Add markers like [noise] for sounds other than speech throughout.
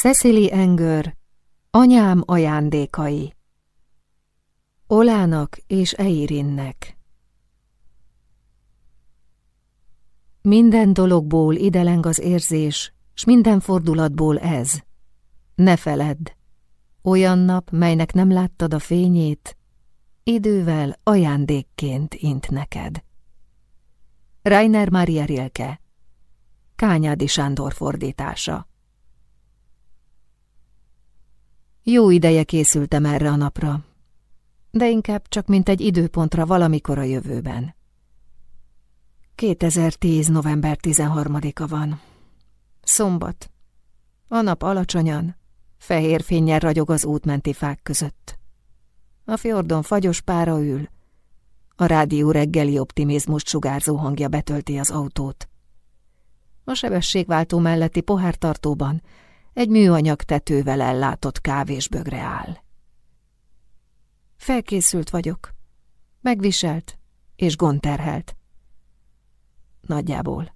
Cecily Enger, Anyám ajándékai. Olának és Eirinnek. Minden dologból ideleng az érzés, s minden fordulatból ez. Ne feledd, olyan nap, melynek nem láttad a fényét, idővel ajándékként int neked. Rainer Maria Rilke. Kányádi Sándor fordítása Jó ideje készültem erre a napra, de inkább csak mint egy időpontra valamikor a jövőben. 2010. november 13-a van. Szombat. A nap alacsonyan, fehér fényjel ragyog az útmenti fák között. A fjordon fagyos pára ül, a rádió reggeli optimizmust sugárzó hangja betölti az autót. A sebességváltó melletti pohártartóban egy műanyag tetővel ellátott kávésbögre áll. Felkészült vagyok, megviselt és gondterhelt. Nagyjából.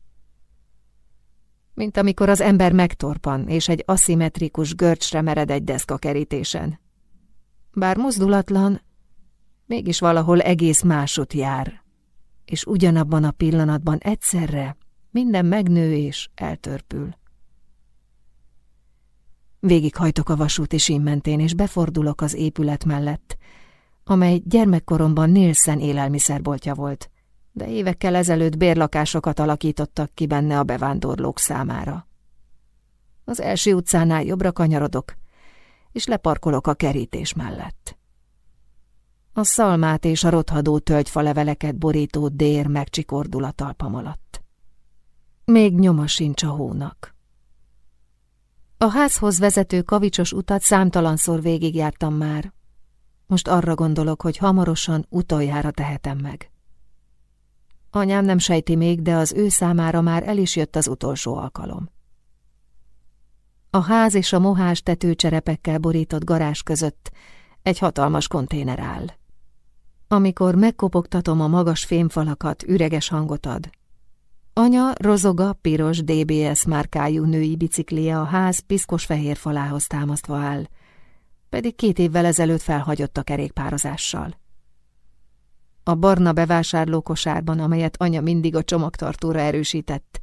Mint amikor az ember megtorpan, és egy aszimmetrikus görcsre mered egy deszka kerítésen. Bár mozdulatlan, mégis valahol egész másot jár, és ugyanabban a pillanatban egyszerre minden megnő és eltörpül. Végighajtok a vasúti símmentén, és befordulok az épület mellett, amely gyermekkoromban Nielsen élelmiszerboltja volt, de évekkel ezelőtt bérlakásokat alakítottak ki benne a bevándorlók számára. Az első utcánál jobbra kanyarodok, és leparkolok a kerítés mellett. A szalmát és a rothadó tölgyfa leveleket borító dér megcsikordul a talpam alatt. Még nyoma sincs a hónak. A házhoz vezető kavicsos utat számtalanszor végigjártam már. Most arra gondolok, hogy hamarosan utoljára tehetem meg. Anyám nem sejti még, de az ő számára már el is jött az utolsó alkalom. A ház és a mohás tetőcserepekkel borított garázs között egy hatalmas konténer áll. Amikor megkopogtatom a magas fémfalakat, üreges hangot ad. Anya rozoga piros DBS márkájú női biciklia a ház piszkos fehér falához támasztva áll, pedig két évvel ezelőtt felhagyott a kerékpározással. A barna bevásárlókosárban, amelyet anya mindig a csomagtartóra erősített,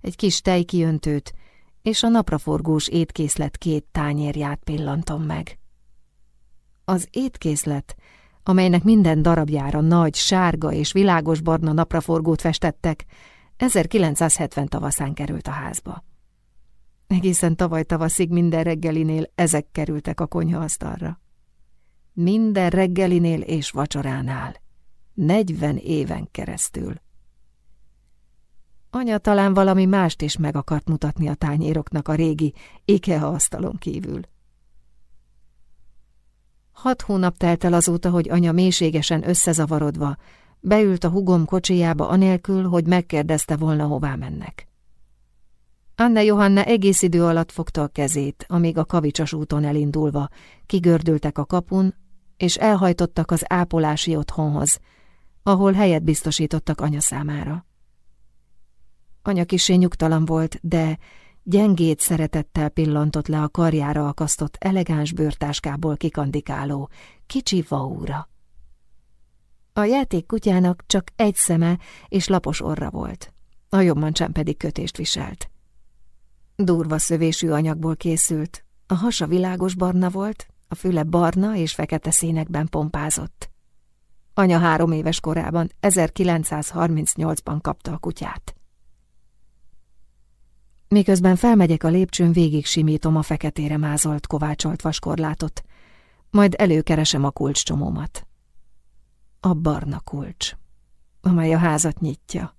egy kis tejkiöntőt és a napraforgós étkészlet két tányérját pillantom meg. Az étkészlet, amelynek minden darabjára nagy, sárga és világos barna napraforgót festettek, 1970 tavaszán került a házba. Egészen tavaly tavaszig minden reggelinél ezek kerültek a konyhaasztalra. Minden reggelinél és vacsoránál. 40 éven keresztül. Anya talán valami mást is meg akart mutatni a tányéroknak a régi IKEA asztalon kívül. Hat hónap telt el azóta, hogy anya mélységesen összezavarodva, beült a hugom kocsijába anélkül, hogy megkérdezte volna, hová mennek. Anne Johanna egész idő alatt fogta a kezét, amíg a kavicsos úton elindulva kigördültek a kapun, és elhajtottak az ápolási otthonhoz, ahol helyet biztosítottak anya számára. Anya kisé nyugtalan volt, de gyengét szeretettel pillantott le a karjára akasztott elegáns bőrtáskából kikandikáló kicsi vaúra. A játék kutyának csak egy szeme és lapos orra volt, a jobb mancsán pedig kötést viselt. Durva szövésű anyagból készült, a hasa világos barna volt, a füle barna és fekete színekben pompázott. Anya három éves korában, 1938-ban kapta a kutyát. Miközben felmegyek a lépcsőn, végig simítom a feketére mázolt, kovácsolt vaskorlátot, majd előkeresem a kulcscsomómat. A barna kulcs, amely a házat nyitja.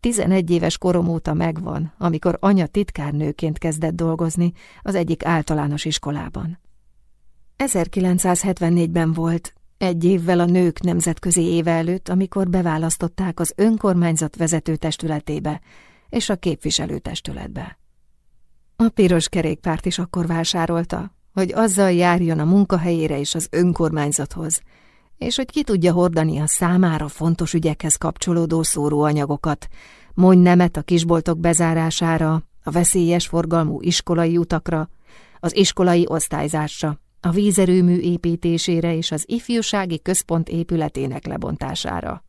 Tizenegy éves korom óta megvan, amikor anya titkárnőként kezdett dolgozni az egyik általános iskolában. 1974-ben volt, egy évvel a nők nemzetközi éve előtt, amikor beválasztották az önkormányzat vezetőtestületébe és a képviselőtestületbe. A piros kerékpárt is akkor vásárolta, hogy azzal járjon a munkahelyére és az önkormányzathoz, és hogy ki tudja hordani a számára fontos ügyekhez kapcsolódó szóróanyagokat, mondj nemet a kisboltok bezárására, a veszélyes forgalmú iskolai utakra, az iskolai osztályzásra, a vízerőmű építésére és az ifjúsági központ épületének lebontására.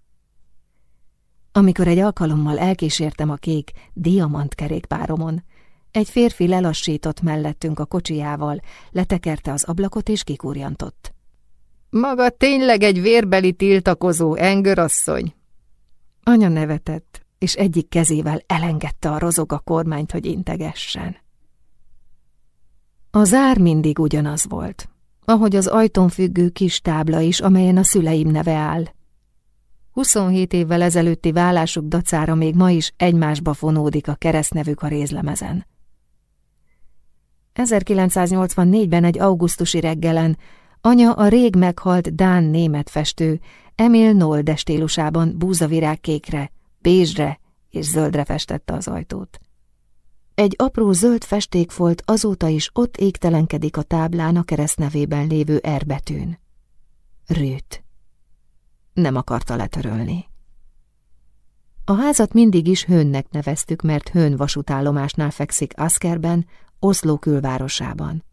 Amikor egy alkalommal elkísértem a kék diamant kerékpáromon, egy férfi lelassított mellettünk a kocsijával, letekerte az ablakot és kikúrjantott. Maga tényleg egy vérbeli tiltakozó, engörasszony? Anya nevetett, és egyik kezével elengedte a rozog a kormányt, hogy integessen. A zár mindig ugyanaz volt, ahogy az ajtón függő kis tábla is, amelyen a szüleim neve áll. 27 évvel ezelőtti vállásuk dacára még ma is egymásba fonódik a keresztnevük a rézlemezen. 1984-ben egy augusztusi reggelen anya a rég meghalt Dán német festő Emil Nolde stílusában búzavirágkékre, bézsre és zöldre festette az ajtót. Egy apró zöld festékfolt azóta is ott égtelenkedik a táblán a keresztnevében lévő erbetűn. Rőt. Nem akarta letörölni. A házat mindig is Hőnnek neveztük, mert Hőn vasútállomásnál fekszik Askerben, Oszló külvárosában.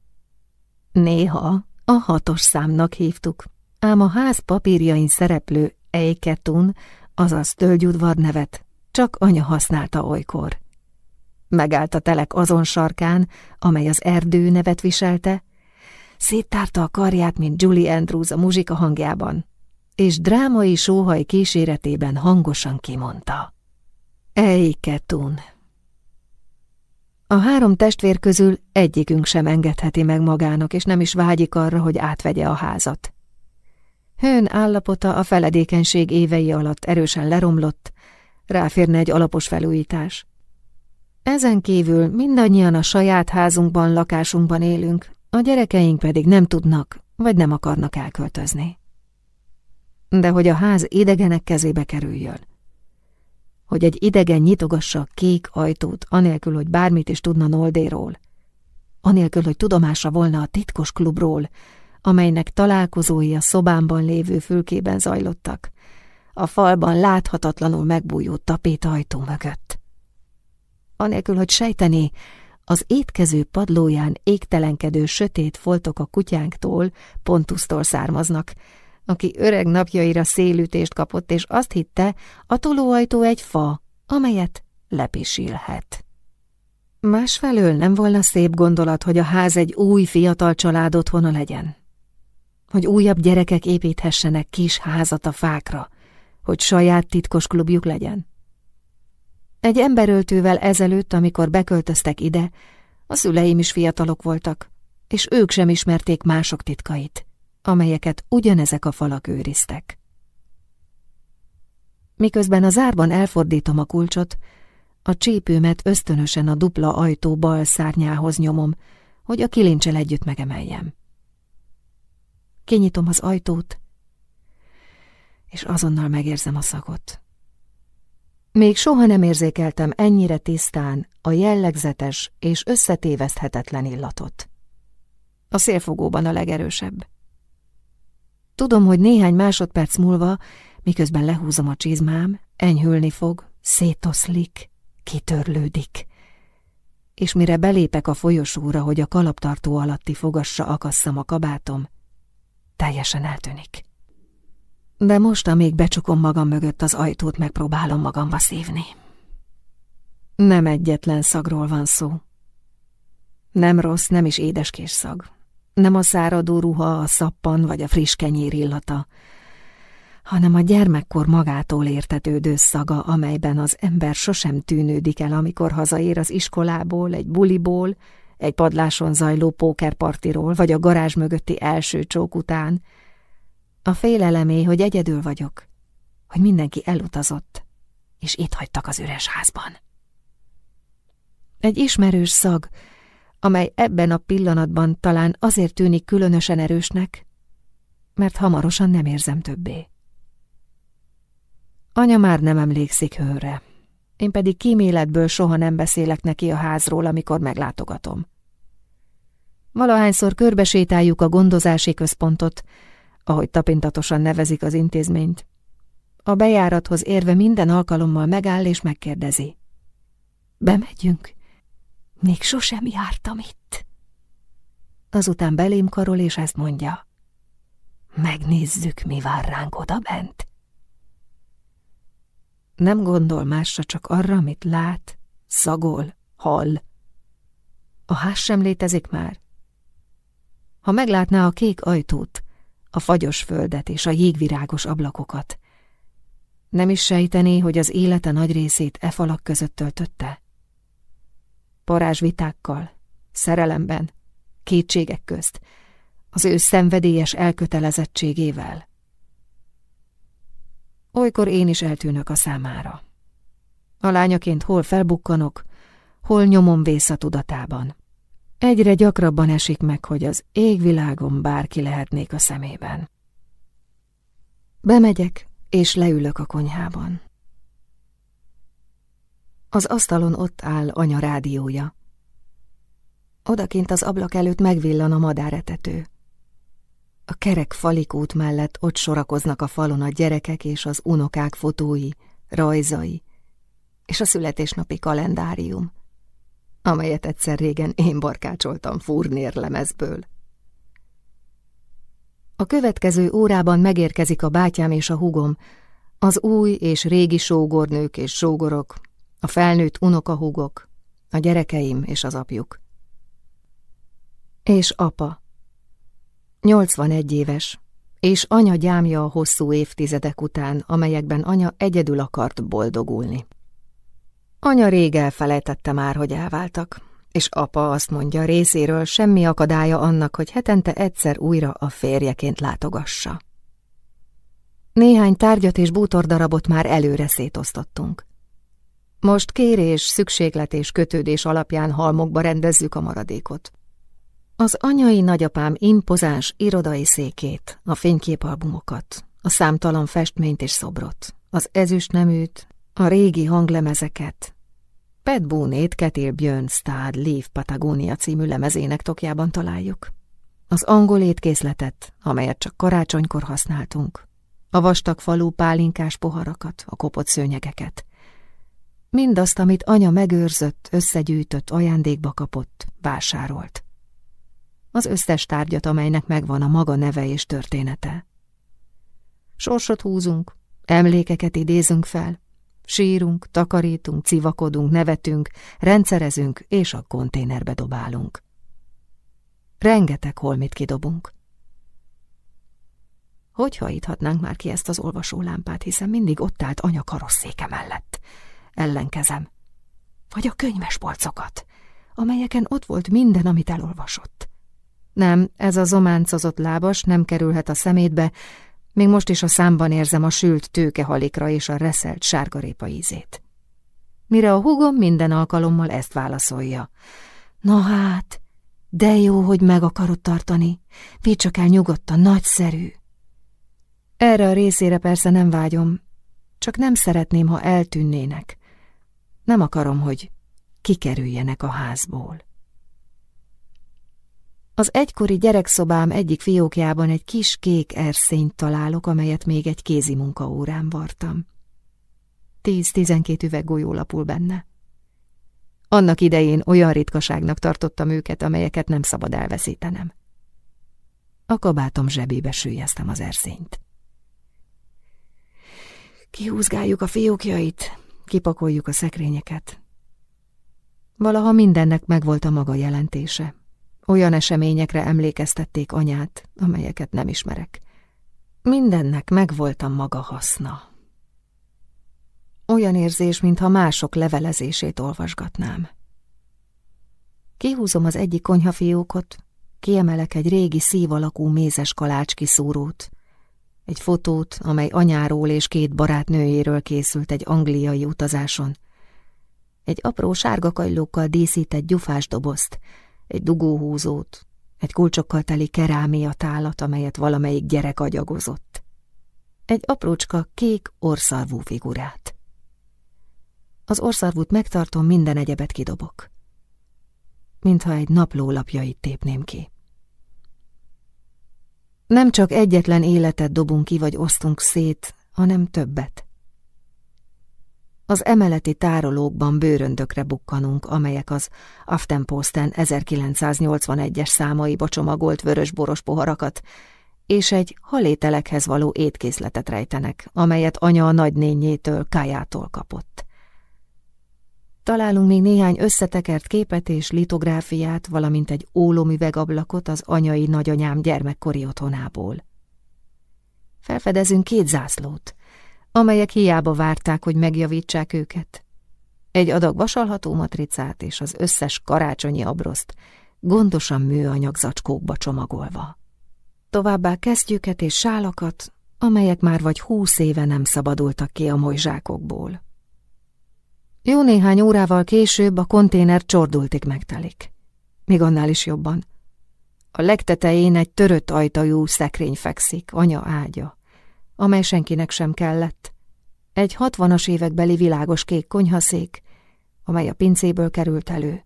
Néha a hatos számnak hívtuk, ám a ház papírjain szereplő Eiketun, azaz tölgyudvar nevet csak anya használta olykor. Megállt a telek azon sarkán, amely az erdő nevet viselte, széttárta a karját, mint Julie Andrews a muzsika hangjában, és drámai sóhaj kíséretében hangosan kimondta. Eiketun. A három testvér közül egyikünk sem engedheti meg magának, és nem is vágyik arra, hogy átvegye a házat. Hőn állapota a feledékenység évei alatt erősen leromlott, ráférne egy alapos felújítás. Ezen kívül mindannyian a saját házunkban, lakásunkban élünk, a gyerekeink pedig nem tudnak, vagy nem akarnak elköltözni. De hogy a ház idegenek kezébe kerüljön, hogy egy idegen nyitogassa a kék ajtót, anélkül, hogy bármit is tudna Noldéról, anélkül, hogy tudomása volna a titkos klubról, amelynek találkozói a szobámban lévő fülkében zajlottak, a falban láthatatlanul megbújó tapétajtó mögött. Anélkül, hogy sejtené, az étkező padlóján égtelenkedő sötét foltok a kutyánktól, Pontusztól származnak, aki öreg napjaira szélütést kapott, és azt hitte, a tolóajtó egy fa, amelyet lepisilhet. Másfelől nem volna szép gondolat, hogy a ház egy új fiatal család otthona legyen. Hogy újabb gyerekek építhessenek kis házat a fákra, hogy saját titkos klubjuk legyen. Egy emberöltővel ezelőtt, amikor beköltöztek ide, a szüleim is fiatalok voltak, és ők sem ismerték mások titkait amelyeket ugyanezek a falak őriztek. Miközben a zárban elfordítom a kulcsot, a csípőmet ösztönösen a dupla ajtó bal szárnyához nyomom, hogy a kilincsel együtt megemeljem. Kinyitom az ajtót, és azonnal megérzem a szagot. Még soha nem érzékeltem ennyire tisztán a jellegzetes és összetéveszthetetlen illatot. A szélfogóban a legerősebb. Tudom, hogy néhány másodperc múlva, miközben lehúzom a csizmám, enyhülni fog, szétoszlik, kitörlődik. És mire belépek a folyosóra, hogy a kalaptartó alatti fogassa akasszam a kabátom, teljesen eltűnik. De most, amíg becsukom magam mögött az ajtót, megpróbálom magamba szívni. Nem egyetlen szagról van szó. Nem rossz, nem is édeskés szag. Nem a száradó ruha, a szappan vagy a friss kenyér illata, hanem a gyermekkor magától értetődő szaga, amelyben az ember sosem tűnődik el, amikor hazaér az iskolából, egy buliból, egy padláson zajló pókerpartiról, vagy a garázs mögötti első csók után. A félelemé, hogy egyedül vagyok, hogy mindenki elutazott, és itt hagytak az üres házban. Egy ismerős szag, amely ebben a pillanatban talán azért tűnik különösen erősnek, mert hamarosan nem érzem többé. Anya már nem emlékszik hőre, én pedig kíméletből soha nem beszélek neki a házról, amikor meglátogatom. Valahányszor körbesétáljuk a gondozási központot, ahogy tapintatosan nevezik az intézményt. A bejárathoz érve minden alkalommal megáll és megkérdezi. Bemegyünk? Még sosem jártam itt. Azután belém karol, és ezt mondja. Megnézzük, mi vár ránk oda bent. Nem gondol másra, csak arra, amit lát, szagol, hall. A ház sem létezik már. Ha meglátná a kék ajtót, a fagyos földet és a jégvirágos ablakokat, nem is sejtené, hogy az élete nagy részét e falak között töltötte? Parázsvitákkal, szerelemben, kétségek közt, az ő szenvedélyes elkötelezettségével. Olykor én is eltűnök a számára. A lányaként hol felbukkanok, hol nyomom vész a tudatában. Egyre gyakrabban esik meg, hogy az égvilágon bárki lehetnék a szemében. Bemegyek, és leülök a konyhában. Az asztalon ott áll anya rádiója. Odakint az ablak előtt megvillan a madáretető. A kerek falikút mellett ott sorakoznak a falon a gyerekek és az unokák fotói, rajzai, és a születésnapi kalendárium, amelyet egyszer régen én barkácsoltam furnérlemezből. A következő órában megérkezik a bátyám és a hugom, az új és régi sógornők és sógorok, a felnőtt unokahúgok, a gyerekeim és az apjuk. És apa. 81 éves, és anya gyámja a hosszú évtizedek után, amelyekben anya egyedül akart boldogulni. Anya rég elfelejtette már, hogy elváltak, és apa azt mondja részéről semmi akadálya annak, hogy hetente egyszer újra a férjeként látogassa. Néhány tárgyat és bútordarabot már előre szétosztottunk. Most kérés, szükséglet és kötődés alapján halmokba rendezzük a maradékot. Az anyai nagyapám impozáns irodai székét, a fényképalbumokat, a számtalan festményt és szobrot, az ezüstneműt, a régi hanglemezeket, Pet Boonét Ketil Björn Stad Leaf Patagonia című lemezének tokjában találjuk. Az angol étkészletet, amelyet csak karácsonykor használtunk. A vastag falú pálinkás poharakat, a kopott szőnyegeket. Mindazt, amit anya megőrzött, összegyűjtött, ajándékba kapott, vásárolt. Az összes tárgyat, amelynek megvan a maga neve és története. Sorsot húzunk, emlékeket idézünk fel, Sírunk, takarítunk, civakodunk, nevetünk, rendszerezünk és a konténerbe dobálunk. Rengeteg holmit kidobunk. Hogy hajíthatnánk már ki ezt az olvasólámpát, hiszen mindig ott állt anya karosszéke mellett. Ellenkezem. Vagy a könyvespolcokat, amelyeken ott volt minden, amit elolvasott. Nem, ez a zománcozott lábas nem kerülhet a szemétbe, még most is a számban érzem a sült tőkehalikra és a reszelt sárgarépa ízét. Mire a húgom minden alkalommal ezt válaszolja. Na hát, de jó, hogy meg akarod tartani. Vigy csak el nyugodtan, nagyszerű. Erre a részére persze nem vágyom, csak nem szeretném, ha eltűnnének. Nem akarom, hogy kikerüljenek a házból. Az egykori gyerekszobám egyik fiókjában egy kis kék erszényt találok, amelyet még egy kézi munkaórán vartam. Tíz-tizenkét üveg golyó benne. Annak idején olyan ritkaságnak tartottam őket, amelyeket nem szabad elveszítenem. A kabátom zsebébe sűjeztem az erszényt. Kihúzgáljuk a fiókjait, kipakoljuk a szekrényeket. Valaha mindennek megvolt a maga jelentése. Olyan eseményekre emlékeztették anyát, amelyeket nem ismerek. Mindennek megvolt a maga haszna. Olyan érzés, mintha mások levelezését olvasgatnám. Kihúzom az egyik konyhafiókot, kiemelek egy régi szív alakú mézes kalács kiszúrót, egy fotót, amely anyáról és két barátnőjéről készült egy angliai utazáson, egy apró sárga kajlókkal díszített gyufás dobozt, egy dugóhúzót, egy kulcsokkal teli kerámia tálat, amelyet valamelyik gyerek agyagozott. Egy aprócska kék orszarvú figurát. Az orszarvút megtartom, minden egyebet kidobok. Mintha egy naplólapjait tépném ki. Nem csak egyetlen életet dobunk ki, vagy osztunk szét, hanem többet. Az emeleti tárolókban bőröndökre bukkanunk, amelyek az Aftenposten 1981-es számaiba csomagolt vörös-boros poharakat, és egy halételekhez való étkészletet rejtenek, amelyet anya a nagynényétől, Kájától kapott. Találunk még néhány összetekert képet és litográfiát, valamint egy ólomüvegablakot az anyai nagyanyám gyermekkori otthonából. Felfedezünk két zászlót, amelyek hiába várták, hogy megjavítsák őket. Egy adag vasalható matricát és az összes karácsonyi abroszt, gondosan műanyag zacskókba csomagolva. Továbbá kesztyűket és sálakat, amelyek már vagy húsz éve nem szabadultak ki a molyzsákokból. Jó néhány órával később a konténer csordultig megtelik. Még annál is jobban. A legtetején egy törött ajtajú szekrény fekszik, anya ágya, amely senkinek sem kellett. Egy hatvanas évekbeli világos kék konyhaszék, amely a pincéből került elő.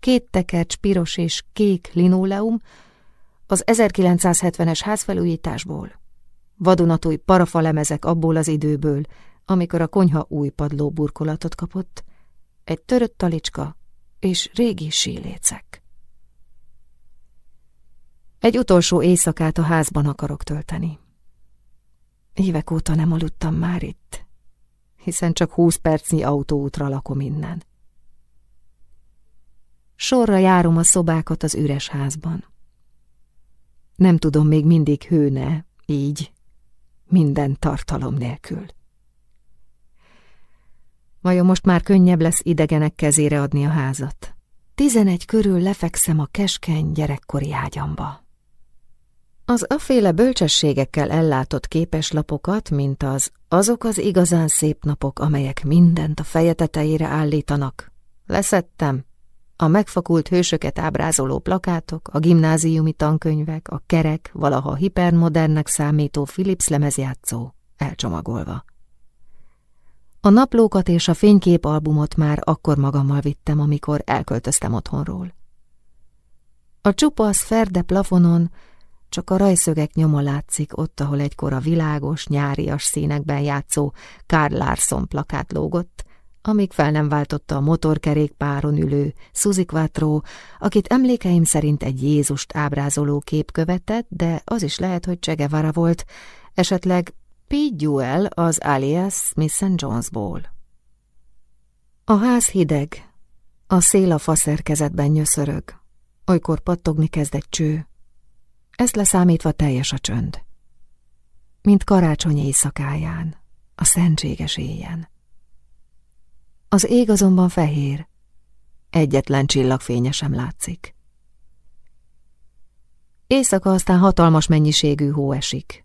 Két tekercs piros és kék linóleum, az 1970-es házfelújításból. Vadonatúj parafalemezek abból az időből, amikor a konyha új padló burkolatot kapott, egy törött talicska és régi sílécek. Egy utolsó éjszakát a házban akarok tölteni. Évek óta nem aludtam már itt, hiszen csak húsz percnyi autóútra lakom innen. Sorra járom a szobákat az üres házban. Nem tudom még mindig hőne, így, minden tartalom nélkül. Vajon most már könnyebb lesz idegenek kezére adni a házat? Tizenegy körül lefekszem a keskeny gyerekkori ágyamba. Az aféle bölcsességekkel ellátott képeslapokat, mint az azok az igazán szép napok, amelyek mindent a feje tetejére állítanak. Leszettem. A megfakult hősöket ábrázoló plakátok, a gimnáziumi tankönyvek, a kerek, valaha hipermodernnek számító Philips lemezjátszó, elcsomagolva. A naplókat és a fényképalbumot már akkor magammal vittem, amikor elköltöztem otthonról. A csupasz ferde plafonon csak a rajszögek nyoma látszik ott, ahol egykor a világos, nyárias színekben játszó Karl Larson plakát lógott, amíg fel nem váltotta a motorkerékpáron ülő Suzy Quattro, akit emlékeim szerint egy Jézust ábrázoló kép követett, de az is lehet, hogy Che Guevara volt, esetleg Pete Jewell az alias Smith Jonesból. A ház hideg, a szél a faszerkezetben nyöszörög, olykor pattogni kezd egy cső. Ezt leszámítva teljes a csönd. Mint karácsony éjszakáján, a szentséges éjjen. Az ég azonban fehér, egyetlen csillagfénye sem látszik. Éjszaka aztán hatalmas mennyiségű hó esik.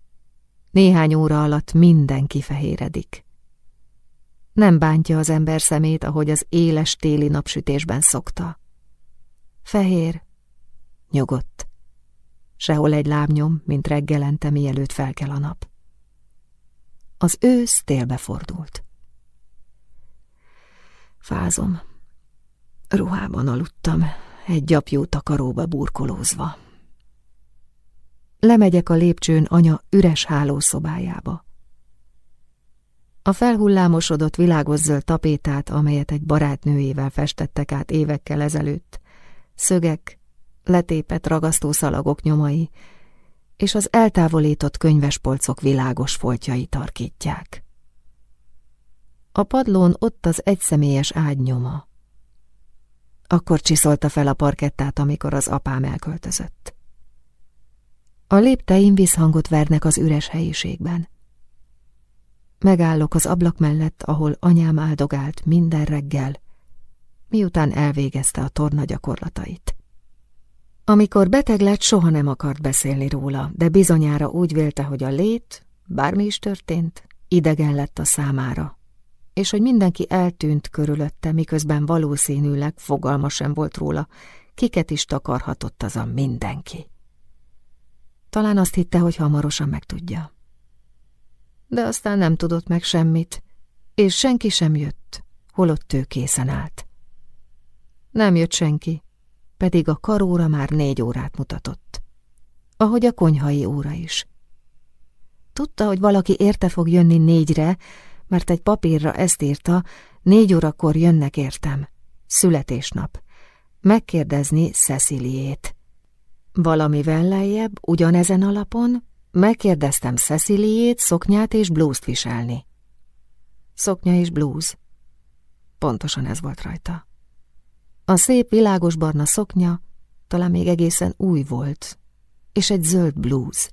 Néhány óra alatt minden kifehéredik. Nem bántja az ember szemét, ahogy az éles téli napsütésben szokta. Fehér, nyugodt. Sehol egy lábnyom, mint reggelente, mielőtt felkel a nap. Az ősz télbe fordult. Fázom. Ruhában aludtam, egy gyapjú takaróba burkolózva. Lemegyek a lépcsőn anya üres hálószobájába. A felhullámosodott világozzöld tapétát, amelyet egy barátnőjével festettek át évekkel ezelőtt, szögek, letépet ragasztószalagok nyomai, és az eltávolított könyvespolcok világos foltjai tarkítják. A padlón ott az egyszemélyes ágy nyoma. Akkor csiszolta fel a parkettát, amikor az apám elköltözött. A lépteim visszhangot vernek az üres helyiségben. Megállok az ablak mellett, ahol anyám áldogált minden reggel, miután elvégezte a torna gyakorlatait. Amikor beteg lett, soha nem akart beszélni róla, de bizonyára úgy vélte, hogy a lét, bármi is történt, idegen lett a számára, és hogy mindenki eltűnt körülötte, miközben valószínűleg fogalma sem volt róla, kiket is takarhatott az a mindenki. Talán azt hitte, hogy hamarosan megtudja. De aztán nem tudott meg semmit, és senki sem jött, holott ő készen állt. Nem jött senki, pedig a karóra már négy órát mutatott. Ahogy a konyhai óra is. Tudta, hogy valaki érte fog jönni négyre, mert egy papírra ezt írta, négy órakor jönnek értem. Születésnap. Megkérdezni Ceciliét. Valamivel lejjebb, ugyanezen alapon, megkérdeztem Ceciliét szoknyát és blúzt viselni. Szoknya és blúz. Pontosan ez volt rajta. A szép világos barna szoknya talán még egészen új volt, és egy zöld blúz.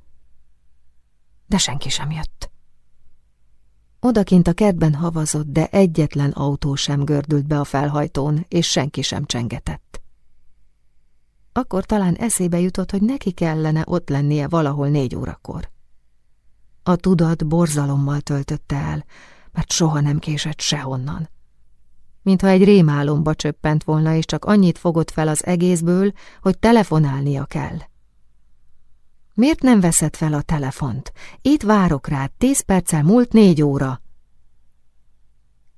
De senki sem jött. Odakint a kertben havazott, de egyetlen autó sem gördült be a felhajtón, és senki sem csengetett. Akkor talán eszébe jutott, hogy neki kellene ott lennie valahol négy órakor. A tudat borzalommal töltötte el, mert soha nem késett sehonnan. Mintha egy rémálomba csöppent volna, és csak annyit fogott fel az egészből, hogy telefonálnia kell. Miért nem veszed fel a telefont? Itt várok rád, tíz perccel múlt négy óra.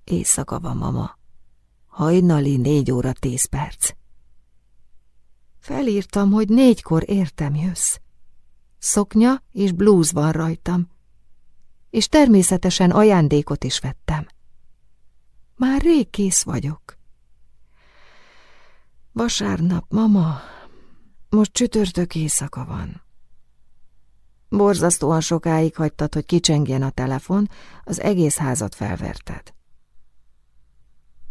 Éjszaka van, mama. Hajnali négy óra tíz perc. Felírtam, hogy négykor értem jössz. Szoknya és blúz van rajtam. És természetesen ajándékot is vettem. Már rég kész vagyok. Vasárnap, mama, most csütörtök éjszaka van. Borzasztóan sokáig hagytad, hogy kicsengjen a telefon, az egész házat felverted.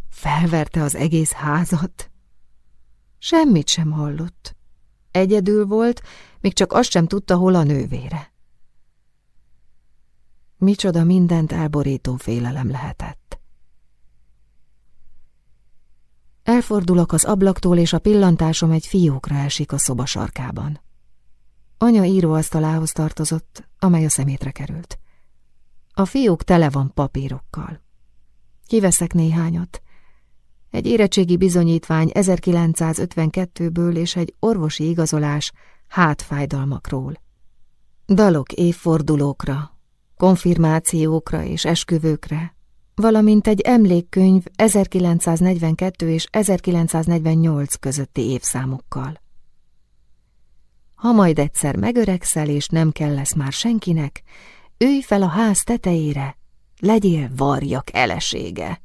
Felverte az egész házat? Semmit sem hallott. Egyedül volt, még csak azt sem tudta, hol a nővére. Micsoda mindent elborító félelem lehetett. Elfordulok az ablaktól, és a pillantásom egy fiókra esik a szoba sarkában. Anya íróasztalához tartozott, amely a szemétre került. A fiók tele van papírokkal. Kiveszek néhányat. Egy érettségi bizonyítvány 1952-ből és egy orvosi igazolás hátfájdalmakról. Dalok évfordulókra, konfirmációkra és esküvőkre, valamint egy emlékkönyv 1942 és 1948 közötti évszámokkal. Ha majd egyszer megöregszel, és nem kell lesz már senkinek, ülj fel a ház tetejére, legyél varjak elesége.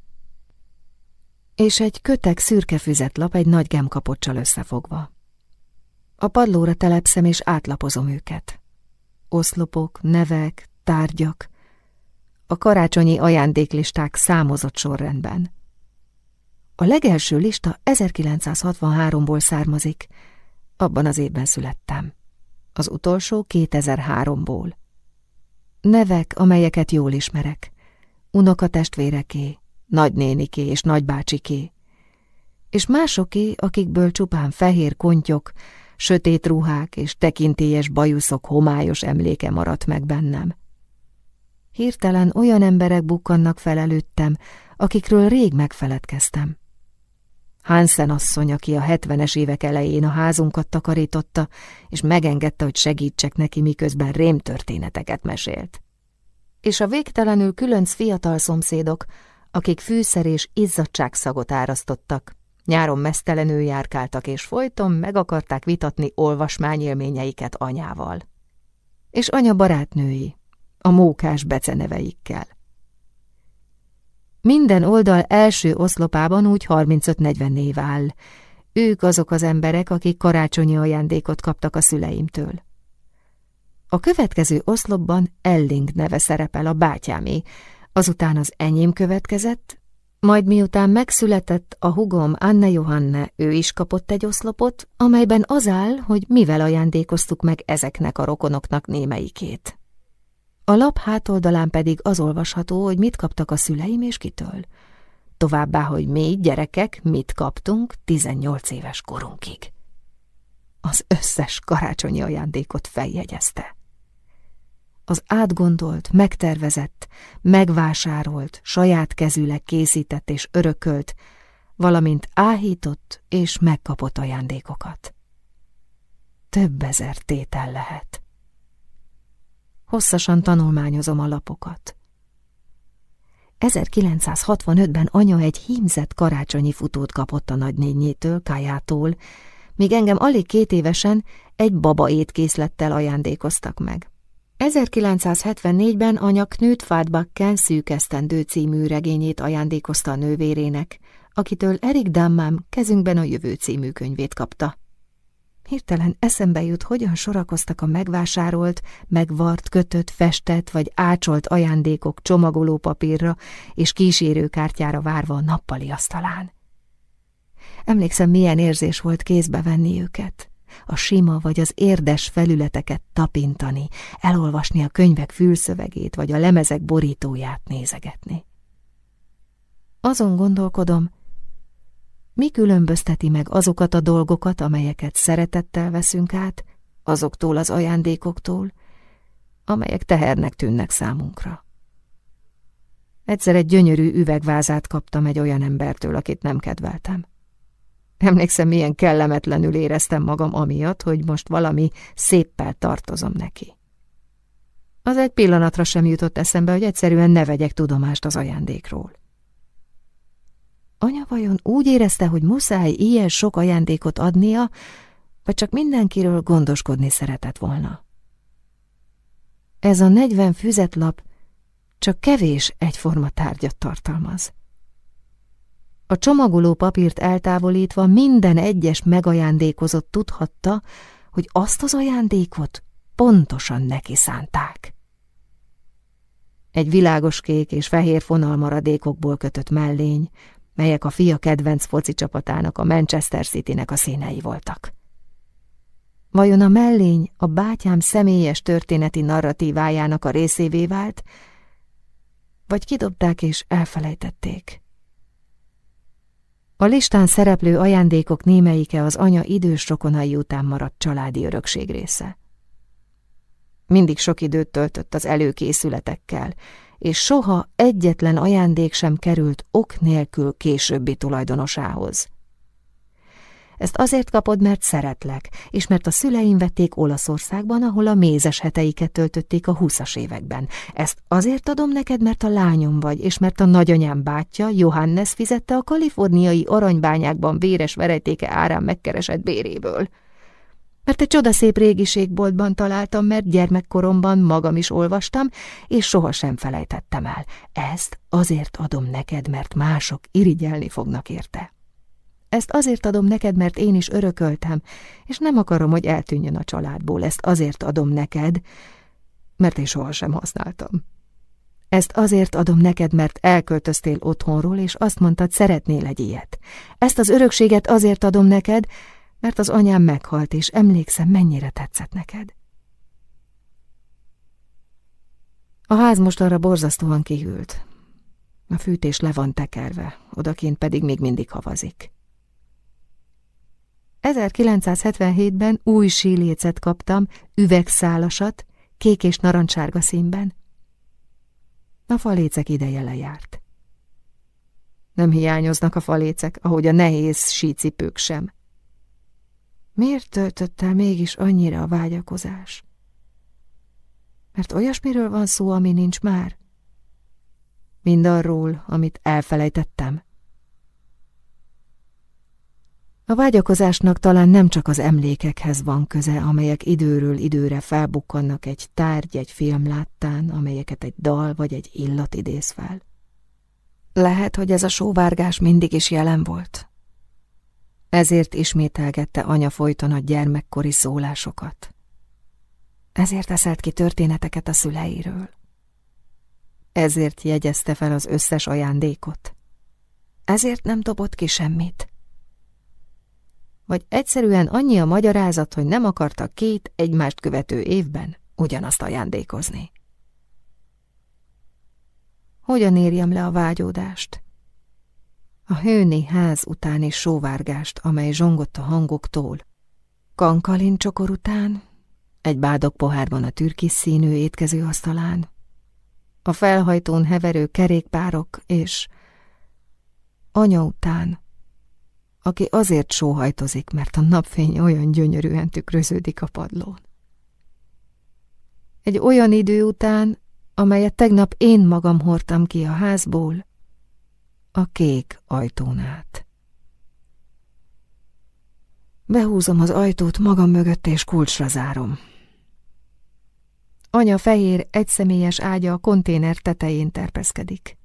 És egy kötek szürke füzetlap egy nagy gemkapocsal összefogva. A padlóra telepszem, és átlapozom őket. Oszlopok, nevek, tárgyak, a karácsonyi ajándéklisták számozott sorrendben. A legelső lista 1963-ból származik, abban az évben születtem. Az utolsó 2003-ból. Nevek, amelyeket jól ismerek. Unokatestvéreké, nagynéniké és nagybácsiké. És másoké, akikből csupán fehér kontyok, sötét ruhák és tekintélyes bajuszok homályos emléke maradt meg bennem. Hirtelen olyan emberek bukkannak fel előttem, akikről rég megfeledkeztem. Hansen asszony, aki a hetvenes évek elején a házunkat takarította, és megengedte, hogy segítsek neki, miközben rémtörténeteket mesélt. És a végtelenül különc fiatal szomszédok, akik fűszer és izzadságszagot árasztottak, nyáron mesztelenül járkáltak, és folyton meg akarták vitatni olvasmányélményeiket anyával. És anya barátnői, a mókás beceneveikkel. Minden oldal első oszlopában úgy 35-40 név áll. Ők azok az emberek, akik karácsonyi ajándékot kaptak a szüleimtől. A következő oszlopban Elling neve szerepel a bátyámé, azután az enyém következett, majd miután megszületett a hugom Anne Johanne, ő is kapott egy oszlopot, amelyben az áll, hogy mivel ajándékoztuk meg ezeknek a rokonoknak némelyikét. A lap hátoldalán pedig az olvasható, hogy mit kaptak a szüleim és kitől. Továbbá, hogy mi, gyerekek, mit kaptunk 18 éves korunkig. Az összes karácsonyi ajándékot feljegyezte. Az átgondolt, megtervezett, megvásárolt, saját kezűleg készített és örökölt, valamint áhított és megkapott ajándékokat. Több ezer tétel lehet. Hosszasan tanulmányozom a lapokat. 1965-ben anya egy hímzett karácsonyi futót kapott a nagynényétől, Kájától, míg engem alig két évesen egy baba étkészlettel ajándékoztak meg. 1974-ben anya Knut Fadbakken szűkesztendő című regényét ajándékozta a nővérének, akitől Erik Dammám kezünkben a jövő című könyvét kapta. Hirtelen eszembe jut, hogyan sorakoztak a megvásárolt, megvart, kötött, festett vagy ácsolt ajándékok csomagoló papírra és kísérőkártyára várva a nappali asztalán. Emlékszem, milyen érzés volt kézbe venni őket a sima vagy az érdes felületeket tapintani, elolvasni a könyvek fülszövegét vagy a lemezek borítóját nézegetni. Azon gondolkodom, mi különbözteti meg azokat a dolgokat, amelyeket szeretettel veszünk át, azoktól az ajándékoktól, amelyek tehernek tűnnek számunkra. Egyszer egy gyönyörű üvegvázát kaptam egy olyan embertől, akit nem kedveltem. Emlékszem, milyen kellemetlenül éreztem magam amiatt, hogy most valami széppel tartozom neki. Az egy pillanatra sem jutott eszembe, hogy egyszerűen ne vegyek tudomást az ajándékról. Anya vajon úgy érezte, hogy muszáj ilyen sok ajándékot adnia, vagy csak mindenkiről gondoskodni szeretett volna? Ez a negyven füzetlap csak kevés egyforma tárgyat tartalmaz. A csomagoló papírt eltávolítva minden egyes megajándékozott tudhatta, hogy azt az ajándékot pontosan neki szánták. Egy világos kék és fehér fonal maradékokból kötött mellény, melyek a fia kedvenc foci csapatának, a Manchester City-nek a színei voltak. Vajon a mellény a bátyám személyes történeti narratívájának a részévé vált, vagy kidobták és elfelejtették? A listán szereplő ajándékok némelyike az anya idős rokonai után maradt családi örökség része. Mindig sok időt töltött az előkészületekkel, és soha egyetlen ajándék sem került ok nélkül későbbi tulajdonosához. Ezt azért kapod, mert szeretlek, és mert a szüleim vették Olaszországban, ahol a mézes heteiket töltötték a húszas években. Ezt azért adom neked, mert a lányom vagy, és mert a nagyanyám bátyja, Johannes fizette a kaliforniai aranybányákban véres verejtéke árán megkeresett béréből. Mert egy csodaszép régiségboltban találtam, mert gyermekkoromban magam is olvastam, és sohasem felejtettem el. Ezt azért adom neked, mert mások irigyelni fognak érte. Ezt azért adom neked, mert én is örököltem, és nem akarom, hogy eltűnjön a családból. Ezt azért adom neked, mert én sohasem használtam. Ezt azért adom neked, mert elköltöztél otthonról, és azt mondtad, szeretnél egy ilyet. Ezt az örökséget azért adom neked, mert az anyám meghalt, és emlékszem, mennyire tetszett neked. A ház most arra borzasztóan kihűlt. A fűtés le van tekerve, odakint pedig még mindig havazik. 1977-ben új sílécet kaptam, üvegszálasat, kék és narancsárga színben. A falécek ideje lejárt. Nem hiányoznak a falécek, ahogy a nehéz sícipők sem. Miért töltött el mégis annyira a vágyakozás? Mert olyasmiről van szó, ami nincs már? Mindarról, amit elfelejtettem? A vágyakozásnak talán nem csak az emlékekhez van köze, amelyek időről időre felbukkannak egy tárgy, egy film láttán, amelyeket egy dal vagy egy illat idéz fel. Lehet, hogy ez a sóvárgás mindig is jelen volt. Ezért ismételgette anya folyton a gyermekkori szólásokat. Ezért eszelt ki történeteket a szüleiről. Ezért jegyezte fel az összes ajándékot. Ezért nem dobott ki semmit vagy egyszerűen annyi a magyarázat, hogy nem akartak két egymást követő évben ugyanazt ajándékozni. Hogyan érjem le a vágyódást? A hőni ház utáni sóvárgást, amely zsongott a hangoktól. Kankalin csokor után, egy bádok pohárban a türkis színű étkező asztalán, a felhajtón heverő kerékpárok és anya után, aki azért sóhajtozik, mert a napfény olyan gyönyörűen tükröződik a padlón. Egy olyan idő után, amelyet tegnap én magam hordtam ki a házból, a kék ajtón át. Behúzom az ajtót magam mögött, és kulcsra zárom. Anya fehér, egyszemélyes ágya a konténer tetején terpeszkedik.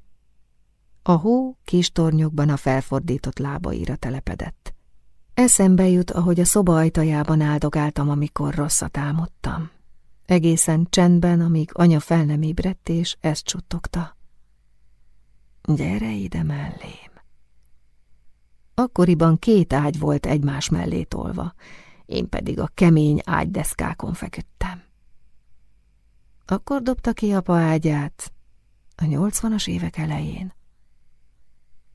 A hó kis tornyokban a felfordított lábaira telepedett. Eszembe jut, ahogy a szoba ajtajában áldogáltam, amikor rosszat álmodtam. Egészen csendben, amíg anya fel nem ébredt, és ezt csuttogta. Gyere ide mellém. Akkoriban két ágy volt egymás mellé tolva, én pedig a kemény ágydeszkákon feküdtem. Akkor dobta ki apa ágyát, a nyolcvanas évek elején.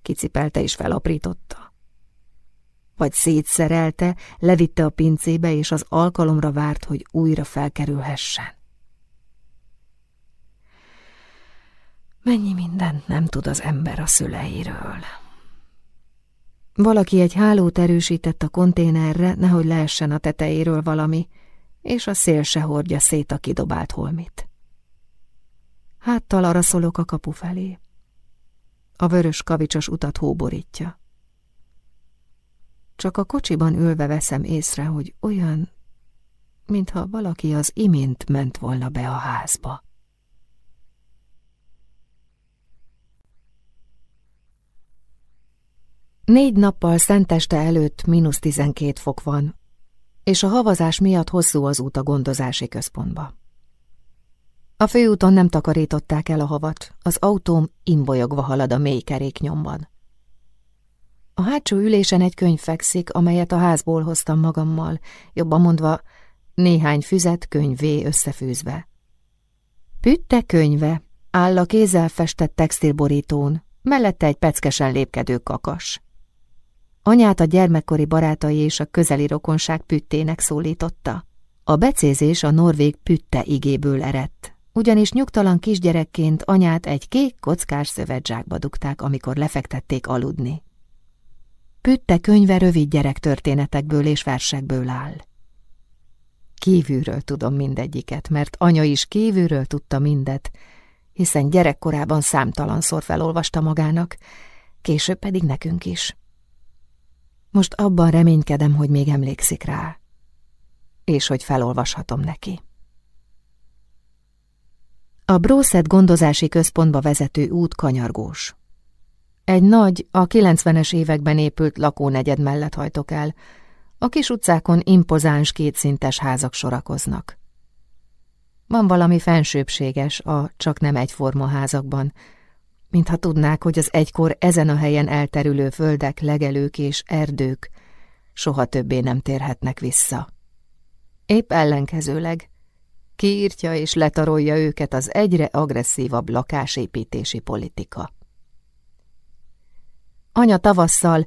Kicipelte és felaprította. Vagy szétszerelte, levitte a pincébe, és az alkalomra várt, hogy újra felkerülhessen. Mennyi mindent nem tud az ember a szüleiről. Valaki egy hálót erősített a konténerre, nehogy leessen a tetejéről valami, és a szél se hordja szét a kidobált holmit. Háttal arra szolok a kapu felé. A vörös kavicsos utat hóborítja. Csak a kocsiban ülve veszem észre, hogy olyan, mintha valaki az imént ment volna be a házba. Négy nappal szenteste előtt mínusz tizenkét fok van, és a havazás miatt hosszú az út a gondozási központba. A főúton nem takarították el a havat, az autóm imbolyogva halad a mély keréknyomban. A hátsó ülésen egy könyv fekszik, amelyet a házból hoztam magammal, jobban mondva, néhány füzet könyvé összefűzve. Pütte könyve, áll a kézzel festett textilborítón, mellette egy peckesen lépkedő kakas. Anyát a gyermekkori barátai és a közeli rokonság püttének szólította. A becézés a norvég pütte igéből eredt, ugyanis nyugtalan kisgyerekként anyát egy kék kockás szövetzsákba dugták, amikor lefektették aludni. Pütte könyve rövid gyerektörténetekből és versekből áll. Kívülről tudom mindegyiket, mert anya is kívülről tudta mindet, hiszen gyerekkorában számtalanszor felolvasta magának, később pedig nekünk is. Most abban reménykedem, hogy még emlékszik rá, és hogy felolvashatom neki. A Brószet gondozási központba vezető út kanyargós. Egy nagy, a 90-es években épült lakónegyed mellett hajtok el. A kis utcákon impozáns kétszintes házak sorakoznak. Van valami fensőbséges a csak nem egyforma házakban, mintha tudnák, hogy az egykor ezen a helyen elterülő földek, legelők és erdők soha többé nem térhetnek vissza. Épp ellenkezőleg kiírtja és letarolja őket az egyre agresszívabb lakásépítési politika. Anya tavasszal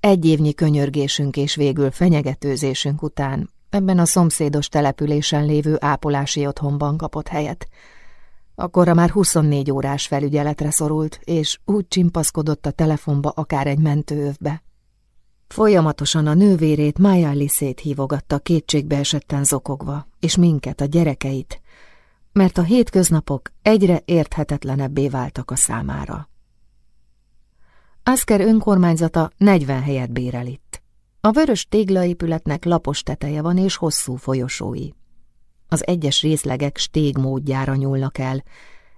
egy évnyi könyörgésünk és végül fenyegetőzésünk után ebben a szomszédos településen lévő ápolási otthonban kapott helyet, Akkorra már 24 órás felügyeletre szorult, és úgy csimpaszkodott a telefonba akár egy mentőövbe. Folyamatosan a nővérét Mája Liszét hívogatta kétségbe esetten zokogva, és minket, a gyerekeit, mert a hétköznapok egyre érthetetlenebbé váltak a számára. Asker önkormányzata 40 helyet bérel itt. A vörös téglaépületnek lapos teteje van és hosszú folyosói. Az egyes részlegek stégmódjára nyúlnak el.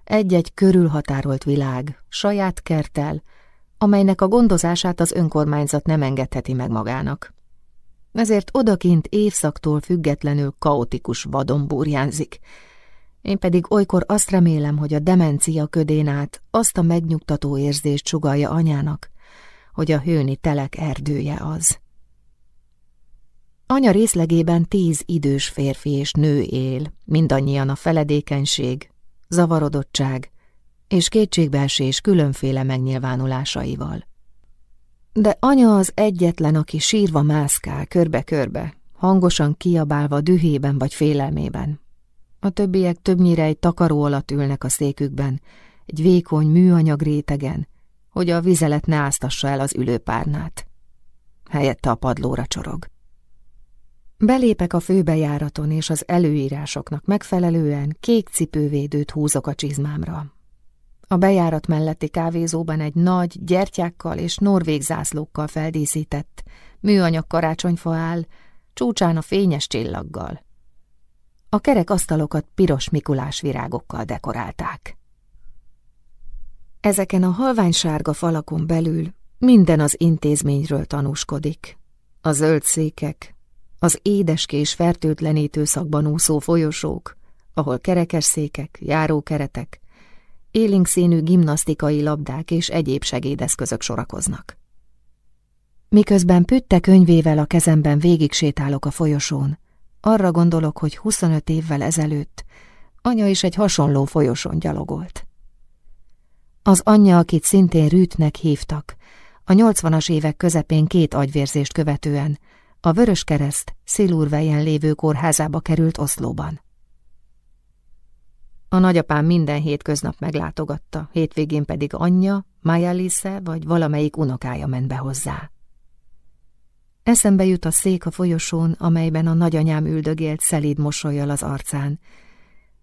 Egy-egy körülhatárolt világ, saját kertel, amelynek a gondozását az önkormányzat nem engedheti meg magának. Ezért odakint évszaktól függetlenül kaotikus vadon burjánzik. Én pedig olykor azt remélem, hogy a demencia ködén át azt a megnyugtató érzést sugalja anyának, hogy a hőni telek erdője az. Anya részlegében tíz idős férfi és nő él, mindannyian a feledékenység, zavarodottság és kétségbeesés különféle megnyilvánulásaival. De anya az egyetlen, aki sírva mászkál körbe-körbe, hangosan kiabálva dühében vagy félelmében. A többiek többnyire egy takaró alatt ülnek a székükben, egy vékony műanyag rétegen, hogy a vizelet ne áztassa el az ülőpárnát. Helyette a padlóra csorog. Belépek a főbejáraton, és az előírásoknak megfelelően kék cipővédőt húzok a csizmámra. A bejárat melletti kávézóban egy nagy, gyertyákkal és norvég zászlókkal feldíszített, műanyag karácsonyfa áll, csúcsán a fényes csillaggal. A kerek asztalokat piros Mikulás virágokkal dekorálták. Ezeken a halványsárga falakon belül minden az intézményről tanúskodik. A zöld székek, az édeskés fertőtlenítő szakban úszó folyosók, ahol kerekes székek, járókeretek, élénk színű gimnasztikai labdák és egyéb segédeszközök sorakoznak. Miközben Pütte könyvével a kezemben végig sétálok a folyosón, arra gondolok, hogy 25 évvel ezelőtt anya is egy hasonló folyosón gyalogolt. Az anyja, akit szintén Rűtnek hívtak, a 80-as évek közepén két agyvérzést követően a Vörös Kereszt Szilurvejen lévő kórházába került Oszlóban. A nagyapám minden hétköznap meglátogatta, hétvégén pedig anyja, Maja Lise vagy valamelyik unokája ment be hozzá. Eszembe jut a szék a folyosón, amelyben a nagyanyám üldögélt szelíd mosolyjal az arcán,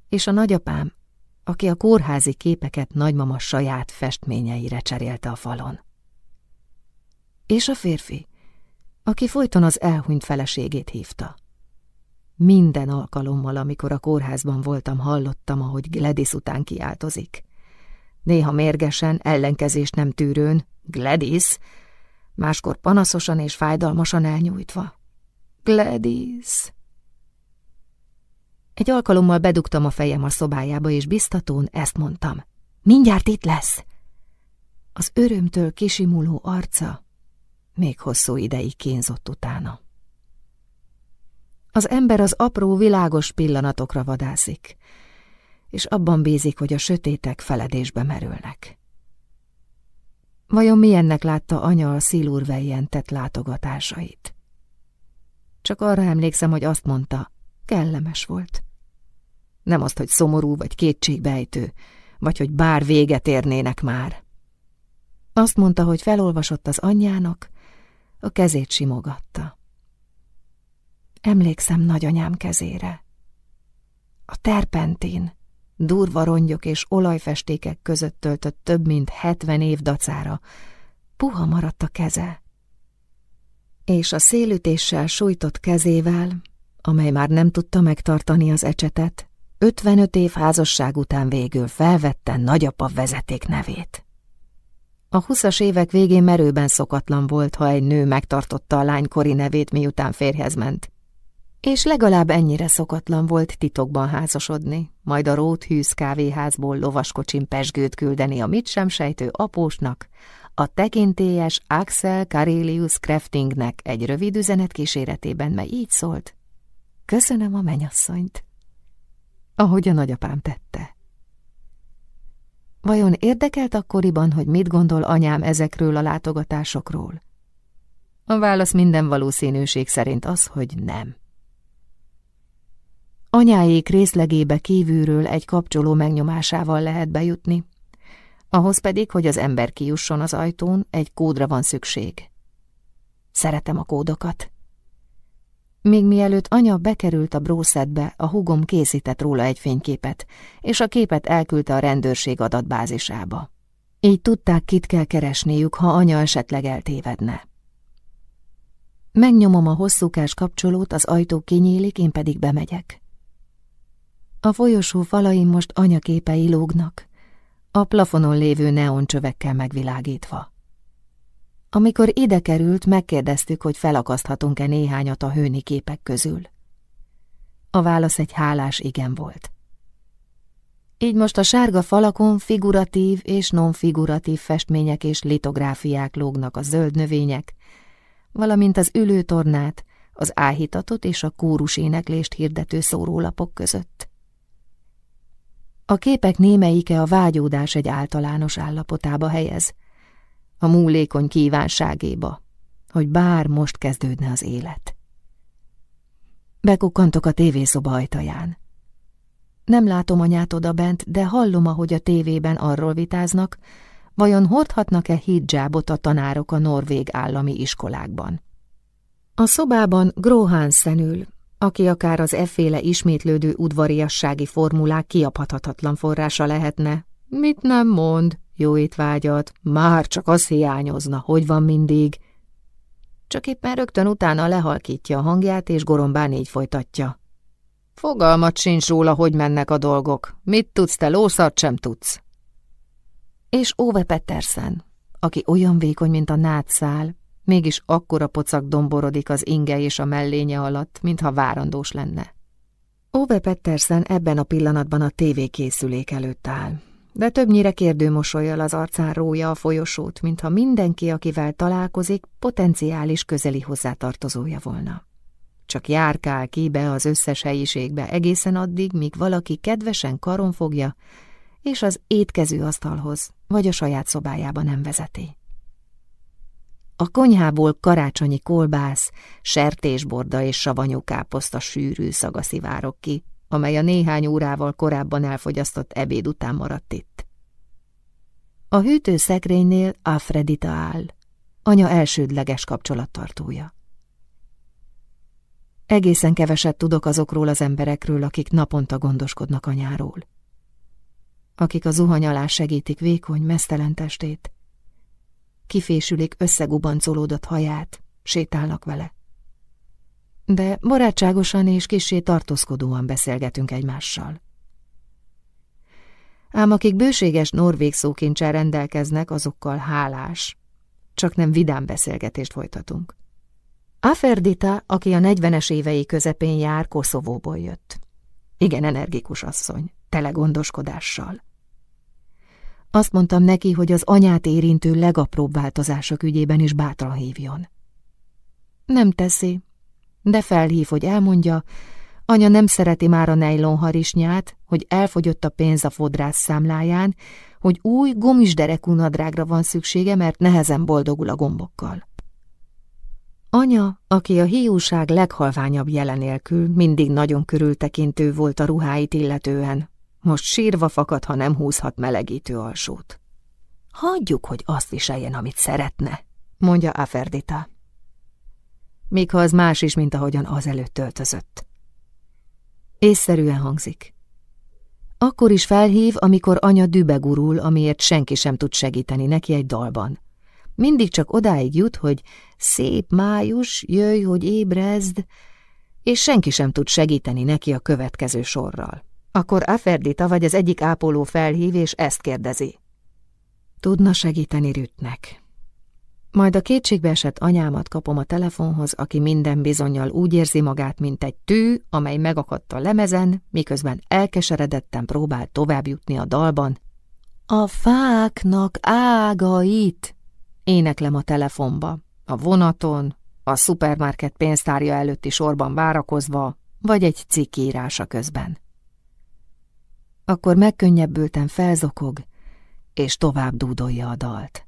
és a nagyapám, aki a kórházi képeket nagymama saját festményeire cserélte a falon. És a férfi, aki folyton az elhunyt feleségét hívta. Minden alkalommal, amikor a kórházban voltam, hallottam, ahogy Gladys után kiáltozik. Néha mérgesen, ellenkezést nem tűrőn, Gladys, máskor panaszosan és fájdalmasan elnyújtva. Gladys! Egy alkalommal bedugtam a fejem a szobájába, és biztatón ezt mondtam. Mindjárt itt lesz! Az örömtől kisimuló arca még hosszú ideig kínzott utána. Az ember az apró, világos pillanatokra vadászik, és abban bízik, hogy a sötétek feledésbe merülnek. Vajon milyennek látta anya a szilurvejjen tett látogatásait? Csak arra emlékszem, hogy azt mondta, kellemes volt. Nem azt, hogy szomorú vagy kétségbejtő, vagy hogy bár véget érnének már. Azt mondta, hogy felolvasott az anyjának, a kezét simogatta. Emlékszem nagyanyám kezére. A terpentin, durva rongyok és olajfestékek között töltött több mint hetven év dacára, puha maradt a keze. És a szélütéssel sújtott kezével, amely már nem tudta megtartani az ecsetet, 55 év házasság után végül felvette nagyapa vezeték nevét. A huszas évek végén merőben szokatlan volt, ha egy nő megtartotta a lánykori nevét, miután férhez ment. És legalább ennyire szokatlan volt titokban házasodni, majd a Róthűz kávéházból lovaskocsin pesgőt küldeni a mit sem sejtő apósnak, a tekintélyes Axel Karelius Kraftingnek egy rövid üzenet kíséretében, mely így szólt. Köszönöm a menyasszonyt. Ahogy a nagyapám tette. Vajon érdekelt akkoriban, hogy mit gondol anyám ezekről a látogatásokról? A válasz minden valószínűség szerint az, hogy nem. Anyáék részlegébe kívülről egy kapcsoló megnyomásával lehet bejutni, ahhoz pedig, hogy az ember kijusson az ajtón, egy kódra van szükség. Szeretem a kódokat. Még mielőtt anya bekerült a brószedbe, a hugom készített róla egy fényképet, és a képet elküldte a rendőrség adatbázisába. Így tudták, kit kell keresniük, ha anya esetleg eltévedne. Megnyomom a hosszúkás kapcsolót, az ajtó kinyílik, én pedig bemegyek. A folyosó falain most anyaképei lógnak, a plafonon lévő neoncsövekkel megvilágítva. Amikor ide került, megkérdeztük, hogy felakaszthatunk-e néhányat a hőni képek közül. A válasz egy hálás igen volt. Így most a sárga falakon figuratív és nonfiguratív festmények és litográfiák lógnak a zöld növények, valamint az ülőtornát, az áhítatot és a kórus éneklést hirdető szórólapok között. A képek némeike a vágyódás egy általános állapotába helyez, a múlékony kívánságéba, hogy bár most kezdődne az élet. Bekukkantok a tévészoba ajtaján. Nem látom anyát odabent, de hallom, ahogy a tévében arról vitáznak, vajon hordhatnak-e hijabot a tanárok a norvég állami iskolákban. A szobában Grohansen ül, aki akár az efféle ismétlődő udvariassági formulák kiabhatatlan forrása lehetne. Mit nem mond? Jó étvágyat, már csak az hiányozna, hogy van mindig. Csak éppen rögtön utána lehalkítja a hangját, és gorombán így folytatja. Fogalmat sincs róla, hogy mennek a dolgok. Mit tudsz, te lószart sem tudsz. És Óve Pettersen, aki olyan vékony, mint a nátszál, mégis akkora pocak domborodik az inge és a mellénye alatt, mintha várandós lenne. Ove Pettersen ebben a pillanatban a tévékészülék előtt áll, de többnyire kérdő mosolyjal az arcán rója a folyosót, mintha mindenki, akivel találkozik, potenciális közeli hozzátartozója volna. Csak járkál ki be az összes helyiségbe egészen addig, míg valaki kedvesen karon fogja, és az étkező asztalhoz vagy a saját szobájába nem vezeti. A konyhából karácsonyi kolbász, sertésborda és savanyú káposzta sűrű szaga szivárok ki, amely a néhány órával korábban elfogyasztott ebéd után maradt itt. A hűtőszekrénynél Alfredita áll, anya elsődleges kapcsolattartója. Egészen keveset tudok azokról az emberekről, akik naponta gondoskodnak anyáról. Akik a zuhany alá segítik vékony, mesztelen testét, kifésülik összegubancolódott haját, sétálnak vele. De barátságosan és kissé tartózkodóan beszélgetünk egymással. Ám akik bőséges norvég szókincsel rendelkeznek, azokkal hálás, csak nem vidám beszélgetést folytatunk. Aferdita, aki a negyvenes évei közepén jár, Koszovóból jött. Igen energikus asszony, tele gondoskodással. Azt mondtam neki, hogy az anyát érintő legapróbb változások ügyében is bátran hívjon. Nem teszi, de felhív, hogy elmondja, anya nem szereti már a nejlonharisnyát, hogy elfogyott a pénz a fodrász számláján, hogy új gomisderekú nadrágra van szüksége, mert nehezen boldogul a gombokkal. Anya, aki a hiúság leghalványabb jelenélkül mindig nagyon körültekintő volt a ruháit illetően, most sírva fakad, ha nem húzhat melegítő alsót. Hagyjuk, hogy azt viseljen, amit szeretne, mondja Aferdita. Még ha az más is, mint ahogyan az előtt töltözött. Észszerűen hangzik. Akkor is felhív, amikor anya dübegurul, amiért senki sem tud segíteni neki egy dalban. Mindig csak odáig jut, hogy szép május, jöjj, hogy ébrezd, és senki sem tud segíteni neki a következő sorral. Akkor Aferdita vagy az egyik ápoló felhív, és ezt kérdezi. Tudna segíteni Rütnek. Majd a kétségbe esett anyámat kapom a telefonhoz, aki minden bizonyal úgy érzi magát, mint egy tű, amely megakadt a lemezen, miközben elkeseredetten próbál továbbjutni a dalban. A fáknak ágait! Éneklem a telefonba, a vonaton, a szupermarket pénztárja előtti sorban várakozva, vagy egy cikk írása közben. Akkor megkönnyebbülten felzokog, és tovább dúdolja a dalt.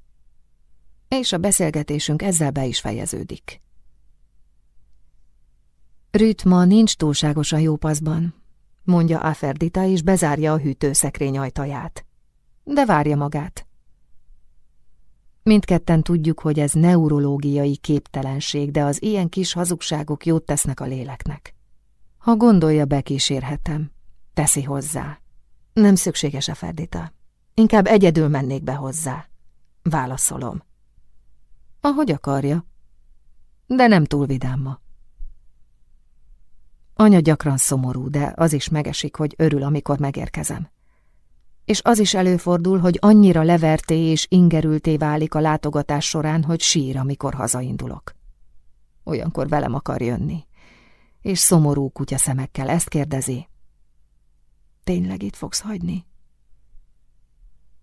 És a beszélgetésünk ezzel be is fejeződik. Rüt ma nincs túlságosan jó paszban, mondja Aferdita, és bezárja a hűtőszekrény ajtaját. De várja magát. Mindketten tudjuk, hogy ez neurológiai képtelenség, de az ilyen kis hazugságok jót tesznek a léleknek. Ha gondolja, bekísérhetem, teszi hozzá. Nem szükséges a Ferdita. Inkább egyedül mennék be hozzá. Válaszolom. Ahogy akarja. De nem túl vidám ma. Anya gyakran szomorú, de az is megesik, hogy örül, amikor megérkezem. És az is előfordul, hogy annyira leverté és ingerülté válik a látogatás során, hogy sír, amikor hazaindulok. Olyankor velem akar jönni. És szomorú kutya szemekkel ezt kérdezi, Tényleg itt fogsz hagyni?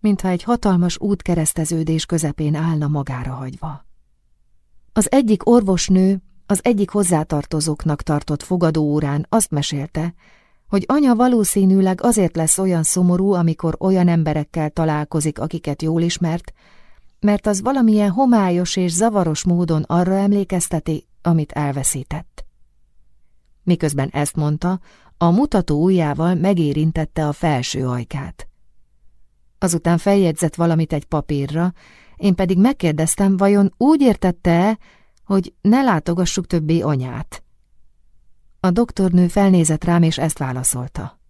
Mintha egy hatalmas útkereszteződés közepén állna magára hagyva. Az egyik orvosnő az egyik hozzátartozóknak tartott fogadóórán azt mesélte, hogy anya valószínűleg azért lesz olyan szomorú, amikor olyan emberekkel találkozik, akiket jól ismert, mert az valamilyen homályos és zavaros módon arra emlékezteti, amit elveszített. Miközben ezt mondta, a mutató ujjával megérintette a felső ajkát. Azután feljegyzett valamit egy papírra, én pedig megkérdeztem, vajon úgy értette-e, hogy ne látogassuk többé anyát. A doktornő felnézett rám, és ezt válaszolta.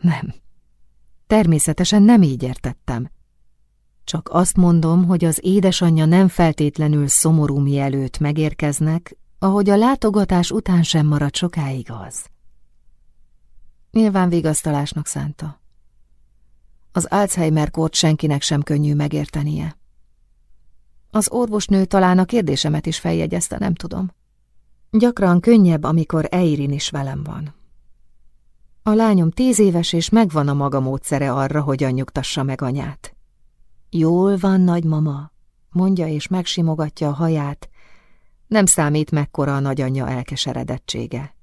Nem. Természetesen nem így értettem. Csak azt mondom, hogy az édesanyja nem feltétlenül szomorú mielőtt megérkeznek, ahogy a látogatás után sem marad sokáig az. Nyilván vigasztalásnak szánta. Az Alzheimer-kort senkinek sem könnyű megértenie. Az orvosnő talán a kérdésemet is feljegyezte, nem tudom. Gyakran könnyebb, amikor Eirin is velem van. A lányom tíz éves, és megvan a maga módszere arra, hogy nyugtassa meg anyát. Jól van, nagymama, mondja és megsimogatja a haját. Nem számít mekkora a nagyanyja elkeseredettsége.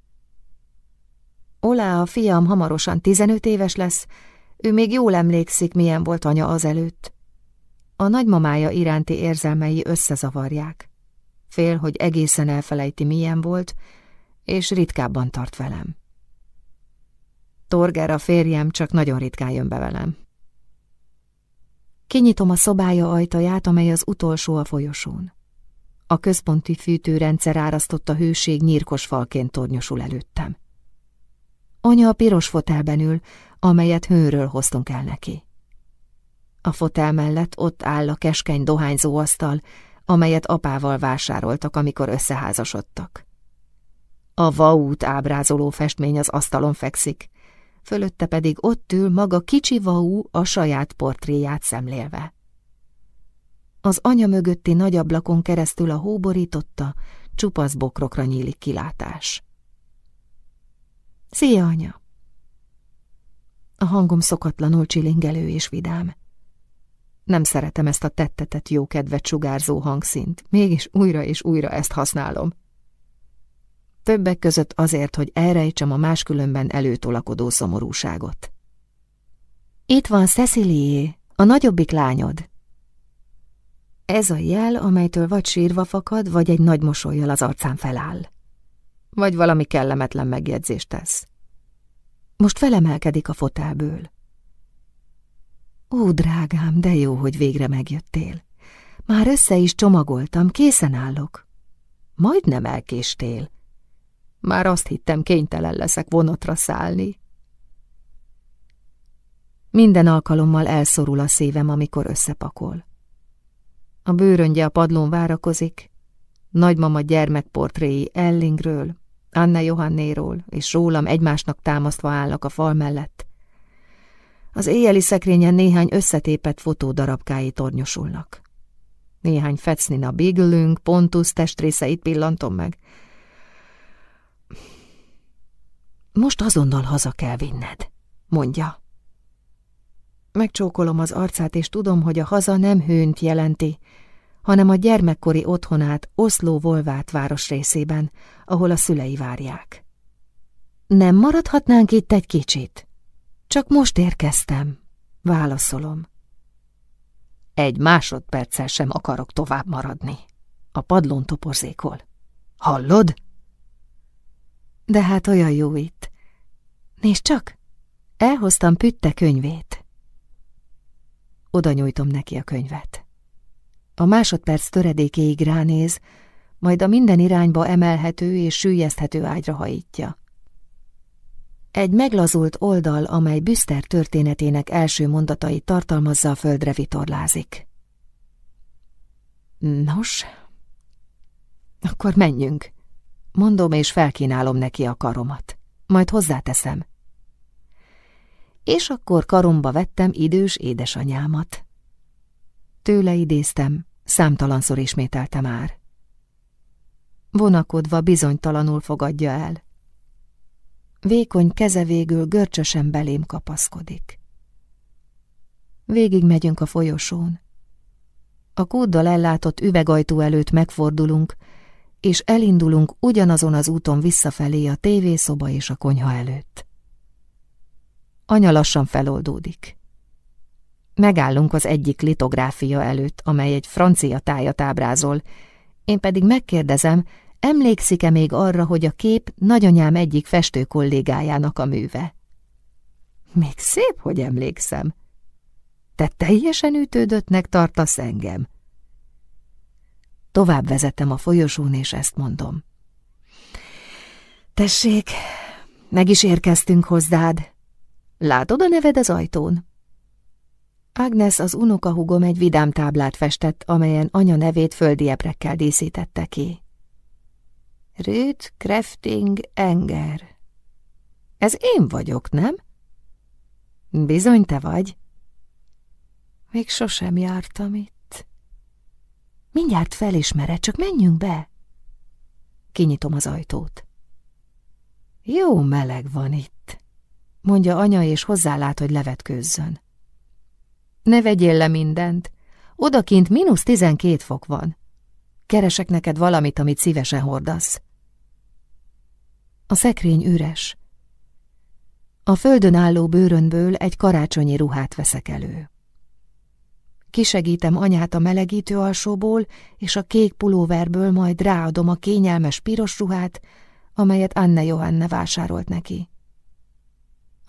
Olá, a fiam hamarosan tizenöt éves lesz, ő még jól emlékszik, milyen volt anya azelőtt. A nagymamája iránti érzelmei összezavarják. Fél, hogy egészen elfelejti, milyen volt, és ritkábban tart velem. Torger a férjem csak nagyon ritkán jön be velem. Kinyitom a szobája ajtaját, amely az utolsó a folyosón. A központi fűtőrendszer árasztott a hőség nyírkos falként tornyosul előttem. Anya a piros fotelben ül, amelyet hőről hoztunk el neki. A fotel mellett ott áll a keskeny dohányzó asztal, amelyet apával vásároltak, amikor összeházasodtak. A vaút ábrázoló festmény az asztalon fekszik, fölötte pedig ott ül maga kicsi vaú a saját portréját szemlélve. Az anya mögötti nagy ablakon keresztül a hóborította, csupasz bokrokra nyílik kilátás. Szia, anya! A hangom szokatlanul csilingelő és vidám. Nem szeretem ezt a tettetett jókedvet sugárzó hangszint, mégis újra és újra ezt használom. Többek között azért, hogy elrejtsem a máskülönben előtolakodó szomorúságot. Itt van Cecilie, a nagyobbik lányod. Ez a jel, amelytől vagy sírva fakad, vagy egy nagy mosolyjal az arcán feláll. Vagy valami kellemetlen megjegyzést tesz. Most felemelkedik a fotelből. Ó, drágám, de jó, hogy végre megjöttél. Már össze is csomagoltam, készen állok. Majdnem elkéstél. Már azt hittem, kénytelen leszek vonatra szállni. Minden alkalommal elszorul a szívem, amikor összepakol. A bőröngye a padlón várakozik, nagymama gyermekportréi Ellingről, Anna Johannéról és rólam egymásnak támasztva állnak a fal mellett. Az éjjeli szekrényen néhány összetépett fotódarabkái tornyosulnak. Néhány fecnina béglünk, pontusz testrészeit pillantom meg. Most azonnal haza kell vinned, mondja. Megcsókolom az arcát, és tudom, hogy a haza nem hőnt jelenti, hanem a gyermekkori otthonát Oszló-Volvát városrészében, ahol a szülei várják. Nem maradhatnánk itt egy kicsit? Csak most érkeztem, válaszolom. Egy másodperccel sem akarok tovább maradni. A padlón toporzékol. Hallod? De hát olyan jó itt. Nézd csak, elhoztam Pütte könyvét. Oda nyújtom neki a könyvet. A másodperc töredékéig ránéz, majd a minden irányba emelhető és sűjeszthető ágyra hajítja. Egy meglazult oldal, amely Büszter történetének első mondatait tartalmazza a földre vitorlázik. Nos, akkor menjünk, mondom és felkínálom neki a karomat, majd hozzáteszem. És akkor karomba vettem idős édesanyámat. Tőle idéztem, számtalanszor ismételte már. Vonakodva bizonytalanul fogadja el. Vékony keze végül görcsösen belém kapaszkodik. Végig megyünk a folyosón. A kóddal ellátott üvegajtó előtt megfordulunk, és elindulunk ugyanazon az úton visszafelé a tévészoba és a konyha előtt. Anya lassan feloldódik. Megállunk az egyik litográfia előtt, amely egy francia tájat ábrázol, én pedig megkérdezem, emlékszik-e még arra, hogy a kép nagyanyám egyik festő kollégájának a műve? Még szép, hogy emlékszem. Te teljesen ütődöttnek tartasz engem. Tovább vezettem a folyosón, és ezt mondom. Tessék, meg is érkeztünk hozzád. Látod a neved az ajtón? Agnes az unokahugom egy vidám táblát festett, amelyen anya nevét földi ebrekkel díszítette ki. Rőt Krefting Enger. Ez én vagyok, nem? Bizony te vagy. Még sosem jártam itt. Mindjárt felismered, csak menjünk be. Kinyitom az ajtót. Jó meleg van itt, mondja anya, és hozzálát, hogy levetkőzzön. Ne vegyél le mindent. Odakint mínusz tizenkét fok van. Keresek neked valamit, amit szívesen hordasz. A szekrény üres. A földön álló bőrönből egy karácsonyi ruhát veszek elő. Kisegítem anyát a melegítő alsóból, és a kék pulóverből majd ráadom a kényelmes piros ruhát, amelyet Anne Johanne vásárolt neki.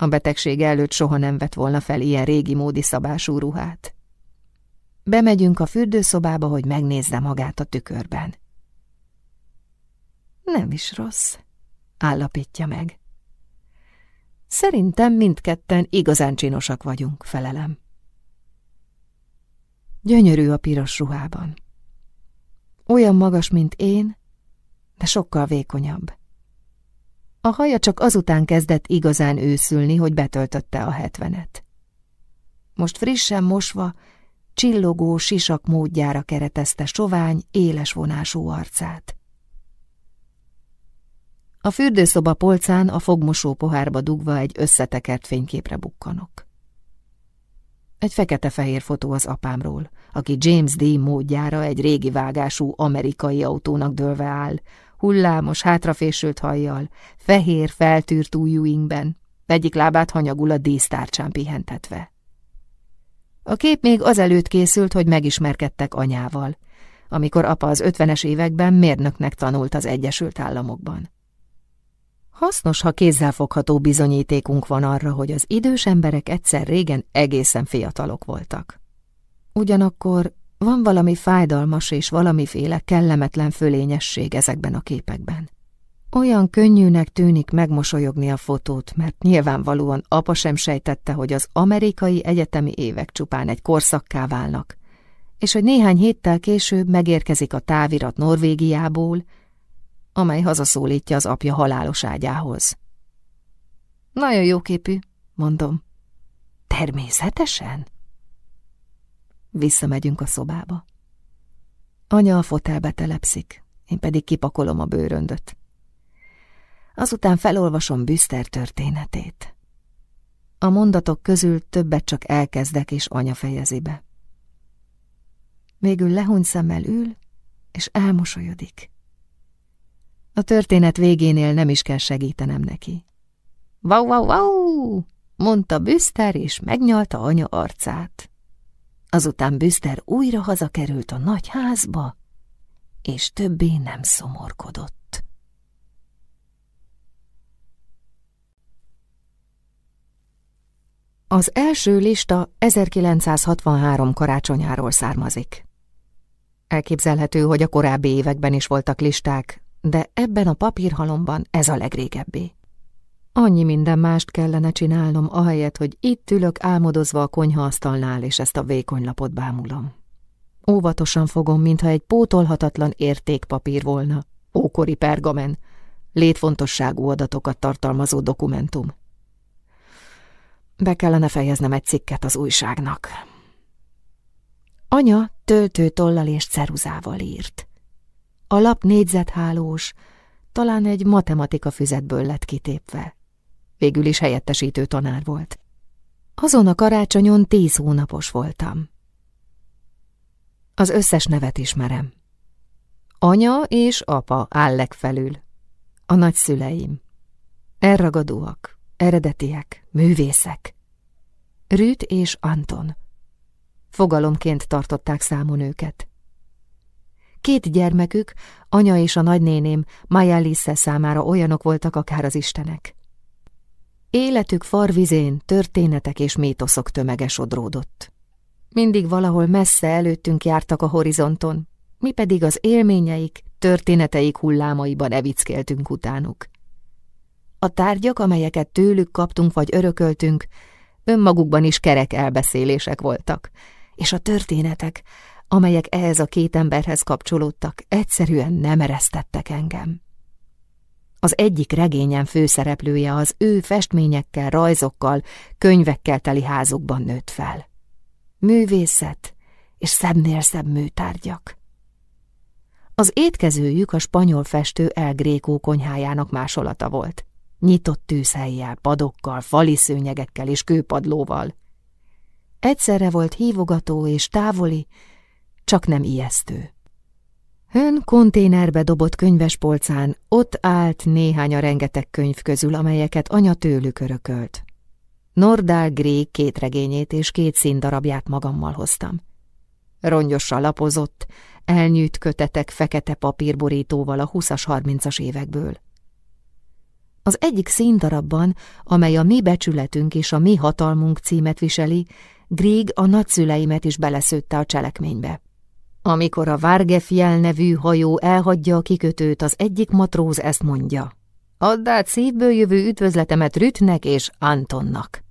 A betegség előtt soha nem vett volna fel ilyen régi módi szabású ruhát. Bemegyünk a fürdőszobába, hogy megnézze magát a tükörben. Nem is rossz, állapítja meg. Szerintem mindketten igazán csinosak vagyunk, felelem. Gyönyörű a piros ruhában. Olyan magas, mint én, de sokkal vékonyabb. A haja csak azután kezdett igazán őszülni, hogy betöltötte a hetvenet. Most frissen mosva, csillogó sisak módjára keretezte sovány, éles vonású arcát. A fürdőszoba polcán a fogmosó pohárba dugva egy összetekert fényképre bukkanok. Egy fekete-fehér fotó az apámról, aki James D. módjára egy régi vágású amerikai autónak dőlve áll, hullámos, hátrafésült hajjal, fehér, feltűrt ujjúinkben, egyik lábát hanyagul a dísztárcsán pihentetve. A kép még azelőtt készült, hogy megismerkedtek anyával, amikor apa az ötvenes években mérnöknek tanult az Egyesült Államokban. Hasznos, ha kézzelfogható bizonyítékunk van arra, hogy az idős emberek egyszer régen egészen fiatalok voltak. Ugyanakkor van valami fájdalmas és valamiféle kellemetlen fölényesség ezekben a képekben. Olyan könnyűnek tűnik megmosolyogni a fotót, mert nyilvánvalóan apa sem sejtette, hogy az amerikai egyetemi évek csupán egy korszakká válnak, és hogy néhány héttel később megérkezik a távirat Norvégiából, amely hazaszólítja az apja halálos ágyához. Nagyon jó képű, mondom. Természetesen? Visszamegyünk a szobába. Anya a fotelbe telepszik, én pedig kipakolom a bőröndöt. Azután felolvasom Büszter történetét. A mondatok közül többet csak elkezdek, és anya fejezi be. Végül lehúny szemmel ül, és elmosolyodik. A történet végénél nem is kell segítenem neki. Wow, wow, wow! mondta Büszter, és megnyalta anya arcát. Azután Büszter újra hazakerült a nagy házba, és többé nem szomorkodott. Az első lista 1963 karácsonyáról származik. Elképzelhető, hogy a korábbi években is voltak listák, de ebben a papírhalomban ez a legrégebbé. Annyi minden mást kellene csinálnom, ahelyett, hogy itt ülök álmodozva a konyhaasztalnál, és ezt a vékony lapot bámulom. Óvatosan fogom, mintha egy pótolhatatlan értékpapír volna, ókori pergamen, létfontosságú adatokat tartalmazó dokumentum. Be kellene fejeznem egy cikket az újságnak. Anya töltőtollal és ceruzával írt. A lap négyzethálós, talán egy matematika füzetből lett kitépve. Végül is helyettesítő tanár volt. Azon a karácsonyon tíz hónapos voltam. Az összes nevet ismerem. Anya és apa áll legfelül. A nagyszüleim. Elragadóak, eredetiek, művészek. Rüt és Anton. Fogalomként tartották számon őket. Két gyermekük, anya és a nagynéném, Maja Lisse számára olyanok voltak akár az istenek. Életük farvizén történetek és mítoszok tömege sodródott. Mindig valahol messze előttünk jártak a horizonton, mi pedig az élményeik, történeteik hullámaiban evickéltünk utánuk. A tárgyak, amelyeket tőlük kaptunk vagy örököltünk, önmagukban is kerek elbeszélések voltak, és a történetek, amelyek ehhez a két emberhez kapcsolódtak, egyszerűen nem eresztettek engem. Az egyik regényen főszereplője az ő festményekkel, rajzokkal, könyvekkel teli házukban nőtt fel. Művészet és szebbnél szebb műtárgyak. Az étkezőjük a spanyol festő El Gréco konyhájának másolata volt. Nyitott tűzhelyjel, padokkal, fali szőnyegekkel és kőpadlóval. Egyszerre volt hívogató és távoli, csak nem ijesztő. Hön konténerbe dobott könyvespolcán ott állt néhány a rengeteg könyv közül, amelyeket anya tőlük örökölt. Nordál Grég két regényét és két színdarabját magammal hoztam. Rongyosra lapozott, elnyűjt kötetek fekete papírborítóval a 20-as, 30-as évekből. Az egyik színdarabban, amely a mi becsületünk és a mi hatalmunk címet viseli, Grieg a nagyszüleimet is beleszőtte a cselekménybe. Amikor a Várgefjel nevű hajó elhagyja a kikötőt, az egyik matróz ezt mondja. Add át szívből jövő üdvözletemet Rütnek és Antonnak.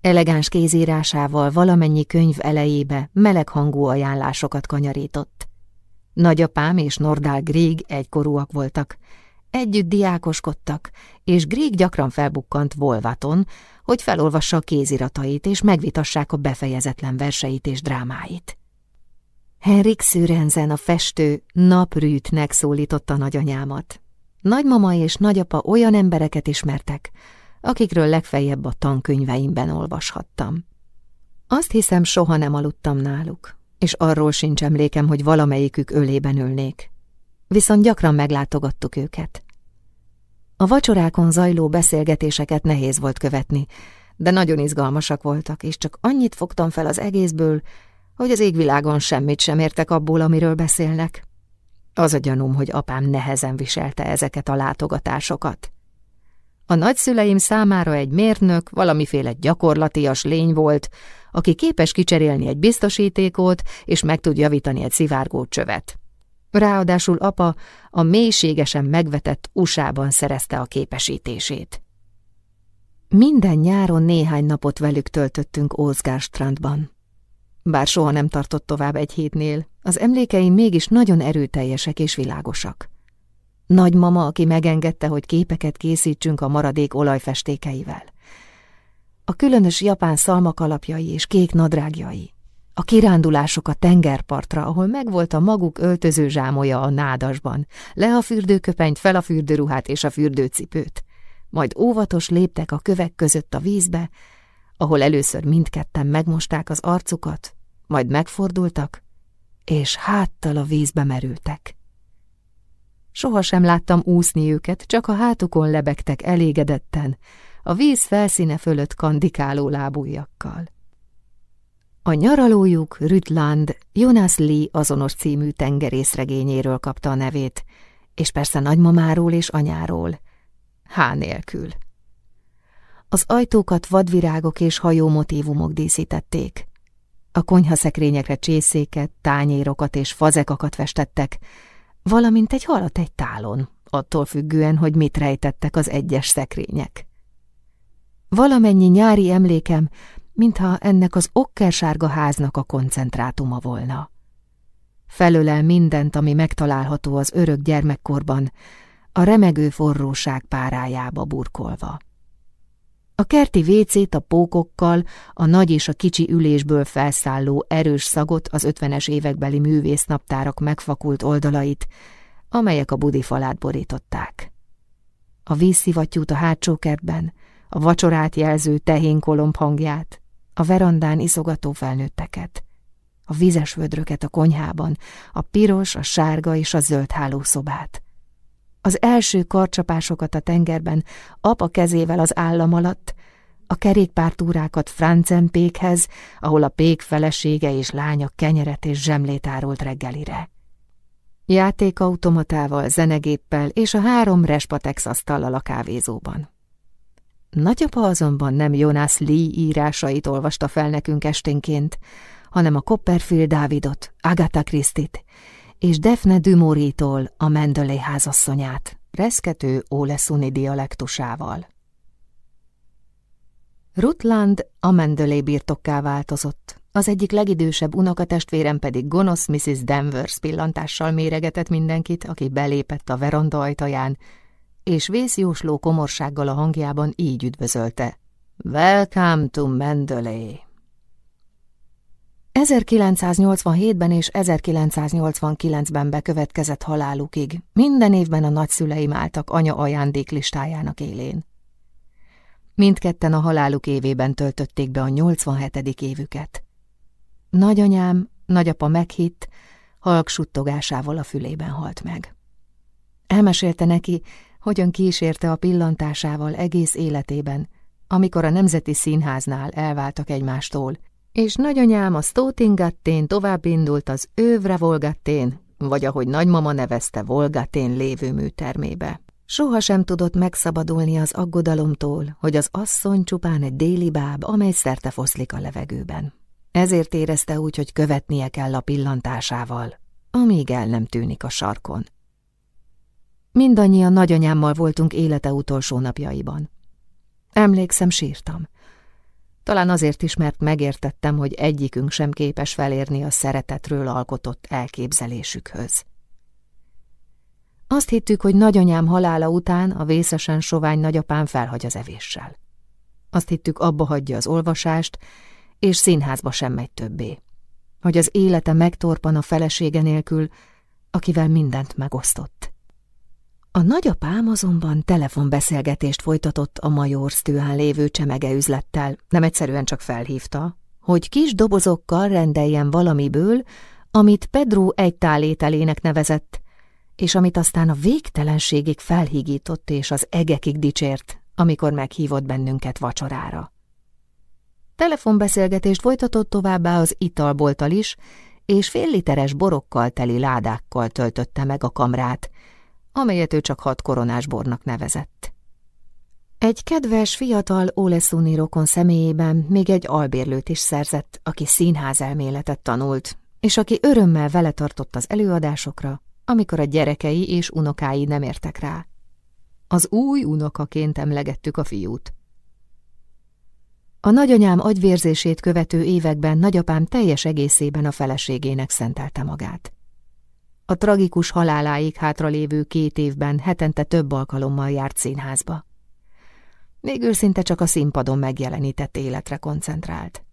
Elegáns kézírásával valamennyi könyv elejébe meleg hangú ajánlásokat kanyarított. Nagyapám és Nordál Grieg egykorúak voltak, együtt diákoskodtak, és Grieg gyakran felbukkant Volvaton, hogy felolvassa a kéziratait és megvitassák a befejezetlen verseit és drámáit. Henrik Szürenzen a festő naprűtnek szólította nagyanyámat. Nagymama és nagyapa olyan embereket ismertek, akikről legfeljebb a tankönyveimben olvashattam. Azt hiszem, soha nem aludtam náluk, és arról sincs emlékem, hogy valamelyikük ölében ülnék. Viszont gyakran meglátogattuk őket. A vacsorákon zajló beszélgetéseket nehéz volt követni, de nagyon izgalmasak voltak, és csak annyit fogtam fel az egészből, hogy az égvilágon semmit sem értek abból, amiről beszélnek. Az a gyanúm, hogy apám nehezen viselte ezeket a látogatásokat. A nagyszüleim számára egy mérnök, valamiféle gyakorlatias lény volt, aki képes kicserélni egy biztosítékot, és meg tud javítani egy szivárgó csövet. Ráadásul apa a mélységesen megvetett USA-ban szerezte a képesítését. Minden nyáron néhány napot velük töltöttünk Ózgárstrandban. Bár soha nem tartott tovább egy hétnél, az emlékeim mégis nagyon erőteljesek és világosak. Nagymama, aki megengedte, hogy képeket készítsünk a maradék olajfestékeivel. A különös japán szalmakalapjai és kék nadrágjai. A kirándulások a tengerpartra, ahol megvolt a maguk öltöző zsámolja a nádasban, le a fürdőköpenyt, fel a fürdőruhát és a fürdőcipőt. Majd óvatos léptek a kövek között a vízbe, ahol először mindketten megmosták az arcukat, majd megfordultak, és háttal a vízbe merültek. Soha sem láttam úszni őket, csak a hátukon lebegtek elégedetten, a víz felszíne fölött kandikáló lábújakkal. A nyaralójuk Rütland Jonas Lee azonos című tengerészregényéről kapta a nevét, és persze nagymamáról és anyáról, H nélkül. Az ajtókat vadvirágok és hajó motívumok díszítették. A konyhaszekrényekre csészéket, tányérokat és fazekakat festettek, valamint egy halat egy tálon, attól függően, hogy mit rejtettek az egyes szekrények. Valamennyi nyári emlékem, mintha ennek az okkersárga háznak a koncentrátuma volna. Felölel mindent, ami megtalálható az örök gyermekkorban, a remegő forróság párájába burkolva. A kerti vécét a pókokkal, a nagy és a kicsi ülésből felszálló erős szagot az ötvenes évekbeli művésznaptárak megfakult oldalait, amelyek a budi falát borították. A vízszivattyút a hátsó kertben, a vacsorát jelző tehénkolomb hangját, a verandán iszogató felnőtteket, a vizes vödröket a konyhában, a piros, a sárga és a zöld hálószobát. Az első karcsapásokat a tengerben apa kezével az állam alatt, a kerékpártúrákat Francempékhez, ahol a pék felesége és lánya kenyeret és zsemlét árult reggelire. Játékautomatával, zenegéppel és a három respatex asztallal a kávézóban. Nagyapa azonban nem Jonas Lee írásait olvasta fel nekünk esténként, hanem a Copperfield Dávidot, Agatha Christie-t és Defne Dumoritól a Mendeley házasszonyát, reszkető Oleszuni dialektusával. Rutland a Mendeley birtokká változott, az egyik legidősebb unokatestvérem pedig gonosz Mrs. Danvers pillantással méregetett mindenkit, aki belépett a veranda ajtaján, és vészjósló komorsággal a hangjában így üdvözölte. Welcome to Mendeley! 1987-ben és 1989-ben bekövetkezett halálukig minden évben a nagyszüleim álltak anya ajándéklistájának élén. Mindketten a haláluk évében töltötték be a 87. évüket. Nagyanyám, nagyapa meghitt, halk suttogásával a fülében halt meg. Elmesélte neki, hogyan kísérte a pillantásával egész életében, amikor a Nemzeti Színháznál elváltak egymástól, és nagyanyám a Stótingattén tovább indult az Övre Volgattén, vagy ahogy nagymama nevezte Volgatén lévő műtermébe. Soha sem tudott megszabadulni az aggodalomtól, hogy az asszony csupán egy déli báb, amely szerte foszlik a levegőben. Ezért érezte úgy, hogy követnie kell a pillantásával, amíg el nem tűnik a sarkon. Mindannyian nagyanyámmal voltunk élete utolsó napjaiban. Emlékszem, sírtam. Talán azért is, mert megértettem, hogy egyikünk sem képes felérni a szeretetről alkotott elképzelésükhöz. Azt hittük, hogy nagyanyám halála után a vészesen sovány nagyapám felhagy az evéssel. Azt hittük, abba hagyja az olvasást, és színházba sem megy többé. Hogy az élete megtorpan a felesége nélkül, akivel mindent megosztott. A nagyapám azonban telefonbeszélgetést folytatott a Majorsztőhán lévő csemegeüzlettel, nem egyszerűen csak felhívta, hogy kis dobozokkal rendeljen valamiből, amit Pedro egy tálételének nevezett, és amit aztán a végtelenségig felhígított és az egekig dicsért, amikor meghívott bennünket vacsorára. Telefonbeszélgetést folytatott továbbá az italbolttal is, és fél literes borokkal teli ládákkal töltötte meg a kamrát, amelyet ő csak hat koronás bornak nevezett. Egy kedves, fiatal Oleszuni rokon személyében még egy albérlőt is szerzett, aki színház elméletet tanult, és aki örömmel vele tartott az előadásokra, amikor a gyerekei és unokái nem értek rá. Az új unokaként emlegettük a fiút. A nagyanyám agyvérzését követő években nagyapám teljes egészében a feleségének szentelte magát. A tragikus haláláig hátralévő két évben hetente több alkalommal járt színházba. Még szinte csak a színpadon megjelenített életre koncentrált.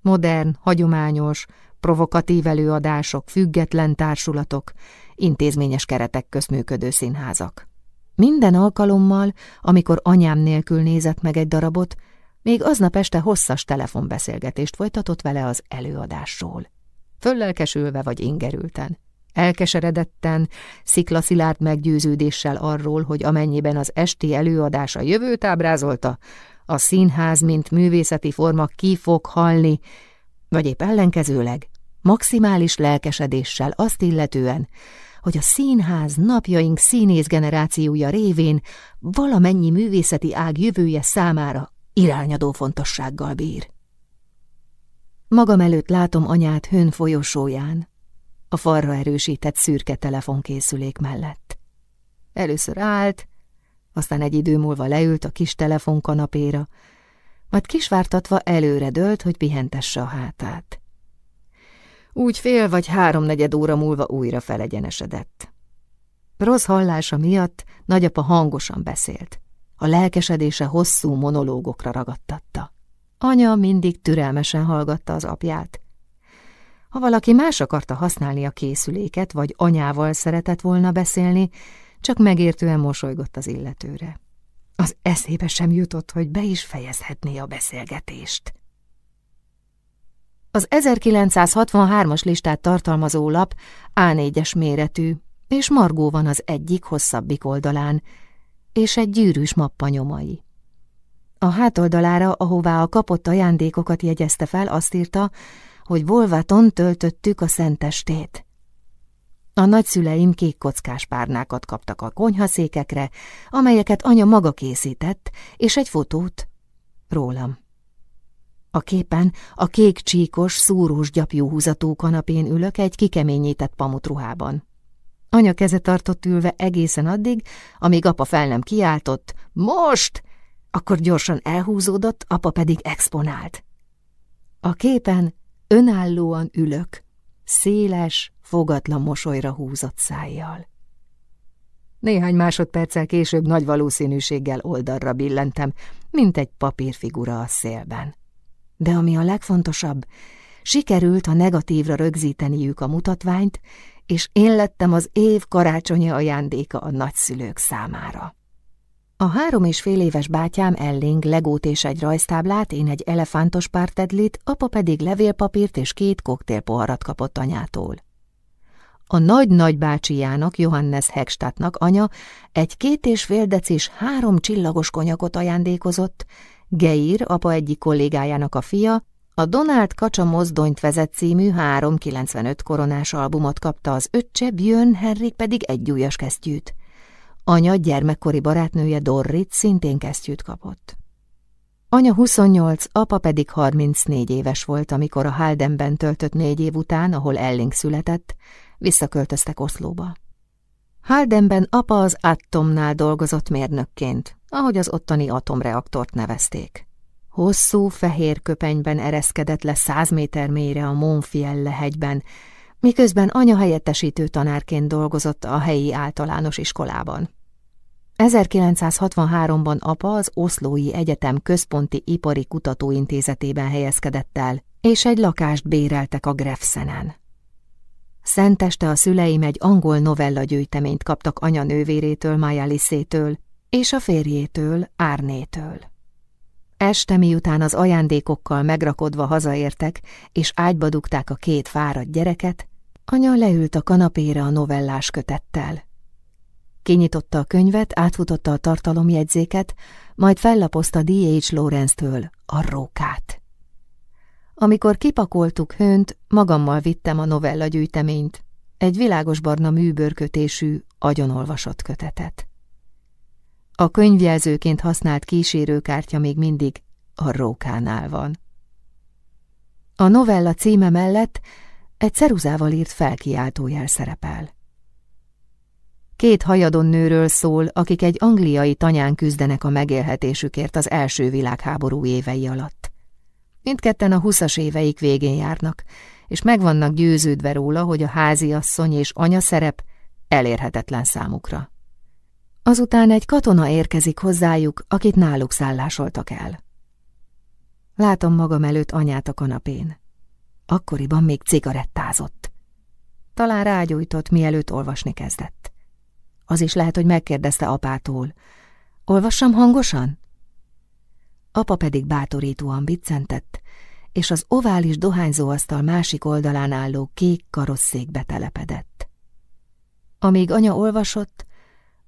Modern, hagyományos, provokatív előadások, független társulatok, intézményes keretek közt működő színházak. Minden alkalommal, amikor anyám nélkül nézett meg egy darabot, még aznap este hosszas telefonbeszélgetést folytatott vele az előadásról. Föllelkesülve vagy ingerülten. Elkeseredetten, sziklaszilárd meggyőződéssel arról, hogy amennyiben az esti előadás a jövőt ábrázolta, a színház, mint művészeti forma ki fog halni, vagy épp ellenkezőleg, maximális lelkesedéssel azt illetően, hogy a színház napjaink színész generációja révén valamennyi művészeti ág jövője számára irányadó fontossággal bír. Magam előtt látom anyát hőn folyosóján, a falra erősített szürke telefonkészülék mellett. Először állt, aztán egy idő múlva leült a kis telefonkanapéra, majd kisvártatva előre dőlt, hogy pihentesse a hátát. Úgy fél vagy háromnegyed óra múlva újra felegyenesedett. Rossz hallása miatt nagyapa hangosan beszélt. A lelkesedése hosszú monológokra ragadtatta. Anya mindig türelmesen hallgatta az apját. Ha valaki más akarta használni a készüléket, vagy anyával szeretett volna beszélni, csak megértően mosolygott az illetőre. Az eszébe sem jutott, hogy be is fejezhetné a beszélgetést. Az 1963-as listát tartalmazó lap A4-es méretű, és Margó van az egyik hosszabbik oldalán, és egy gyűrűs mappa nyomai. A hátoldalára, ahová a kapott ajándékokat jegyezte fel, azt írta, hogy Volvaton töltöttük a szentestét. A nagyszüleim kék kockás párnákat kaptak a konyhaszékekre, amelyeket anya maga készített, és egy fotót rólam. A képen a kék csíkos, szúrós gyapjú húzatú kanapén ülök egy kikeményített pamutruhában. Anya keze tartott ülve egészen addig, amíg apa fel nem kiáltott, most! Akkor gyorsan elhúzódott, apa pedig exponált. A képen önállóan ülök, széles, fogatlan mosolyra húzott szájjal. Néhány másodperccel később nagy valószínűséggel oldalra billentem, mint egy papírfigura a szélben. De ami a legfontosabb, sikerült a negatívra rögzíteniük a mutatványt, és én lettem az év karácsonyi ajándéka a nagyszülők számára. A három és fél éves bátyám Elling legót és egy rajztáblát, én egy elefántos pártedlit, apa pedig levélpapírt és két koktélpoharat kapott anyától. A nagy bácsijának, Johannes Hegstadtnak anya egy két és fél decis három csillagos konyakot ajándékozott, Geir, apa egyik kollégájának a fia, a Donald Kacsa mozdonyt vezet című 395 koronás albumot kapta az öccse, Björn Henrik pedig egy újas kesztyűt. Anya gyermekkori barátnője Dorrit szintén kesztyűt kapott. Anya 28, apa pedig 34 éves volt, amikor a Haldenben töltött négy év után, ahol Elling született, visszaköltöztek Oszlóba. Haldenben apa az Atomnál dolgozott mérnökként, ahogy az ottani atomreaktort nevezték. Hosszú, fehér köpenyben ereszkedett le száz méter mélyre a Monfielle hegyben, miközben anya helyettesítő tanárként dolgozott a helyi általános iskolában. 1963-ban apa az Oszlói Egyetem Központi Ipari Kutatóintézetében helyezkedett el, és egy lakást béreltek a Grefszenen. Szenteste a szüleim egy angol novella gyűjteményt kaptak anya nővérétől, Maja Liszétől, és a férjétől, Árnétől. Este miután az ajándékokkal megrakodva hazaértek, és ágyba dugták a két fáradt gyereket, anya leült a kanapére a novellás kötettel. Kinyitotta a könyvet, átfutotta a tartalomjegyzéket, majd fellapozta D.H. Lawrence-től a rókát. Amikor kipakoltuk hönt, magammal vittem a novella gyűjteményt, egy világosbarna műbőrkötésű, agyonolvasott kötetet. A könyvjelzőként használt kísérőkártya még mindig a rókánál van. A novella címe mellett egy ceruzával írt felkiáltójel szerepel. Két hajadon nőről szól, akik egy angliai tanyán küzdenek a megélhetésükért az első világháború évei alatt. Mindketten a huszas éveik végén járnak, és meg vannak győződve róla, hogy a háziasszony és anya szerep elérhetetlen számukra. Azután egy katona érkezik hozzájuk, akit náluk szállásoltak el. Látom magam előtt anyát a kanapén. Akkoriban még cigarettázott. Talán rágyújtott, mielőtt olvasni kezdett. Az is lehet, hogy megkérdezte apától. Olvassam hangosan? Apa pedig bátorítóan biccentett, és az ovális dohányzóasztal másik oldalán álló kék karosszékbe telepedett. Amíg anya olvasott,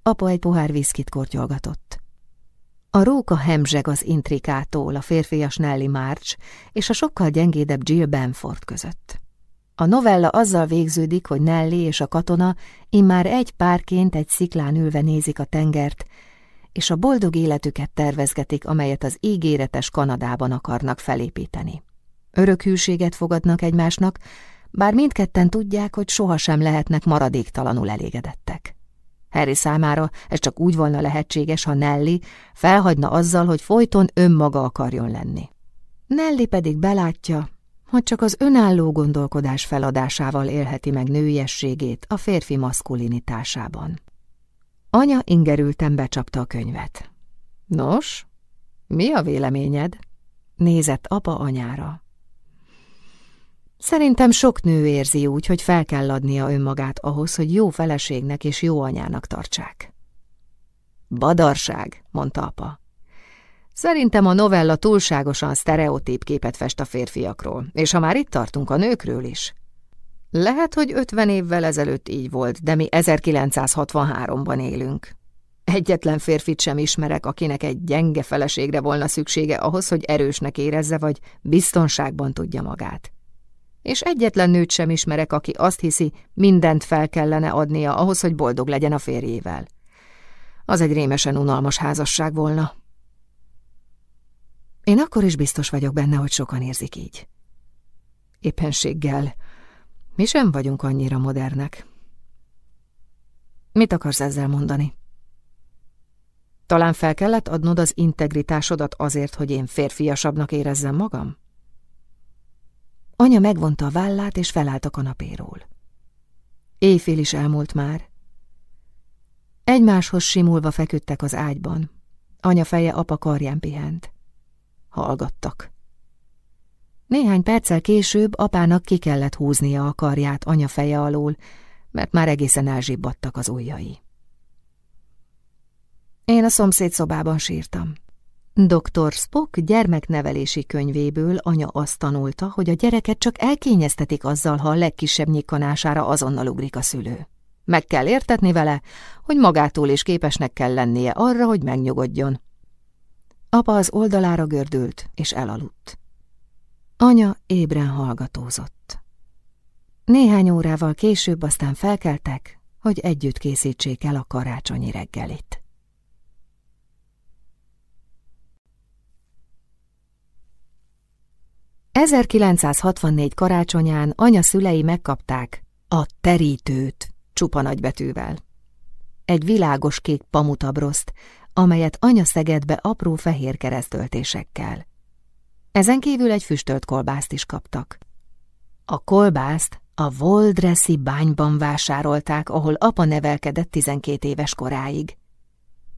apa egy pohár viszkit kortyolgatott. A róka hemzseg az intrikától a férfias Nelly March és a sokkal gyengédebb Jill Benford között. A novella azzal végződik, hogy Nelly és a katona immár egy párként egy sziklán ülve nézik a tengert, és a boldog életüket tervezgetik, amelyet az ígéretes Kanadában akarnak felépíteni. Örök hűséget fogadnak egymásnak, bár mindketten tudják, hogy sohasem lehetnek maradéktalanul elégedettek. Harry számára ez csak úgy volna lehetséges, ha Nelly felhagyna azzal, hogy folyton önmaga akarjon lenni. Nelly pedig belátja, hogy csak az önálló gondolkodás feladásával élheti meg nőiességét a férfi maszkulinitásában. Anya ingerülten becsapta a könyvet. Nos, mi a véleményed? Nézett apa anyára. Szerintem sok nő érzi úgy, hogy fel kell adnia önmagát ahhoz, hogy jó feleségnek és jó anyának tartsák. Badarság, mondta apa. Szerintem a novella túlságosan sztereotíp képet fest a férfiakról, és ha már itt tartunk a nőkről is. Lehet, hogy ötven évvel ezelőtt így volt, de mi 1963-ban élünk. Egyetlen férfit sem ismerek, akinek egy gyenge feleségre volna szüksége ahhoz, hogy erősnek érezze, vagy biztonságban tudja magát. És egyetlen nőt sem ismerek, aki azt hiszi, mindent fel kellene adnia ahhoz, hogy boldog legyen a férjével. Az egy rémesen unalmas házasság volna. Én akkor is biztos vagyok benne, hogy sokan érzik így. Éppenséggel, mi sem vagyunk annyira modernek. Mit akarsz ezzel mondani? Talán fel kellett adnod az integritásodat azért, hogy én férfiasabbnak érezzem magam? Anya megvonta a vállát, és felállt a kanapéról. Éjfél is elmúlt már. Egymáshoz simulva feküdtek az ágyban. Anya feje apa karján pihent. Hallgattak. Néhány perccel később apának ki kellett húznia a karját anya feje alól, mert már egészen elzsibbadtak az ujjai. Én a szomszéd szobában sírtam. Dr. Spock gyermeknevelési könyvéből anya azt tanulta, hogy a gyereket csak elkényeztetik azzal, ha a legkisebb nyikkanására azonnal ugrik a szülő. Meg kell értetni vele, hogy magától is képesnek kell lennie arra, hogy megnyugodjon. Apa az oldalára gördült, és elaludt. Anya ébren hallgatózott. Néhány órával később aztán felkeltek, hogy együtt készítsék el a karácsonyi reggelit. ...1964 karácsonyán anya szülei megkapták a terítőt csupa nagybetűvel. Egy világos kék pamutabroszt, amelyet anya szegett be apró fehér keresztöltésekkel. Ezen kívül egy füstölt kolbászt is kaptak. A kolbászt a Voldreszi bányban vásárolták, ahol apa nevelkedett 12 éves koráig.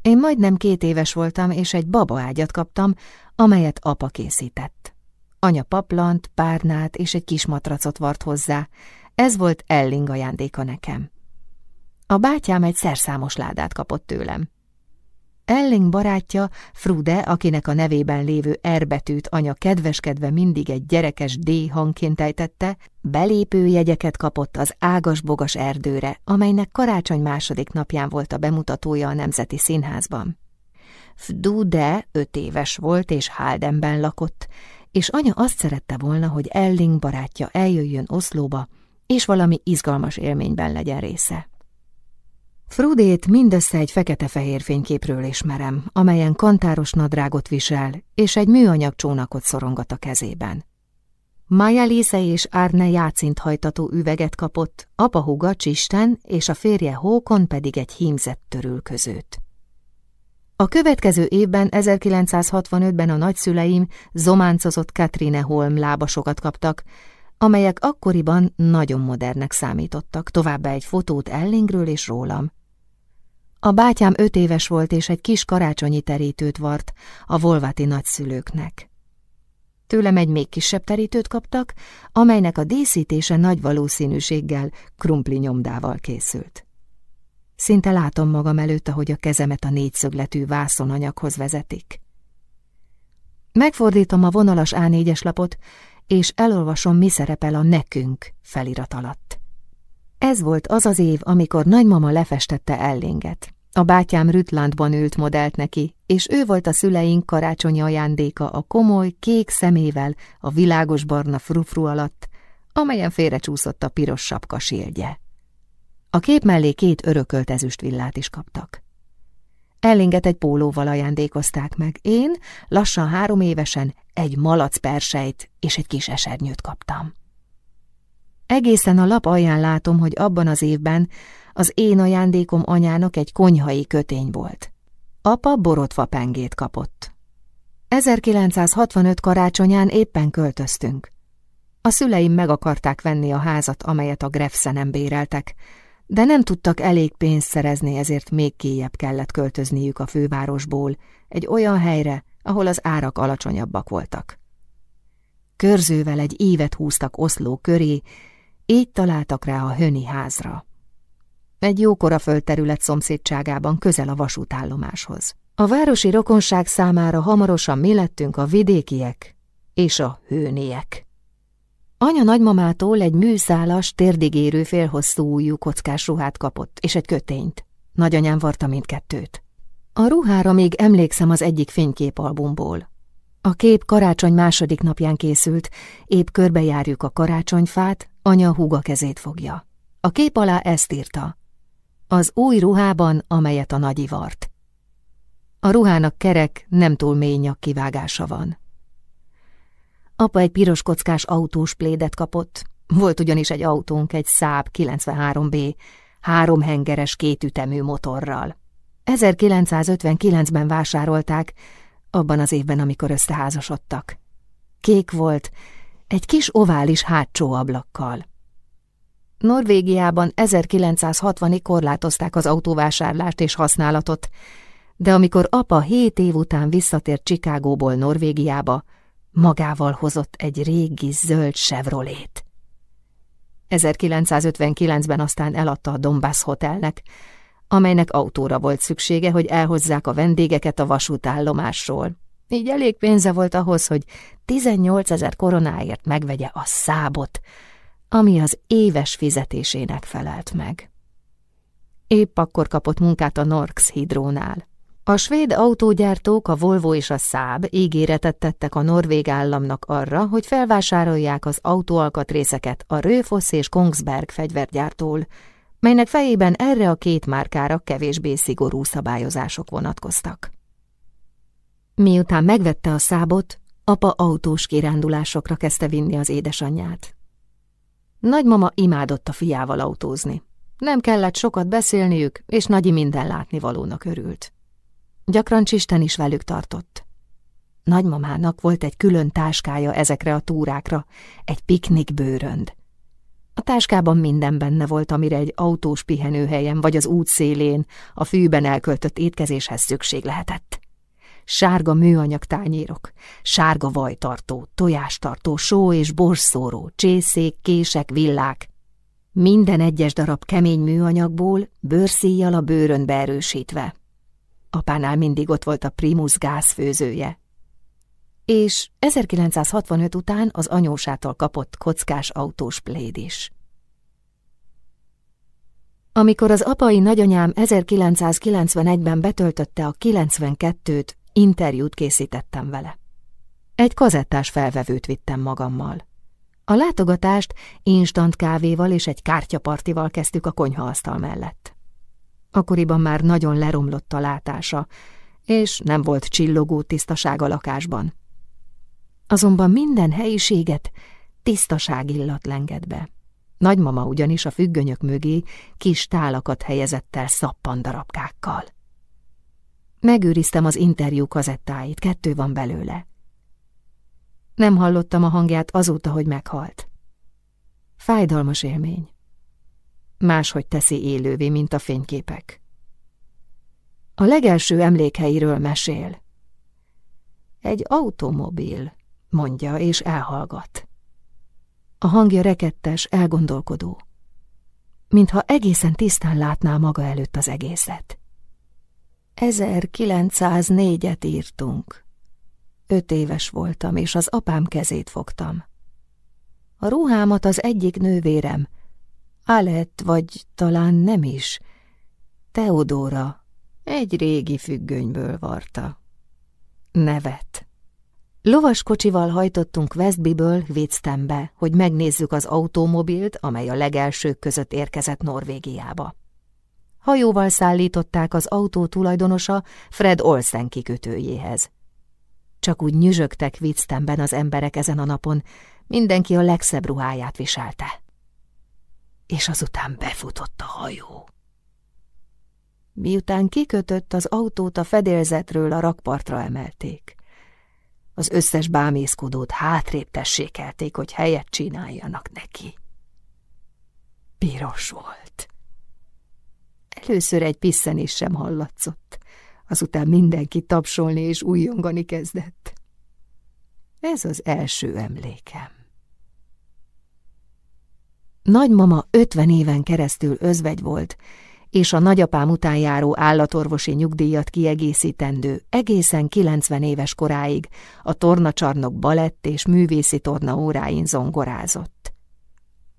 Én majdnem két éves voltam, és egy babaágyat kaptam, amelyet apa készített. Anya paplant, párnát és egy kis matracot vart hozzá. Ez volt Elling ajándéka nekem. A bátyám egy szerszámos ládát kapott tőlem. Elling barátja, Frude, akinek a nevében lévő R betűt anya kedveskedve mindig egy gyerekes D hangként ejtette, belépőjegyeket kapott az ágas-bogas erdőre, amelynek karácsony második napján volt a bemutatója a Nemzeti Színházban. Fdude öt éves volt és Haldenben lakott, és anya azt szerette volna, hogy Elling barátja eljöjjön Oszlóba, és valami izgalmas élményben legyen része. Frudét mindössze egy fekete-fehér fényképről ismerem, amelyen kantáros nadrágot visel, és egy műanyag csónakot szorongat a kezében. Maja Lise és Árne játszint hajtató üveget kapott, apa húga Csisten és a férje Hókon pedig egy hímzett törülközőt. A következő évben, 1965-ben a nagyszüleim zománcozott Katrine Holm lábasokat kaptak, amelyek akkoriban nagyon modernek számítottak, továbbá egy fotót Ellingről és rólam. A bátyám öt éves volt, és egy kis karácsonyi terítőt vart a volváti nagyszülőknek. Tőlem egy még kisebb terítőt kaptak, amelynek a díszítése nagy valószínűséggel krumpli nyomdával készült. Szinte látom magam előtt, ahogy a kezemet a négyszögletű vászonanyaghoz vezetik. Megfordítom a vonalas A4-es lapot, és elolvasom, mi szerepel a nekünk felirat alatt. Ez volt az az év, amikor nagymama lefestette Ellinget. A bátyám Rütlandban ült modellt neki, és ő volt a szüleink karácsonyi ajándéka a komoly, kék szemével a világos barna frufru alatt, amelyen félrecsúszott a piros sapka síldje. A kép mellé két örökölt ezüstvillát is kaptak. Ellinget egy pólóval ajándékozták meg, én lassan három évesen egy malac persejt és egy kis esernyőt kaptam. Egészen a lap alján látom, hogy abban az évben az én ajándékom anyának egy konyhai kötény volt. Apa borotva pengét kapott. 1965 karácsonyán éppen költöztünk. A szüleim meg akarták venni a házat, amelyet a Grefszenem béreltek, de nem tudtak elég pénzt szerezni, ezért még kéjebb kellett költözniük a fővárosból, egy olyan helyre, ahol az árak alacsonyabbak voltak. Körzővel egy évet húztak Oszló köré, így találtak rá a Höni házra. Egy jókora földterület szomszédságában közel a vasútállomáshoz. A városi rokonság számára hamarosan mi lettünk a vidékiek és a hőniek. Anya nagymamától egy műszálas, térdigérő félhosszú ujjú kockás ruhát kapott, és egy kötényt. Nagyanyám varta mindkettőt. A ruhára még emlékszem az egyik fényképalbumból. A kép karácsony második napján készült, épp körbejárjuk a karácsonyfát, anya húga kezét fogja. A kép alá ezt írta. Az új ruhában, amelyet a nagyi vart. A ruhának kerek, nem túl mély kivágása van. Apa egy piros kockás autós plédet kapott. Volt ugyanis egy autónk, egy Saab 93B, háromhengeres kétütemű motorral. 1959-ben vásárolták, abban az évben, amikor összeházasodtak. Kék volt, egy kis ovális hátsó ablakkal. Norvégiában 1960-ig korlátozták az autóvásárlást és használatot, de amikor apa hét év után visszatért Csikágóból Norvégiába, magával hozott egy régi zöld Chevrolet. 1959-ben aztán eladta a Donbass Hotelnek, amelynek autóra volt szüksége, hogy elhozzák a vendégeket a vasútállomásról. Így elég pénze volt ahhoz, hogy 18 ezer koronáért megvegye a szábot, ami az éves fizetésének felelt meg. Épp akkor kapott munkát a Norx hidrónál. A svéd autógyártók, a Volvo és a Saab ígéretet tettek a norvég államnak arra, hogy felvásárolják az autóalkatrészeket a Röfoss és Kongsberg fegyvergyártól, melynek fejében erre a két márkára kevésbé szigorú szabályozások vonatkoztak. Miután megvette a szábot, apa autós kirándulásokra kezdte vinni az édesanyját. Nagymama imádott a fiával autózni. Nem kellett sokat beszélniük, és Nagyi minden látnivalónak örült. Gyakran Csisten is velük tartott. Nagymamának volt egy külön táskája ezekre a túrákra, egy piknik bőrönd. A táskában minden benne volt, amire egy autós pihenőhelyen vagy az út szélén a fűben elköltött étkezéshez szükség lehetett. Sárga műanyag tányérok, sárga vajtartó, tojástartó, só és borszóró, csészék, kések, villák. Minden egyes darab kemény műanyagból, bőrszíjjal a bőrön beerősítve. Apánál mindig ott volt a Primus gázfőzője. És 1965 után az anyósától kapott kockás autós pléd is. Amikor az apai nagyanyám 1991-ben betöltötte a 92-t, interjút készítettem vele. Egy kazettás felvevőt vittem magammal. A látogatást instant kávéval és egy kártyapartival kezdtük a konyhaasztal mellett. Akkoriban már nagyon leromlott a látása, és nem volt csillogó tisztaság a lakásban. Azonban minden helyiséget tisztaság illat lenged be. Nagymama ugyanis a függönyök mögé kis tálakat helyezett el szappandarabkákkal. Megőriztem az interjú kazettáit, kettő van belőle. Nem hallottam a hangját azóta, hogy meghalt. Fájdalmas élmény. Máshogy teszi élővé, mint a fényképek. A legelső emlékheiről mesél. Egy automobil, mondja, és elhallgat. A hangja rekettes, elgondolkodó. Mintha egészen tisztán látná maga előtt az egészet. 1904-et írtunk. Öt éves voltam, és az apám kezét fogtam. A ruhámat az egyik nővérem, Alett, vagy talán nem is, Teodóra, egy régi függönyből varta. Nevet. Lovaskocsival hajtottunk Westbyből Witztembe, hogy megnézzük az automobilt, amely a legelsők között érkezett Norvégiába. Hajóval szállították az autó tulajdonosa Fred Olsen kikötőjéhez. Csak úgy nyüzsögtek Witztemben az emberek ezen a napon, mindenki a legszebb ruháját viselte. És azután befutott a hajó. Miután kikötött, az autót a fedélzetről a rakpartra emelték. Az összes bámészkodót hátrébb tessékelték, hogy helyet csináljanak neki. Piros volt. Először egy piszenés sem hallatszott, azután mindenki tapsolni és újongani kezdett. Ez az első emlékem. Nagymama ötven éven keresztül özvegy volt, és a nagyapám után járó állatorvosi nyugdíjat kiegészítendő egészen 90 éves koráig a tornacsarnok balett és művészi torna óráin zongorázott.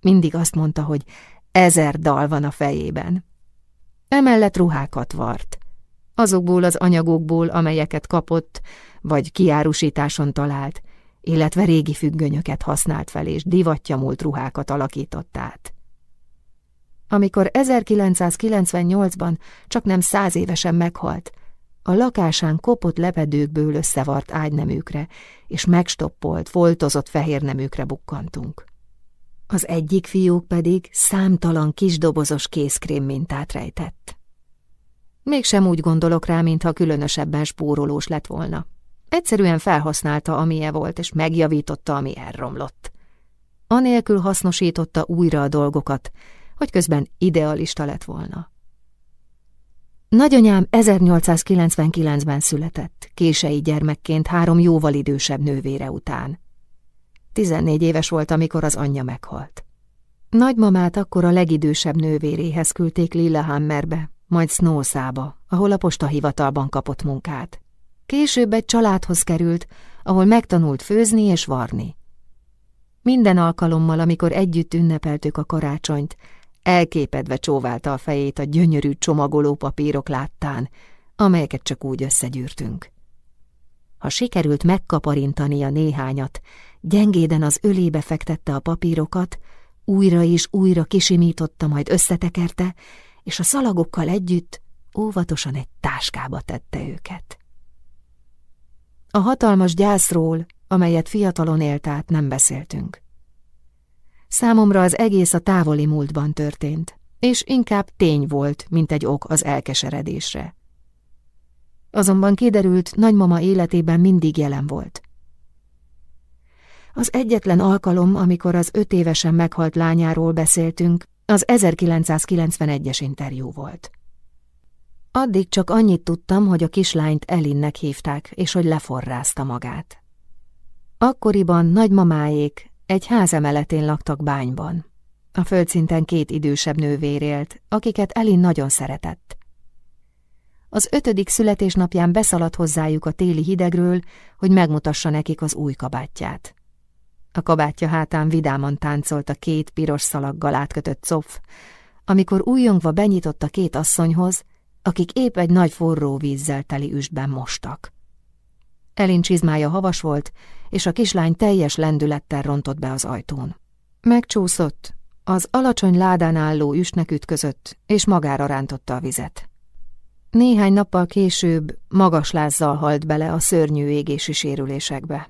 Mindig azt mondta, hogy ezer dal van a fejében. Emellett ruhákat vart. Azokból az anyagokból, amelyeket kapott, vagy kiárusításon talált, illetve régi függönyöket használt fel, és divatja múlt ruhákat alakított át. Amikor 1998-ban csak nem száz évesen meghalt, a lakásán kopott lepedőkből összevart ágyneműkre és megstoppolt, foltozott fehérneműkre bukkantunk. Az egyik fiúk pedig számtalan kisdobozos kézkrém mintát rejtett. Mégsem úgy gondolok rá, mintha különösebben spórolós lett volna. Egyszerűen felhasználta, amilyen volt, és megjavította, ami elromlott. anélkül hasznosította újra a dolgokat, hogy közben idealista lett volna. Nagyanyám 1899-ben született, kései gyermekként három jóval idősebb nővére után. Tizennégy éves volt, amikor az anyja meghalt. Nagymamát akkor a legidősebb nővéréhez küldték Lillehammerbe, majd Snowszába, ahol a postahivatalban kapott munkát. Később egy családhoz került, ahol megtanult főzni és varni. Minden alkalommal, amikor együtt ünnepeltük a karácsonyt, elképedve csóválta a fejét a gyönyörű csomagoló papírok láttán, amelyeket csak úgy összegyűrtünk. Ha sikerült megkaparintani a néhányat, gyengéden az ölébe fektette a papírokat, újra és újra kisimította, majd összetekerte, és a szalagokkal együtt óvatosan egy táskába tette őket. A hatalmas gyászról, amelyet fiatalon élt át, nem beszéltünk. Számomra az egész a távoli múltban történt, és inkább tény volt, mint egy ok az elkeseredésre. Azonban kiderült, nagymama életében mindig jelen volt. Az egyetlen alkalom, amikor az öt évesen meghalt lányáról beszéltünk, az 1991-es interjú volt. Addig csak annyit tudtam, hogy a kislányt Elinnek hívták, és hogy leforrázta magát. Akkoriban nagymamáék egy házemeletén laktak bányban. A földszinten két idősebb nővér élt, akiket Elin nagyon szeretett. Az ötödik születésnapján beszaladt hozzájuk a téli hidegről, hogy megmutassa nekik az új kabátját. A kabátja hátán vidáman táncolt a két piros szalaggal átkötött cof, amikor újongva benyitott a két asszonyhoz, akik épp egy nagy forró vízzel teli üstben mostak. Elin csizmája havas volt, és a kislány teljes lendülettel rontott be az ajtón. Megcsúszott, az alacsony ládán álló üstnek ütközött, és magára rántotta a vizet. Néhány nappal később magas lázzal halt bele a szörnyű égési sérülésekbe.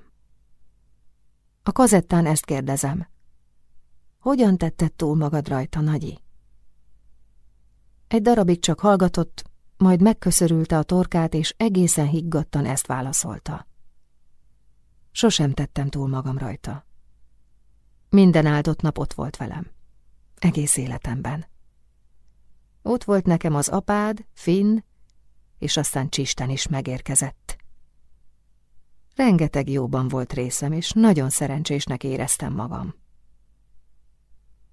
A kazettán ezt kérdezem. Hogyan tetted túl magad rajta, Nagyi? Egy darabig csak hallgatott, majd megköszörülte a torkát, és egészen higgadtan ezt válaszolta. Sosem tettem túl magam rajta. Minden áldott nap ott volt velem. Egész életemben. Ott volt nekem az apád, Finn, és aztán Csisten is megérkezett. Rengeteg jóban volt részem, és nagyon szerencsésnek éreztem magam.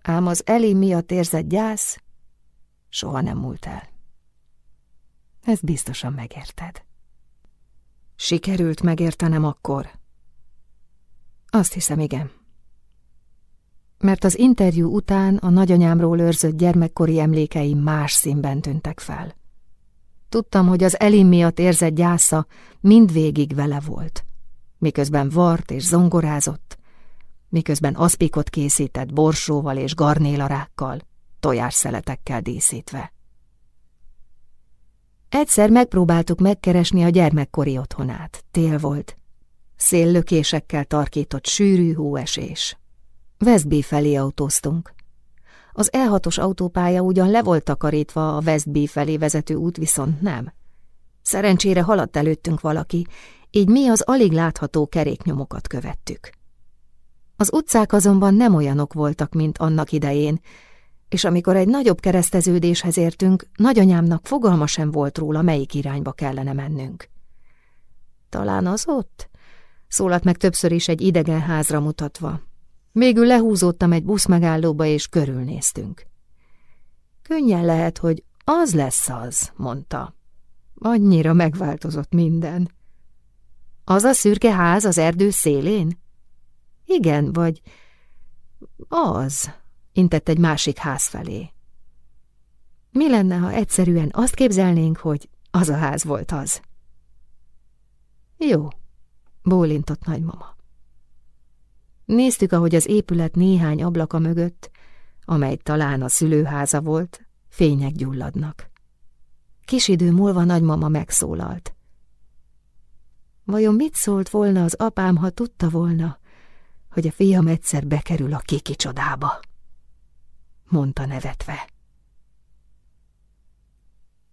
Ám az Eli miatt érzett gyász soha nem múlt el. Ezt biztosan megérted. Sikerült megértenem akkor? Azt hiszem, igen. Mert az interjú után a nagyanyámról őrzött gyermekkori emlékeim más színben tűntek fel. Tudtam, hogy az Elim miatt érzett gyásza mindvégig vele volt, miközben vart és zongorázott, miközben aszpikot készített borsóval és garnélarákkal, tojásszeletekkel díszítve. Egyszer megpróbáltuk megkeresni a gyermekkori otthonát. Tél volt. Széllökésekkel tarkított sűrű hóesés. Westby felé autóztunk. Az E6-os autópálya ugyan le volt takarítva, a Westby felé vezető út viszont nem. Szerencsére haladt előttünk valaki, így mi az alig látható keréknyomokat követtük. Az utcák azonban nem olyanok voltak, mint annak idején, és amikor egy nagyobb kereszteződéshez értünk, nagyanyámnak fogalma sem volt róla, melyik irányba kellene mennünk. Talán az ott? Szólalt meg többször is egy idegen házra mutatva. Végül lehúzódtam egy buszmegállóba, és körülnéztünk. Könnyen lehet, hogy az lesz az, mondta. Annyira megváltozott minden. Az a szürke ház az erdő szélén? Igen, vagy az, intett egy másik ház felé. Mi lenne, ha egyszerűen azt képzelnénk, hogy az a ház volt az? Jó, bólintott nagymama. Néztük, ahogy az épület néhány ablaka mögött, amely talán a szülőháza volt, fények gyulladnak. Kis idő múlva nagymama megszólalt. Vajon mit szólt volna az apám, ha tudta volna, hogy a fiam egyszer bekerül a kiki csodába? Mondta nevetve.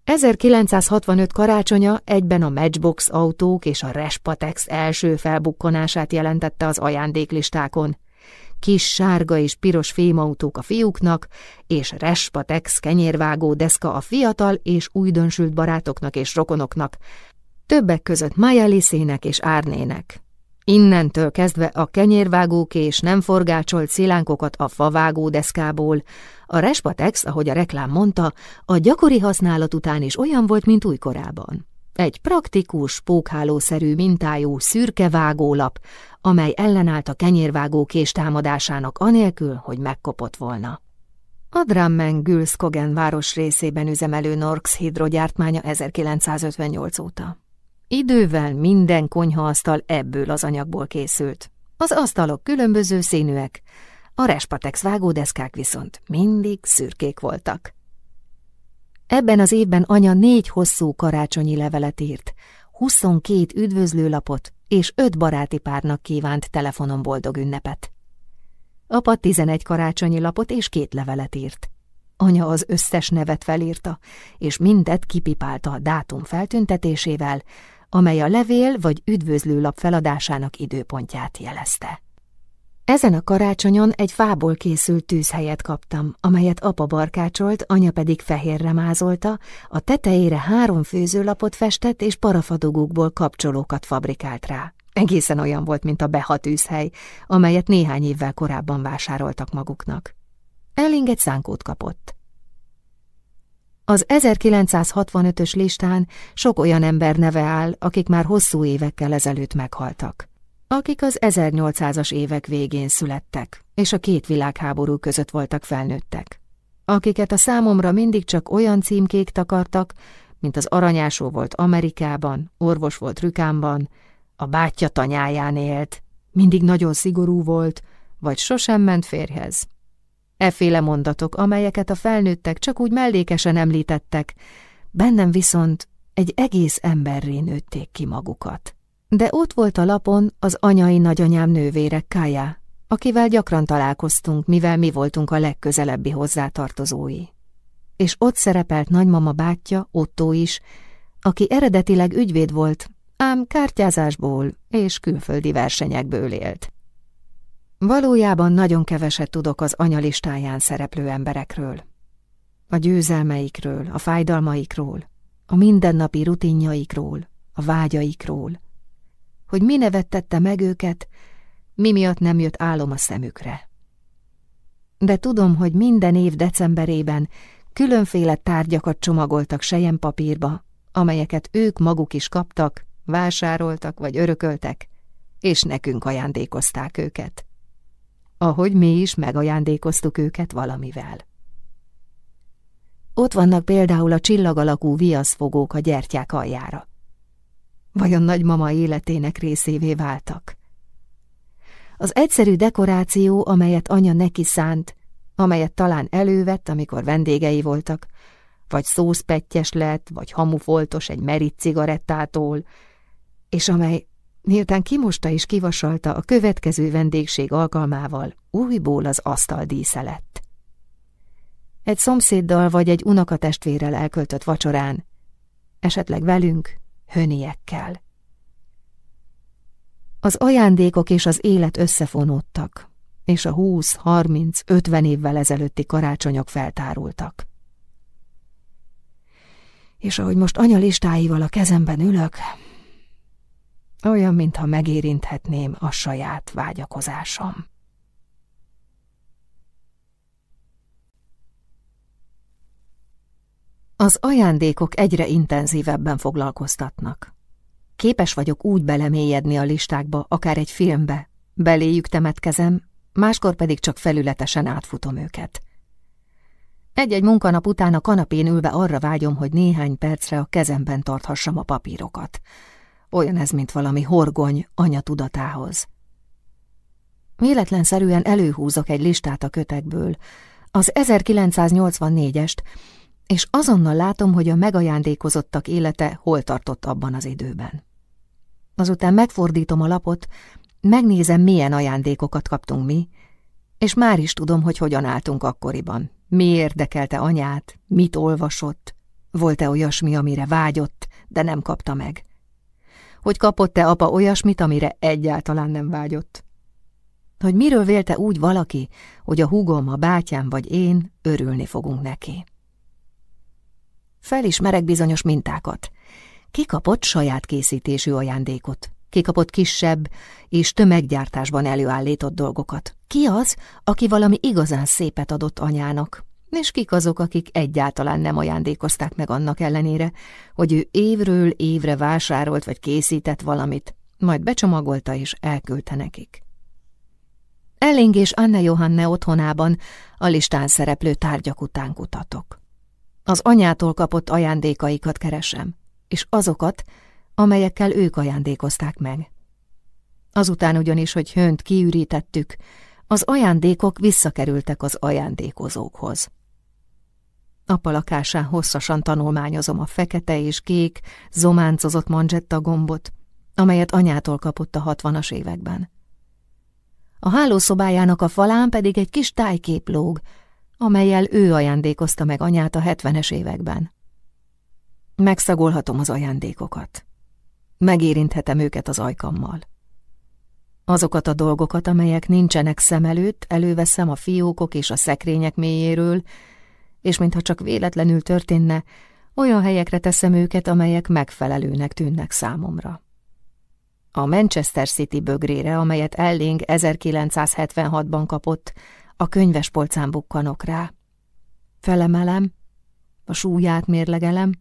1965 karácsonya egyben a Matchbox autók és a Respatex első felbukkanását jelentette az ajándéklistákon. kis sárga és piros fémautók a fiúknak, és respatex kenyérvágó deszka a fiatal és újdonsült barátoknak és rokonoknak, többek között Maja Liszének és Árnének. Innentől kezdve a kenyérvágók és nem forgácsolt szilánkokat a favágó deszkából, a respatex, ahogy a reklám mondta, a gyakori használat után is olyan volt, mint újkorában. Egy praktikus, pókhálószerű mintájú szürke vágólap, amely ellenállt a kenyérvágó kés támadásának anélkül, hogy megkopott volna. A Drammen Gülszkogen város részében üzemelő Norx hidrogyártmánya 1958 óta. Idővel minden konyhaasztal ebből az anyagból készült. Az asztalok különböző színűek, a respatex vágódeszkák viszont mindig szürkék voltak. Ebben az évben anya négy hosszú karácsonyi levelet írt, 22 üdvözlőlapot és öt baráti párnak kívánt telefonon boldog ünnepet. Apa 11 karácsonyi lapot és két levelet írt. Anya az összes nevet felírta, és mindet kipipálta a dátum feltüntetésével, amely a levél vagy üdvözlőlap feladásának időpontját jelezte. Ezen a karácsonyon egy fából készült tűzhelyet kaptam, amelyet apa barkácsolt, anya pedig fehérre mázolta, a tetejére három főzőlapot festett és parafadogókból kapcsolókat fabrikált rá. Egészen olyan volt, mint a Beha tűzhely, amelyet néhány évvel korábban vásároltak maguknak. Elling egy szánkót kapott. Az 1965-ös listán sok olyan ember neve áll, akik már hosszú évekkel ezelőtt meghaltak akik az 1800-as évek végén születtek, és a két világháború között voltak felnőttek, akiket a számomra mindig csak olyan címkék takartak, mint az aranyásó volt Amerikában, orvos volt Rükámban, a bátyja tanyáján élt, mindig nagyon szigorú volt, vagy sosem ment férhez. Efféle mondatok, amelyeket a felnőttek csak úgy mellékesen említettek, bennem viszont egy egész emberré nőtték ki magukat. De ott volt a lapon az anyai nagyanyám nővére Kája, akivel gyakran találkoztunk, mivel mi voltunk a legközelebbi hozzátartozói. És ott szerepelt nagymama bátyja, Otto is, aki eredetileg ügyvéd volt, ám kártyázásból és külföldi versenyekből élt. Valójában nagyon keveset tudok az anyalistáján szereplő emberekről. A győzelmeikről, a fájdalmaikról, a mindennapi rutinjaikról, a vágyaikról, hogy mi nevettette meg őket, mi miatt nem jött álom a szemükre. De tudom, hogy minden év decemberében különféle tárgyakat csomagoltak papírba, amelyeket ők maguk is kaptak, vásároltak vagy örököltek, és nekünk ajándékozták őket. Ahogy mi is megajándékoztuk őket valamivel. Ott vannak például a csillagalakú viaszfogók a gyertyák aljára vajon nagymama életének részévé váltak. Az egyszerű dekoráció, amelyet anya neki szánt, amelyet talán elővett, amikor vendégei voltak, vagy szószpettyes lett, vagy hamufoltos egy merit cigarettától, és amely, miután kimosta és kivasalta a következő vendégség alkalmával, újból az asztal dísze. Egy szomszéddal vagy egy unokatestvérrel elköltött vacsorán, esetleg velünk, höniekkel. Az ajándékok és az élet összefonódtak, és a húsz, harminc, ötven évvel ezelőtti karácsonyok feltárultak. És ahogy most anya listáival a kezemben ülök, olyan, mintha megérinthetném a saját vágyakozásom. Az ajándékok egyre intenzívebben foglalkoztatnak. Képes vagyok úgy belemélyedni a listákba, akár egy filmbe, beléjük temetkezem, máskor pedig csak felületesen átfutom őket. Egy-egy munkanap után a kanapén ülve arra vágyom, hogy néhány percre a kezemben tarthassam a papírokat. Olyan ez, mint valami horgony anya tudatához. Véletlenszerűen előhúzok egy listát a kötekből, az 1984-est, és azonnal látom, hogy a megajándékozottak élete hol tartott abban az időben. Azután megfordítom a lapot, megnézem, milyen ajándékokat kaptunk mi, és már is tudom, hogy hogyan álltunk akkoriban. Mi érdekelte anyát, mit olvasott, volt-e olyasmi, amire vágyott, de nem kapta meg. Hogy kapott-e apa olyasmit, amire egyáltalán nem vágyott. hogy miről vélte úgy valaki, hogy a húgom, a bátyám vagy én örülni fogunk neki. Felismerek bizonyos mintákat. Kikapott saját készítésű ajándékot, kikapott kisebb és tömeggyártásban előállított dolgokat. Ki az, aki valami igazán szépet adott anyának, és kik azok, akik egyáltalán nem ajándékozták meg annak ellenére, hogy ő évről évre vásárolt vagy készített valamit, majd becsomagolta és elküldte nekik. Elling és Anne Johanne otthonában a listán szereplő tárgyak után kutatok. Az anyától kapott ajándékaikat keresem, és azokat, amelyekkel ők ajándékozták meg. Azután ugyanis, hogy hönt kiürítettük, az ajándékok visszakerültek az ajándékozókhoz. Apa lakásán hosszasan tanulmányozom a fekete és kék, zománcozott manzsetta gombot, amelyet anyától kapott a hatvanas években. A hálószobájának a falán pedig egy kis tájkép lóg, amelyel ő ajándékozta meg anyát a hetvenes években. Megszagolhatom az ajándékokat. Megérinthetem őket az ajkammal. Azokat a dolgokat, amelyek nincsenek szem előtt, előveszem a fiókok és a szekrények mélyéről, és mintha csak véletlenül történne, olyan helyekre teszem őket, amelyek megfelelőnek tűnnek számomra. A Manchester City bögrére, amelyet Elling 1976-ban kapott, a könyvespolcán bukkanok rá. Felemelem, a súlyát mérlegelem,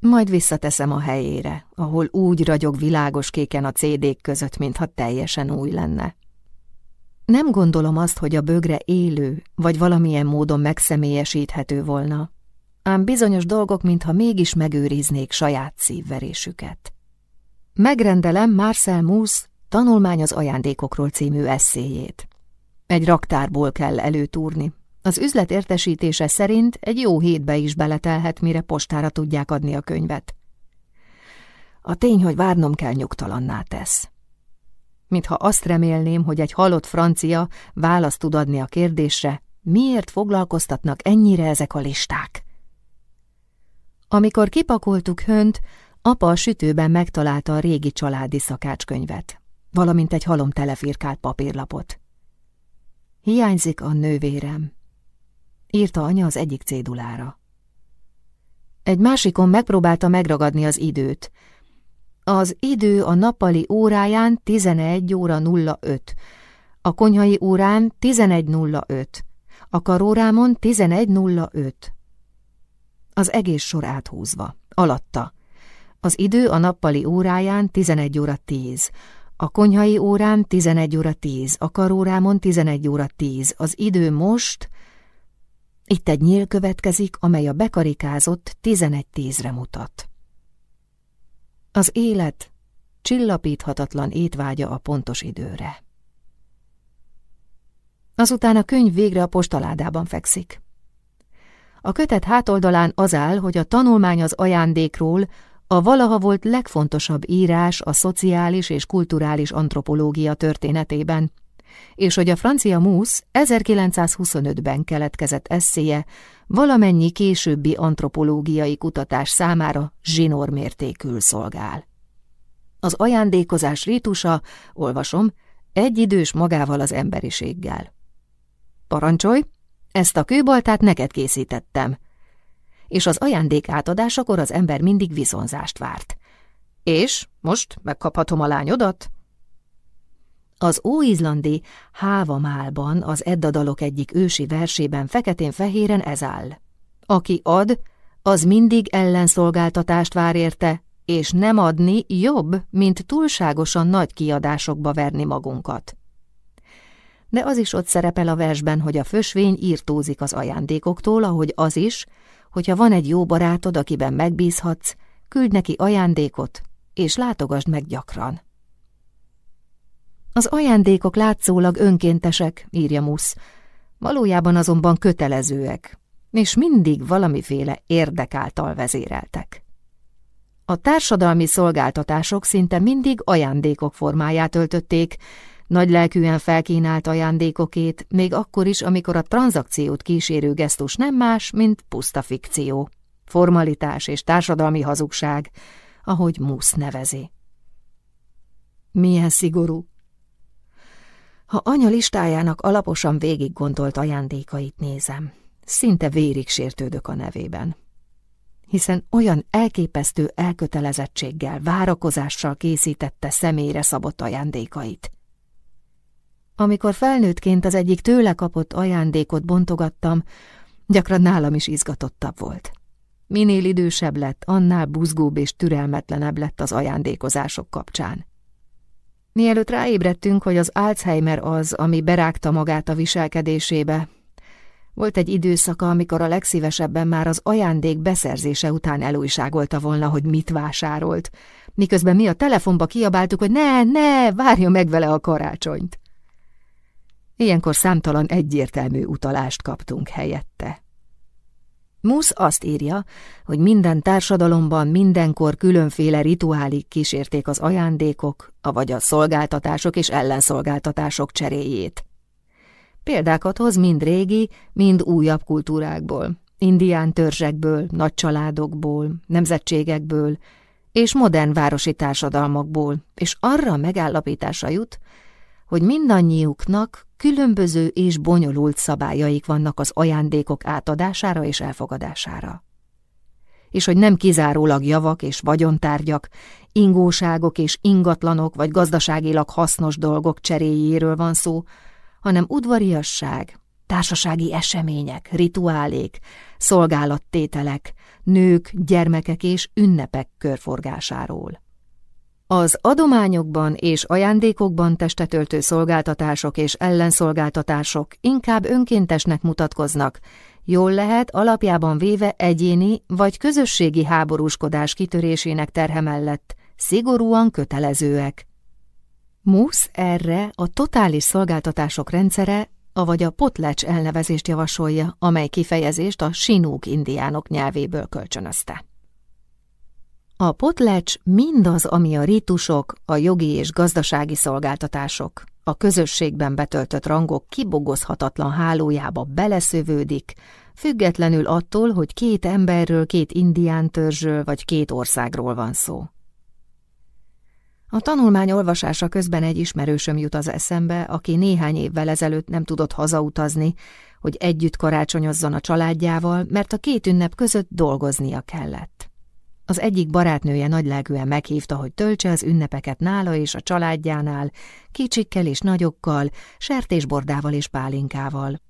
majd visszateszem a helyére, ahol úgy ragyog világos kéken a cd között, mintha teljesen új lenne. Nem gondolom azt, hogy a bögre élő, vagy valamilyen módon megszemélyesíthető volna, ám bizonyos dolgok, mintha mégis megőriznék saját szívverésüket. Megrendelem Marcel Mousse Tanulmány az ajándékokról című eszéjét. Egy raktárból kell előtúrni. Az üzlet értesítése szerint egy jó hétbe is beletelhet, mire postára tudják adni a könyvet. A tény, hogy várnom kell nyugtalanná tesz. Mintha azt remélném, hogy egy halott francia választ tud adni a kérdésre, miért foglalkoztatnak ennyire ezek a listák. Amikor kipakoltuk hönt, apa a sütőben megtalálta a régi családi szakácskönyvet, valamint egy halom telefirkált papírlapot. Hiányzik a nővérem, írta anya az egyik cédulára. Egy másikon megpróbálta megragadni az időt. Az idő a nappali óráján 11 óra 05, a konyhai órán 11.05, a karórámon 11.05. Az egész sor áthúzva, alatta. Az idő a nappali óráján 11 óra 10, a konyhai órán 11 óra 10, a karórámon 11 óra 10, az idő most... Itt egy nyíl következik, amely a bekarikázott 11-10-re mutat. Az élet csillapíthatatlan étvágya a pontos időre. Azután a könyv végre a postaládában fekszik. A kötet hátoldalán az áll, hogy a tanulmány az ajándékról a valaha volt legfontosabb írás a szociális és kulturális antropológia történetében, és hogy a francia Mousse 1925-ben keletkezett eszéje valamennyi későbbi antropológiai kutatás számára zsinórmértékül szolgál. Az ajándékozás rítusa, olvasom, egyidős magával az emberiséggel. Parancsolj, ezt a kőbaltát neked készítettem, és az ajándék átadásakor az ember mindig viszonzást várt. És most megkaphatom a lányodat? Az óizlandi Hávamálban az Edda dalok egyik ősi versében feketén-fehéren ez áll. Aki ad, az mindig ellenszolgáltatást vár érte, és nem adni jobb, mint túlságosan nagy kiadásokba verni magunkat. De az is ott szerepel a versben, hogy a fösvény írtózik az ajándékoktól, ahogy az is, hogyha van egy jó barátod, akiben megbízhatsz, küld neki ajándékot, és látogasd meg gyakran. Az ajándékok látszólag önkéntesek, írja Musz, valójában azonban kötelezőek, és mindig valamiféle érdek által vezéreltek. A társadalmi szolgáltatások szinte mindig ajándékok formáját öltötték, Nagylelkűen felkínált ajándékokét, még akkor is, amikor a tranzakciót kísérő gesztus nem más, mint puszta fikció, formalitás és társadalmi hazugság, ahogy Musz nevezi. Milyen szigorú. Ha anya listájának alaposan végig gondolt ajándékait nézem, szinte vérig sértődök a nevében. Hiszen olyan elképesztő elkötelezettséggel, várakozással készítette személyre szabott ajándékait. Amikor felnőttként az egyik tőle kapott ajándékot bontogattam, gyakran nálam is izgatottabb volt. Minél idősebb lett, annál buzgóbb és türelmetlenebb lett az ajándékozások kapcsán. Mielőtt ráébredtünk, hogy az Alzheimer az, ami berágta magát a viselkedésébe, volt egy időszaka, amikor a legszívesebben már az ajándék beszerzése után elújságolta volna, hogy mit vásárolt, miközben mi a telefonba kiabáltuk, hogy ne, ne, várja meg vele a karácsonyt. Ilyenkor számtalan egyértelmű utalást kaptunk helyette. Musz azt írja, hogy minden társadalomban mindenkor különféle rituálik kísérték az ajándékok, avagy a szolgáltatások és ellenszolgáltatások cseréjét. Példákat hoz mind régi, mind újabb kultúrákból, indián törzsekből, nagycsaládokból, nemzetségekből és modern városi társadalmakból, és arra megállapítása jut, hogy mindannyiuknak különböző és bonyolult szabályaik vannak az ajándékok átadására és elfogadására. És hogy nem kizárólag javak és vagyontárgyak, ingóságok és ingatlanok vagy gazdaságilag hasznos dolgok cseréjéről van szó, hanem udvariasság, társasági események, rituálék, szolgálattételek, nők, gyermekek és ünnepek körforgásáról. Az adományokban és ajándékokban testetöltő szolgáltatások és ellenszolgáltatások inkább önkéntesnek mutatkoznak, jól lehet alapjában véve egyéni vagy közösségi háborúskodás kitörésének terhe mellett szigorúan kötelezőek. Musz erre a totális szolgáltatások rendszere, avagy a potlecs elnevezést javasolja, amely kifejezést a sinúk indiánok nyelvéből kölcsönözte. A potlecs mindaz, ami a ritusok, a jogi és gazdasági szolgáltatások, a közösségben betöltött rangok kibogozhatatlan hálójába beleszövődik, függetlenül attól, hogy két emberről, két indián törzsről vagy két országról van szó. A tanulmány olvasása közben egy ismerősöm jut az eszembe, aki néhány évvel ezelőtt nem tudott hazautazni, hogy együtt karácsonyozzon a családjával, mert a két ünnep között dolgoznia kellett. Az egyik barátnője nagylelkűen meghívta, hogy töltse az ünnepeket nála és a családjánál, kicsikkel és nagyokkal, sertésbordával és pálinkával.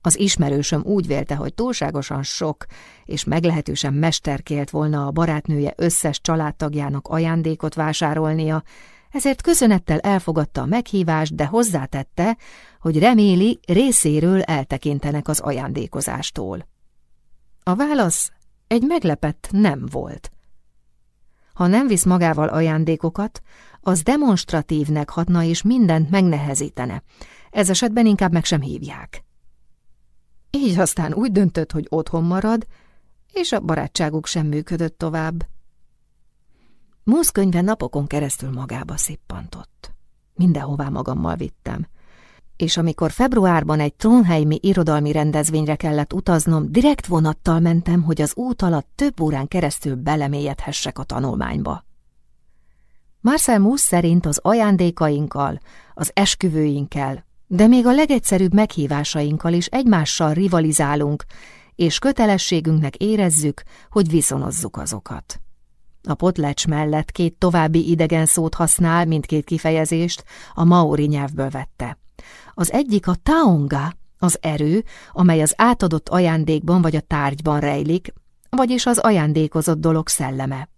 Az ismerősöm úgy vélte, hogy túlságosan sok és meglehetősen mesterkélt volna a barátnője összes családtagjának ajándékot vásárolnia, ezért köszönettel elfogadta a meghívást, de hozzátette, hogy reméli részéről eltekintenek az ajándékozástól. A válasz egy meglepett nem volt. Ha nem visz magával ajándékokat, az demonstratívnek hatna és mindent megnehezítene. Ez esetben inkább meg sem hívják. Így aztán úgy döntött, hogy otthon marad, és a barátságuk sem működött tovább. Musz könyve napokon keresztül magába szippantott. Mindenhová magammal vittem és amikor februárban egy trónheimi irodalmi rendezvényre kellett utaznom, direkt vonattal mentem, hogy az út alatt több órán keresztül belemélyedhessek a tanulmányba. Marcel Mousse szerint az ajándékainkkal, az esküvőinkkel, de még a legegyszerűbb meghívásainkkal is egymással rivalizálunk, és kötelességünknek érezzük, hogy viszonozzuk azokat. A potlecs mellett két további idegen szót használ, mindkét kifejezést, a maori nyelvből vette. Az egyik a taonga, az erő, amely az átadott ajándékban vagy a tárgyban rejlik, vagyis az ajándékozott dolog szelleme.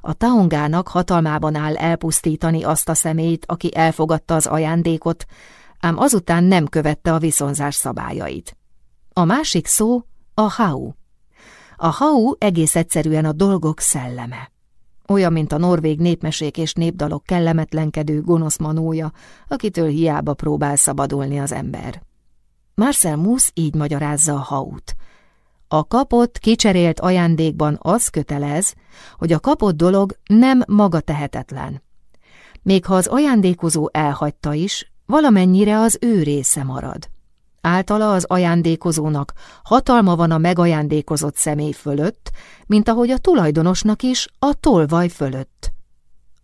A taongának hatalmában áll elpusztítani azt a személyt, aki elfogadta az ajándékot, ám azután nem követte a viszonzás szabályait. A másik szó a hau. A hau egész egyszerűen a dolgok szelleme olyan, mint a norvég népmesék és népdalok kellemetlenkedő gonosz manója, akitől hiába próbál szabadulni az ember. Marcel Mousse így magyarázza a haut. A kapott, kicserélt ajándékban az kötelez, hogy a kapott dolog nem maga tehetetlen. Még ha az ajándékozó elhagyta is, valamennyire az ő része marad. Általa az ajándékozónak hatalma van a megajándékozott személy fölött, mint ahogy a tulajdonosnak is a tolvaj fölött.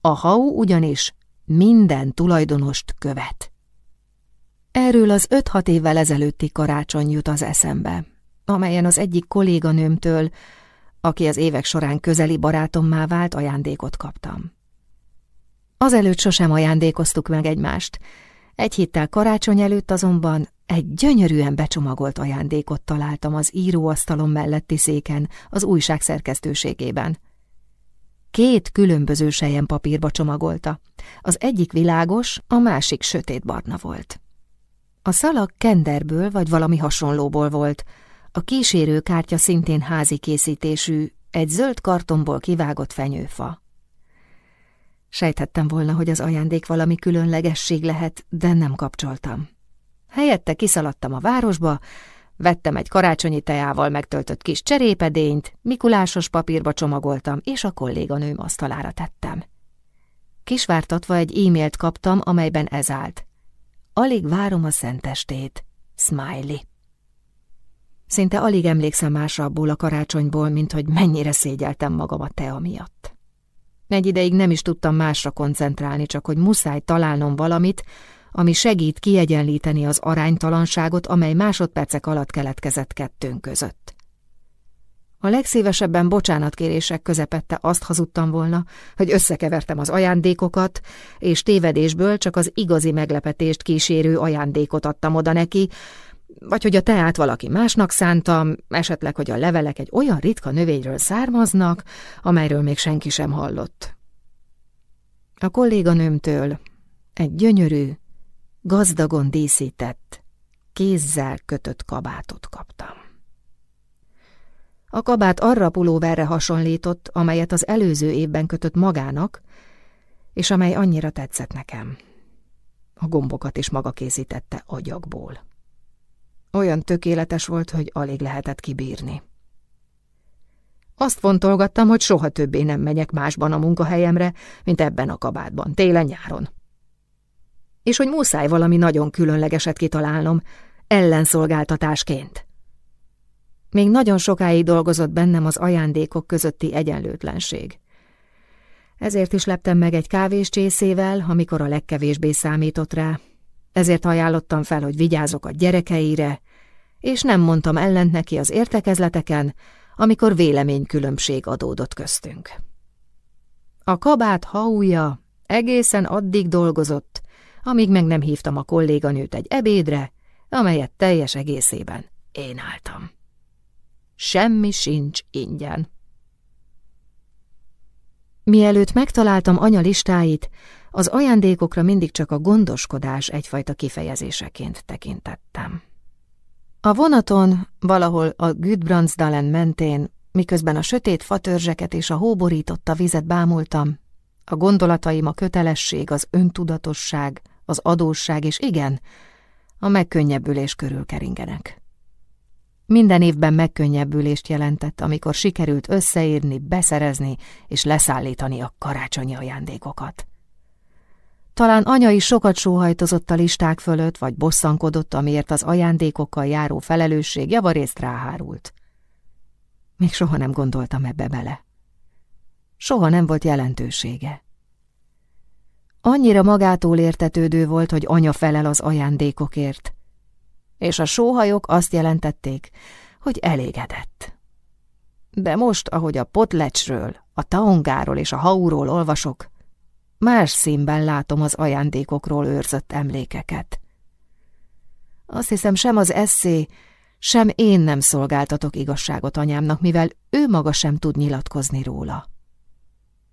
A hau ugyanis minden tulajdonost követ. Erről az öt-hat évvel ezelőtti karácsony jut az eszembe, amelyen az egyik kolléganőmtől, aki az évek során közeli barátommá vált, ajándékot kaptam. Azelőtt sosem ajándékoztuk meg egymást. Egy héttel karácsony előtt azonban egy gyönyörűen becsomagolt ajándékot találtam az íróasztalom melletti széken, az újság szerkesztőségében. Két különböző sejen papírba csomagolta. Az egyik világos, a másik sötétbarna volt. A szalag kenderből vagy valami hasonlóból volt, a kísérő kártya szintén házi készítésű, egy zöld kartonból kivágott fenyőfa. Sejthettem volna, hogy az ajándék valami különlegesség lehet, de nem kapcsoltam. Helyette kiszaladtam a városba, vettem egy karácsonyi teával megtöltött kis cserépedényt, mikulásos papírba csomagoltam, és a kolléganőm asztalára tettem. Kisvártatva egy e-mailt kaptam, amelyben ez állt. Alig várom a szentestét. Smiley. Szinte alig emlékszem másra abból a karácsonyból, mint hogy mennyire szégyeltem magam a tea miatt. Egy ideig nem is tudtam másra koncentrálni, csak hogy muszáj találnom valamit, ami segít kiegyenlíteni az aránytalanságot, amely másodpercek alatt keletkezett kettőnk között. A legszívesebben bocsánatkérések közepette azt hazudtam volna, hogy összekevertem az ajándékokat, és tévedésből csak az igazi meglepetést kísérő ajándékot adtam oda neki, vagy hogy a teát valaki másnak szántam, esetleg, hogy a levelek egy olyan ritka növényről származnak, amelyről még senki sem hallott. A kolléganőmtől egy gyönyörű, gazdagon díszített, kézzel kötött kabátot kaptam. A kabát arra pulóverre hasonlított, amelyet az előző évben kötött magának, és amely annyira tetszett nekem. A gombokat is maga készítette agyagból. Olyan tökéletes volt, hogy alig lehetett kibírni. Azt fontolgattam, hogy soha többé nem megyek másban a munkahelyemre, mint ebben a kabátban, télen-nyáron. És hogy muszáj valami nagyon különlegeset kitalálnom, ellenszolgáltatásként. Még nagyon sokáig dolgozott bennem az ajándékok közötti egyenlőtlenség. Ezért is leptem meg egy kávés csészével, amikor a legkevésbé számított rá. Ezért ajánlottam fel, hogy vigyázok a gyerekeire, és nem mondtam ellent neki az értekezleteken, amikor véleménykülönbség adódott köztünk. A kabát haúja egészen addig dolgozott, amíg meg nem hívtam a kolléganőt egy ebédre, amelyet teljes egészében én álltam. Semmi sincs ingyen. Mielőtt megtaláltam anya listáit, az ajándékokra mindig csak a gondoskodás egyfajta kifejezéseként tekintettem. A vonaton, valahol a Gudbrandsdalen mentén, miközben a sötét fatörzseket és a hóborította vizet bámultam, a gondolataim a kötelesség, az öntudatosság, az adósság és igen, a megkönnyebbülés körül keringenek. Minden évben megkönnyebbülést jelentett, amikor sikerült összeírni, beszerezni és leszállítani a karácsonyi ajándékokat. Talán anya is sokat sóhajtozott a listák fölött, vagy bosszankodott, amiért az ajándékokkal járó felelősség javarészt ráhárult. Még soha nem gondoltam ebbe bele. Soha nem volt jelentősége. Annyira magától értetődő volt, hogy anya felel az ajándékokért, és a sóhajok azt jelentették, hogy elégedett. De most, ahogy a potlecsről, a taongáról és a hauról olvasok, Más színben látom az ajándékokról őrzött emlékeket. Azt hiszem, sem az eszé, sem én nem szolgáltatok igazságot anyámnak, mivel ő maga sem tud nyilatkozni róla.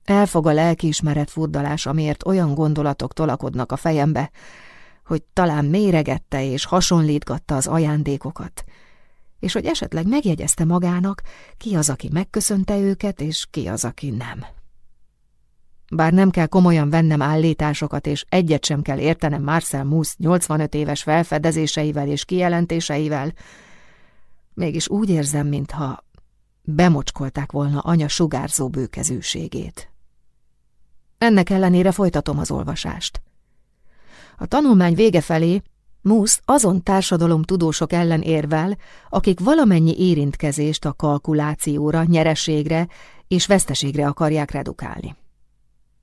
Elfog a lelkiismeret furdalás, amiért olyan gondolatok tolakodnak a fejembe, hogy talán méregette és hasonlítgatta az ajándékokat, és hogy esetleg megjegyezte magának, ki az, aki megköszönte őket, és ki az, aki nem. Bár nem kell komolyan vennem állításokat, és egyet sem kell értenem Marcel Mousse 85 éves felfedezéseivel és kijelentéseivel, mégis úgy érzem, mintha bemocskolták volna anya sugárzó bőkezűségét. Ennek ellenére folytatom az olvasást. A tanulmány vége felé Musz azon társadalom tudósok ellen érvel, akik valamennyi érintkezést a kalkulációra, nyereségre és veszteségre akarják redukálni.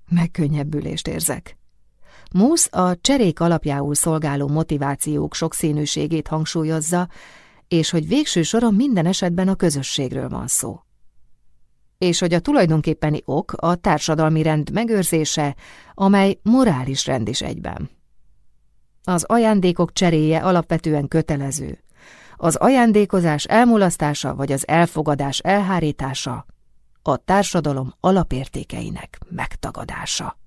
Megkönnyebbülést érzek. Musz a cserék alapjául szolgáló motivációk sokszínűségét hangsúlyozza, és hogy végső soron minden esetben a közösségről van szó. És hogy a tulajdonképpeni ok a társadalmi rend megőrzése, amely morális rend is egyben. Az ajándékok cseréje alapvetően kötelező. Az ajándékozás elmulasztása vagy az elfogadás elhárítása a társadalom alapértékeinek megtagadása.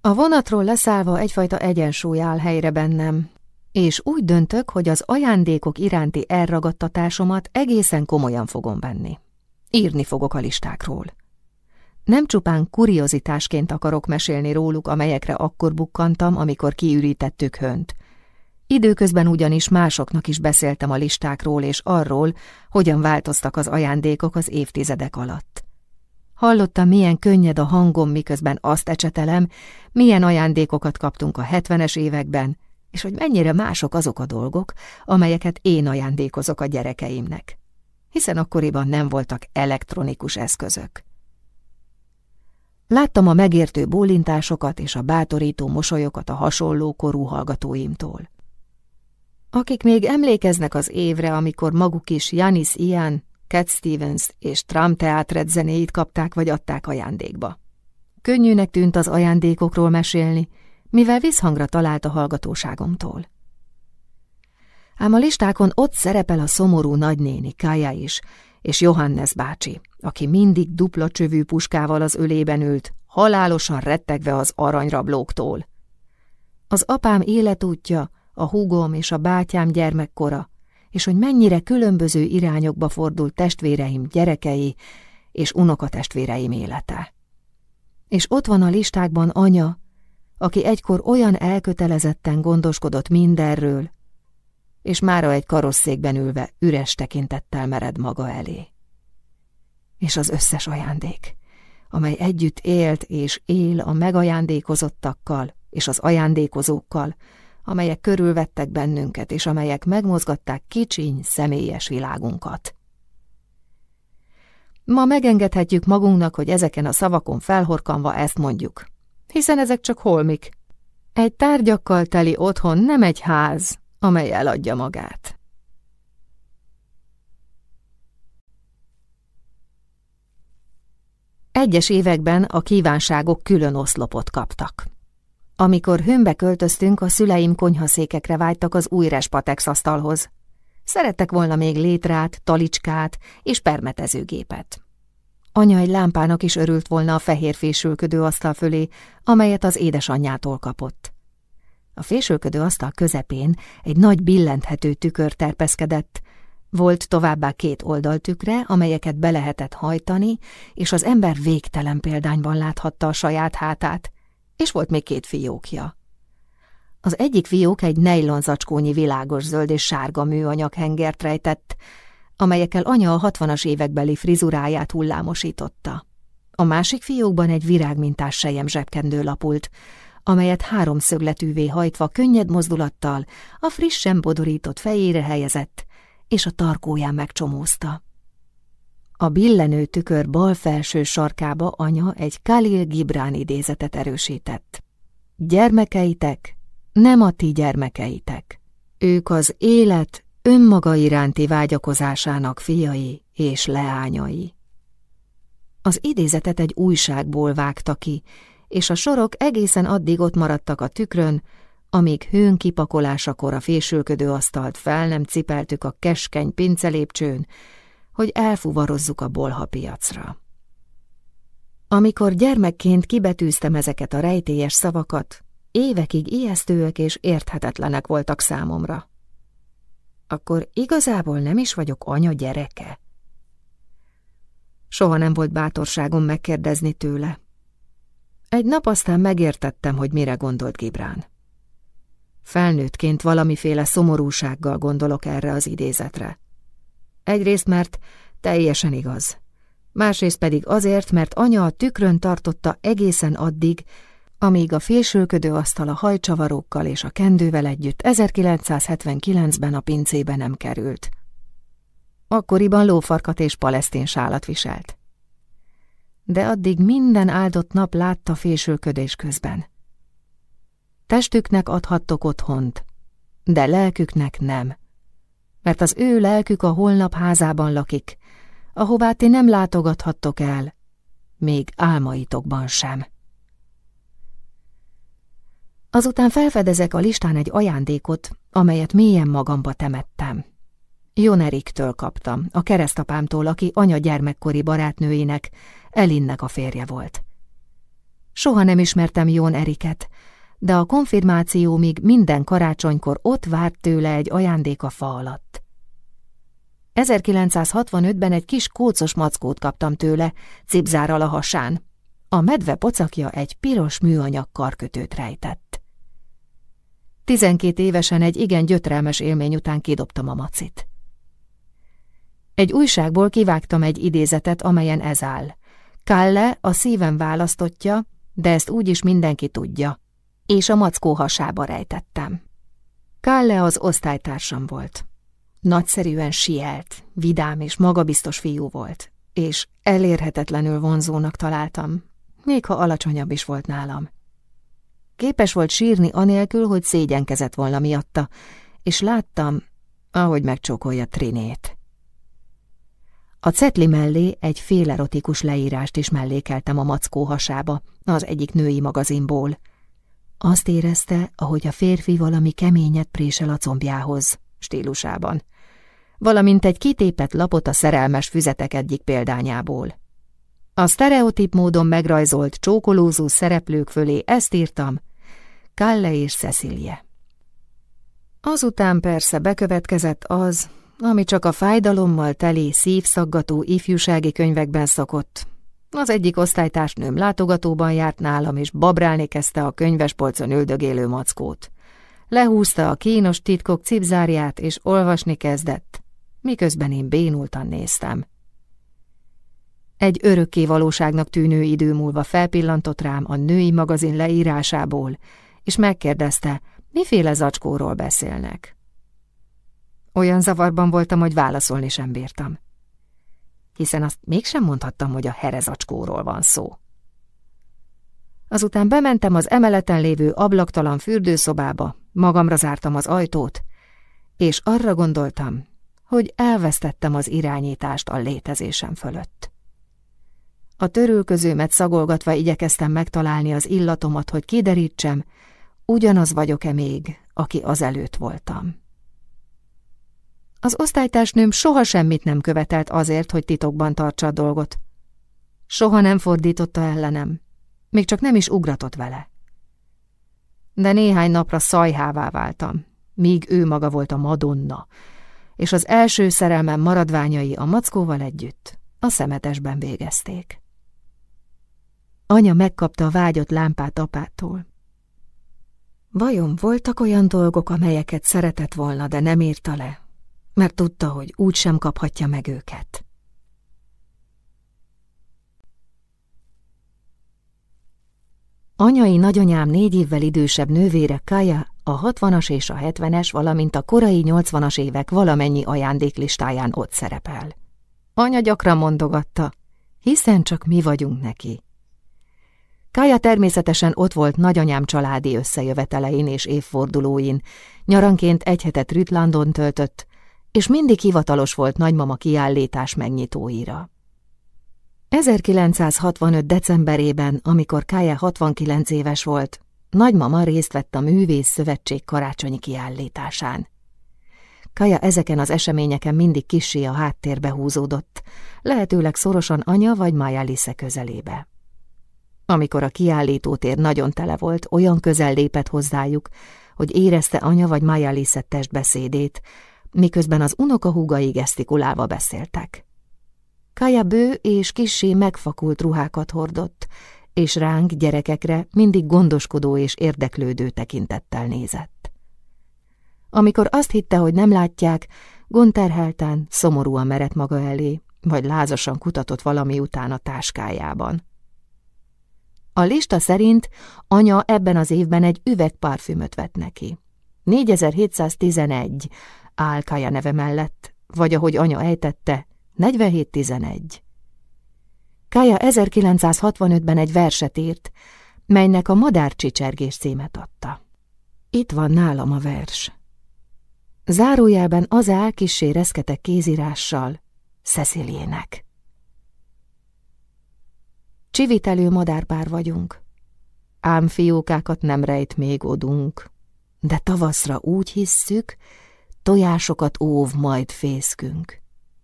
A vonatról leszállva egyfajta egyensúly áll helyre bennem, és úgy döntök, hogy az ajándékok iránti elragadtatásomat egészen komolyan fogom venni. Írni fogok a listákról. Nem csupán kuriozitásként akarok mesélni róluk, amelyekre akkor bukkantam, amikor kiürítettük hönt. Időközben ugyanis másoknak is beszéltem a listákról és arról, hogyan változtak az ajándékok az évtizedek alatt. Hallottam, milyen könnyed a hangom, miközben azt ecsetelem, milyen ajándékokat kaptunk a hetvenes években, és hogy mennyire mások azok a dolgok, amelyeket én ajándékozok a gyerekeimnek. Hiszen akkoriban nem voltak elektronikus eszközök. Láttam a megértő bólintásokat és a bátorító mosolyokat a hasonló korú hallgatóimtól. Akik még emlékeznek az évre, amikor maguk is Janis Ian, Cat Stevens és Trump teátret zenéit kapták vagy adták ajándékba. Könnyűnek tűnt az ajándékokról mesélni, mivel visszhangra talált a hallgatóságomtól. Ám a listákon ott szerepel a szomorú nagynéni, Kája is, és Johannes bácsi, aki mindig dupla csövű puskával az ölében ült, halálosan rettegve az aranyrablóktól. Az apám életútja, a húgom és a bátyám gyermekkora, és hogy mennyire különböző irányokba fordult testvéreim gyerekei és unokatestvéreim élete. És ott van a listákban anya, aki egykor olyan elkötelezetten gondoskodott mindenről, és mára egy karosszékben ülve üres tekintettel mered maga elé. És az összes ajándék, amely együtt élt és él a megajándékozottakkal és az ajándékozókkal, amelyek körülvettek bennünket, és amelyek megmozgatták kicsiny, személyes világunkat. Ma megengedhetjük magunknak, hogy ezeken a szavakon felhorkanva ezt mondjuk, hiszen ezek csak holmik. Egy tárgyakkal teli otthon nem egy ház, amely eladja magát. Egyes években a kívánságok külön oszlopot kaptak. Amikor hőmbe költöztünk, a szüleim konyhaszékekre vágytak az új respatex asztalhoz. Szerettek volna még létrát, talicskát és permetezőgépet. Anya egy lámpának is örült volna a fehér fésülködő asztal fölé, amelyet az édesanyjától kapott. A fésülködő asztal közepén egy nagy billenthető tükör terpeszkedett, volt továbbá két oldaltükre, amelyeket be lehetett hajtani, és az ember végtelen példányban láthatta a saját hátát, és volt még két fiókja. Az egyik fiók egy nejlonzacskónyi világos zöld és sárga műanyag hengert rejtett, amelyekkel anya a hatvanas évekbeli frizuráját hullámosította. A másik fiókban egy virágmintás sejem zsebkendő lapult, amelyet háromszögletűvé hajtva könnyed mozdulattal a frissen bodorított fejére helyezett, és a tarkóján megcsomózta. A billenő tükör bal felső sarkába anya egy Khalil Gibran idézetet erősített. Gyermekeitek, nem a ti gyermekeitek. Ők az élet önmaga iránti vágyakozásának fiai és leányai. Az idézetet egy újságból vágta ki, és a sorok egészen addig ott maradtak a tükrön, amíg hőn kipakolásakor a fésülködő asztalt fel nem cipeltük a keskeny pincelépcsőn, hogy elfuvarozzuk a bolhapiacra. Amikor gyermekként kibetűztem ezeket a rejtélyes szavakat, évekig ijesztőek és érthetetlenek voltak számomra. Akkor igazából nem is vagyok anya gyereke. Soha nem volt bátorságom megkérdezni tőle. Egy nap aztán megértettem, hogy mire gondolt Gibrán. Felnőttként valamiféle szomorúsággal gondolok erre az idézetre. Egyrészt, mert teljesen igaz. Másrészt pedig azért, mert anya a tükrön tartotta egészen addig, amíg a fésülködő asztal a hajcsavarókkal és a kendővel együtt 1979-ben a pincébe nem került. Akkoriban lófarkat és palesztén sálat viselt. De addig minden áldott nap látta fésülködés közben. Testüknek adhattok otthont, de lelküknek nem, mert az ő lelkük a holnap házában lakik, ahová ti nem látogathattok el, még álmaitokban sem. Azután felfedezek a listán egy ajándékot, amelyet mélyen magamba temettem. Jon Eriktől kaptam, a keresztapámtól, aki anya gyermekkori barátnőinek, Elinnek a férje volt. Soha nem ismertem Jon Eriket, de a konfirmáció még minden karácsonykor ott várt tőle egy ajándék a fa alatt. 1965-ben egy kis kócos mackót kaptam tőle, cipzárral a hasán. A medve pocakja egy piros műanyag karkötőt rejtett. Tizenkét évesen egy igen gyötrelmes élmény után kidobtam a macit. Egy újságból kivágtam egy idézetet, amelyen ez áll. Kalle a szívem választotja, de ezt úgyis mindenki tudja, és a mackó hasába rejtettem. Kalle az osztálytársam volt. Nagyszerűen sielt, vidám és magabiztos fiú volt, és elérhetetlenül vonzónak találtam, még ha alacsonyabb is volt nálam. Képes volt sírni anélkül, hogy szégyenkezett volna miatta, és láttam, ahogy megcsókolja Trinét. A cetli mellé egy félerotikus leírást is mellékeltem a mackó hasába, az egyik női magazinból. Azt érezte, ahogy a férfi valami keményet présel a combjához, stílusában. Valamint egy kitépet lapot a szerelmes füzetek egyik példányából. A sztereotíp módon megrajzolt csókolózó szereplők fölé ezt írtam, Kalle és Cecilie. Azután persze bekövetkezett az, ami csak a fájdalommal teli, szívszaggató ifjúsági könyvekben szokott. Az egyik osztálytársnőm látogatóban járt nálam, és babrálni kezdte a könyvespolcon üldögélő mackót. Lehúzta a kínos titkok cipzárját, és olvasni kezdett, miközben én bénultan néztem. Egy örökké valóságnak tűnő idő múlva felpillantott rám a női magazin leírásából, és megkérdezte, miféle zacskóról beszélnek. Olyan zavarban voltam, hogy válaszolni sem bírtam. Hiszen azt mégsem mondhattam, hogy a herezacskóról van szó. Azután bementem az emeleten lévő ablaktalan fürdőszobába, magamra zártam az ajtót, és arra gondoltam, hogy elvesztettem az irányítást a létezésem fölött. A törülközőmet szagolgatva igyekeztem megtalálni az illatomat, hogy kiderítsem, ugyanaz vagyok-e még, aki azelőtt voltam. Az osztálytársnőm soha semmit nem követelt azért, hogy titokban tartsa a dolgot. Soha nem fordította ellenem, még csak nem is ugratott vele. De néhány napra szajhává váltam, míg ő maga volt a Madonna, és az első szerelmem maradványai a mackóval együtt a szemetesben végezték. Anya megkapta a vágyott lámpát apától. Vajon voltak olyan dolgok, amelyeket szeretett volna, de nem írta le, mert tudta, hogy úgy sem kaphatja meg őket. Anyai nagyanyám négy évvel idősebb nővére Kaja a hatvanas és a hetvenes, valamint a korai nyolcvanas évek valamennyi ajándéklistáján ott szerepel. Anya gyakran mondogatta, hiszen csak mi vagyunk neki. Kája természetesen ott volt nagyanyám családi összejövetelein és évfordulóin, nyaranként egy hetet Rütlandon töltött, és mindig hivatalos volt nagymama kiállítás megnyitóira. 1965. decemberében, amikor Kája 69 éves volt, nagymama részt vett a Művész Szövetség karácsonyi kiállításán. Kaja ezeken az eseményeken mindig kissé a háttérbe húzódott, lehetőleg szorosan anya vagy Maja közelébe. Amikor a kiállítótér nagyon tele volt, olyan közel lépett hozzájuk, hogy érezte anya vagy Maja Lisze testbeszédét, miközben az unokahúgai gesztikulálva beszéltek. Kaja bő és kissé megfakult ruhákat hordott, és ránk, gyerekekre mindig gondoskodó és érdeklődő tekintettel nézett. Amikor azt hitte, hogy nem látják, gonterheltán, szomorúan merett maga elé, vagy lázasan kutatott valami után a táskájában. A lista szerint anya ebben az évben egy üveg parfümöt vett neki. 4711 áll Kaja neve mellett, vagy ahogy anya ejtette, 4711. Kaja 1965-ben egy verset írt, melynek a madárcsicsergés címet adta. Itt van nálam a vers. Zárójelben az áll kissé reszketek kézírással, Ceciljének. Csivitelő madárpár vagyunk, ám fiókákat nem rejt még odunk, de tavaszra úgy hisszük, tojásokat óv majd fészkünk.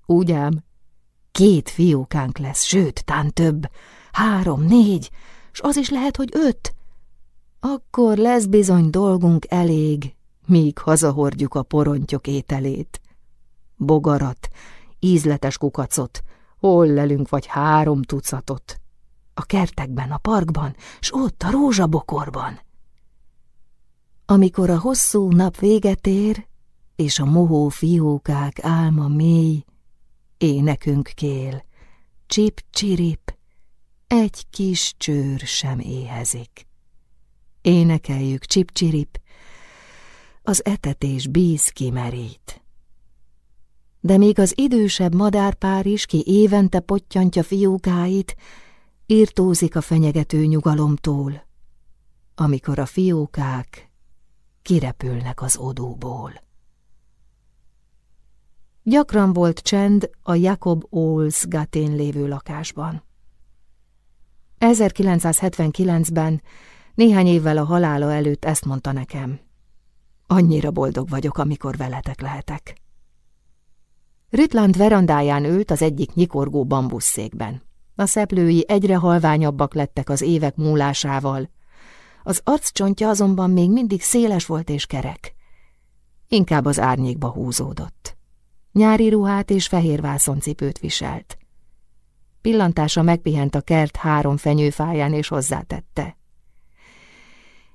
Úgy ám, két fiókánk lesz, sőt, tán több, három, négy, s az is lehet, hogy öt. Akkor lesz bizony dolgunk elég, míg hazahordjuk a porontyok ételét. Bogarat, ízletes kukacot, hol lelünk vagy három tucatot. A kertekben, a parkban, s ott a rózsabokorban. Amikor a hosszú nap véget ér, és a mohó fiókák álma mély, énekünk kél, csip-csirip, egy kis csőr sem éhezik. Énekeljük csip-csirip, az etetés bíz kimerít. De még az idősebb madárpár is, ki évente pottyantja fiókáit, írtózik a fenyegető nyugalomtól, amikor a fiókák kirepülnek az odóból. Gyakran volt csend a Jakob Olsz gatén lévő lakásban. 1979-ben, néhány évvel a halála előtt ezt mondta nekem. Annyira boldog vagyok, amikor veletek lehetek. Ritland verandáján ült az egyik nyikorgó bambuszszékben. A szeplői egyre halványabbak lettek az évek múlásával. Az arccsontja azonban még mindig széles volt és kerek. Inkább az árnyékba húzódott. Nyári ruhát és fehér vászoncipőt viselt. Pillantása megpihent a kert három fenyőfáján és hozzátette.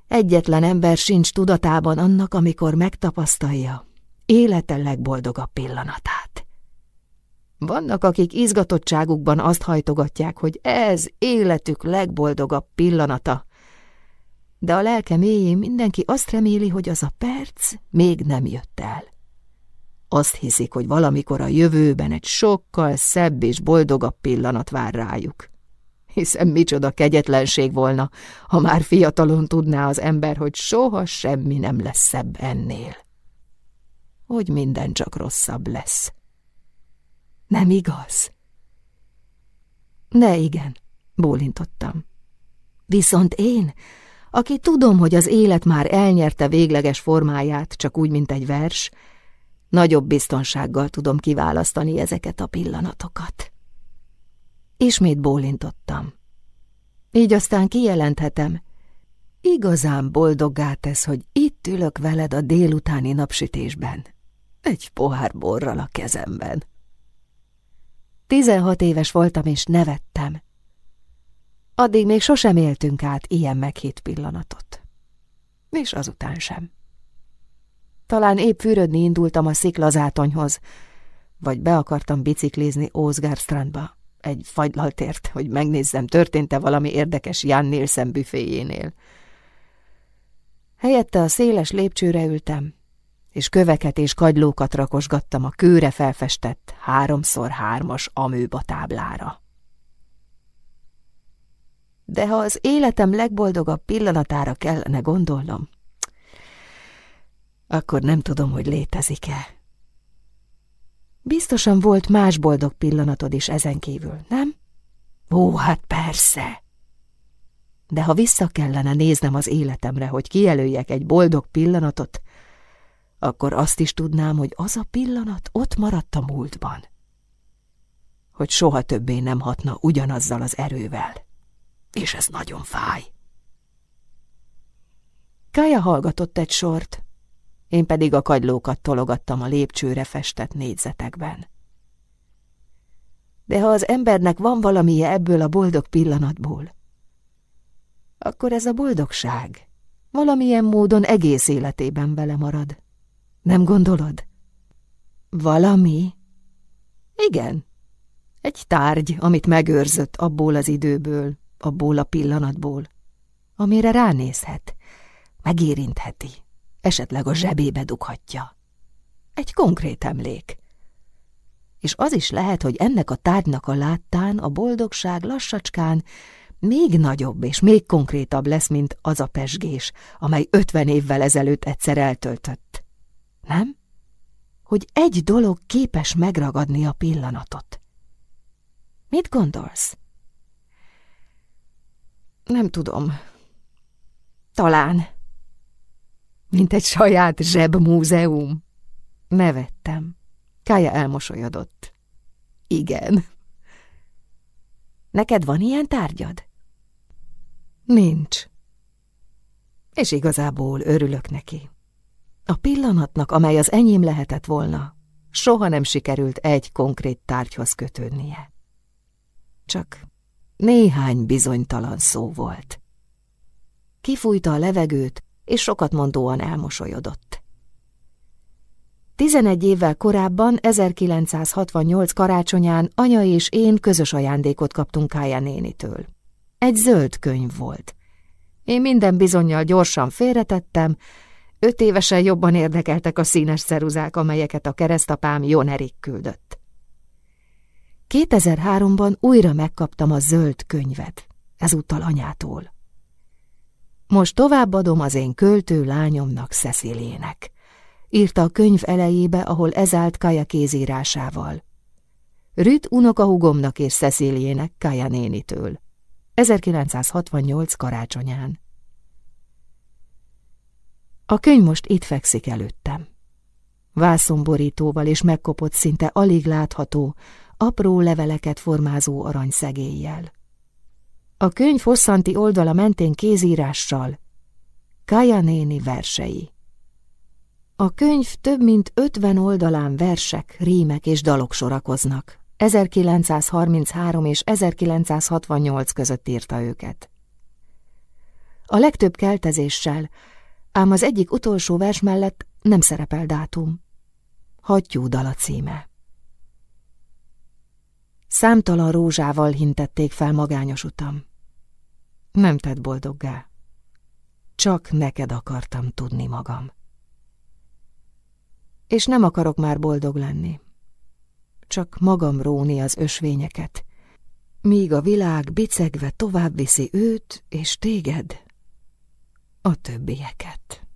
Egyetlen ember sincs tudatában annak, amikor megtapasztalja élete legboldogabb pillanatát. Vannak, akik izgatottságukban azt hajtogatják, hogy ez életük legboldogabb pillanata, de a lelke mélyén mindenki azt reméli, hogy az a perc még nem jött el. Azt hiszik, hogy valamikor a jövőben egy sokkal szebb és boldogabb pillanat vár rájuk. Hiszen micsoda kegyetlenség volna, ha már fiatalon tudná az ember, hogy soha semmi nem lesz szebb ennél. Hogy minden csak rosszabb lesz. Nem igaz? De igen, bólintottam. Viszont én, aki tudom, hogy az élet már elnyerte végleges formáját, csak úgy, mint egy vers, nagyobb biztonsággal tudom kiválasztani ezeket a pillanatokat. Ismét bólintottam. Így aztán kijelenthetem, igazán boldoggá tesz, hogy itt ülök veled a délutáni napsütésben, egy pohár borral a kezemben. Tizenhat éves voltam, és nevettem. Addig még sosem éltünk át ilyen meghitt pillanatot. És azután sem. Talán épp fürödni indultam a sziklazátonyhoz, vagy be akartam biciklizni Ózgárstrandba, egy fagylaltért, hogy megnézzem, történt-e valami érdekes Jan Nielsen büféjénél. Helyette a széles lépcsőre ültem, és köveket és kagylókat rakosgattam a kőre felfestett háromszor hármas amőba táblára. De ha az életem legboldogabb pillanatára kellene gondolnom, akkor nem tudom, hogy létezik-e. Biztosan volt más boldog pillanatod is ezen kívül, nem? Ó, hát persze! De ha vissza kellene néznem az életemre, hogy kijelöljek egy boldog pillanatot, akkor azt is tudnám, hogy az a pillanat ott maradt a múltban. Hogy soha többé nem hatna ugyanazzal az erővel. És ez nagyon fáj. Kája hallgatott egy sort, én pedig a kagylókat tologattam a lépcsőre festett négyzetekben. De ha az embernek van valamije ebből a boldog pillanatból, akkor ez a boldogság valamilyen módon egész életében vele marad. Nem gondolod? Valami? Igen. Egy tárgy, amit megőrzött abból az időből, abból a pillanatból, amire ránézhet, megérintheti esetleg a zsebébe dughatja. Egy konkrét emlék. és az is lehet, hogy ennek a tárgynak a láttán a boldogság lassacskán még nagyobb és még konkrétabb lesz, mint az a pesgés, amely ötven évvel ezelőtt egyszer eltöltött. Nem? Hogy egy dolog képes megragadni a pillanatot. Mit gondolsz? Nem tudom. Talán. Mint egy saját zsebmúzeum. Nevettem. Kája elmosolyodott. Igen. Neked van ilyen tárgyad? Nincs. És igazából örülök neki. A pillanatnak, amely az enyém lehetett volna, soha nem sikerült egy konkrét tárgyhoz kötődnie. Csak néhány bizonytalan szó volt. Kifújta a levegőt, és sokat mondóan elmosolyodott. Tizenegy évvel korábban, 1968 karácsonyán anya és én közös ajándékot kaptunk Kája nénitől. Egy zöld könyv volt. Én minden bizonyal gyorsan félretettem, öt évesen jobban érdekeltek a színes ceruzák, amelyeket a keresztapám Jon Erik küldött. 2003-ban újra megkaptam a zöld könyvet, ezúttal anyától. Most továbbadom az én költő lányomnak Cecilének. Írta a könyv elejébe, ahol ezált Kaja kézírásával. Rüt unokahugomnak és Ceciliének Kaja nénitől. 1968 karácsonyán. A könyv most itt fekszik előttem. Vászomborítóval és megkopott szinte alig látható, apró leveleket formázó aranyszegéllyel. A könyv hosszanti oldala mentén kézírással Kaja néni versei. A könyv több mint ötven oldalán versek, rímek és dalok sorakoznak. 1933 és 1968 között írta őket. A legtöbb keltezéssel, ám az egyik utolsó vers mellett nem szerepel dátum. Hattyú dala címe. Számtalan rózsával hintették fel magányos utam. Nem tett boldoggá. Csak neked akartam tudni magam. És nem akarok már boldog lenni. Csak magam róni az ösvényeket, míg a világ bicegve tovább viszi őt és téged, a többieket.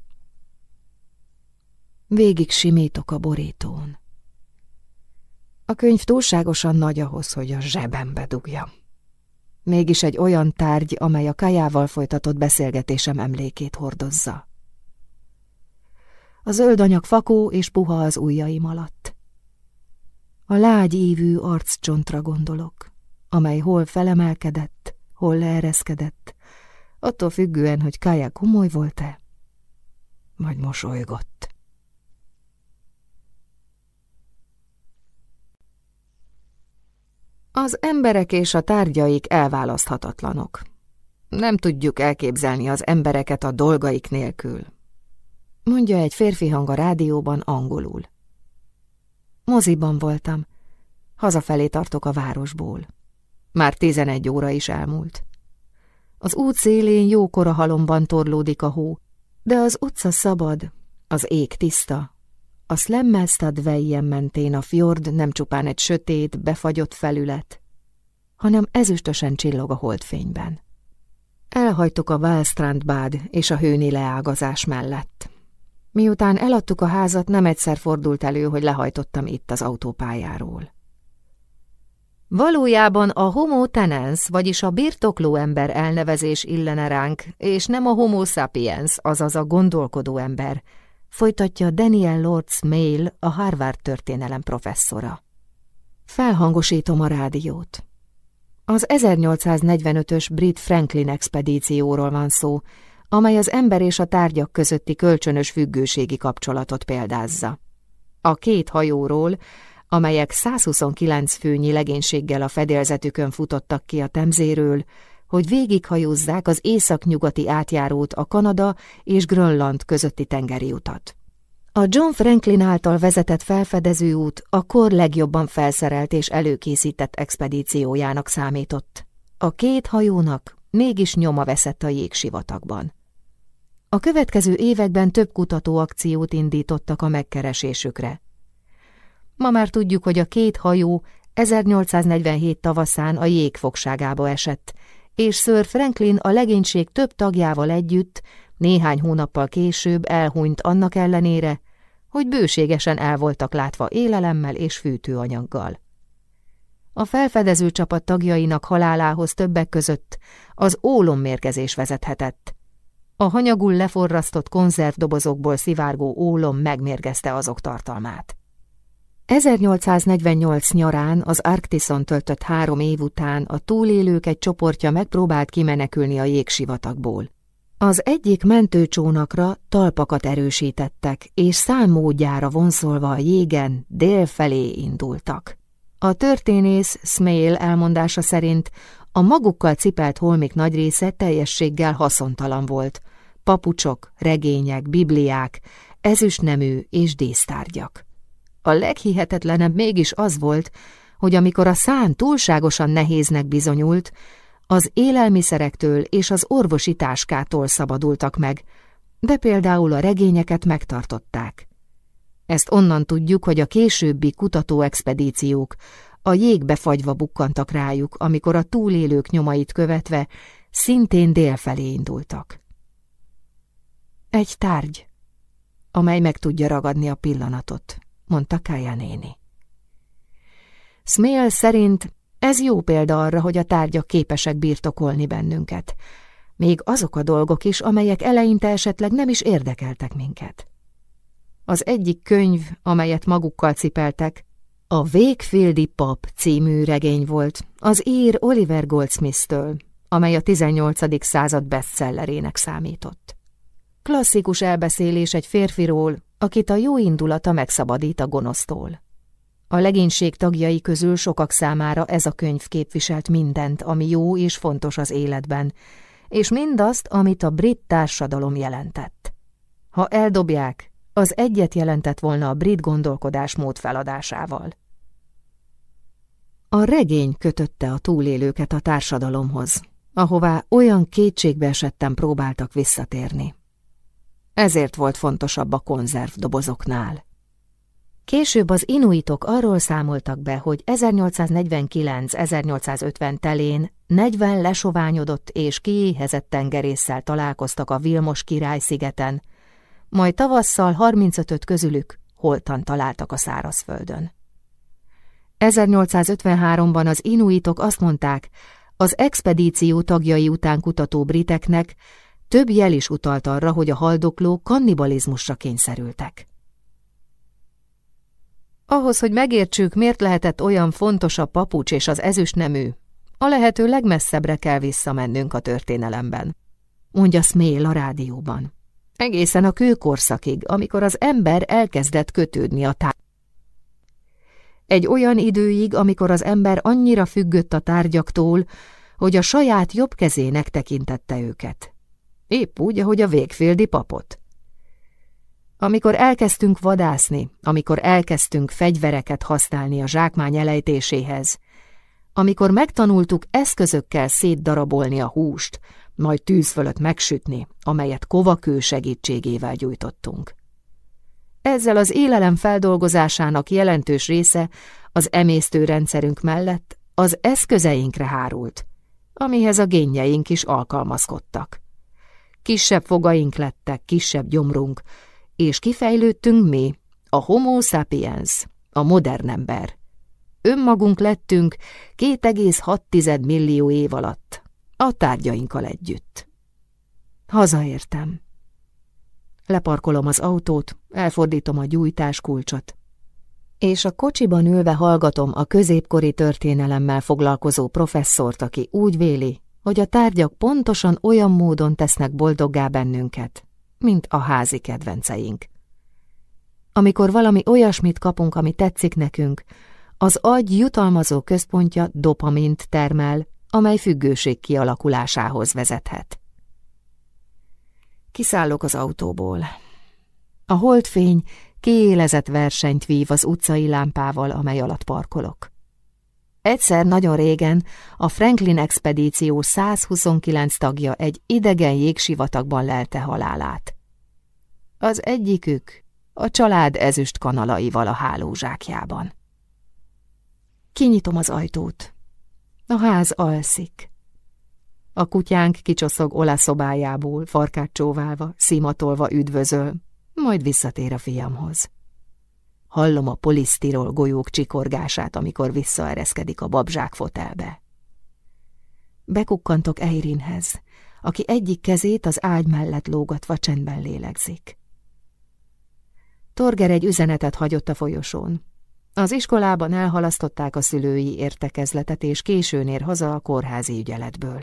Végig simítok a borítón. A könyv túlságosan nagy ahhoz, hogy a zsebembe dugjam. Mégis egy olyan tárgy, amely a kajával folytatott beszélgetésem emlékét hordozza. A zöld anyag fakó és puha az ujjaim alatt. A lágy ívű arccsontra gondolok, amely hol felemelkedett, hol leereszkedett, attól függően, hogy Kája komoly volt-e, vagy mosolygott. Az emberek és a tárgyaik elválaszthatatlanok. Nem tudjuk elképzelni az embereket a dolgaik nélkül. Mondja egy férfi hang a rádióban angolul. Moziban voltam. Hazafelé tartok a városból. Már tizenegy óra is elmúlt. Az út szélén jókora halomban torlódik a hó, de az utca szabad, az ég tiszta, a Slemmelstad vejjen mentén a fjord nem csupán egy sötét, befagyott felület, hanem ezüstösen csillog a holdfényben. Elhajtuk a Wallstrandbad és a hőni leágazás mellett. Miután eladtuk a házat, nem egyszer fordult elő, hogy lehajtottam itt az autópályáról. Valójában a homo tenens, vagyis a birtokló ember elnevezés illene ránk, és nem a homo sapiens, azaz a gondolkodó ember, folytatja Daniel Lords Mail, a Harvard történelem professzora. Felhangosítom a rádiót. Az 1845-ös brit Franklin expedícióról van szó, amely az ember és a tárgyak közötti kölcsönös függőségi kapcsolatot példázza. A két hajóról, amelyek 129 főnyi legénységgel a fedélzetükön futottak ki a temzéről, hogy végighajózzák az északnyugati átjárót a Kanada és Grönland közötti tengeri utat. A John Franklin által vezetett felfedező út a kor legjobban felszerelt és előkészített expedíciójának számított. A két hajónak mégis nyoma veszett a jégsivatagban. A következő években több kutatóakciót indítottak a megkeresésükre. Ma már tudjuk, hogy a két hajó 1847 tavaszán a jég fogságába esett, és Sir Franklin a legénység több tagjával együtt néhány hónappal később elhunyt annak ellenére, hogy bőségesen el voltak látva élelemmel és fűtőanyaggal. A felfedező csapat tagjainak halálához többek között az ólommérgezés vezethetett. A hanyagul leforrasztott konzervdobozokból szivárgó ólom megmérgezte azok tartalmát. 1848 nyarán az Arktison töltött három év után a túlélők egy csoportja megpróbált kimenekülni a jégsivatagból. Az egyik mentőcsónakra talpakat erősítettek, és számmódjára vonszolva a jégen dél felé indultak. A történész Smail elmondása szerint a magukkal cipelt holmik nagy része teljességgel haszontalan volt. Papucsok, regények, bibliák, ezüstnemű és dísztárgyak. A leghihetetlenebb mégis az volt, hogy amikor a szán túlságosan nehéznek bizonyult, az élelmiszerektől és az orvosi táskától szabadultak meg, de például a regényeket megtartották. Ezt onnan tudjuk, hogy a későbbi kutatóexpedíciók a jégbe fagyva bukkantak rájuk, amikor a túlélők nyomait követve szintén délfelé indultak. Egy tárgy, amely meg tudja ragadni a pillanatot, mondta Kája néni. Smail szerint ez jó példa arra, hogy a tárgyak képesek birtokolni bennünket, még azok a dolgok is, amelyek eleinte esetleg nem is érdekeltek minket. Az egyik könyv, amelyet magukkal cipeltek, a Wakefieldi Pap című regény volt, az ír Oliver Goldsmith-től, amely a 18. század bestsellerének számított. Klasszikus elbeszélés egy férfiról, akit a jó indulata megszabadít a gonosztól. A legénység tagjai közül sokak számára ez a könyv képviselt mindent, ami jó és fontos az életben, és mindazt, amit a brit társadalom jelentett. Ha eldobják, az egyet jelentett volna a brit gondolkodásmód feladásával. A regény kötötte a túlélőket a társadalomhoz, ahová olyan kétségbe esetten próbáltak visszatérni. Ezért volt fontosabb a konzervdobozoknál. Később az inuitok arról számoltak be, hogy 1849-1850 telén 40 lesoványodott és kiéhezett tengerésszel találkoztak a Vilmos király szigeten, majd tavasszal 35 közülük holtan találtak a szárazföldön. 1853-ban az inuitok azt mondták, az expedíció tagjai után kutató briteknek több jel is utalt arra, hogy a haldoklók kannibalizmusra kényszerültek. Ahhoz, hogy megértsük, miért lehetett olyan fontos a papucs és az ezüstnemű, a lehető legmesszebbre kell visszamennünk a történelemben, mondja Smél a rádióban. Egészen a kőkorszakig, amikor az ember elkezdett kötődni a tár. Egy olyan időig, amikor az ember annyira függött a tárgyaktól, hogy a saját jobb kezének tekintette őket. Épp úgy, ahogy a végféldi papot. Amikor elkezdtünk vadászni, amikor elkezdtünk fegyvereket használni a zsákmány elejtéséhez, amikor megtanultuk eszközökkel szétdarabolni a húst, majd tűz fölött megsütni, amelyet kovakő segítségével gyújtottunk. Ezzel az élelem feldolgozásának jelentős része az emésztőrendszerünk mellett az eszközeinkre hárult, amihez a génjeink is alkalmazkodtak. Kisebb fogaink lettek, kisebb gyomrunk, és kifejlődtünk mi, a homo sapiens, a modern ember. Önmagunk lettünk 2,6 millió év alatt, a tárgyainkkal együtt. Hazaértem. Leparkolom az autót, elfordítom a gyújtás kulcsot, és a kocsiban ülve hallgatom a középkori történelemmel foglalkozó professzort, aki úgy véli, hogy a tárgyak pontosan olyan módon tesznek boldoggá bennünket, mint a házi kedvenceink. Amikor valami olyasmit kapunk, ami tetszik nekünk, az agy jutalmazó központja dopamint termel, amely függőség kialakulásához vezethet. Kiszállok az autóból. A holdfény kiélezett versenyt vív az utcai lámpával, amely alatt parkolok. Egyszer nagyon régen a Franklin expedíció 129 tagja egy idegen jégsivatagban lelte halálát. Az egyikük a család ezüst kanalaival a hálózsákjában. Kinyitom az ajtót. A ház alszik. A kutyánk kicsoszog Ola szobájából, farkát csóválva, szimatolva üdvözöl, majd visszatér a fiamhoz. Hallom a polisztirol golyók csikorgását, amikor visszaereszkedik a babzsák fotelbe. Bekukkantok Eirinhez, aki egyik kezét az ágy mellett lógatva csendben lélegzik. Torger egy üzenetet hagyott a folyosón. Az iskolában elhalasztották a szülői értekezletet, és későn ér haza a kórházi ügyeletből.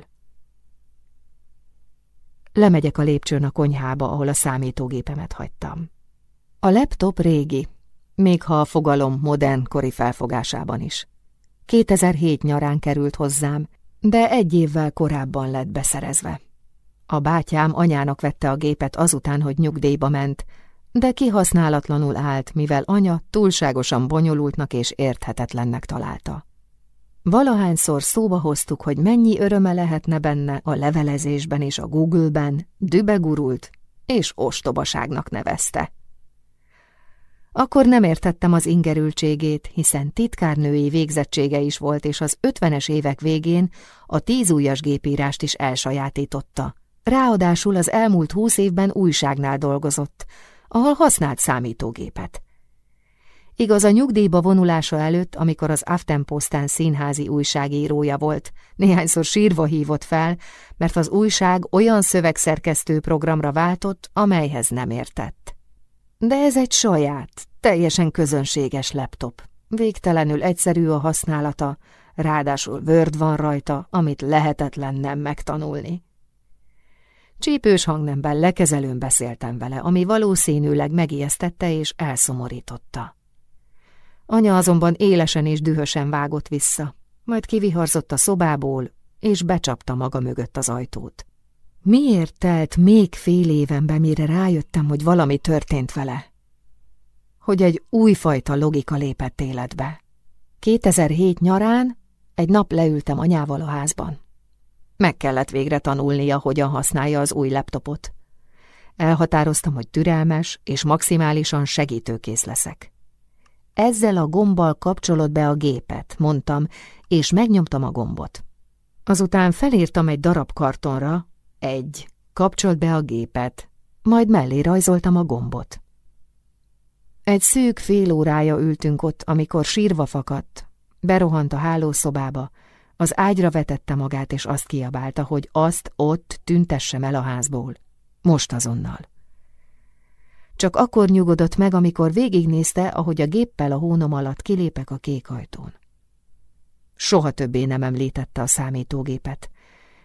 Lemegyek a lépcsőn a konyhába, ahol a számítógépemet hagytam. A laptop régi, még ha a fogalom modern kori felfogásában is. 2007 nyarán került hozzám, de egy évvel korábban lett beszerezve. A bátyám anyának vette a gépet azután, hogy nyugdíjba ment, de kihasználatlanul állt, mivel anya túlságosan bonyolultnak és érthetetlennek találta. Valahányszor szóba hoztuk, hogy mennyi öröme lehetne benne a levelezésben és a Google-ben, dübegurult és ostobaságnak nevezte. Akkor nem értettem az ingerültségét, hiszen titkárnői végzettsége is volt, és az ötvenes évek végén a tízújas gépírást is elsajátította. Ráadásul az elmúlt húsz évben újságnál dolgozott, ahol használt számítógépet. Igaz, a nyugdíjba vonulása előtt, amikor az Aftenposten színházi újságírója volt, néhányszor sírva hívott fel, mert az újság olyan szövegszerkesztő programra váltott, amelyhez nem értett. De ez egy saját, teljesen közönséges laptop. Végtelenül egyszerű a használata, ráadásul Word van rajta, amit lehetetlen nem megtanulni. Csípős hangnemben lekezelőn beszéltem vele, ami valószínűleg megijesztette és elszomorította. Anya azonban élesen és dühösen vágott vissza, majd kiviharzott a szobából, és becsapta maga mögött az ajtót. Miért telt még fél évenbe, mire rájöttem, hogy valami történt vele? Hogy egy újfajta logika lépett életbe. 2007 nyarán egy nap leültem anyával a házban. Meg kellett végre tanulnia, hogyan használja az új laptopot. Elhatároztam, hogy türelmes és maximálisan segítőkész leszek. Ezzel a gombbal kapcsolod be a gépet, mondtam, és megnyomtam a gombot. Azután felírtam egy darab kartonra, egy, kapcsolt be a gépet, majd mellé rajzoltam a gombot. Egy szűk fél órája ültünk ott, amikor sírva fakadt, berohant a hálószobába, az ágyra vetette magát, és azt kiabálta, hogy azt ott tüntessem el a házból. Most azonnal. Csak akkor nyugodott meg, amikor végignézte, ahogy a géppel a hónom alatt kilépek a kék ajtón. Soha többé nem említette a számítógépet.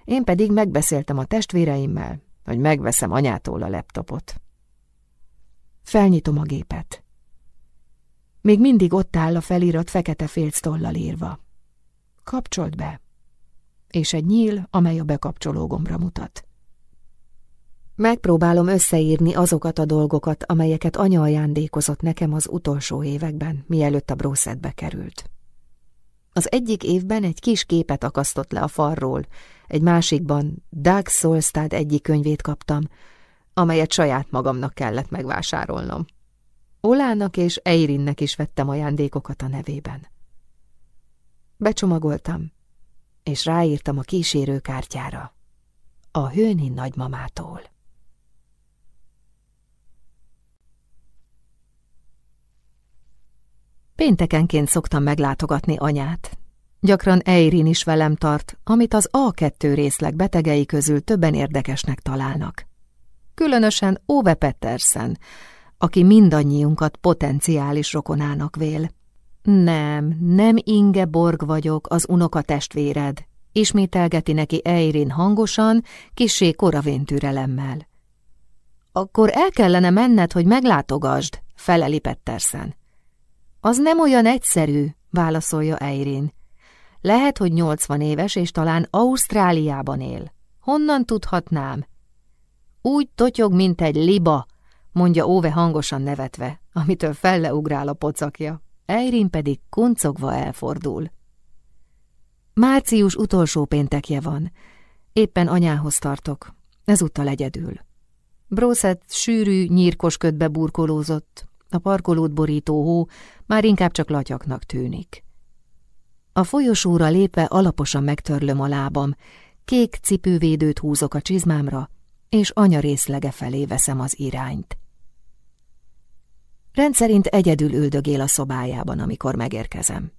Én pedig megbeszéltem a testvéreimmel, hogy megveszem anyától a laptopot. Felnyitom a gépet. Még mindig ott áll a felirat fekete félctollal írva. Kapcsolt be. És egy nyíl, amely a bekapcsoló gombra mutat. Megpróbálom összeírni azokat a dolgokat, amelyeket anya ajándékozott nekem az utolsó években, mielőtt a brószedbe került. Az egyik évben egy kis képet akasztott le a falról, egy másikban Doug Solstad egyik könyvét kaptam, amelyet saját magamnak kellett megvásárolnom. Olának és Eirinnek is vettem ajándékokat a nevében. Becsomagoltam, és ráírtam a kísérőkártyára. A hőni nagymamától. Péntekenként szoktam meglátogatni anyát. Gyakran Eirin is velem tart, amit az A2 részleg betegei közül többen érdekesnek találnak. Különösen Ove Pettersen, aki mindannyiunkat potenciális rokonának vél. Nem, nem Ingeborg vagyok, az unoka testvéred, ismételgeti neki Eirin hangosan, kissé koravén türelemmel. Akkor el kellene menned, hogy meglátogasd, feleli Pettersen. Az nem olyan egyszerű, válaszolja Eirin. Lehet, hogy nyolcvan éves, és talán Ausztráliában él. Honnan tudhatnám? Úgy totyog, mint egy liba, mondja Óve hangosan nevetve, amitől felleugrál a pocakja. Eirin pedig kuncogva elfordul. Március utolsó péntekje van. Éppen anyához tartok, ezúttal egyedül. Brószett sűrű, nyírkos ködbe burkolózott, A parkolót borító hó már inkább csak latyaknak tűnik. A folyosóra lépve alaposan megtörlöm a lábam, kék cipővédőt húzok a csizmámra, és anya részlege felé veszem az irányt. Rendszerint egyedül üldögél a szobájában, amikor megérkezem.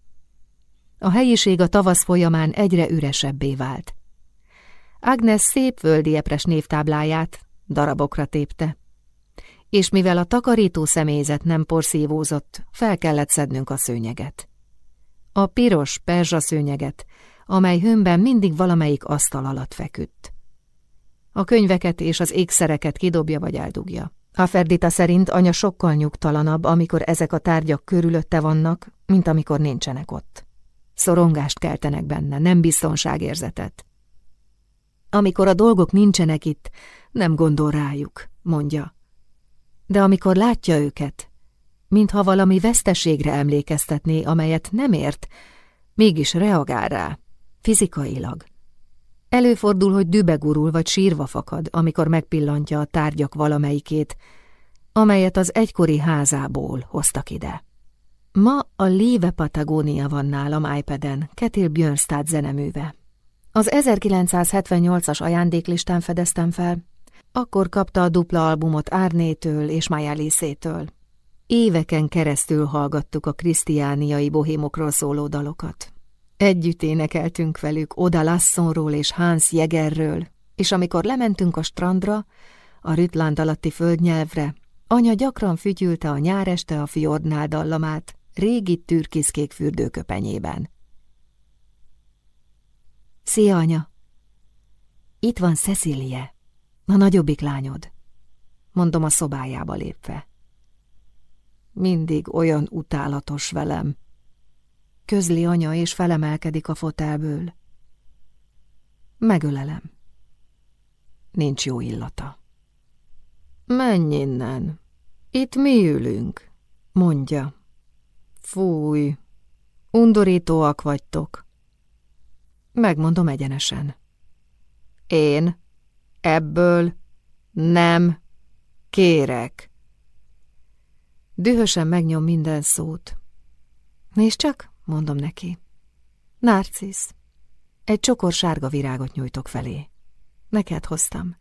A helyiség a tavasz folyamán egyre üresebbé vált. Agnes szép völdi epres névtábláját darabokra tépte, és mivel a takarító személyzet nem porszívózott, fel kellett szednünk a szőnyeget. A piros perzsa szőnyeget, amely hőmben mindig valamelyik asztal alatt feküdt. A könyveket és az ékszereket kidobja vagy eldugja. A Ferdita szerint anya sokkal nyugtalanabb, amikor ezek a tárgyak körülötte vannak, mint amikor nincsenek ott. Szorongást keltenek benne, nem biztonságérzetet. Amikor a dolgok nincsenek itt, nem gondol rájuk, mondja. De amikor látja őket, mintha valami veszteségre emlékeztetné, amelyet nem ért, mégis reagál rá, fizikailag. Előfordul, hogy dübegurul vagy sírva fakad, amikor megpillantja a tárgyak valamelyikét, amelyet az egykori házából hoztak ide. Ma a Live Patagonia van nálam iPad-en, Ketil Björnstad zeneműve. Az 1978-as ajándéklistán fedeztem fel, akkor kapta a dupla albumot Árnétől és Maja Éveken keresztül hallgattuk a krisztiániai bohémokról szóló dalokat. Együtt énekeltünk velük Oda Lassonról és Hans Jegerről, és amikor lementünk a strandra, a Rütland alatti földnyelvre, anya gyakran fütyülte a nyáreste a fjordnál dallamát, régi türkiszkék fürdőköpenyében. Szia, anya! Itt van Cecilie, a nagyobbik lányod, mondom a szobájába lépve. Mindig olyan utálatos velem, közli anya, és felemelkedik a fotelből. Megölelem. Nincs jó illata. Menj innen, itt mi ülünk, mondja. Fúj, undorítóak vagytok. Megmondom egyenesen. Én ebből nem kérek. Dühösen megnyom minden szót. Nézd csak, mondom neki. Narcisz. Egy csokor sárga virágot nyújtok felé. Neked hoztam.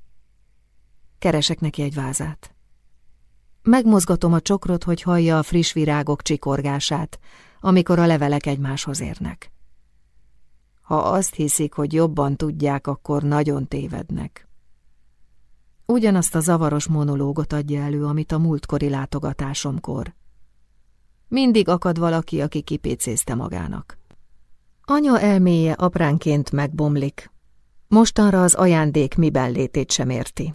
Keresek neki egy vázát. Megmozgatom a csokrot, hogy hallja a friss virágok csikorgását, amikor a levelek egymáshoz érnek. Ha azt hiszik, hogy jobban tudják, akkor nagyon tévednek. Ugyanazt a zavaros monológot adja elő, amit a múltkori látogatásomkor. Mindig akad valaki, aki kipécézte magának. Anya elméje apránként megbomlik. Mostanra az ajándék miben létét sem érti.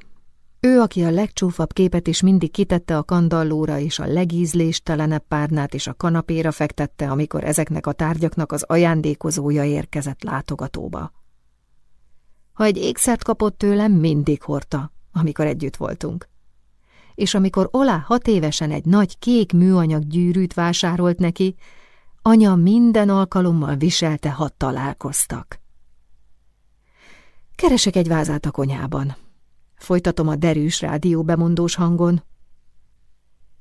Ő, aki a legcsúfabb képet is mindig kitette a kandallóra, és a legízléstelenebb párnát is a kanapéra fektette, amikor ezeknek a tárgyaknak az ajándékozója érkezett látogatóba. Ha egy ékszert kapott tőlem, mindig hordta, amikor együtt voltunk és amikor Olá hat évesen egy nagy kék műanyag gyűrűt vásárolt neki, anya minden alkalommal viselte, ha találkoztak. Keresek egy vázát a konyhában. Folytatom a derűs rádió bemondós hangon.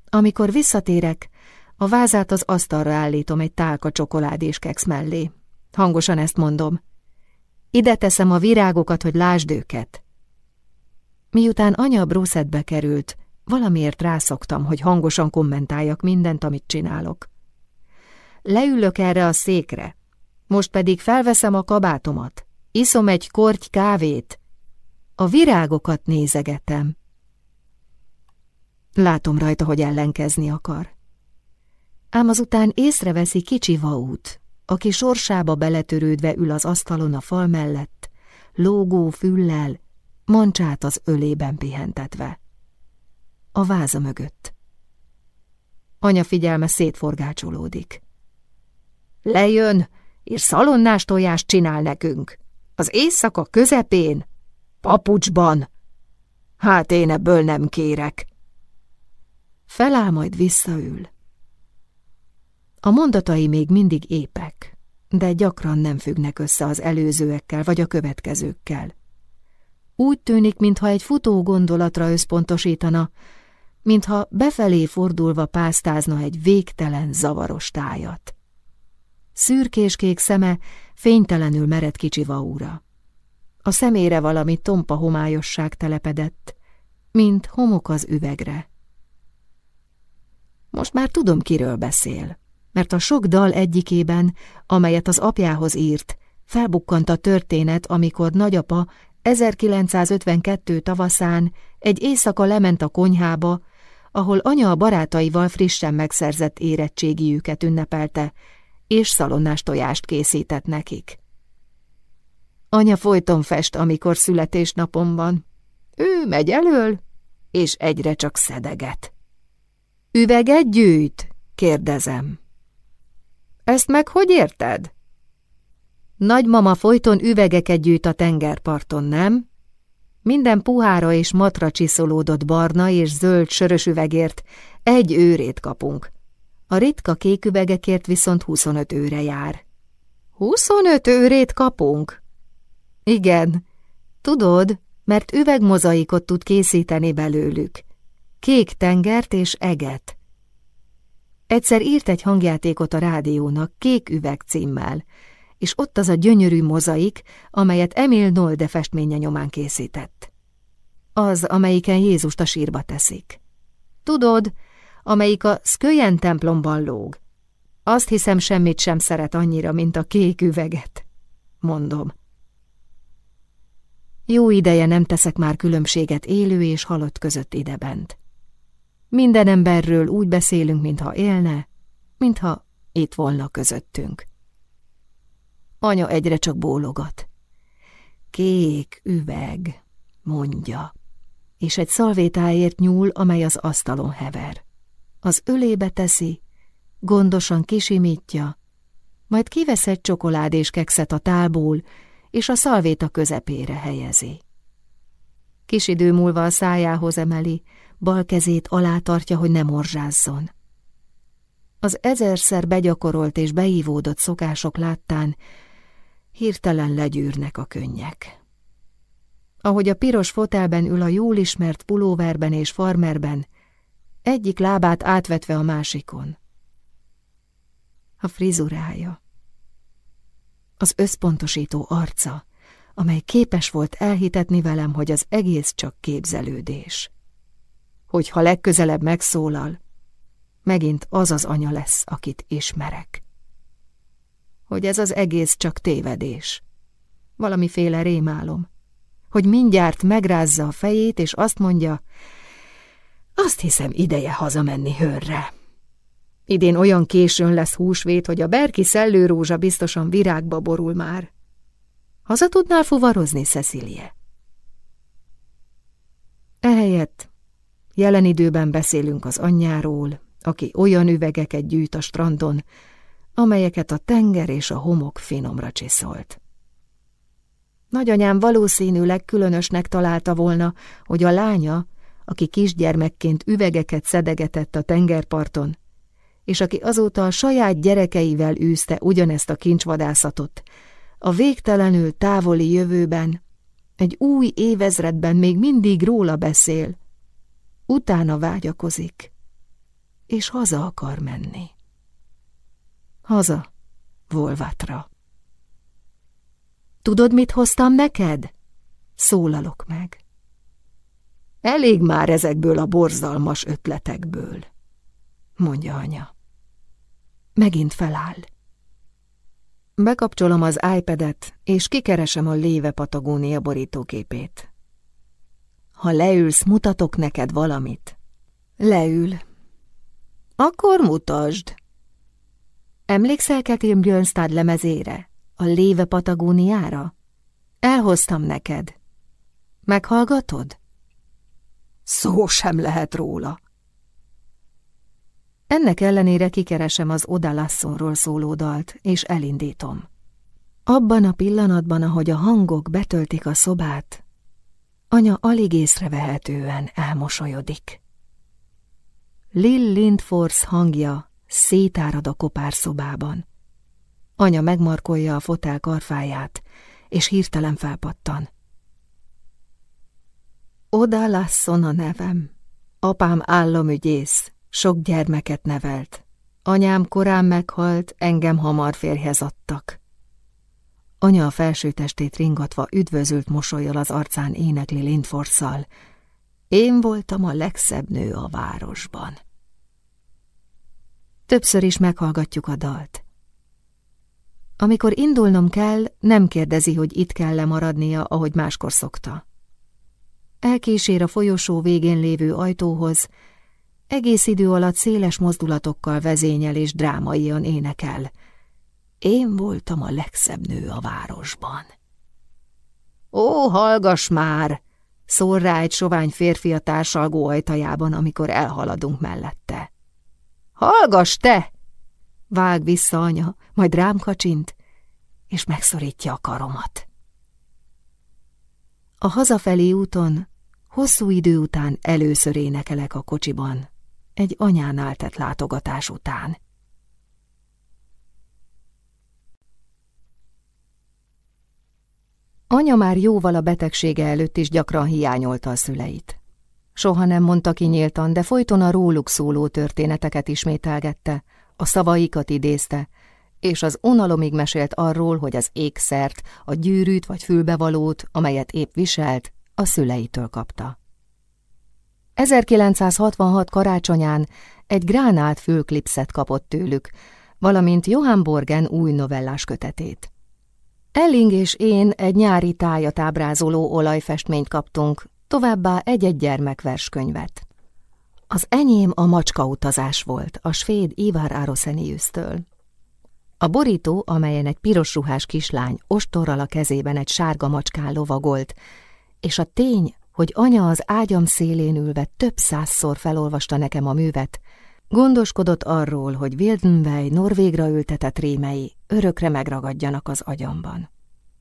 Amikor visszatérek, a vázát az asztalra állítom egy tálka csokoládés keksz mellé. Hangosan ezt mondom. Ide teszem a virágokat, hogy lásd őket. Miután anya brószedbe került, Valamiért rászoktam, hogy hangosan kommentáljak mindent, amit csinálok. Leülök erre a székre, most pedig felveszem a kabátomat, iszom egy korty kávét, a virágokat nézegetem. Látom rajta, hogy ellenkezni akar. Ám azután észreveszi kicsi vaút, aki sorsába beletörődve ül az asztalon a fal mellett, lógó füllel, mancsát az ölében pihentetve a váza mögött. Anya figyelme szétforgácsolódik. Lejön, és szalonnás tojást csinál nekünk. Az éjszaka közepén, papucsban. Hát én ebből nem kérek. Feláll, majd visszaül. A mondatai még mindig épek, de gyakran nem függnek össze az előzőekkel vagy a következőkkel. Úgy tűnik, mintha egy futó gondolatra összpontosítana, mintha befelé fordulva pásztázna egy végtelen zavaros tájat. Szürkéskék szeme fénytelenül mered kicsi vaúra. A szemére valami tompa homályosság telepedett, mint homok az üvegre. Most már tudom, kiről beszél, mert a sok dal egyikében, amelyet az apjához írt, felbukkant a történet, amikor nagyapa 1952 tavaszán egy éjszaka lement a konyhába, ahol anya a barátaival frissen megszerzett érettségiüket ünnepelte, és szalonnás tojást készített nekik. Anya folyton fest, amikor születésnapom van. Ő megy elől, és egyre csak szedeget. Üveget gyűjt? kérdezem. Ezt meg hogy érted? Nagymama folyton üvegeket gyűjt a tengerparton, nem? Minden puhára és matra csiszolódott barna és zöld sörös üvegért egy őrét kapunk. A ritka kék üvegekért viszont 25 őre jár. 25 őrét kapunk? Igen. Tudod, mert üvegmozaikot tud készíteni belőlük. Kék tengert és eget. Egyszer írt egy hangjátékot a rádiónak kék üveg címmel, és ott az a gyönyörű mozaik, amelyet Emil Nolde festménye nyomán készített. Az, amelyiken Jézust a sírba teszik. Tudod, amelyik a Szköjen templomban lóg. Azt hiszem, semmit sem szeret annyira, mint a kék üveget. Mondom. Jó ideje nem teszek már különbséget élő és halott között idebent. Minden emberről úgy beszélünk, mintha élne, mintha itt volna közöttünk. Anya egyre csak bólogat. Kék üveg, mondja, és egy szalvétáért nyúl, amely az asztalon hever. Az ölébe teszi, gondosan kisimítja, majd kivesz egy csokoládés kekszet a tálból, és a szalvéta közepére helyezi. Kis idő múlva a szájához emeli, bal kezét alá tartja, hogy ne morzsázzon. Az ezerszer begyakorolt és beívódott szokások láttán hirtelen legyűrnek a könnyek. Ahogy a piros fotelben ül a jól ismert pulóverben és farmerben, egyik lábát átvetve a másikon. A frizurája. Az összpontosító arca, amely képes volt elhitetni velem, hogy az egész csak képzelődés. Hogyha legközelebb megszólal, megint az az anya lesz, akit ismerek hogy ez az egész csak tévedés. Valamiféle rémálom. Hogy mindjárt megrázza a fejét, és azt mondja, azt hiszem ideje hazamenni hőrre. Idén olyan későn lesz húsvét, hogy a berki szellőrózsa biztosan virágba borul már. Haza tudnál fuvarozni, Cecilie? Ehelyett jelen időben beszélünk az anyjáról, aki olyan üvegeket gyűjt a strandon, amelyeket a tenger és a homok finomra csiszolt. Nagyanyám valószínűleg különösnek találta volna, hogy a lánya, aki kisgyermekként üvegeket szedegetett a tengerparton, és aki azóta a saját gyerekeivel űzte ugyanezt a kincsvadászatot, a végtelenül távoli jövőben, egy új évezredben még mindig róla beszél, utána vágyakozik, és haza akar menni. Haza, Volvatra. Tudod, mit hoztam neked? Szólalok meg. Elég már ezekből a borzalmas ötletekből, mondja anya. Megint feláll. Bekapcsolom az iPad-et, és kikeresem a Léve Patagónia borítóképét. Ha leülsz, mutatok neked valamit. Leül. Akkor mutasd, Emlékszel Ketrin Björnstad lemezére? A Léve Patagóniára? Elhoztam neked. Meghallgatod? Szó sem lehet róla. Ennek ellenére kikeresem az Oda Lassonról szóló dalt, és elindítom. Abban a pillanatban, ahogy a hangok betöltik a szobát, anya alig észrevehetően elmosolyodik. Lil Lindfors hangja szétárad a kopár szobában. Anya megmarkolja a fotel karfáját, és hirtelen felpattan. Oda Lasson a nevem, Apám államügyész, sok gyermeket nevelt. Anyám korán meghalt, engem hamar férjhez adtak. Anya a felsőtestét ringatva üdvözült mosolyal az arcán énekli Lindforszal. Én voltam a legszebb nő a városban. Többször is meghallgatjuk a dalt. Amikor indulnom kell, nem kérdezi, hogy itt kell lemaradnia, ahogy máskor szokta. Elkísér a folyosó végén lévő ajtóhoz, egész idő alatt széles mozdulatokkal vezényel és drámaian énekel. Én voltam a legszebb nő a városban. Ó, hallgass már! szól rá egy sovány férfi a társalgó ajtajában, amikor elhaladunk mellette. Hallgass te! Vág vissza anya, majd rám kacsint, és megszorítja a karomat. A hazafelé úton hosszú idő után először énekelek a kocsiban, egy anyánál tett látogatás után. Anya már jóval a betegsége előtt is gyakran hiányolta a szüleit. Soha nem mondta ki nyíltan, de folyton a róluk szóló történeteket ismételgette, a szavaikat idézte, és az unalomig mesélt arról, hogy az ékszert, a gyűrűt vagy fülbevalót, amelyet épp viselt, a szüleitől kapta. 1966 karácsonyán egy gránát fülklipszet kapott tőlük, valamint Johann Borgen új novellás kötetét. Elling és én egy nyári tájat ábrázoló olajfestményt kaptunk, továbbá egy-egy gyermekverskönyvet. Az enyém a macska utazás volt, a svéd Ivar Aroseniusztől. A borító, amelyen egy piros ruhás kislány ostorral a kezében egy sárga macskán lovagolt, és a tény, hogy anya az ágyam szélén ülve több százszor felolvasta nekem a művet, gondoskodott arról, hogy Wildenwey Norvégra ültetett rémei örökre megragadjanak az agyamban.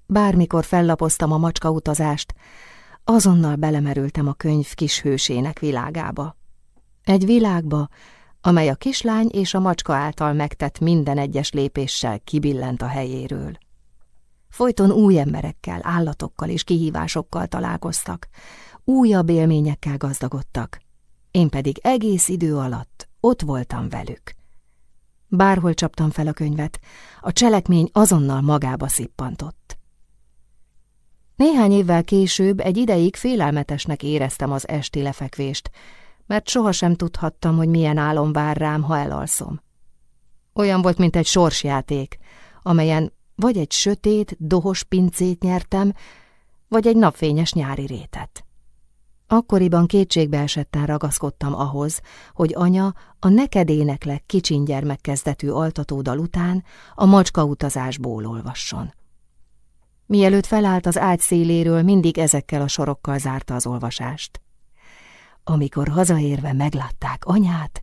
Bármikor fellapoztam a macska utazást, azonnal belemerültem a könyv kis hősének világába. Egy világba, amely a kislány és a macska által megtett minden egyes lépéssel kibillent a helyéről. Folyton új emberekkel, állatokkal és kihívásokkal találkoztak, újabb élményekkel gazdagodtak, én pedig egész idő alatt ott voltam velük. Bárhol csaptam fel a könyvet, a cselekmény azonnal magába szippantott. Néhány évvel később egy ideig félelmetesnek éreztem az esti lefekvést, mert sohasem tudhattam, hogy milyen álom vár rám, ha elalszom. Olyan volt, mint egy sorsjáték, amelyen vagy egy sötét, dohos pincét nyertem, vagy egy napfényes nyári rétet. Akkoriban kétségbe esetten ragaszkodtam ahhoz, hogy anya a neked éneklek kicsin gyermekkezdetű altatódal után a macska utazásból olvasson. Mielőtt felállt az ágy széléről, mindig ezekkel a sorokkal zárta az olvasást. Amikor hazaérve meglátták anyát,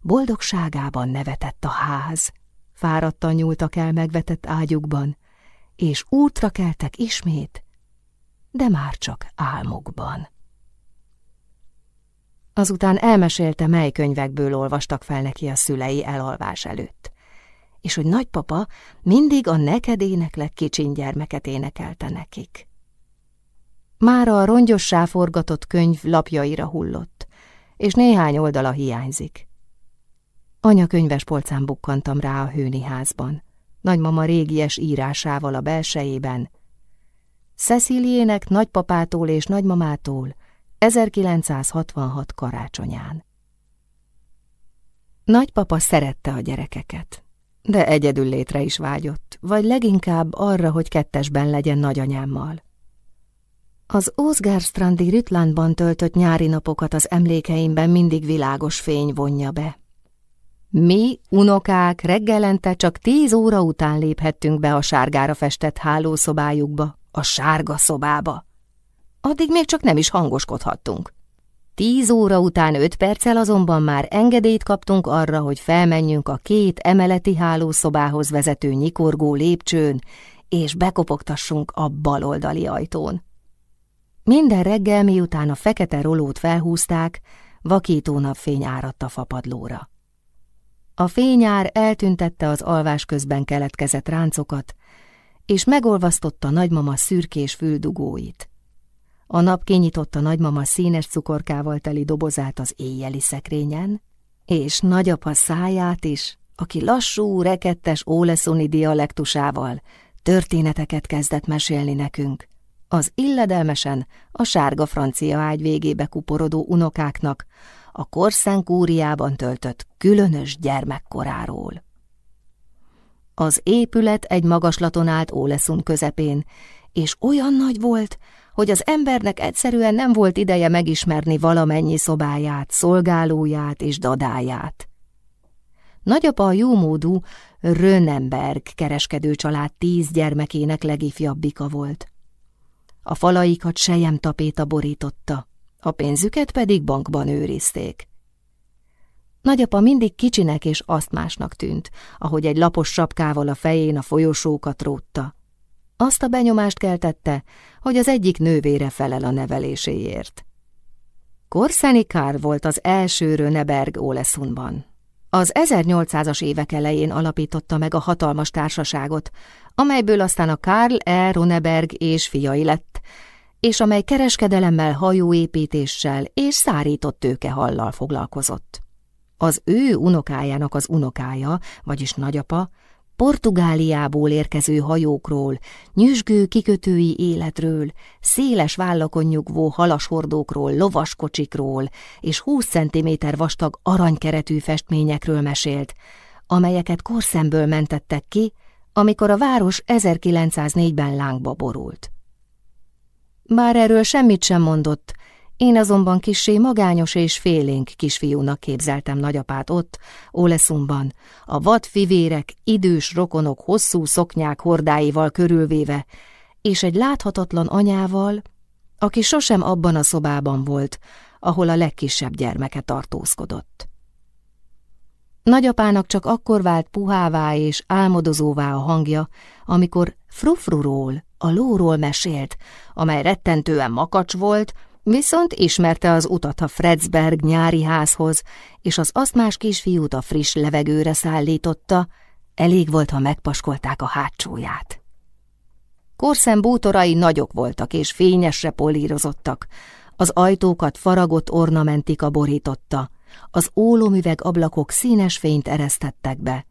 boldogságában nevetett a ház, fáradtan nyúltak el megvetett ágyukban, és útra keltek ismét, de már csak álmukban. Azután elmesélte, mely könyvekből olvastak fel neki a szülei elalvás előtt, és hogy nagypapa mindig a neked éneklek kicsin gyermeket énekelte nekik. Mára a rongyossá forgatott könyv lapjaira hullott, és néhány oldala hiányzik. Anya könyves polcán bukkantam rá a hőni házban, nagymama régies írásával a belsejében. Ceciliének nagypapától és nagymamától 1966 karácsonyán. Nagypapa szerette a gyerekeket, de egyedül létre is vágyott, vagy leginkább arra, hogy kettesben legyen nagyanyámmal. Az Ózgárstrandi Rütlandban töltött nyári napokat az emlékeimben mindig világos fény vonja be. Mi, unokák, reggelente csak tíz óra után léphettünk be a sárgára festett hálószobájukba, a sárga szobába. Addig még csak nem is hangoskodhattunk. Tíz óra után öt perccel azonban már engedélyt kaptunk arra, hogy felmenjünk a két emeleti hálószobához vezető nyikorgó lépcsőn, és bekopogtassunk a baloldali ajtón. Minden reggel, miután a fekete rolót felhúzták, vakító napfény áradt a fapadlóra. A fényár eltüntette az alvás közben keletkezett ráncokat, és megolvasztotta nagymama szürkés füldugóit. A nap kinyitotta nagymama színes cukorkával teli dobozát az éjjeli szekrényen, és nagyapa száját is, aki lassú, rekettes óleszoni dialektusával történeteket kezdett mesélni nekünk. Az illedelmesen a sárga francia ágy végébe kuporodó unokáknak a Korszán kúriában töltött különös gyermekkoráról. Az épület egy magaslaton állt Óleszun közepén, és olyan nagy volt, hogy az embernek egyszerűen nem volt ideje megismerni valamennyi szobáját, szolgálóját és dadáját. Nagyapa a jómódú Rönenberg kereskedő család tíz gyermekének legifjabbika volt. A falaikat sejem tapéta borította, a pénzüket pedig bankban őrizték. Nagyapa mindig kicsinek és asztmásnak tűnt, ahogy egy lapos sapkával a fején a folyosókat rótta. Azt a benyomást keltette, hogy az egyik nővére felel a neveléséért. Korszeni Kár volt az első Röneberg Oleszunban. Az 1800-as évek elején alapította meg a hatalmas társaságot, amelyből aztán a Karl E. Roneberg és fiai lett, és amely kereskedelemmel, hajóépítéssel és szárított tőkehallal foglalkozott. Az ő unokájának az unokája, vagyis nagyapa, Portugáliából érkező hajókról, nyüzsgő kikötői életről, széles vállakon nyugvó halashordókról, lovaskocsikról és 20 cm vastag aranykeretű festményekről mesélt, amelyeket korszemből mentettek ki, amikor a város 1904-ben lángba borult. Bár erről semmit sem mondott, én azonban kissé magányos és félénk kisfiúnak képzeltem nagyapát ott, Oleszumban, a vad fivérek, idős rokonok hosszú szoknyák hordáival körülvéve, és egy láthatatlan anyával, aki sosem abban a szobában volt, ahol a legkisebb gyermeke tartózkodott. Nagyapának csak akkor vált puhává és álmodozóvá a hangja, amikor frufruról, a lóról mesélt, amely rettentően makacs volt, Viszont ismerte az utat a Fredsberg nyári házhoz, és az asztmás kisfiút a friss levegőre szállította, elég volt, ha megpaskolták a hátsóját. Korszem bútorai nagyok voltak és fényesre polírozottak, az ajtókat faragott ornamentika borította, az ólomüveg ablakok színes fényt eresztettek be.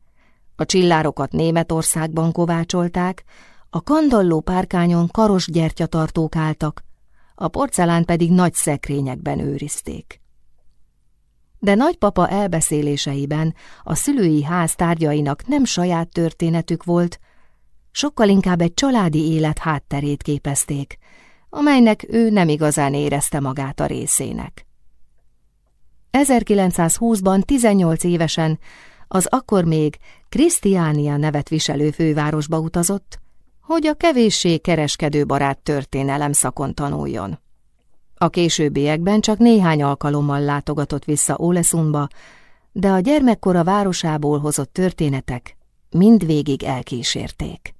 A csillárokat Németországban kovácsolták, a kandalló párkányon karos gyertyatartók álltak, a porcelán pedig nagy szekrényekben őrizték. De nagypapa elbeszéléseiben a szülői ház tárgyainak nem saját történetük volt, sokkal inkább egy családi élet hátterét képezték, amelynek ő nem igazán érezte magát a részének. 1920-ban 18 évesen az akkor még Krisztiánia nevet viselő fővárosba utazott, hogy a kevéssé kereskedőbarát történelem szakon tanuljon. A későbbiekben csak néhány alkalommal látogatott vissza Oleszunba, de a gyermekkora városából hozott történetek mindvégig elkísérték.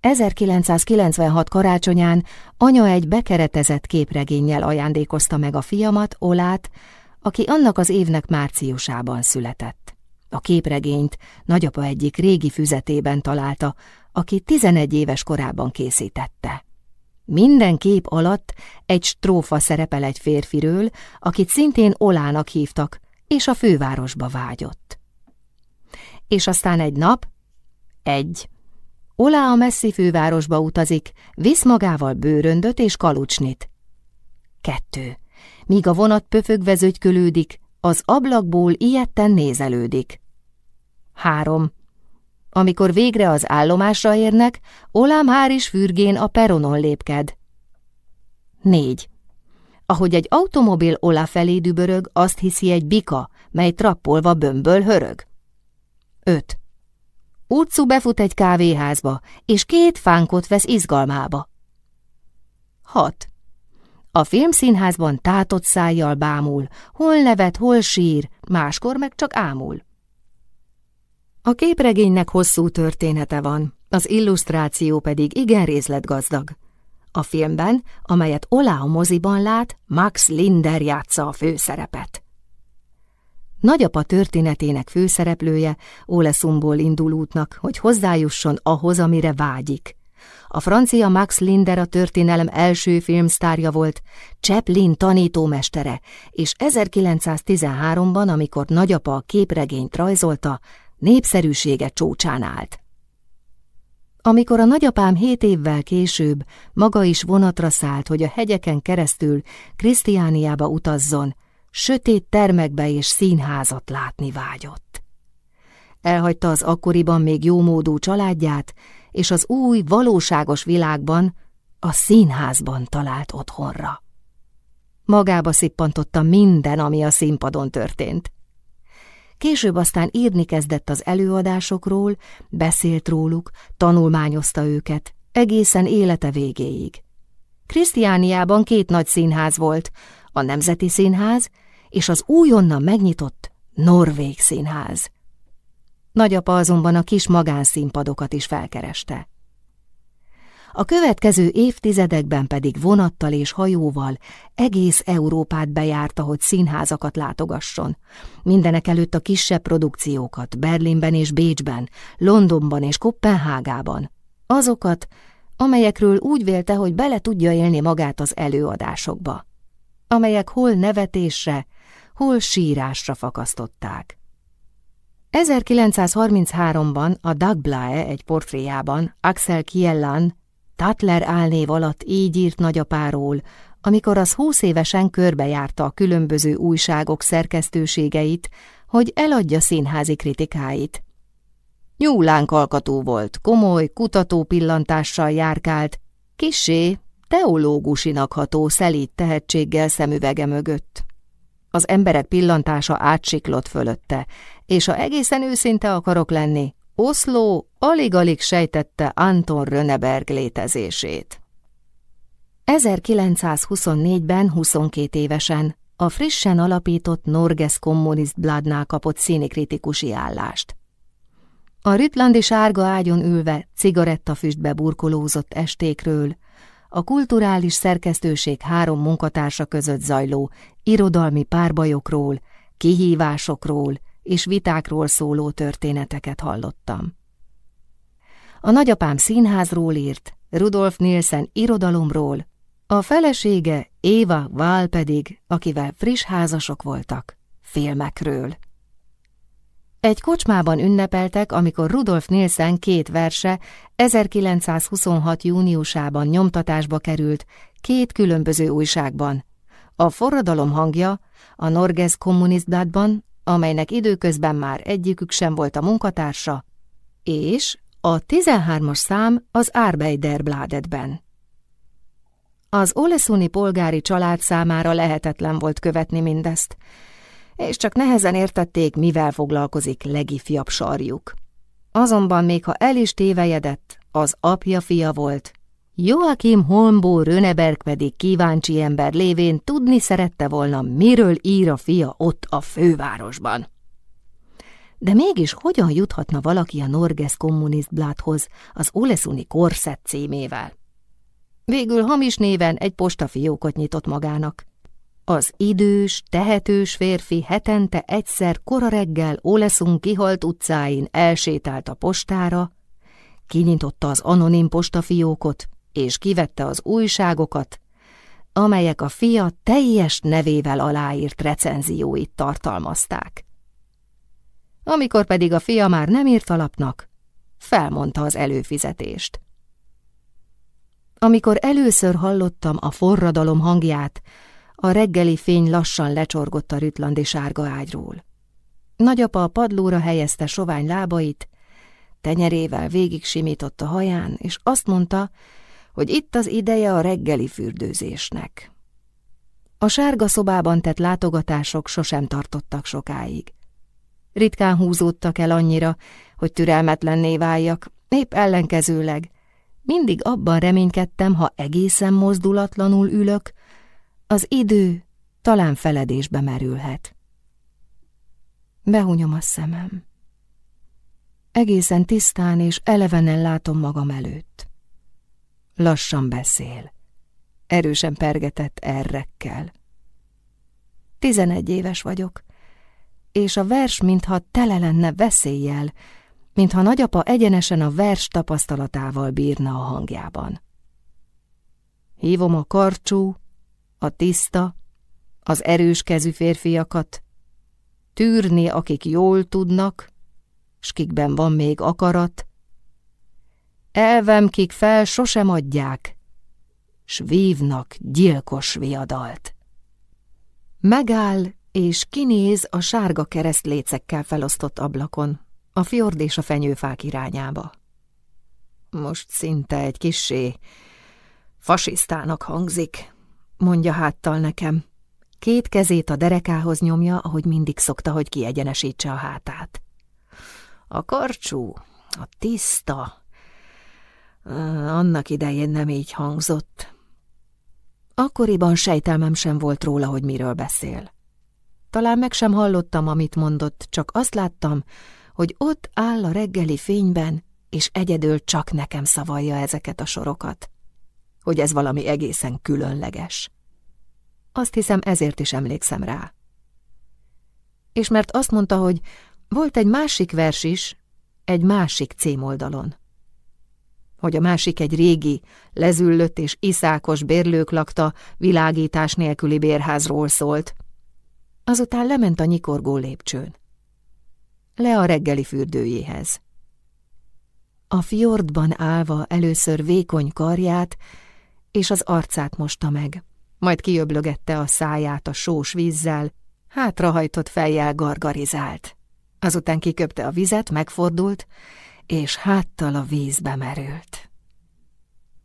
1996 karácsonyán anya egy bekeretezett képregénnyel ajándékozta meg a fiamat, Olát, aki annak az évnek márciusában született. A képregényt nagyapa egyik régi füzetében találta, aki 11 éves korában készítette. Minden kép alatt egy strófa szerepel egy férfiről, akit szintén Olának hívtak, és a fővárosba vágyott. És aztán egy nap, egy. Olá a messzi fővárosba utazik, visz magával bőröndöt és kalucsnit. Kettő. Míg a vonat pöfögve zögykölődik, az ablakból ilyetten nézelődik. Három. Amikor végre az állomásra érnek, Olám Háris fürgén a peronon lépked. Négy. Ahogy egy automobil Olá felé dübörög, azt hiszi egy bika, mely trappolva bömböl hörög. Öt. Utcu befut egy kávéházba, és két fánkot vesz izgalmába. Hat. A filmszínházban tátott szájjal bámul, hol nevet, hol sír, máskor meg csak ámul. A képregénynek hosszú története van, az illusztráció pedig igen részletgazdag. A filmben, amelyet Olá a moziban lát, Max Linder játsza a főszerepet. Nagyapa történetének főszereplője Oleszumból indul útnak, hogy hozzájusson ahhoz, amire vágyik, francia Max Linder a történelem első filmsztárja volt, Chaplin tanítómestere, és 1913-ban, amikor nagyapa a képregényt rajzolta, népszerűsége csúcsán állt. Amikor a nagyapám hét évvel később maga is vonatra szállt, hogy a hegyeken keresztül Krisztiániába utazzon, sötét termekbe és színházat látni vágyott. Elhagyta az akkoriban még jómódú családját, és az új, valóságos világban, a színházban talált otthonra. Magába szippantotta minden, ami a színpadon történt. Később aztán írni kezdett az előadásokról, beszélt róluk, tanulmányozta őket, egészen élete végéig. Krisztiániában két nagy színház volt, a Nemzeti Színház és az újonnan megnyitott Norvég Színház. Nagyapa azonban a kis magánszínpadokat is felkereste. A következő évtizedekben pedig vonattal és hajóval egész Európát bejárta, hogy színházakat látogasson. Mindenek előtt a kisebb produkciókat Berlinben és Bécsben, Londonban és Kopenhágában. Azokat, amelyekről úgy vélte, hogy bele tudja élni magát az előadásokba. Amelyek hol nevetésre, hol sírásra fakasztották. 1933-ban a Dagblae egy portréjában Axel Kiellan Tatler álnév alatt így írt nagyapáról, amikor az húsz évesen körbejárta a különböző újságok szerkesztőségeit, hogy eladja színházi kritikáit. Nyúlánk alkatú volt, komoly, kutató pillantással járkált, kisé, teológusinak ható szelíd tehetséggel szemüvege mögött. Az emberek pillantása átsiklott fölötte, és ha egészen őszinte akarok lenni, Oszló alig-alig sejtette Anton Röneberg létezését. 1924-ben 22 évesen a frissen alapított Norges Kommunist Bladnál kapott színikritikusi állást. A rütlandi sárga ágyon ülve cigarettafüstbe burkolózott estékről, a kulturális szerkesztőség három munkatársa között zajló irodalmi párbajokról, kihívásokról és vitákról szóló történeteket hallottam. A nagyapám színházról írt, Rudolf Nielsen irodalomról, a felesége Éva Vál pedig, akivel friss házasok voltak, filmekről. Egy kocsmában ünnepeltek, amikor Rudolf Nielsen két verse 1926. júniusában nyomtatásba került két különböző újságban. A forradalom hangja a Norges Kommunistbladban, amelynek időközben már egyikük sem volt a munkatársa, és a 13-as szám az Arbeiderbladetben. Az Oleszuni polgári család számára lehetetlen volt követni mindezt, és csak nehezen értették, mivel foglalkozik legifjabb sarjuk. Azonban még ha el is tévejedett, az apja fia volt. Joachim Holmbó Röneberg pedig kíváncsi ember lévén tudni szerette volna, miről ír a fia ott a fővárosban. De mégis hogyan juthatna valaki a Norges Kommunistbladhoz az Oleszuni Korszett címével? Végül hamis néven egy postafiókot nyitott magának. Az idős, tehetős férfi hetente egyszer kora reggel Oleszun kihalt utcáin elsétált a postára, kinyitotta az anonim postafiókot, és kivette az újságokat, amelyek a fia teljes nevével aláírt recenzióit tartalmazták. Amikor pedig a fia már nem írt alapnak, felmondta az előfizetést. Amikor először hallottam a forradalom hangját, a reggeli fény lassan lecsorgott a rütlandi sárga ágyról. Nagyapa a padlóra helyezte sovány lábait, tenyerével végig simított a haján, és azt mondta, hogy itt az ideje a reggeli fürdőzésnek. A sárga szobában tett látogatások sosem tartottak sokáig. Ritkán húzódtak el annyira, hogy türelmetlenné váljak, épp ellenkezőleg. Mindig abban reménykedtem, ha egészen mozdulatlanul ülök, az idő talán feledésbe merülhet. Behunyom a szemem. Egészen tisztán és elevenen látom magam előtt. Lassan beszél. Erősen pergetett errekkel. Tizenegy éves vagyok, és a vers mintha tele lenne veszéllyel, mintha nagyapa egyenesen a vers tapasztalatával bírna a hangjában. Hívom a karcsú, a tiszta, az erős kezű férfiakat, tűrni, akik jól tudnak, s kikben van még akarat, elvem, kik fel sosem adják, s vívnak gyilkos viadalt. Megáll, és kinéz a sárga keresztlécekkel felosztott ablakon, a fjord és a fenyőfák irányába. Most szinte egy kissé fasisztának hangzik, mondja háttal nekem. Két kezét a derekához nyomja, ahogy mindig szokta, hogy kiegyenesítse a hátát. A karcsú, a tiszta, annak idején nem így hangzott. Akkoriban sejtelmem sem volt róla, hogy miről beszél. Talán meg sem hallottam, amit mondott, csak azt láttam, hogy ott áll a reggeli fényben, és egyedül csak nekem szavalja ezeket a sorokat. Hogy ez valami egészen különleges. Azt hiszem, ezért is emlékszem rá. És mert azt mondta, hogy volt egy másik vers is, egy másik címoldalon. Hogy a másik egy régi, lezüllött és iszákos bérlők lakta, világítás nélküli bérházról szólt. Azután lement a nyikorgó lépcsőn. Le a reggeli fürdőjéhez. A fjordban állva először vékony karját és az arcát mosta meg majd kiöblögette a száját a sós vízzel, hátrahajtott fejjel gargarizált. Azután kiköpte a vizet, megfordult, és háttal a vízbe merült.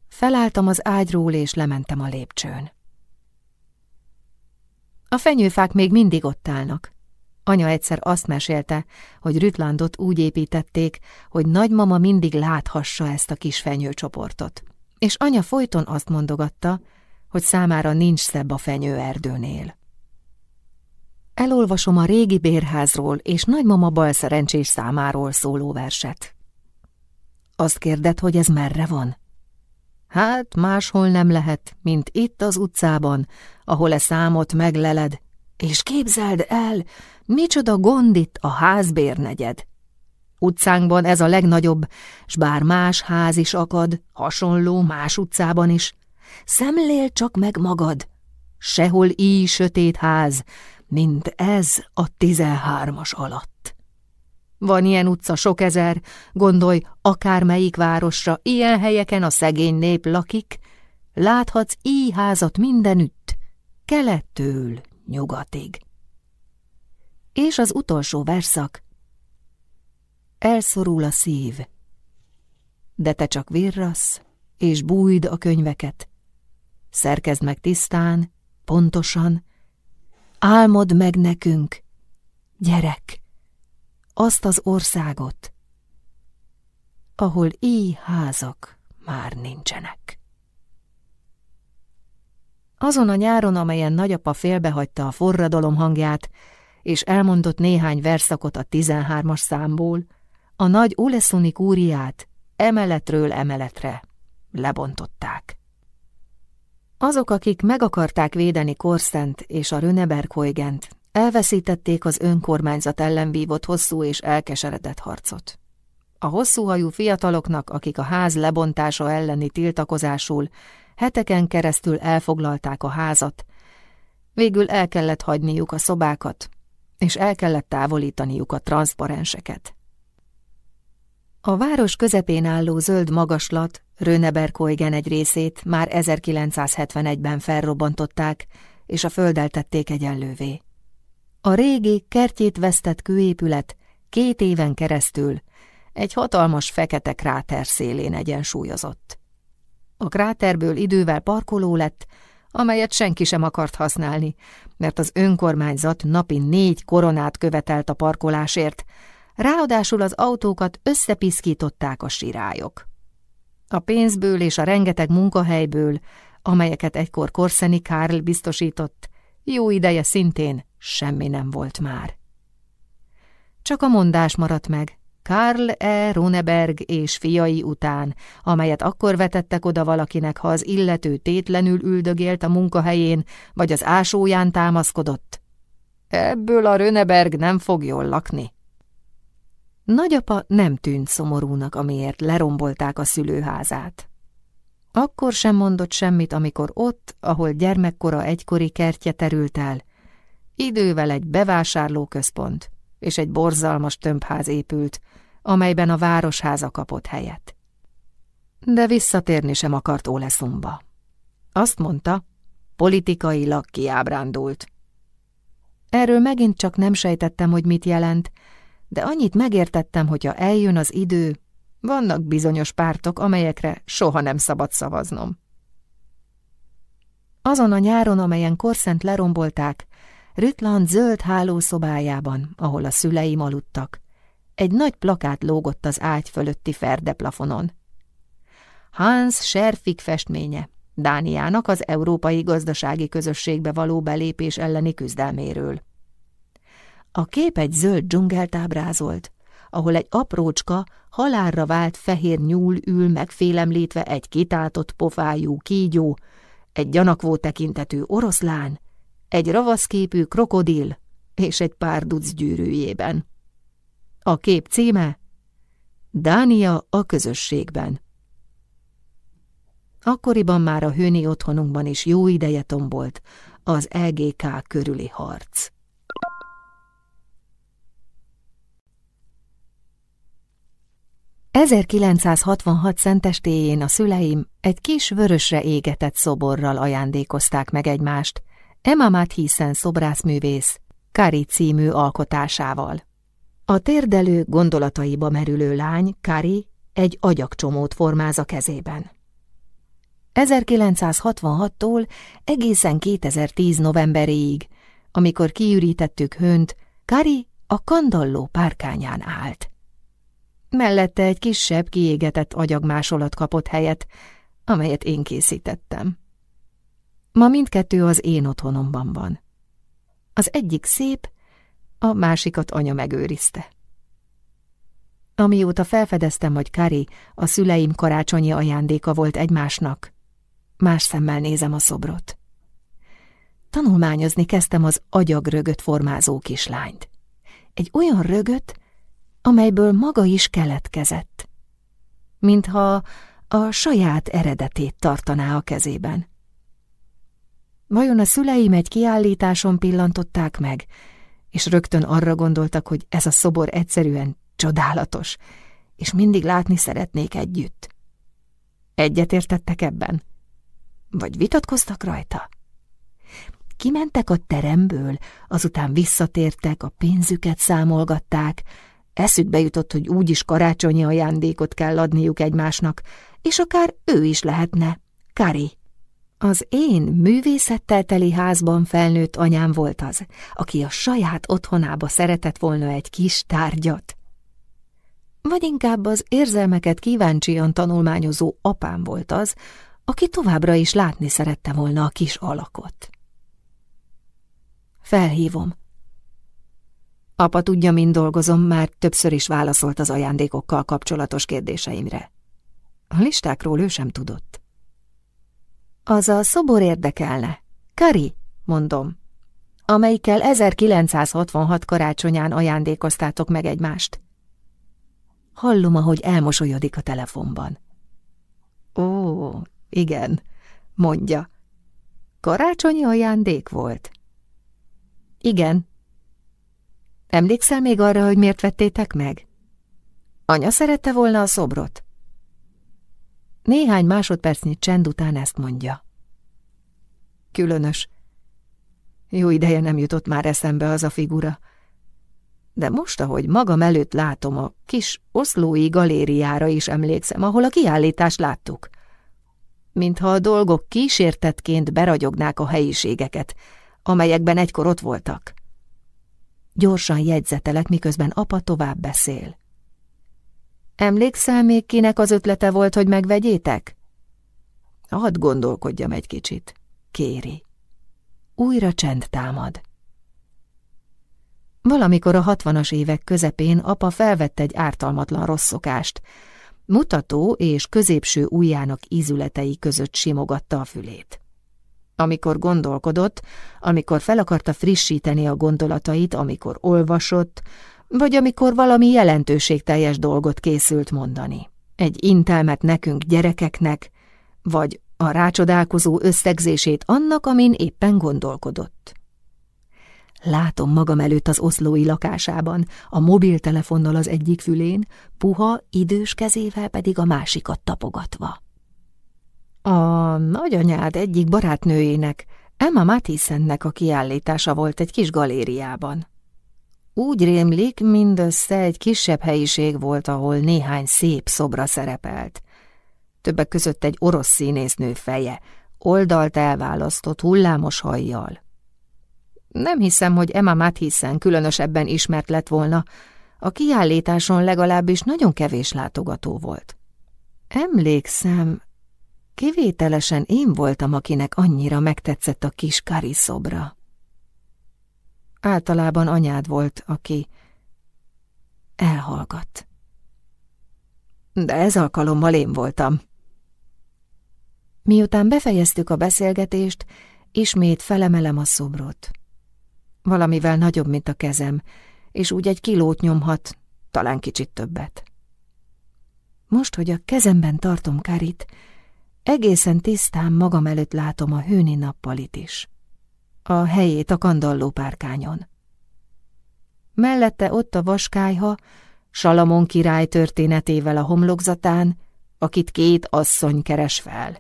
Felálltam az ágyról, és lementem a lépcsőn. A fenyőfák még mindig ott állnak. Anya egyszer azt mesélte, hogy Rütlandot úgy építették, hogy nagymama mindig láthassa ezt a kis fenyőcsoportot. És anya folyton azt mondogatta, hogy számára nincs szebb a fenyőerdőnél. Elolvasom a régi bérházról és nagymama balszerencsés számáról szóló verset. Azt kérded, hogy ez merre van? Hát máshol nem lehet, mint itt az utcában, ahol e számot megleled, és képzeld el, micsoda gond itt a házbérnegyed. Utcánkban ez a legnagyobb, s bár más ház is akad, hasonló más utcában is, Szemlél csak meg magad, sehol így sötét ház, mint ez a tizenhármas alatt. Van ilyen utca sok ezer, gondolj, akármelyik városra, ilyen helyeken a szegény nép lakik, láthatsz így házat mindenütt, kelettől nyugatig. És az utolsó verszak. Elszorul a szív, de te csak virrasz, és bújd a könyveket, szerkezd meg tisztán, pontosan, álmod meg nekünk, gyerek, azt az országot, ahol így házak már nincsenek. Azon a nyáron, amelyen nagyapa félbehagyta a forradalom hangját, és elmondott néhány verszakot a tizenhármas számból, a nagy Uleszuni kúriát emeletről emeletre lebontották. Azok, akik meg akarták védeni Korszent és a Röneberghoigent, elveszítették az önkormányzat ellen vívott hosszú és elkeseredett harcot. A hosszúhajú fiataloknak, akik a ház lebontása elleni tiltakozásul heteken keresztül elfoglalták a házat, végül el kellett hagyniuk a szobákat, és el kellett távolítaniuk a transzparenseket. A város közepén álló zöld magaslat Röneberkoigen egy részét már 1971-ben felrobbantották, és a földeltették egyenlővé. A régi, kertjét vesztett kőépület két éven keresztül egy hatalmas fekete kráter szélén egyensúlyozott. A kráterből idővel parkoló lett, amelyet senki sem akart használni, mert az önkormányzat napi négy koronát követelt a parkolásért, ráadásul az autókat összepiszkították a sirályok. A pénzből és a rengeteg munkahelyből, amelyeket egykor Korszeni Kárl biztosított, jó ideje szintén semmi nem volt már. Csak a mondás maradt meg, Karl E. Runeberg és fiai után, amelyet akkor vetettek oda valakinek, ha az illető tétlenül üldögélt a munkahelyén, vagy az ásóján támaszkodott. Ebből a Röneberg nem fog jól lakni. Nagyapa nem tűnt szomorúnak, amiért lerombolták a szülőházát. Akkor sem mondott semmit, amikor ott, ahol gyermekkora egykori kertje terült el, idővel egy bevásárlóközpont és egy borzalmas tömbház épült, amelyben a városháza kapott helyet. De visszatérni sem akart Oleszumba. Azt mondta, politikailag kiábrándult. Erről megint csak nem sejtettem, hogy mit jelent, de annyit megértettem, hogyha eljön az idő, vannak bizonyos pártok, amelyekre soha nem szabad szavaznom. Azon a nyáron, amelyen Korszent lerombolták, Rütland zöld hálószobájában, ahol a szüleim aludtak, egy nagy plakát lógott az ágy fölötti ferdeplafonon. Hans Scherfig festménye, Dániának az Európai Gazdasági Közösségbe való belépés elleni küzdelméről. A kép egy zöld dzsungelt ábrázolt, ahol egy aprócska, halálra vált fehér nyúl ül megfélemlítve egy kitátott pofájú kígyó, egy gyanakvó tekintetű oroszlán, egy ravaszképű krokodil és egy pár duc gyűrűjében. A kép címe Dánia a közösségben. Akkoriban már a hőni otthonunkban is jó ideje tombolt az LGK körüli harc. ...1966 szentestéjén a szüleim egy kis vörösre égetett szoborral ajándékozták meg egymást, Emma Mathisen szobrászművész, Kari című alkotásával. A térdelő gondolataiba merülő lány, Kari, egy agyagcsomót formáz a kezében. 1966-tól egészen 2010 novemberéig, amikor kiürítettük hönt, Kari a kandalló párkányán állt. Mellette egy kisebb, kiégetett agyagmásolat kapott helyet, amelyet én készítettem. Ma mindkettő az én otthonomban van. Az egyik szép, a másikat anya megőrizte. Amióta felfedeztem, hogy Kari a szüleim karácsonyi ajándéka volt egymásnak, más szemmel nézem a szobrot. Tanulmányozni kezdtem az agyagrögöt formázó kislányt. Egy olyan rögöt, amelyből maga is keletkezett, mintha a saját eredetét tartaná a kezében. Vajon a szüleim egy kiállításon pillantották meg, és rögtön arra gondoltak, hogy ez a szobor egyszerűen csodálatos, és mindig látni szeretnék együtt. Egyetértettek ebben? Vagy vitatkoztak rajta? Kimentek a teremből, azután visszatértek, a pénzüket számolgatták, eszükbe jutott, hogy úgyis karácsonyi ajándékot kell adniuk egymásnak, és akár ő is lehetne, Kari. Az én művészettel teli házban felnőtt anyám volt az, aki a saját otthonába szeretett volna egy kis tárgyat. Vagy inkább az érzelmeket kíváncsian tanulmányozó apám volt az, aki továbbra is látni szerette volna a kis alakot. Felhívom. Apa tudja, mind dolgozom, már többször is válaszolt az ajándékokkal kapcsolatos kérdéseimre. A listákról ő sem tudott. Az a szobor érdekelne. Kari, mondom, amelyikkel 1966 karácsonyán ajándékoztátok meg egymást. Hallom, ahogy elmosolyodik a telefonban. Ó, igen, mondja. Karácsonyi ajándék volt? Igen. Emlékszel még arra, hogy miért vettétek meg? Anya szerette volna a szobrot? Néhány másodpercnyi csend után ezt mondja. Különös. Jó ideje nem jutott már eszembe az a figura. De most, ahogy magam előtt látom, a kis oszlói galériára is emlékszem, ahol a kiállítást láttuk. Mintha a dolgok kísértetként beragyognák a helyiségeket, amelyekben egykor ott voltak. Gyorsan jegyzetelek, miközben apa tovább beszél. Emlékszel még kinek az ötlete volt, hogy megvegyétek? Hadd gondolkodjam egy kicsit, kéri. Újra csend támad. Valamikor a hatvanas évek közepén apa felvett egy ártalmatlan rossz szokást, mutató és középső ujjának ízületei között simogatta a fülét. Amikor gondolkodott, amikor fel akarta frissíteni a gondolatait, amikor olvasott, Vagy amikor valami jelentőségteljes dolgot készült mondani. Egy intelmet nekünk gyerekeknek, vagy a rácsodálkozó összegzését annak, amin éppen gondolkodott. Látom magam előtt az oszlói lakásában, a mobiltelefonnal az egyik fülén, puha, idős kezével pedig a másikat tapogatva. A nagyanyád egyik barátnőjének, Emma Mathiesennek a kiállítása volt egy kis galériában. Úgy rémlik, mindössze egy kisebb helyiség volt, ahol néhány szép szobra szerepelt. Többek között egy orosz színésznő feje, oldalt elválasztott hullámos hajjal. Nem hiszem, hogy Emma Mathisen különösebben ismert lett volna. A kiállításon legalábbis nagyon kevés látogató volt. Emlékszem, kivételesen én voltam, akinek annyira megtetszett a kis Kari szobra. Általában anyád volt, aki elhallgatt. De ez alkalommal én voltam. Miután befejeztük a beszélgetést, ismét felemelem a szobrot. Valamivel nagyobb, mint a kezem, és úgy egy kilót nyomhat, talán kicsit többet. Most, hogy a kezemben tartom Karit, egészen tisztán magam előtt látom a hőni nappalit is a helyét a kandalló párkányon. Mellette ott a vaskályha, Salamon király történetével a homlokzatán, akit két asszony keres fel.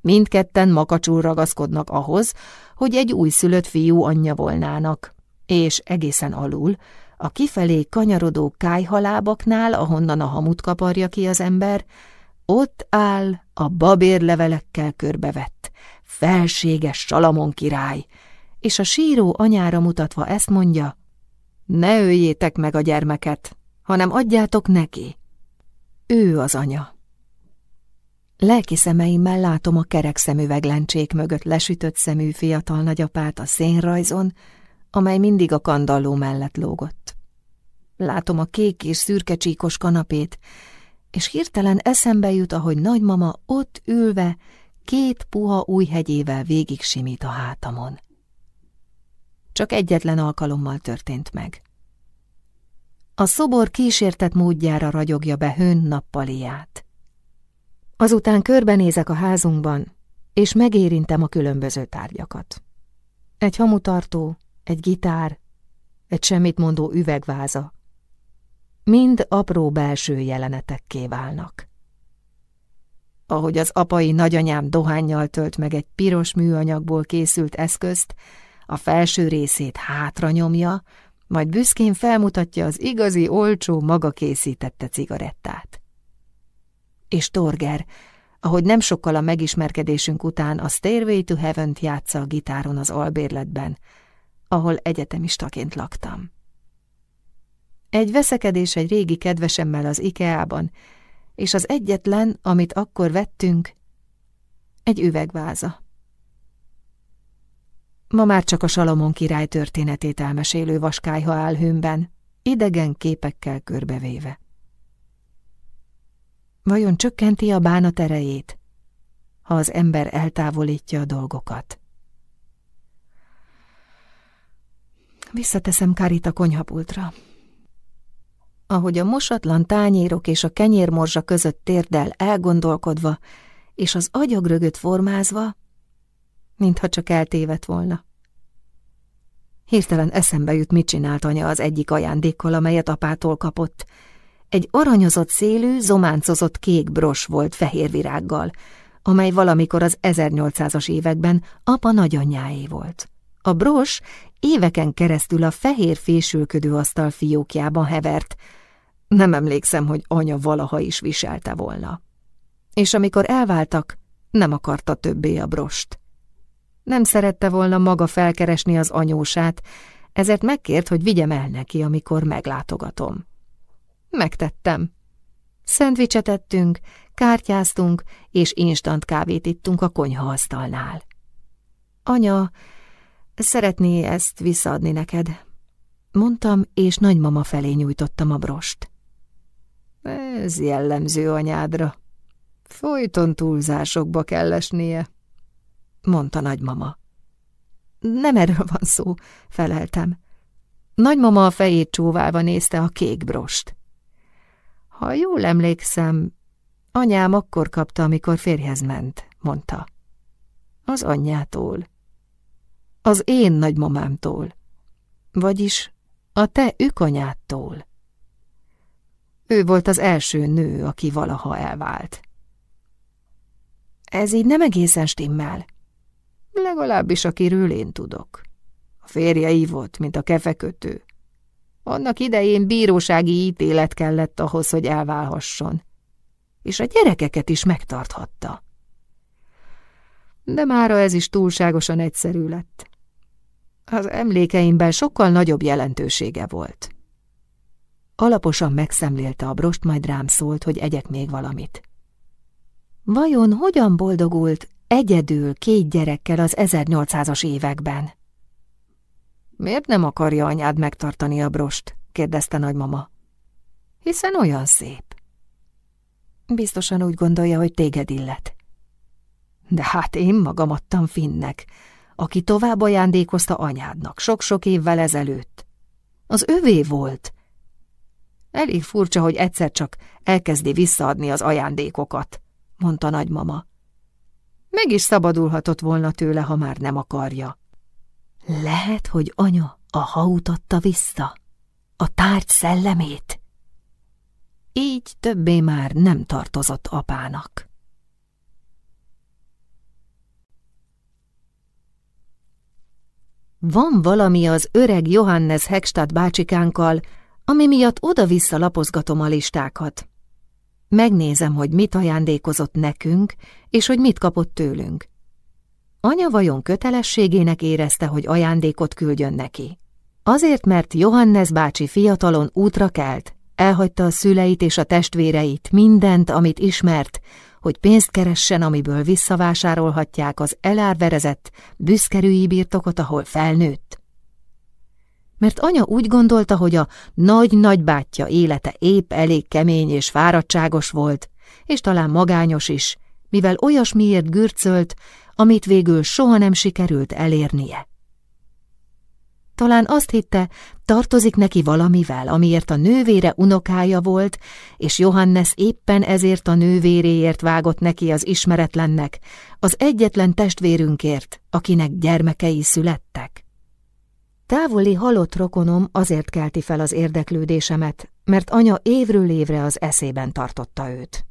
Mindketten makacsul ragaszkodnak ahhoz, hogy egy újszülött fiú anyja volnának, és egészen alul, a kifelé kanyarodó kájhalábaknál, ahonnan a hamut kaparja ki az ember, ott áll a babérlevelekkel körbevett, felséges Salamon király, és a síró anyára mutatva ezt mondja, ne öljétek meg a gyermeket, hanem adjátok neki. Ő az anya. Lelki szemeimmel látom a kerek szemüveglencsék mögött lesütött szemű fiatal nagyapát a szénrajzon, amely mindig a kandalló mellett lógott. Látom a kék és szürke csíkos kanapét, és hirtelen eszembe jut, ahogy nagymama ott ülve két puha új hegyével végig simít a hátamon csak egyetlen alkalommal történt meg. A szobor kísértett módjára ragyogja be hőn nappaliát. Azután körbenézek a házunkban, és megérintem a különböző tárgyakat. Egy hamutartó, egy gitár, egy semmit mondó üvegváza. Mind apró belső jelenetekké válnak. Ahogy az apai nagyanyám dohányjal tölt meg egy piros műanyagból készült eszközt, a felső részét hátra nyomja, majd büszkén felmutatja az igazi, olcsó, maga készítette cigarettát. És Torger, ahogy nem sokkal a megismerkedésünk után a Stairway to Heaven-t játsza a gitáron az albérletben, ahol egyetemistaként laktam. Egy veszekedés egy régi kedvesemmel az Ikeában, és az egyetlen, amit akkor vettünk, egy üvegváza. Ma már csak a Salamon király történetét elmesélő vaskályha áll idegen képekkel körbevéve. Vajon csökkenti a bánat erejét, ha az ember eltávolítja a dolgokat? Visszateszem Karit a konyhapultra. Ahogy a mosatlan tányérok és a kenyérmorzsa között térdel elgondolkodva, és az agyagrögöt formázva, mintha csak eltévedt volna. Hirtelen eszembe jut, mit csinált anya az egyik ajándékkal, amelyet apától kapott. Egy aranyozott szélű, zománcozott kék bros volt fehér virággal, amely valamikor az 1800-as években apa nagyanyjáé volt. A bros éveken keresztül a fehér fésülködő asztal fiókjában hevert. Nem emlékszem, hogy anya valaha is viselte volna. És amikor elváltak, nem akarta többé a brost. Nem szerette volna maga felkeresni az anyósát, ezért megkért, hogy vigyem el neki, amikor meglátogatom. Megtettem. Szendvicset ettünk, kártyáztunk, és instant kávét ittunk a konyhaasztalnál. Anya, szeretné ezt visszaadni neked? Mondtam, és nagymama felé nyújtottam a brost. Ez jellemző anyádra. Folyton túlzásokba kell esnie mondta nagymama. Nem erről van szó, feleltem. Nagymama a fejét csóválva nézte a kék brost. Ha jól emlékszem, anyám akkor kapta, amikor férjhez ment, mondta. Az anyjától. Az én nagymamámtól. Vagyis a te ükanyától. Ő volt az első nő, aki valaha elvált. Ez így nem egészen stimmel. Legalábbis akiről én tudok. A férje volt, mint a kefekötő. Annak idején bírósági ítélet kellett ahhoz, hogy elválhasson. És a gyerekeket is megtarthatta. De mára ez is túlságosan egyszerű lett. Az emlékeimben sokkal nagyobb jelentősége volt. Alaposan megszemlélte a brost, majd rám szólt, hogy egyek még valamit. Vajon hogyan boldogult egyedül két gyerekkel az 1800-as években? Miért nem akarja anyád megtartani a brost? kérdezte nagymama. Hiszen olyan szép. Biztosan úgy gondolja, hogy téged illet. De hát én magam adtam Finnek, aki tovább ajándékozta anyádnak sok-sok évvel ezelőtt. Az övé volt. Elég furcsa, hogy egyszer csak elkezdi visszaadni az ajándékokat, mondta nagymama. Meg is szabadulhatott volna tőle, ha már nem akarja. Lehet, hogy anya a haut adta vissza, a tárgy szellemét. Így többé már nem tartozott apának. Van valami az öreg Johannes Hegstad bácsikánkkal, ami miatt oda-vissza lapozgatom a listákat. Megnézem, hogy mit ajándékozott nekünk, és hogy mit kapott tőlünk. Anya vajon kötelességének érezte, hogy ajándékot küldjön neki? Azért, mert Johannes bácsi fiatalon útra kelt, elhagyta a szüleit és a testvéreit, mindent, amit ismert, hogy pénzt keressen, amiből visszavásárolhatják az elárverezett, büszkerűi birtokot, ahol felnőtt. Mert anya úgy gondolta, hogy a nagy-nagybátyja élete épp elég kemény és fáradtságos volt, és talán magányos is, mivel olyasmiért gürcölt, amit végül soha nem sikerült elérnie. Talán azt hitte, tartozik neki valamivel, amiért a nővére unokája volt, és Johannes éppen ezért a nővéréért vágott neki az ismeretlennek, az egyetlen testvérünkért, akinek gyermekei születtek. Távoli halott rokonom azért kelti fel az érdeklődésemet, mert anya évről évre az eszében tartotta őt.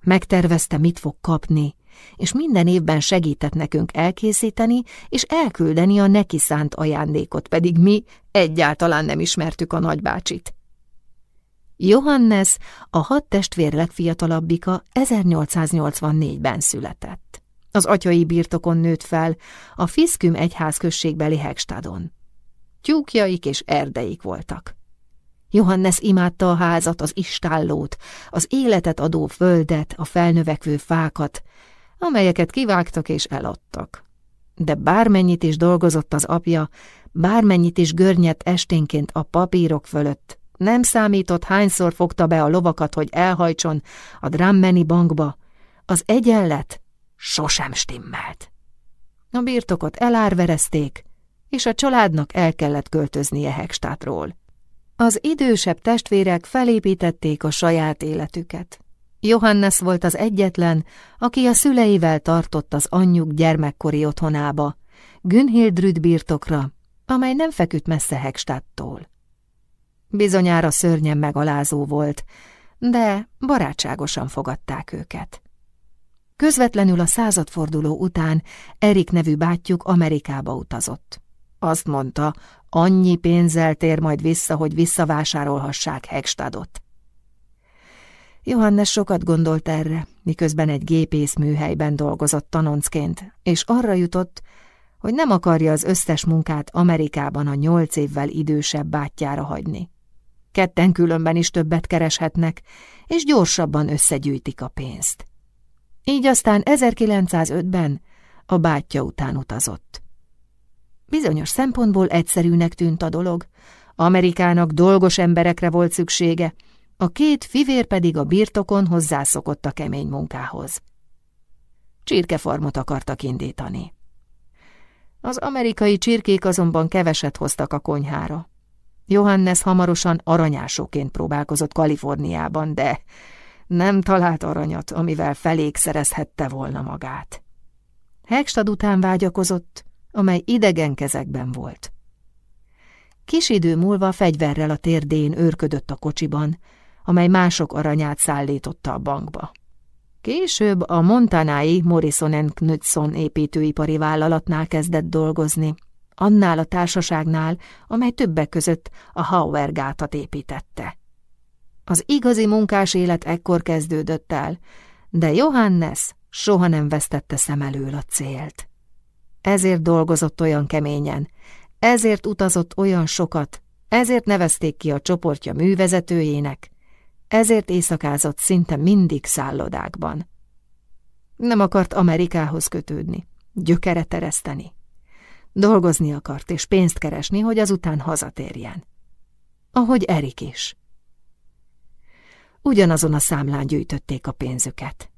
Megtervezte, mit fog kapni, és minden évben segített nekünk elkészíteni és elküldeni a neki szánt ajándékot, pedig mi egyáltalán nem ismertük a nagybácsit. Johannes, a hat testvér legfiatalabbika 1884-ben született. Az atyai birtokon nőtt fel, a Fiszküm egyházközségbeli Hegstadon. Tyúkjaik és erdeik voltak. Johannes imádta a házat, az istállót, az életet adó földet, a felnövekvő fákat, amelyeket kivágtak és eladtak. De bármennyit is dolgozott az apja, bármennyit is görnyett esténként a papírok fölött, nem számított, hányszor fogta be a lovakat, hogy elhajtson a Drammeni bankba, az egyenlet sosem stimmelt. A birtokot elárverezték, és a családnak el kellett költöznie Hegstátról. Az idősebb testvérek felépítették a saját életüket. Johannes volt az egyetlen, aki a szüleivel tartott az anyjuk gyermekkori otthonába, Günhildrüd birtokra, amely nem feküdt messze Hegstadtól. Bizonyára szörnyen megalázó volt, de barátságosan fogadták őket. Közvetlenül a századforduló után Erik nevű bátyjuk Amerikába utazott. Azt mondta, annyi pénzzel tér majd vissza, hogy visszavásárolhassák Hegstadot. Johannes sokat gondolt erre, miközben egy gépész műhelyben dolgozott tanoncként, és arra jutott, hogy nem akarja az összes munkát Amerikában a nyolc évvel idősebb bátyjára hagyni. Ketten különben is többet kereshetnek, és gyorsabban összegyűjtik a pénzt. Így aztán 1905-ben a bátyja után utazott. Bizonyos szempontból egyszerűnek tűnt a dolog, Amerikának dolgos emberekre volt szüksége, a két fivér pedig a birtokon hozzászokott a kemény munkához. Csirkefarmot akartak indítani. Az amerikai csirkék azonban keveset hoztak a konyhára. Johannes hamarosan aranyásóként próbálkozott Kaliforniában, de nem talált aranyat, amivel felékszerezhette volna magát. Hegstad után vágyakozott, amely idegen kezekben volt. Kis idő múlva fegyverrel a térdén őrködött a kocsiban, amely mások aranyát szállította a bankba. Később a montanái Morrison Knudson építőipari vállalatnál kezdett dolgozni, annál a társaságnál, amely többek között a Hauer gátat építette. Az igazi munkás élet ekkor kezdődött el, de Johannes soha nem vesztette szem elől a célt. Ezért dolgozott olyan keményen, ezért utazott olyan sokat, ezért nevezték ki a csoportja művezetőjének, ezért éjszakázott szinte mindig szállodákban. Nem akart Amerikához kötődni, gyökere tereszteni. Dolgozni akart és pénzt keresni, hogy azután hazatérjen. Ahogy Erik is. Ugyanazon a számlán gyűjtötték a pénzüket.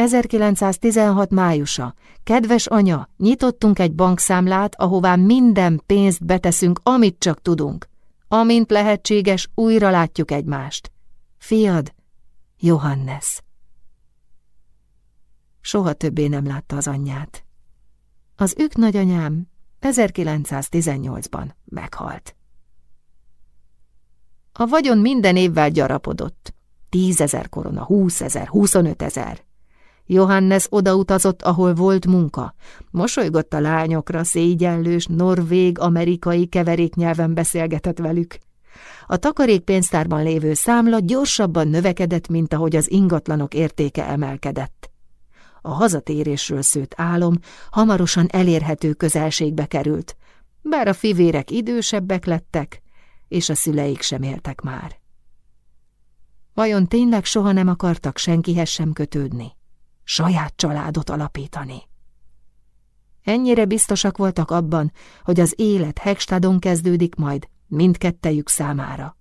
1916 májusa. Kedves anya, nyitottunk egy bankszámlát, ahová minden pénzt beteszünk, amit csak tudunk. Amint lehetséges, újra látjuk egymást. Fiad, Johannes. Soha többé nem látta az anyját. Az ők nagyanyám 1918-ban meghalt. A vagyon minden évvel gyarapodott. Tízezer korona, húszezer, huszonötezer. Johannes odautazott, ahol volt munka. Mosolygott a lányokra, szégyellős, norvég-amerikai keveréknyelven beszélgetett velük. A takarékpénztárban lévő számla gyorsabban növekedett, mint ahogy az ingatlanok értéke emelkedett. A hazatérésről szőtt álom hamarosan elérhető közelségbe került, bár a fivérek idősebbek lettek, és a szüleik sem éltek már. Vajon tényleg soha nem akartak senkihez sem kötődni? Saját családot alapítani. Ennyire biztosak voltak abban, hogy az élet Hegstadon kezdődik majd mindkettejük számára.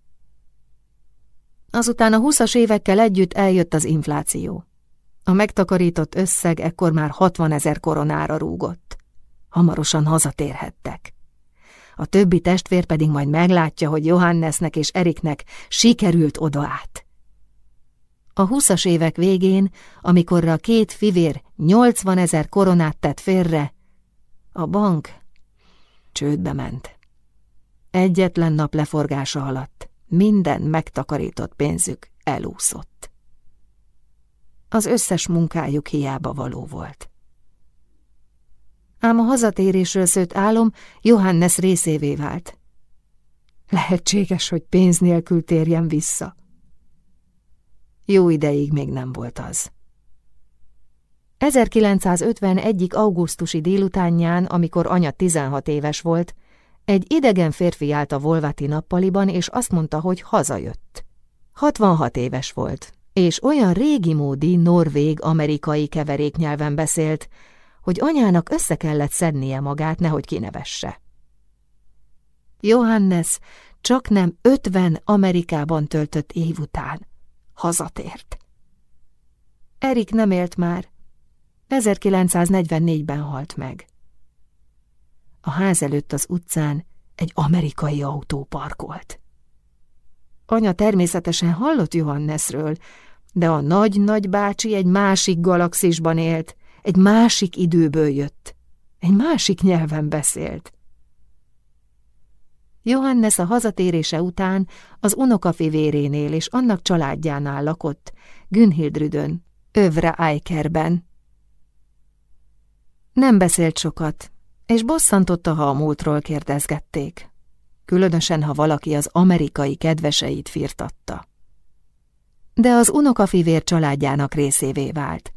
Azután a húszas évekkel együtt eljött az infláció. A megtakarított összeg ekkor már 60 ezer koronára rúgott. Hamarosan hazatérhettek. A többi testvér pedig majd meglátja, hogy Johannesnek és Eriknek sikerült oda át. A húszas évek végén, amikorra a két fivér 80 ezer koronát tett félre, a bank csődbe ment. Egyetlen nap leforgása alatt minden megtakarított pénzük elúszott. Az összes munkájuk hiába való volt. Ám a hazatérésről szőtt álom Johannes részévé vált. Lehetséges, hogy pénz nélkül térjen vissza. Jó ideig még nem volt az. 1951. augusztusi délutánján, amikor anya 16 éves volt, egy idegen férfi állt a Volvati nappaliban, és azt mondta, hogy hazajött. 66 éves volt, és olyan régi módi norvég-amerikai keveréknyelven beszélt, hogy anyának össze kellett szednie magát, nehogy kinevesse. Johannes csak nem 50 Amerikában töltött év után hazatért. Erik nem élt már. 1944-ben halt meg. A ház előtt az utcán egy amerikai autó parkolt. Anya természetesen hallott Johannesről, de a nagy-nagy bácsi egy másik galaxisban élt, egy másik időből jött, egy másik nyelven beszélt. Johannes a hazatérése után az unokafivérénél és annak családjánál lakott, Günhildrüdön, Övre Eikerben. Nem beszélt sokat, és bosszantotta, ha a múltról kérdezgették, különösen, ha valaki az amerikai kedveseit firtatta. De az unokafivér családjának részévé vált.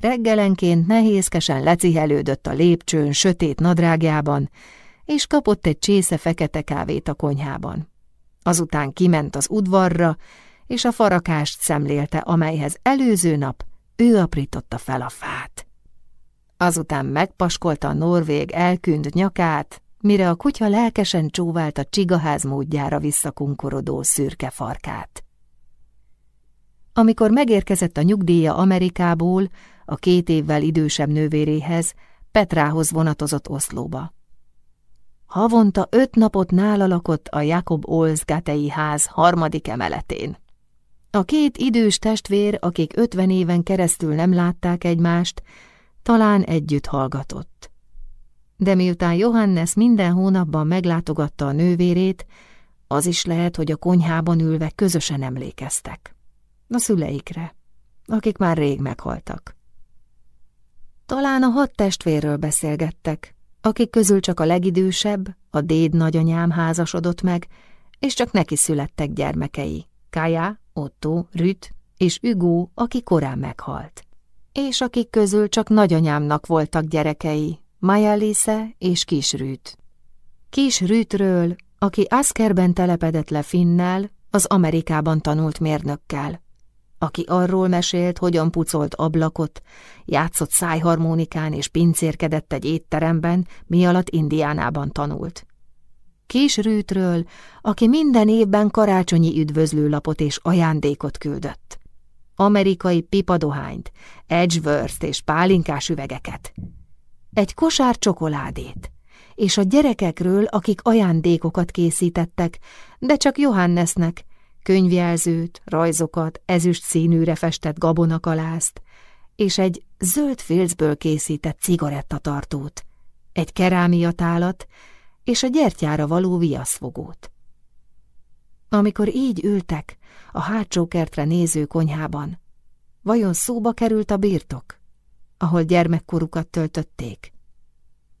Reggelenként nehézkesen lecihelődött a lépcsőn sötét nadrágjában, és kapott egy csésze fekete kávét a konyhában. Azután kiment az udvarra, és a farakást szemlélte, amelyhez előző nap ő aprította fel a fát. Azután megpaskolta a norvég elkünd nyakát, mire a kutya lelkesen csóvált a csigaház módjára visszakunkorodó szürke farkát. Amikor megérkezett a nyugdíja Amerikából, a két évvel idősebb nővéréhez, Petrához vonatozott Oszlóba. Havonta öt napot nála lakott a Jakob Olszgátei ház harmadik emeletén. A két idős testvér, akik ötven éven keresztül nem látták egymást, talán együtt hallgatott. De miután Johannes minden hónapban meglátogatta a nővérét, az is lehet, hogy a konyhában ülve közösen emlékeztek. A szüleikre, akik már rég meghaltak. Talán a hat testvérről beszélgettek, akik közül csak a legidősebb, a déd nagyanyám házasodott meg, és csak neki születtek gyermekei, Kaja, Otto, Rüt és Ügó, aki korán meghalt. És akik közül csak nagyanyámnak voltak gyerekei, Maja és Kis Rüt. Kis Rütről, aki Askerben telepedett le Finnel, az Amerikában tanult mérnökkel, aki arról mesélt, hogyan pucolt ablakot, játszott szájharmonikán és pincérkedett egy étteremben, mi alatt Indiánában tanult. Kis Rűtről, aki minden évben karácsonyi üdvözlőlapot és ajándékot küldött. Amerikai pipadohányt, Edgeworth és pálinkás üvegeket. Egy kosár csokoládét. És a gyerekekről, akik ajándékokat készítettek, de csak Johannesnek, könyvjelzőt, rajzokat, ezüst színűre festett gabonakalázt, és egy zöld filcből készített cigarettatartót, egy kerámiatálat és a gyertyára való viaszfogót. Amikor így ültek a hátsó kertre néző konyhában, vajon szóba került a birtok, ahol gyermekkorukat töltötték?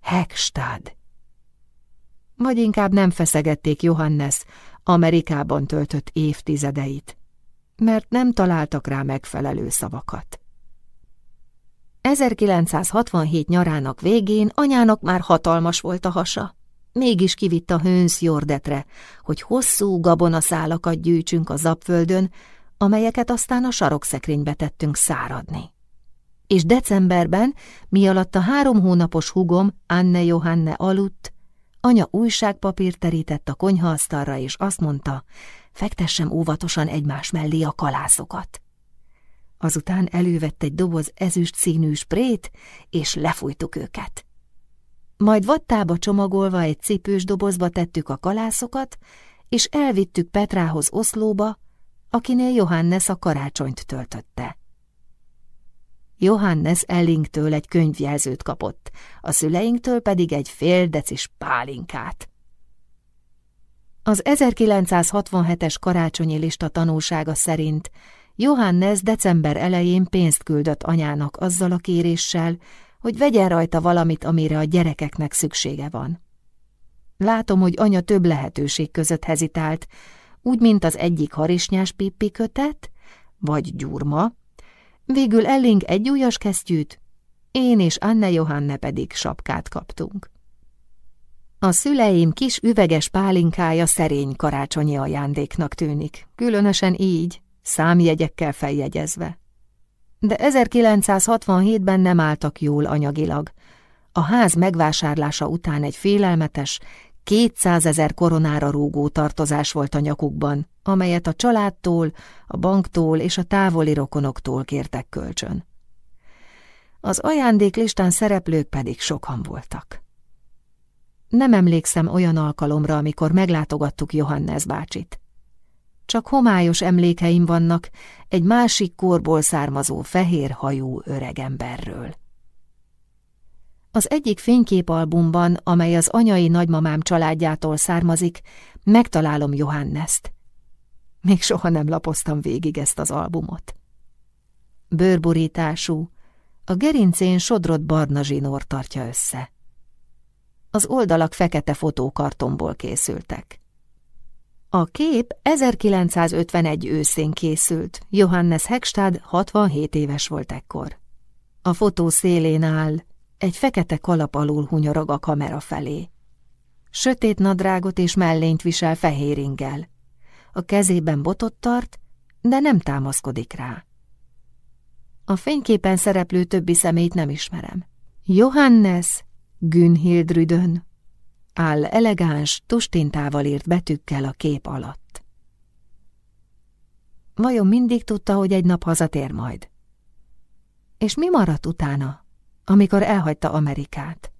Hekstad! Vagy inkább nem feszegették Johannes Amerikában töltött évtizedeit, mert nem találtak rá megfelelő szavakat. 1967 nyarának végén anyának már hatalmas volt a hasa. Mégis kivitt a hőnsz Jordetre, hogy hosszú gabonaszálakat gyűjtsünk a zapföldön, amelyeket aztán a sarokszekrénybe tettünk száradni. És decemberben, mi alatt a három hónapos hugom, Anne Johanne aludt, anya újságpapírt terített a konyhaasztalra, és azt mondta, fektessem óvatosan egymás mellé a kalászokat. Azután elővett egy doboz ezüst színű sprét, és lefújtuk őket. Majd vattába csomagolva egy cipős dobozba tettük a kalászokat, és elvittük Petrához Oszlóba, akinél Johannes a karácsonyt töltötte. Johannes Ellingtől egy könyvjelzőt kapott, a szüleinktől pedig egy fél decis pálinkát. Az 1967-es karácsonyi lista tanúsága szerint Johannes december elején pénzt küldött anyának azzal a kéréssel, hogy vegyen rajta valamit, amire a gyerekeknek szüksége van. Látom, hogy anya több lehetőség között hezitált, úgy, mint az egyik harisnyás pippi kötet, vagy gyurma, végül Elling egy újas kesztyűt, én és Anne Johanne pedig sapkát kaptunk. A szüleim kis üveges pálinkája szerény karácsonyi ajándéknak tűnik, különösen így, számjegyekkel feljegyezve. De 1967-ben nem álltak jól anyagilag. A ház megvásárlása után egy félelmetes, 200 ezer koronára rúgó tartozás volt a nyakukban, amelyet a családtól, a banktól és a távoli rokonoktól kértek kölcsön. Az ajándéklistán szereplők pedig sokan voltak. Nem emlékszem olyan alkalomra, amikor meglátogattuk Johannes bácsit. Csak homályos emlékeim vannak egy másik korból származó fehér hajú öregemberről. Az egyik fényképalbumban, amely az anyai nagymamám családjától származik, megtalálom Johannest. Még soha nem lapoztam végig ezt az albumot. Bőrborítású, a gerincén sodrott barna zsinór tartja össze. Az oldalak fekete fotókartonból készültek. A kép 1951 őszén készült, Johannes Hegstad 67 éves volt ekkor. A fotó szélén áll, egy fekete kalap alul hunyorog a kamera felé. Sötét nadrágot és mellényt visel fehér ingel. A kezében botot tart, de nem támaszkodik rá. A fényképen szereplő többi szemét nem ismerem. Johannes Günhildrüdön áll elegáns, tustintával írt betűkkel a kép alatt. Vajon mindig tudta, hogy egy nap hazatér majd? És mi maradt utána, amikor elhagyta Amerikát?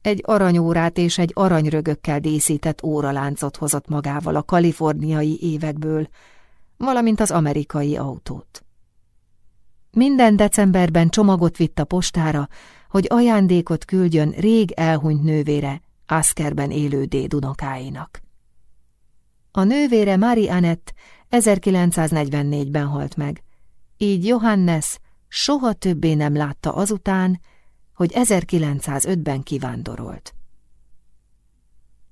Egy aranyórát és egy aranyrögökkel díszített óraláncot hozott magával a kaliforniai évekből, valamint az amerikai autót. Minden decemberben csomagot vitt a postára, hogy ajándékot küldjön rég elhunyt nővére, Askerben élő dédunokáinak. A nővére Marie Annette 1944-ben halt meg, így Johannes soha többé nem látta azután, hogy 1905-ben kivándorolt.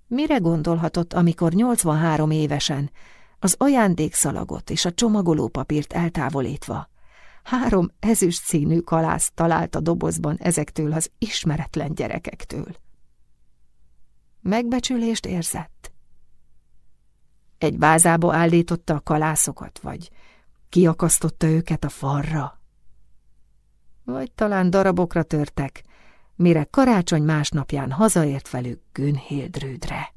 Mire gondolhatott, amikor 83 évesen az ajándékszalagot és a csomagolópapírt eltávolítva három ezüst színű kalász talált a dobozban ezektől az ismeretlen gyerekektől? Megbecsülést érzett? Egy vázába állította a kalászokat, vagy kiakasztotta őket a farra? Vagy talán darabokra törtek, mire karácsony másnapján hazaért velük Günhildrődre.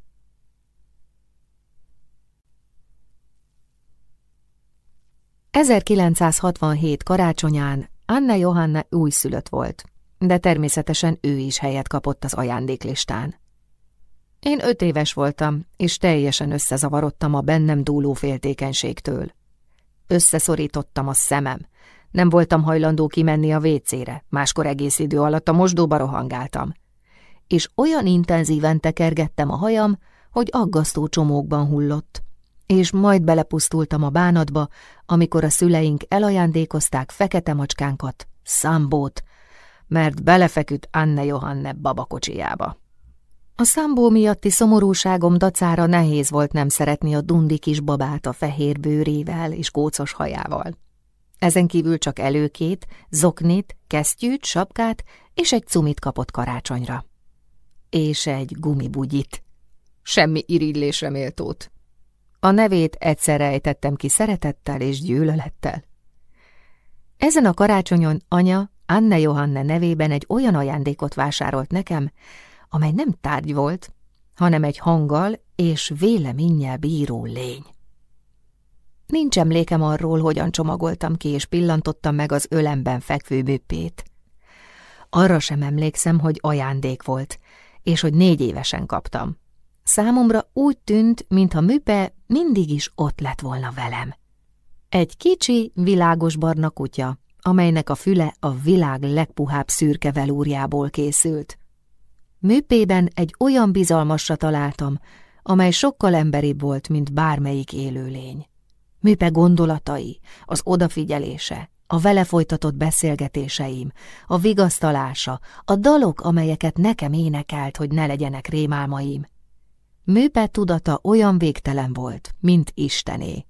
...1967 karácsonyán Anna Johanna újszülött volt, de természetesen ő is helyet kapott az ajándéklistán. Én öt éves voltam, és teljesen összezavarodtam a bennem dúló féltékenységtől. Összeszorítottam a szemem, nem voltam hajlandó kimenni a vécére, máskor egész idő alatt a mosdóba rohangáltam. És olyan intenzíven tekergettem a hajam, hogy aggasztó csomókban hullott. És majd belepusztultam a bánatba, amikor a szüleink elajándékozták fekete macskánkat, Szambót, mert belefeküdt Anne Johanne babakocsijába. A szambó miatti szomorúságom dacára nehéz volt nem szeretni a dundi kis babát a fehér bőrével és kócos hajával. Ezen kívül csak előkét, zoknit, kesztyűt, sapkát és egy cumit kapott karácsonyra. És egy gumibugyit. Semmi irigylésre méltót. A nevét egyszerre ejtettem ki szeretettel és gyűlölettel. Ezen a karácsonyon anya Anne Johanne nevében egy olyan ajándékot vásárolt nekem, amely nem tárgy volt, hanem egy hanggal és véleménnyel bíró lény. Nincs emlékem arról, hogyan csomagoltam ki és pillantottam meg az ölemben fekvő műpét. Arra sem emlékszem, hogy ajándék volt, és hogy négy évesen kaptam. Számomra úgy tűnt, mintha műpe mindig is ott lett volna velem. Egy kicsi, világos barna kutya, amelynek a füle a világ legpuhább szürke velúrjából készült. Műpében egy olyan bizalmasra találtam, amely sokkal emberibb volt, mint bármelyik élőlény. Műpe gondolatai, az odafigyelése, a vele folytatott beszélgetéseim, a vigasztalása, a dalok, amelyeket nekem énekelt, hogy ne legyenek rémálmaim. Műpe tudata olyan végtelen volt, mint Istené.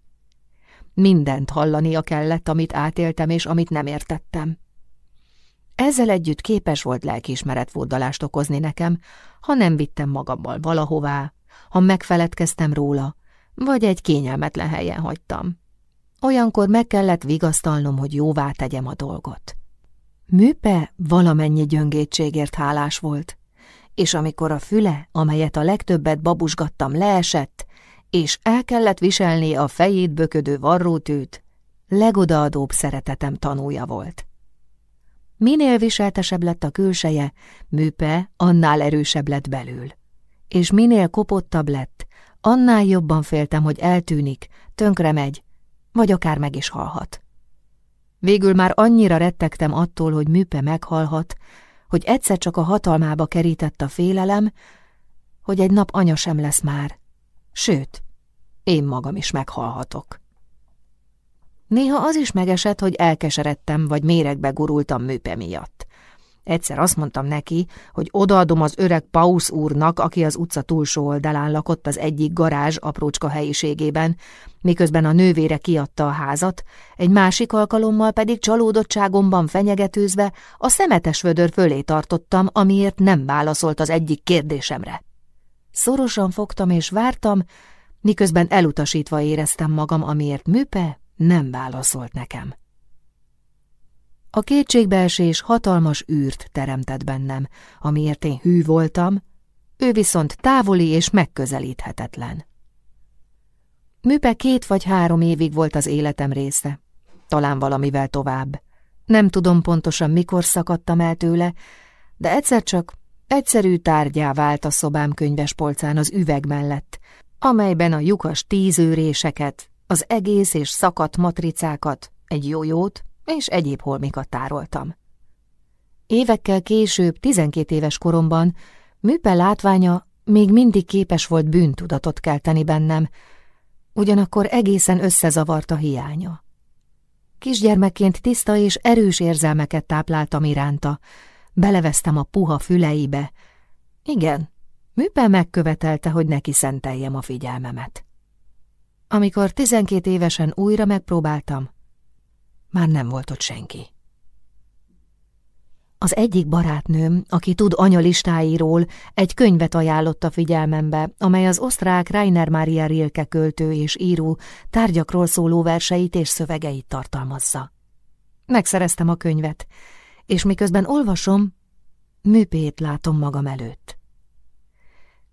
Mindent hallania kellett, amit átéltem és amit nem értettem. Ezzel együtt képes volt lelkiismeret furdalást okozni nekem, ha nem vittem magammal valahová, ha megfeledkeztem róla, vagy egy kényelmetlen helyen hagytam. Olyankor meg kellett vigasztalnom, hogy jóvá tegyem a dolgot. Műpe valamennyi gyöngétségért hálás volt, és amikor a füle, amelyet a legtöbbet babusgattam, leesett, és el kellett viselni a fejét böködő varrótűt, legodaadóbb szeretetem tanúja volt. Minél viseltesebb lett a külseje, műpe annál erősebb lett belül. És minél kopottabb lett, annál jobban féltem, hogy eltűnik, tönkre megy, vagy akár meg is halhat. Végül már annyira rettegtem attól, hogy műpe meghalhat, hogy egyszer csak a hatalmába kerített a félelem, hogy egy nap anya sem lesz már. Sőt, én magam is meghalhatok. Néha az is megesett, hogy elkeseredtem, vagy méregbe gurultam műpe miatt. Egyszer azt mondtam neki, hogy odaadom az öreg Pausz úrnak, aki az utca túlsó oldalán lakott az egyik garázs aprócska helyiségében, miközben a nővére kiadta a házat, egy másik alkalommal pedig csalódottságomban fenyegetőzve a szemetes vödör fölé tartottam, amiért nem válaszolt az egyik kérdésemre. Szorosan fogtam és vártam, miközben elutasítva éreztem magam, amiért műpe nem válaszolt nekem. A kétségbeesés hatalmas űrt teremtett bennem, amiért én hű voltam, ő viszont távoli és megközelíthetetlen. Műpe két vagy három évig volt az életem része, talán valamivel tovább. Nem tudom pontosan, mikor szakadtam el tőle, de egyszer csak Egyszerű tárgyá vált a szobám könyvespolcán az üveg mellett, amelyben a lyukas tízőréseket, az egész és szakadt matricákat, egy jójót és egyéb holmikat tároltam. Évekkel később, tizenkét éves koromban, műpe látványa még mindig képes volt bűntudatot kelteni bennem, ugyanakkor egészen összezavart a hiánya. Kisgyermekként tiszta és erős érzelmeket tápláltam iránta, beleveztem a puha füleibe. Igen, műpe megkövetelte, hogy neki szenteljem a figyelmemet. Amikor tizenkét évesen újra megpróbáltam, már nem volt ott senki. Az egyik barátnőm, aki tud anyalistáiról, egy könyvet ajánlott a figyelmembe, amely az osztrák Rainer Maria Rilke költő és író tárgyakról szóló verseit és szövegeit tartalmazza. Megszereztem a könyvet, és miközben olvasom, műpét látom magam előtt.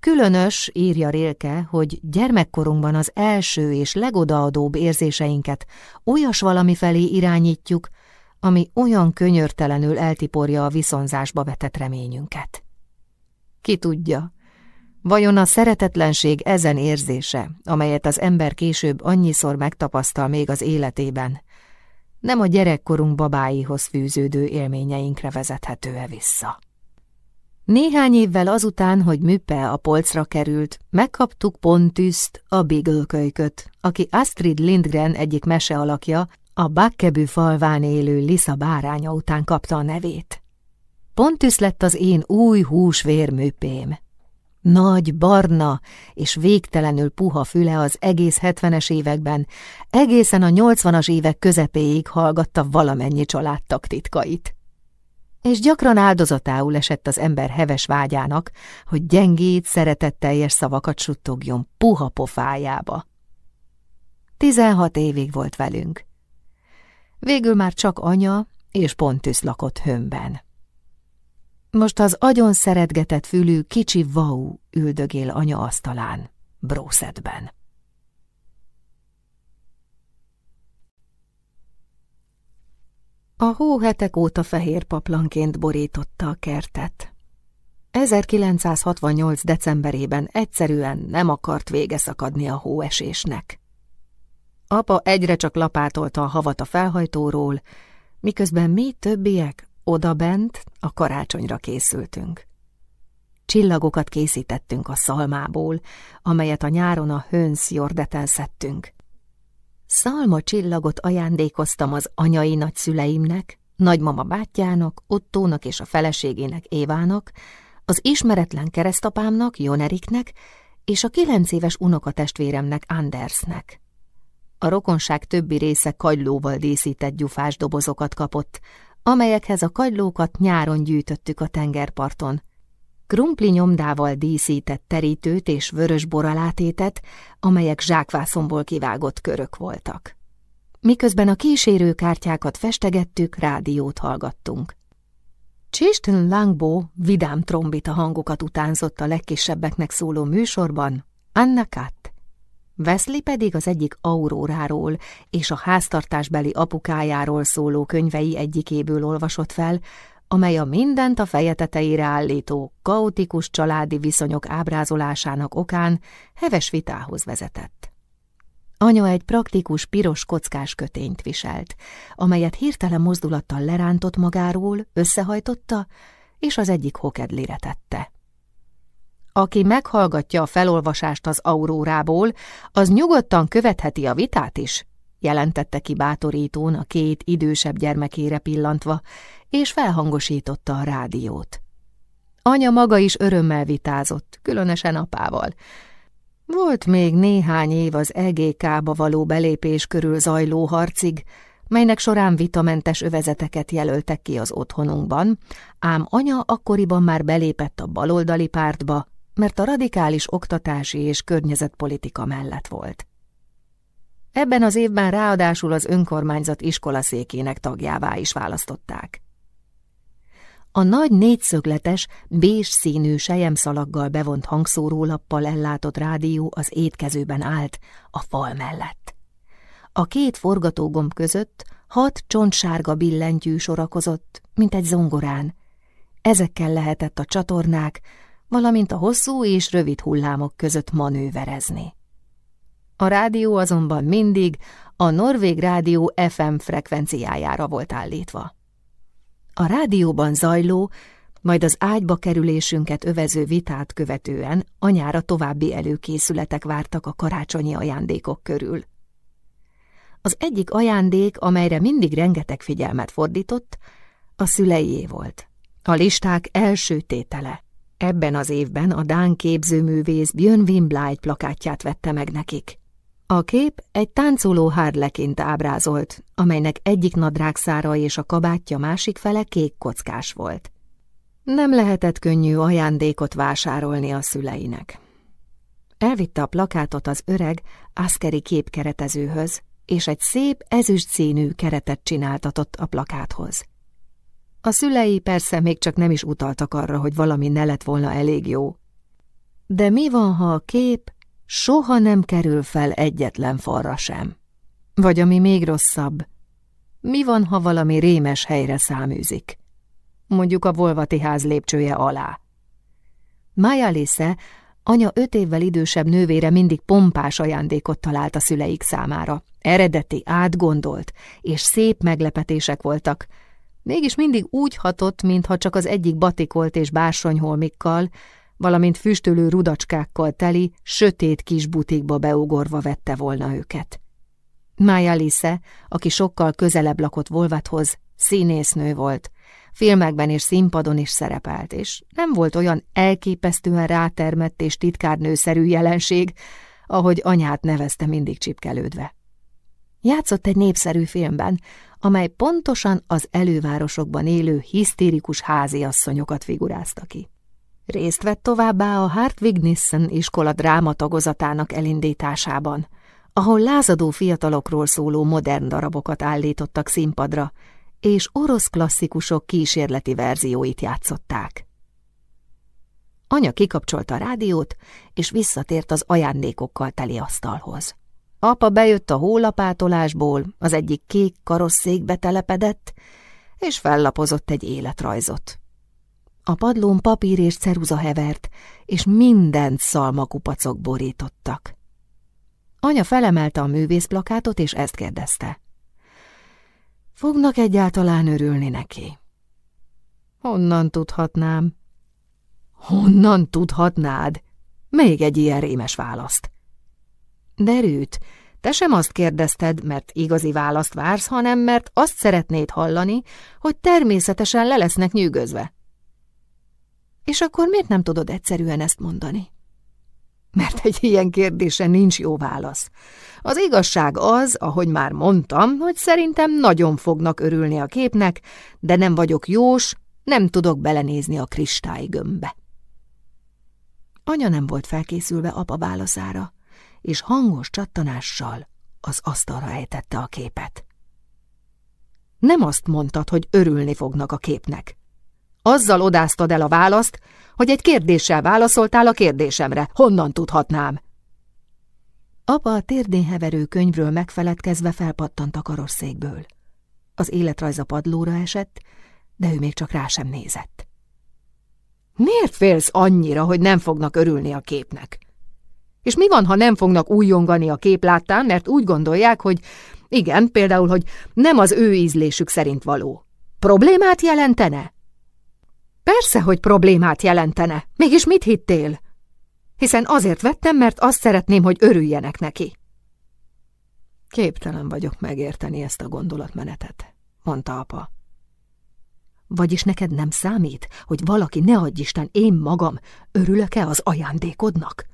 Különös, írja Rilke, hogy gyermekkorunkban az első és legodaadóbb érzéseinket olyas valami felé irányítjuk, ami olyan könyörtelenül eltiporja a viszonzásba vetett reményünket. Ki tudja, vajon a szeretetlenség ezen érzése, amelyet az ember később annyiszor megtapasztal még az életében, nem a gyerekkorunk babáihoz fűződő élményeinkre vezethető-e vissza. Néhány évvel azután, hogy Müppe a polcra került, megkaptuk Pontüszt, a Beagle-kölyköt, aki Astrid Lindgren egyik mese alakja, a Bakkebű falván élő Lisa báránya után kapta a nevét. Pontus lett az én új húsvérműpém. Nagy, barna és végtelenül puha füle az egész hetvenes években, egészen a nyolcvanas évek közepéig hallgatta valamennyi családtak titkait. És gyakran áldozatául esett az ember heves vágyának, hogy gyengét, szeretetteljes szavakat suttogjon puha pofájába. Tizenhat évig volt velünk, Végül már csak anya és Pontus lakott hömben. Most az agyon szeretgetett fülű kicsi Vau üldögél anya asztalán, brószedben. A hó hetek óta fehér paplanként borította a kertet. 1968. decemberében egyszerűen nem akart vége szakadni a hóesésnek. Apa egyre csak lapátolta a havat a felhajtóról, miközben mi többiek odabent a karácsonyra készültünk. Csillagokat készítettünk a szalmából, amelyet a nyáron a hönsz jordeten szedtünk. Szalma csillagot ajándékoztam az anyai nagyszüleimnek, nagymama bátyjának, Ottónak és a feleségének Évának, az ismeretlen keresztapámnak, Joneriknek, és a kilenc éves unokatestvéremnek Andersnek. A rokonság többi része kagylóval díszített gyufás dobozokat kapott, amelyekhez a kagylókat nyáron gyűjtöttük a tengerparton. Krumpli nyomdával díszített terítőt és vörös boralátétet, amelyek zsákvászomból kivágott körök voltak. Miközben a kísérőkártyákat festegettük, rádiót hallgattunk. Csisten Langbo vidám trombita hangokat utánzott a legkisebbeknek szóló műsorban, Anna Kat. Wesley pedig az egyik auróráról és a háztartásbeli apukájáról szóló könyvei egyikéből olvasott fel, amely a mindent a feje tetejére állító, kaotikus családi viszonyok ábrázolásának okán heves vitához vezetett. Anya egy praktikus piros kockás kötényt viselt, amelyet hirtelen mozdulattal lerántott magáról, összehajtotta, és az egyik hokedlire tette. Aki meghallgatja a felolvasást az aurórából, az nyugodtan követheti a vitát is, jelentette ki bátorítón a két idősebb gyermekére pillantva, és felhangosította a rádiót. Anya maga is örömmel vitázott, különösen apával. Volt még néhány év az EGK-ba való belépés körül zajló harcig, melynek során vitamentes övezeteket jelöltek ki az otthonunkban, ám anya akkoriban már belépett a baloldali pártba, mert a radikális oktatási és környezetpolitika mellett volt. Ebben az évben ráadásul az önkormányzat iskolaszékének tagjává is választották. A nagy négyszögletes, bés színű sejemszalaggal bevont hangszórólappal ellátott rádió az étkezőben állt, a fal mellett. A két forgatógomb között hat csontsárga billentyű sorakozott, mint egy zongorán, ezekkel lehetett a csatornák, valamint a hosszú és rövid hullámok között manőverezni. A rádió azonban mindig a Norvég rádió FM frekvenciájára volt állítva. A rádióban zajló, majd az ágyba kerülésünket övező vitát követően anyára további előkészületek vártak a karácsonyi ajándékok körül. Az egyik ajándék, amelyre mindig rengeteg figyelmet fordított, a szüleié volt. A listák első tétele. Ebben az évben a Dán képzőművész Björn Wimbleit plakátját vette meg nekik. A kép egy táncoló hárlekint ábrázolt, amelynek egyik nadrágszára és a kabátja másik fele kék kockás volt. Nem lehetett könnyű ajándékot vásárolni a szüleinek. Elvitte a plakátot az öreg, aszkeri képkeretezőhöz, és egy szép, ezüst színű keretet csináltatott a plakáthoz. A szülei persze még csak nem is utaltak arra, hogy valami ne lett volna elég jó. De mi van, ha a kép soha nem kerül fel egyetlen falra sem? Vagy ami még rosszabb, mi van, ha valami rémes helyre száműzik? Mondjuk a volvati ház lépcsője alá. Maja Lise, anya öt évvel idősebb nővére mindig pompás ajándékot talált a szüleik számára. Eredeti, átgondolt, és szép meglepetések voltak, Mégis mindig úgy hatott, mintha csak az egyik batikolt és bársonyholmikkal, valamint füstölő rudacskákkal teli, sötét kis butikba beugorva vette volna őket. Mája Lise, aki sokkal közelebb lakott Volvathoz, színésznő volt, filmekben és színpadon is szerepelt, és nem volt olyan elképesztően rátermett és titkárnőszerű jelenség, ahogy anyát nevezte mindig csipkelődve. Játszott egy népszerű filmben, amely pontosan az elővárosokban élő hisztérikus háziasszonyokat figurázta ki. Részt vett továbbá a Hartwig Nissen iskola drámatagozatának elindításában, ahol lázadó fiatalokról szóló modern darabokat állítottak színpadra, és orosz klasszikusok kísérleti verzióit játszották. Anya kikapcsolta a rádiót, és visszatért az ajándékokkal teli asztalhoz. Apa bejött a hólapátolásból, az egyik kék karosszékbe telepedett, és fellapozott egy életrajzot. A padlón papír és ceruza hevert, és mindent szalmakupacok borítottak. Anya felemelte a művészplakátot, és ezt kérdezte. Fognak egyáltalán örülni neki? Honnan tudhatnám? Honnan tudhatnád? Még egy ilyen rémes választ. Derült, te sem azt kérdezted, mert igazi választ vársz, hanem mert azt szeretnéd hallani, hogy természetesen le lesznek nyűgözve. És akkor miért nem tudod egyszerűen ezt mondani? Mert egy ilyen kérdése nincs jó válasz. Az igazság az, ahogy már mondtam, hogy szerintem nagyon fognak örülni a képnek, de nem vagyok jós, nem tudok belenézni a gömbbe. Anya nem volt felkészülve apa válaszára és hangos csattanással az asztalra ejtette a képet. Nem azt mondtad, hogy örülni fognak a képnek. Azzal odáztad el a választ, hogy egy kérdéssel válaszoltál a kérdésemre. Honnan tudhatnám? Apa a térdén heverő könyvről megfeledkezve felpattant a karosszékből. Az életrajza padlóra esett, de ő még csak rá sem nézett. Miért félsz annyira, hogy nem fognak örülni a képnek? És mi van, ha nem fognak újjongani a kép láttán, mert úgy gondolják, hogy igen, például, hogy nem az ő ízlésük szerint való. Problémát jelentene? Persze, hogy problémát jelentene. Mégis mit hittél? Hiszen azért vettem, mert azt szeretném, hogy örüljenek neki. Képtelen vagyok megérteni ezt a gondolatmenetet, mondta apa. Vagyis neked nem számít, hogy valaki, ne adj Isten, én magam, örülök-e az ajándékodnak?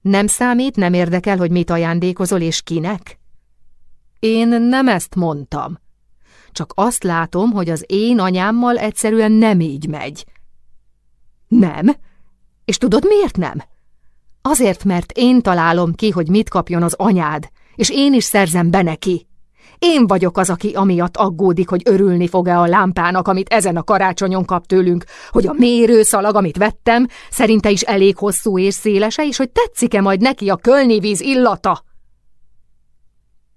Nem számít, nem érdekel, hogy mit ajándékozol és kinek? Én nem ezt mondtam. Csak azt látom, hogy az én anyámmal egyszerűen nem így megy. Nem? És tudod, miért nem? Azért, mert én találom ki, hogy mit kapjon az anyád, és én is szerzem be neki. Én vagyok az, aki amiatt aggódik, hogy örülni fog-e a lámpának, amit ezen a karácsonyon kap tőlünk, hogy a mérőszalag, amit vettem, szerinte is elég hosszú és szélese, és hogy tetszik-e majd neki a kölni víz illata.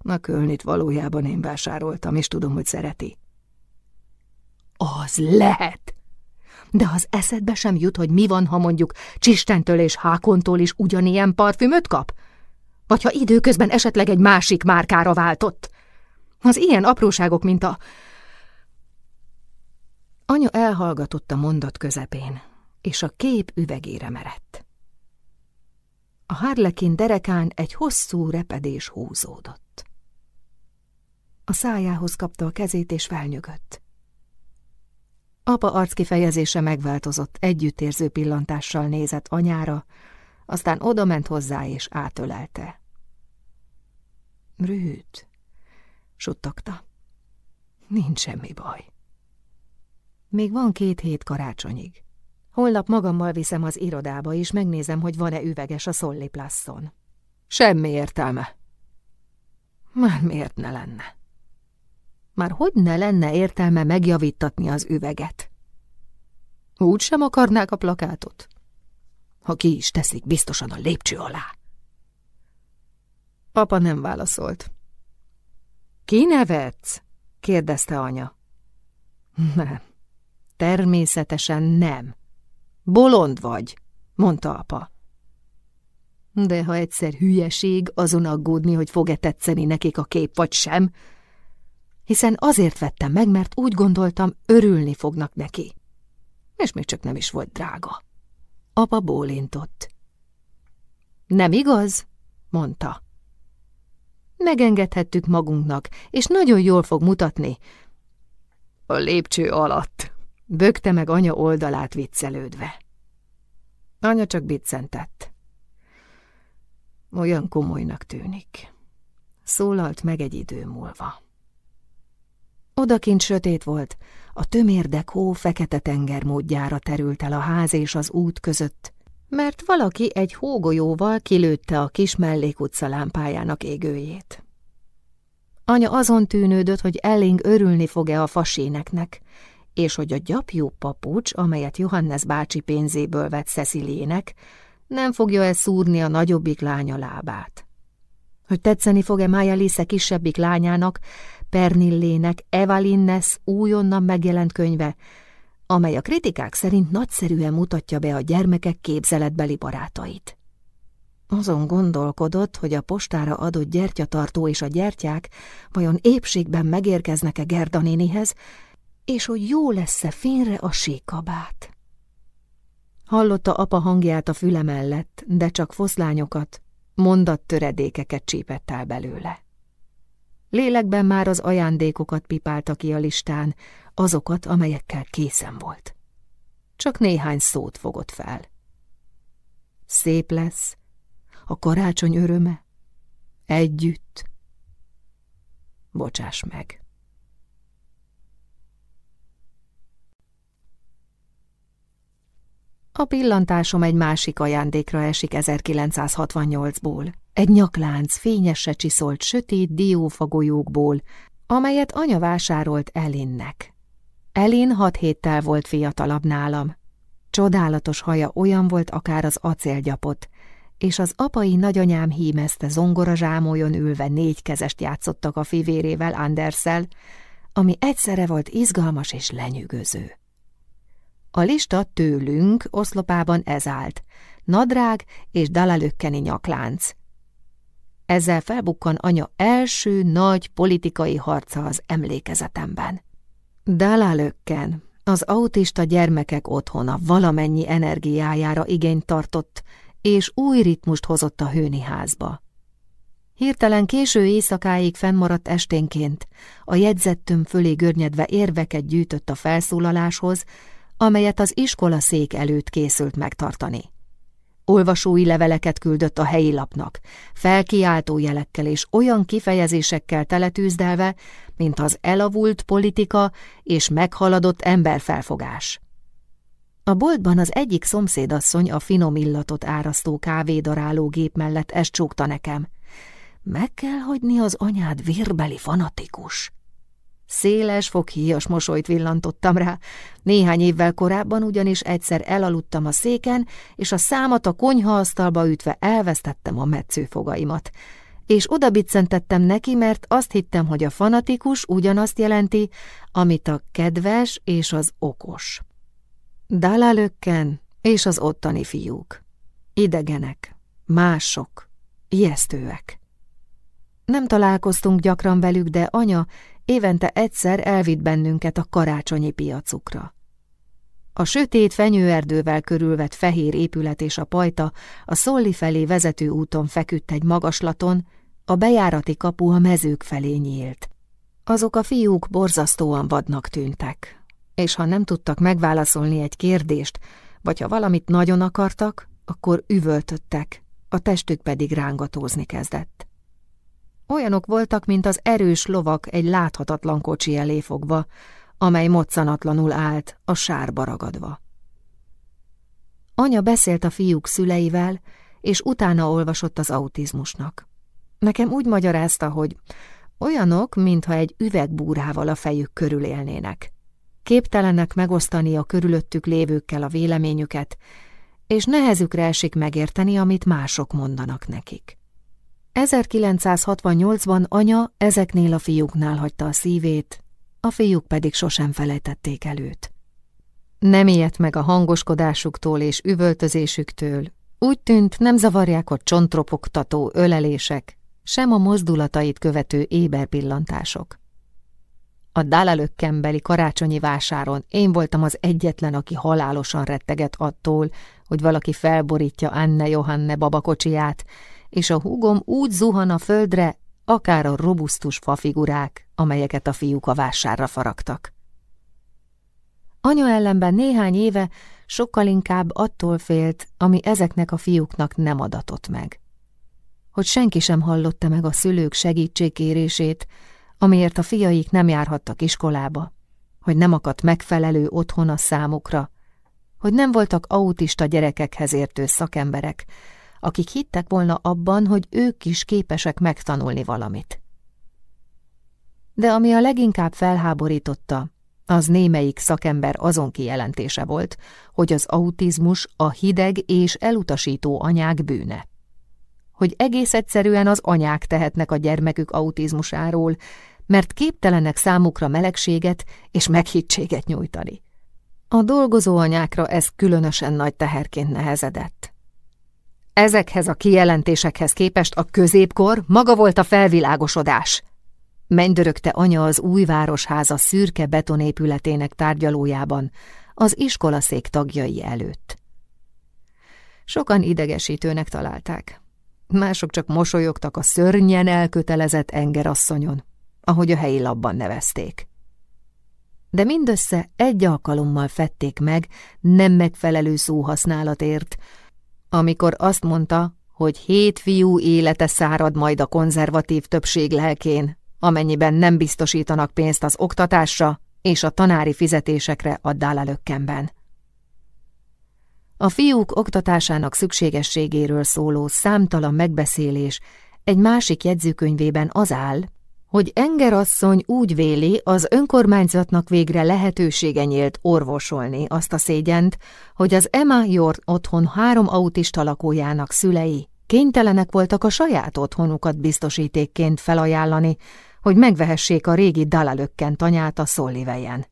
A kölnit valójában én vásároltam, és tudom, hogy szereti. Az lehet. De az eszedbe sem jut, hogy mi van, ha mondjuk Csistentől és Hákontól is ugyanilyen parfümöt kap? Vagy ha időközben esetleg egy másik márkára váltott? Az ilyen apróságok, mint a... Anya elhallgatott a mondat közepén, és a kép üvegére merett. A harlekin derekán egy hosszú repedés húzódott. A szájához kapta a kezét, és felnyögött. Apa arckifejezése megváltozott, együttérző pillantással nézett anyára, aztán odament hozzá és átölelte. Rűt, suttogta. Nincs semmi baj. Még van két hét karácsonyig. Holnap magammal viszem az irodába, és megnézem, hogy van-e üveges a Szolli Plasszon. Semmi értelme. Már miért ne lenne? Már hogy ne lenne értelme megjavítatni az üveget? Úgy sem akarnák a plakátot. Ha ki is teszik, biztosan a lépcső alá. Apa nem válaszolt. Ki nevetsz? kérdezte anya. Nem, természetesen nem. Bolond vagy, mondta apa. De ha egyszer hülyeség azon aggódni, hogy fog-e tetszeni nekik a kép, vagy sem, hiszen azért vettem meg, mert úgy gondoltam, örülni fognak neki. És még csak nem is volt drága. Apa bólintott. Nem igaz? mondta. Megengedhettük magunknak, és nagyon jól fog mutatni. A lépcső alatt, bökte meg anya oldalát viccelődve. Anya csak biccentett. Olyan komolynak tűnik. Szólalt meg egy idő múlva. Odakint sötét volt, a tömérdek hó fekete tenger módjára terült el a ház és az út között, mert valaki egy hógolyóval kilőtte a kis mellékutca lámpájának égőjét. Anya azon tűnődött, hogy Elling örülni fog-e a faséneknek, és hogy a gyapjú papucs, amelyet Johannes bácsi pénzéből vett Cecilének, nem fogja-e szúrni a nagyobbik lánya lábát. Hogy tetszeni fog-e Mája Lisze kisebbik lányának, Pernillének Evalinnes újonnan megjelent könyve, amely a kritikák szerint nagyszerűen mutatja be a gyermekek képzeletbeli barátait. Azon gondolkodott, hogy a postára adott gyertyatartó és a gyertyák vajon épségben megérkeznek-e Gerda nénihez, és hogy jó lesz-e fényre a sékabát. Hallotta apa hangját a füle mellett, de csak foszlányokat, mondattöredékeket csípett el belőle. Lélekben már az ajándékokat pipálta ki a listán, azokat, amelyekkel készen volt. Csak néhány szót fogott fel. Szép lesz, a karácsony öröme, együtt. Bocsáss meg. A pillantásom egy másik ajándékra esik 1968-ból. Egy nyaklánc fényesre csiszolt sötét diófagolyókból, amelyet anya vásárolt Elinnek. Elin hat héttel volt fiatalabb nálam. Csodálatos haja olyan volt akár az acélgyapot, és az apai nagyanyám hímezte zongora zsámoljon ülve négy kezest játszottak a fivérével Anderszel, ami egyszerre volt izgalmas és lenyűgöző. A lista tőlünk oszlopában ez állt, nadrág és dalalökkeni nyaklánc. Ezzel felbukkan anya első nagy politikai harca az emlékezetemben. Dalalökken, az autista gyermekek otthona valamennyi energiájára igényt tartott, és új ritmust hozott a hőni házba. Hirtelen késő éjszakáig fennmaradt esténként, a jegyzettöm fölé görnyedve érveket gyűjtött a felszólaláshoz, amelyet az iskola szék előtt készült megtartani. Olvasói leveleket küldött a helyi lapnak, felkiáltó jelekkel és olyan kifejezésekkel teletűzdelve, mint az elavult politika és meghaladott emberfelfogás. A boltban az egyik szomszédasszony a finom illatot árasztó kávédaráló gép mellett ezt csókta nekem. Meg kell hagyni az anyád vérbeli fanatikus. Széles, foghíjas mosolyt villantottam rá. Néhány évvel korábban ugyanis egyszer elaludtam a széken, és a számat a konyhaasztalba ütve elvesztettem a metszőfogaimat. És oda neki, mert azt hittem, hogy a fanatikus ugyanazt jelenti, amit a kedves és az okos. Dalalökken és az ottani fiúk. Idegenek, mások, ijesztőek. Nem találkoztunk gyakran velük, de anya évente egyszer elvitt bennünket a karácsonyi piacukra. A sötét fenyőerdővel körülvett fehér épület és a pajta a Szolli felé vezető úton feküdt egy magaslaton, a bejárati kapu a mezők felé nyílt. Azok a fiúk borzasztóan vadnak tűntek, és ha nem tudtak megválaszolni egy kérdést, vagy ha valamit nagyon akartak, akkor üvöltöttek, a testük pedig rángatózni kezdett. Olyanok voltak, mint az erős lovak egy láthatatlan kocsi elé fogva, amely moccanatlanul állt, a sárba ragadva. Anya beszélt a fiúk szüleivel, és utána olvasott az autizmusnak. Nekem úgy magyarázta, hogy olyanok, mintha egy üvegbúrával a fejük körül élnének. Képtelenek megosztani a körülöttük lévőkkel a véleményüket, és nehezükre esik megérteni, amit mások mondanak nekik. 1968-ban anya ezeknél a fiúknál hagyta a szívét, a fiúk pedig sosem felejtették előt. Nem ijedt meg a hangoskodásuktól és üvöltözésüktől, úgy tűnt, nem zavarják a csontropogtató ölelések, sem a mozdulatait követő éber pillantások. A Dalalökkembeli karácsonyi vásáron én voltam az egyetlen, aki halálosan retteget attól, hogy valaki felborítja Anne Johanne babakocsiját, és a húgom úgy zuhan a földre, akár a robusztus fafigurák, amelyeket a fiúk a vásárra faragtak. Anya ellenben néhány éve sokkal inkább attól félt, ami ezeknek a fiúknak nem adatott meg. Hogy senki sem hallotta meg a szülők segítségkérését, amiért a fiaik nem járhattak iskolába, hogy nem akadt megfelelő otthon a számukra, hogy nem voltak autista gyerekekhez értő szakemberek, akik hittek volna abban, hogy ők is képesek megtanulni valamit. De ami a leginkább felháborította, az némelyik szakember azon kijelentése volt, hogy az autizmus a hideg és elutasító anyák bűne. Hogy egész egyszerűen az anyák tehetnek a gyermekük autizmusáról, mert képtelenek számukra melegséget és meghittséget nyújtani. A dolgozó anyákra ez különösen nagy teherként nehezedett. Ezekhez a kijelentésekhez képest a középkor maga volt a felvilágosodás. Mennydörögte anya az új városháza szürke betonépületének tárgyalójában, az iskolaszék tagjai előtt. Sokan idegesítőnek találták. Mások csak mosolyogtak a szörnyen elkötelezett engerasszonyon, ahogy a helyi labban nevezték. De mindössze egy alkalommal fették meg nem megfelelő szóhasználatért, amikor azt mondta, hogy hét fiú élete szárad majd a konzervatív többség lelkén, amennyiben nem biztosítanak pénzt az oktatásra és a tanári fizetésekre a dálalökkenben. A fiúk oktatásának szükségességéről szóló számtalan megbeszélés egy másik jegyzőkönyvében az áll, hogy Engerasszony úgy véli, az önkormányzatnak végre lehetősége nyílt orvosolni azt a szégyent, hogy az Emma Jord otthon három autista lakójának szülei kénytelenek voltak a saját otthonukat biztosítékként felajánlani, hogy megvehessék a régi dalalökken tanyát a szólivejen.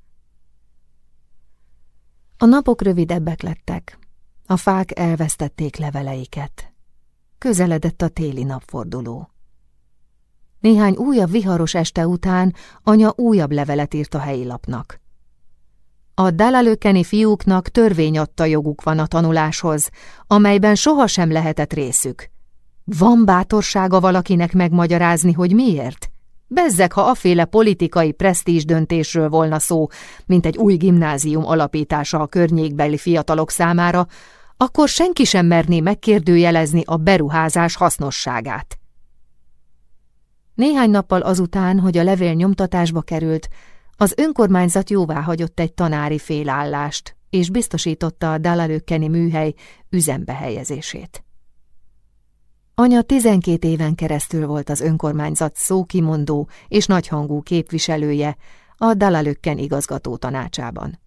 A napok rövidebbek lettek, a fák elvesztették leveleiket. Közeledett a téli napforduló. Néhány újabb viharos este után anya újabb levelet írt a helyi lapnak. A dalalökeni fiúknak törvény adta joguk van a tanuláshoz, amelyben sohasem lehetett részük. Van bátorsága valakinek megmagyarázni, hogy miért? Bezzek, ha aféle politikai presztízs döntésről volna szó, mint egy új gimnázium alapítása a környékbeli fiatalok számára, akkor senki sem merné megkérdőjelezni a beruházás hasznosságát. Néhány nappal azután, hogy a levél nyomtatásba került, az önkormányzat jóvá hagyott egy tanári félállást, és biztosította a Dalalökkeni műhely üzembe helyezését. Anya 12 éven keresztül volt az önkormányzat szókimondó és nagyhangú képviselője a Dalalökken igazgató tanácsában.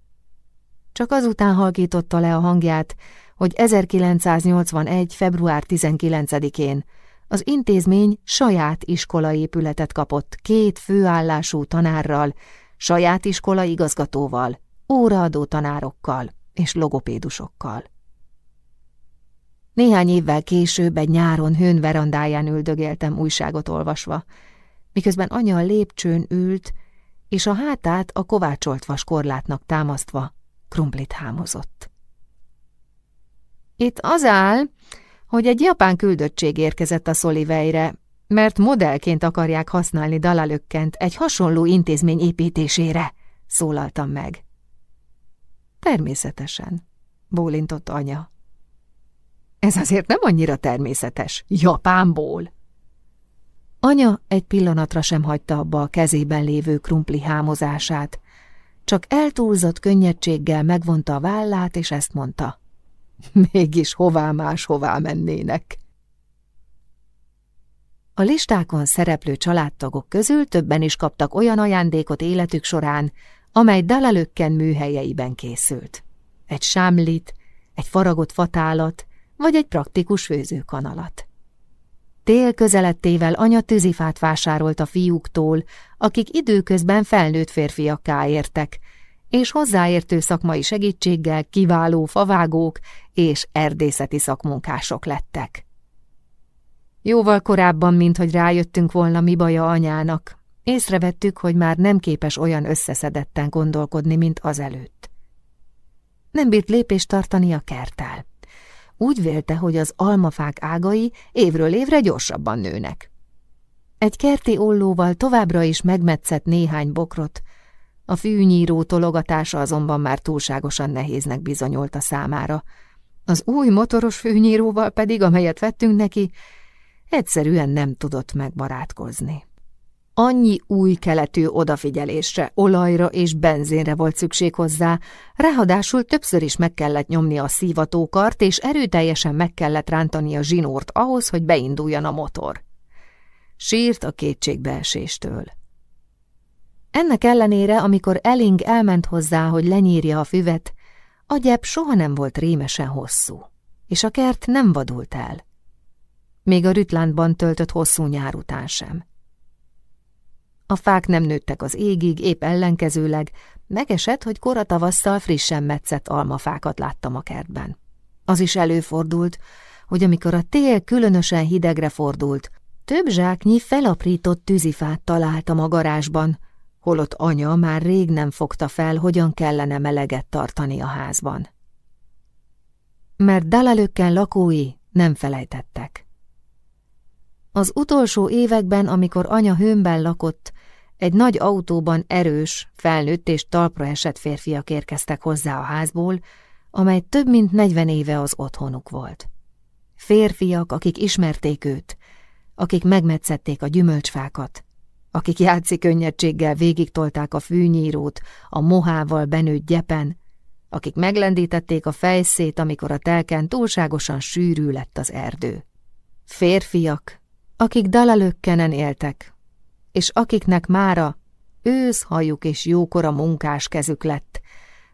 Csak azután halkította le a hangját, hogy 1981. február 19-én az intézmény saját iskolaépületet kapott két főállású tanárral, saját iskola igazgatóval, óraadó tanárokkal és logopédusokkal. Néhány évvel később egy nyáron hőn verandáján üldögéltem újságot olvasva, miközben anya a lépcsőn ült, és a hátát a kovácsolt vas korlátnak támasztva krumplit hámozott. Itt az áll, hogy egy japán küldöttség érkezett a Szolivejre, mert modellként akarják használni Dalalökkent egy hasonló intézmény építésére, szólaltam meg. Természetesen, bólintott anya. Ez azért nem annyira természetes, Japánból. Anya egy pillanatra sem hagyta abba a kezében lévő krumpli hámozását, csak eltúlzott könnyedséggel megvonta a vállát, és ezt mondta. [laughs] Mégis hová más hová mennének. A listákon szereplő családtagok közül többen is kaptak olyan ajándékot életük során, amely Dalalökken műhelyeiben készült. Egy sámlit, egy faragott fatálat, vagy egy praktikus főzőkanalat. Tél közelettével anya tűzifát vásárolt a fiúktól, akik időközben felnőtt férfiakká értek, és hozzáértő szakmai segítséggel kiváló favágók és erdészeti szakmunkások lettek. Jóval korábban, mint hogy rájöttünk volna, mi baja anyának, észrevettük, hogy már nem képes olyan összeszedetten gondolkodni, mint azelőtt. Nem bírt lépést tartani a kerttel. Úgy vélte, hogy az almafák ágai évről évre gyorsabban nőnek. Egy kerti ollóval továbbra is megmetszett néhány bokrot, a fűnyíró tologatása azonban már túlságosan nehéznek bizonyult a számára. Az új motoros fűnyíróval pedig, amelyet vettünk neki, egyszerűen nem tudott megbarátkozni. Annyi új keletű odafigyelésre, olajra és benzénre volt szükség hozzá, ráadásul többször is meg kellett nyomni a szívatókart, és erőteljesen meg kellett rántani a zsinórt ahhoz, hogy beinduljon a motor. Sírt a kétségbeeséstől. Ennek ellenére, amikor Elling elment hozzá, hogy lenyírja a füvet, a gyep soha nem volt rémesen hosszú, és a kert nem vadult el. Még a Rütlandban töltött hosszú nyár után sem. A fák nem nőttek az égig, épp ellenkezőleg, megesett, hogy kora tavasszal frissen metszett almafákat láttam a kertben. Az is előfordult, hogy amikor a tél különösen hidegre fordult, több zsáknyi felaprított tűzifát találtam a garázsban, holott anya már rég nem fogta fel, hogyan kellene meleget tartani a házban. Mert Dalalökken lakói nem felejtettek. Az utolsó években, amikor anya hőmben lakott, egy nagy autóban erős, felnőtt és talpra esett férfiak érkeztek hozzá a házból, amely több mint negyven éve az otthonuk volt. Férfiak, akik ismerték őt, akik megmetszették a gyümölcsfákat, akik játszik könnyedséggel végigtolták a fűnyírót a mohával benőtt gyepen, akik meglendítették a fejszét, amikor a telken túlságosan sűrű lett az erdő. Férfiak, akik dalalökkenen éltek, és akiknek mára őszhajuk és jókora munkás kezük lett,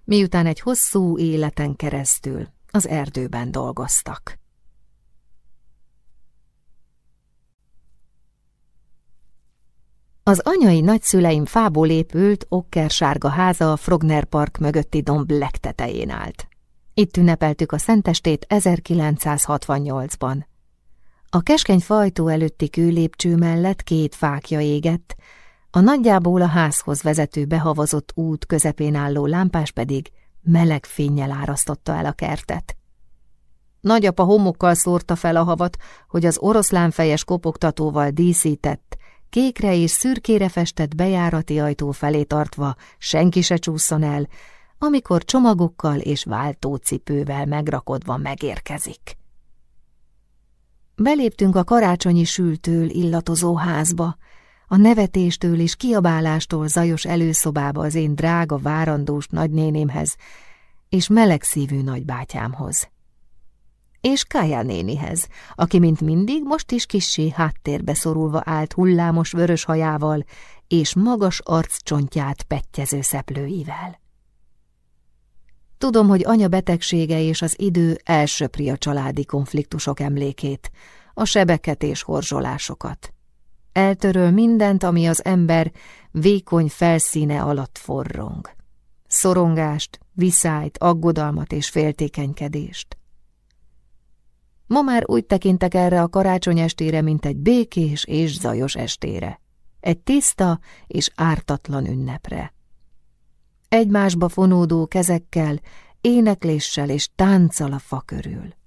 miután egy hosszú életen keresztül az erdőben dolgoztak. Az anyai nagyszüleim fából épült, okkersárga háza a Frogner Park mögötti domb legtetején állt. Itt ünnepeltük a szentestét 1968-ban. A keskeny fajtó előtti kőlépcső mellett két fákja égett, a nagyjából a házhoz vezető behavazott út közepén álló lámpás pedig meleg fényjel árasztotta el a kertet. Nagyapa homokkal szórta fel a havat, hogy az oroszlánfejes kopogtatóval díszített, kékre és szürkére festett bejárati ajtó felé tartva senki se csúszson el, amikor csomagokkal és váltócipővel megrakodva megérkezik. Beléptünk a karácsonyi sültől illatozó házba, a nevetéstől és kiabálástól zajos előszobába az én drága várandós nagynénémhez és melegszívű nagybátyámhoz és Kája nénihez, aki mint mindig most is kissé háttérbe szorulva állt hullámos vörös hajával és magas arccsontját pettyező szeplőivel. Tudom, hogy anya betegsége és az idő elsöpri a családi konfliktusok emlékét, a sebeket és horzsolásokat. Eltöröl mindent, ami az ember vékony felszíne alatt forrong. szorongást, viszályt, aggodalmat és féltékenykedést. Ma már úgy tekintek erre a karácsony estére, mint egy békés és zajos estére. Egy tiszta és ártatlan ünnepre. Egymásba fonódó kezekkel, énekléssel és tánccal a fa körül.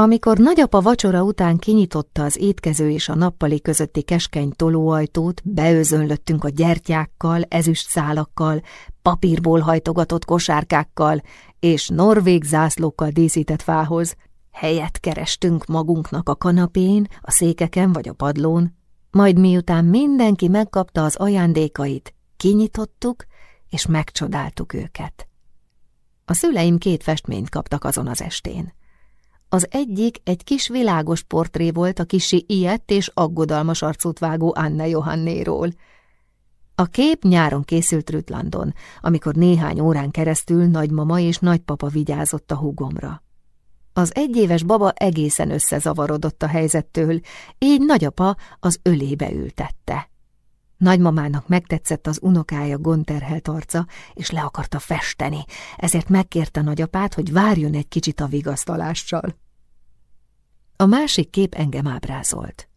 Amikor nagyapa vacsora után kinyitotta az étkező és a nappali közötti keskeny tolóajtót, beözönlöttünk a gyertyákkal, ezüst szálakkal, papírból hajtogatott kosárkákkal és norvég zászlókkal díszített fához, helyet kerestünk magunknak a kanapén, a székeken vagy a padlón, majd miután mindenki megkapta az ajándékait, kinyitottuk és megcsodáltuk őket. A szüleim két festményt kaptak azon az estén. Az egyik egy kis világos portré volt a kisi ilyet és aggodalmas arcút vágó Anna Johannéról. A kép nyáron készült Rütlandon, amikor néhány órán keresztül nagymama és nagypapa vigyázott a húgomra. Az egyéves baba egészen összezavarodott a helyzettől, így nagyapa az ölébe ültette. Nagymamának megtetszett az unokája gonterhelt arca, és le akarta festeni, ezért megkérte nagyapát, hogy várjon egy kicsit a vigasztalással. A másik kép engem ábrázolt.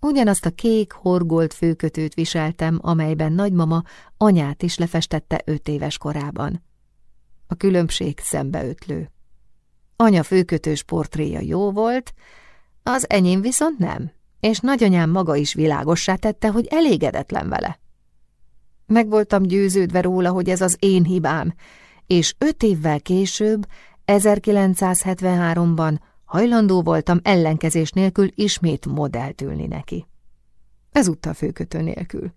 Ugyanazt a kék, horgolt főkötőt viseltem, amelyben nagymama anyát is lefestette öt éves korában. A különbség szembeötlő. Anya főkötős portréja jó volt, az enyém viszont nem és nagyanyám maga is világossá tette, hogy elégedetlen vele. Meg voltam győződve róla, hogy ez az én hibám, és öt évvel később, 1973-ban hajlandó voltam ellenkezés nélkül ismét modellt ülni neki. Ezúttal főkötő nélkül.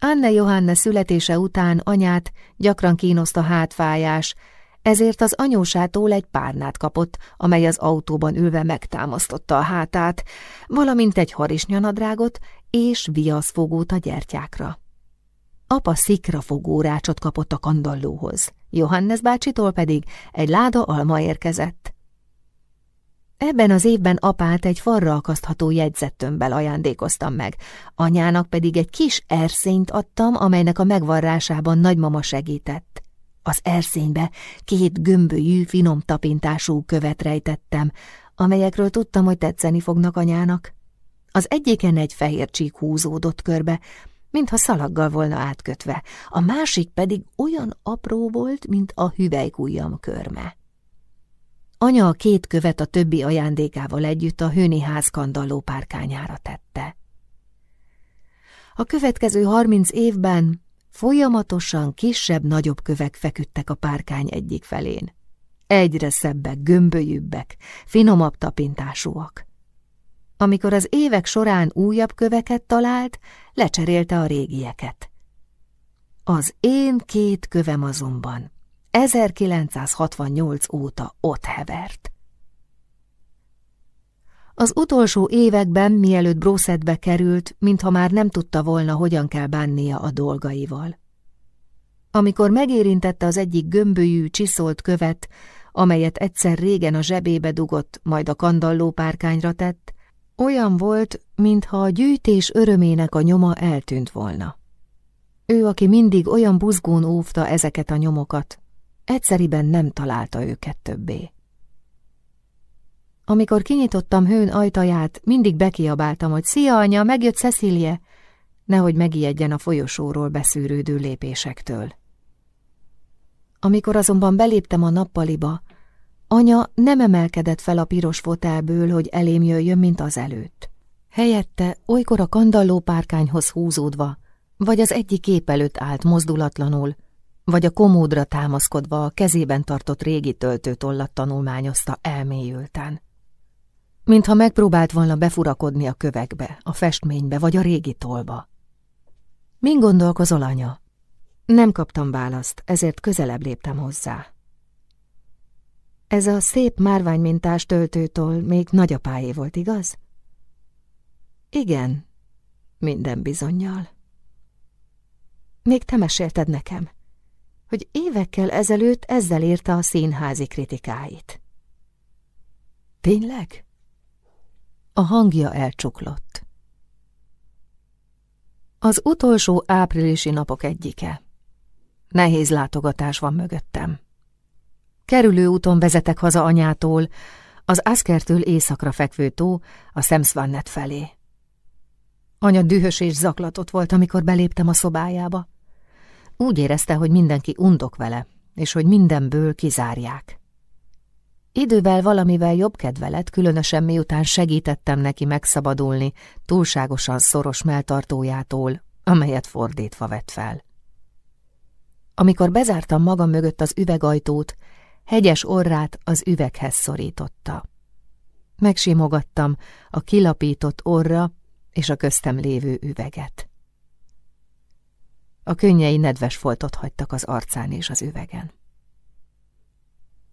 Anne Johanna születése után anyát gyakran kínoszta hátfájás, ezért az anyósától egy párnát kapott, amely az autóban ülve megtámasztotta a hátát, valamint egy harisnyanadrágot és viaszfogót a gyertyákra. Apa szikrafogó rácsot kapott a kandallóhoz, Johannes bácsitól pedig egy láda alma érkezett. Ebben az évben apát egy farra akasztható jegyzettömbbel ajándékoztam meg, anyának pedig egy kis erszényt adtam, amelynek a megvarrásában nagymama segített. Az erszénybe két gömbölyű, finom tapintású követ rejtettem, amelyekről tudtam, hogy tetszeni fognak anyának. Az egyiken egy fehér csík húzódott körbe, mintha szalaggal volna átkötve, a másik pedig olyan apró volt, mint a hüvelykujjam körme. Anya a két követ a többi ajándékával együtt a hőni ház kandalló párkányára tette. A következő harminc évben Folyamatosan kisebb-nagyobb kövek feküdtek a párkány egyik felén. Egyre szebbek, gömbölyűbbek, finomabb tapintásúak. Amikor az évek során újabb köveket talált, lecserélte a régieket. Az én két kövem azonban 1968 óta ott hevert. Az utolsó években, mielőtt Brossetbe került, mintha már nem tudta volna, hogyan kell bánnia a dolgaival. Amikor megérintette az egyik gömbölyű, csiszolt követ, amelyet egyszer régen a zsebébe dugott, majd a kandalló párkányra tett, olyan volt, mintha a gyűjtés örömének a nyoma eltűnt volna. Ő, aki mindig olyan buzgón óvta ezeket a nyomokat, egyszeriben nem találta őket többé. Amikor kinyitottam hőn ajtaját, mindig bekiabáltam, hogy Szia, anya, megjött Cecilie! Nehogy megijedjen a folyosóról beszűrődő lépésektől. Amikor azonban beléptem a nappaliba, anya nem emelkedett fel a piros fotelből, hogy elém jöjjön, mint az előtt. Helyette olykor a kandalló párkányhoz húzódva, vagy az egyik kép előtt állt mozdulatlanul, vagy a komódra támaszkodva a kezében tartott régi töltőtollat tanulmányozta elmélyülten mintha megpróbált volna befurakodni a kövekbe, a festménybe vagy a régi tolba. Min gondolkozol, anya? Nem kaptam választ, ezért közelebb léptem hozzá. Ez a szép márványmintás töltőtól még nagyapáé volt, igaz? Igen, minden bizonyal. Még te mesélted nekem, hogy évekkel ezelőtt ezzel írta a színházi kritikáit. Tényleg? A hangja elcsuklott. Az utolsó áprilisi napok egyike. Nehéz látogatás van mögöttem. Kerülő úton vezetek haza anyától, az Askertől északra fekvő tó, a Szemszvannet felé. Anya dühös és zaklatott volt, amikor beléptem a szobájába. Úgy érezte, hogy mindenki undok vele, és hogy mindenből kizárják. Idővel valamivel jobb kedve lett, különösen miután segítettem neki megszabadulni túlságosan szoros melltartójától, amelyet fordítva vett fel. Amikor bezártam magam mögött az üvegajtót, hegyes orrát az üveghez szorította. Megsimogattam a kilapított orra és a köztem lévő üveget. A könnyei nedves foltot hagytak az arcán és az üvegen.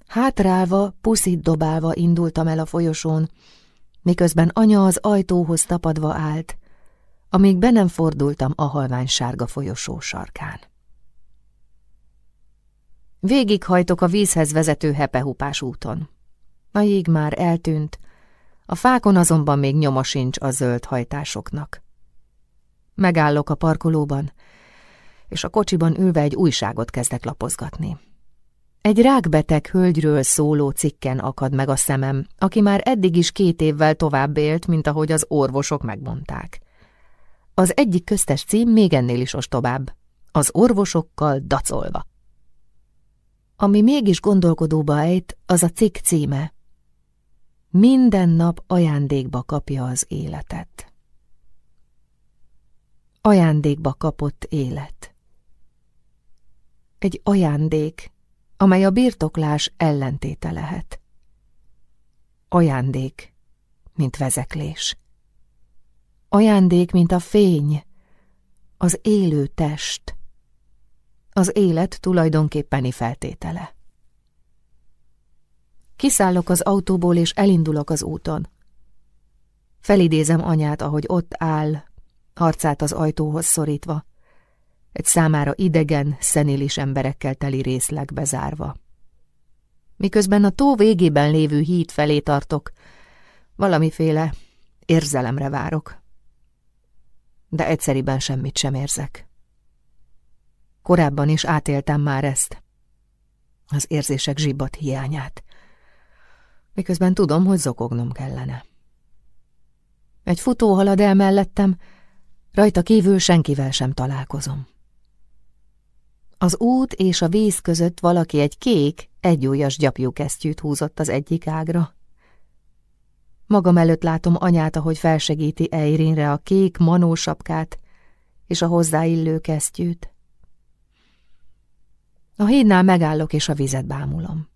Hátrálva, puszit dobálva indultam el a folyosón, miközben anya az ajtóhoz tapadva állt, amíg be nem fordultam a halvány sárga folyosó sarkán. Végighajtok a vízhez vezető hepehupás úton. A jég már eltűnt, a fákon azonban még nyoma sincs a zöld hajtásoknak. Megállok a parkolóban, és a kocsiban ülve egy újságot kezdek lapozgatni. Egy rákbeteg hölgyről szóló cikken akad meg a szemem, aki már eddig is két évvel tovább élt, mint ahogy az orvosok megmondták. Az egyik köztes cím még ennél is ostobább. Az orvosokkal dacolva. Ami mégis gondolkodóba ejt, az a cikk címe. Minden nap ajándékba kapja az életet. Ajándékba kapott élet. Egy ajándék, amely a birtoklás ellentéte lehet. Ajándék, mint vezeklés. Ajándék, mint a fény, az élő test, az élet tulajdonképpeni feltétele. Kiszállok az autóból, és elindulok az úton. Felidézem anyát, ahogy ott áll, harcát az ajtóhoz szorítva, egy számára idegen, szenilis emberekkel teli részlegbe zárva. Miközben a tó végében lévő híd felé tartok, valamiféle érzelemre várok. De egyszeriben semmit sem érzek. Korábban is átéltem már ezt, az érzések zsibbat hiányát, miközben tudom, hogy zokognom kellene. Egy futó halad el mellettem, rajta kívül senkivel sem találkozom. Az út és a víz között valaki egy kék, egyújas gyapjúkesztyűt húzott az egyik ágra. Magam előtt látom anyát, ahogy felsegíti Eirinre a kék manósapkát és a hozzáillő kesztyűt. A hídnál megállok és a vizet bámulom.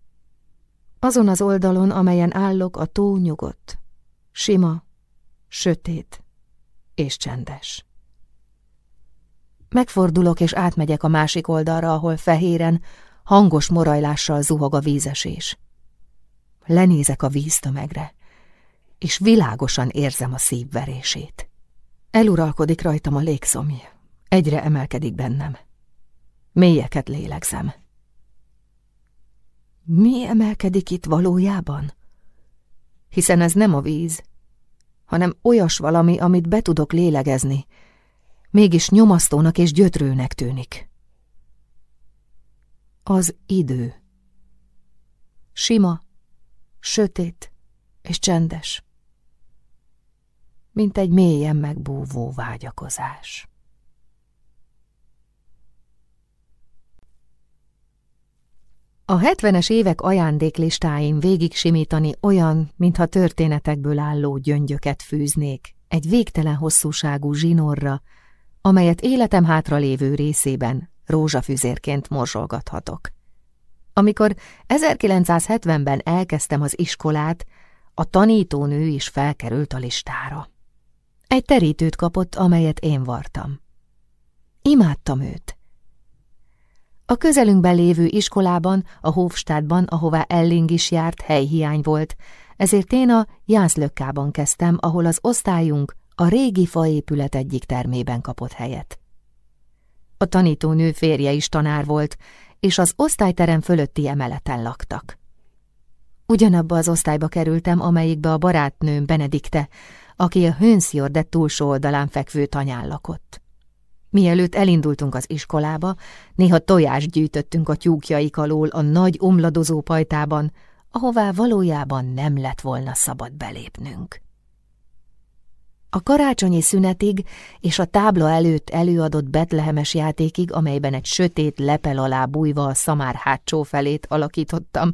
Azon az oldalon, amelyen állok, a tó nyugodt, sima, sötét és csendes. Megfordulok és átmegyek a másik oldalra, ahol fehéren, hangos morajlással zuhog a vízesés. Lenézek a víztömegre, és világosan érzem a szívverését. Eluralkodik rajtam a légszomj, egyre emelkedik bennem. Mélyeket lélegzem. Mi emelkedik itt valójában? Hiszen ez nem a víz, hanem olyas valami, amit be tudok lélegezni, mégis nyomasztónak és gyötrőnek tűnik. Az idő. Sima, sötét és csendes, mint egy mélyen megbúvó vágyakozás. A hetvenes évek ajándéklistáin végig simítani olyan, mintha történetekből álló gyöngyöket fűznék, egy végtelen hosszúságú zsinorra, amelyet életem hátralévő részében rózsafüzérként morzsolgathatok. Amikor 1970-ben elkezdtem az iskolát, a tanítónő is felkerült a listára. Egy terítőt kapott, amelyet én vartam. Imádtam őt. A közelünkben lévő iskolában, a Hofstadtban, ahová Elling is járt, helyhiány volt, ezért én a Jánszlökkában kezdtem, ahol az osztályunk a régi faépület egyik termében kapott helyet. A tanítónő férje is tanár volt, és az osztályterem fölötti emeleten laktak. Ugyanabba az osztályba kerültem, amelyikbe a barátnőm Benedikte, aki a Hönszjordet túlsó oldalán fekvő tanyán lakott. Mielőtt elindultunk az iskolába, néha tojást gyűjtöttünk a tyúkjaik alól a nagy omladozó pajtában, ahová valójában nem lett volna szabad belépnünk. A karácsonyi szünetig és a tábla előtt előadott betlehemes játékig, amelyben egy sötét lepel alá bújva a szamár hátsó felét alakítottam,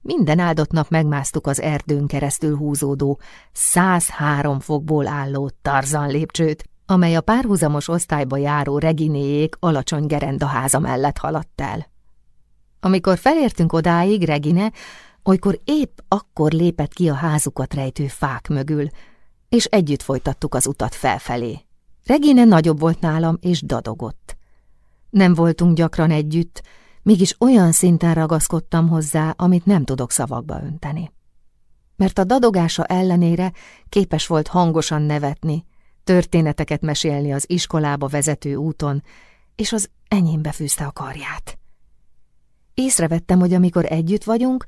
minden áldott nap megmásztuk az erdőn keresztül húzódó, 103 fokból álló Tarzan lépcsőt, amely a párhuzamos osztályba járó Reginéjék alacsony gerendaháza mellett haladt el. Amikor felértünk odáig, Regine, olykor épp akkor lépett ki a házukat rejtő fák mögül, és együtt folytattuk az utat felfelé. Regine nagyobb volt nálam, és dadogott. Nem voltunk gyakran együtt, mégis olyan szinten ragaszkodtam hozzá, amit nem tudok szavakba önteni. Mert a dadogása ellenére képes volt hangosan nevetni, történeteket mesélni az iskolába vezető úton, és az enyémbe fűzte a karját. Észrevettem, hogy amikor együtt vagyunk,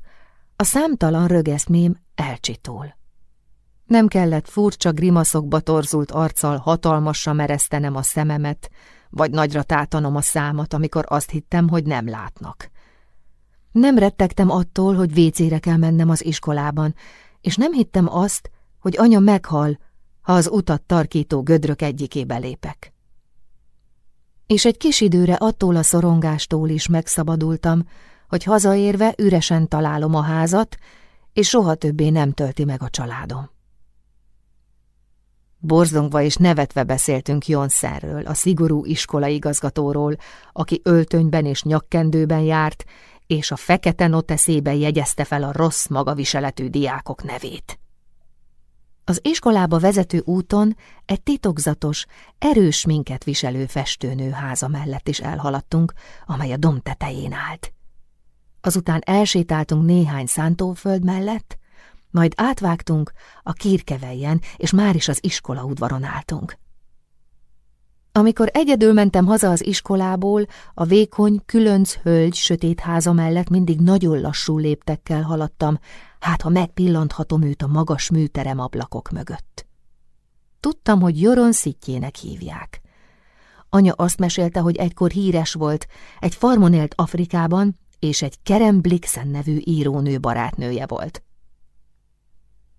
a számtalan rögeszmém elcsitól. Nem kellett furcsa grimaszokba torzult arccal hatalmasra meresztenem a szememet, vagy nagyra tátanom a számat, amikor azt hittem, hogy nem látnak. Nem rettegtem attól, hogy vécére kell mennem az iskolában, és nem hittem azt, hogy anya meghal, ha az utat tarkító gödrök egyikébe lépek. És egy kis időre attól a szorongástól is megszabadultam, hogy hazaérve üresen találom a házat, és soha többé nem tölti meg a családom. Borzongva és nevetve beszéltünk Jonszerről, a szigorú iskolaigazgatóról, aki öltönyben és nyakkendőben járt, és a fekete noteszébe jegyezte fel a rossz magaviseletű diákok nevét. Az iskolába vezető úton egy titokzatos, erős minket viselő festőnő háza mellett is elhaladtunk, amely a dom tetején állt. Azután elsétáltunk néhány szántóföld mellett, majd átvágtunk a kírkeveljen, és már is az iskola udvaron álltunk. Amikor egyedül mentem haza az iskolából, a vékony, különc hölgy sötét háza mellett mindig nagyon lassú léptekkel haladtam, hát ha megpillanthatom őt a magas műterem ablakok mögött. Tudtam, hogy Joron szitjének hívják. Anya azt mesélte, hogy egykor híres volt, egy farmon élt Afrikában, és egy Kerem Blixen nevű írónő barátnője volt.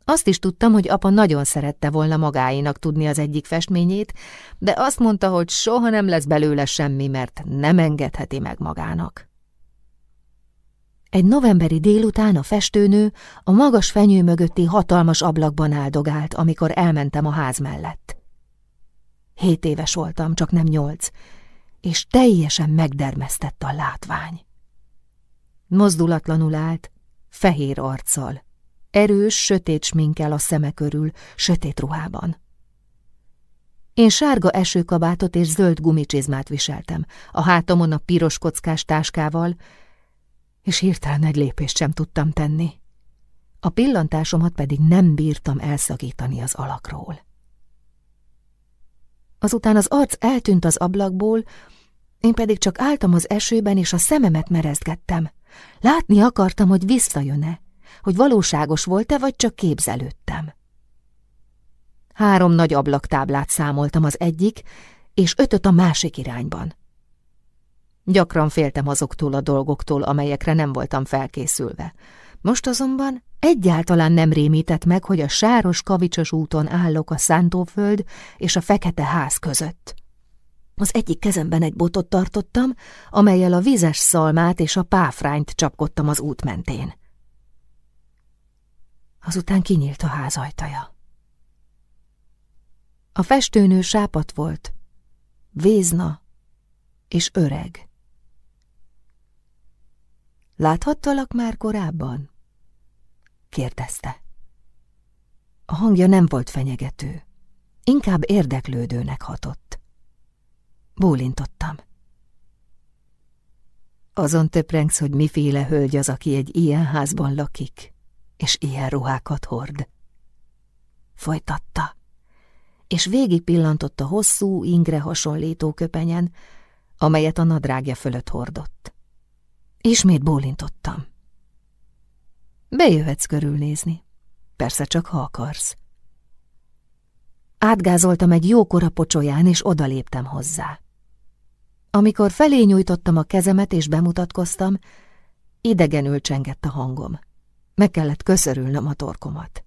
Azt is tudtam, hogy apa nagyon szerette volna magáinak tudni az egyik festményét, de azt mondta, hogy soha nem lesz belőle semmi, mert nem engedheti meg magának. Egy novemberi délután a festőnő a magas fenyő mögötti hatalmas ablakban áldogált, amikor elmentem a ház mellett. Hét éves voltam, csak nem nyolc, és teljesen megdermesztett a látvány. Mozdulatlanul állt, fehér arccal, erős, sötét sminkel a szeme körül, sötét ruhában. Én sárga esőkabátot és zöld gumicsizmát viseltem, a hátamon a piros kockás táskával, és hirtelen egy lépést sem tudtam tenni. A pillantásomat pedig nem bírtam elszakítani az alakról. Azután az arc eltűnt az ablakból, én pedig csak álltam az esőben, és a szememet merezgettem. Látni akartam, hogy visszajön-e, hogy valóságos volt-e, vagy csak képzelődtem. Három nagy ablaktáblát számoltam az egyik, és ötöt a másik irányban. Gyakran féltem azoktól a dolgoktól, amelyekre nem voltam felkészülve. Most azonban egyáltalán nem rémített meg, hogy a sáros kavicsos úton állok a szántóföld és a fekete ház között. Az egyik kezemben egy botot tartottam, amelyel a vizes szalmát és a páfrányt csapkodtam az út mentén. Azután kinyílt a ház ajtaja. A festőnő sápat volt, vézna és öreg. Láthattalak már korábban? kérdezte. A hangja nem volt fenyegető, inkább érdeklődőnek hatott. Bólintottam. Azon töprengsz, hogy miféle hölgy az, aki egy ilyen házban lakik, és ilyen ruhákat hord. Folytatta, és végig pillantott a hosszú, ingre hasonlító köpenyen, amelyet a nadrágja fölött hordott. Ismét bólintottam. Bejöhetsz körülnézni. Persze csak, ha akarsz. Átgázoltam egy jókora pocsolyán, és odaléptem hozzá. Amikor felé nyújtottam a kezemet és bemutatkoztam, idegenül csengett a hangom. Meg kellett köszörülnöm a torkomat.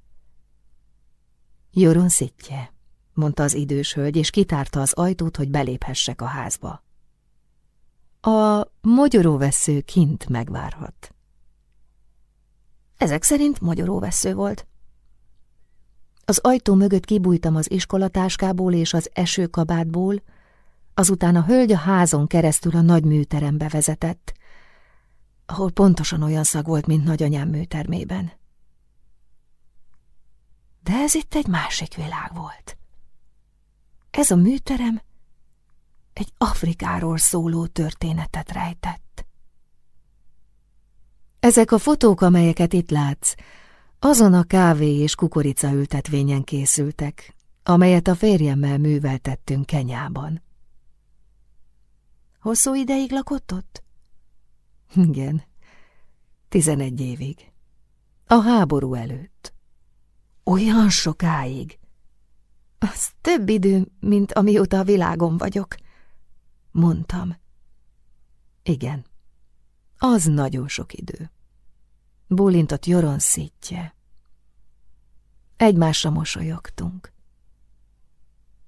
Joron szitje, mondta az idős hölgy, és kitárta az ajtót, hogy beléphessek a házba. A mogyoróvesző kint megvárhat. Ezek szerint mogyoróvesző volt. Az ajtó mögött kibújtam az iskolatáskából és az esőkabátból, azután a hölgy a házon keresztül a nagy műterembe vezetett, ahol pontosan olyan szag volt, mint nagyanyám műtermében. De ez itt egy másik világ volt. Ez a műterem egy Afrikáról szóló történetet rejtett. Ezek a fotók, amelyeket itt látsz, azon a kávé és kukorica ültetvényen készültek, amelyet a férjemmel műveltettünk Kenyában. Hosszú ideig lakott ott? Igen, tizenegy évig. A háború előtt. Olyan sokáig. Az több idő, mint amióta a világon vagyok, mondtam. Igen, az nagyon sok idő. Bólintott Joron szítje. Egymásra mosolyogtunk.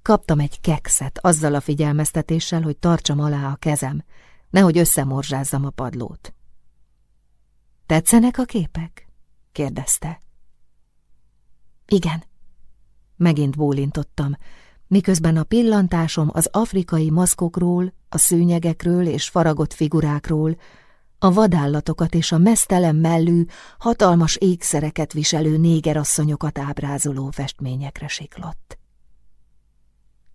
Kaptam egy kekszet azzal a figyelmeztetéssel, hogy tartsam alá a kezem, nehogy összemorzsázzam a padlót. Tetszenek a képek? kérdezte. Igen. Megint bólintottam, miközben a pillantásom az afrikai maszkokról, a szőnyegekről és faragott figurákról, a vadállatokat és a mesztelen mellű, hatalmas ékszereket viselő négerasszonyokat ábrázoló festményekre siklott.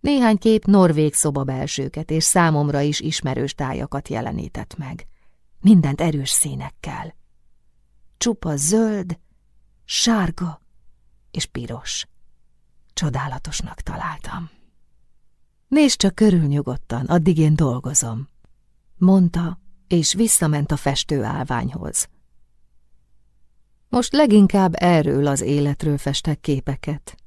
Néhány kép norvég szobabelsőket és számomra is ismerős tájakat jelenített meg. Mindent erős színekkel. Csupa zöld, sárga és piros. Csodálatosnak találtam. Nézd csak körül nyugodtan, addig én dolgozom, mondta, és visszament a festőállványhoz. Most leginkább erről az életről festek képeket.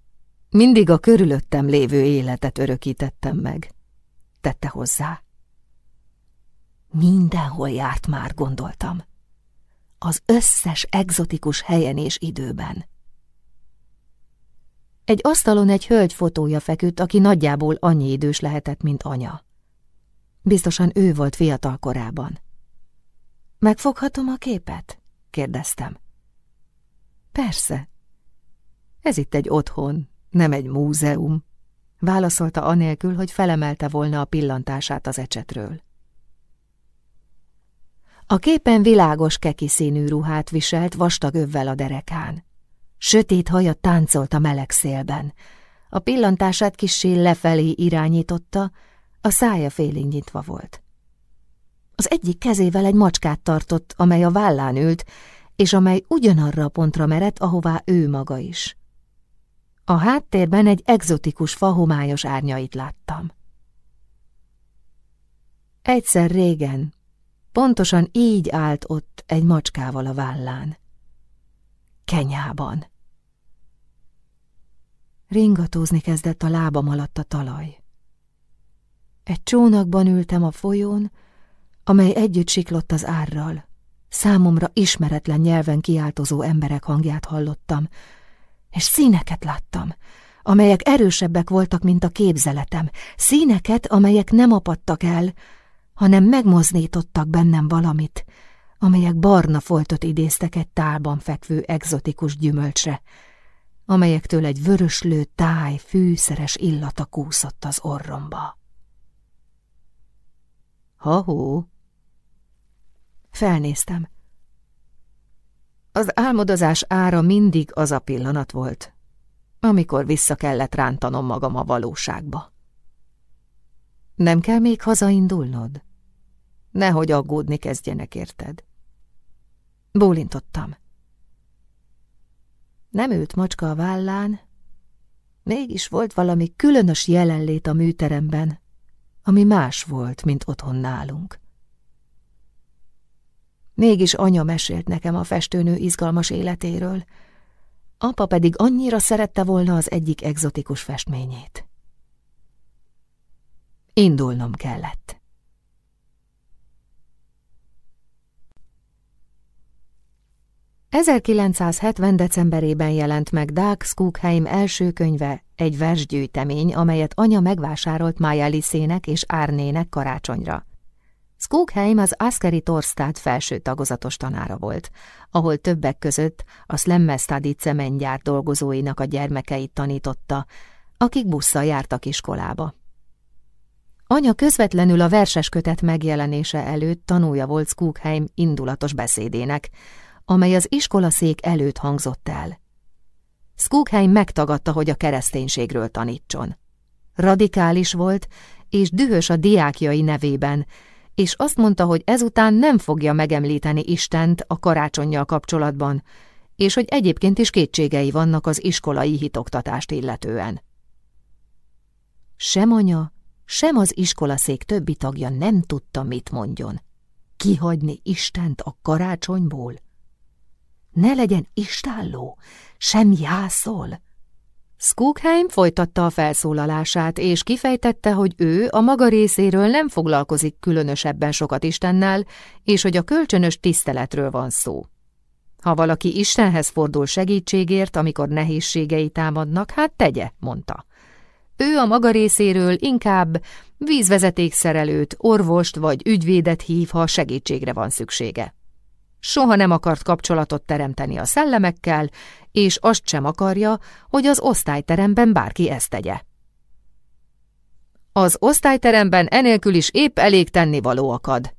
Mindig a körülöttem lévő életet örökítettem meg, tette hozzá. Mindenhol járt már, gondoltam. Az összes egzotikus helyen és időben. Egy asztalon egy hölgy fotója feküdt, aki nagyjából annyi idős lehetett, mint anya. Biztosan ő volt fiatal korában. Megfoghatom a képet? kérdeztem. Persze. Ez itt egy otthon, nem egy múzeum, válaszolta anélkül, hogy felemelte volna a pillantását az ecsetről. A képen világos keki színű ruhát viselt vastag övvel a derekán. Sötét haja táncolt a meleg szélben. A pillantását kissé lefelé irányította, a szája félig nyitva volt. Az egyik kezével egy macskát tartott, amely a vállán ült, és amely ugyanarra a pontra merett, ahová ő maga is. A háttérben egy egzotikus fahomályos árnyait láttam. Egyszer régen, pontosan így állt ott egy macskával a vállán. Kenyában. Ringatózni kezdett a lábam alatt a talaj. Egy csónakban ültem a folyón, amely együtt siklott az árral. Számomra ismeretlen nyelven kiáltozó emberek hangját hallottam, és színeket láttam, amelyek erősebbek voltak, mint a képzeletem, színeket, amelyek nem apadtak el, hanem megmozdítottak bennem valamit, amelyek barna foltot idéztek egy tálban fekvő egzotikus gyümölcsre, amelyektől egy vöröslő táj fűszeres illata kúszott az orromba. Ha-hó! Felnéztem. Az álmodozás ára mindig az a pillanat volt, amikor vissza kellett rántanom magam a valóságba. Nem kell még hazaindulnod? Nehogy aggódni kezdjenek, érted? Bólintottam. Nem ült macska a vállán, mégis volt valami különös jelenlét a műteremben, ami más volt, mint otthon nálunk. Mégis anya mesélt nekem a festőnő izgalmas életéről, apa pedig annyira szerette volna az egyik egzotikus festményét. Indulnom kellett. ...1970 decemberében jelent meg Dag Skugheim első könyve, egy versgyűjtemény, amelyet anya megvásárolt Májeliszének és Árnének karácsonyra. Skugheim az Askeri Torstad felső tagozatos tanára volt, ahol többek között a Slemmestadi cementgyár dolgozóinak a gyermekeit tanította, akik busszal jártak iskolába. Anya közvetlenül a verses kötet megjelenése előtt tanúja volt Skugheim indulatos beszédének, amely az iskolaszék előtt hangzott el. Skugheim megtagadta, hogy a kereszténységről tanítson. Radikális volt, és dühös a diákjai nevében, és azt mondta, hogy ezután nem fogja megemlíteni Istent a karácsonyjal kapcsolatban, és hogy egyébként is kétségei vannak az iskolai hitoktatást illetően. Sem anya, sem az iskolaszék többi tagja nem tudta, mit mondjon. Kihagyni Istent a karácsonyból? Ne legyen istálló, sem jászol. Skugheim folytatta a felszólalását, és kifejtette, hogy ő a maga részéről nem foglalkozik különösebben sokat Istennel, és hogy a kölcsönös tiszteletről van szó. Ha valaki Istenhez fordul segítségért, amikor nehézségei támadnak, hát tegye, mondta. Ő a maga részéről inkább vízvezetékszerelőt, orvost vagy ügyvédet hív, ha segítségre van szüksége. Soha nem akart kapcsolatot teremteni a szellemekkel, és azt sem akarja, hogy az osztályteremben bárki ezt tegye. Az osztályteremben enélkül is épp elég tennivaló akad.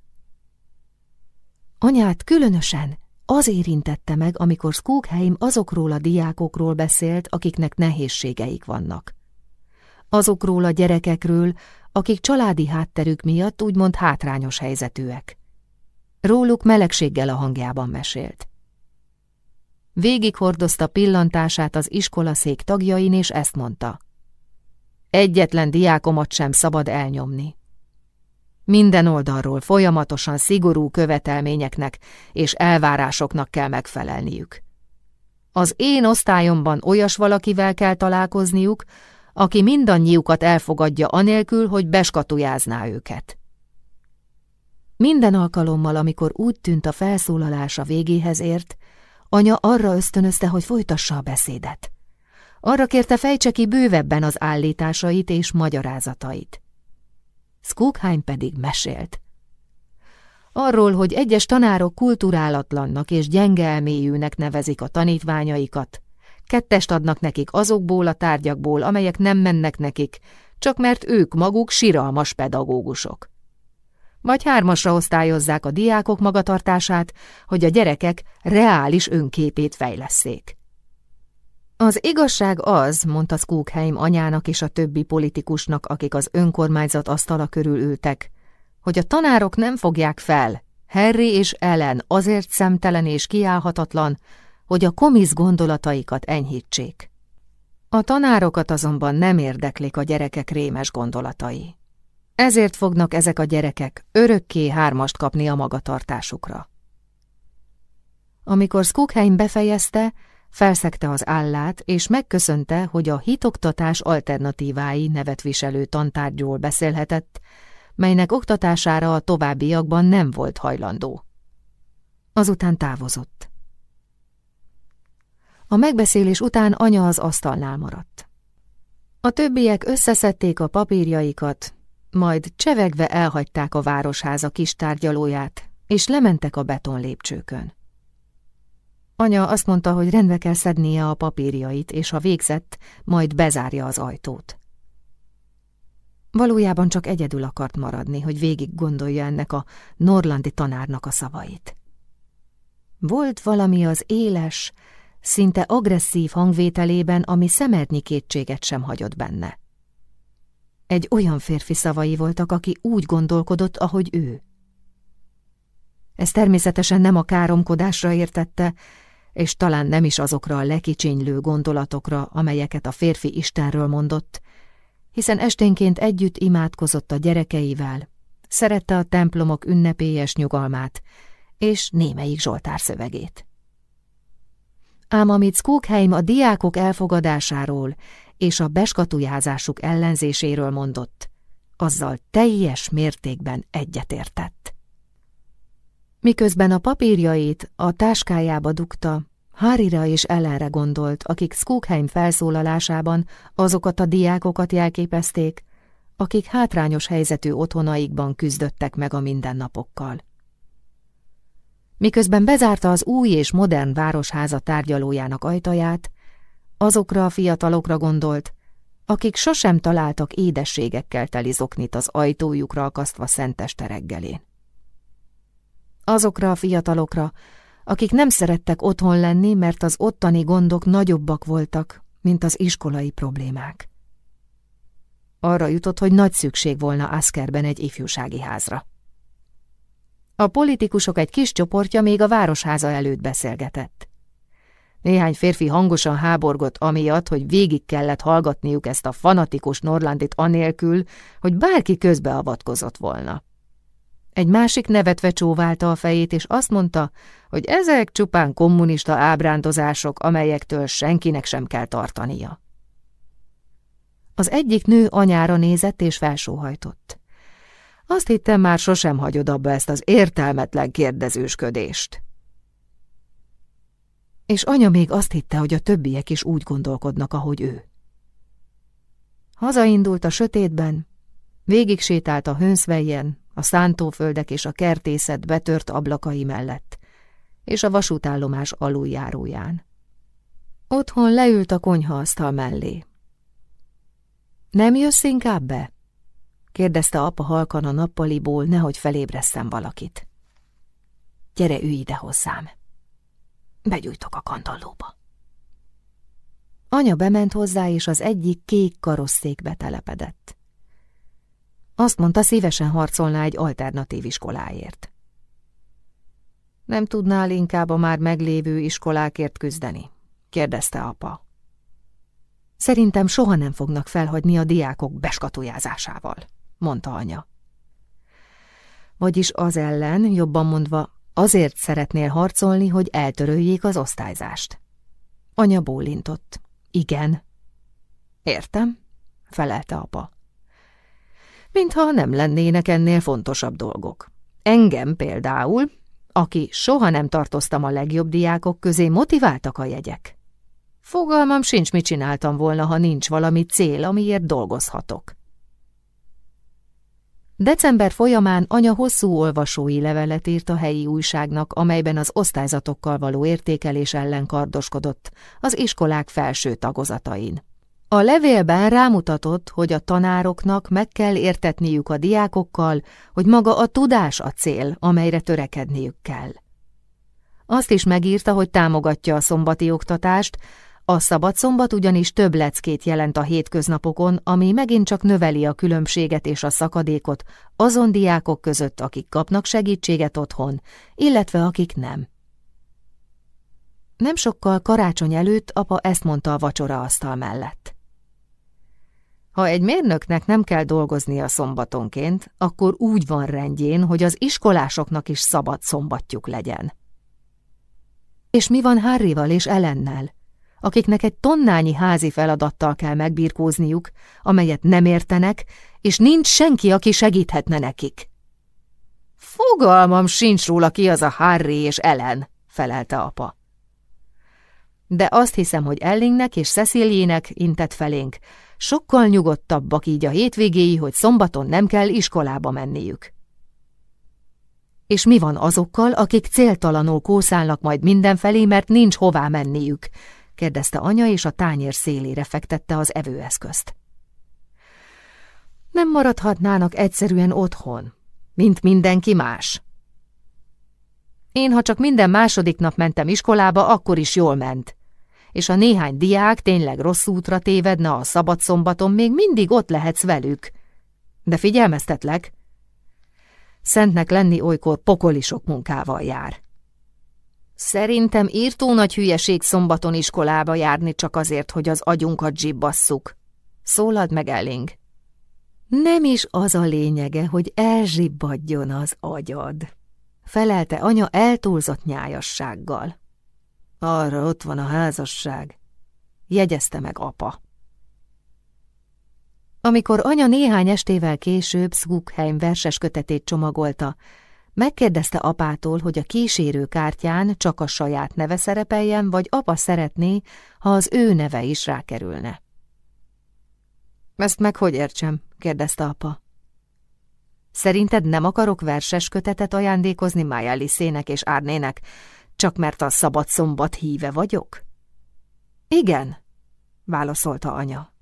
Anyát különösen az érintette meg, amikor Skugheim azokról a diákokról beszélt, akiknek nehézségeik vannak. Azokról a gyerekekről, akik családi hátterük miatt úgymond hátrányos helyzetűek. Róluk melegséggel a hangjában mesélt. Végig hordozta pillantását az iskolaszék tagjain, és ezt mondta. Egyetlen diákomat sem szabad elnyomni. Minden oldalról folyamatosan szigorú követelményeknek és elvárásoknak kell megfelelniük. Az én osztályomban olyas valakivel kell találkozniuk, aki mindannyiukat elfogadja anélkül, hogy beskatujázná őket. Minden alkalommal, amikor úgy tűnt a felszólalása végéhez ért, anya arra ösztönözte, hogy folytassa a beszédet. Arra kérte fejtse ki bővebben az állításait és magyarázatait. Skugheim pedig mesélt. Arról, hogy egyes tanárok kulturálatlannak és gyenge elmélyűnek nevezik a tanítványaikat, kettest adnak nekik azokból a tárgyakból, amelyek nem mennek nekik, csak mert ők maguk siralmas pedagógusok vagy hármasra osztályozzák a diákok magatartását, hogy a gyerekek reális önképét fejlesszék. Az igazság az, mondta Skugheim anyának és a többi politikusnak, akik az önkormányzat asztala körül ültek, hogy a tanárok nem fogják fel, Harry és Ellen azért szemtelen és kiállhatatlan, hogy a komisz gondolataikat enyhítsék. A tanárokat azonban nem érdeklik a gyerekek rémes gondolatai. Ezért fognak ezek a gyerekek örökké hármast kapni a magatartásukra. Amikor Skugheim befejezte, felszegte az állát, és megköszönte, hogy a hitoktatás alternatívái nevet viselő tantárgyról beszélhetett, melynek oktatására a továbbiakban nem volt hajlandó. Azután távozott. A megbeszélés után anya az asztalnál maradt. A többiek összeszedték a papírjaikat, majd csevegve elhagyták a városháza kis tárgyalóját, és lementek a beton lépcsőkön. Anya azt mondta, hogy rendbe kell szednie a papírjait, és ha végzett, majd bezárja az ajtót. Valójában csak egyedül akart maradni, hogy végig gondolja ennek a norlandi tanárnak a szavait. Volt valami az éles, szinte agresszív hangvételében, ami szemernyi kétséget sem hagyott benne. Egy olyan férfi szavai voltak, aki úgy gondolkodott, ahogy ő. Ez természetesen nem a káromkodásra értette, és talán nem is azokra a lekicsinylő gondolatokra, amelyeket a férfi Istenről mondott, hiszen esténként együtt imádkozott a gyerekeivel, szerette a templomok ünnepélyes nyugalmát és némelyik Zsoltár szövegét. Ám amit Skugheim a diákok elfogadásáról és a beskatujázásuk ellenzéséről mondott, azzal teljes mértékben egyetértett. Miközben a papírjait a táskájába dugta, Harryra és Ellenre gondolt, akik Skookheim felszólalásában azokat a diákokat jelképezték, akik hátrányos helyzetű otthonaikban küzdöttek meg a mindennapokkal. Miközben bezárta az új és modern városháza tárgyalójának ajtaját, azokra a fiatalokra gondolt, akik sosem találtak édességekkel teli zoknit az ajtójukra akasztva szenteste reggelén. Azokra a fiatalokra, akik nem szerettek otthon lenni, mert az ottani gondok nagyobbak voltak, mint az iskolai problémák. Arra jutott, hogy nagy szükség volna Askerben egy ifjúsági házra. A politikusok egy kis csoportja még a városháza előtt beszélgetett. Néhány férfi hangosan háborgott amiatt, hogy végig kellett hallgatniuk ezt a fanatikus Norlandit anélkül, hogy bárki közbeavatkozott volna. Egy másik nevetve csóválta a fejét, és azt mondta, hogy ezek csupán kommunista ábrándozások, amelyektől senkinek sem kell tartania. Az egyik nő anyára nézett és felsóhajtott. Azt hittem, már sosem hagyod abba ezt az értelmetlen kérdezősködést. És anya még azt hitte, hogy a többiek is úgy gondolkodnak, ahogy ő. Hazaindult a sötétben, végig sétált a hőnszvejjen, a szántóföldek és a kertészet betört ablakai mellett, és a vasútállomás aluljáróján. Otthon leült a konyhaasztal mellé. Nem jössz inkább be? kérdezte apa halkan a nappaliból, nehogy felébresszen valakit. Gyere, ülj ide hozzám. Begyújtok a kandallóba. Anya bement hozzá, és az egyik kék karosszékbe telepedett. Azt mondta, szívesen harcolná egy alternatív iskoláért. Nem tudnál inkább a már meglévő iskolákért küzdeni? kérdezte apa. Szerintem soha nem fognak felhagyni a diákok beskatujázásával, mondta anya. Vagyis az ellen, jobban mondva, azért szeretnél harcolni, hogy eltöröljék az osztályzást. Anya bólintott. Igen. Értem, felelte apa. Mintha nem lennének ennél fontosabb dolgok. Engem például, aki soha nem tartoztam a legjobb diákok közé, motiváltak a jegyek. Fogalmam sincs, mit csináltam volna, ha nincs valami cél, amiért dolgozhatok. December folyamán anya hosszú olvasói levelet írt a helyi újságnak, amelyben az osztályzatokkal való értékelés ellen kardoskodott az iskolák felső tagozatain. A levélben rámutatott, hogy a tanároknak meg kell értetniük a diákokkal, hogy maga a tudás a cél, amelyre törekedniük kell. Azt is megírta, hogy támogatja a szombati oktatást, a szabad szombat ugyanis több leckét jelent a hétköznapokon, ami megint csak növeli a különbséget és a szakadékot azon diákok között, akik kapnak segítséget otthon, illetve akik nem. Nem sokkal karácsony előtt apa ezt mondta a vacsora asztal mellett. Ha egy mérnöknek nem kell dolgoznia szombatonként, akkor úgy van rendjén, hogy az iskolásoknak is szabad szombatjuk legyen. És mi van Harryval és Ellennel, akiknek egy tonnányi házi feladattal kell megbirkózniuk, amelyet nem értenek, és nincs senki, aki segíthetne nekik? Fogalmam sincs róla ki az a Harry és Ellen, felelte apa. De azt hiszem, hogy Ellingnek és Ceciljének intett felénk, sokkal nyugodtabbak így a hétvégéi, hogy szombaton nem kell iskolába menniük. És mi van azokkal, akik céltalanul kószálnak majd mindenfelé, mert nincs hová menniük? Kérdezte anya, és a tányér szélére fektette az evőeszközt. Nem maradhatnának egyszerűen otthon, mint mindenki más. Én, ha csak minden második nap mentem iskolába, akkor is jól ment, és a néhány diák tényleg rossz útra tévedne a szabad szombaton, még mindig ott lehetsz velük. De figyelmeztetlek, szentnek lenni olykor pokoli sok munkával jár. Szerintem írtó nagy hülyeség szombaton iskolába járni csak azért, hogy az agyunkat zsibbasszuk. Szólad meg, Elling. Nem is az a lényege, hogy elzsibbadjon az agyad, felelte anya eltúlzott nyájassággal. Arra ott van a házasság, jegyezte meg apa. Amikor anya néhány estével később Szgukheim verses kötetét csomagolta, Megkérdezte apától, hogy a kísérő kártyán csak a saját neve szerepeljen, vagy apa szeretné, ha az ő neve is rákerülne. Ezt meg hogy értsem? kérdezte apa. Szerinted nem akarok verses kötetet ajándékozni Májá szének és Árnének, csak mert a szabad szombat híve vagyok? Igen, válaszolta anya.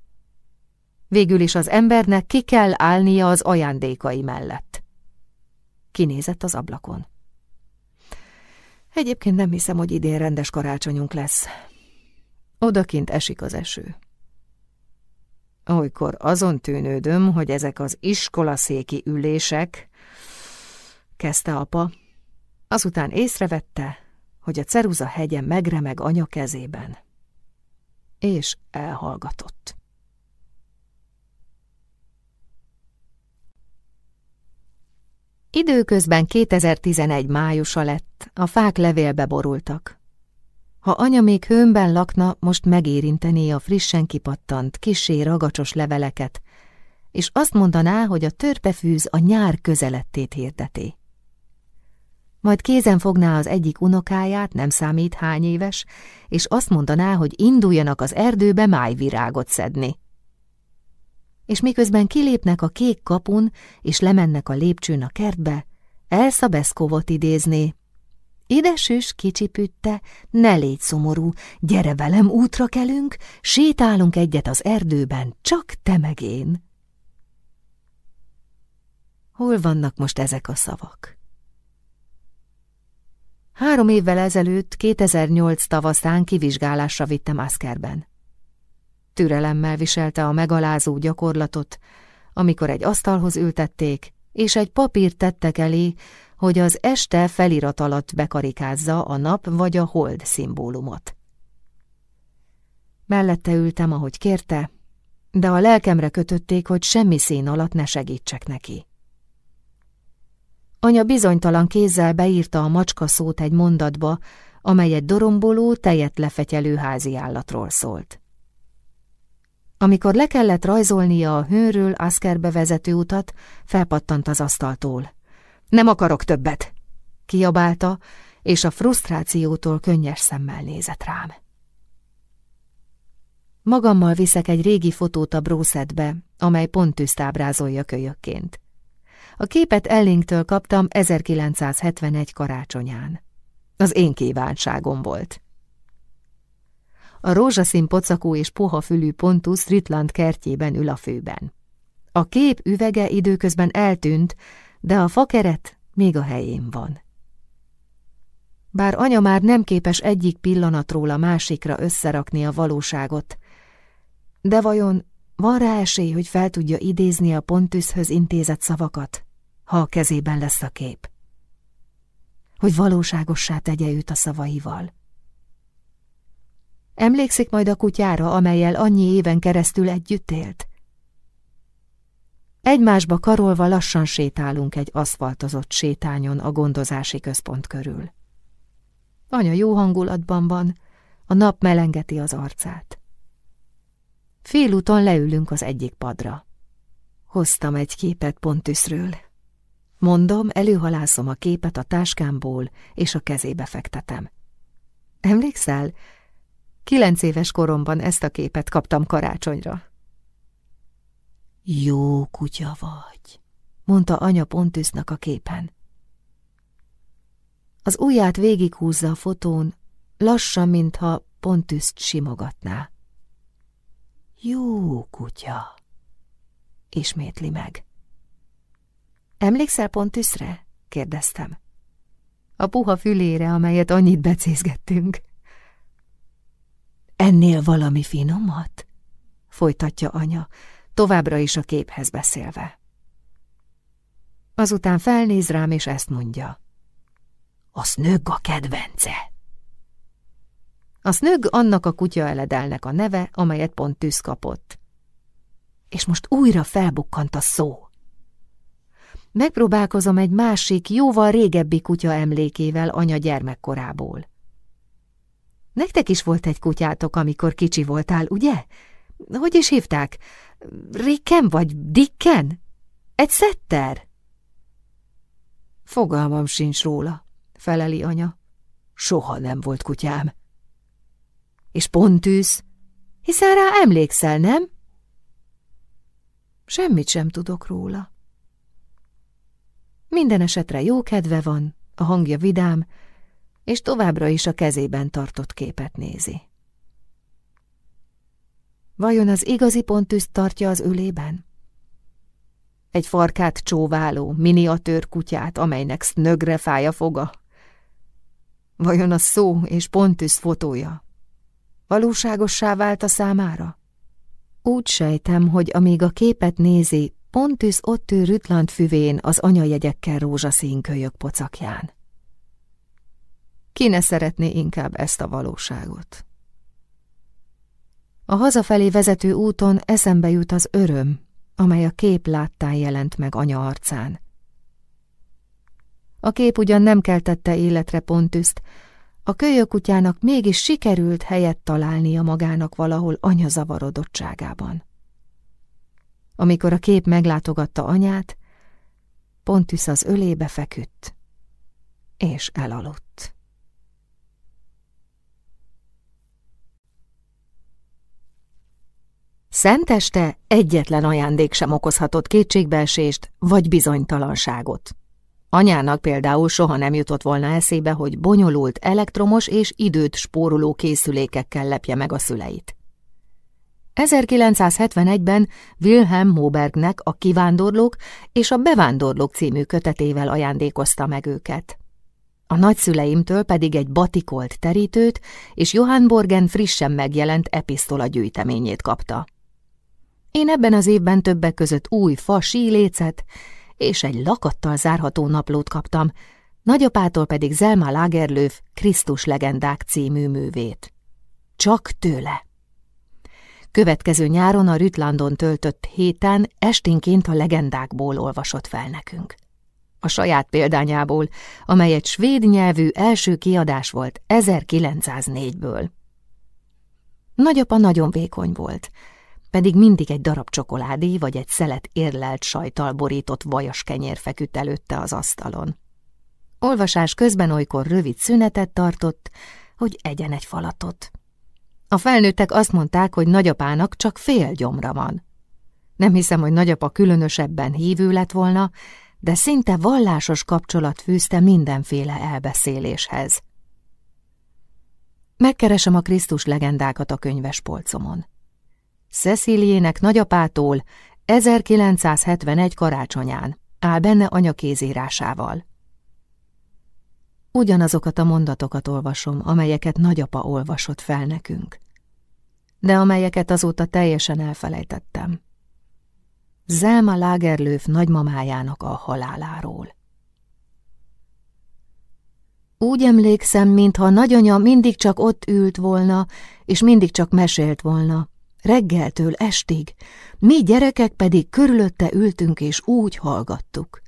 Végül is az embernek ki kell állnia az ajándékai mellett. Kinézett az ablakon. Egyébként nem hiszem, hogy idén rendes karácsonyunk lesz. Odakint esik az eső. Olykor azon tűnődöm, hogy ezek az iskolaszéki ülések, kezdte apa, azután észrevette, hogy a ceruza hegye megremeg anya kezében, és elhallgatott. Időközben 2011 májusa lett, a fák levélbe borultak. Ha anya még hőmben lakna, most megérintené a frissen kipattant, kisé ragacsos leveleket, és azt mondaná, hogy a törpefűz a nyár közelettét hirdeti. Majd kézen fogná az egyik unokáját, nem számít hány éves, és azt mondaná, hogy induljanak az erdőbe májvirágot szedni. És miközben kilépnek a kék kapun, és lemennek a lépcsőn a kertbe, Elsa Beszkovot idézné, Édesős kicsipütte, ne légy szomorú, gyere velem, útra kelünk, sétálunk egyet az erdőben, csak te meg én. Hol vannak most ezek a szavak? Három évvel ezelőtt, 2008 tavaszán kivizsgálásra vittem Aszkerben. Türelemmel viselte a megalázó gyakorlatot, amikor egy asztalhoz ültették, és egy papírt tettek elé, hogy az este felirat alatt bekarikázza a nap vagy a hold szimbólumot. Mellette ültem, ahogy kérte, de a lelkemre kötötték, hogy semmi szín alatt ne segítsek neki. Anya bizonytalan kézzel beírta a macska szót egy mondatba, amely egy doromboló, tejet lefetyelő házi állatról szólt. Amikor le kellett rajzolnia a hőről Aszkerbe vezető utat, felpattant az asztaltól. Nem akarok többet! Kiabálta, és a frusztrációtól könnyes szemmel nézett rám. Magammal viszek egy régi fotót a brószedbe, amely pontűzt ábrázolja kölyökként. A képet Ellingtől kaptam 1971 karácsonyán. Az én kívánságom volt. A rózsaszín pocakú és puha fülű Pontus Ritland kertjében ül a főben. A kép üvege időközben eltűnt, de a fakeret még a helyén van. Bár anya már nem képes egyik pillanatról a másikra összerakni a valóságot, de vajon van rá esély, hogy fel tudja idézni a Pontushöz intézett szavakat, ha a kezében lesz a kép? Hogy valóságossá tegye őt a szavaival. Emlékszik majd a kutyára, amelyel annyi éven keresztül együtt élt? Egymásba karolva lassan sétálunk egy aszfaltozott sétányon a gondozási központ körül. Anya jó hangulatban van, a nap melengeti az arcát. Félúton leülünk az egyik padra. Hoztam egy képet Pontüszről. Mondom, előhalászom a képet a táskámból, és a kezébe fektetem. Emlékszel? Kilenc éves koromban ezt a képet kaptam karácsonyra. Jó kutya vagy, mondta anya Pontusnak a képen. Az ujját végighúzza a fotón, lassan, mintha Pontuszt simogatná. Jó kutya, ismétli meg. Emlékszel Pontusre? kérdeztem. A puha fülére, amelyet annyit becézgettünk. Ennél valami finomat? folytatja anya, továbbra is a képhez beszélve. Azután felnéz rám, és ezt mondja. A snögg a kedvence. A snögg annak a kutya eledelnek a neve, amelyet pont tűz kapott. És most újra felbukkant a szó. Megpróbálkozom egy másik, jóval régebbi kutya emlékével anya gyermekkorából. Nektek is volt egy kutyátok, amikor kicsi voltál, ugye? Hogy is hívták? Ricken vagy Dicken? Egy szetter? Fogalmam sincs róla, feleli anya. Soha nem volt kutyám. És Pontűz? Hiszen rá emlékszel, nem? Semmit sem tudok róla. Minden esetre jó kedve van, a hangja vidám, és továbbra is a kezében tartott képet nézi. Vajon az igazi pontűzt tartja az ülében? Egy farkát csóváló, miniatőr kutyát, amelynek snögre fája foga? Vajon a szó és pontűz fotója valóságossá vált a számára? Úgy sejtem, hogy amíg a képet nézi, Pontus ott ül Rütland füvén az anyajegyekkel rózsaszín kölyök pocakján. Ki ne szeretné inkább ezt a valóságot? A hazafelé vezető úton eszembe jut az öröm, amely a kép láttán jelent meg anya arcán. A kép ugyan nem keltette életre Pontüszt, a kölyökutyának mégis sikerült helyet találnia magának valahol anya zavarodottságában. Amikor a kép meglátogatta anyát, Pontus az ölébe feküdt, és elaludt. Szenteste egyetlen ajándék sem okozhatott kétségbeesést vagy bizonytalanságot. Anyának például soha nem jutott volna eszébe, hogy bonyolult elektromos és időt spóroló készülékekkel lepje meg a szüleit. 1971-ben Wilhelm Mobergnek a Kivándorlók és a Bevándorlók című kötetével ajándékozta meg őket. A nagyszüleimtől pedig egy batikolt terítőt és Johann Borgen frissen megjelent episztola gyűjteményét kapta. Én ebben az évben többek között új fa sílécet és egy lakattal zárható naplót kaptam, nagyapától pedig Zelma Lagerlöf Krisztus legendák című művét. Csak tőle. Következő nyáron a Rütlandon töltött héten esténként a legendákból olvasott fel nekünk. A saját példányából, amely egy svéd nyelvű első kiadás volt 1904-ből. Nagyapa nagyon vékony volt, pedig mindig egy darab csokoládé vagy egy szelet érlelt sajtal borított vajas kenyér feküdt előtte az asztalon. Olvasás közben olykor rövid szünetet tartott, hogy egyen egy falatot. A felnőttek azt mondták, hogy nagyapának csak fél gyomra van. Nem hiszem, hogy nagyapa különösebben hívő lett volna, de szinte vallásos kapcsolat fűzte mindenféle elbeszéléshez. Megkeresem a Krisztus legendákat a könyves polcomon. Ceciliének nagyapától 1971 karácsonyán áll benne anya kézírásával. Ugyanazokat a mondatokat olvasom, amelyeket nagyapa olvasott fel nekünk, de amelyeket azóta teljesen elfelejtettem. Zelma Lagerlöf nagymamájának a haláláról. Úgy emlékszem, mintha nagyanya mindig csak ott ült volna, és mindig csak mesélt volna, reggeltől estig, mi gyerekek pedig körülötte ültünk és úgy hallgattuk.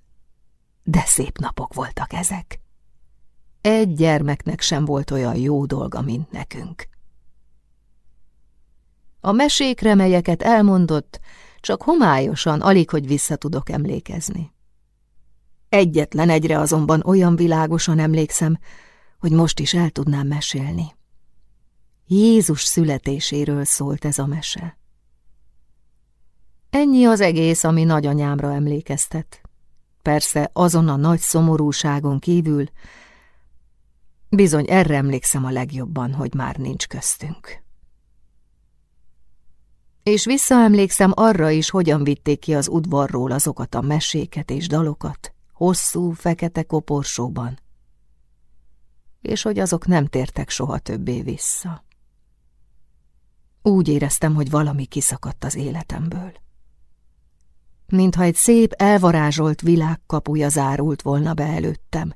De szép napok voltak ezek. Egy gyermeknek sem volt olyan jó dolga, mint nekünk. A mesékre, melyeket elmondott, csak homályosan, alig, hogy vissza tudok emlékezni. Egyetlen egyre azonban olyan világosan emlékszem, hogy most is el tudnám mesélni. Jézus születéséről szólt ez a mese. Ennyi az egész, ami nagyanyámra emlékeztet. Persze azon a nagy szomorúságon kívül, bizony erre emlékszem a legjobban, hogy már nincs köztünk. És visszaemlékszem arra is, hogyan vitték ki az udvarról azokat a meséket és dalokat, hosszú, fekete koporsóban, és hogy azok nem tértek soha többé vissza. Úgy éreztem, hogy valami kiszakadt az életemből. Mintha egy szép, elvarázsolt világkapuja zárult volna be előttem,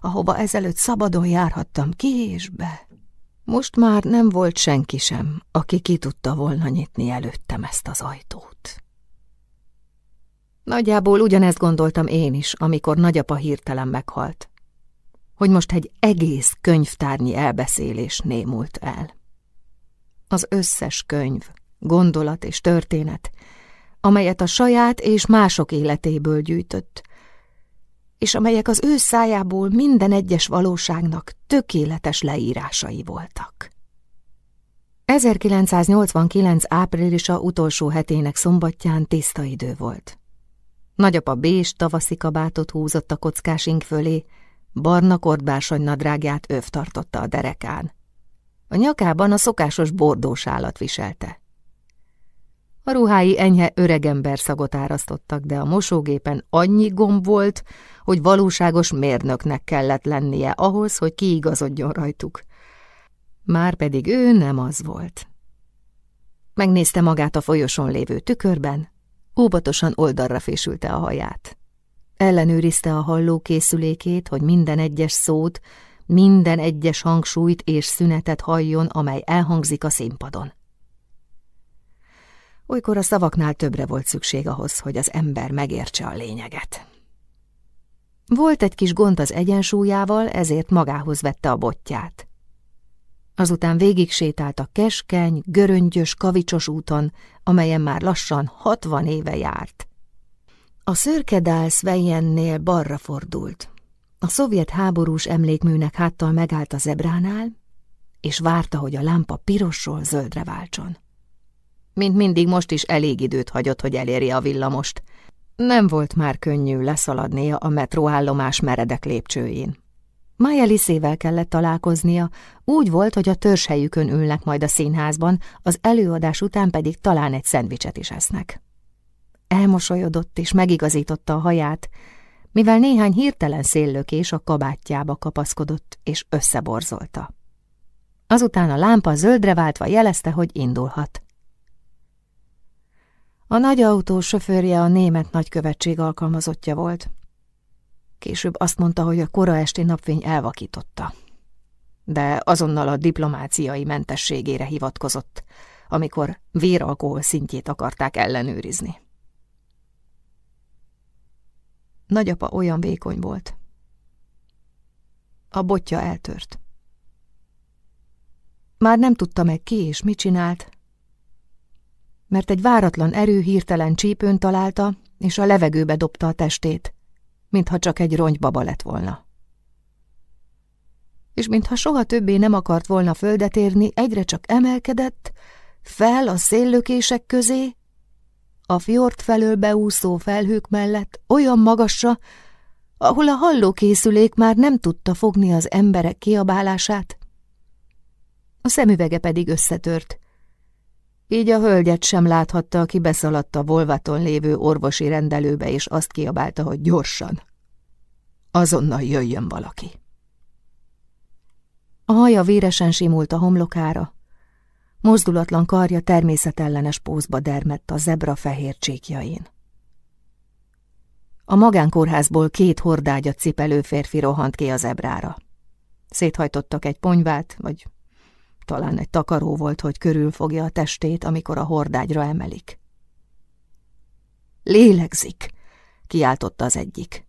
ahova ezelőtt szabadon járhattam ki és be. Most már nem volt senki sem, aki ki tudta volna nyitni előttem ezt az ajtót. Nagyjából ugyanezt gondoltam én is, amikor nagyapa hirtelen meghalt, hogy most egy egész könyvtárnyi elbeszélés némult el az összes könyv, gondolat és történet, amelyet a saját és mások életéből gyűjtött, és amelyek az ő szájából minden egyes valóságnak tökéletes leírásai voltak. 1989. áprilisa utolsó hetének szombatján tiszta idő volt. Nagyapa bés tavaszi kabátot húzott a kockásink fölé, barna kordbársony nadrágját öv tartotta a derekán. A nyakában a szokásos bordós állat viselte. A ruhái enyhe öregember szagot árasztottak, de a mosógépen annyi gomb volt, hogy valóságos mérnöknek kellett lennie ahhoz, hogy kiigazodjon rajtuk. Már pedig ő nem az volt. Megnézte magát a folyosón lévő tükörben, óvatosan oldalra fésülte a haját. Ellenőrizte a hallókészülékét, hogy minden egyes szót, minden egyes hangsúlyt és szünetet halljon, amely elhangzik a színpadon. Olykor a szavaknál többre volt szükség ahhoz, hogy az ember megértse a lényeget. Volt egy kis gond az egyensúlyával, ezért magához vette a botját. Azután végig sétált a keskeny, göröngyös, kavicsos úton, amelyen már lassan hatvan éve járt. A szörkedál Svejjennél balra fordult. A szovjet háborús emlékműnek háttal megállt a zebránál, és várta, hogy a lámpa pirosról zöldre váltson. Mint mindig most is elég időt hagyott, hogy elérje a villamost. Nem volt már könnyű leszaladnia a metróállomás meredek lépcsőjén. Maja Liszével kellett találkoznia, úgy volt, hogy a törzshelyükön ülnek majd a színházban, az előadás után pedig talán egy szendvicset is esznek. Elmosolyodott és megigazította a haját, mivel néhány hirtelen széllökés a kabátjába kapaszkodott és összeborzolta. Azután a lámpa zöldre váltva jelezte, hogy indulhat. A nagy autó sofőrje a német nagykövetség alkalmazottja volt. Később azt mondta, hogy a kora esti napfény elvakította. De azonnal a diplomáciai mentességére hivatkozott, amikor véralkohol szintjét akarták ellenőrizni. Nagyapa olyan vékony volt. A botja eltört. Már nem tudta meg ki és mit csinált, mert egy váratlan erő hirtelen csípőn találta, és a levegőbe dobta a testét, mintha csak egy rongybaba lett volna. És mintha soha többé nem akart volna földet érni, egyre csak emelkedett, fel a széllökések közé, a fjord felől beúszó felhők mellett olyan magasra, ahol a hallókészülék már nem tudta fogni az emberek kiabálását. A szemüvege pedig összetört, így a hölgyet sem láthatta, aki beszaladt a volvaton lévő orvosi rendelőbe, és azt kiabálta, hogy gyorsan. Azonnal jöjjön valaki. A haja véresen simult a homlokára. Mozdulatlan karja természetellenes pózba dermett a zebra fehér csíkjain. A magánkórházból két hordágyat cipelő férfi rohant ki a zebrára. Széthajtottak egy ponyvát, vagy talán egy takaró volt, hogy körülfogja a testét, amikor a hordágyra emelik. Lélegzik, kiáltotta az egyik.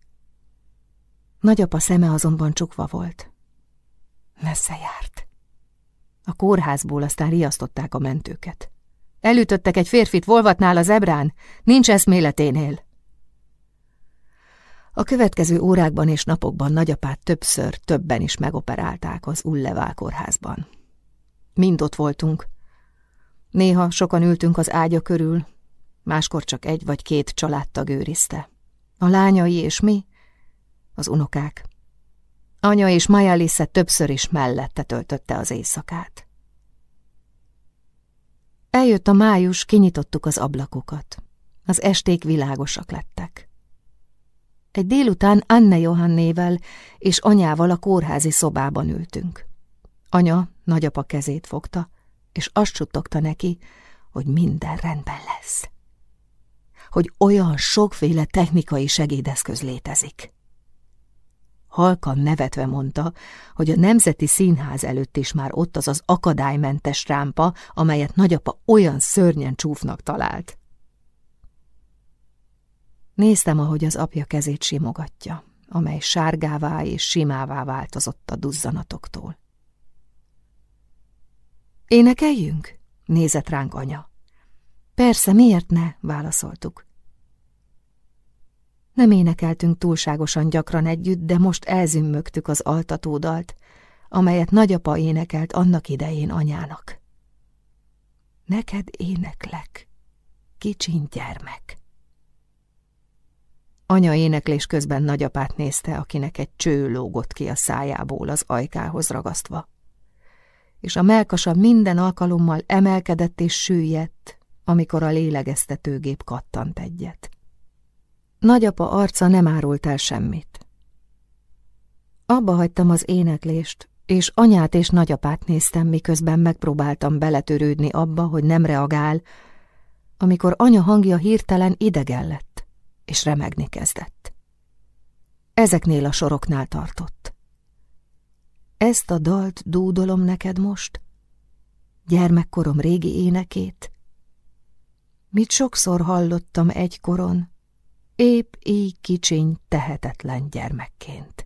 Nagyapa szeme azonban csukva volt. Messze járt. A kórházból aztán riasztották a mentőket. Elütöttek egy férfit volvatnál az ebrán, nincs eszméleténél. A következő órákban és napokban nagyapát többször, többen is megoperálták az Ullevál kórházban. Mind ott voltunk. Néha sokan ültünk az ágya körül, máskor csak egy vagy két családtag őrizte. A lányai és mi, az unokák. Anya és Maja Lisse többször is mellette töltötte az éjszakát. Eljött a május, kinyitottuk az ablakokat. Az esték világosak lettek. Egy délután Anne Johannével és anyával a kórházi szobában ültünk. Anya nagyapa kezét fogta, és azt suttogta neki, hogy minden rendben lesz. Hogy olyan sokféle technikai segédeszköz létezik. Halkan nevetve mondta, hogy a Nemzeti Színház előtt is már ott az az akadálymentes rámpa, amelyet nagyapa olyan szörnyen csúfnak talált. Néztem, ahogy az apja kezét simogatja, amely sárgává és simává változott a duzzanatoktól. Énekeljünk? Nézett ránk anya. Persze, miért ne? válaszoltuk. Nem énekeltünk túlságosan gyakran együtt, de most elzümmögtük az altatódalt, amelyet nagyapa énekelt annak idején anyának. Neked éneklek, kicsiny gyermek. Anya éneklés közben nagyapát nézte, akinek egy cső lógott ki a szájából az ajkához ragasztva. És a melkasa minden alkalommal emelkedett és süllyedt, amikor a lélegeztetőgép kattant egyet. Nagyapa arca nem árult el semmit. Abba hagytam az éneklést, és anyát és nagyapát néztem, miközben megpróbáltam beletörődni abba, hogy nem reagál, amikor anya hangja hirtelen idegen lett, és remegni kezdett. Ezeknél a soroknál tartott. Ezt a dalt dúdolom neked most? Gyermekkorom régi énekét? Mit sokszor hallottam egykoron, épp így kicsiny, tehetetlen gyermekként.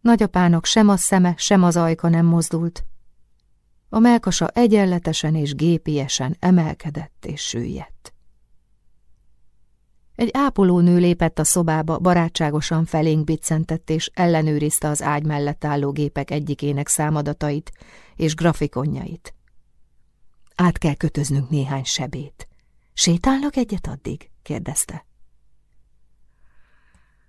Nagyapának sem a szeme, sem az ajka nem mozdult. A melkasa egyenletesen és gépiesen emelkedett és süllyedt. Egy ápolónő lépett a szobába, barátságosan felénk biccentett és ellenőrizte az ágy mellett álló gépek egyikének számadatait és grafikonjait. Át kell kötöznünk néhány sebét. Sétálnak egyet addig? kérdezte.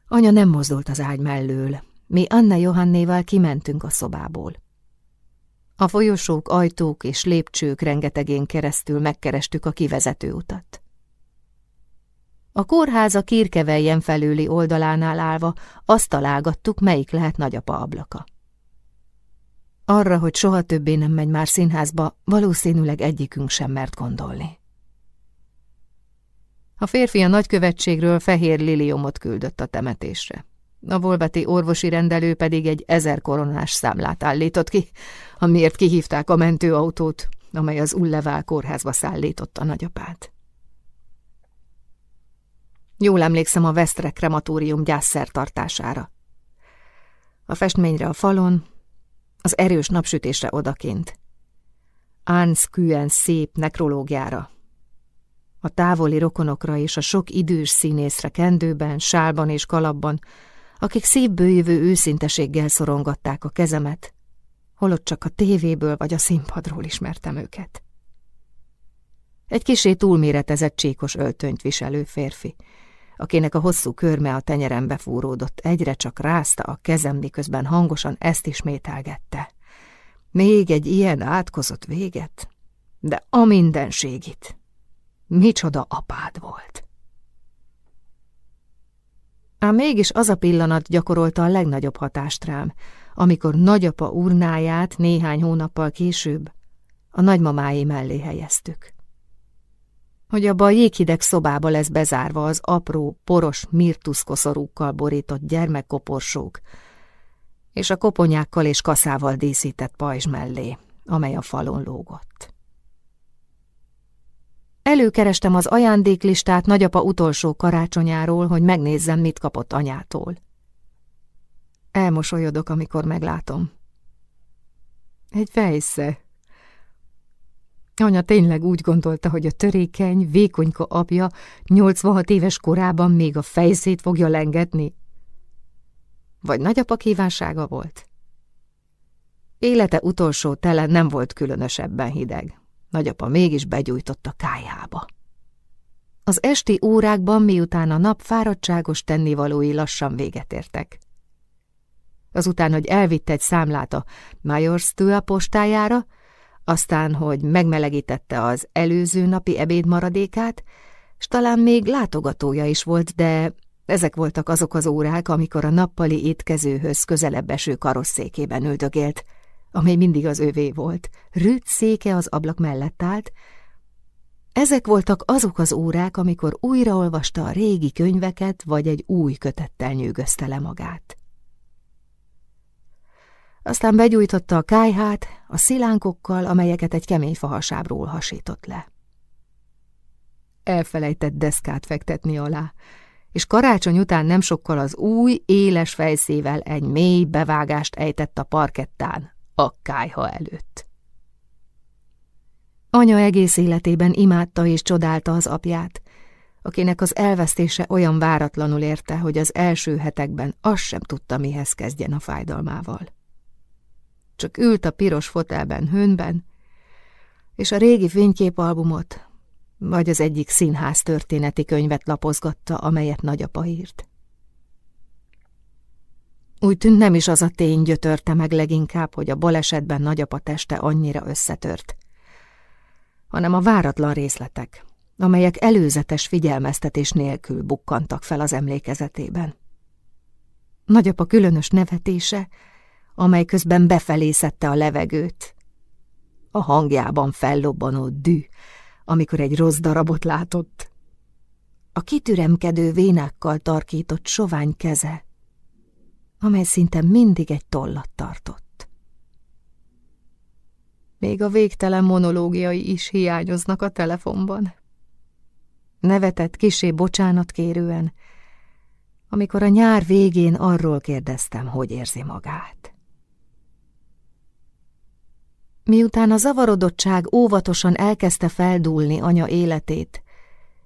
Anya nem mozdult az ágy mellől, mi Anna Johannéval kimentünk a szobából. A folyosók, ajtók és lépcsők rengetegén keresztül megkerestük a kivezető utat. A kórház a kirkeveljen felüli oldalánál állva azt találgattuk, melyik lehet nagyapa ablaka. Arra, hogy soha többé nem megy már színházba, valószínűleg egyikünk sem mert gondolni. A férfi a nagykövetségről fehér liliomot küldött a temetésre. A volbeti orvosi rendelő pedig egy ezer koronás számlát állított ki, amiért kihívták a mentőautót, amely az Ullevál kórházba szállította nagyapát. Jól emlékszem a Vesztre krematórium gyászszertartására. A festményre a falon, az erős napsütésre odakint. Ánsz Kűen szép nekrológiára. A távoli rokonokra és a sok idős színészre kendőben, sálban és kalapban, akik szívből jövő őszinteséggel szorongatták a kezemet, holott csak a tévéből vagy a színpadról ismertem őket. Egy kisé túlméretezett csíkos öltönyt viselő férfi, akinek a hosszú körme a tenyerembe fúródott, egyre csak rázta a kezem, miközben hangosan ezt ismételgette. Még egy ilyen átkozott véget? De a mindenségit! Micsoda apád volt! Ám mégis az a pillanat gyakorolta a legnagyobb hatást rám, amikor nagyapa urnáját néhány hónappal később a nagymamáé mellé helyeztük. Hogy abba a jéghideg szobába lesz bezárva az apró, poros mirtuszkoszorúkkal borított gyermekkoporsók, és a koponyákkal és kaszával díszített pajzs mellé, amely a falon lógott. Előkerestem az ajándéklistát nagyapa utolsó karácsonyáról, hogy megnézzem, mit kapott anyától. Elmosolyodok, amikor meglátom. Egy fejsze. Anya tényleg úgy gondolta, hogy a törékeny, vékonyka apja 86 éves korában még a fejszét fogja lengetni? Vagy nagyapa kívánsága volt? Élete utolsó tele nem volt különösebben hideg. Nagyapa mégis begyújtott a kájhába. Az esti órákban, miután a nap fáradtságos tennivalói lassan véget értek. Azután, hogy elvitt egy számlát a Majors postájára, aztán, hogy megmelegítette az előző napi ebéd maradékát, s talán még látogatója is volt, de ezek voltak azok az órák, amikor a nappali étkezőhöz közelebb eső karosszékében üldögélt, amely mindig az övé volt, rőt széke az ablak mellett állt. Ezek voltak azok az órák, amikor újraolvasta a régi könyveket, vagy egy új kötettel nyűgözte le magát. Aztán begyújtotta a kájhát a szilánkokkal, amelyeket egy kemény fahasábról hasított le. Elfelejtett deszkát fektetni alá, és karácsony után nem sokkal az új, éles fejszével egy mély bevágást ejtett a parkettán, a kájha előtt. Anya egész életében imádta és csodálta az apját, akinek az elvesztése olyan váratlanul érte, hogy az első hetekben azt sem tudta, mihez kezdjen a fájdalmával. Csak ült a piros fotelben hőnben, és a régi fényképalbumot, vagy az egyik színház történeti könyvet lapozgatta, amelyet nagyapa írt. Úgy tűnt nem is az a tény gyötörte meg leginkább, hogy a balesetben nagyapa teste annyira összetört, hanem a váratlan részletek, amelyek előzetes figyelmeztetés nélkül bukkantak fel az emlékezetében. Nagyapa különös nevetése, amely közben befelé szedte a levegőt. A hangjában fellobbanó dű, amikor egy rossz darabot látott. A kitüremkedő vénákkal tarkított sovány keze, amely szinte mindig egy tollat tartott. Még a végtelen monológiai is hiányoznak a telefonban. Nevetett kisé bocsánat kérően, amikor a nyár végén arról kérdeztem, hogy érzi magát. Miután a zavarodottság óvatosan elkezdte feldúlni anya életét,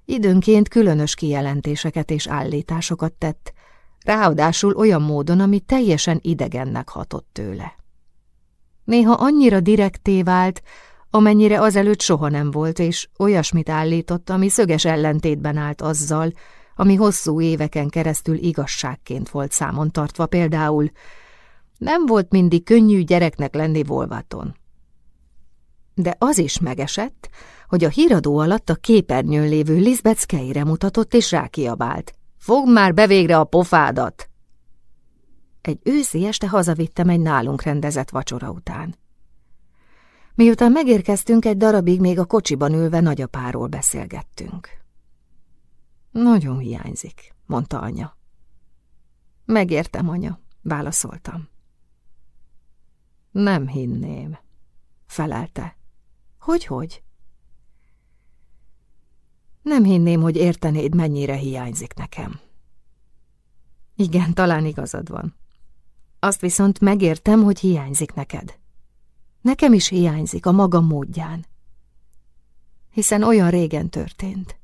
időnként különös kijelentéseket és állításokat tett, ráadásul olyan módon, ami teljesen idegennek hatott tőle. Néha annyira direkté vált, amennyire azelőtt soha nem volt, és olyasmit állított, ami szöges ellentétben állt azzal, ami hosszú éveken keresztül igazságként volt számon tartva például. Nem volt mindig könnyű gyereknek lenni volvaton. De az is megesett, hogy a híradó alatt a képernyőn lévő Lisbeth Skeire mutatott és rákiabált. Fogd már be a pofádat! Egy őszi este hazavittem egy nálunk rendezett vacsora után. Miután megérkeztünk, egy darabig még a kocsiban ülve nagyapáról beszélgettünk. Nagyon hiányzik, mondta anya. Megértem, anya, válaszoltam. Nem hinném, felelte. Hogy-hogy? Nem hinném, hogy értenéd, mennyire hiányzik nekem. Igen, talán igazad van. Azt viszont megértem, hogy hiányzik neked. Nekem is hiányzik a maga módján. Hiszen olyan régen történt.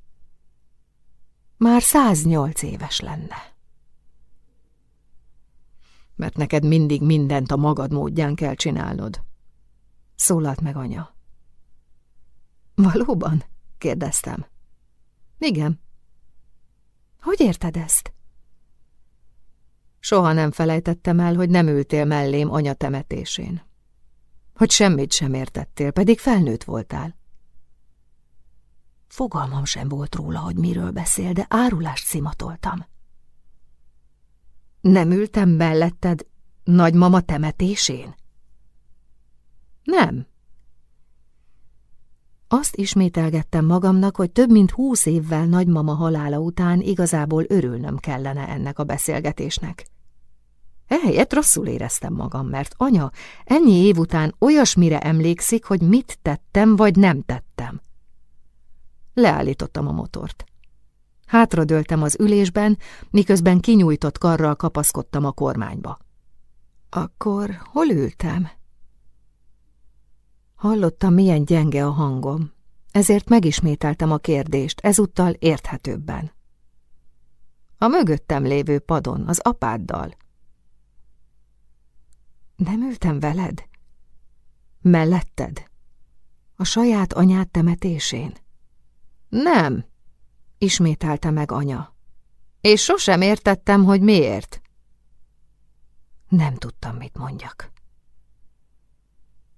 Már 108 éves lenne. Mert neked mindig mindent a magad módján kell csinálnod. Szólalt meg anya. Valóban? kérdeztem. Igen. Hogy érted ezt? Soha nem felejtettem el, hogy nem ültél mellém anya temetésén. Hogy semmit sem értettél, pedig felnőtt voltál. Fogalmam sem volt róla, hogy miről beszél, de árulást szimatoltam. Nem ültem melletted nagymama temetésén? Nem, azt ismételgettem magamnak, hogy több mint húsz évvel nagymama halála után igazából örülnöm kellene ennek a beszélgetésnek. Ehelyett rosszul éreztem magam, mert anya ennyi év után olyasmire emlékszik, hogy mit tettem vagy nem tettem. Leállítottam a motort. Hátradőltem az ülésben, miközben kinyújtott karral kapaszkodtam a kormányba. Akkor hol ültem? Hallottam, milyen gyenge a hangom, ezért megismételtem a kérdést, ezúttal érthetőbben. A mögöttem lévő padon, az apáddal. Nem ültem veled? Melletted? A saját anyád temetésén? Nem, ismételte meg anya. És sosem értettem, hogy miért. Nem tudtam, mit mondjak.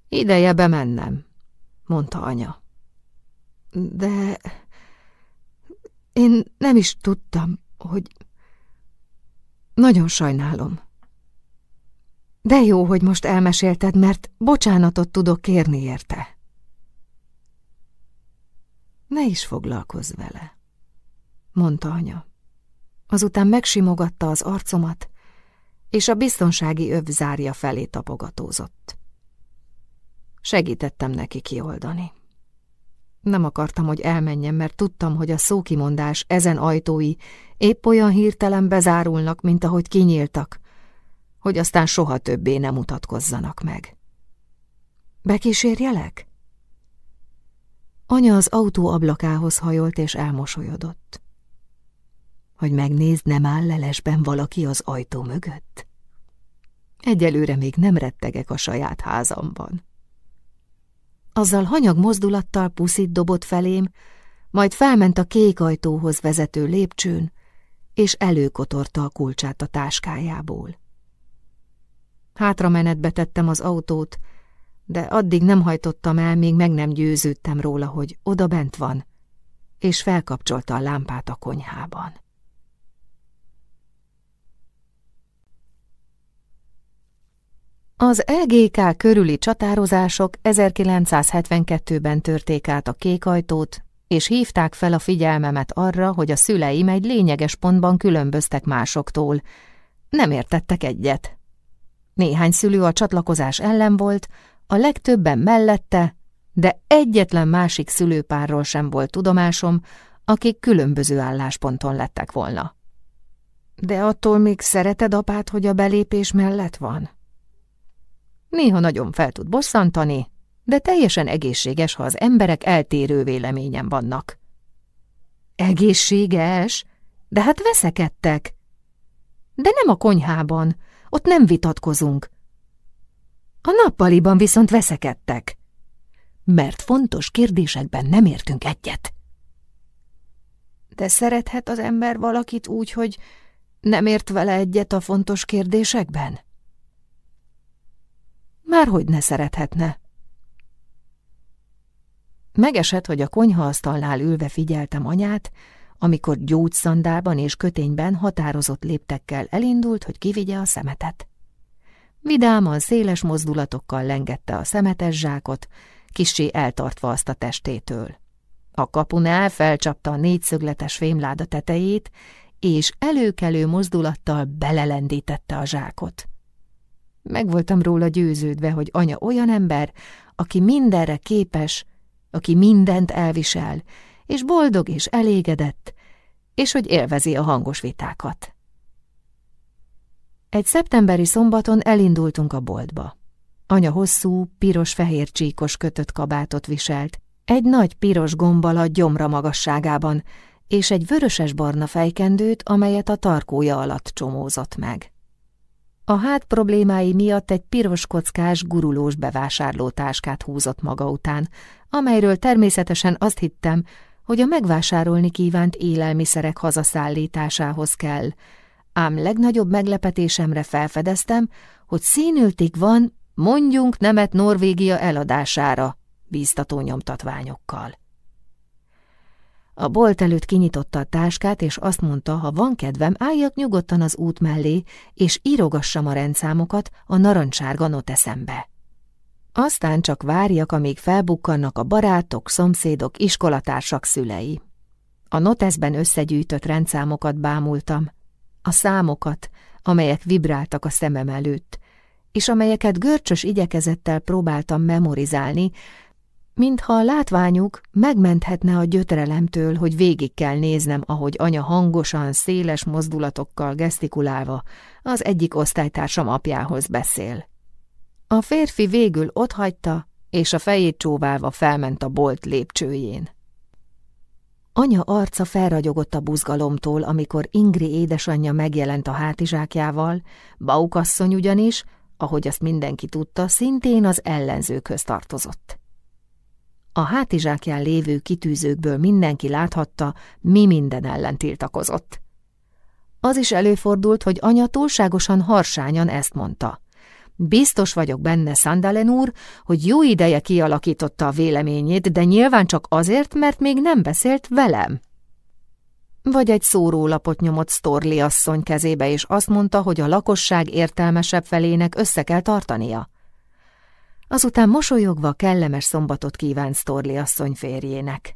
Ideje bemennem, mondta anya. De én nem is tudtam, hogy... Nagyon sajnálom. De jó, hogy most elmesélted, mert bocsánatot tudok kérni érte. Ne is foglalkozz vele, mondta anya. Azután megsimogatta az arcomat, és a biztonsági öv zárja felé tapogatózott. Segítettem neki kioldani. Nem akartam, hogy elmenjen, mert tudtam, hogy a szókimondás ezen ajtói épp olyan hirtelen bezárulnak, mint ahogy kinyíltak, hogy aztán soha többé nem mutatkozzanak meg. Bekísérjelek? Anya az autó ablakához hajolt és elmosolyodott. hogy megnézd, nem áll lelesben valaki az ajtó mögött? Egyelőre még nem rettegek a saját házamban. Azzal hanyag mozdulattal puszit dobott felém, majd felment a kék ajtóhoz vezető lépcsőn, és előkotorta a kulcsát a táskájából. Hátra menetbe tettem az autót, de addig nem hajtottam el, még meg nem győződtem róla, hogy oda bent van, és felkapcsolta a lámpát a konyhában. Az LGK körüli csatározások 1972-ben törték át a kék ajtót, és hívták fel a figyelmemet arra, hogy a szüleim egy lényeges pontban különböztek másoktól. Nem értettek egyet. Néhány szülő a csatlakozás ellen volt, a legtöbben mellette, de egyetlen másik szülőpárról sem volt tudomásom, akik különböző állásponton lettek volna. De attól még szereted apát, hogy a belépés mellett van? Néha nagyon fel tud bosszantani, de teljesen egészséges, ha az emberek eltérő véleményen vannak. Egészséges? De hát veszekedtek. De nem a konyhában, ott nem vitatkozunk. A nappaliban viszont veszekedtek. Mert fontos kérdésekben nem értünk egyet. De szerethet az ember valakit úgy, hogy nem ért vele egyet a fontos kérdésekben? Márhogy ne szerethetne. Megesett, hogy a konyhaasztalnál ülve figyeltem anyát, amikor gyógyszandában és kötényben határozott léptekkel elindult, hogy kivigye a szemetet. Vidáman, széles mozdulatokkal lengette a szemetes zsákot, kissé eltartva azt a testétől. A kapunál felcsapta a négyszögletes fémláda tetejét, és előkelő mozdulattal belelendítette a zsákot. Meg voltam róla győződve, hogy anya olyan ember, aki mindenre képes, aki mindent elvisel, és boldog és elégedett, és hogy élvezi a hangos vitákat. Egy szeptemberi szombaton elindultunk a boltba. Anya hosszú, piros-fehér csíkos kötött kabátot viselt, egy nagy piros gombbal a gyomra magasságában, és egy vöröses-barna fejkendőt, amelyet a tarkója alatt csomózott meg. A hát problémái miatt egy piros kockás, gurulós bevásárlótáskát húzott maga után, amelyről természetesen azt hittem, hogy a megvásárolni kívánt élelmiszerek hazaszállításához kell, ám legnagyobb meglepetésemre felfedeztem, hogy színültig van, mondjunk nemet Norvégia eladására, bíztató nyomtatványokkal. A bolt előtt kinyitotta a táskát, és azt mondta, ha van kedvem, álljak nyugodtan az út mellé, és írogassam a rendszámokat a narancsárga noteszembe. Aztán csak várjak, amíg felbukkannak a barátok, szomszédok, iskolatársak szülei. A noteszben összegyűjtött rendszámokat bámultam, a számokat, amelyek vibráltak a szemem előtt, és amelyeket görcsös igyekezettel próbáltam memorizálni, mintha a látványuk megmenthetne a gyötrelemtől, hogy végig kell néznem, ahogy anya hangosan, széles mozdulatokkal gesztikulálva az egyik osztálytársam apjához beszél. A férfi végül otthagyta, és a fejét csóválva felment a bolt lépcsőjén. Anya arca felragyogott a buzgalomtól, amikor Ingri édesanyja megjelent a hátizsákjával, Baukasszony ugyanis, ahogy azt mindenki tudta, szintén az ellenzőkhöz tartozott. A hátizsákján lévő kitűzőkből mindenki láthatta, mi minden ellen tiltakozott. Az is előfordult, hogy anya túlságosan harsányan ezt mondta. Biztos vagyok benne, Sandalen úr, hogy jó ideje kialakította a véleményét, de nyilván csak azért, mert még nem beszélt velem. Vagy egy szórólapot nyomott Storli asszony kezébe, és azt mondta, hogy a lakosság értelmesebb felének össze kell tartania. Azután mosolyogva kellemes szombatot kívánt Storli asszony férjének.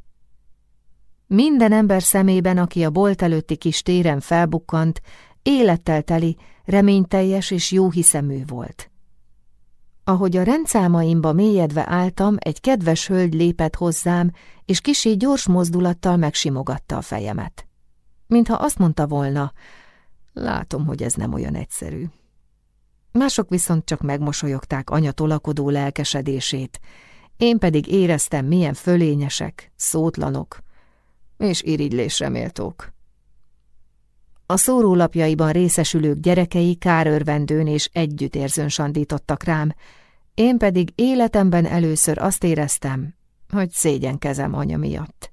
Minden ember szemében, aki a bolt előtti kis téren felbukkant, élettel teli, reményteljes és jóhiszemű volt. Ahogy a rendszámaimba mélyedve álltam, egy kedves hölgy lépett hozzám, és kisé gyors mozdulattal megsimogatta a fejemet. Mintha azt mondta volna, látom, hogy ez nem olyan egyszerű. Mások viszont csak megmosolyogták anya tolakodó lelkesedését, én pedig éreztem, milyen fölényesek, szótlanok és irigylésre méltók. A szórólapjaiban részesülők gyerekei kárörvendőn és együttérzőn sandítottak rám, én pedig életemben először azt éreztem, hogy szégyenkezem anya miatt.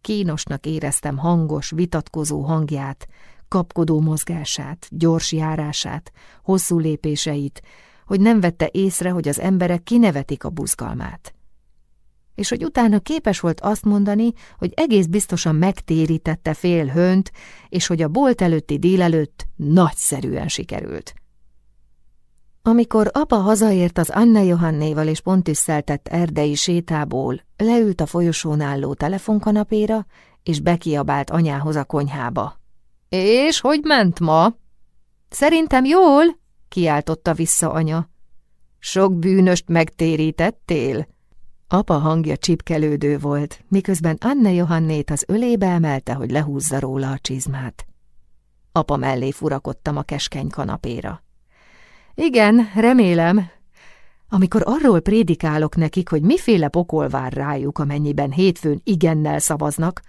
Kínosnak éreztem hangos, vitatkozó hangját, kapkodó mozgását, gyors járását, hosszú lépéseit, hogy nem vette észre, hogy az emberek kinevetik a buzgalmát. És hogy utána képes volt azt mondani, hogy egész biztosan megtérítette fél hönt, és hogy a bolt előtti délelőtt nagyszerűen sikerült. Amikor apa hazaért az Anna Johannéval és pontüsszeltett erdei sétából, leült a folyosón álló telefonkanapéra, és bekiabált anyához a konyhába. És hogy ment ma? Szerintem jól, kiáltotta vissza anya. Sok bűnöst megtérítettél? Apa hangja csipkelődő volt, miközben Anne Johannét az ölébe emelte, hogy lehúzza róla a csizmát. Apa mellé furakodtam a keskeny kanapéra. Igen, remélem. Amikor arról prédikálok nekik, hogy miféle pokol vár rájuk, amennyiben hétfőn igennel szavaznak,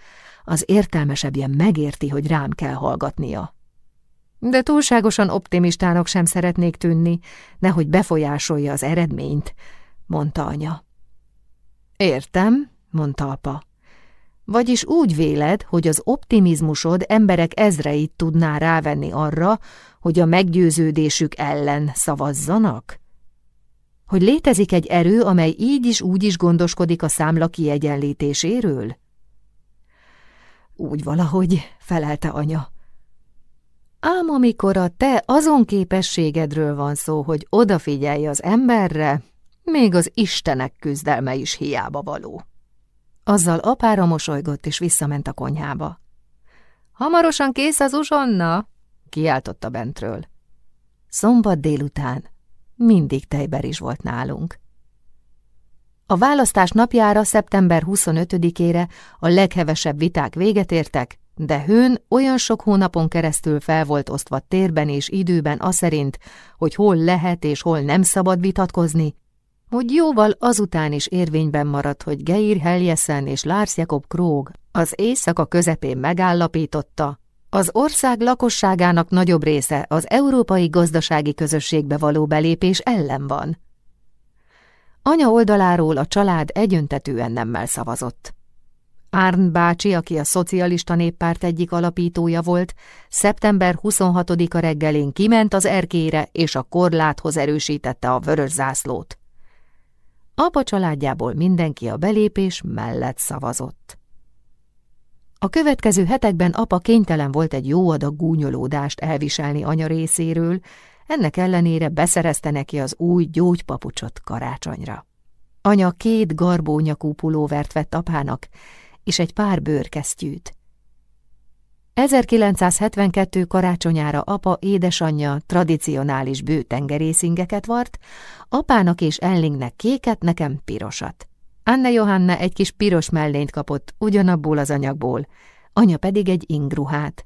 az értelmesebbjen megérti, hogy rám kell hallgatnia. De túlságosan optimistának sem szeretnék tűnni, nehogy befolyásolja az eredményt, mondta anya. Értem, mondta apa. Vagyis úgy véled, hogy az optimizmusod emberek ezreit tudná rávenni arra, hogy a meggyőződésük ellen szavazzanak? Hogy létezik egy erő, amely így is úgy is gondoskodik a számla kiegyenlítéséről? Úgy valahogy, felelte anya. Ám amikor a te azon képességedről van szó, hogy odafigyelj az emberre, még az Istenek küzdelme is hiába való. Azzal apára mosolygott, és visszament a konyhába. Hamarosan kész az uzsonna? kiáltotta bentről. Szombat délután mindig tejber is volt nálunk. A választás napjára, szeptember 25-ére a leghevesebb viták véget értek, de Hőn olyan sok hónapon keresztül fel volt osztva térben és időben aszerint, hogy hol lehet és hol nem szabad vitatkozni, hogy jóval azután is érvényben maradt, hogy Geir Heljeszen és Lars Jakob Krog az éjszaka közepén megállapította, az ország lakosságának nagyobb része az európai gazdasági közösségbe való belépés ellen van. Anya oldaláról a család egyöntetően nemmel szavazott. Árn bácsi, aki a Szocialista Néppárt egyik alapítója volt, szeptember 26-a reggelén kiment az erkére és a korláthoz erősítette a vörös zászlót. Apa családjából mindenki a belépés mellett szavazott. A következő hetekben apa kénytelen volt egy jó adag gúnyolódást elviselni anya részéről, ennek ellenére beszerezte neki az új gyógypapucsot karácsonyra. Anya két garbónyakú pulóvert vett apának, és egy pár bőrkesztyűt. 1972 karácsonyára apa édesanyja tradicionális bő tengerészingeket vart, apának és Ellingnek kéket, nekem pirosat. Anne Johanna egy kis piros mellényt kapott ugyanabból az anyagból, anya pedig egy ingruhát.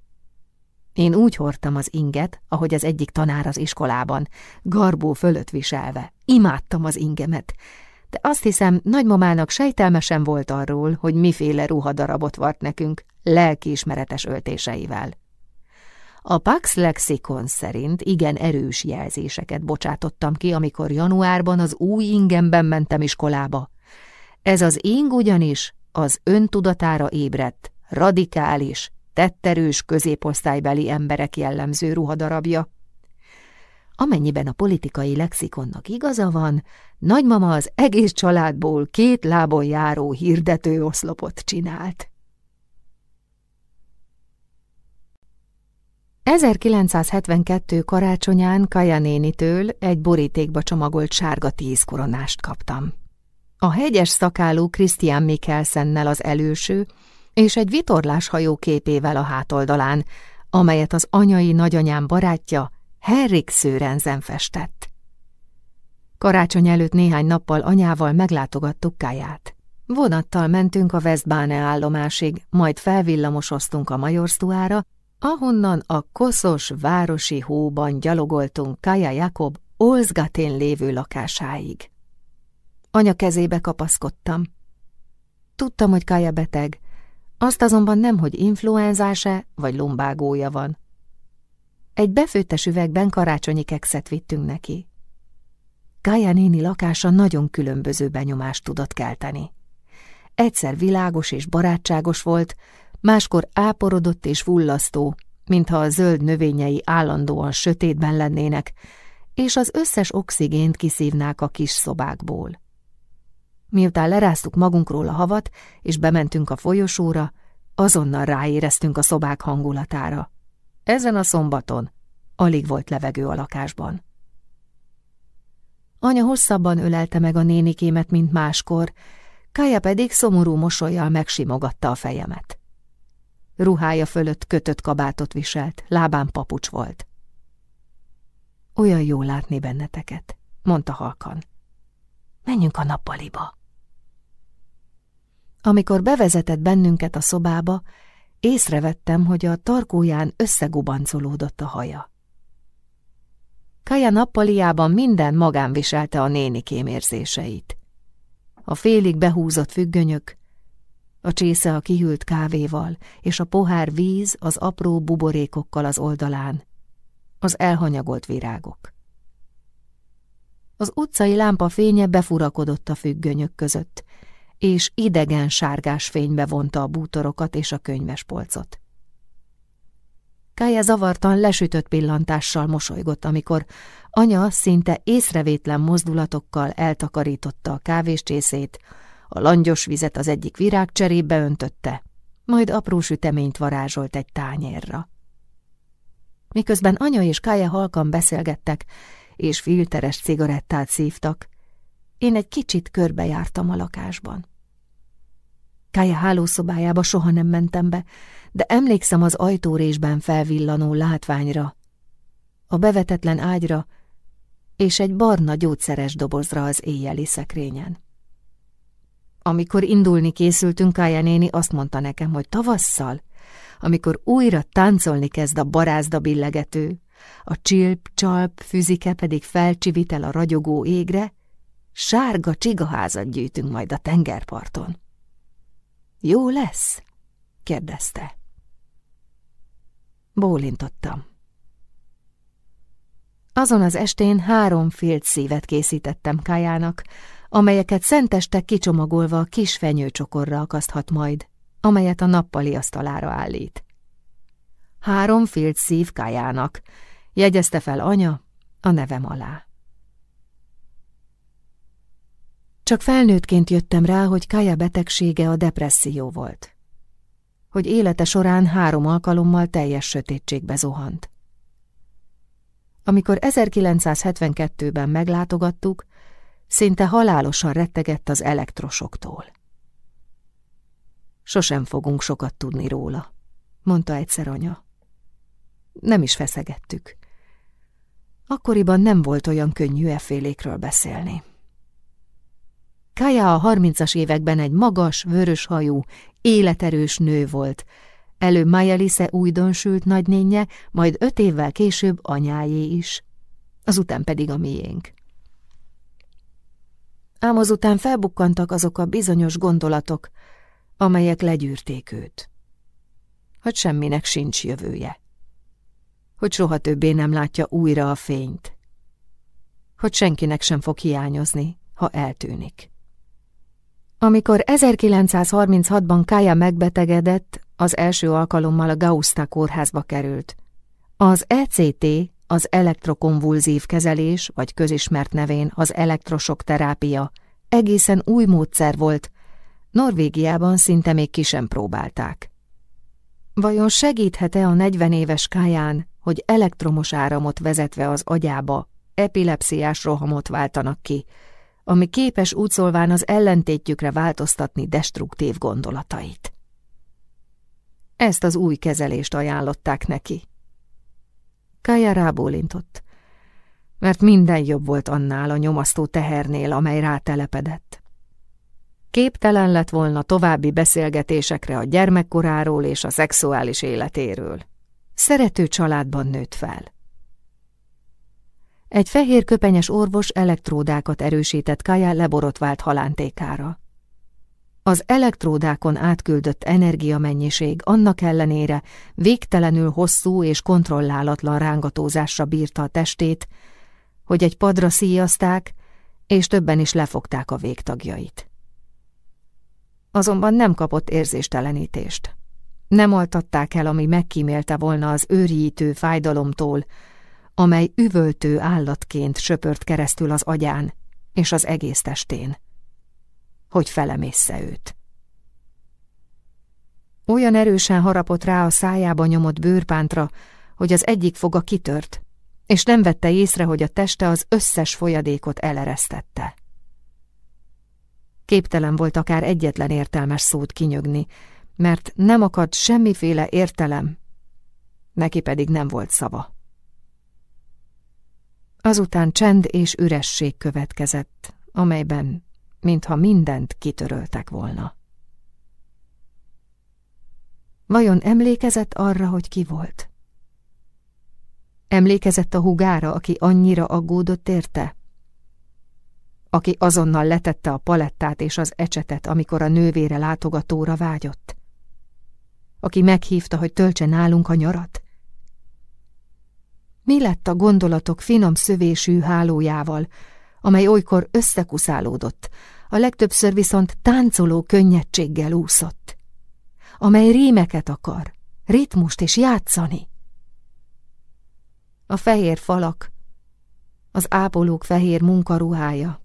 Én úgy hordtam az inget, ahogy az egyik tanár az iskolában, garbó fölött viselve. Imádtam az ingemet, de azt hiszem, nagymamának sejtelmesen volt arról, hogy miféle ruhadarabot vart nekünk, lelkiismeretes öltéseivel. A Pax Lexikon szerint igen erős jelzéseket bocsátottam ki, amikor januárban az új ingemben mentem iskolába. Ez az ing ugyanis az öntudatára ébredt, radikális, tetterős középosztálybeli emberek jellemző ruhadarabja. Amennyiben a politikai lexikonnak igaza van, nagymama az egész családból két lábon járó hirdető oszlopot csinált. 1972 karácsonyán Kaja nénitől egy borítékba csomagolt sárga tízkoronást kaptam. A hegyes szakálú Christian Mikkelsennel az előső, és egy vitorláshajó képével a hátoldalán, amelyet az anyai nagyanyám barátja Henrik Szőrenzen festett. Karácsony előtt néhány nappal anyával meglátogattuk Káját. Vonattal mentünk a Westbáne állomásig, majd felvillamosoztunk a Majorsztuára, ahonnan a koszos városi hóban gyalogoltunk Kaja Jakob Olzgatén lévő lakásáig. Anya kezébe kapaszkodtam. Tudtam, hogy Kaja beteg, Azt azonban nem, hogy influenzása vagy lombágója van. Egy befőttes üvegben karácsonyi kekszet vittünk neki. Kája néni lakása nagyon különböző benyomást tudott kelteni. Egyszer világos és barátságos volt, máskor áporodott és fullasztó, mintha a zöld növényei állandóan sötétben lennének, és az összes oxigént kiszívnák a kis szobákból. Miután leráztuk magunkról a havat, és bementünk a folyosóra, azonnal ráéreztünk a szobák hangulatára. Ezen a szombaton alig volt levegő a lakásban. Anya hosszabban ölelte meg a nénikémet, mint máskor, Kája pedig szomorú mosolyjal megsimogatta a fejemet. Ruhája fölött kötött kabátot viselt, lábán papucs volt. Olyan jó látni benneteket, mondta halkan. Menjünk a nappaliba. Amikor bevezetett bennünket a szobába, észrevettem, hogy a tarkóján összegubancolódott a haja. Kaja nappaliában minden magán viselte a nénikém érzéseit. A félig behúzott függönyök, a csésze a kihűlt kávéval, és a pohár víz az apró buborékokkal az oldalán, az elhanyagolt virágok. Az utcai lámpa fénye befurakodott a függönyök között, és idegen sárgás fénybe vonta a bútorokat és a könyvespolcot. Kája zavartan lesütött pillantással mosolygott, amikor anya szinte észrevétlen mozdulatokkal eltakarította a kávéscsészét, a langyos vizet az egyik virágcserébe öntötte, majd apró süteményt varázsolt egy tányérra. Miközben anya és Kája halkan beszélgettek, és filteres cigarettát szívtak, én egy kicsit körbejártam a lakásban. Kája hálószobájába soha nem mentem be, de emlékszem az ajtórésben felvillanó látványra, a bevetetlen ágyra és egy barna gyógyszeres dobozra az éjjeli szekrényen. Amikor indulni készültünk, Kája néni azt mondta nekem, hogy tavasszal, amikor újra táncolni kezd a barázda billegető, a csilp-csalp füzike pedig felcsivitel a ragyogó égre, sárga csigaházat gyűjtünk majd a tengerparton. Jó lesz? kérdezte. Bólintottam. Azon az estén három félt szívet készítettem Kájának, amelyeket szenteste kicsomagolva a kis fenyőcsokorra akaszthat majd, amelyet a nappali asztalára állít. Három félt szív Kájának, jegyezte fel anya a nevem alá. Csak felnőttként jöttem rá, hogy Kaja betegsége a depresszió volt. Hogy élete során három alkalommal teljes sötétségbe zuhant. Amikor 1972-ben meglátogattuk, szinte halálosan rettegett az elektrosoktól. Sosem fogunk sokat tudni róla, mondta egyszer anya. Nem is feszegettük. Akkoriban nem volt olyan könnyű effélékről beszélni. Kaja a harmincas években egy magas, vöröshajú, életerős nő volt. Elő Majelise újdonsült nagynénye, majd öt évvel később anyájé is. Azután pedig a miénk. Ám azután felbukkantak azok a bizonyos gondolatok, amelyek legyűrték őt. Hogy semminek sincs jövője. Hogy soha többé nem látja újra a fényt. Hogy senkinek sem fog hiányozni, ha eltűnik. Amikor 1936-ban Kája megbetegedett, az első alkalommal a Gauszta kórházba került. Az ECT, az elektrokonvulzív kezelés, vagy közismert nevén az elektrosok terápia, egészen új módszer volt, Norvégiában szinte még ki sem próbálták. Vajon segíthet-e a 40 éves Káján, hogy elektromos áramot vezetve az agyába epilepsziás rohamot váltanak ki, ami képes útszolván az ellentétjükre változtatni destruktív gondolatait. Ezt az új kezelést ajánlották neki. Kaja rábólintott, mert minden jobb volt annál a nyomasztó tehernél, amely rátelepedett. Képtelen lett volna további beszélgetésekre a gyermekkoráról és a szexuális életéről. Szerető családban nőtt fel. Egy fehér köpenyes orvos elektródákat erősített Kaja leborotvált halántékára. Az elektródákon átküldött energiamennyiség annak ellenére végtelenül hosszú és kontrollálatlan rángatózásra bírta a testét, hogy egy padra szíjazták, és többen is lefogták a végtagjait. Azonban nem kapott érzéstelenítést. Nem altatták el, ami megkímélte volna az őrjítő fájdalomtól, amely üvöltő állatként söpört keresztül az agyán és az egész testén hogy felemészze őt. Olyan erősen harapott rá a szájába nyomott bőrpántra, hogy az egyik foga kitört, és nem vette észre, hogy a teste az összes folyadékot eleresztette. Képtelen volt akár egyetlen értelmes szót kinyögni, mert nem akadt semmiféle értelem, neki pedig nem volt szava. Azután csend és üresség következett, amelyben mintha mindent kitöröltek volna. Vajon emlékezett arra, hogy ki volt? Emlékezett a hugára, aki annyira aggódott érte? Aki azonnal letette a palettát és az ecsetet, amikor a nővére látogatóra vágyott? Aki meghívta, hogy töltse nálunk a nyarat? Mi lett a gondolatok finom szövésű hálójával, amely olykor összekuszálódott, a legtöbbször viszont táncoló könnyedséggel úszott, amely rímeket akar, ritmust és játszani. A fehér falak, az ápolók fehér munkaruhája,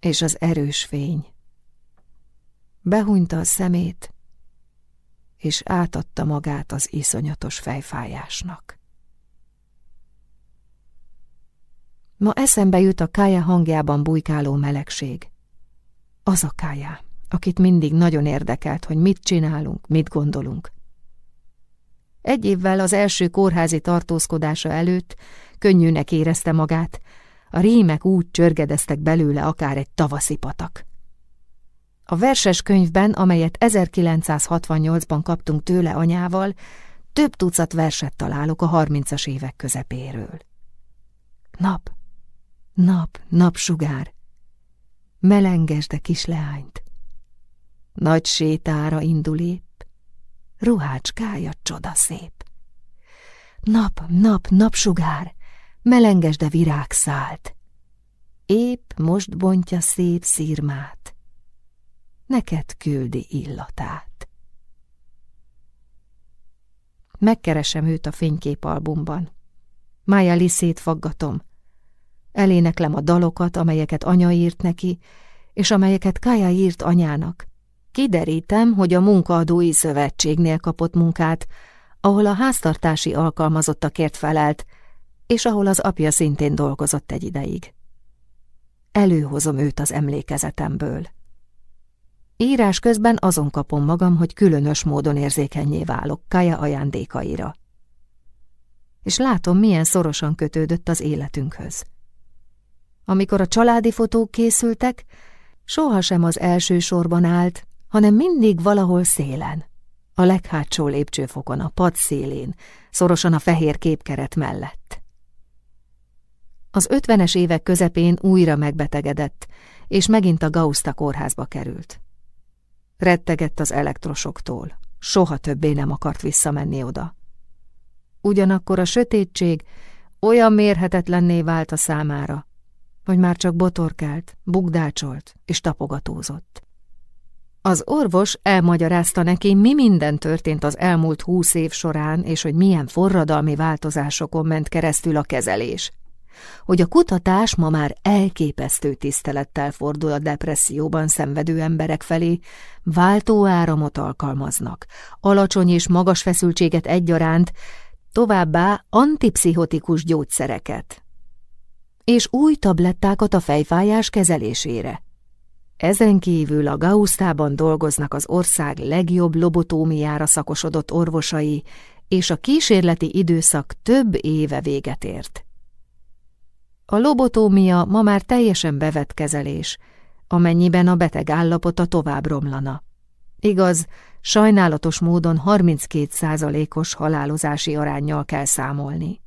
és az erős fény. Behúnyta a szemét, és átadta magát az iszonyatos fejfájásnak. Ma eszembe jut a kája hangjában bujkáló melegség. Az a kája, akit mindig nagyon érdekelt, hogy mit csinálunk, mit gondolunk. Egy évvel az első kórházi tartózkodása előtt könnyűnek érezte magát, a rímek úgy csörgedeztek belőle akár egy tavaszi patak. A verses könyvben, amelyet 1968-ban kaptunk tőle anyával, több tucat verset találok a harmincas évek közepéről. Nap, Nap, napsugár, melengesd a kis leányt. Nagy sétára indul épp, ruhácskája csoda szép. Nap, nap, napsugár, melengesd a virágszált. Épp most bontja szép szírmát, neked küldi illatát. Megkeresem őt a fényképalbumban. Mája Liszét faggatom, Eléneklem a dalokat, amelyeket anya írt neki, és amelyeket Kaja írt anyának. Kiderítem, hogy a munkaadói szövetségnél kapott munkát, ahol a háztartási alkalmazottakért felelt, és ahol az apja szintén dolgozott egy ideig. Előhozom őt az emlékezetemből. Írás közben azon kapom magam, hogy különös módon érzékenyé válok Kaja ajándékaira. És látom, milyen szorosan kötődött az életünkhöz. Amikor a családi fotók készültek, sohasem az első sorban állt, hanem mindig valahol szélen. A leghátsó lépcsőfokon, a pad szélén, szorosan a fehér képkeret mellett. Az ötvenes évek közepén újra megbetegedett, és megint a Gauszta kórházba került. Rettegett az elektrosoktól, soha többé nem akart visszamenni oda. Ugyanakkor a sötétség olyan mérhetetlenné vált a számára, hogy már csak botorkált, bugdácsolt és tapogatózott. Az orvos elmagyarázta neki, mi minden történt az elmúlt húsz év során, és hogy milyen forradalmi változásokon ment keresztül a kezelés. Hogy a kutatás ma már elképesztő tisztelettel fordul a depresszióban szenvedő emberek felé, váltóáramot alkalmaznak, alacsony és magas feszültséget egyaránt, továbbá antipszichotikus gyógyszereket, és új tablettákat a fejfájás kezelésére. Ezen kívül a Gausztában dolgoznak az ország legjobb lobotómiára szakosodott orvosai, és a kísérleti időszak több éve véget ért. A lobotómia ma már teljesen bevett kezelés, amennyiben a beteg állapota tovább romlana. Igaz, sajnálatos módon 32 os halálozási arányjal kell számolni.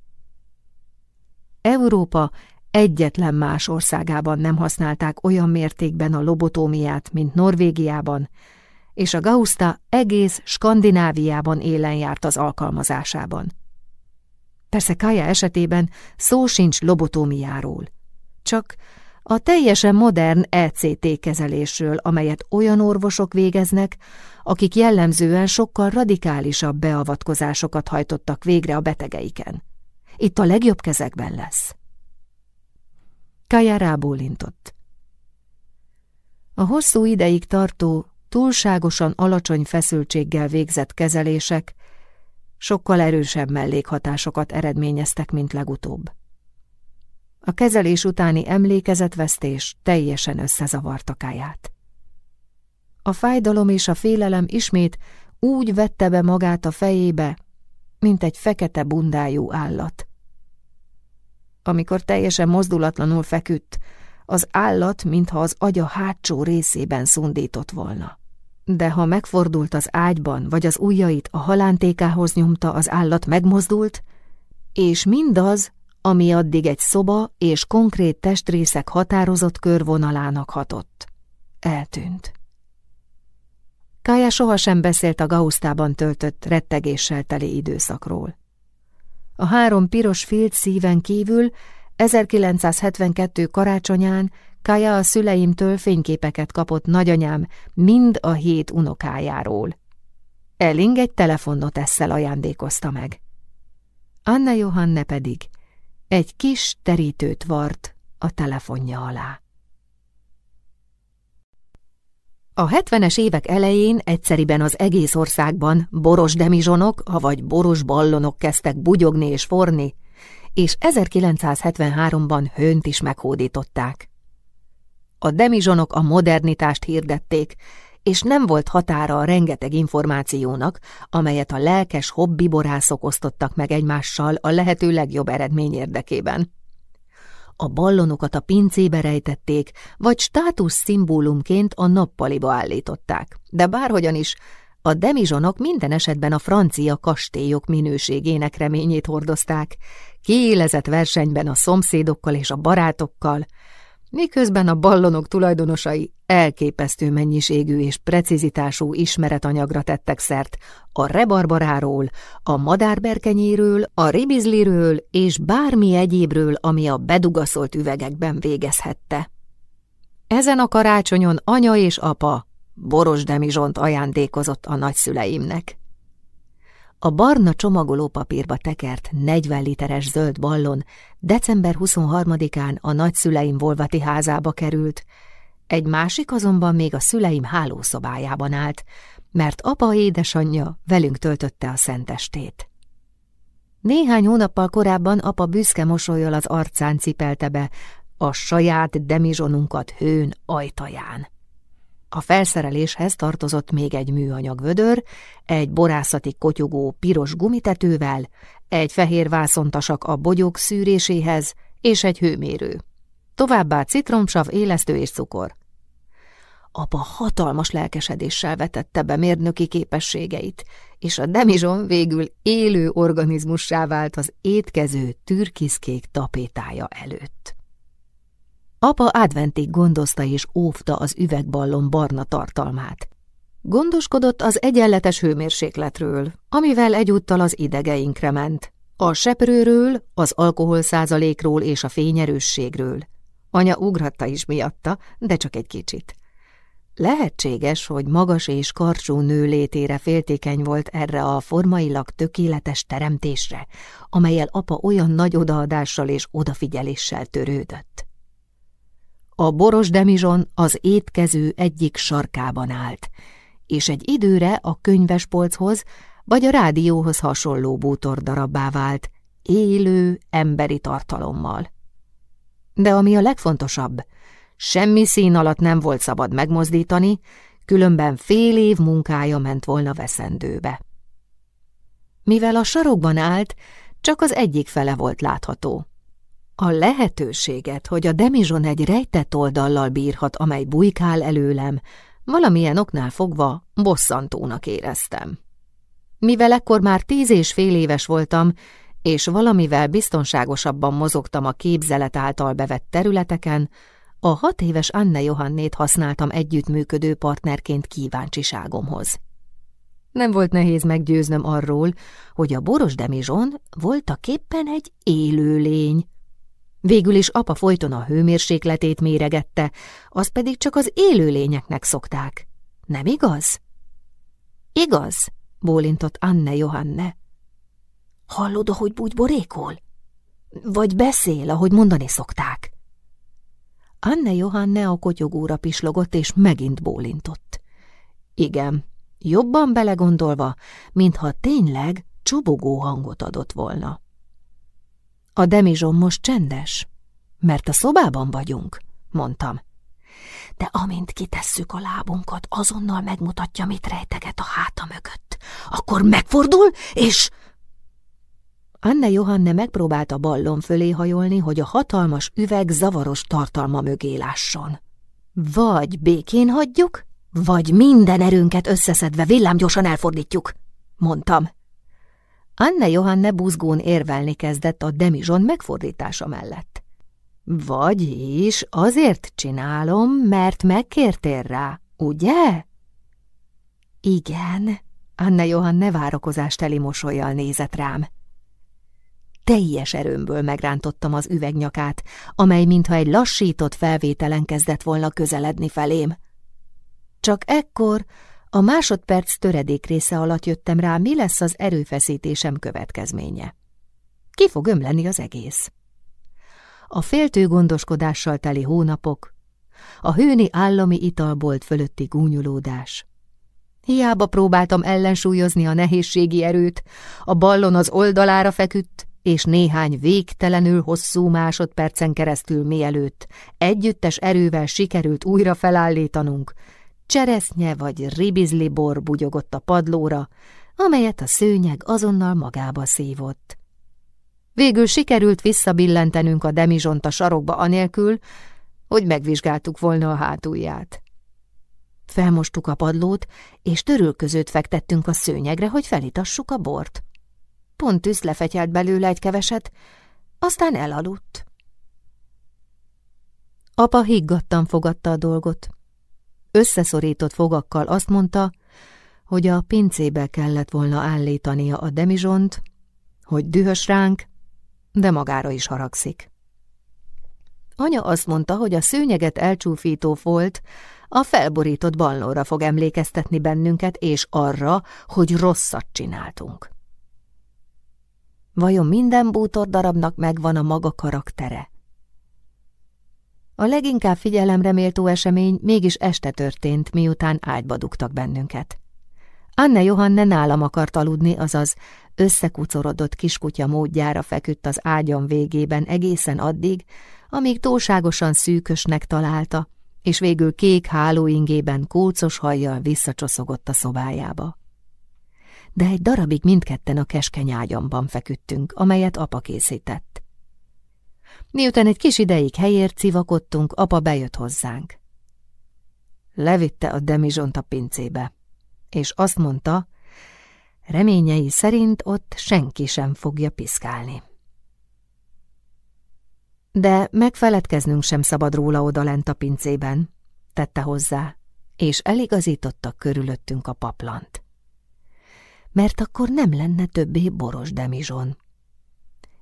Európa egyetlen más országában nem használták olyan mértékben a lobotómiát, mint Norvégiában, és a Gausta egész Skandináviában élen járt az alkalmazásában. Persze Kaja esetében szó sincs lobotómiáról, csak a teljesen modern ECT kezelésről, amelyet olyan orvosok végeznek, akik jellemzően sokkal radikálisabb beavatkozásokat hajtottak végre a betegeiken. Itt a legjobb kezekben lesz. Kaja rábólintott. A hosszú ideig tartó, túlságosan alacsony feszültséggel végzett kezelések sokkal erősebb mellékhatásokat eredményeztek, mint legutóbb. A kezelés utáni emlékezetvesztés teljesen összezavarta káját. A fájdalom és a félelem ismét úgy vette be magát a fejébe, mint egy fekete bundájú állat. Amikor teljesen mozdulatlanul feküdt, az állat, mintha az agya hátsó részében szundított volna. De ha megfordult az ágyban, vagy az ujjait a halántékához nyomta, az állat megmozdult, és mindaz, ami addig egy szoba és konkrét testrészek határozott körvonalának hatott. Eltűnt. Kája sohasem beszélt a Gausztában töltött rettegéssel teli időszakról. A három piros filt szíven kívül 1972 karácsonyán Kaja a szüleimtől fényképeket kapott nagyanyám mind a hét unokájáról. Eling egy telefonnot esszel ajándékozta meg. Anna Johanne pedig egy kis terítőt vart a telefonja alá. A hetvenes évek elején egyszeriben az egész országban boros demizsonok, avagy boros ballonok kezdtek bugyogni és forni, és 1973-ban hönt is meghódították. A demizsonok a modernitást hirdették, és nem volt határa a rengeteg információnak, amelyet a lelkes hobbiborászok osztottak meg egymással a lehető legjobb eredmény érdekében. A ballonokat a pincébe rejtették, vagy státusz szimbólumként a nappaliba állították, de bárhogyan is, a demizsonok minden esetben a francia kastélyok minőségének reményét hordozták, kiélezett versenyben a szomszédokkal és a barátokkal, miközben a ballonok tulajdonosai elképesztő mennyiségű és precizitású ismeretanyagra tettek szert a rebarbaráról, a madárberkenyéről, a ribizliről és bármi egyébről, ami a bedugaszolt üvegekben végezhette. Ezen a karácsonyon anya és apa boros demizsont ajándékozott a nagyszüleimnek. A barna csomagolópapírba tekert 40 literes zöld ballon december 23-án a nagyszüleim volvati házába került, egy másik azonban még a szüleim hálószobájában állt, mert apa édesanyja velünk töltötte a szentestét. Néhány hónappal korábban apa büszke mosolyol az arcán cipelte be a saját demizsonunkat hőn ajtaján. A felszereléshez tartozott még egy műanyag vödör, egy borászati kotyogó piros gumitetővel, egy fehér vászontasak a bogyók szűréséhez és egy hőmérő. Továbbá citromsav, élesztő és cukor. Apa hatalmas lelkesedéssel vetette be mérnöki képességeit, és a demizson végül élő organizmussá vált az étkező türkiszkék tapétája előtt. Apa adventig gondozta és óvta az üvegballon barna tartalmát. Gondoskodott az egyenletes hőmérsékletről, amivel egyúttal az idegeinkre ment. A seprőről, az alkohol százalékról és a fényerősségről. Anya ugratta is miatta, de csak egy kicsit. Lehetséges, hogy magas és karcsú nő létére féltékeny volt erre a formailag tökéletes teremtésre, amelyel apa olyan nagy odaadással és odafigyeléssel törődött. A boros demizson az étkező egyik sarkában állt, és egy időre a könyvespolchoz vagy a rádióhoz hasonló bútordarabbá vált, élő emberi tartalommal. De ami a legfontosabb, semmi szín alatt nem volt szabad megmozdítani, különben fél év munkája ment volna veszendőbe. Mivel a sarokban állt, csak az egyik fele volt látható. A lehetőséget, hogy a demizson egy rejtett oldallal bírhat, amely bujkál előlem, valamilyen oknál fogva bosszantónak éreztem. Mivel ekkor már tíz és fél éves voltam, és valamivel biztonságosabban mozogtam a képzelet által bevett területeken, a hat éves Anne Johannét használtam együttműködő partnerként kíváncsiságomhoz. Nem volt nehéz meggyőznöm arról, hogy a boros demizson voltaképpen egy élőlény. Végül is apa folyton a hőmérsékletét méregette, azt pedig csak az élőlényeknek szokták. Nem igaz? Igaz, bólintott Anne Johanne. Hallod, ahogy bugyborékol? Vagy beszél, ahogy mondani szokták? Anne Johanne a kotyogóra pislogott, és megint bólintott. Igen, jobban belegondolva, mintha tényleg csobogó hangot adott volna. A demizsom most csendes, mert a szobában vagyunk, mondtam. De amint kitesszük a lábunkat, azonnal megmutatja, mit rejteget a háta mögött. Akkor megfordul, és... Anne Johanne megpróbálta ballon fölé hajolni, hogy a hatalmas üveg zavaros tartalma mögé lásson. Vagy békén hagyjuk, vagy minden erőnket összeszedve villámgyorsan elfordítjuk, mondtam. Anne Johanne buzgón érvelni kezdett a demizson megfordítása mellett. Vagyis azért csinálom, mert megkértél rá, ugye? Igen, Anne Johanne várakozást teli mosolyjal nézett rám. Teljes erőmből megrántottam az üvegnyakát, amely mintha egy lassított felvételen kezdett volna közeledni felém. Csak ekkor a másodperc töredék része alatt jöttem rá, mi lesz az erőfeszítésem következménye. Ki fog ömleni az egész? A féltő gondoskodással teli hónapok, a hőni állami italbolt fölötti gúnyolódás. Hiába próbáltam ellensúlyozni a nehézségi erőt, a ballon az oldalára feküdt, és néhány végtelenül hosszú másodpercen keresztül mielőtt együttes erővel sikerült újra felállítanunk, cseresznye vagy ribizli bor bugyogott a padlóra, amelyet a szőnyeg azonnal magába szívott. Végül sikerült visszabillentenünk a demizsont a sarokba anélkül, hogy megvizsgáltuk volna a hátulját. Felmostuk a padlót, és törülközőt fektettünk a szőnyegre, hogy felitassuk a bort. Pont tűz lefetyelt belőle egy keveset, aztán elaludt. Apa higgadtan fogadta a dolgot. Összeszorított fogakkal azt mondta, hogy a pincébe kellett volna állítania a demizsont, hogy dühös ránk, de magára is haragszik. Anya azt mondta, hogy a szőnyeget elcsúfító folt a felborított ballóra fog emlékeztetni bennünket, és arra, hogy rosszat csináltunk. Vajon minden bútor darabnak megvan a maga karaktere? A leginkább figyelemre méltó esemény mégis este történt, miután ágyba dugtak bennünket. Anne Johanne nálam akart aludni, azaz összekucorodott kiskutya módjára feküdt az ágyam végében egészen addig, amíg túlságosan szűkösnek találta, és végül kék hálóingében kócos hajjal visszacsoszogott a szobájába. De egy darabig mindketten a keskeny ágyamban feküdtünk, amelyet apa készített. Miután egy kis ideig helyért civakodtunk, apa bejött hozzánk. Levitte a demizsont a pincébe, és azt mondta, reményei szerint ott senki sem fogja piszkálni. De megfeledkeznünk sem szabad róla odalent a pincében, tette hozzá, és eligazította körülöttünk a paplant. Mert akkor nem lenne többé boros demizson.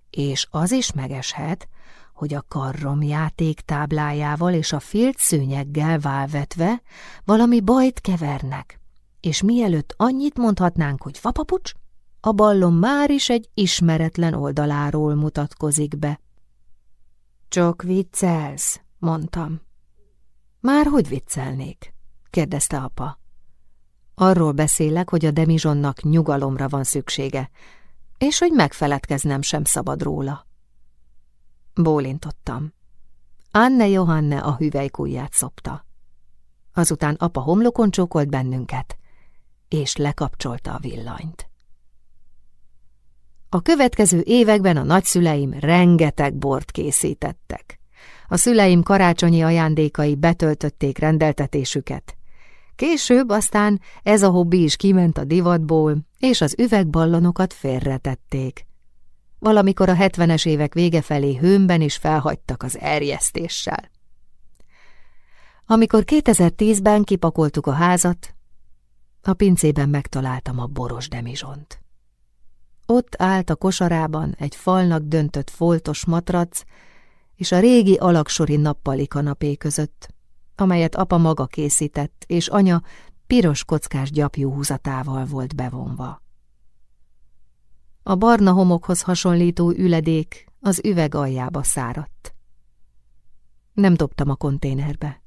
És az is megeshet, hogy a karrom játéktáblájával és a félt szőnyeggel válvetve valami bajt kevernek, és mielőtt annyit mondhatnánk, hogy fapapucs, a ballon már is egy ismeretlen oldaláról mutatkozik be. Csak viccelsz, mondtam. Már hogy viccelnék? kérdezte apa. Arról beszélek, hogy a demizsonnak nyugalomra van szüksége, és hogy megfeledkeznem sem szabad róla. Bólintottam. Anne Johanne a hüvelykújját szopta. Azután apa homlokon csókolt bennünket, és lekapcsolta a villanyt. A következő években a nagyszüleim rengeteg bort készítettek. A szüleim karácsonyi ajándékai betöltötték rendeltetésüket. Később aztán ez a hobbi is kiment a divatból, és az üvegballonokat félretették. Valamikor a hetvenes évek vége felé hőmben is felhagytak az erjesztéssel. Amikor 2010-ben kipakoltuk a házat, a pincében megtaláltam a boros demizsont. Ott állt a kosarában egy falnak döntött foltos matrac, és a régi alaksori nappali kanapé között, amelyet apa maga készített, és anya piros kockás gyapjú húzatával volt bevonva. A barna homokhoz hasonlító üledék az üveg aljába száradt. Nem dobtam a konténerbe.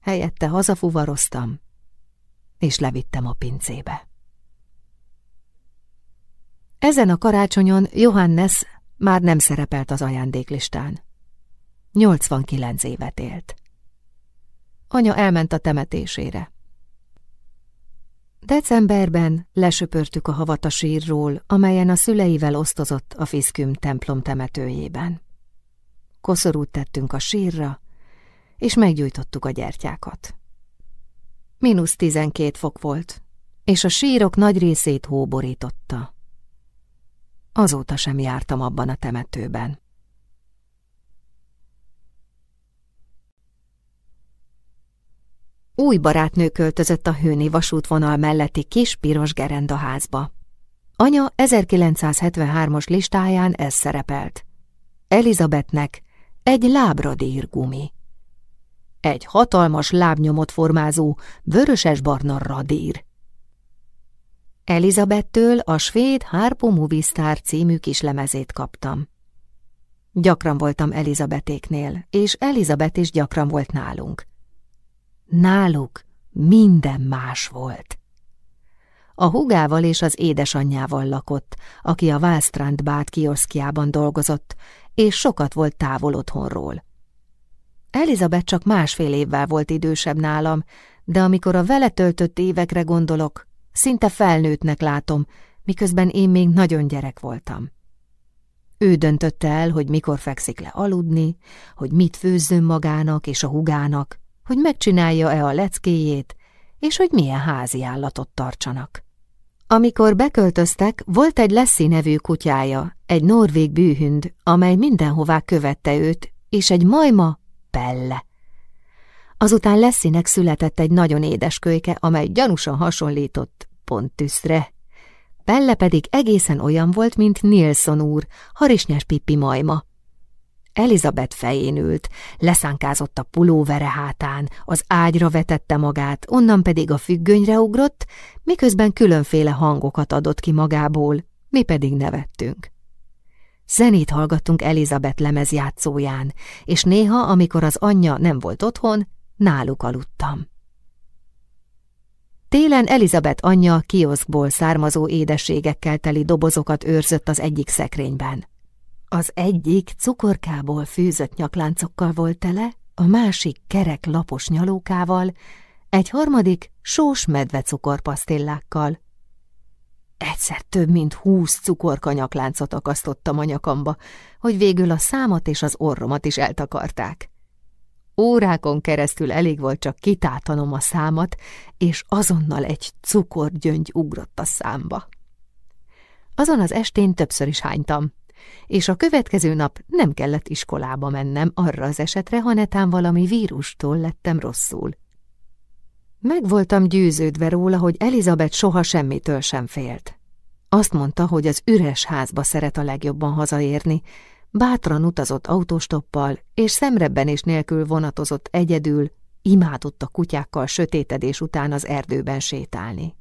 Helyette hazafuvaroztam, és levittem a pincébe. Ezen a karácsonyon Johannes már nem szerepelt az ajándéklistán. 89 évet élt. Anya elment a temetésére. Decemberben lesöpörtük a havat amelyen a szüleivel osztozott a Fiszküm templom temetőjében. Koszorút tettünk a sírra, és meggyújtottuk a gyertyákat. Mínusz tizenkét fok volt, és a sírok nagy részét hóborította. Azóta sem jártam abban a temetőben. Új barátnő költözött a hőni vasútvonal melletti kis piros gerendaházba. Anya 1973-os listáján ez szerepelt. Elizabetnek egy lábradír gumi. Egy hatalmas lábnyomot formázó, vöröses-barna radír. Elizabettől a svéd Harpo Movie Star című kislemezét kaptam. Gyakran voltam Elizabetéknél, és Elizabeth is gyakran volt nálunk. Náluk minden más volt. A hugával és az édesanyjával lakott, aki a Wallstrand bát kioszkjában dolgozott, és sokat volt távol otthonról. Elizabeth csak másfél évvel volt idősebb nálam, de amikor a vele töltött évekre gondolok, szinte felnőttnek látom, miközben én még nagyon gyerek voltam. Ő döntötte el, hogy mikor fekszik le aludni, hogy mit főzzön magának és a hugának, hogy megcsinálja-e a leckéjét, és hogy milyen házi állatot tartsanak. Amikor beköltöztek, volt egy Leszi nevű kutyája, egy norvég bűhünd, amely mindenhová követte őt, és egy majma, Pelle. Azután Lesszinek született egy nagyon édes kölyke, amely gyanúsan hasonlított Pontusre. Pelle pedig egészen olyan volt, mint Nilsson úr, harisnyás Pippi majma. Elizabeth fején ült, leszánkázott a pulóvere hátán, az ágyra vetette magát, onnan pedig a függönyre ugrott, miközben különféle hangokat adott ki magából, mi pedig nevettünk. Zenét hallgattunk Elizabeth lemezjátszóján, és néha, amikor az anyja nem volt otthon, náluk aludtam. Télen Elizabeth anyja kioszkból származó édességekkel teli dobozokat őrzött az egyik szekrényben. Az egyik cukorkából fűzött nyakláncokkal volt tele, a másik kerek lapos nyalókával, egy harmadik sós medve cukorpasztillákkal. Egyszer több mint húsz cukorkanyakláncot akasztottam a nyakamba, hogy végül a számat és az orromat is eltakarták. Órákon keresztül elég volt csak kitátanom a számat, és azonnal egy cukorgyöngy ugrott a számba. Azon az estén többször is hánytam, és a következő nap nem kellett iskolába mennem arra az esetre, ha netán valami vírustól lettem rosszul. Meg voltam győződve róla, hogy Elizabeth soha semmitől sem félt. Azt mondta, hogy az üres házba szeret a legjobban hazaérni, bátran utazott autóstoppal, és szemrebbenés nélkül vonatozott egyedül, imádott a kutyákkal sötétedés után az erdőben sétálni.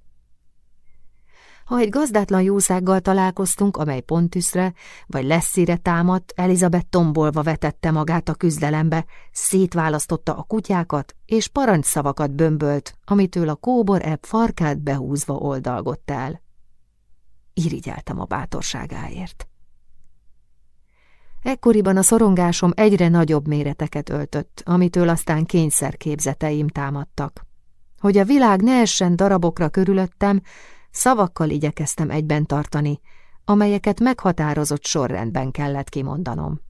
Ha egy gazdátlan jószággal találkoztunk, amely pontüszre vagy leszire támadt, Elizabeth tombolva vetette magát a küzdelembe, szétválasztotta a kutyákat, és parancsszavakat bömbölt, amitől a kóbor ebb farkát behúzva oldalgott el. Irigyeltem a bátorságáért. Ekkoriban a szorongásom egyre nagyobb méreteket öltött, amitől aztán kényszerképzeteim támadtak. Hogy a világ ne essen darabokra körülöttem, Szavakkal igyekeztem egyben tartani, amelyeket meghatározott sorrendben kellett kimondanom.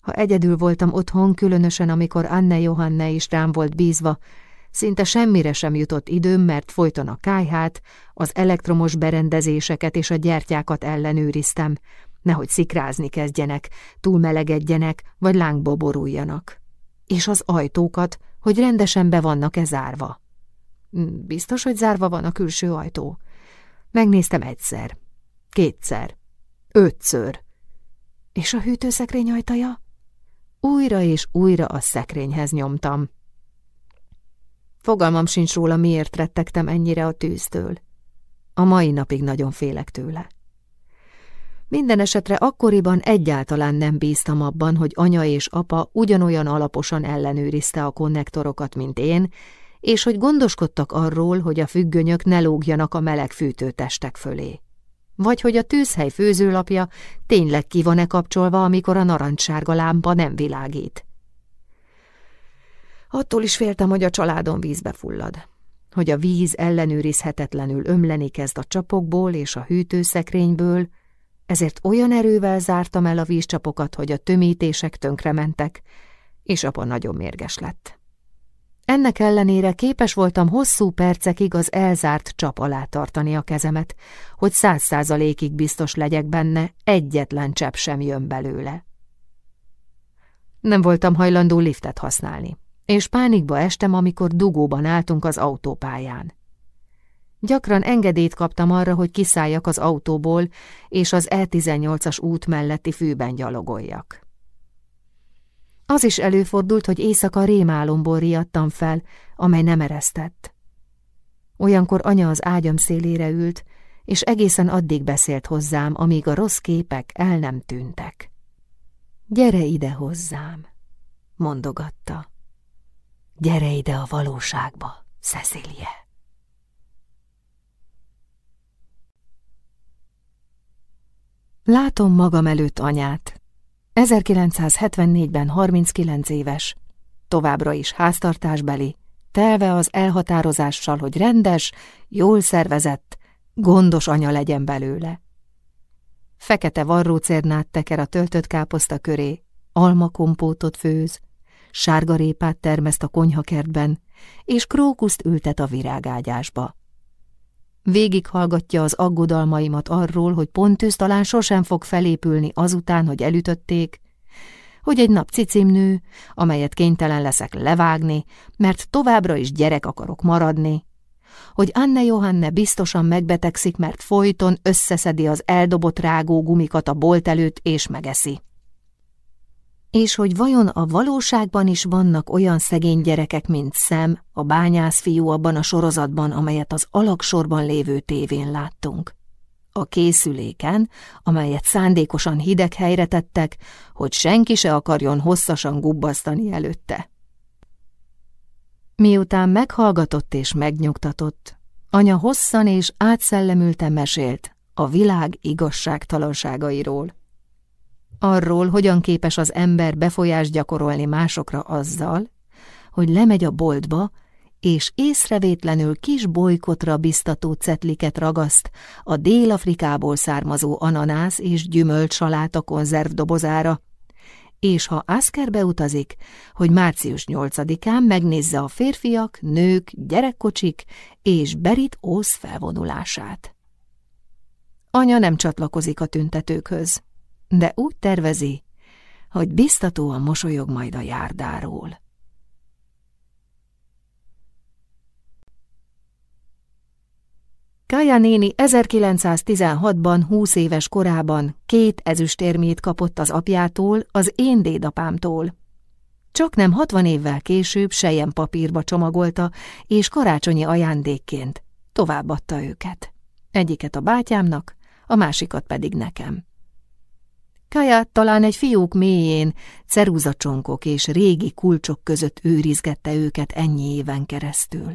Ha egyedül voltam otthon, különösen amikor Anne Johanne is rám volt bízva, Szinte semmire sem jutott időm, mert folyton a kájhát, az elektromos berendezéseket és a gyertyákat ellenőriztem, nehogy szikrázni kezdjenek, túlmelegedjenek, vagy lángba boruljanak. És az ajtókat, hogy rendesen be vannak-e zárva. Hm, biztos, hogy zárva van a külső ajtó. Megnéztem egyszer, kétszer, ötször. És a hűtőszekrény ajtaja? Újra és újra a szekrényhez nyomtam. Fogalmam sincs róla, miért rettegtem ennyire a tűztől. A mai napig nagyon félek tőle. Minden esetre akkoriban egyáltalán nem bíztam abban, hogy anya és apa ugyanolyan alaposan ellenőrizte a konnektorokat, mint én, és hogy gondoskodtak arról, hogy a függönyök ne lógjanak a meleg fűtőtestek fölé. Vagy hogy a tűzhely főzőlapja tényleg ki van-e kapcsolva, amikor a narancssárga lámpa nem világít. Attól is féltem, hogy a családon vízbe fullad, hogy a víz ellenőrizhetetlenül ömleni kezd a csapokból és a hűtőszekrényből, ezért olyan erővel zártam el a vízcsapokat, hogy a tömítések tönkrementek, és apa nagyon mérges lett. Ennek ellenére képes voltam hosszú percekig az elzárt csap alá tartani a kezemet, hogy száz százalékig biztos legyek benne, egyetlen csepp sem jön belőle. Nem voltam hajlandó liftet használni, és pánikba estem, amikor dugóban álltunk az autópályán. Gyakran engedélyt kaptam arra, hogy kiszálljak az autóból, és az E18-as út melletti fűben gyalogoljak. Az is előfordult, hogy éjszaka rémálomból riadtam fel, amely nem eresztett. Olyankor anya az ágyam szélére ült, és egészen addig beszélt hozzám, amíg a rossz képek el nem tűntek. Gyere ide hozzám, mondogatta. Gyere ide a valóságba, Cecilie. Látom magam előtt anyát. 1974-ben 39 éves, továbbra is háztartásbeli, telve az elhatározással, hogy rendes, jól szervezett, gondos anya legyen belőle. Fekete varrócérnát teker a töltött káposzta köré, almakompótot főz, sárgarépát termeszt a konyhakertben, és krókuszt ültet a virágágyásba. Végighallgatja az aggodalmaimat arról, hogy Pontűz talán sosem fog felépülni azután, hogy elütötték, hogy egy nap cicimnő, amelyet kénytelen leszek levágni, mert továbbra is gyerek akarok maradni, hogy Anne Johanne biztosan megbetegszik, mert folyton összeszedi az eldobott rágó gumikat a bolt előtt és megeszi. És hogy vajon a valóságban is vannak olyan szegény gyerekek, mint Szem, a bányász fiú abban a sorozatban, amelyet az alaksorban lévő tévén láttunk. A készüléken, amelyet szándékosan hideg helyre tettek, hogy senki se akarjon hosszasan gubbasztani előtte. Miután meghallgatott és megnyugtatott, anya hosszan és átszellemülten mesélt a világ igazságtalanságairól arról, hogyan képes az ember befolyást gyakorolni másokra azzal, hogy lemegy a boltba, és észrevétlenül kis bolykotra biztató cetliket ragaszt a Dél-Afrikából származó ananász és gyümölcsaláta konzervdobozára, és ha Aszkerbe utazik, hogy március 8-án megnézze a férfiak, nők, gyerekkocsik és Berit Ósz felvonulását. Anya nem csatlakozik a tüntetőkhöz de úgy tervezi, hogy biztatóan mosolyog majd a járdáról. Kaja néni 1916-ban, 20 éves korában két ezüstérmét kapott az apjától, az én dédapámtól. Csak nem 60 évvel később sejem papírba csomagolta, és karácsonyi ajándékként továbbadta őket. Egyiket a bátyámnak, a másikat pedig nekem. Kaját talán egy fiúk mélyén, cerúzacsonkok és régi kulcsok között őrizgette őket ennyi éven keresztül.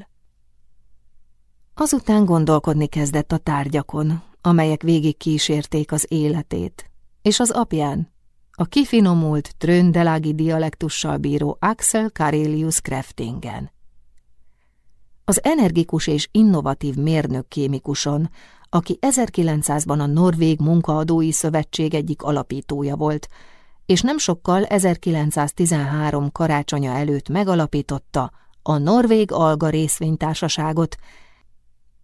Azután gondolkodni kezdett a tárgyakon, amelyek végig kísérték az életét, és az apján, a kifinomult, tröndelági dialektussal bíró Axel Karelius Kreftingen. Az energikus és innovatív mérnök kémikuson, aki 1900-ban a Norvég Munkaadói Szövetség egyik alapítója volt, és nem sokkal 1913 karácsonya előtt megalapította a Norvég Alga részvénytársaságot,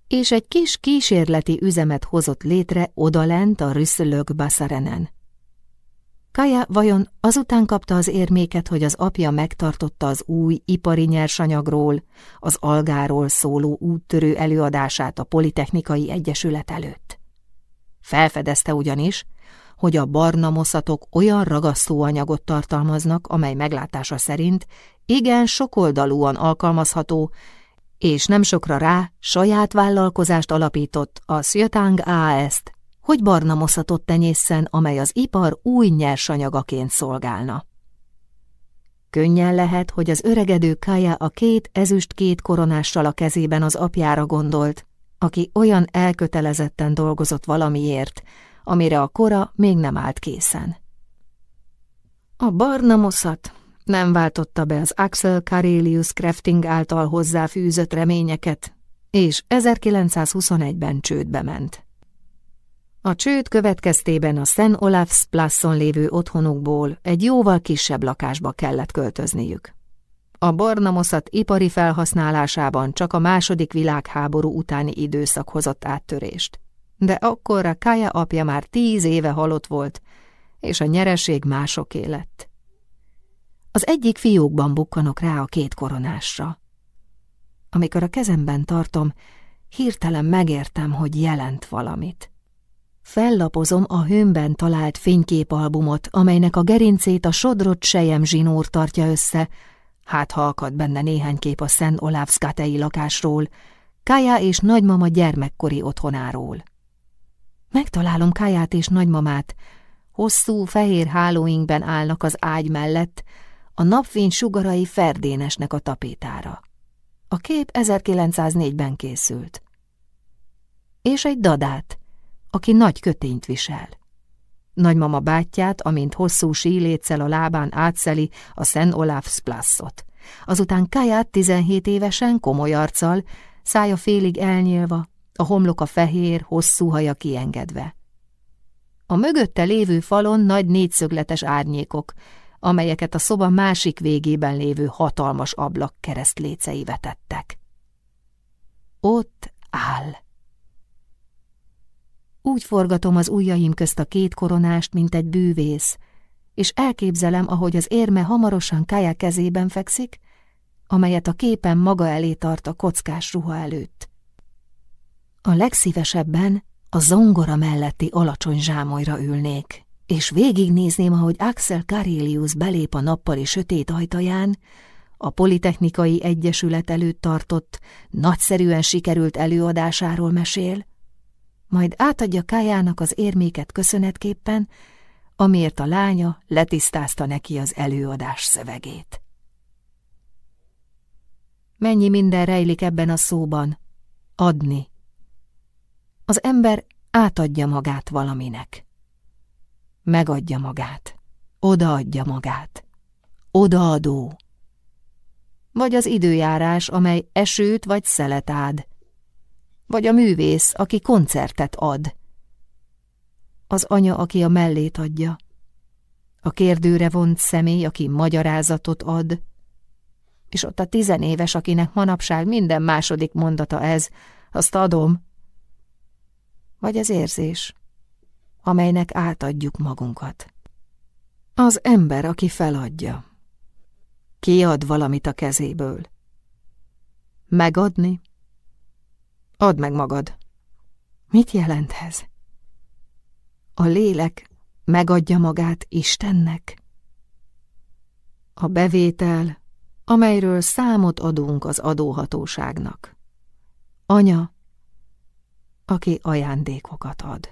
és egy kis kísérleti üzemet hozott létre odalent a Rüsszölög Baszarenen. Kaja vajon azután kapta az érméket, hogy az apja megtartotta az új ipari nyersanyagról, az algáról szóló úttörő előadását a Politechnikai Egyesület előtt. Felfedezte ugyanis, hogy a barna moszatok olyan ragasztóanyagot tartalmaznak, amely meglátása szerint igen sokoldalúan alkalmazható, és nem sokra rá saját vállalkozást alapított a Szjötang AS-t, hogy barna moszatot tenyészen, amely az ipar új nyersanyagaként szolgálna. Könnyen lehet, hogy az öregedő Kaja a két ezüst két koronással a kezében az apjára gondolt, aki olyan elkötelezetten dolgozott valamiért, amire a kora még nem állt készen. A barna moszat nem váltotta be az Axel Karelius Crafting által hozzáfűzött reményeket, és 1921-ben csődbe ment. A csőd következtében a Szent Olafs Plasson lévő otthonukból egy jóval kisebb lakásba kellett költözniük. A barnamoszat ipari felhasználásában csak a második világháború utáni időszak hozott áttörést. De akkorra Kaja apja már tíz éve halott volt, és a nyereség másoké lett. Az egyik fiókban bukkanok rá a két koronásra. Amikor a kezemben tartom, hirtelen megértem, hogy jelent valamit. Fellapozom a hőmben talált fényképalbumot, amelynek a gerincét a sodrott sejem zsinór tartja össze, hát ha akad benne néhány kép a Szent Olávszkátei lakásról, Kája és nagymama gyermekkori otthonáról. Megtalálom Káját és nagymamát, hosszú fehér hálóinkben állnak az ágy mellett, a napfény sugarai ferdénesnek a tapétára. A kép 1904-ben készült. És egy dadát, aki nagy kötényt visel. Nagymama bátyját, amint hosszú síléccel a lábán átszeli a Szent Olaf Splasszot. Azután Kaját 17 évesen, komoly arccal, szája félig elnyílva, a homloka fehér, hosszú haja kiengedve. A mögötte lévő falon nagy négyszögletes árnyékok, amelyeket a szoba másik végében lévő hatalmas ablak keresztlécei vetettek. Ott áll. Úgy forgatom az ujjaim közt a két koronást, mint egy bűvész, és elképzelem, ahogy az érme hamarosan Kája kezében fekszik, amelyet a képen maga elé tart a kockás ruha előtt. A legszívesebben a zongora melletti alacsony zsámolyra ülnék, és végignézném, ahogy Axel Karelius belép a nappali sötét ajtaján, a Politechnikai Egyesület előtt tartott, nagyszerűen sikerült előadásáról mesél, majd átadja Kájának az érméket köszönetképpen, amiért a lánya letisztázta neki az előadás szövegét. Mennyi minden rejlik ebben a szóban? Adni. Az ember átadja magát valaminek. Megadja magát. Odaadja magát. Odaadó. Vagy az időjárás, amely esőt vagy szelet ád, vagy a művész, aki koncertet ad. Az anya, aki a mellét adja. A kérdőre vont személy, aki magyarázatot ad. És ott a tizenéves, akinek manapság minden második mondata ez, azt adom. Vagy az érzés, amelynek átadjuk magunkat. Az ember, aki feladja. Kiad valamit a kezéből. Megadni Add meg magad. Mit jelent ez? A lélek megadja magát Istennek? A bevétel, amelyről számot adunk az adóhatóságnak. Anya, aki ajándékokat ad.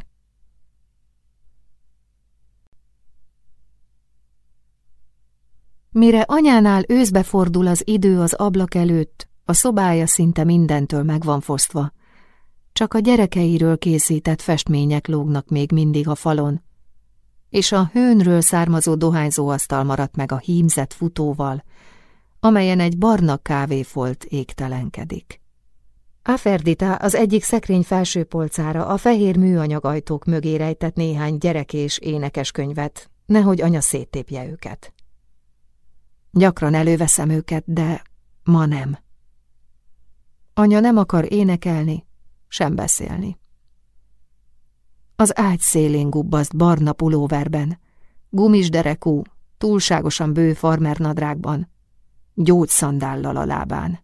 Mire anyánál őszbe fordul az idő az ablak előtt, a szobája szinte mindentől meg van fosztva, csak a gyerekeiről készített festmények lógnak még mindig a falon, és a hőnről származó dohányzóasztal maradt meg a hímzett futóval, amelyen egy barna kávéfolt égtelenkedik. Aferdita az egyik szekrény felső polcára a fehér műanyag ajtók mögé rejtett néhány gyerek és énekes könyvet, nehogy anya széttépje őket. Gyakran előveszem őket, de Ma nem. Anya nem akar énekelni, sem beszélni. Az ágy szélén gubbaszt barna pulóverben, gumis derekú, túlságosan bő farmernadrágban, gyógyszandállal a lábán.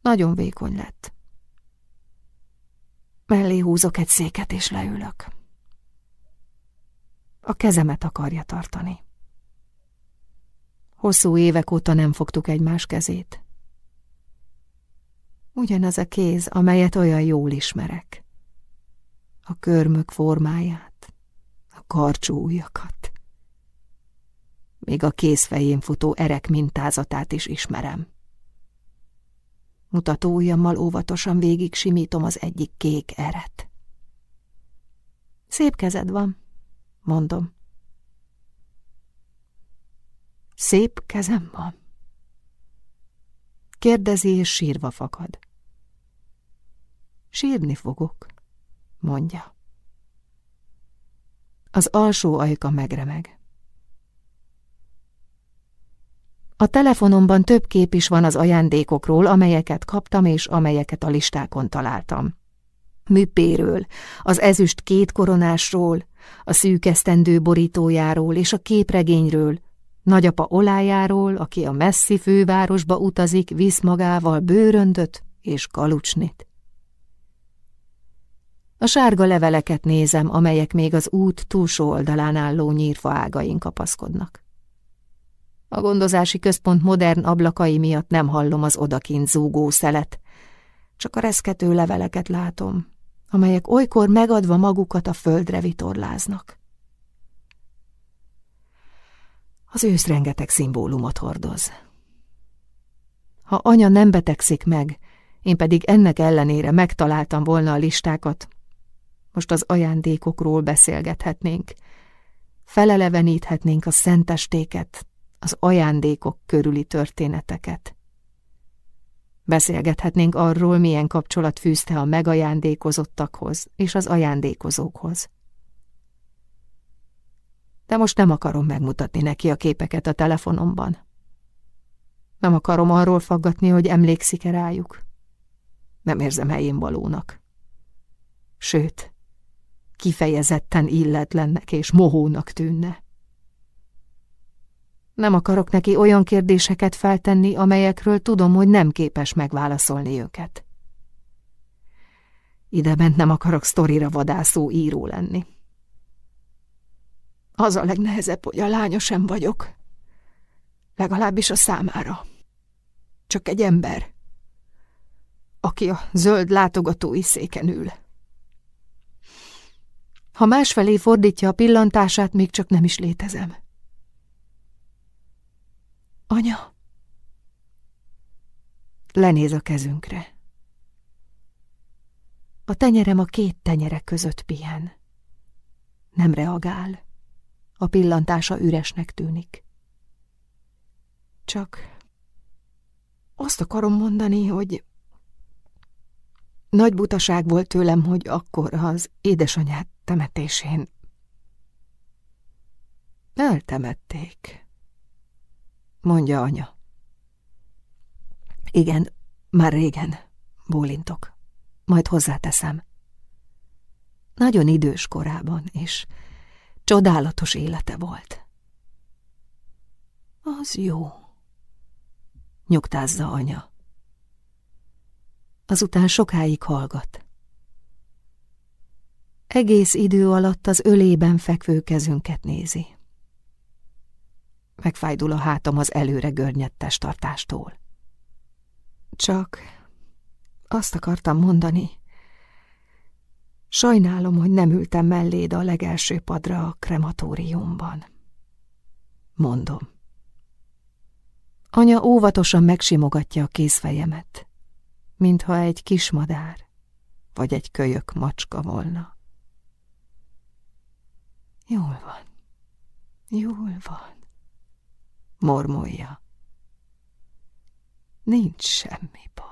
Nagyon vékony lett. Mellé húzok egy széket és leülök. A kezemet akarja tartani. Hosszú évek óta nem fogtuk egymás kezét. Ugyanaz a kéz, amelyet olyan jól ismerek. A körmök formáját, a karcsú ujjakat. Még a kézfején futó erek mintázatát is ismerem. Mutató ujjammal óvatosan végig simítom az egyik kék eret. Szép kezed van, mondom. Szép kezem van. Kérdezi, és sírva fakad. Sírni fogok, mondja. Az alsó ajka megremeg. A telefonomban több kép is van az ajándékokról, amelyeket kaptam és amelyeket a listákon találtam. Műpéről, az ezüst két koronásról, a szűkesztendő borítójáról és a képregényről, nagyapa olájáról, aki a messzi fővárosba utazik, visz magával bőröndöt és kalucsnit. A sárga leveleket nézem, amelyek még az út túlsó oldalán álló nyírfa ágain kapaszkodnak. A gondozási központ modern ablakai miatt nem hallom az odakint zúgó szelet, csak a reszkető leveleket látom, amelyek olykor megadva magukat a földre vitorláznak. Az ősz rengeteg szimbólumot hordoz. Ha anya nem betegszik meg, én pedig ennek ellenére megtaláltam volna a listákat, most az ajándékokról beszélgethetnénk, feleleveníthetnénk a szentestéket, az ajándékok körüli történeteket. Beszélgethetnénk arról, milyen kapcsolat fűzte a megajándékozottakhoz és az ajándékozókhoz. De most nem akarom megmutatni neki a képeket a telefonomban. Nem akarom arról faggatni, hogy emlékszik-e rájuk. Nem érzem helyén valónak. Sőt, kifejezetten illetlennek és mohónak tűnne. Nem akarok neki olyan kérdéseket feltenni, amelyekről tudom, hogy nem képes megválaszolni őket. Ide bent nem akarok sztorira vadászó író lenni. Az a legnehezebb, hogy a lánya sem vagyok. Legalábbis a számára. Csak egy ember, aki a zöld látogatói széken ül. Ha másfelé fordítja a pillantását, még csak nem is létezem. Anya! Lenéz a kezünkre. A tenyerem a két tenyerek között pihen. Nem reagál. A pillantása üresnek tűnik. Csak azt akarom mondani, hogy nagy butaság volt tőlem, hogy akkor az édesanyát temetésén eltemették mondja anya. Igen, már régen, bólintok. Majd hozzáteszem. Nagyon idős korában, és csodálatos élete volt. Az jó, nyugtázza anya. Azután sokáig hallgat. Egész idő alatt az ölében fekvő kezünket nézi. Megfájdul a hátam az előre görnyett testtartástól. Csak azt akartam mondani. Sajnálom, hogy nem ültem melléd a legelső padra a krematóriumban. Mondom. Anya óvatosan megsimogatja a kézfejemet, mintha egy kismadár vagy egy kölyök macska volna. Jól van, jól van mormolja. Nincs semmi baj.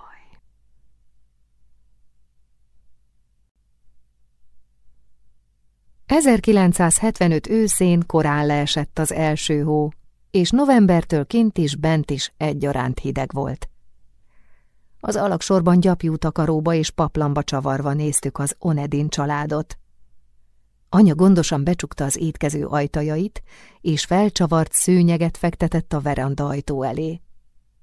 ...1975 őszén korán leesett az első hó, és novembertől kint is, bent is egyaránt hideg volt. Az alaksorban gyapjú takaróba és paplamba csavarva néztük az Onedin családot. Anya gondosan becsukta az étkező ajtajait, és felcsavart szőnyeget fektetett a veranda ajtó elé.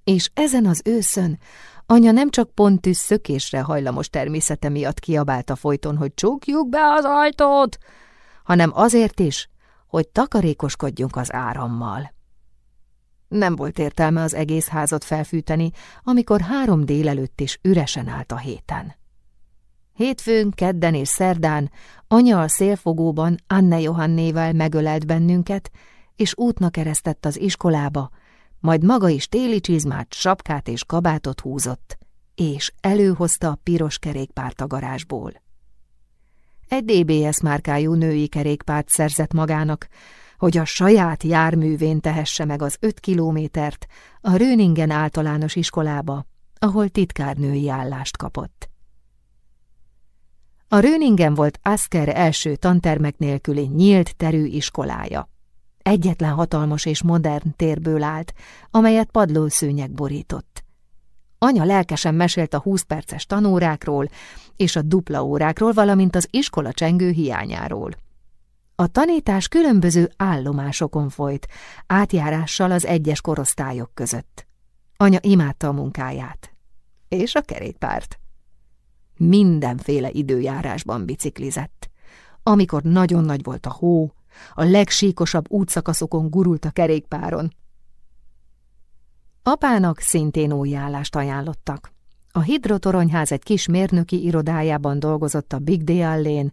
És ezen az őszön anya nem csak pontűs szökésre hajlamos természete miatt kiabálta folyton, hogy csukjuk be az ajtót, hanem azért is, hogy takarékoskodjunk az árammal. Nem volt értelme az egész házat felfűteni, amikor három délelőtt is üresen állt a héten. Hétfőn, kedden és szerdán anya a szélfogóban Anne Johannével megölelt bennünket, és útnak eresztett az iskolába, majd maga is téli csizmát, sapkát és kabátot húzott, és előhozta a piros kerékpárt a garázsból. Egy DBS márkájú női kerékpárt szerzett magának, hogy a saját járművén tehesse meg az öt kilométert a Röningen általános iskolába, ahol titkárnői állást kapott. A Röningen volt Asker első tantermek nélküli nyílt terű iskolája. Egyetlen hatalmas és modern térből állt, amelyet padlószőnyek borított. Anya lelkesen mesélt a 20 perces tanórákról és a dupla órákról, valamint az iskola csengő hiányáról. A tanítás különböző állomásokon folyt, átjárással az egyes korosztályok között. Anya imádta a munkáját. És a kerékpárt. Mindenféle időjárásban biciklizett. Amikor nagyon nagy volt a hó, a legsíkosabb útszakaszokon gurult a kerékpáron. Apának szintén új állást ajánlottak. A hidrotoronyház egy kis mérnöki irodájában dolgozott a Big Day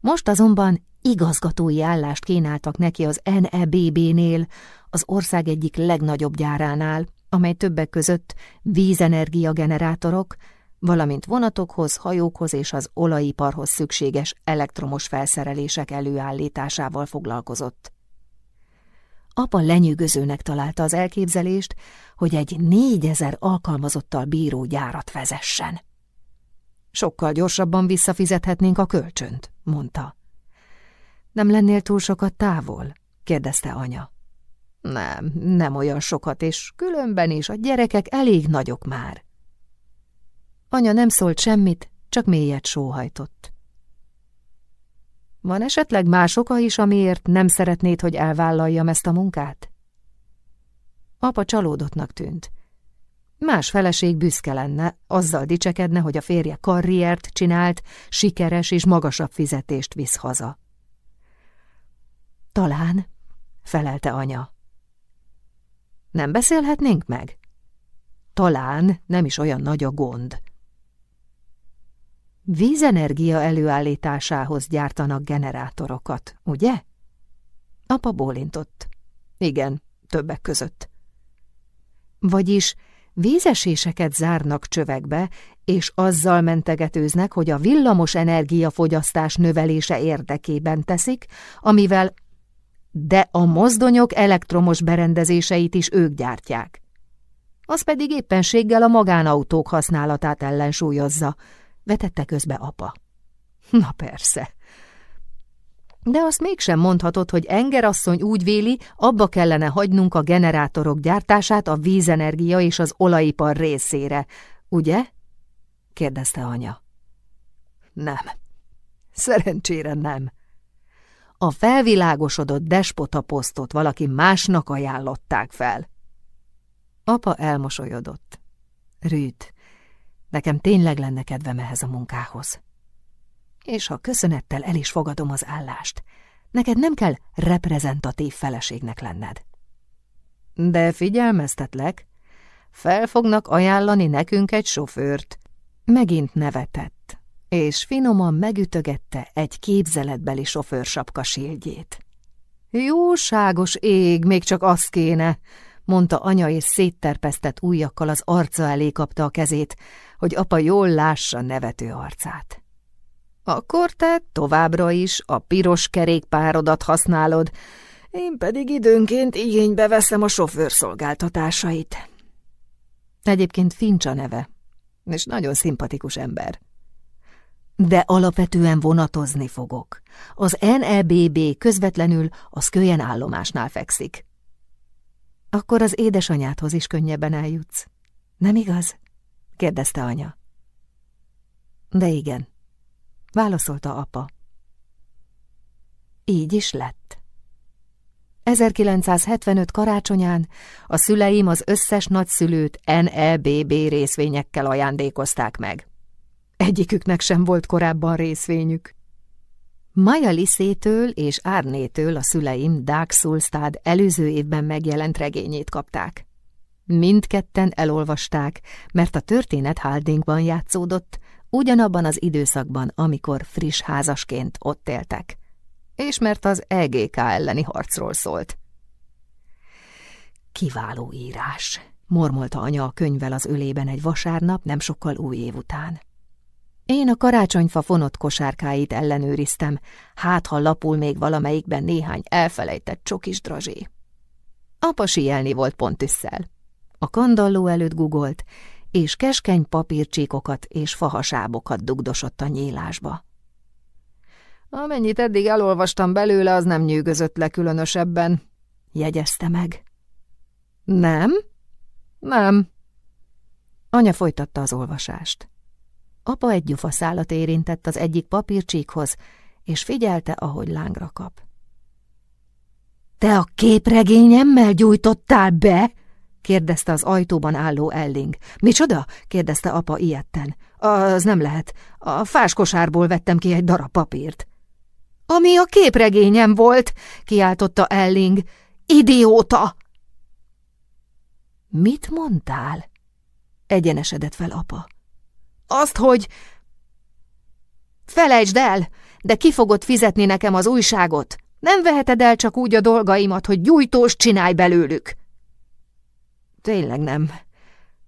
most azonban igazgatói állást kínáltak neki az NEBB-nél, az ország egyik legnagyobb gyáránál, amely többek között vízenergia generátorok, valamint vonatokhoz, hajókhoz és az olajiparhoz szükséges elektromos felszerelések előállításával foglalkozott. Apa lenyűgözőnek találta az elképzelést, hogy egy négyezer alkalmazottal bíró gyárat vezessen. Sokkal gyorsabban visszafizethetnénk a kölcsönt, mondta. Nem lennél túl sokat távol? kérdezte anya. Nem, nem olyan sokat, és különben is a gyerekek elég nagyok már. Anya nem szólt semmit, csak mélyet sóhajtott. Van esetleg más oka is, amiért nem szeretnéd, hogy elvállaljam ezt a munkát? Apa csalódottnak tűnt. Más feleség büszke lenne, azzal dicsekedne, hogy a férje karriert csinált, sikeres és magasabb fizetést visz haza. Talán, felelte anya. Nem beszélhetnénk meg? Talán nem is olyan nagy a gond. Vízenergia előállításához gyártanak generátorokat, ugye? Apa bólintott. Igen, többek között. Vagyis vízeséseket zárnak csövekbe, és azzal mentegetőznek, hogy a villamos energiafogyasztás növelése érdekében teszik, amivel de a mozdonyok elektromos berendezéseit is ők gyártják. Az pedig éppenséggel a magánautók használatát ellensúlyozza, vetette közbe apa. Na persze. De azt mégsem mondhatod, hogy Engerasszony úgy véli, abba kellene hagynunk a generátorok gyártását a vízenergia és az olajipar részére, ugye? kérdezte anya. Nem. Szerencsére nem. A felvilágosodott despota posztot valaki másnak ajánlották fel. Apa elmosolyodott. Rűt, Nekem tényleg lenne kedvem ehhez a munkához. És ha köszönettel el is fogadom az állást, neked nem kell reprezentatív feleségnek lenned. De figyelmeztetlek, fel fognak ajánlani nekünk egy sofőrt. Megint nevetett, és finoman megütögette egy képzeletbeli sofőrsapka síldjét. Jóságos ég, még csak az kéne, mondta anya, és szétterpesztett ujjakkal az arca elé kapta a kezét, hogy apa jól lássa nevető arcát. Akkor te továbbra is a piros kerékpárodat használod, én pedig időnként igénybe veszem a sofőrszolgáltatásait. Egyébként Fincsa neve, és nagyon szimpatikus ember. De alapvetően vonatozni fogok. Az NEBB közvetlenül a Szkölyen állomásnál fekszik. Akkor az édesanyádhoz is könnyebben eljutsz. Nem igaz? kérdezte anya. De igen, válaszolta apa. Így is lett. 1975 karácsonyán a szüleim az összes nagyszülőt NEBB részvényekkel ajándékozták meg. Egyiküknek sem volt korábban részvényük. Maja Liszétől és Árnétől a szüleim Dark Sulstad előző évben megjelent regényét kapták. Mindketten elolvasták, mert a történet Haldingban játszódott, ugyanabban az időszakban, amikor friss házasként ott éltek és mert az EGK elleni harcról szólt. Kiváló írás, mormolta anya a könyvvel az ölében egy vasárnap, nem sokkal új év után. Én a karácsonyfa fonott kosárkáit ellenőriztem, hát ha lapul még valamelyikben néhány elfelejtett csokis drazsé. Apa sielni volt pont tüsszel. A kandalló előtt gugolt, és keskeny papírcsíkokat és fahasábokat dugdosott a nyílásba. Amennyit eddig elolvastam belőle, az nem nyűgözött le különösebben, jegyezte meg. Nem? Nem. Anya folytatta az olvasást. Apa egy gyufaszálat érintett az egyik papírcsíkhoz, és figyelte, ahogy lángra kap. Te a képregényemmel gyújtottál be? kérdezte az ajtóban álló Elling. Micsoda? kérdezte apa ilyetten. Az nem lehet. A fás kosárból vettem ki egy darab papírt. Ami a képregényem volt, kiáltotta Elling. Idióta! Mit mondtál? Egyenesedett fel apa. Azt, hogy... Felejtsd el, de ki fogod fizetni nekem az újságot? Nem veheted el csak úgy a dolgaimat, hogy gyújtós csinálj belőlük. Tényleg nem.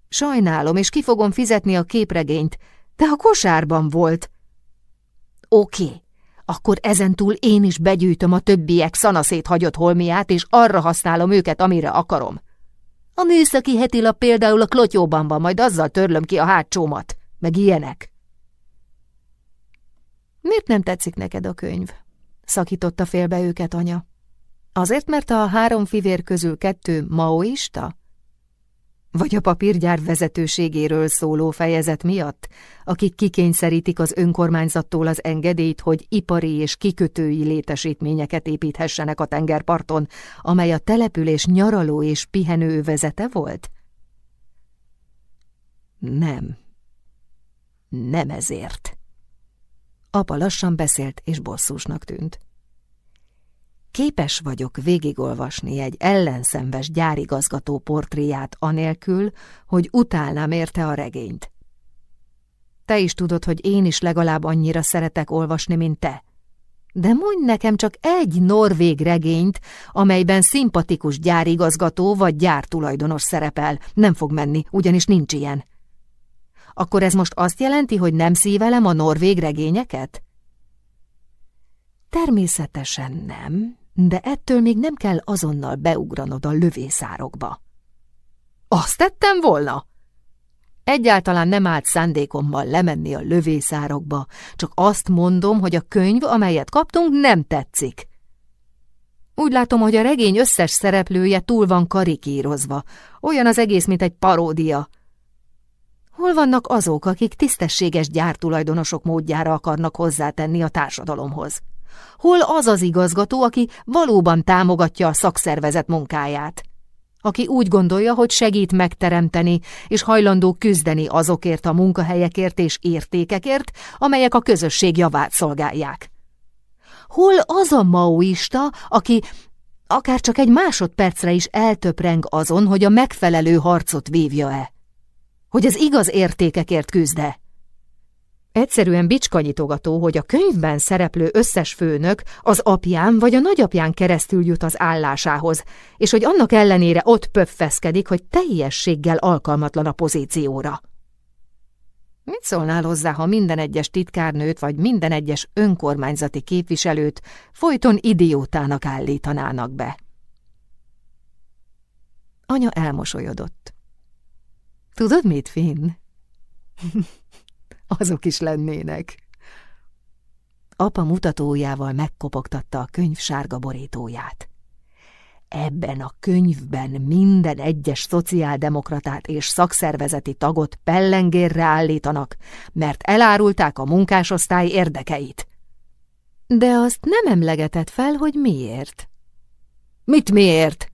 Sajnálom, és ki fogom fizetni a képregényt, de a kosárban volt. Oké, akkor ezentúl én is begyűjtöm a többiek szanaszét hagyott holmiát, és arra használom őket, amire akarom. A műszaki hetilap például a klotyóban van, majd azzal törlöm ki a hátsómat, meg ilyenek. Miért nem tetszik neked a könyv? Szakította félbe őket anya. Azért, mert a három fivér közül kettő maoista? Vagy a papírgyár vezetőségéről szóló fejezet miatt, akik kikényszerítik az önkormányzattól az engedélyt, hogy ipari és kikötői létesítményeket építhessenek a tengerparton, amely a település nyaraló és pihenő vezete volt? Nem. Nem ezért. Apa lassan beszélt, és bosszúsnak tűnt. Képes vagyok végigolvasni egy ellenszenves gyárigazgató portréját anélkül, hogy utálnám érte a regényt. Te is tudod, hogy én is legalább annyira szeretek olvasni, mint te. De mondj nekem csak egy norvég regényt, amelyben szimpatikus gyárigazgató vagy gyártulajdonos szerepel. Nem fog menni, ugyanis nincs ilyen. Akkor ez most azt jelenti, hogy nem szívelem a norvég regényeket? Természetesen nem, de ettől még nem kell azonnal beugranod a lövészárokba. Azt tettem volna? Egyáltalán nem állt szándékommal lemenni a lövészárokba, csak azt mondom, hogy a könyv, amelyet kaptunk, nem tetszik. Úgy látom, hogy a regény összes szereplője túl van karikírozva, olyan az egész, mint egy paródia. Hol vannak azok, akik tisztességes gyártulajdonosok módjára akarnak hozzátenni a társadalomhoz? Hol az az igazgató, aki valóban támogatja a szakszervezet munkáját? Aki úgy gondolja, hogy segít megteremteni, és hajlandó küzdeni azokért a munkahelyekért és értékekért, amelyek a közösség javát szolgálják. Hol az a maoista, aki akár csak egy másodpercre is eltöpreng azon, hogy a megfelelő harcot vívja-e? Hogy az igaz értékekért küzde? Egyszerűen bicskanyitogató, hogy a könyvben szereplő összes főnök az apján vagy a nagyapján keresztül jut az állásához, és hogy annak ellenére ott pöffeszkedik, hogy teljességgel alkalmatlan a pozícióra. Mit szólnál hozzá, ha minden egyes titkárnőt vagy minden egyes önkormányzati képviselőt folyton idiótának állítanának be? Anya elmosolyodott. Tudod mit, Finn? [laughs] azok is lennének. Apa mutatójával megkopogtatta a könyv sárga borítóját. Ebben a könyvben minden egyes szociáldemokratát és szakszervezeti tagot pellengérre állítanak, mert elárulták a munkásosztály érdekeit. De azt nem emlegetett fel, hogy miért. Mit miért?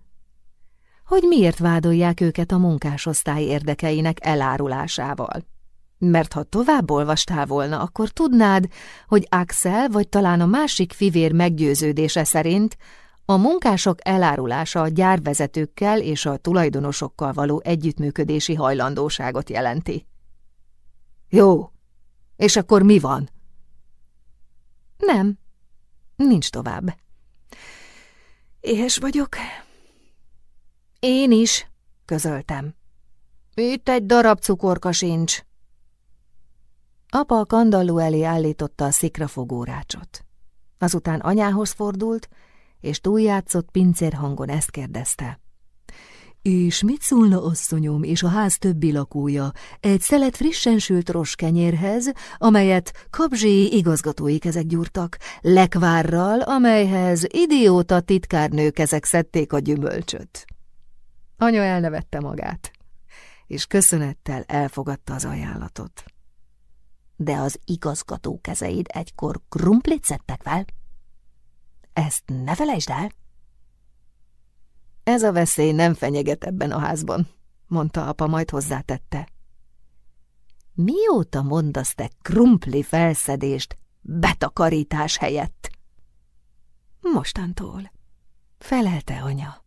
Hogy miért vádolják őket a munkásosztály érdekeinek elárulásával. Mert ha tovább olvastál volna, akkor tudnád, hogy Axel vagy talán a másik fivér meggyőződése szerint a munkások elárulása a gyárvezetőkkel és a tulajdonosokkal való együttműködési hajlandóságot jelenti. Jó, és akkor mi van? Nem, nincs tovább. Éhes vagyok. Én is, közöltem. Itt egy darab cukorka sincs. Apa a kandalló elé állította a szikrafogó rácsot. Azután anyához fordult, és túljátszott pincérhangon ezt kérdezte. És mit szólna asszonyom és a ház többi lakója egy szelet frissen sült roskenyérhez, amelyet kabzséi igazgatói kezek gyúrtak, lekvárral, amelyhez idióta titkárnők ezek szedték a gyümölcsöt? Anya elnevette magát, és köszönettel elfogadta az ajánlatot. De az igazgató kezeid egykor krumplit szedtek fel? Ezt ne felejtsd el! Ez a veszély nem fenyeget ebben a házban, mondta apa, majd hozzátette. Mióta mondasz te krumpli felszedést betakarítás helyett? Mostantól, felelte anya.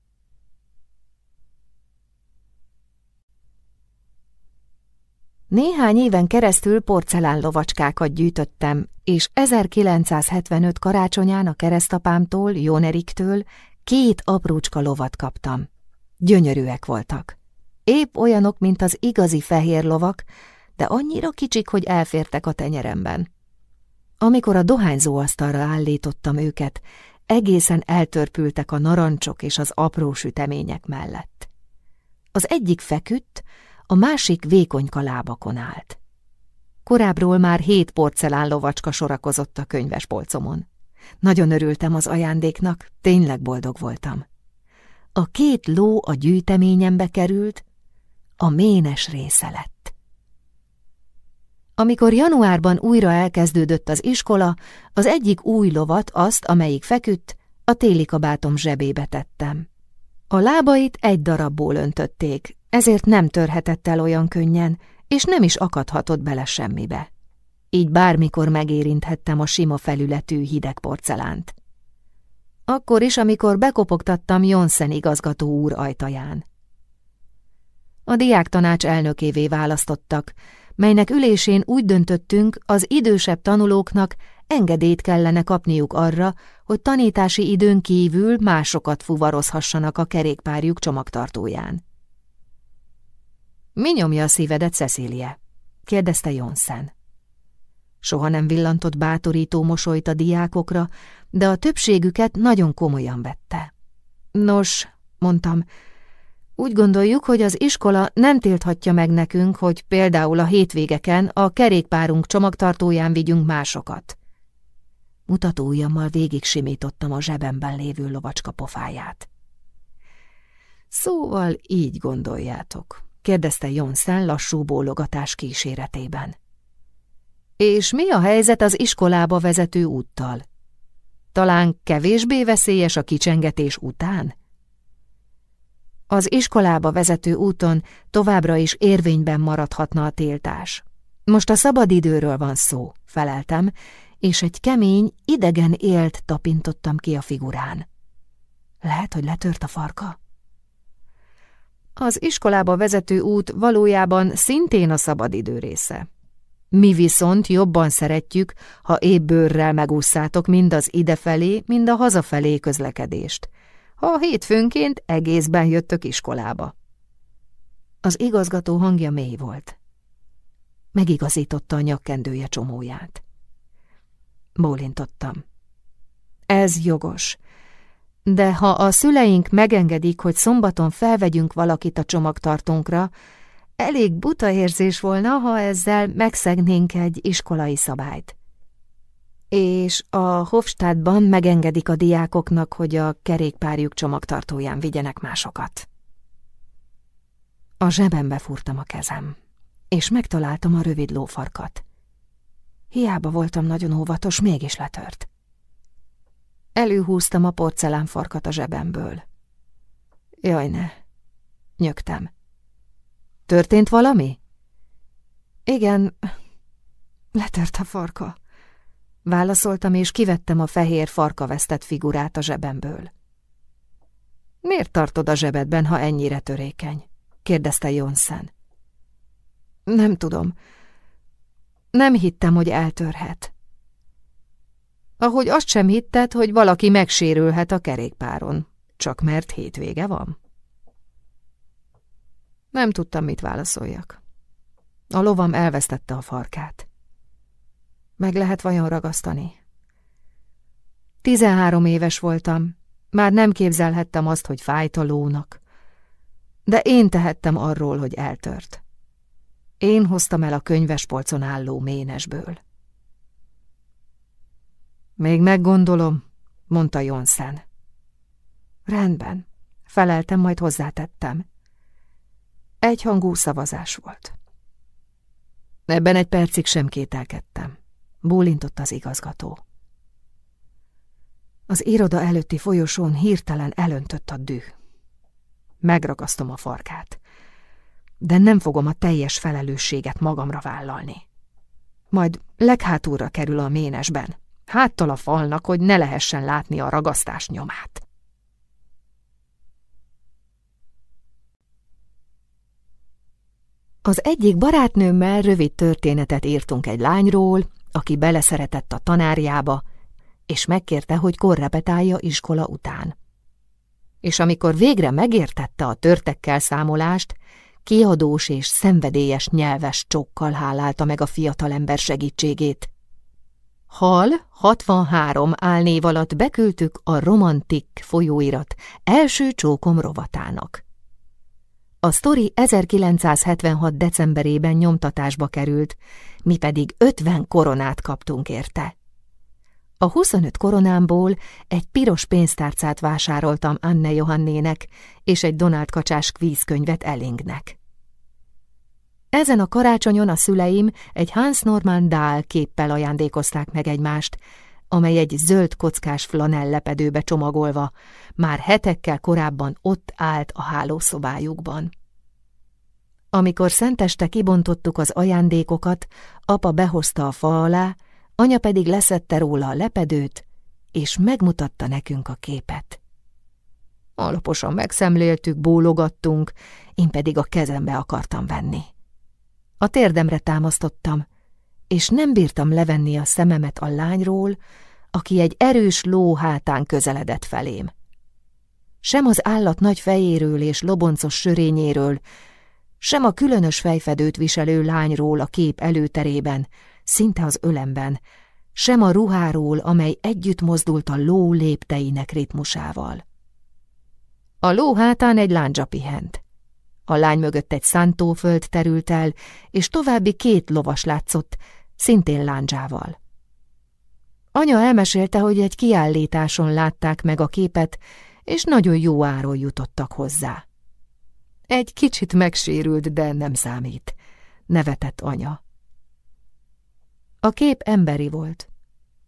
Néhány éven keresztül porcelán lovacskákat gyűjtöttem, és 1975 karácsonyán a keresztapámtól, Jóneriktől két aprócska lovat kaptam. Gyönyörűek voltak. Épp olyanok, mint az igazi fehér lovak, de annyira kicsik, hogy elfértek a tenyeremben. Amikor a dohányzóasztalra állítottam őket, egészen eltörpültek a narancsok és az apró sütemények mellett. Az egyik feküdt, a másik vékonyka lábakon állt. Korábbról már hét porcelán lovacska sorakozott a könyvespolcomon. Nagyon örültem az ajándéknak, tényleg boldog voltam. A két ló a gyűjteményembe került, a ménes része lett. Amikor januárban újra elkezdődött az iskola, az egyik új lovat, azt, amelyik feküdt, a téli kabátom zsebébe tettem. A lábait egy darabból öntötték, ezért nem törhetett el olyan könnyen, és nem is akadhatott bele semmibe. Így bármikor megérinthettem a sima felületű hideg porcelánt. Akkor is, amikor bekopogtattam Jonszen igazgató úr ajtaján. A diáktanács elnökévé választottak, melynek ülésén úgy döntöttünk, az idősebb tanulóknak engedélyt kellene kapniuk arra, hogy tanítási időn kívül másokat fuvarozhassanak a kerékpárjuk csomagtartóján. Mi nyomja a szívedet, Cecília? kérdezte Jonszen. Soha nem villantott bátorító mosolyt a diákokra, de a többségüket nagyon komolyan vette. Nos, mondtam, úgy gondoljuk, hogy az iskola nem tilthatja meg nekünk, hogy például a hétvégeken a kerékpárunk csomagtartóján vigyünk másokat. Mutatóujjammal végig simítottam a zsebemben lévő lovacska pofáját. Szóval így gondoljátok, kérdezte Jonszen lassú bólogatás kíséretében. És mi a helyzet az iskolába vezető úttal? Talán kevésbé veszélyes a kicsengetés után? Az iskolába vezető úton továbbra is érvényben maradhatna a tiltás. Most a szabadidőről van szó, feleltem, és egy kemény, idegen élt tapintottam ki a figurán. Lehet, hogy letört a farka? Az iskolába vezető út valójában szintén a szabadidő része. Mi viszont jobban szeretjük, ha ébbőrrel megúszátok mind az idefelé, mind a hazafelé közlekedést. Ha hétfőnként egészben jöttök iskolába. Az igazgató hangja mély volt. Megigazította a nyakkendője csomóját. Bólintottam. Ez jogos. De ha a szüleink megengedik, hogy szombaton felvegyünk valakit a csomagtartónkra, elég buta érzés volna, ha ezzel megszegnénk egy iskolai szabályt. És a Hofstadtban megengedik a diákoknak, hogy a kerékpárjuk csomagtartóján vigyenek másokat. A zsebembe furtam a kezem, és megtaláltam a rövid lófarkat. Hiába voltam nagyon óvatos, mégis letört. Előhúztam a porcelánfarkat a zsebemből. Jaj, ne! Nyögtem. Történt valami? Igen, letört a farka. Válaszoltam, és kivettem a fehér farkavesztett figurát a zsebemből. Miért tartod a zsebedben, ha ennyire törékeny? kérdezte Jonsen. Nem tudom. Nem hittem, hogy eltörhet. Ahogy azt sem hitted, hogy valaki megsérülhet a kerékpáron, csak mert hétvége van. Nem tudtam, mit válaszoljak. A lovam elvesztette a farkát. Meg lehet vajon ragasztani? Tizenhárom éves voltam, már nem képzelhettem azt, hogy fájt a lónak. De én tehettem arról, hogy eltört. Én hoztam el a könyvespolcon álló ménesből. Még meggondolom, mondta Jonszen. Rendben, feleltem, majd hozzátettem. Egyhangú szavazás volt. Ebben egy percig sem kételkedtem. Bólintott az igazgató. Az iroda előtti folyosón hirtelen elöntött a düh. Megragasztom a farkát. De nem fogom a teljes felelősséget magamra vállalni. Majd leghátulra kerül a ménesben, háttal a falnak, hogy ne lehessen látni a ragasztás nyomát. Az egyik barátnőmmel rövid történetet írtunk egy lányról, aki beleszeretett a tanárjába, és megkérte, hogy korrepetálja iskola után. És amikor végre megértette a törtekkel számolást, kiadós és szenvedélyes nyelves csokkal hálálta meg a fiatalember segítségét. Hal 63 álnév alatt beküldtük a Romantik folyóirat első csókom rovatának. A sztori 1976. decemberében nyomtatásba került, mi pedig 50 koronát kaptunk érte. A 25 koronámból egy piros pénztárcát vásároltam Anne Johannének és egy Donald kacsás kvízkönyvet Ellingnek. Ezen a karácsonyon a szüleim egy Hans Norman Dahl képpel ajándékozták meg egymást, amely egy zöld kockás flanell lepedőbe csomagolva már hetekkel korábban ott állt a hálószobájukban. Amikor szenteste kibontottuk az ajándékokat, apa behozta a fa alá, anya pedig leszette róla a lepedőt, és megmutatta nekünk a képet. Alaposan megszemléltük, bólogattunk, én pedig a kezembe akartam venni. A térdemre támasztottam, és nem bírtam levenni a szememet a lányról, aki egy erős ló hátán közeledett felém. Sem az állat nagy fejéről és loboncos sörényéről, sem a különös fejfedőt viselő lányról a kép előterében, szinte az ölemben, sem a ruháról, amely együtt mozdult a ló lépteinek ritmusával. A ló hátán egy lándzsa pihent. A lány mögött egy szántóföld terült el, és további két lovas látszott, szintén lándzsával. Anya elmesélte, hogy egy kiállításon látták meg a képet, és nagyon jó áron jutottak hozzá. Egy kicsit megsérült, de nem számít, nevetett anya. A kép emberi volt,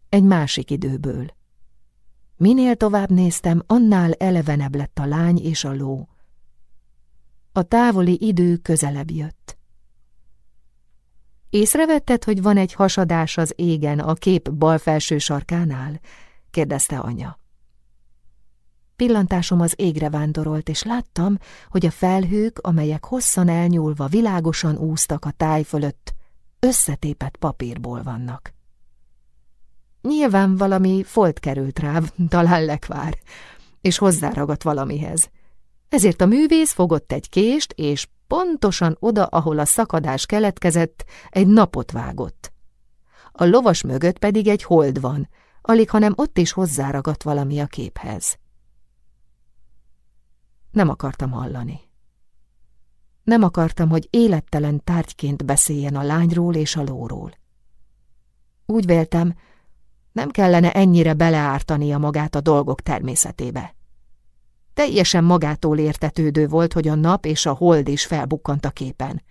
egy másik időből. Minél tovább néztem, annál elevenebb lett a lány és a ló. A távoli idő közelebb jött. Észrevetted, hogy van egy hasadás az égen a kép bal felső sarkánál? kérdezte anya. Pillantásom az égre vándorolt, és láttam, hogy a felhők, amelyek hosszan elnyúlva világosan úsztak a táj fölött, összetépett papírból vannak. Nyilván valami folt került rá, talán lekvár, és hozzáragadt valamihez. Ezért a művész fogott egy kést, és pontosan oda, ahol a szakadás keletkezett, egy napot vágott. A lovas mögött pedig egy hold van, alig hanem ott is hozzáragadt valami a képhez. Nem akartam hallani. Nem akartam, hogy élettelen tárgyként beszéljen a lányról és a lóról. Úgy véltem, Nem kellene ennyire beleártania magát a dolgok természetébe. Teljesen magától értetődő volt, hogy a nap és a hold is felbukkant a képen.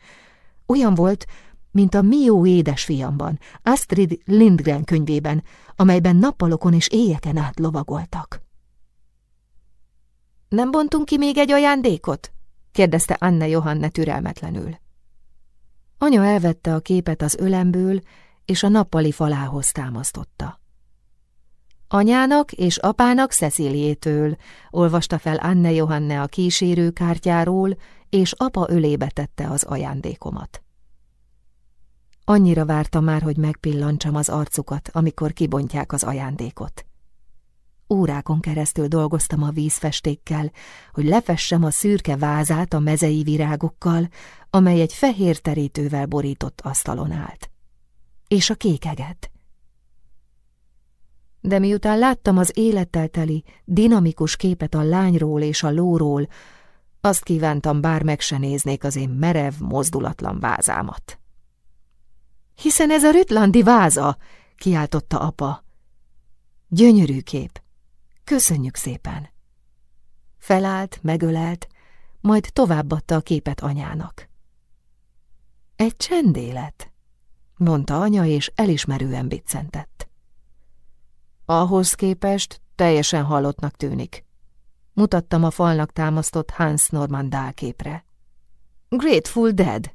Olyan volt, mint a Mió édesfiamban, Astrid Lindgren könyvében, amelyben nappalokon és éjeken át lovagoltak. Nem bontunk ki még egy ajándékot? kérdezte Anne Johanne türelmetlenül. Anya elvette a képet az ölemből, és a nappali falához támasztotta. Anyának és apának Ceciliétől olvasta fel Anne Johanne a kísérőkártyáról, és apa ölébe tette az ajándékomat. Annyira várta már, hogy megpillantsam az arcukat, amikor kibontják az ajándékot. Órákon keresztül dolgoztam a vízfestékkel, hogy lefessem a szürke vázát a mezei virágokkal, amely egy fehér terítővel borított asztalon állt. És a kékeget. De miután láttam az élettel teli, dinamikus képet a lányról és a lóról, azt kívántam, bár meg se néznék az én merev, mozdulatlan vázámat. Hiszen ez a rütlandi váza, kiáltotta apa. Gyönyörű kép. Köszönjük szépen. Felállt, megölelt, majd továbbadta a képet anyának. Egy csendélet, mondta anya, és elismerően biccentett. Ahhoz képest teljesen halottnak tűnik. Mutattam a falnak támasztott Hans Norman dálképre. Grateful Dead,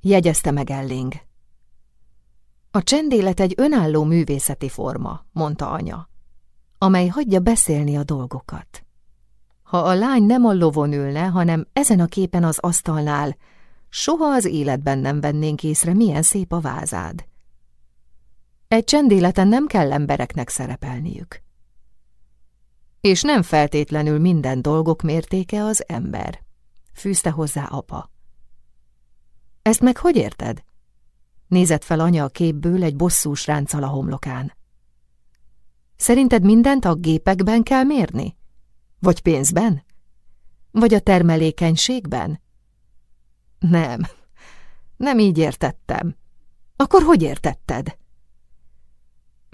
jegyezte meg Elling. A csendélet egy önálló művészeti forma, mondta anya, amely hagyja beszélni a dolgokat. Ha a lány nem a lovon ülne, hanem ezen a képen az asztalnál, soha az életben nem vennénk észre, milyen szép a vázád. Egy csendéleten nem kell embereknek szerepelniük. És nem feltétlenül minden dolgok mértéke az ember, fűzte hozzá apa. Ezt meg hogy érted? Nézett fel anya a képből egy bosszús ránccal a homlokán. Szerinted mindent a gépekben kell mérni? Vagy pénzben? Vagy a termelékenységben? Nem, nem így értettem. Akkor hogy értetted?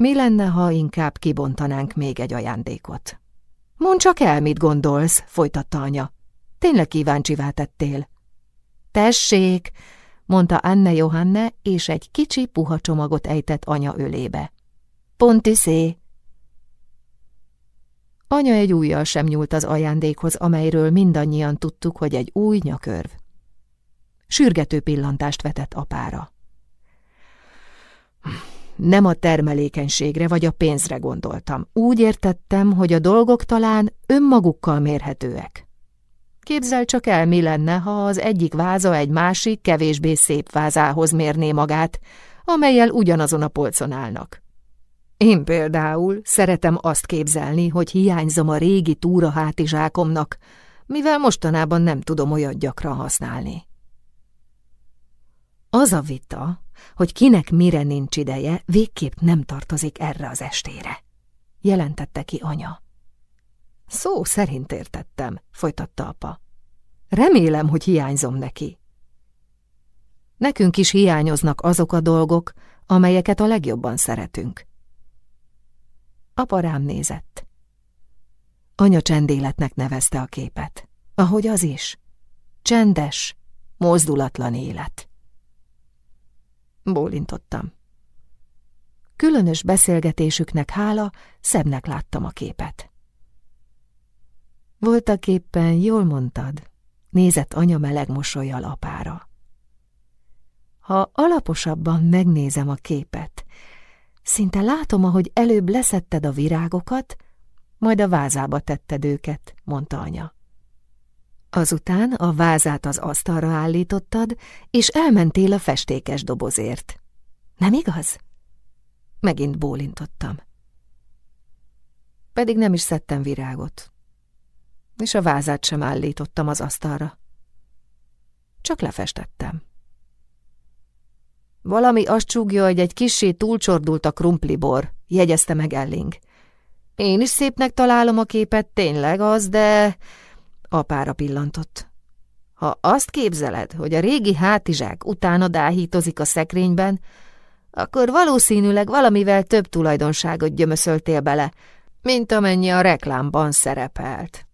Mi lenne, ha inkább kibontanánk még egy ajándékot? Mondd csak el, mit gondolsz, folytatta anya. Tényleg kíváncsivá tettél. Tessék, mondta Anne Johanne, és egy kicsi puha csomagot ejtett anya ölébe. Pontiszé! Anya egy újjal sem nyúlt az ajándékhoz, amelyről mindannyian tudtuk, hogy egy új nyakörv. Sürgető pillantást vetett apára. Nem a termelékenységre vagy a pénzre gondoltam. Úgy értettem, hogy a dolgok talán önmagukkal mérhetőek. Képzel csak el, mi lenne, ha az egyik váza egy másik, kevésbé szép vázához mérné magát, amelyel ugyanazon a polcon állnak. Én például szeretem azt képzelni, hogy hiányzom a régi túra hátizsákomnak, mivel mostanában nem tudom olyat gyakran használni. Az a vita, hogy kinek mire nincs ideje, végképp nem tartozik erre az estére, jelentette ki anya. Szó szerint értettem, folytatta apa. Remélem, hogy hiányzom neki. Nekünk is hiányoznak azok a dolgok, amelyeket a legjobban szeretünk. Apa rám nézett. Anya csendéletnek nevezte a képet, ahogy az is. Csendes, mozdulatlan élet. Bólintottam. Különös beszélgetésüknek hála, szebbnek láttam a képet. Voltak éppen, jól mondtad, nézett anya meleg mosolyjal apára. Ha alaposabban megnézem a képet, szinte látom, ahogy előbb leszetted a virágokat, majd a vázába tetted őket, mondta anya. Azután a vázát az asztalra állítottad, és elmentél a festékes dobozért. Nem igaz? Megint bólintottam. Pedig nem is szedtem virágot, és a vázát sem állítottam az asztalra. Csak lefestettem. Valami azt csúgja, hogy egy kissé túlcsordult a krumplibor, jegyezte meg Elling. Én is szépnek találom a képet, tényleg az, de... Apára pillantott. Ha azt képzeled, hogy a régi hátizsák utána dáhítozik a szekrényben, akkor valószínűleg valamivel több tulajdonságot gyömöszöltél bele, mint amennyi a reklámban szerepelt.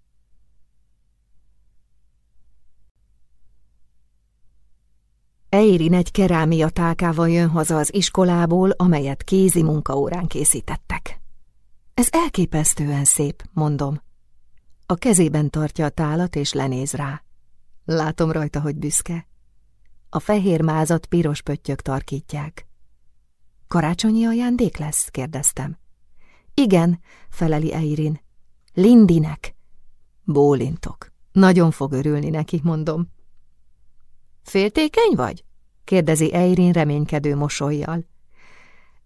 Eirin egy kerámia tálkával jön haza az iskolából, amelyet kézi munkaórán készítettek. Ez elképesztően szép, mondom. A kezében tartja a tálat, és lenéz rá. Látom rajta, hogy büszke. A fehér mázat piros pöttyök tarkítják. Karácsonyi ajándék lesz? kérdeztem. Igen, feleli Eirin. Lindinek. Bólintok. Nagyon fog örülni neki, mondom. Féltékeny vagy? kérdezi Eirin reménykedő mosolyjal.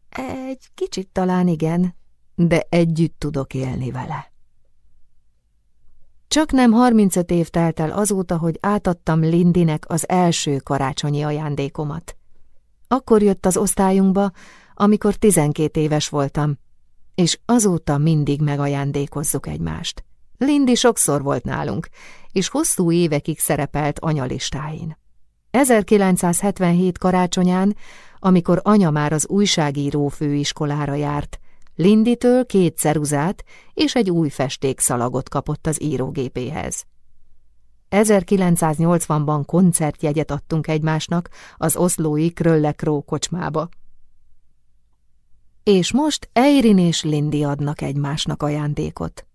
Egy kicsit talán igen, de együtt tudok élni vele. Csak nem 35 év telt el azóta, hogy átadtam Lindinek az első karácsonyi ajándékomat. Akkor jött az osztályunkba, amikor 12 éves voltam, és azóta mindig megajándékozzuk egymást. Lindi sokszor volt nálunk, és hosszú évekig szerepelt anyalistáin. 1977 karácsonyán, amikor anya már az újságíró főiskolára járt, Linditől két ceruzát és egy új festékszalagot kapott az írógépéhez. 1980-ban koncertjegyet adtunk egymásnak az oszlói Kröllekró kocsmába. És most Eirin és Lindi adnak egymásnak ajándékot.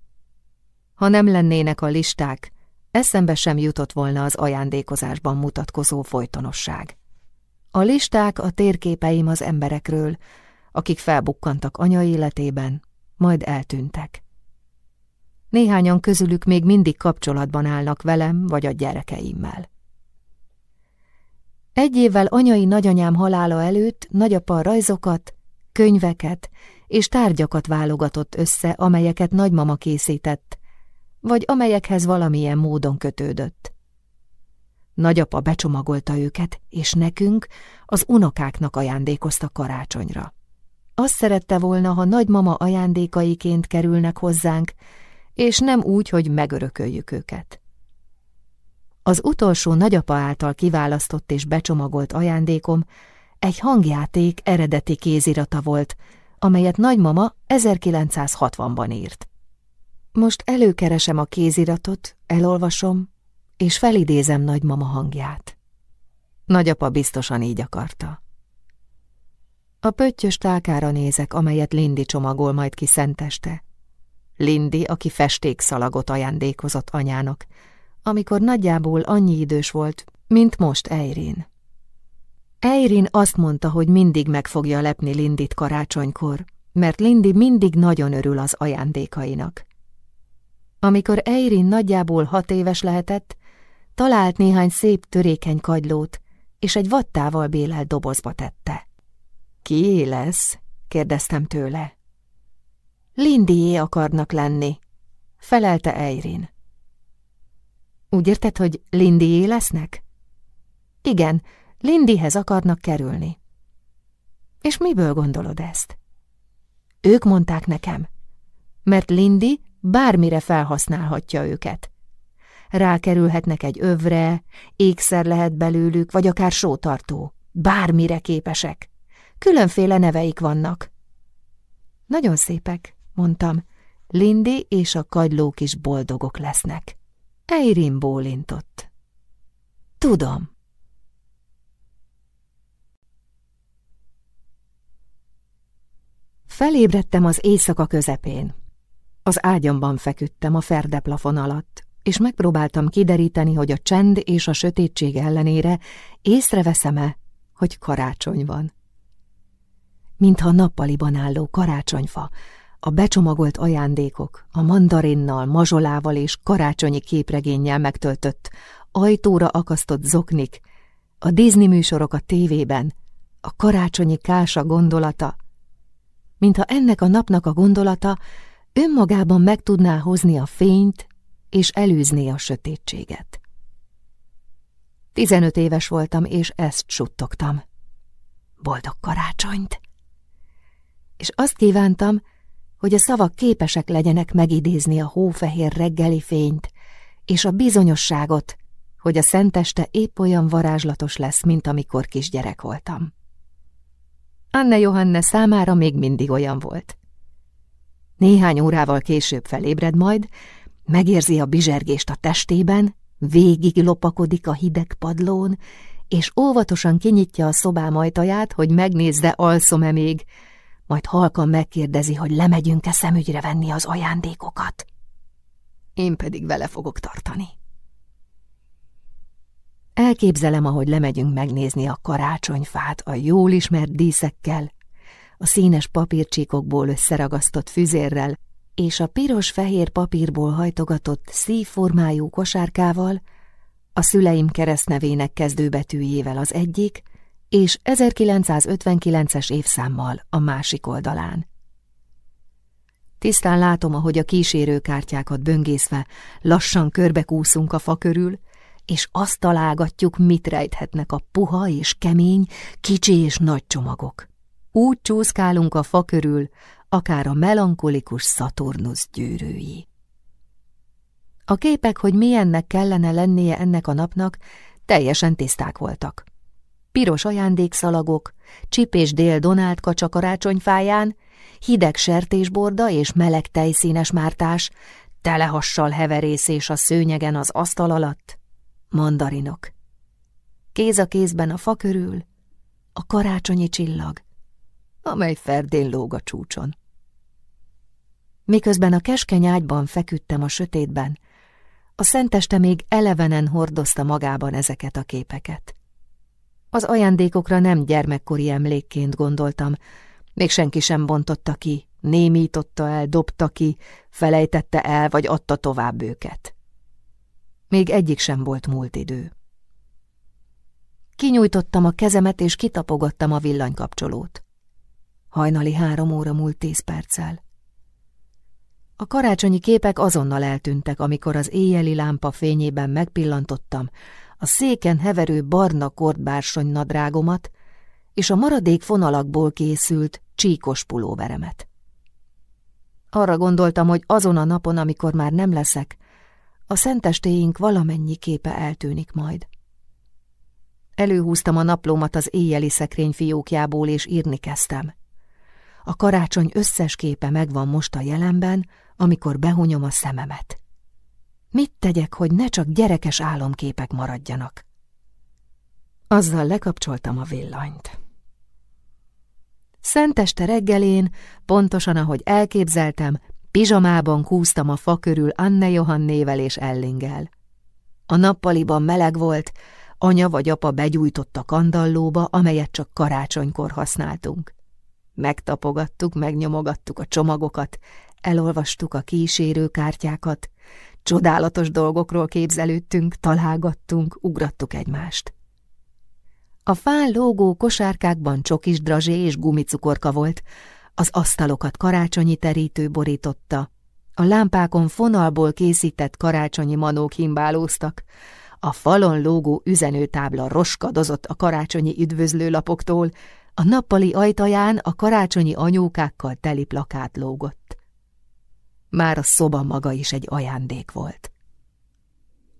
Ha nem lennének a listák, eszembe sem jutott volna az ajándékozásban mutatkozó folytonosság. A listák a térképeim az emberekről, akik felbukkantak anya életében, majd eltűntek. Néhányan közülük még mindig kapcsolatban állnak velem vagy a gyerekeimmel. Egy évvel anyai nagyanyám halála előtt nagyapa rajzokat, könyveket és tárgyakat válogatott össze, amelyeket nagymama készített, vagy amelyekhez valamilyen módon kötődött. Nagyapa becsomagolta őket, és nekünk, az unokáknak ajándékozta karácsonyra. Azt szerette volna, ha nagymama ajándékaiként kerülnek hozzánk, és nem úgy, hogy megörököljük őket. Az utolsó nagyapa által kiválasztott és becsomagolt ajándékom egy hangjáték eredeti kézirata volt, amelyet nagymama 1960-ban írt. Most előkeresem a kéziratot, elolvasom, és felidézem nagymama hangját. Nagyapa biztosan így akarta. A pöttyös tálkára nézek, amelyet Lindi csomagol majd ki szenteste. Lindi, aki festékszalagot ajándékozott anyának, amikor nagyjából annyi idős volt, mint most Eirin. Eirin azt mondta, hogy mindig meg fogja lepni Lindit karácsonykor, mert Lindi mindig nagyon örül az ajándékainak. Amikor Eirin nagyjából hat éves lehetett, talált néhány szép törékeny kagylót, és egy vattával bélel dobozba tette. Ki lesz? kérdeztem tőle. Lindié akarnak lenni, felelte Eirin. Úgy érted, hogy Lindié lesznek? Igen, Lindihez akarnak kerülni. És miből gondolod ezt? Ők mondták nekem, mert Lindi bármire felhasználhatja őket. Rákerülhetnek egy övre, ékszer lehet belőlük, vagy akár sótartó. Bármire képesek. Különféle neveik vannak. Nagyon szépek, mondtam. Lindi és a kagylók is boldogok lesznek. Eirin bólintott. Tudom. Felébredtem az éjszaka közepén. Az ágyamban feküdtem a ferdeplafon alatt, és megpróbáltam kideríteni, hogy a csend és a sötétség ellenére észreveszem-e, hogy karácsony van mintha nappaliban álló karácsonyfa, a becsomagolt ajándékok, a mandarinnal, mazsolával és karácsonyi képregénnyel megtöltött, ajtóra akasztott zoknik, a Disney műsorok a tévében, a karácsonyi kása gondolata, mintha ennek a napnak a gondolata önmagában meg tudná hozni a fényt és elűzni a sötétséget. Tizenöt éves voltam, és ezt suttogtam. Boldog karácsonyt! És azt kívántam, hogy a szavak képesek legyenek megidézni a hófehér reggeli fényt, és a bizonyosságot, hogy a szenteste épp olyan varázslatos lesz, mint amikor kisgyerek voltam. Anne Johanne számára még mindig olyan volt. Néhány órával később felébred majd, megérzi a bizsergést a testében, végig lopakodik a hideg padlón, és óvatosan kinyitja a szobám ajtaját, hogy megnézze, alszom-e még, majd halkan megkérdezi, hogy lemegyünk-e szemügyre venni az ajándékokat. Én pedig vele fogok tartani. Elképzelem, ahogy lemegyünk megnézni a karácsonyfát a jól ismert díszekkel, a színes papírcsíkokból összeragasztott füzérrel, és a piros-fehér papírból hajtogatott szívformájú kosárkával, a szüleim keresztnevének kezdőbetűjével az egyik, és 1959-es évszámmal a másik oldalán. Tisztán látom, ahogy a kísérőkártyákat böngészve lassan körbekúszunk a fa körül, és azt találgatjuk, mit rejthetnek a puha és kemény, kicsi és nagy csomagok. Úgy csúszkálunk a fa körül, akár a melankolikus Szaturnusz gyűrűi. A képek, hogy milyennek kellene lennie ennek a napnak, teljesen tiszták voltak. Piros ajándékszalagok, csip és dél Donald kacsa karácsonyfáján, hideg sertésborda és meleg tejszínes mártás, telehassal heverészés a szőnyegen az asztal alatt, mandarinok. Kéz a kézben a fa körül, a karácsonyi csillag, amely ferdén lóg a csúcson. Miközben a keskeny ágyban feküdtem a sötétben, a szenteste még elevenen hordozta magában ezeket a képeket. Az ajándékokra nem gyermekkori emlékként gondoltam, még senki sem bontotta ki, némította el, dobta ki, felejtette el, vagy adta tovább őket. Még egyik sem volt múlt idő. Kinyújtottam a kezemet, és kitapogattam a villanykapcsolót. Hajnali három óra múlt tíz perccel. A karácsonyi képek azonnal eltűntek, amikor az éjjeli lámpa fényében megpillantottam a széken heverő barna kordbársony nadrágomat és a maradék fonalakból készült csíkos pulóveremet. Arra gondoltam, hogy azon a napon, amikor már nem leszek, a szentestéink valamennyi képe eltűnik majd. Előhúztam a naplómat az éjjeli szekrény fiókjából, és írni kezdtem. A karácsony összes képe megvan most a jelenben, amikor behunyom a szememet. Mit tegyek, hogy ne csak gyerekes álomképek maradjanak? Azzal lekapcsoltam a villanyt. Szenteste reggelén, pontosan ahogy elképzeltem, pizsamában kúztam a fa körül Anne Johannével és Ellingel. A nappaliban meleg volt, anya vagy apa begyújtott a kandallóba, amelyet csak karácsonykor használtunk. Megtapogattuk, megnyomogattuk a csomagokat, elolvastuk a kísérőkártyákat, csodálatos dolgokról képzelődtünk, találgattunk, ugrattuk egymást. A fán lógó kosárkákban csokis drazsé és gumicukorka volt, az asztalokat karácsonyi terítő borította, a lámpákon fonalból készített karácsonyi manók himbálóztak, a falon lógó üzenőtábla roskadozott a karácsonyi üdvözlőlapoktól, a nappali ajtaján a karácsonyi anyókákkal teli plakát lógott. Már a szoba maga is egy ajándék volt.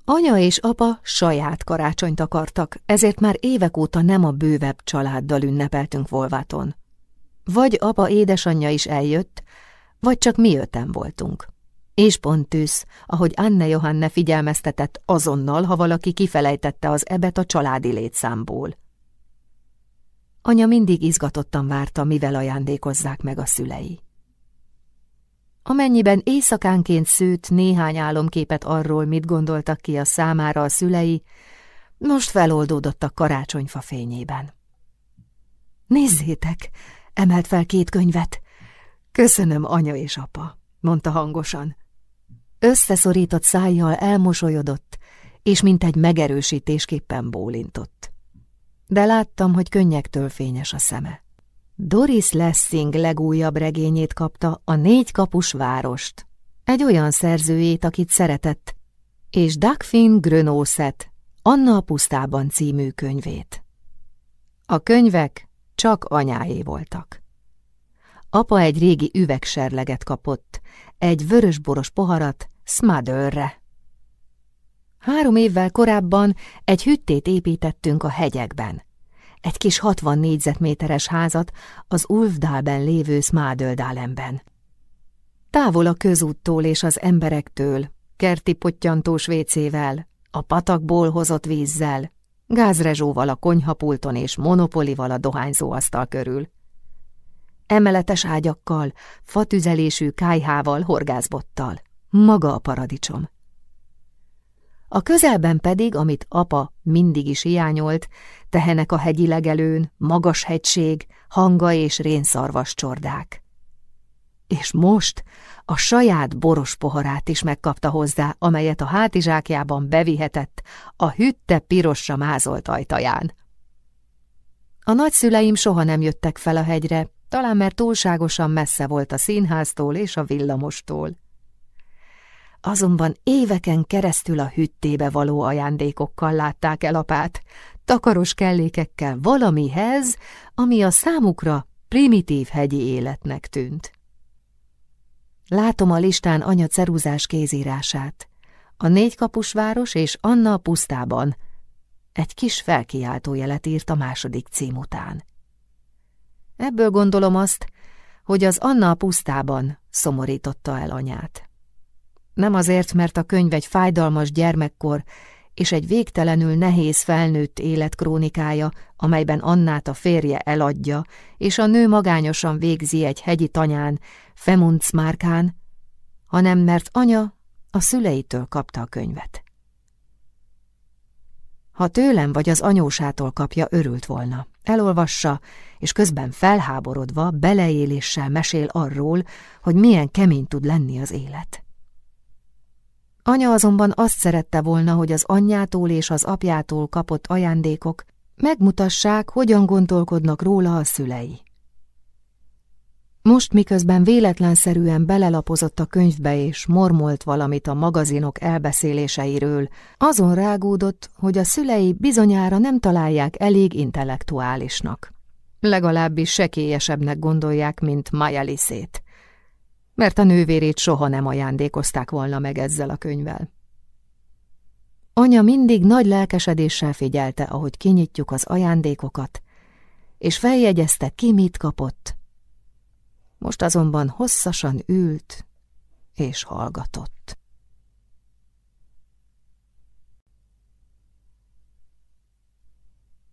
Anya és apa saját karácsonyt akartak, ezért már évek óta nem a bővebb családdal ünnepeltünk Volváton. Vagy apa édesanyja is eljött, vagy csak mi öten voltunk. És pont tűz, ahogy Anne Johanne figyelmeztetett azonnal, ha valaki kifelejtette az ebet a családi létszámból. Anya mindig izgatottan várta, mivel ajándékozzák meg a szülei. Amennyiben éjszakánként szőtt néhány álomképet arról, mit gondoltak ki a számára a szülei, most feloldódott a karácsonyfa fényében. Nézzétek, emelt fel két könyvet. Köszönöm, anya és apa, mondta hangosan. Összeszorított szájjal elmosolyodott, és mint egy megerősítésképpen bólintott. De láttam, hogy könnyektől fényes a szeme. Doris Lessing legújabb regényét kapta, a négy kapus várost. Egy olyan szerzőjét, akit szeretett, és Dagfin Grönószet, Anna a pusztában című könyvét. A könyvek csak anyáé voltak. Apa egy régi üvegserleget kapott, egy vörösboros poharat Smotherre. Három évvel korábban egy hüttét építettünk a hegyekben. Egy kis 60 négyzetméteres házat az Ulfdálben lévő Smádöldálemben. Távol a közúttól és az emberektől, kerti pottyantós vécével, a patakból hozott vízzel, gázrezsóval a konyhapulton és monopolival a dohányzóasztal körül. Emeletes ágyakkal, fatüzelésű kájhával, horgászbottal. Maga a paradicsom. A közelben pedig, amit apa mindig is hiányolt, tehenek a hegyi legelőn, magas hegység, hanga és rénszarvas csordák. És most a saját boros poharát is megkapta hozzá, amelyet a hátizsákjában bevihetett a hütte pirosra mázolt ajtaján. A nagyszüleim soha nem jöttek fel a hegyre, talán mert túlságosan messze volt a színháztól és a villamostól. Azonban éveken keresztül a hüttébe való ajándékokkal látták el apát, takaros kellékekkel valamihez, ami a számukra primitív hegyi életnek tűnt. Látom a listán anya ceruzás kézírását. A négykapusváros és Anna a pusztában. Egy kis felkiáltójelet írt a második cím után. Ebből gondolom azt, hogy az Anna a pusztában szomorította el anyát. Nem azért, mert a könyv egy fájdalmas gyermekkor és egy végtelenül nehéz felnőtt élet krónikája, amelyben Annát a férje eladja, és a nő magányosan végzi egy hegyi tanyán, Femunc márkán, hanem mert anya a szüleitől kapta a könyvet. Ha tőlem vagy az anyósától kapja, örült volna. Elolvassa, és közben felháborodva, beleéléssel mesél arról, hogy milyen kemény tud lenni az élet. Anya azonban azt szerette volna, hogy az anyjától és az apjától kapott ajándékok megmutassák, hogyan gondolkodnak róla a szülei. Most miközben véletlenszerűen belelapozott a könyvbe és mormolt valamit a magazinok elbeszéléseiről, azon rágódott, hogy a szülei bizonyára nem találják elég intellektuálisnak. Legalábbis sekélyesebbnek gondolják, mint Majaliszét mert a nővérét soha nem ajándékozták volna meg ezzel a könyvvel. Anya mindig nagy lelkesedéssel figyelte, ahogy kinyitjuk az ajándékokat, és feljegyezte, ki mit kapott. Most azonban hosszasan ült és hallgatott.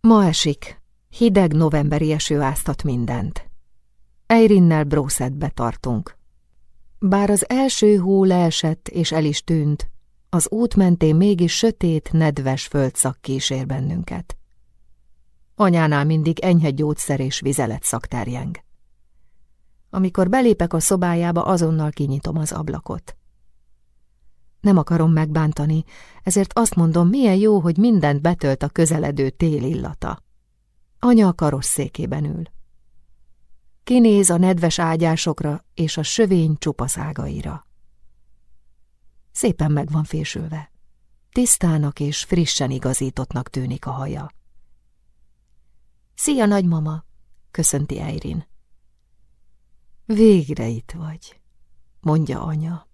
Ma esik, hideg novemberi eső áztat mindent. Eirinnel brószedbe tartunk. Bár az első hó leesett és el is tűnt, az út mentén mégis sötét, nedves földszak kísér bennünket. Anyánál mindig enyhe gyógyszer és vizelet szakterjeng. Amikor belépek a szobájába, azonnal kinyitom az ablakot. Nem akarom megbántani, ezért azt mondom, milyen jó, hogy mindent betölt a közeledő tél illata. Anya a karosszékében ül. Kinéz a nedves ágyásokra és a sövény csupaszágaira. Szépen meg van fésülve. Tisztának és frissen igazítottnak tűnik a haja. Szia, nagymama! köszönti Eirin. Végre itt vagy, mondja anya.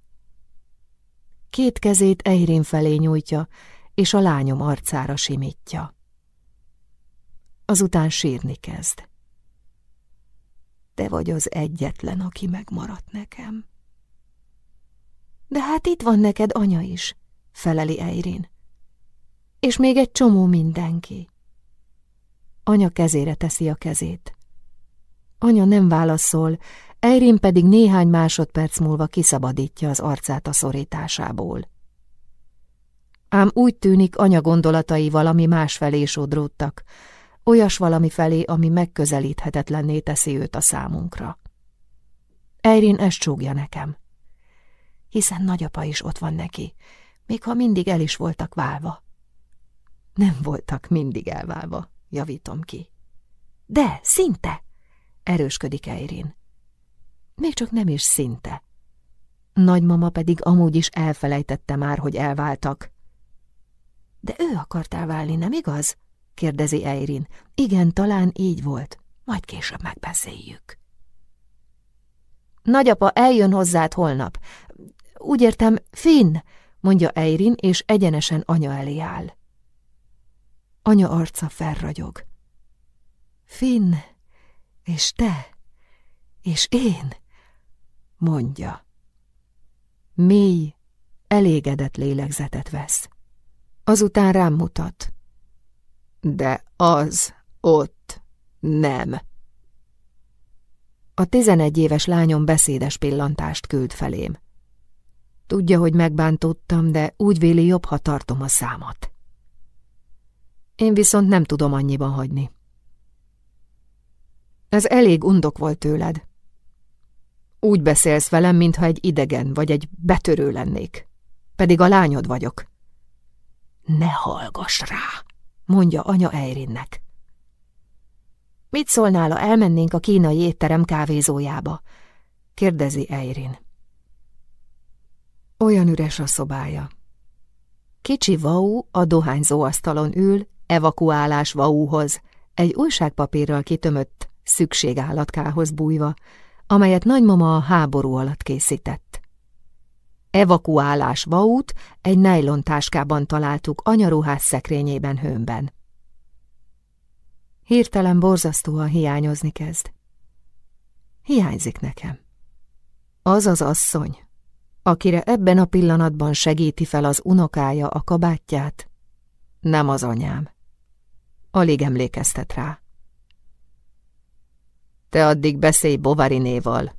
Két kezét Eirin felé nyújtja, és a lányom arcára simítja. Azután sírni kezd. Te vagy az egyetlen, aki megmaradt nekem. De hát itt van neked anya is, feleli Eirin. És még egy csomó mindenki. Anya kezére teszi a kezét. Anya nem válaszol, Eirin pedig néhány másodperc múlva kiszabadítja az arcát a szorításából. Ám úgy tűnik, anya gondolatai valami másfelé sodródtak, olyas valami felé, ami megközelíthetetlenné teszi őt a számunkra. Eirin ezt csúgja nekem. Hiszen nagyapa is ott van neki, még ha mindig el is voltak válva. Nem voltak mindig elválva, javítom ki. De, szinte, erősködik Eirin. Még csak nem is szinte. Nagymama pedig amúgy is elfelejtette már, hogy elváltak. De ő akart elválni, nem igaz? Kérdezi Eirin. Igen, talán így volt. Majd később megbeszéljük. Nagyapa eljön hozzád holnap. Úgy értem, Finn, mondja Eirin, és egyenesen anya elé áll. Anya arca felragyog. Finn, és te, és én, mondja. Mély, elégedett lélegzetet vesz. Azután rám mutat. De az ott nem. A tizenegy éves lányom beszédes pillantást küld felém. Tudja, hogy megbántottam, de úgy véli jobb, ha tartom a számat. Én viszont nem tudom annyiban hagyni. Ez elég undok volt tőled. Úgy beszélsz velem, mintha egy idegen vagy egy betörő lennék. Pedig a lányod vagyok. Ne hallgass rá, mondja anya Eirinnek. Mit szólnál, ha elmennénk a kínai étterem kávézójába? kérdezi Eirin. Olyan üres a szobája. Kicsi Vau a dohányzó asztalon ül, evakuálás Vauhoz, egy újságpapírral kitömött szükségállatkához bújva, amelyet nagymama a háború alatt készített. Evakuálás Vaut egy táskában találtuk anyaruház szekrényében hőmben. Hirtelen borzasztóan hiányozni kezd. Hiányzik nekem. Az az asszony, akire ebben a pillanatban segíti fel az unokája a kabátját, nem az anyám. Alig emlékeztet rá. Te addig beszélj Bovarinéval,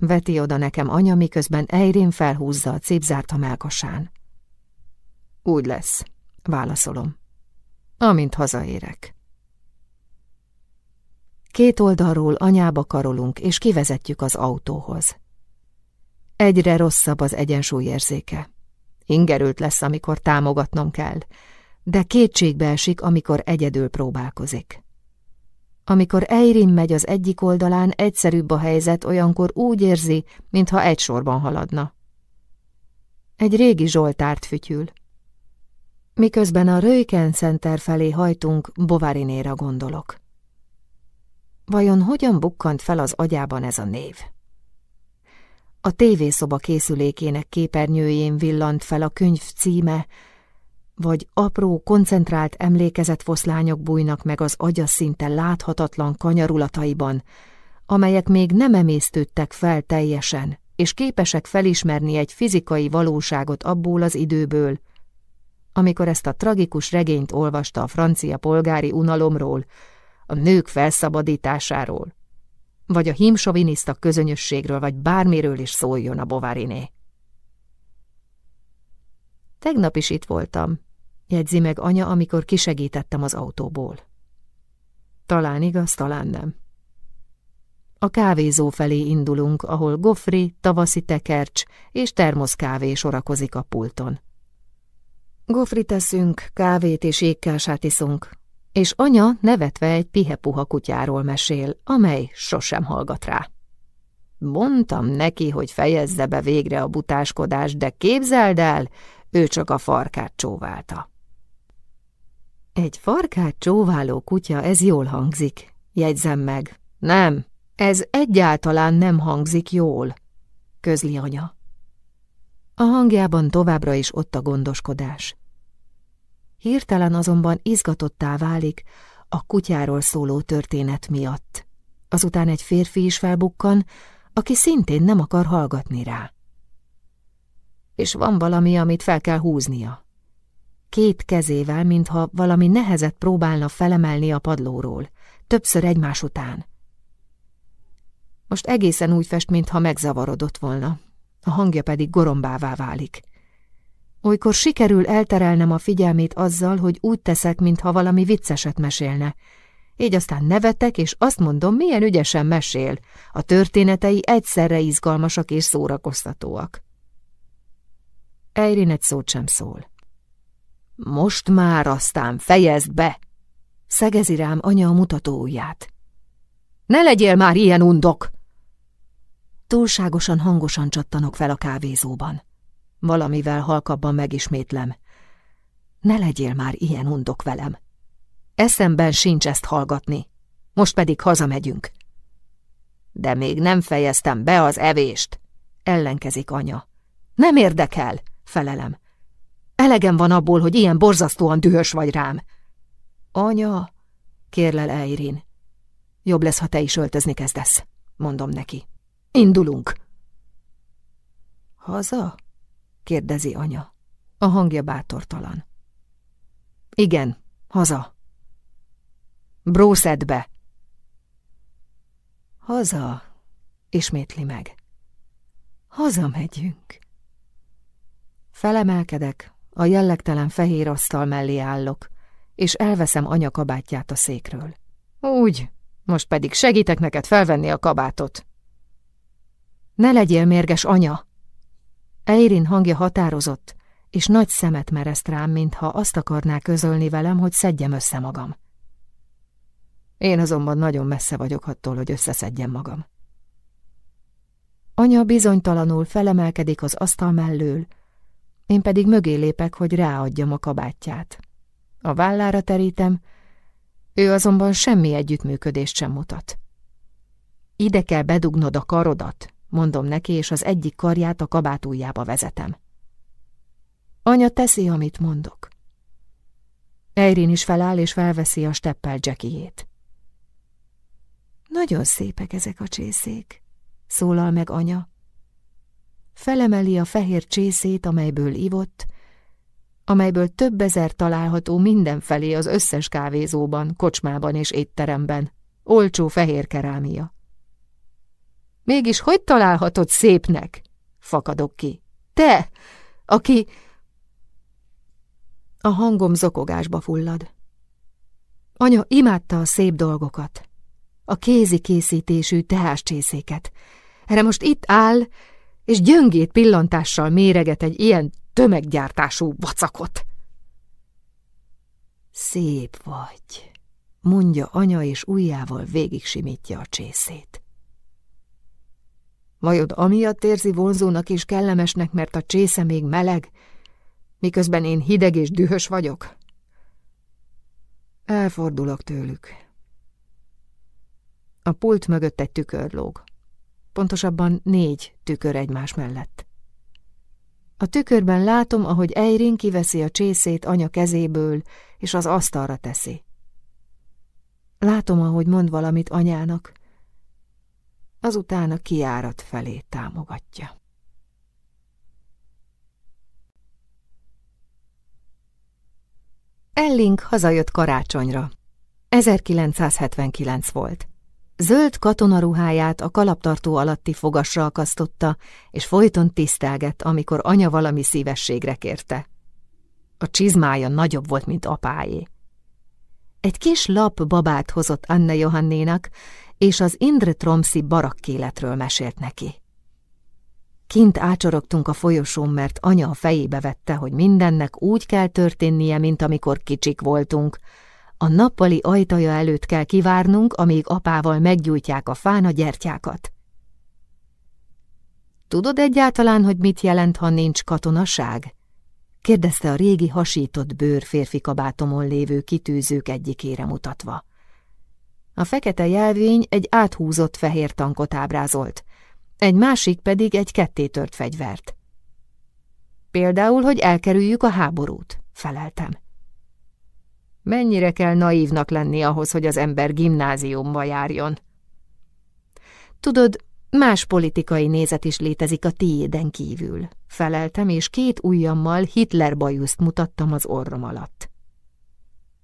veti oda nekem anya, miközben Eirin felhúzza a cipzárt a melkasán. Úgy lesz, válaszolom, amint hazaérek. Két oldalról anyába karolunk, és kivezetjük az autóhoz. Egyre rosszabb az egyensúlyérzéke. Ingerült lesz, amikor támogatnom kell, de kétségbe esik, amikor egyedül próbálkozik. Amikor Eirin megy az egyik oldalán, egyszerűbb a helyzet, olyankor úgy érzi, mintha egy sorban haladna. Egy régi Zsoltárt fütyül. Miközben a Röjken Center felé hajtunk, Bovarinéra gondolok. Vajon hogyan bukkant fel az agyában ez a név? A tévészoba készülékének képernyőjén villant fel a könyv címe, vagy apró, koncentrált emlékezetfoszlányok bújnak meg az agya szinte láthatatlan kanyarulataiban, amelyek még nem emésztődtek fel teljesen, és képesek felismerni egy fizikai valóságot abból az időből, amikor ezt a tragikus regényt olvasta a francia polgári unalomról, a nők felszabadításáról, vagy a hímsoviniszta közönösségről, vagy bármiről is szóljon a Bovariné. Tegnap is itt voltam, jegyzi meg anya, amikor kisegítettem az autóból. Talán igaz, talán nem. A kávézó felé indulunk, ahol gofri, tavaszi tekercs és termoszkávé sorakozik a pulton. Gofri teszünk, kávét és égkását iszunk, és anya nevetve egy pihepuha kutyáról mesél, amely sosem hallgat rá. Mondtam neki, hogy fejezze be végre a butáskodást, de képzeld el, ő csak a farkát csóválta. Egy farkát csóváló kutya, ez jól hangzik, jegyzem meg. Nem, ez egyáltalán nem hangzik jól, közli anya. A hangjában továbbra is ott a gondoskodás. Hirtelen azonban izgatottá válik a kutyáról szóló történet miatt. Azután egy férfi is felbukkan, aki szintén nem akar hallgatni rá. És van valami, amit fel kell húznia. Két kezével, mintha valami nehezet próbálna felemelni a padlóról, többször egymás után. Most egészen úgy fest, mintha megzavarodott volna, a hangja pedig gorombává válik. Olykor sikerül elterelnem a figyelmét azzal, hogy úgy teszek, mintha valami vicceset mesélne. Így aztán nevetek, és azt mondom, milyen ügyesen mesél. A történetei egyszerre izgalmasak és szórakoztatóak. Eirin egy szót sem szól. Most már aztán fejezd be! Szegezi rám anya a mutatóujját. Ne legyél már ilyen undok! Túlságosan hangosan csattanok fel a kávézóban. Valamivel halkabban megismétlem. Ne legyél már ilyen undok velem. Eszemben sincs ezt hallgatni. Most pedig hazamegyünk. De még nem fejeztem be az evést, ellenkezik anya. Nem érdekel, felelem. Elegem van abból, hogy ilyen borzasztóan dühös vagy rám. Anya, kérlel Eirin, Jobb lesz, ha te is öltözni kezdesz, mondom neki. Indulunk! Haza? kérdezi anya. A hangja bátortalan. Igen, haza. Brószedbe. Haza, ismétli meg. Haza megyünk. Felemelkedek, a jellegtelen fehér asztal mellé állok, és elveszem anya kabátját a székről. Úgy, most pedig segítek neked felvenni a kabátot. Ne legyél mérges, anya! Eirin hangja határozott, és nagy szemet mereszt rám, mintha azt akarná közölni velem, hogy szedjem össze magam. Én azonban nagyon messze vagyok attól, hogy összeszedjem magam. Anya bizonytalanul felemelkedik az asztal mellől, én pedig mögé lépek, hogy ráadjam a kabátját. A vállára terítem, ő azonban semmi együttműködést sem mutat. Ide kell bedugnod a karodat, mondom neki, és az egyik karját a kabát ujjába vezetem. Anya teszi, amit mondok. Eirin is feláll, és felveszi a steppel Jackiét. Nagyon szépek ezek a csészék, szólal meg anya. Felemeli a fehér csészét, amelyből ivott, amelyből több ezer található mindenfelé az összes kávézóban, kocsmában és étteremben. Olcsó fehér kerámia. Mégis hogy találhatod szépnek? Fakadok ki. Te, aki... A hangom zokogásba fullad. Anya imádta a szép dolgokat, a kézi készítésű teáscsészéket. Erre most itt áll, és gyöngét pillantással méreget egy ilyen tömeggyártású vacakot. Szép vagy, mondja anya, és ujjával végig simítja a csészét. Vajod amiatt érzi vonzónak és kellemesnek, mert a csésze még meleg, miközben én hideg és dühös vagyok? Elfordulok tőlük. A pult mögött egy tükör lóg. Pontosabban négy tükör egymás mellett. A tükörben látom, ahogy Eirin kiveszi a csészét anya kezéből, és az asztalra teszi. Látom, ahogy mond valamit anyának, azután a kiárat felé támogatja. Elling hazajött karácsonyra. 1979 volt. Zöld katonaruháját a kalaptartó alatti fogasra akasztotta, és folyton tisztelgett, amikor anya valami szívességre kérte. A csizmája nagyobb volt, mint apáé. Egy kis lap babát hozott Anne Johannénak, és az Indre Tromszi barakkéletről mesélt neki. Kint ácsorogtunk a folyosón, mert anya a fejébe vette, hogy mindennek úgy kell történnie, mint amikor kicsik voltunk, a nappali ajtaja előtt kell kivárnunk, amíg apával meggyújtják a fán a gyertyákat. Tudod egyáltalán, hogy mit jelent, ha nincs katonaság? kérdezte a régi hasított bőr férfi kabátomon lévő kitűzők egyikére mutatva. A fekete jelvény egy áthúzott fehér tankot ábrázolt, egy másik pedig egy kettétört fegyvert. Például, hogy elkerüljük a háborút, feleltem. Mennyire kell naívnak lenni ahhoz, hogy az ember gimnáziumba járjon? Tudod, más politikai nézet is létezik a tiéden kívül. Feleltem, és két ujjammal Hitler bajuszt mutattam az orrom alatt.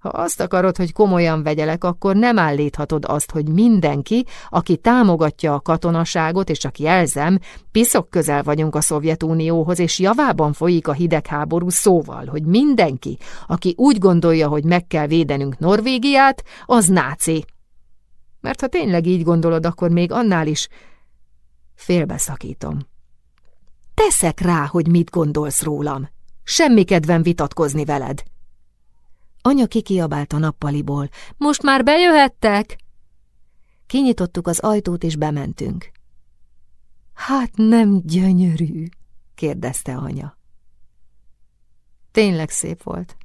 Ha azt akarod, hogy komolyan vegyelek, akkor nem állíthatod azt, hogy mindenki, aki támogatja a katonaságot, és csak jelzem, piszok közel vagyunk a Szovjetunióhoz, és javában folyik a hidegháború szóval, hogy mindenki, aki úgy gondolja, hogy meg kell védenünk Norvégiát, az náci. Mert ha tényleg így gondolod, akkor még annál is félbeszakítom. Teszek rá, hogy mit gondolsz rólam. Semmi kedvem vitatkozni veled. Anya kikiabált a nappaliból. Most már bejöhettek? Kinyitottuk az ajtót, és bementünk. Hát nem gyönyörű? kérdezte anya. Tényleg szép volt.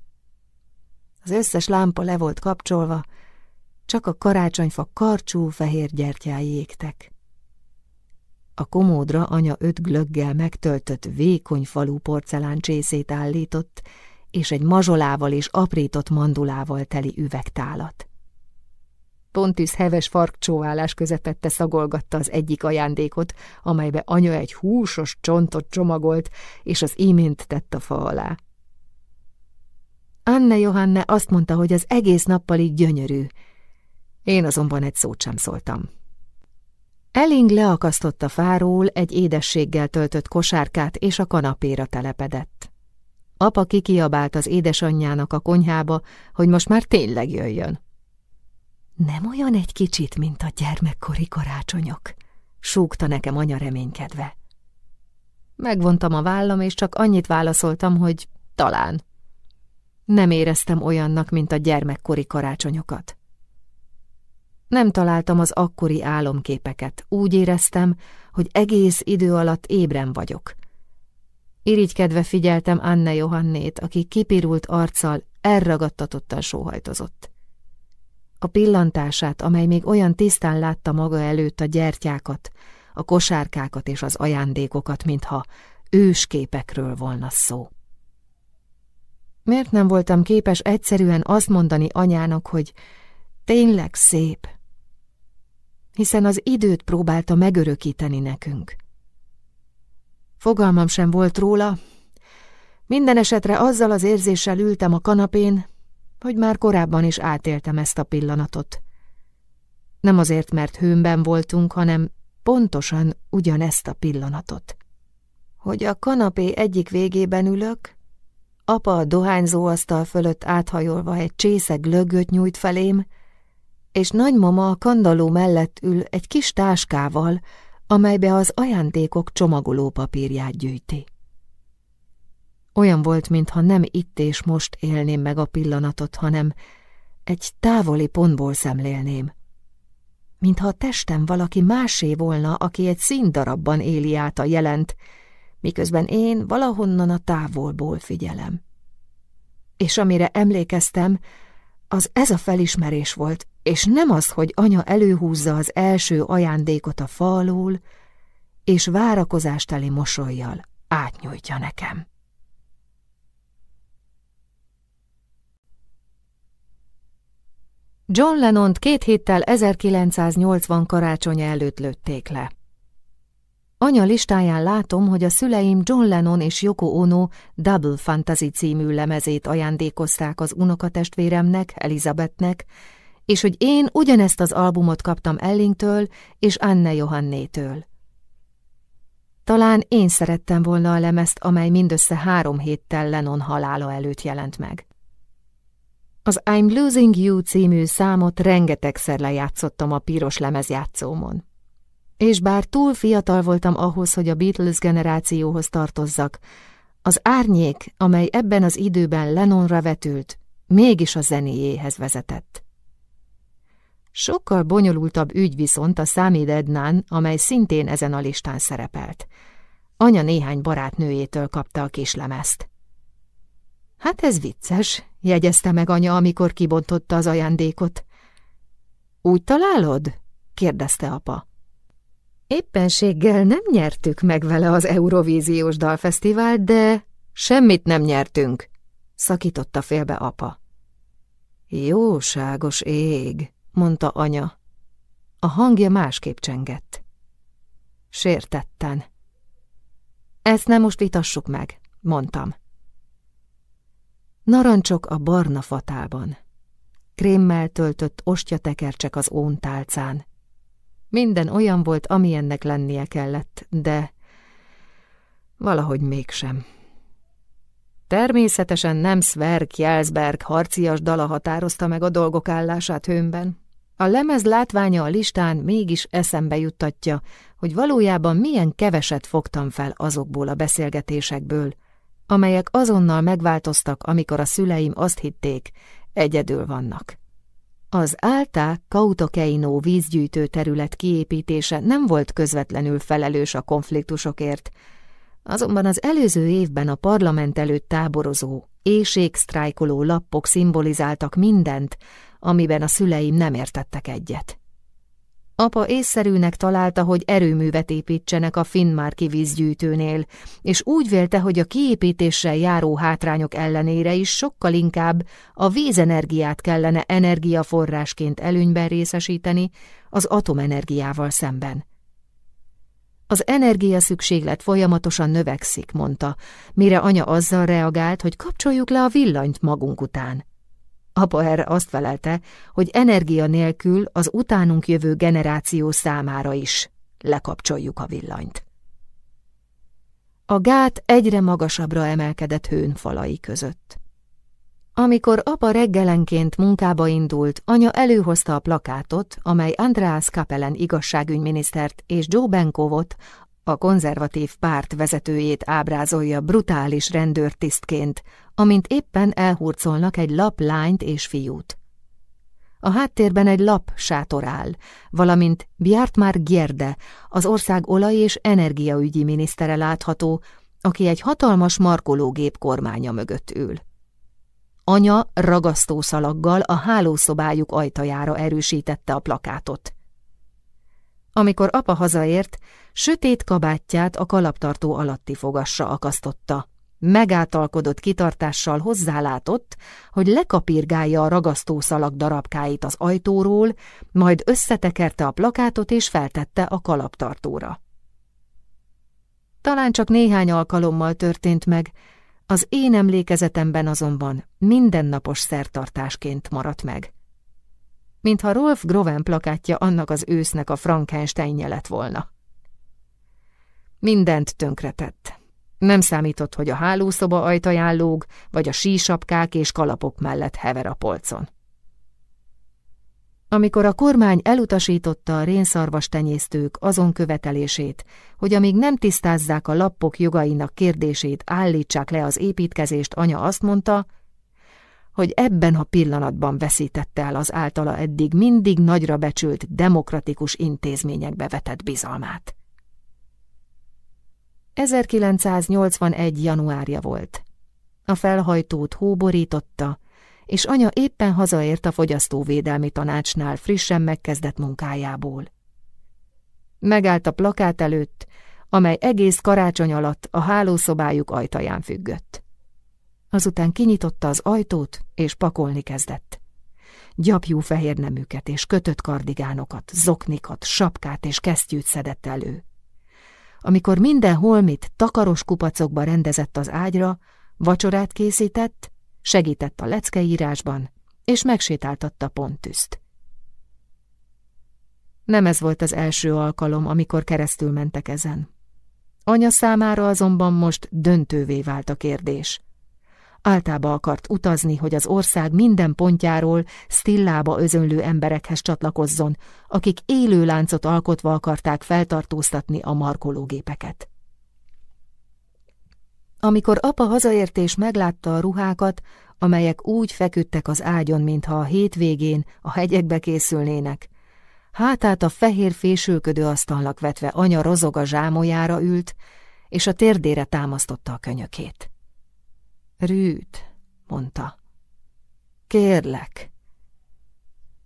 Az összes lámpa le volt kapcsolva, csak a karácsonyfa karcsú fehér gyertyái égtek. A komódra anya öt glöggel megtöltött vékony falú porcelán csészét állított, és egy mazsolával és aprított mandulával teli üvegtálat. Pontus heves farkcsóválás közepette szagolgatta az egyik ajándékot, amelybe anya egy húsos csontot csomagolt, és az imént tett a fa alá. Anne Johanne azt mondta, hogy az egész nappalig gyönyörű. Én azonban egy szót sem szóltam. Elling leakasztotta fáról egy édességgel töltött kosárkát, és a kanapéra telepedett. Apa kikiabált az édesanyjának a konyhába, hogy most már tényleg jöjjön. Nem olyan egy kicsit, mint a gyermekkori karácsonyok, súgta nekem anya reménykedve. Megvontam a vállam, és csak annyit válaszoltam, hogy talán. Nem éreztem olyannak, mint a gyermekkori karácsonyokat. Nem találtam az akkori álomképeket, úgy éreztem, hogy egész idő alatt ébren vagyok. Irigykedve figyeltem Anne Johannét, aki kipirult arccal elragadtatottan sóhajtozott. A pillantását, amely még olyan tisztán látta maga előtt a gyertyákat, a kosárkákat és az ajándékokat, mintha ősképekről volna szó. Miért nem voltam képes egyszerűen azt mondani anyának, hogy tényleg szép? Hiszen az időt próbálta megörökíteni nekünk. Fogalmam sem volt róla. Minden esetre azzal az érzéssel ültem a kanapén, hogy már korábban is átéltem ezt a pillanatot. Nem azért, mert hőmben voltunk, hanem pontosan ugyanezt a pillanatot. Hogy a kanapé egyik végében ülök, apa a dohányzóasztal fölött áthajolva egy csészeg lögöt nyújt felém, és nagymama a kandaló mellett ül egy kis táskával, amelybe az ajándékok csomagoló papírját gyűjti. Olyan volt, mintha nem itt és most élném meg a pillanatot, hanem egy távoli pontból szemlélném. Mintha a testem valaki másé volna, aki egy színdarabban éli át a jelent, miközben én valahonnan a távolból figyelem. És amire emlékeztem, az ez a felismerés volt, és nem az, hogy anya előhúzza az első ajándékot a falól, és várakozásteli mosolyjal átnyújtja nekem. John Lennont két héttel 1980 karácsonya előtt lőtték le. Anya listáján látom, hogy a szüleim John Lennon és Yoko Ono Double Fantasy című lemezét ajándékozták az unokatestvéremnek, Elizabethnek, és hogy én ugyanezt az albumot kaptam Ellingtől és Anne Johannétől. Talán én szerettem volna a lemezt, amely mindössze három héttel Lennon halála előtt jelent meg. Az I'm Losing You című számot rengetegszer lejátszottam a piros lemezjátszómon. És bár túl fiatal voltam ahhoz, hogy a Beatles generációhoz tartozzak, az árnyék, amely ebben az időben Lennonra vetült, mégis a zenéjéhez vezetett. Sokkal bonyolultabb ügy viszont a Számid Ednán, amely szintén ezen a listán szerepelt. Anya néhány barátnőjétől kapta a kislemezt. Hát ez vicces, jegyezte meg anya, amikor kibontotta az ajándékot. Úgy találod? kérdezte apa. Éppenséggel nem nyertük meg vele az Eurovíziós dalfesztivált, de semmit nem nyertünk, szakította félbe apa. Jóságos ég, mondta anya. A hangja másképp csengett. Sértetten. Ezt nem most vitassuk meg, mondtam. Narancsok a barna fatában. Krémmel töltött ostyatekercsek az óntálcán. Minden olyan volt, amilyennek lennie kellett, de valahogy mégsem. Természetesen nem Sverk Jelsberg harcias dala határozta meg a dolgok állását hőmben. A lemez látványa a listán mégis eszembe juttatja, hogy valójában milyen keveset fogtam fel azokból a beszélgetésekből, amelyek azonnal megváltoztak, amikor a szüleim azt hitték, egyedül vannak. Az Áltá Kautokeino vízgyűjtő terület kiépítése nem volt közvetlenül felelős a konfliktusokért, azonban az előző évben a parlament előtt táborozó, éjségsztrájkoló lappok szimbolizáltak mindent, amiben a szüleim nem értettek egyet. Apa észszerűnek találta, hogy erőművet építsenek a Finnmárki vízgyűjtőnél, és úgy vélte, hogy a kiépítéssel járó hátrányok ellenére is sokkal inkább a vízenergiát kellene energiaforrásként előnyben részesíteni az atomenergiával szemben. Az energia szükséglet folyamatosan növekszik, mondta, mire anya azzal reagált, hogy kapcsoljuk le a villanyt magunk után. Apa erre azt felelte, hogy energia nélkül az utánunk jövő generáció számára is lekapcsoljuk a villanyt. A gát egyre magasabbra emelkedett hőn falai között. Amikor apa reggelenként munkába indult, anya előhozta a plakátot, amely András Kapelen igazságügyminisztert és Joe Benkovot, a konzervatív párt vezetőjét ábrázolja brutális rendőrtisztként, amint éppen elhurcolnak egy lap lányt és fiút. A háttérben egy lap sátor áll, valamint Bjartmar Gjerde, az ország olaj- és energiaügyi minisztere látható, aki egy hatalmas markológép kormánya mögött ül. Anya ragasztószalaggal a hálószobájuk ajtajára erősítette a plakátot. Amikor apa hazaért, sötét kabátját a kalaptartó alatti fogasra akasztotta. Megátalkodott kitartással hozzálátott, hogy lekapirgálja a ragasztószalag darabkáit az ajtóról, majd összetekerte a plakátot és feltette a kalaptartóra. Talán csak néhány alkalommal történt meg, az én emlékezetemben azonban mindennapos szertartásként maradt meg. Mintha Rolf Groven plakátja annak az ősznek a Frankensteinje lett volna. Mindent tönkretett. Nem számított, hogy a hálószoba ajtaján lóg, vagy a sísapkák és kalapok mellett hever a polcon. Amikor a kormány elutasította a rénszarvas tenyésztők azon követelését, hogy amíg nem tisztázzák a lappok jogainak kérdését, állítsák le az építkezést, anya azt mondta, hogy ebben a pillanatban veszítette el az általa eddig mindig nagyra becsült demokratikus intézményekbe vetett bizalmát. 1981. januárja volt. A felhajtót hóborította, és anya éppen hazaért a fogyasztóvédelmi tanácsnál frissen megkezdett munkájából. Megállt a plakát előtt, amely egész karácsony alatt a hálószobájuk ajtaján függött. Azután kinyitotta az ajtót, és pakolni kezdett. Gyapjú fehér neműket és kötött kardigánokat, zoknikat, sapkát és kesztyűt szedett elő. Amikor minden holmit takaros kupacokba rendezett az ágyra, vacsorát készített, segített a leckeírásban, és megsétáltatta Pontüszt. Nem ez volt az első alkalom, amikor keresztül mentek ezen. Anya számára azonban most döntővé vált a kérdés. Áltába akart utazni, hogy az ország minden pontjáról stillába özönlő emberekhez csatlakozzon, akik élő láncot alkotva akarták feltartóztatni a markológépeket. Amikor apa hazaért és meglátta a ruhákat, amelyek úgy feküdtek az ágyon, mintha a hétvégén a hegyekbe készülnének, hátát a fehér fésülködő asztalnak vetve anya rozog a zsámolyára ült, és a térdére támasztotta a könyökét. Rűt, mondta. Kérlek.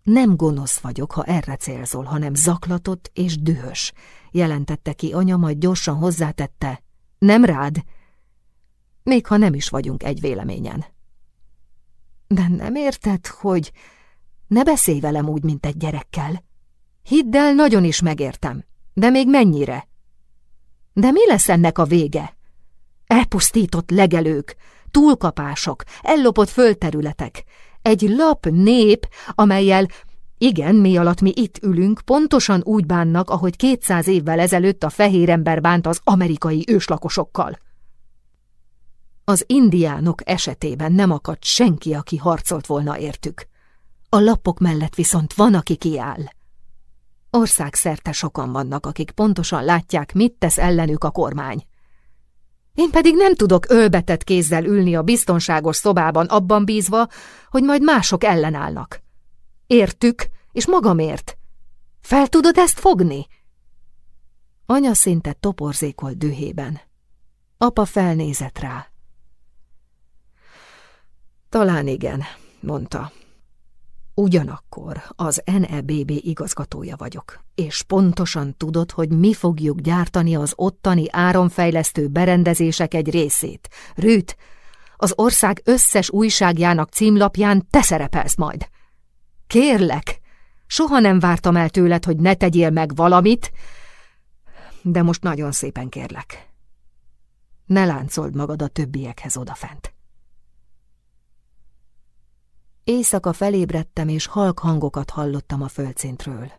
Nem gonosz vagyok, ha erre célzol, hanem zaklatott és dühös, jelentette ki anya, majd gyorsan hozzátette. Nem rád, még ha nem is vagyunk egy véleményen. De nem érted, hogy ne beszélj velem úgy, mint egy gyerekkel. Hidd el, nagyon is megértem, de még mennyire? De mi lesz ennek a vége? Elpusztított legelők, túlkapások, ellopott földterületek, egy lap nép, amelyel igen, mi alatt mi itt ülünk, pontosan úgy bánnak, ahogy kétszáz évvel ezelőtt a fehér ember bánt az amerikai őslakosokkal. Az indiánok esetében nem akadt senki, aki harcolt volna értük. A lapok mellett viszont van, aki kiáll. Országszerte sokan vannak, akik pontosan látják, mit tesz ellenük a kormány. Én pedig nem tudok ölbetett kézzel ülni a biztonságos szobában abban bízva, hogy majd mások ellenállnak. Értük, és magamért. Fel tudod ezt fogni? Anya szinte toporzékolt dühében. Apa felnézett rá. Talán igen, mondta. Ugyanakkor az NEBB igazgatója vagyok, és pontosan tudod, hogy mi fogjuk gyártani az ottani áramfejlesztő berendezések egy részét. Rűt, az ország összes újságjának címlapján te szerepelsz majd. Kérlek, soha nem vártam el tőled, hogy ne tegyél meg valamit, de most nagyon szépen kérlek. Ne láncold magad a többiekhez odafent. Éjszaka felébredtem, és halk hangokat hallottam a földszintről.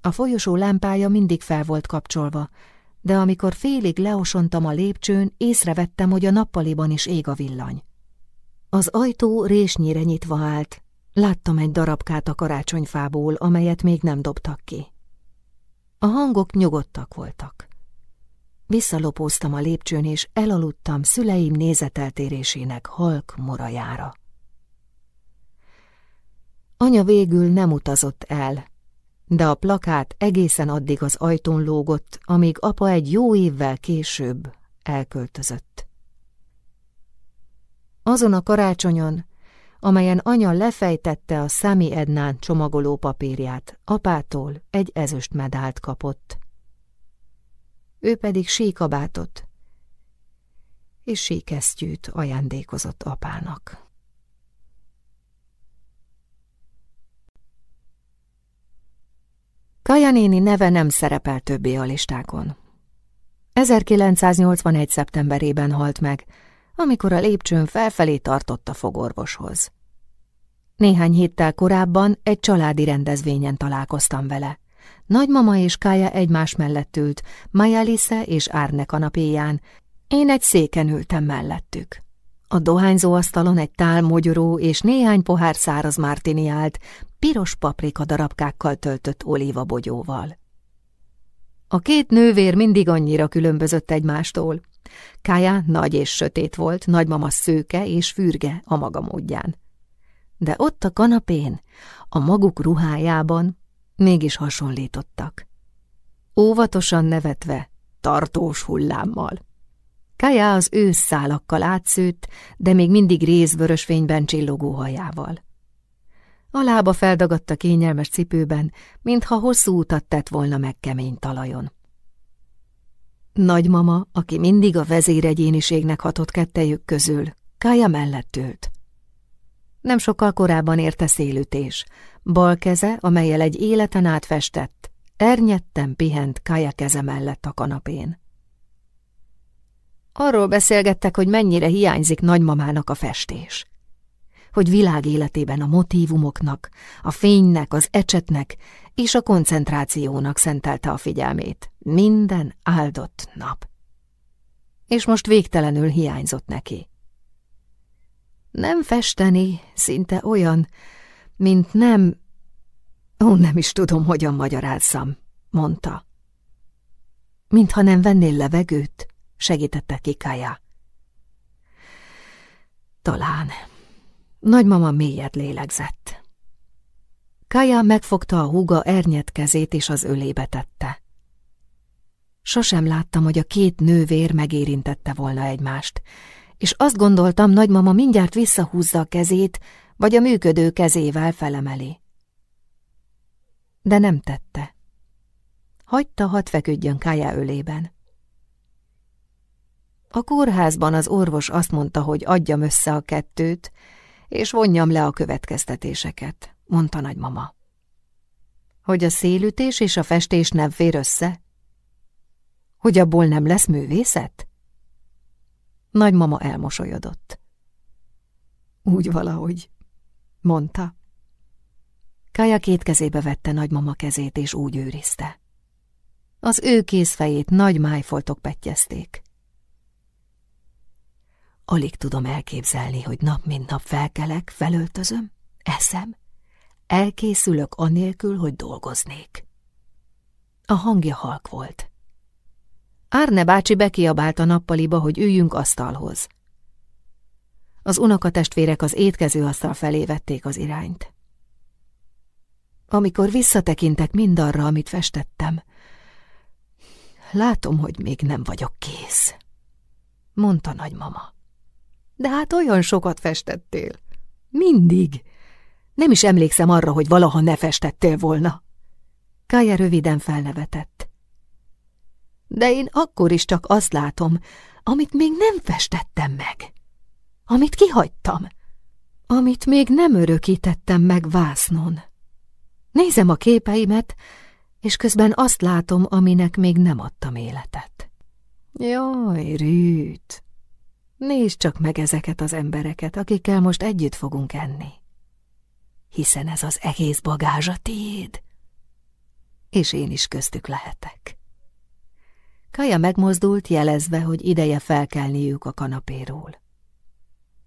A folyosó lámpája mindig fel volt kapcsolva, de amikor félig leosontam a lépcsőn, észrevettem, hogy a nappaliban is ég a villany. Az ajtó résnyire nyitva állt, láttam egy darabkát a karácsonyfából, amelyet még nem dobtak ki. A hangok nyugodtak voltak. Visszalopóztam a lépcsőn, és elaludtam szüleim nézeteltérésének halk morajára. Anya végül nem utazott el, de a plakát egészen addig az ajtón lógott, amíg apa egy jó évvel később elköltözött. Azon a karácsonyon, amelyen anya lefejtette a Szami Ednán csomagoló papírját, apától egy ezüst medált kapott. Ő pedig síkabátot és síkesztyűt ajándékozott apának. Kaja néni neve nem szerepel többé a listákon. 1981. szeptemberében halt meg, amikor a lépcsőn felfelé tartott a fogorvoshoz. Néhány héttel korábban egy családi rendezvényen találkoztam vele. Nagymama és Kája egymás mellett ült, Majalise és Árne kanapéján, én egy széken ültem mellettük. A dohányzóasztalon egy tál mogyoró és néhány pohár száraz mártini állt, piros paprika darabkákkal töltött olívabogyóval. A két nővér mindig annyira különbözött egymástól. Kája nagy és sötét volt, nagymama szőke és fürge a maga módján. De ott a kanapén, a maguk ruhájában mégis hasonlítottak. Óvatosan nevetve, tartós hullámmal. Kaja az ősszálakkal átszőtt, de még mindig részvörös fényben csillogó hajával. A lába feldagadt a kényelmes cipőben, mintha hosszú utat tett volna meg kemény talajon. Nagymama, aki mindig a vezéregyéniségnek hatott kettejük közül, Kája mellett ült. Nem sokkal korábban érte szélütés. Bal keze, amelyel egy életen át festett, ernyetten pihent Kája keze mellett a kanapén. Arról beszélgettek, hogy mennyire hiányzik nagymamának a festés. Hogy világ életében a motívumoknak, a fénynek, az ecsetnek és a koncentrációnak szentelte a figyelmét. Minden áldott nap. És most végtelenül hiányzott neki. Nem festeni, szinte olyan, mint nem... Ó, nem is tudom, hogyan magyarázzam, mondta. Mintha nem vennél levegőt, segítette ki Kaja. Talán. Nagymama mélyet lélegzett. Kaja megfogta a húga ernyet kezét és az ölébe tette. Sosem láttam, hogy a két nővér megérintette volna egymást, és azt gondoltam, nagymama mindjárt visszahúzza a kezét, vagy a működő kezével felemeli. De nem tette. Hagyta, hadd feküdjön Kája ölében. A kórházban az orvos azt mondta, hogy adjam össze a kettőt, és vonjam le a következtetéseket, mondta nagymama. Hogy a szélütés és a festés nem fér össze? Hogy abból nem lesz művészet? Nagymama elmosolyodott. Úgy valahogy, mondta. Kaja két kezébe vette nagymama kezét, és úgy őrizte. Az ő kézfejét nagy májfoltok petyezték. Alig tudom elképzelni, hogy nap mint nap felkelek, felöltözöm, eszem, elkészülök anélkül, hogy dolgoznék. A hangja halk volt. Árne bácsi bekiabált a nappaliba, hogy üljünk asztalhoz. Az unokatestvérek az étkező asztal felé vették az irányt. Amikor visszatekintek mindarra, amit festettem, látom, hogy még nem vagyok kész, mondta nagymama. De hát olyan sokat festettél. Mindig. Nem is emlékszem arra, hogy valaha ne festettél volna. Kája röviden felnevetett. De én akkor is csak azt látom, amit még nem festettem meg. Amit kihagytam. Amit még nem örökítettem meg vásznon. Nézem a képeimet, és közben azt látom, aminek még nem adtam életet. Jaj, Rűt! Nézd csak meg ezeket az embereket, akikkel most együtt fogunk enni. Hiszen ez az egész bagázs a tiéd. És én is köztük lehetek. Kaja megmozdult, jelezve, hogy ideje felkelniük a kanapéról.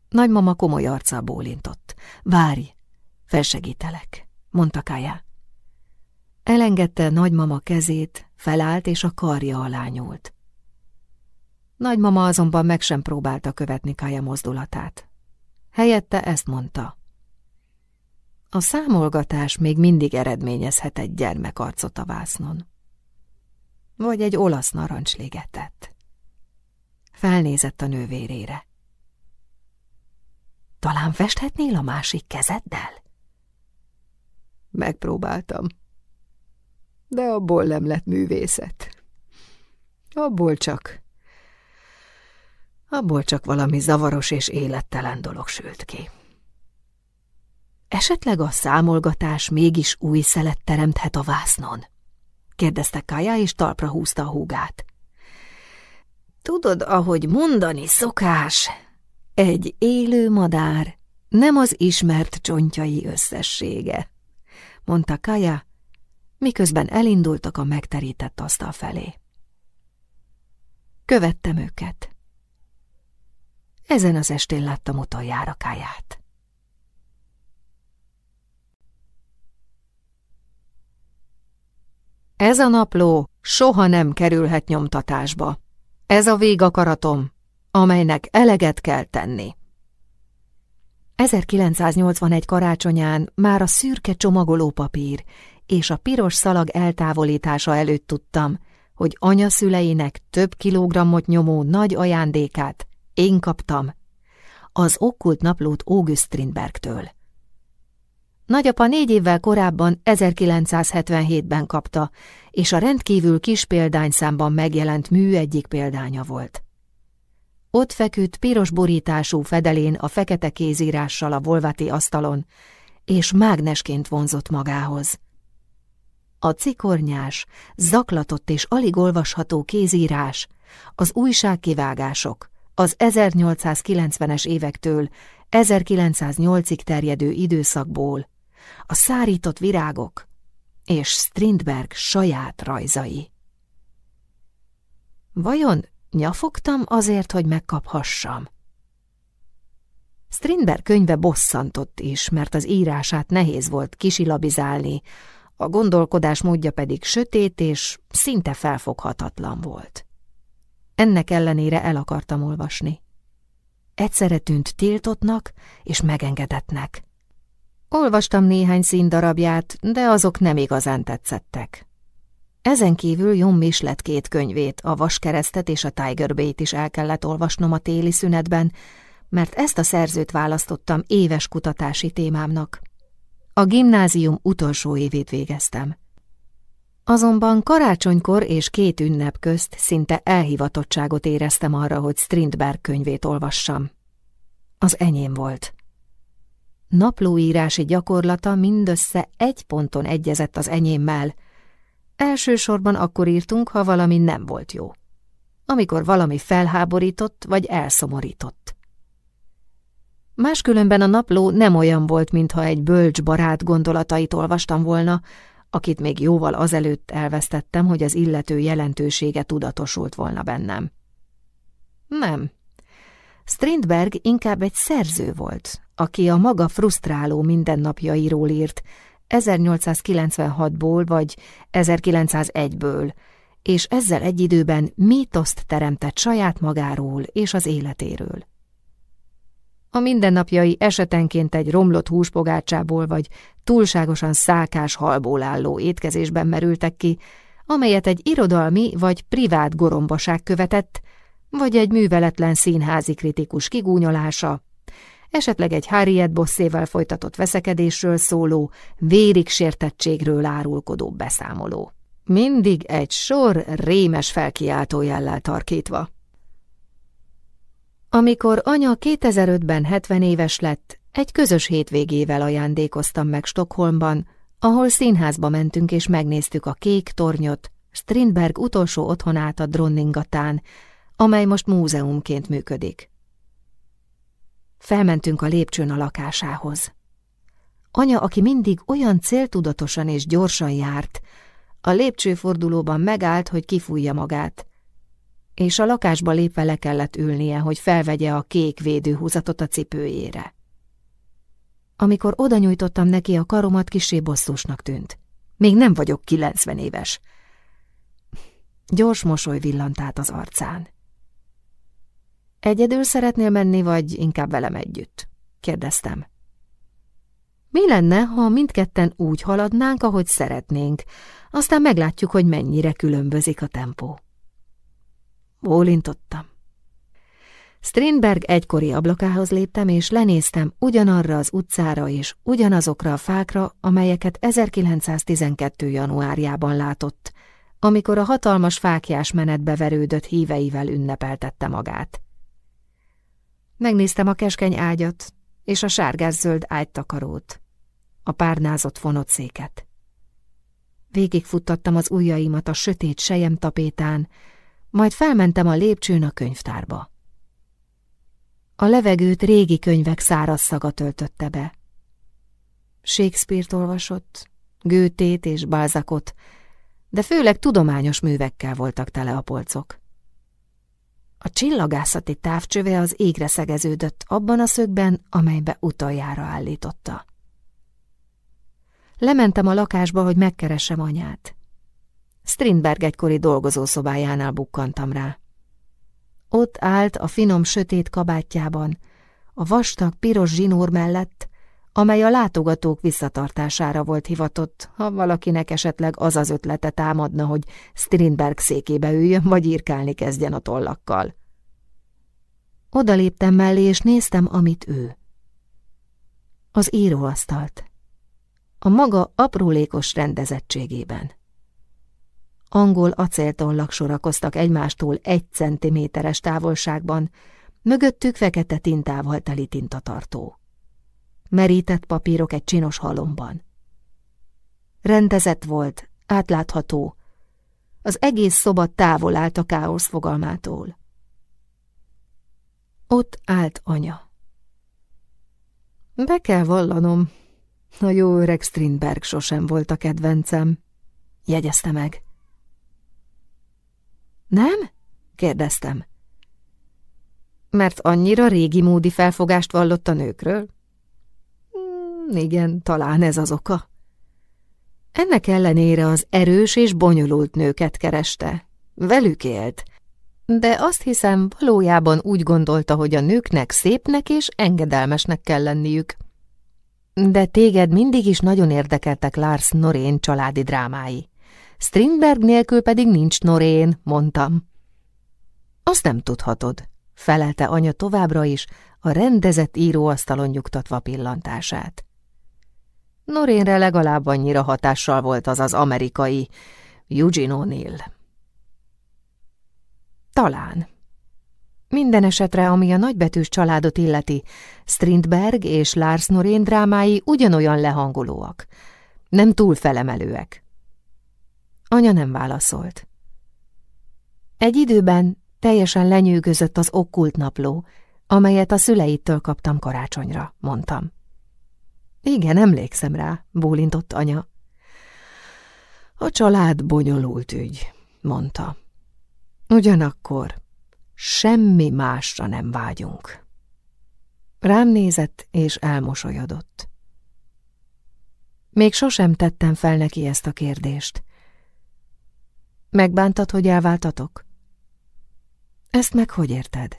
Nagymama komoly arccal bólintott. Várj, felsegítelek, mondta Kaja. Elengedte nagymama kezét, felállt és a karja alá nyúlt. Nagymama azonban meg sem próbálta követni Kaja mozdulatát. Helyette ezt mondta. A számolgatás még mindig eredményezhet egy gyermekarcot a vásznon. Vagy egy olasz narancsligetet. Felnézett a nővérére. Talán festhetnél a másik kezeddel? Megpróbáltam. De abból nem lett művészet. Abból csak Abból csak valami zavaros és élettelen dolog sült ki. Esetleg a számolgatás mégis új szelet teremthet a vásznon? kérdezte Kaja, és talpra húzta a húgát. Tudod, ahogy mondani szokás, egy élő madár nem az ismert csontjai összessége, mondta Kaja, miközben elindultak a megterített asztal felé. Követtem őket. Ezen az estén láttam utoljára Káját. Ez a napló soha nem kerülhet nyomtatásba. Ez a végakaratom, amelynek eleget kell tenni. 1981 karácsonyán már a szürke csomagolópapír és a piros szalag eltávolítása előtt tudtam, hogy anya szüleinek több kilogrammot nyomó nagy ajándékát én kaptam. Az okkult naplót August Strindbergtől. Nagyapa négy évvel korábban 1977-ben kapta, és a rendkívül kis példányszámban megjelent mű egyik példánya volt. Ott feküdt piros borítású fedelén a fekete kézírással a volvati asztalon, és mágnesként vonzott magához. A cikornyás, zaklatott és alig olvasható kézírás, az újságkivágások, az 1890-es évektől 1908-ig terjedő időszakból, a szárított virágok és Strindberg saját rajzai. Vajon nyafogtam azért, hogy megkaphassam? Strindberg könyve bosszantott is, mert az írását nehéz volt kisilabizálni, a gondolkodás módja pedig sötét és szinte felfoghatatlan volt. Ennek ellenére el akartam olvasni. Egyszerre tűnt tiltottnak és megengedetnek. Olvastam néhány színdarabját, de azok nem igazán tetszettek. Ezen kívül Jon Michelet két könyvét, a Vaskeresztet és a Tiger Bay-t is el kellett olvasnom a téli szünetben, mert ezt a szerzőt választottam éves kutatási témámnak. A gimnázium utolsó évét végeztem. Azonban karácsonykor és két ünnep közt szinte elhivatottságot éreztem arra, hogy Strindberg könyvét olvassam. Az enyém volt. Naplóírási gyakorlata mindössze egy ponton egyezett az enyémmel. Elsősorban akkor írtunk, ha valami nem volt jó. Amikor valami felháborított vagy elszomorított. Máskülönben a napló nem olyan volt, mintha egy bölcs barát gondolatait olvastam volna, akit még jóval azelőtt elvesztettem, hogy az illető jelentősége tudatosult volna bennem. Nem. Strindberg inkább egy szerző volt, aki a maga frusztráló mindennapjairól írt, 1896-ból vagy 1901-ből, és ezzel egy időben mítoszt teremtett saját magáról és az életéről. A mindennapjai esetenként egy romlott húspogácsából vagy túlságosan szákás halból álló étkezésben merültek ki, amelyet egy irodalmi vagy privát gorombaság követett, vagy egy műveletlen színházi kritikus kigúnyolása, esetleg egy Harriet bosszével folytatott veszekedésről szóló, vérig sértettségről árulkodó beszámoló. Mindig egy sor rémes felkiáltó jellel tarkítva. Amikor anya 2005-ben 70 éves lett, egy közös hétvégével ajándékoztam meg Stockholmban, ahol színházba mentünk és megnéztük a kék tornyot, Strindberg utolsó otthonát a Dronningatán, amely most múzeumként működik. Felmentünk a lépcsőn a lakásához. Anya, aki mindig olyan céltudatosan és gyorsan járt, a lépcsőfordulóban megállt, hogy kifújja magát, és a lakásba lépve le kellett ülnie, hogy felvegye a kék védőhúzatot a cipőjére. Amikor oda nyújtottam neki a karomat, kisé bosszúsnak tűnt. Még nem vagyok kilencven éves. Gyors mosoly villant át az arcán. Egyedül szeretnél menni, vagy inkább velem együtt? kérdeztem. Mi lenne, ha mindketten úgy haladnánk, ahogy szeretnénk, aztán meglátjuk, hogy mennyire különbözik a tempó. Bólintottam. Strindberg egykori ablakához léptem, és lenéztem ugyanarra az utcára és ugyanazokra a fákra, amelyeket 1912. januárjában látott, amikor a hatalmas fákjás menetbe verődött híveivel ünnepeltette magát. Megnéztem a keskeny ágyat és a sárgás-zöld ágytakarót, a párnázott fonott széket. Végigfuttattam az ujjaimat a sötét sejem tapétán, majd felmentem a lépcsőn a könyvtárba. A levegőt régi könyvek száraz szaga töltötte be. Shakespeare-t olvasott, Gőtét és Balzacot, de főleg tudományos művekkel voltak tele a polcok. A csillagászati távcsöve az égre szegeződött abban a szögben, amelybe utoljára állította. Lementem a lakásba, hogy megkeressem anyát. Strindberg egykori dolgozószobájánál bukkantam rá. Ott állt a finom sötét kabátjában, a vastag piros zsinór mellett, amely a látogatók visszatartására volt hivatott, ha valakinek esetleg az az ötlete támadna, hogy Strindberg székébe üljön, vagy írkálni kezdjen a tollakkal. Oda léptem mellé, és néztem, amit ő. Az íróasztalt. A maga aprólékos rendezettségében. Angol acéltollak sorakoztak egymástól egy centiméteres távolságban, mögöttük fekete tintával teli tintatartó. Merített papírok egy csinos halomban. Rendezett volt, átlátható. Az egész szoba távol állt a káosz fogalmától. Ott állt anya. Be kell vallanom, a jó öreg Strindberg sosem volt a kedvencem, jegyezte meg. Nem? kérdeztem. Mert annyira régi módi felfogást vallott a nőkről? Hmm, igen, talán ez az oka. Ennek ellenére az erős és bonyolult nőket kereste. Velük élt. De azt hiszem, valójában úgy gondolta, hogy a nőknek szépnek és engedelmesnek kell lenniük. De téged mindig is nagyon érdekeltek Lars Norén családi drámái. Strindberg nélkül pedig nincs Norén, mondtam. Azt nem tudhatod, felelte anya továbbra is, a rendezett íróasztalon nyugtatva pillantását. Norénre legalább annyira hatással volt az az amerikai Eugene O'Neill. Talán. Minden esetre, ami a nagybetűs családot illeti, Strindberg és Lars Norén drámái ugyanolyan lehangolóak, nem túl felemelőek. Anya nem válaszolt. Egy időben teljesen lenyűgözött az okkult napló, amelyet a szüleitől kaptam karácsonyra, mondtam. Igen, emlékszem rá, bólintott anya. A család bonyolult ügy, mondta. Ugyanakkor semmi másra nem vágyunk. Rám nézett és elmosolyodott. Még sosem tettem fel neki ezt a kérdést. Megbántad, hogy elváltatok? Ezt meg hogy érted?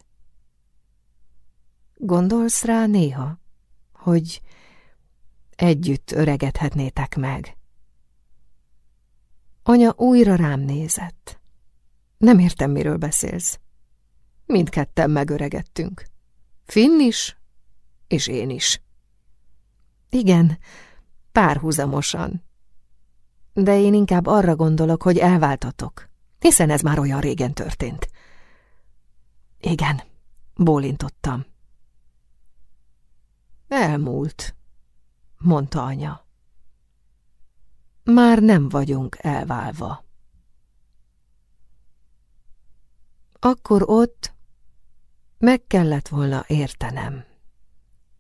Gondolsz rá néha, hogy együtt öregedhetnétek meg? Anya újra rám nézett. Nem értem, miről beszélsz. Mindketten megöregedtünk. Finn is, és én is. Igen, párhuzamosan. De én inkább arra gondolok, hogy elváltatok, hiszen ez már olyan régen történt. Igen, bólintottam. Elmúlt, mondta anya. Már nem vagyunk elválva. Akkor ott meg kellett volna értenem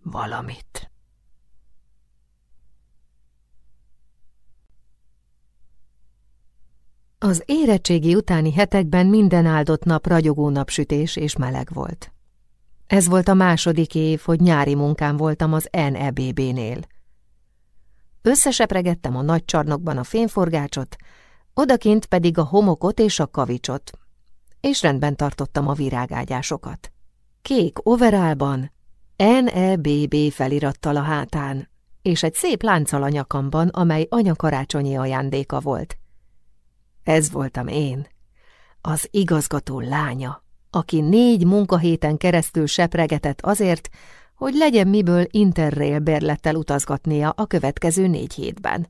valamit. Az érettségi utáni hetekben minden áldott nap ragyogó napsütés és meleg volt. Ez volt a második év, hogy nyári munkám voltam az NEBB-nél. Összesepregettem a nagy csarnokban a fényforgácsot, odakint pedig a homokot és a kavicsot, és rendben tartottam a virágágyásokat. Kék overálban, NEBB felirattal a hátán, és egy szép lánccal a nyakamban, amely anya karácsonyi ajándéka volt. Ez voltam én, az igazgató lánya, aki négy munkahéten keresztül sepregetett azért, hogy legyen miből interrail bérlettel utazgatnia a következő négy hétben.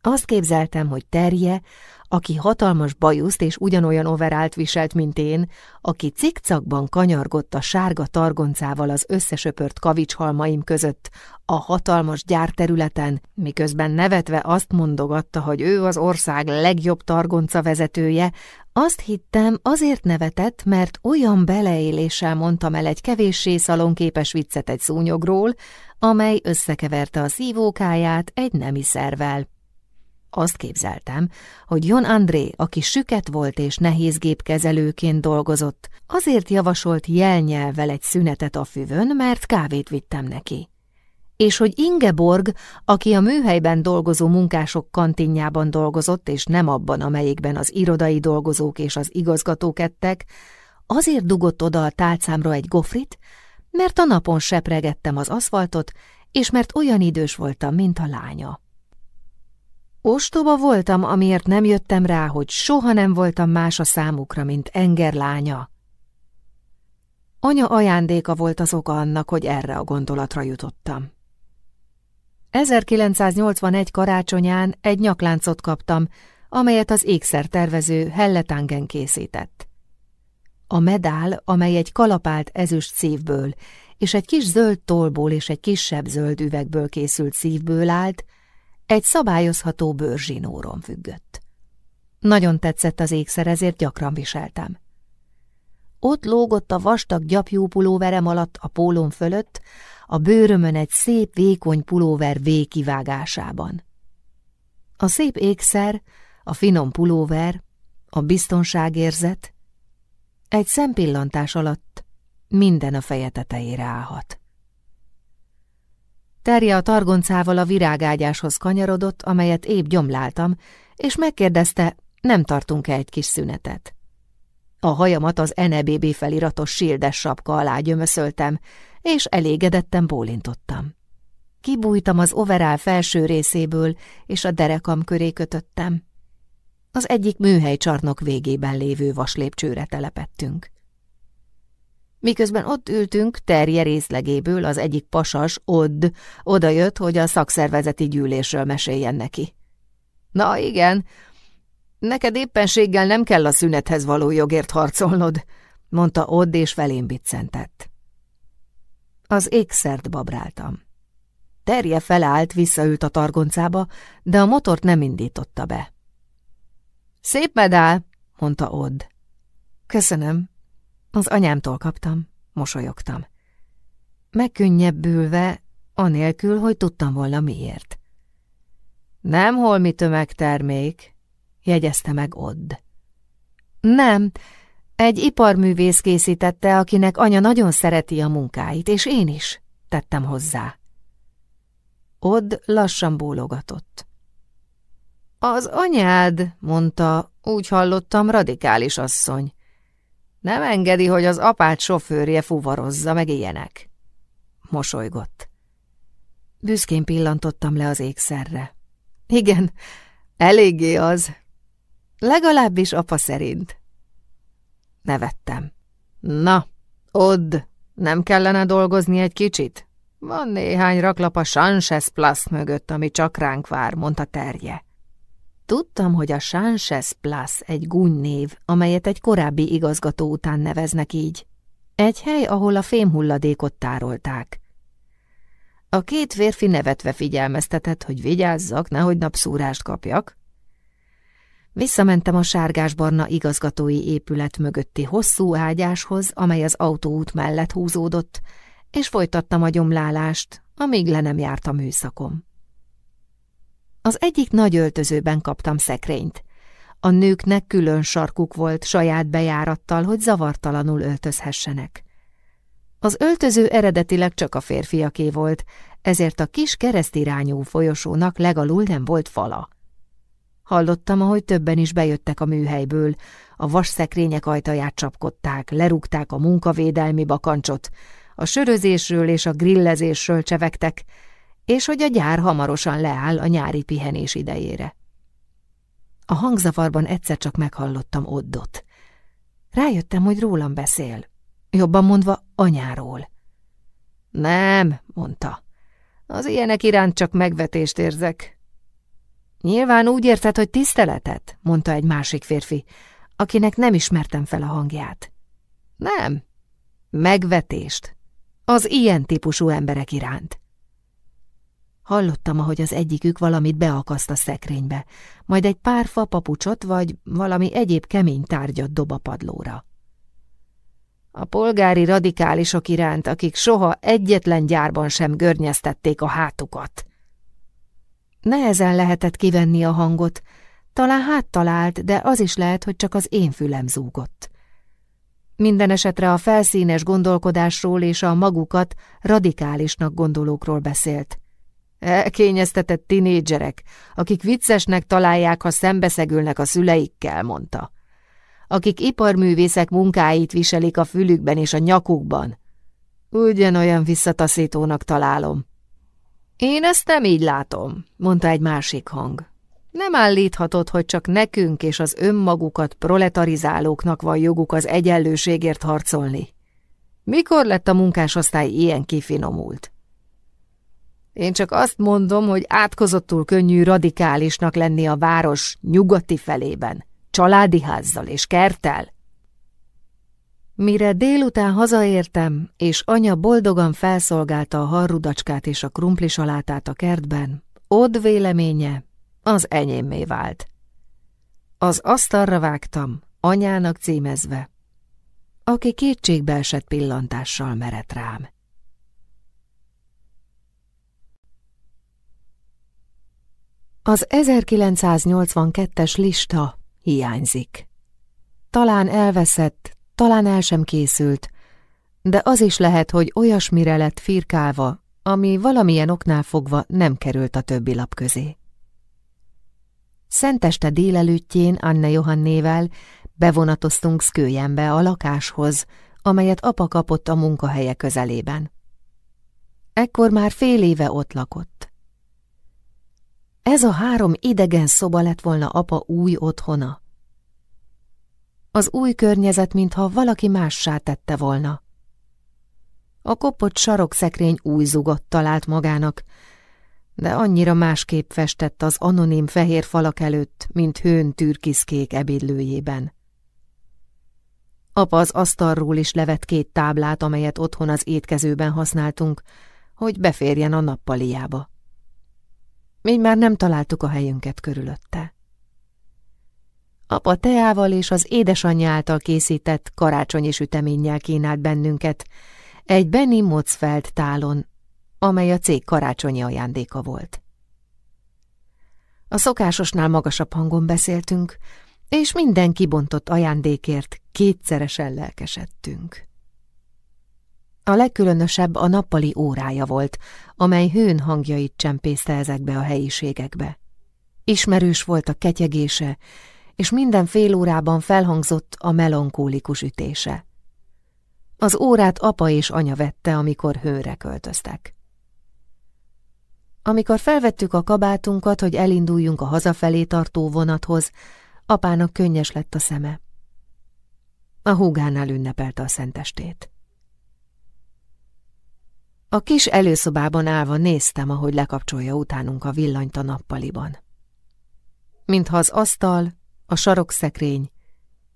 Azt képzeltem, hogy terje, aki hatalmas bajuszt és ugyanolyan overált viselt, mint én, aki cikcakban kanyargott a sárga targoncával az összesöpört kavicshalmaim között a hatalmas gyárterületen, miközben nevetve azt mondogatta, hogy ő az ország legjobb targonca vezetője, azt hittem, azért nevetett, mert olyan beleéléssel mondtam el egy kevéssé szalonképes viccet egy szúnyogról, amely összekeverte a szívókáját egy nemi szervel. Azt képzeltem, hogy Jon André, aki süket volt és nehéz gépkezelőként dolgozott, azért javasolt jelnyelvel egy szünetet a füvön, mert kávét vittem neki. És hogy Ingeborg, aki a műhelyben dolgozó munkások kantinjában dolgozott, és nem abban, amelyikben az irodai dolgozók és az igazgatók ettek, azért dugott oda a tálcámra egy gofrit, mert a napon sepregettem az aszfaltot, és mert olyan idős voltam, mint a lánya. Ostoba voltam, amiért nem jöttem rá, hogy soha nem voltam más a számukra, mint Enger lánya. Anya ajándéka volt az oka annak, hogy erre a gondolatra jutottam. 1981 karácsonyán egy nyakláncot kaptam, amelyet az ékszertervező Helletangen készített. A medál, amely egy kalapált ezüst szívből, és egy kis zöld tollból és egy kisebb zöld üvegből készült szívből állt, egy szabályozható bőrzsinóron függött. Nagyon tetszett az ékszer, ezért gyakran viseltem. Ott lógott a vastag gyapjú pulóverem alatt a pólón fölött, a bőrömön egy szép vékony pulóver végkivágásában. A szép ékszer, a finom pulóver, a biztonságérzet, egy szempillantás alatt minden a feje tetejére állhat. Terje a targoncával a virágágyáshoz kanyarodott, amelyet épp gyomláltam, és megkérdezte, nem tartunk-e egy kis szünetet. A hajamat az NEBB feliratos sildes sapka alá gyömöszöltem, és elégedetten bólintottam. Kibújtam az overál felső részéből, és a derekam köré kötöttem. Az egyik műhely csarnok végében lévő vaslépcsőre telepettünk. Miközben ott ültünk, terje részlegéből az egyik pasas, Odd, odajött, hogy a szakszervezeti gyűlésről meséljen neki. Na igen, neked éppenséggel nem kell a szünethez való jogért harcolnod, mondta Odd, és felém biccentett. Az ékszert babráltam. Terje felállt, visszaült a targoncába, de a motort nem indította be. Szép medál, mondta Odd. Köszönöm, az anyámtól kaptam, mosolyogtam. Megkönnyebbülve, anélkül, hogy tudtam volna miért. Nem holmi tömegtermék, jegyezte meg Odd. Nem, egy iparművész készítette, akinek anya nagyon szereti a munkáit, és én is, tettem hozzá. Odd lassan bólogatott. Az anyád, mondta, úgy hallottam, radikális asszony. Nem engedi, hogy az apát sofőrje fuvarozza, meg ilyenek. Mosolygott. Büszkén pillantottam le az ékszerre. Igen, eléggé az. Legalábbis apa szerint. Nevettem. Na, odd, Nem kellene dolgozni egy kicsit? Van néhány raklap a Sanchez Plus mögött, ami csak ránk vár, mondta Terje. Tudtam, hogy a Sanchez Plus egy gúnynév, amelyet egy korábbi igazgató után neveznek így. Egy hely, ahol a fémhulladékot tárolták. A két férfi nevetve figyelmeztetett, hogy vigyázzak, nehogy napszúrást kapjak. Visszamentem a sárgásbarna igazgatói épület mögötti hosszú ágyáshoz, amely az autóút mellett húzódott, és folytattam a gyomlálást, amíg le nem járt a műszakom. Az egyik nagy öltözőben kaptam szekrényt. A nőknek külön sarkuk volt saját bejárattal, hogy zavartalanul öltözhessenek. Az öltöző eredetileg csak a férfiaké volt, ezért a kis keresztirányú folyosónak legalul nem volt fala. Hallottam, ahogy többen is bejöttek a műhelyből, a vasszekrények ajtaját csapkodták, lerúgták a munkavédelmi bakancsot, a sörözésről és a grillezésről csevegtek, és hogy a gyár hamarosan leáll a nyári pihenés idejére. A hangzavarban egyszer csak meghallottam Oddot. Rájöttem, hogy rólam beszél, jobban mondva anyáról. Nem, mondta. Az ilyenek iránt csak megvetést érzek. Nyilván úgy érted, hogy tiszteletet, mondta egy másik férfi, akinek nem ismertem fel a hangját. Nem, megvetést. Az ilyen típusú emberek iránt. Hallottam, ahogy az egyikük valamit beakaszt a szekrénybe, majd egy pár fapapucsot vagy valami egyéb kemény tárgyat dob a padlóra. A polgári radikálisok iránt, akik soha egyetlen gyárban sem görnyeztették a hátukat. Nehezen lehetett kivenni a hangot, talán hát talált, de az is lehet, hogy csak az én fülem zúgott. Minden esetre a felszínes gondolkodásról és a magukat radikálisnak gondolókról beszélt. Elkényeztetett tinédzserek, akik viccesnek találják, ha szembeszegülnek a szüleikkel, mondta. Akik iparművészek munkáit viselik a fülükben és a nyakukban. Ugyanolyan visszataszítónak találom. Én ezt nem így látom, mondta egy másik hang. Nem állíthatod, hogy csak nekünk és az önmagukat proletarizálóknak van joguk az egyenlőségért harcolni. Mikor lett a munkásosztály ilyen kifinomult? Én csak azt mondom, hogy átkozottul könnyű radikálisnak lenni a város nyugati felében, családi házzal és kerttel. Mire délután hazaértem, és anya boldogan felszolgálta a harrudacskát és a krumplisalátát a kertben, Odd véleménye az enyémmé vált. Az asztalra vágtam, anyának címezve, aki kétségbeesett pillantással merett rám. Az 1982-es lista hiányzik. Talán elveszett, talán el sem készült, de az is lehet, hogy olyasmire lett firkálva, ami valamilyen oknál fogva nem került a többi lap közé. Szenteste délelőttjén Anne Johannével bevonatoztunk Szkőjenbe a lakáshoz, amelyet apa kapott a munkahelye közelében. Ekkor már fél éve ott lakott. Ez a három idegen szoba lett volna apa új otthona. Az új környezet, mintha valaki mássá tette volna. A kopott sarokszekrény új zugot talált magának, de annyira másképp festett az anonim fehér falak előtt, mint hőn türkiszkék ebédlőjében. Apa az asztalról is levett két táblát, amelyet otthon az étkezőben használtunk, hogy beférjen a nappaliába. Mi már nem találtuk a helyünket körülötte. Apa teával és az édesanyja által készített karácsonyi süteménnyel kínált bennünket, egy Benny Motzfeld tálon, amely a cég karácsonyi ajándéka volt. A szokásosnál magasabb hangon beszéltünk, és minden kibontott ajándékért kétszeresen lelkesedtünk. A legkülönösebb a nappali órája volt, amely hőn hangjait csempészte ezekbe a helyiségekbe. Ismerős volt a ketyegése, és minden fél órában felhangzott a melankólikus ütése. Az órát apa és anya vette, amikor hőre költöztek. Amikor felvettük a kabátunkat, hogy elinduljunk a hazafelé tartó vonathoz, apának könnyes lett a szeme. A húgánál ünnepelte a szentestét. A kis előszobában állva néztem, ahogy lekapcsolja utánunk a villanyt a nappaliban. Mintha az asztal, a sarokszekrény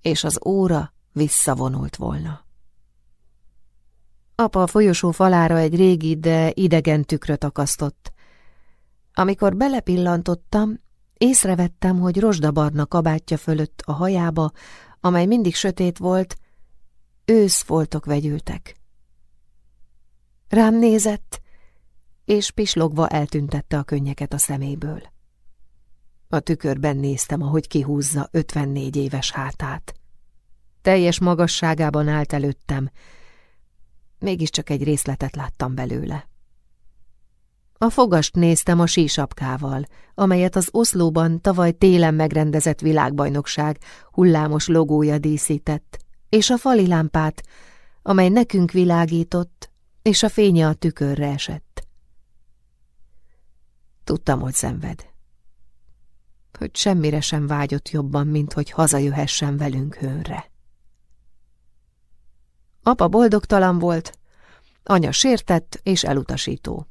és az óra visszavonult volna. Apa a folyosó falára egy régi, de idegen tükröt akasztott. Amikor belepillantottam, észrevettem, hogy rozsdabarna kabátja fölött a hajába, amely mindig sötét volt, őszfoltok vegyültek. Rám nézett, és pislogva eltüntette a könnyeket a szeméből. A tükörben néztem, ahogy kihúzza 54 éves hátát. Teljes magasságában állt előttem, mégiscsak egy részletet láttam belőle. A fogast néztem a sísapkával, amelyet az Oszlóban tavaly télen megrendezett világbajnokság hullámos logója díszített, és a fali lámpát, amely nekünk világított, és a fénye a tükörre esett. Tudtam, hogy szenved. Hogy semmire sem vágyott jobban, mint hogy hazajöhessen velünk hőnre. Apa boldogtalan volt, anya sértett és elutasító.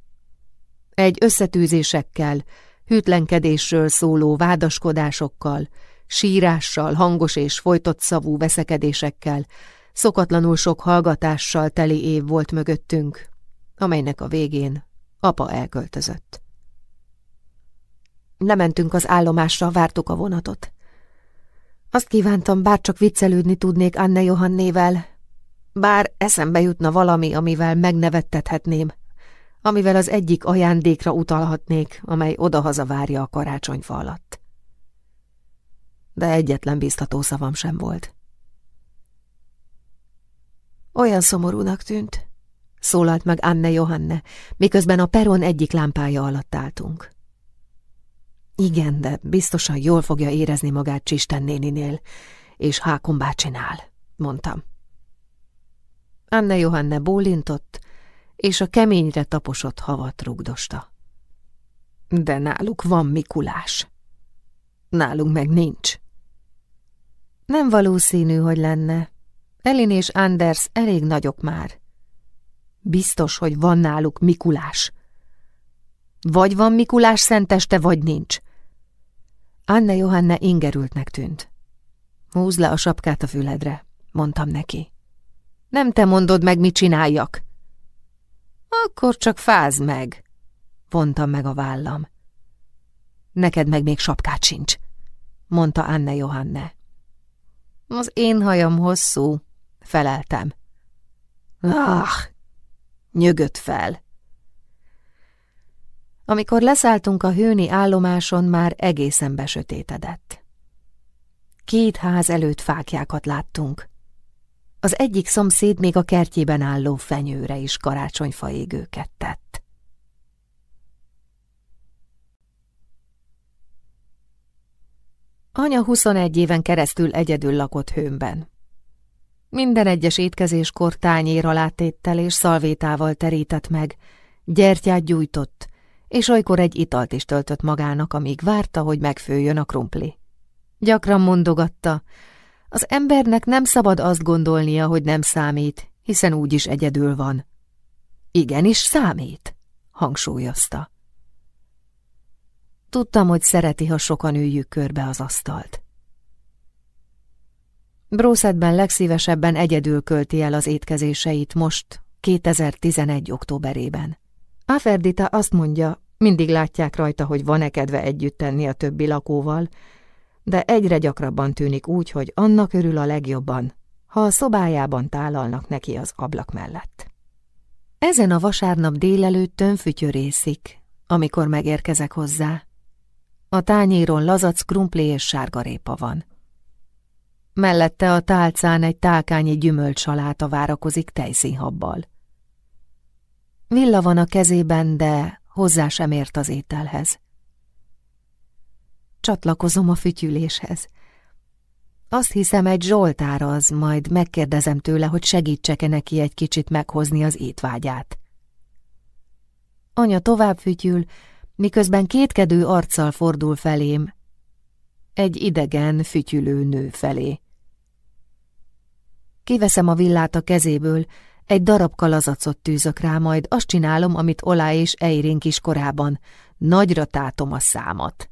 Egy összetűzésekkel, hűtlenkedésről szóló vádaskodásokkal, sírással, hangos és folytott szavú veszekedésekkel, szokatlanul sok hallgatással teli év volt mögöttünk, amelynek a végén apa elköltözött. Lementünk az állomásra, vártuk a vonatot. Azt kívántam, bár csak viccelődni tudnék Anne Johannével, bár eszembe jutna valami, amivel megnevettethetném, amivel az egyik ajándékra utalhatnék, amely odahaza várja a karácsonyfa alatt. De egyetlen biztató szavam sem volt. Olyan szomorúnak tűnt, szólalt meg Anne Johanne, miközben a peron egyik lámpája alatt álltunk. Igen, de biztosan jól fogja érezni magát Csisten néninél, és Hákon bácsinál, mondtam. Anne Johanne bólintott, és a keményre taposott havat rugdosta. De náluk van Mikulás. Nálunk meg nincs. Nem valószínű, hogy lenne. Elin és Anders elég nagyok már. Biztos, hogy van náluk Mikulás. Vagy van Mikulás szenteste, vagy nincs. Anne Johanne ingerültnek tűnt. Húzd le a sapkát a füledre, mondtam neki. Nem te mondod meg, mit csináljak. Akkor csak fáz meg, vontam meg a vállam. Neked meg még sapkát sincs, mondta Anne Johanne. Az én hajam hosszú, feleltem. Ah, nyögött fel. Amikor leszálltunk a hőni állomáson, már egészen besötétedett. Két ház előtt fákjákat láttunk. Az egyik szomszéd még a kertjében álló fenyőre is karácsonyfa égőket tett. Anya 21 éven keresztül egyedül lakott hőmben. Minden egyes étkezéskor tányér alátéttel és szalvétával terített meg, gyertyát gyújtott, és olykor egy italt is töltött magának, amíg várta, hogy megfőjön a krumpli. Gyakran mondogatta, az embernek nem szabad azt gondolnia, hogy nem számít, hiszen úgyis egyedül van. Igenis számít, hangsúlyozta. Tudtam, hogy szereti, ha sokan üljük körbe az asztalt. Brószedben legszívesebben egyedül költi el az étkezéseit most, 2011. októberében. Aferdita azt mondja, mindig látják rajta, hogy van-e kedve együtt tenni a többi lakóval, de egyre gyakrabban tűnik úgy, hogy annak örül a legjobban, ha a szobájában tálalnak neki az ablak mellett. Ezen a vasárnap délelőttön fütyörészik, amikor megérkezek hozzá. A tányéron lazac krumpli és sárgarépa van. Mellette a tálcán egy tálkányi gyümölcsaláta várakozik tejszínhabbal. Villa van a kezében, de hozzá sem ért az ételhez. Csatlakozom a fütyüléshez. Azt hiszem, egy Zsoltár az, majd megkérdezem tőle, hogy segítsek-e neki egy kicsit meghozni az étvágyát. Anya tovább fütyül, miközben kétkedő arccal fordul felém, egy idegen, fütyülő nő felé. Kiveszem a villát a kezéből, Egy darab kalazacot tűzök rá, majd azt csinálom, amit Olá és Eirink is korában. Nagyra tátom a számat.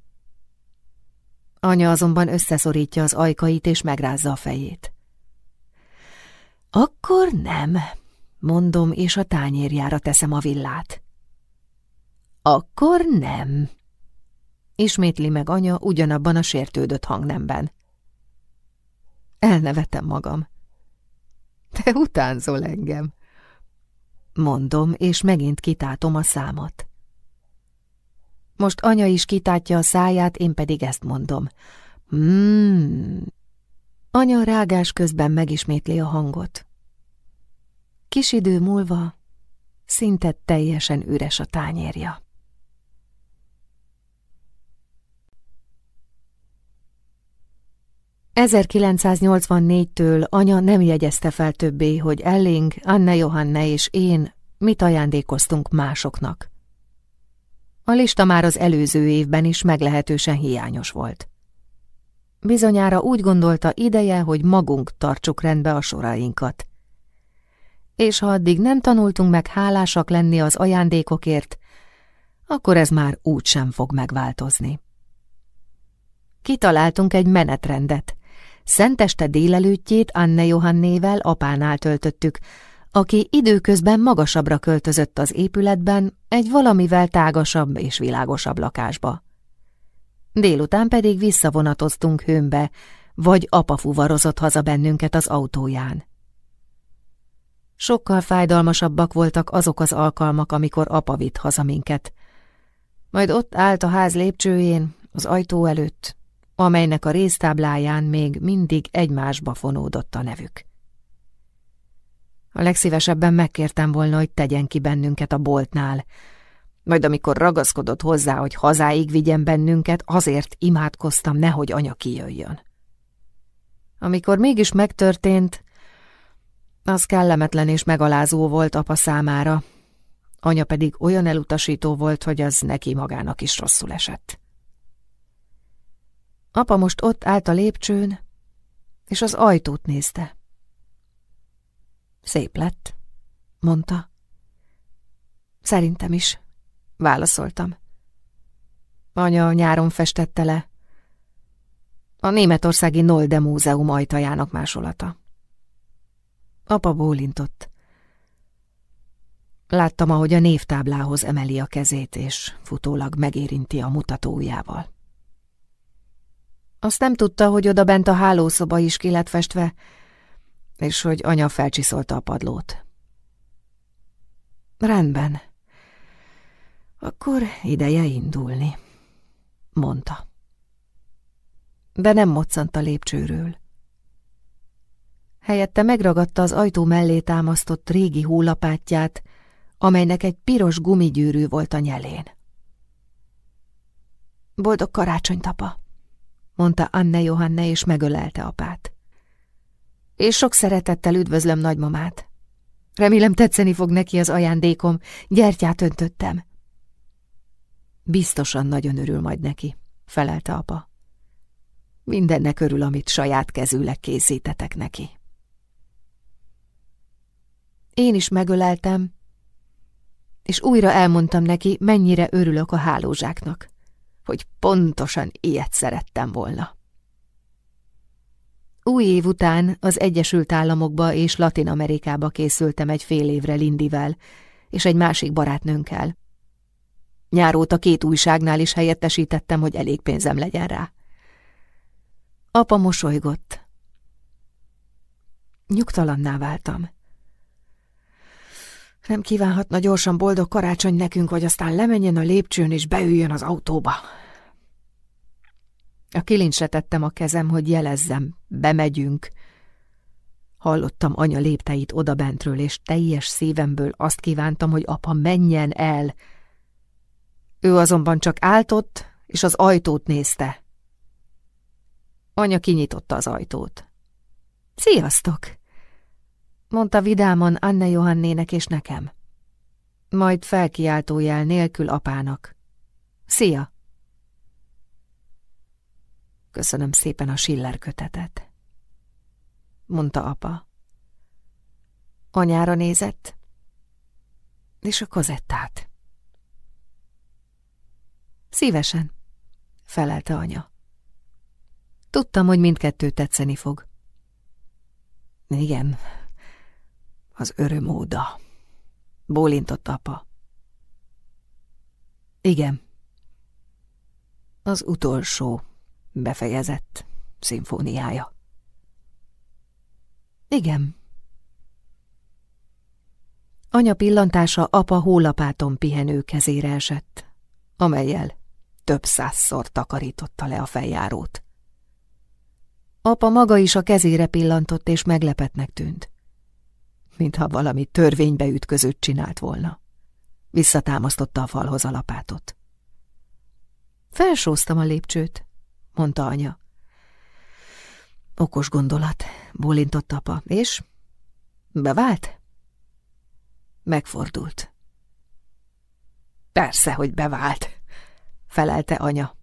Anya azonban összeszorítja az ajkait és megrázza a fejét. Akkor nem, mondom, és a tányérjára teszem a villát. Akkor nem, ismétli meg anya ugyanabban a sértődött hangnemben. Elnevetem magam. Te utánzol engem. Mondom, és megint kitátom a számat. Most anya is kitátja a száját, én pedig ezt mondom. Mmm. Anya rágás közben megismétli a hangot. Kis idő múlva szinte teljesen üres a tányérja. 1984-től anya nem jegyezte fel többé, hogy Elling, Anne Johanne és én mit ajándékoztunk másoknak. A lista már az előző évben is meglehetősen hiányos volt. Bizonyára úgy gondolta ideje, hogy magunk tartsuk rendbe a sorainkat. És ha addig nem tanultunk meg hálásak lenni az ajándékokért, akkor ez már úgy sem fog megváltozni. Kitaláltunk egy menetrendet, Szenteste délelőttjét Anne Johannével apánál töltöttük, aki időközben magasabbra költözött az épületben, egy valamivel tágasabb és világosabb lakásba. Délután pedig visszavonatoztunk hőmbe, vagy apa fuvarozott haza bennünket az autóján. Sokkal fájdalmasabbak voltak azok az alkalmak, amikor apa vitt haza minket. Majd ott állt a ház lépcsőjén, az ajtó előtt, amelynek a résztábláján még mindig egymásba fonódott a nevük. A legszívesebben megkértem volna, hogy tegyen ki bennünket a boltnál, majd amikor ragaszkodott hozzá, hogy hazáig vigyen bennünket, azért imádkoztam, nehogy anya kijöjjön. Amikor mégis megtörtént, az kellemetlen és megalázó volt apa számára, anya pedig olyan elutasító volt, hogy az neki magának is rosszul esett. Apa most ott állt a lépcsőn, és az ajtót nézte. Szép lett, mondta. Szerintem is, válaszoltam. Anya nyáron festette le. A németországi Nolde Múzeum ajtajának másolata. Apa bólintott. Láttam, ahogy a névtáblához emeli a kezét, és futólag megérinti a mutatójával. Azt nem tudta, hogy oda bent a hálószoba is ki lett és hogy anya felcsiszolta a padlót. Rendben. Akkor ideje indulni, mondta. De nem moccant a lépcsőről. Helyette megragadta az ajtó mellé támasztott régi hólapátját, amelynek egy piros gumigyűrű volt a nyelén. Boldog karácsony, tapa! Mondta Anne Johanne, és megölelte apát. És sok szeretettel üdvözlöm nagymamát. Remélem tetszeni fog neki az ajándékom, gyertyát öntöttem. Biztosan nagyon örül majd neki, felelte apa. Mindennek örül, amit saját kezűleg készítetek neki. Én is megöleltem, és újra elmondtam neki, mennyire örülök a hálózsáknak hogy pontosan ilyet szerettem volna. Új év után az Egyesült Államokba és Latin Amerikába készültem egy fél évre Lindivel és egy másik barátnőnkkel. Nyáróta két újságnál is helyettesítettem, hogy elég pénzem legyen rá. Apa mosolygott. Nyugtalanná váltam. Nem kívánhatna gyorsan boldog karácsony nekünk, vagy aztán lemenjen a lépcsőn és beüljön az autóba. A kilincsre tettem a kezem, hogy jelezzem, bemegyünk. Hallottam anya lépteit odabentről, és teljes szívemből azt kívántam, hogy apa menjen el. Ő azonban csak áltott, és az ajtót nézte. Anya kinyitotta az ajtót. Sziasztok! Mondta vidáman Anne Johannének és nekem. Majd felkiáltójel nélkül apának. Szia! Köszönöm szépen a Schiller kötetet, mondta apa. Anyára nézett, és a kozettát. Szívesen, felelte anya. Tudtam, hogy mindkettő tetszeni fog. Igen, az örömóda, bólintott apa. Igen, az utolsó befejezett szimfóniája. Igen. Anya pillantása apa hólapáton pihenő kezére esett, amelyel több százszor takarította le a feljárót. Apa maga is a kezére pillantott, és meglepetnek tűnt. Mintha valami törvénybe ütközött csinált volna. Visszatámasztotta a falhoz a lapátot. Felsóztam a lépcsőt, mondta anya. Okos gondolat, bólintott apa, és? Bevált? Megfordult. Persze, hogy bevált, felelte anya.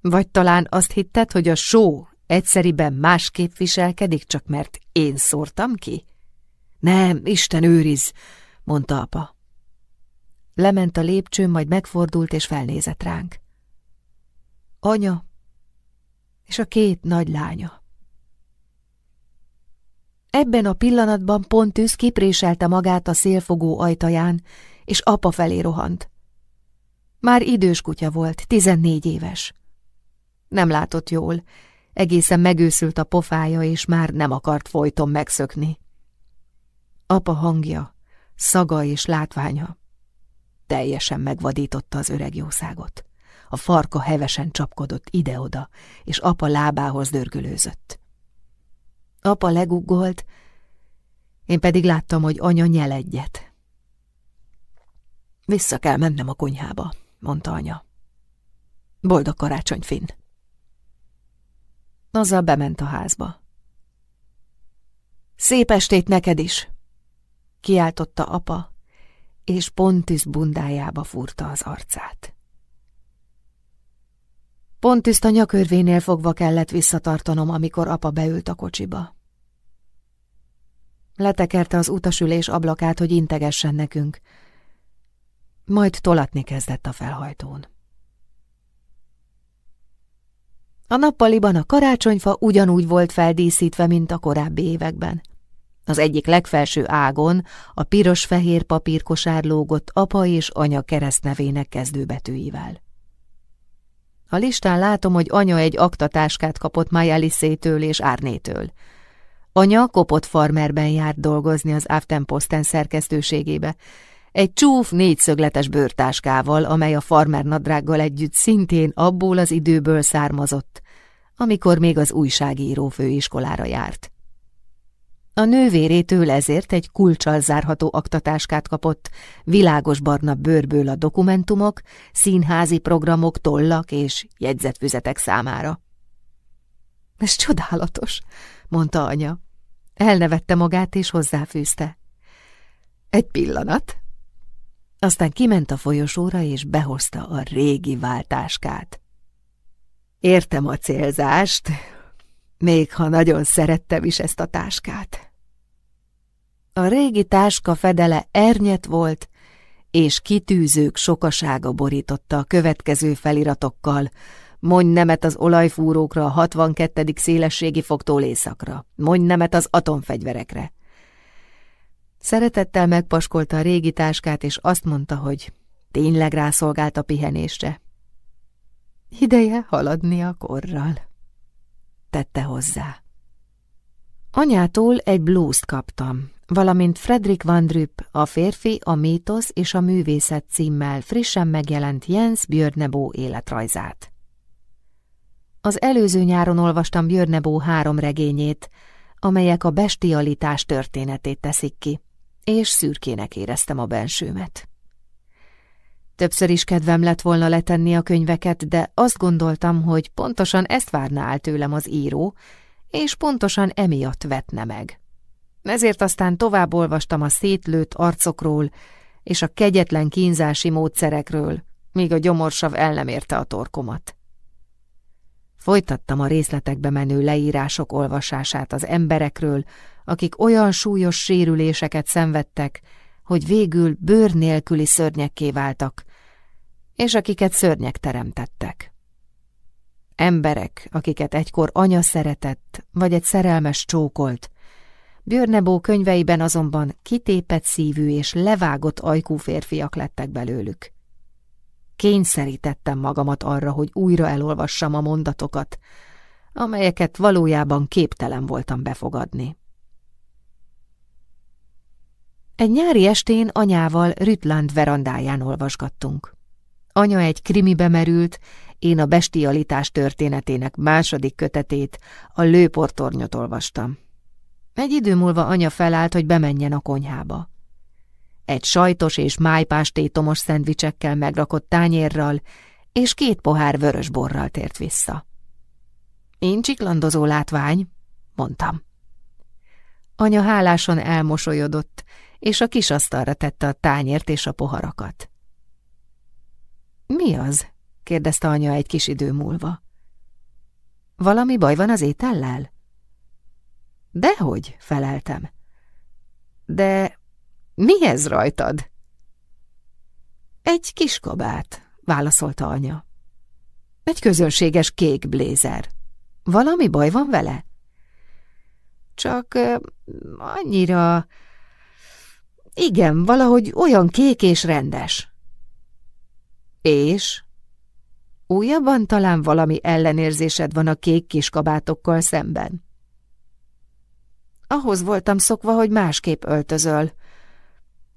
Vagy talán azt hitted, hogy a só egyszeriben másképp viselkedik, csak mert én szórtam ki? Nem, Isten őriz, mondta apa. Lement a lépcsőn, majd megfordult és felnézett ránk. Anya és a két nagy lánya. Ebben a pillanatban Pontus kipréselte magát a szélfogó ajtaján, és apa felé rohant. Már idős kutya volt, tizennégy éves. Nem látott jól, egészen megőszült a pofája, és már nem akart folyton megszökni. Apa hangja, szaga és látványa teljesen megvadította az öreg jószágot. A farka hevesen csapkodott ide-oda, és apa lábához dörgölőzött. Apa leguggolt, én pedig láttam, hogy anya nyel egyet. Vissza kell mennem a konyhába, mondta anya. Boldog karácsony, Finn. Azzal bement a házba. Szép estét neked is! Kiáltotta apa, és Pontus bundájába fúrta az arcát. Pontuszt a nyakörvénél fogva kellett visszatartanom, amikor apa beült a kocsiba. Letekerte az utasülés ablakát, hogy integessen nekünk, majd tolatni kezdett a felhajtón. A nappaliban a karácsonyfa ugyanúgy volt feldíszítve, mint a korábbi években. Az egyik legfelső ágon a piros-fehér papírkosár lógott apa és anya keresztnevének kezdőbetűivel. A listán látom, hogy anya egy aktatáskát kapott Majaliszétől és Árnétől. Anya kopott farmerben járt dolgozni az Aftenposten szerkesztőségébe, egy csúf négyszögletes bőrtáskával, amely a farmer nadrággal együtt szintén abból az időből származott, amikor még az újságíró főiskolára járt. A nővérétől ezért egy kulcsal zárható aktatáskát kapott, világos barna bőrből a dokumentumok, színházi programok, tollak és jegyzetfüzetek számára. Ez csodálatos, mondta anya. Elnevette magát és hozzáfűzte. Egy pillanat. Aztán kiment a folyosóra és behozta a régi váltáskát. Értem a célzást, még ha nagyon szerettem is ezt a táskát. A régi táska fedele ernyet volt, és kitűzők sokasága borította a következő feliratokkal, mondj nemet az olajfúrókra a 62. szélességi fogtól északra, mondj nemet az atomfegyverekre. Szeretettel megpaskolta a régi táskát, és azt mondta, hogy tényleg rászolgált a pihenésre. Ideje haladni a korral tette hozzá. Anyától egy blúzt kaptam, valamint Fredrik van Drüpp, a férfi, a mítosz és a művészet címmel frissen megjelent Jens Björnebó életrajzát. Az előző nyáron olvastam Björnebó három regényét, amelyek a bestialitás történetét teszik ki, és szürkének éreztem a bensőmet. Többször is kedvem lett volna letenni a könyveket, de azt gondoltam, hogy pontosan ezt várná el tőlem az író, és pontosan emiatt vetne meg. Ezért aztán tovább olvastam a szétlőtt arcokról és a kegyetlen kínzási módszerekről, míg a gyomorsav el nem érte a torkomat. Folytattam a részletekbe menő leírások olvasását az emberekről, akik olyan súlyos sérüléseket szenvedtek, hogy végül bőr nélküli szörnyekké váltak, és akiket szörnyek teremtettek. Emberek, akiket egykor anya szeretett, vagy egy szerelmes csókolt. Björnebó könyveiben azonban kitépett szívű és levágott ajkú férfiak lettek belőlük. Kényszerítettem magamat arra, hogy újra elolvassam a mondatokat, amelyeket valójában képtelen voltam befogadni. Egy nyári estén anyával Rütland verandáján olvasgattunk. Anya egy krimibe merült, én a bestialitás történetének második kötetét, a lőportornyot olvastam. Egy idő múlva anya felállt, hogy bemenjen a konyhába. Egy sajtos és májpástétomos szendvicsekkel megrakott tányérral, és két pohár vörös borral tért vissza. Én csiklandozó látvány, mondtam. Anya hálásan elmosolyodott, és a kis asztalra tette a tányért és a poharakat. Mi az? kérdezte anya egy kis idő múlva. Valami baj van az étellel? Dehogy, feleltem. De mi ez rajtad? Egy kis kabát, válaszolta anya. Egy közönséges kék blézer. Valami baj van vele? Csak annyira... Igen, valahogy olyan kék és rendes. És? Újabban talán valami ellenérzésed van a kék kis kabátokkal szemben. Ahhoz voltam szokva, hogy másképp öltözöl.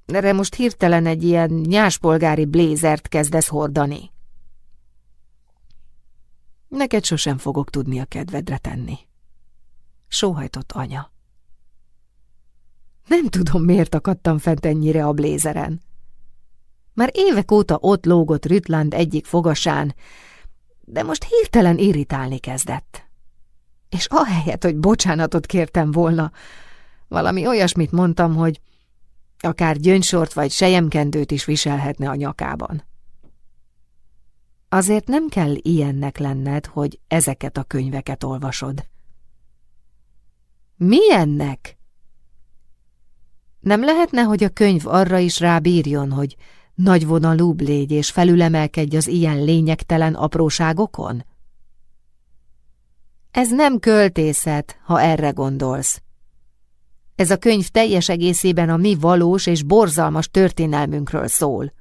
Erre most hirtelen egy ilyen nyáspolgári blézert kezdesz hordani. Neked sosem fogok tudni a kedvedre tenni. Sóhajtott anya. Nem tudom, miért akadtam fent ennyire a blézeren. Már évek óta ott lógott Rütland egyik fogasán, de most hirtelen irritálni kezdett. És ahelyett, hogy bocsánatot kértem volna, valami olyasmit mondtam, hogy akár gyöngysort vagy sejemkendőt is viselhetne a nyakában. Azért nem kell ilyennek lenned, hogy ezeket a könyveket olvasod. Milyennek? Nem lehetne, hogy a könyv arra is rábírjon, hogy nagyvonalúbb légy és felülemelkedj az ilyen lényegtelen apróságokon? Ez nem költészet, ha erre gondolsz. Ez a könyv teljes egészében a mi valós és borzalmas történelmünkről szól.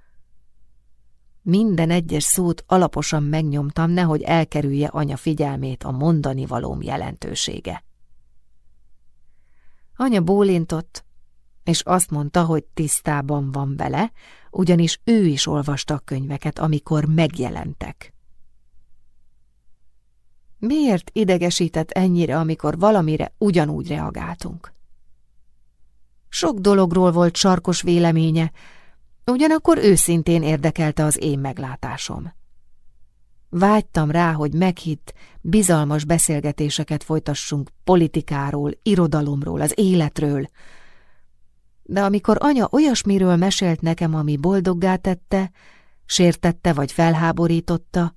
Minden egyes szót alaposan megnyomtam, nehogy elkerülje anya figyelmét a mondani valóm jelentősége. Anya bólintott, és azt mondta, hogy tisztában van vele, ugyanis ő is olvasta a könyveket, amikor megjelentek. Miért idegesített ennyire, amikor valamire ugyanúgy reagáltunk? Sok dologról volt sarkos véleménye, ugyanakkor őszintén érdekelte az én meglátásom. Vágytam rá, hogy meghitt, bizalmas beszélgetéseket folytassunk politikáról, irodalomról, az életről, de amikor anya olyasmiről mesélt nekem, ami boldoggá tette, sértette vagy felháborította,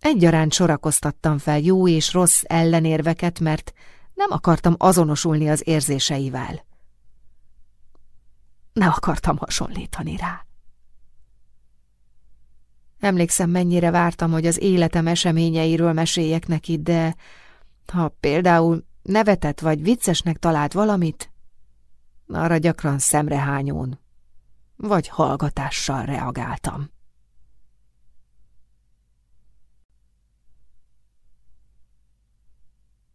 egyaránt sorakoztattam fel jó és rossz ellenérveket, mert nem akartam azonosulni az érzéseivel. Ne akartam hasonlítani rá. Emlékszem, mennyire vártam, hogy az életem eseményeiről meséljek neki, de ha például nevetett vagy viccesnek talált valamit, arra gyakran szemrehányón, vagy hallgatással reagáltam.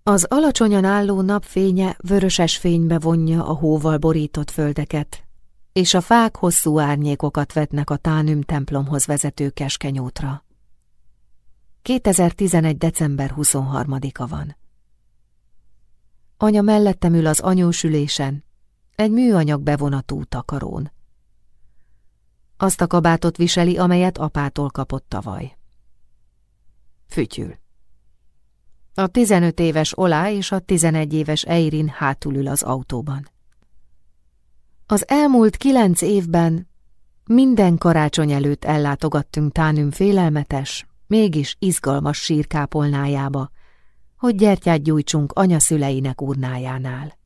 Az alacsonyan álló napfénye vöröses fénybe vonja a hóval borított földeket, és a fák hosszú árnyékokat vetnek a Tánüm templomhoz vezető keskeny útra. 2011. december 23-a van. Anya mellettem ül az anyósülésen, egy műanyag bevonatú takarón. Azt a kabátot viseli, amelyet apától kapott tavaly. Fütyül. A 15 éves Olá és a 11 éves Eirin hátul ül az autóban. Az elmúlt kilenc évben minden karácsony előtt ellátogattunk Tánüm félelmetes, mégis izgalmas sírkápolnájába, hogy gyertyát gyújtsunk anyaszüleinek urnájánál.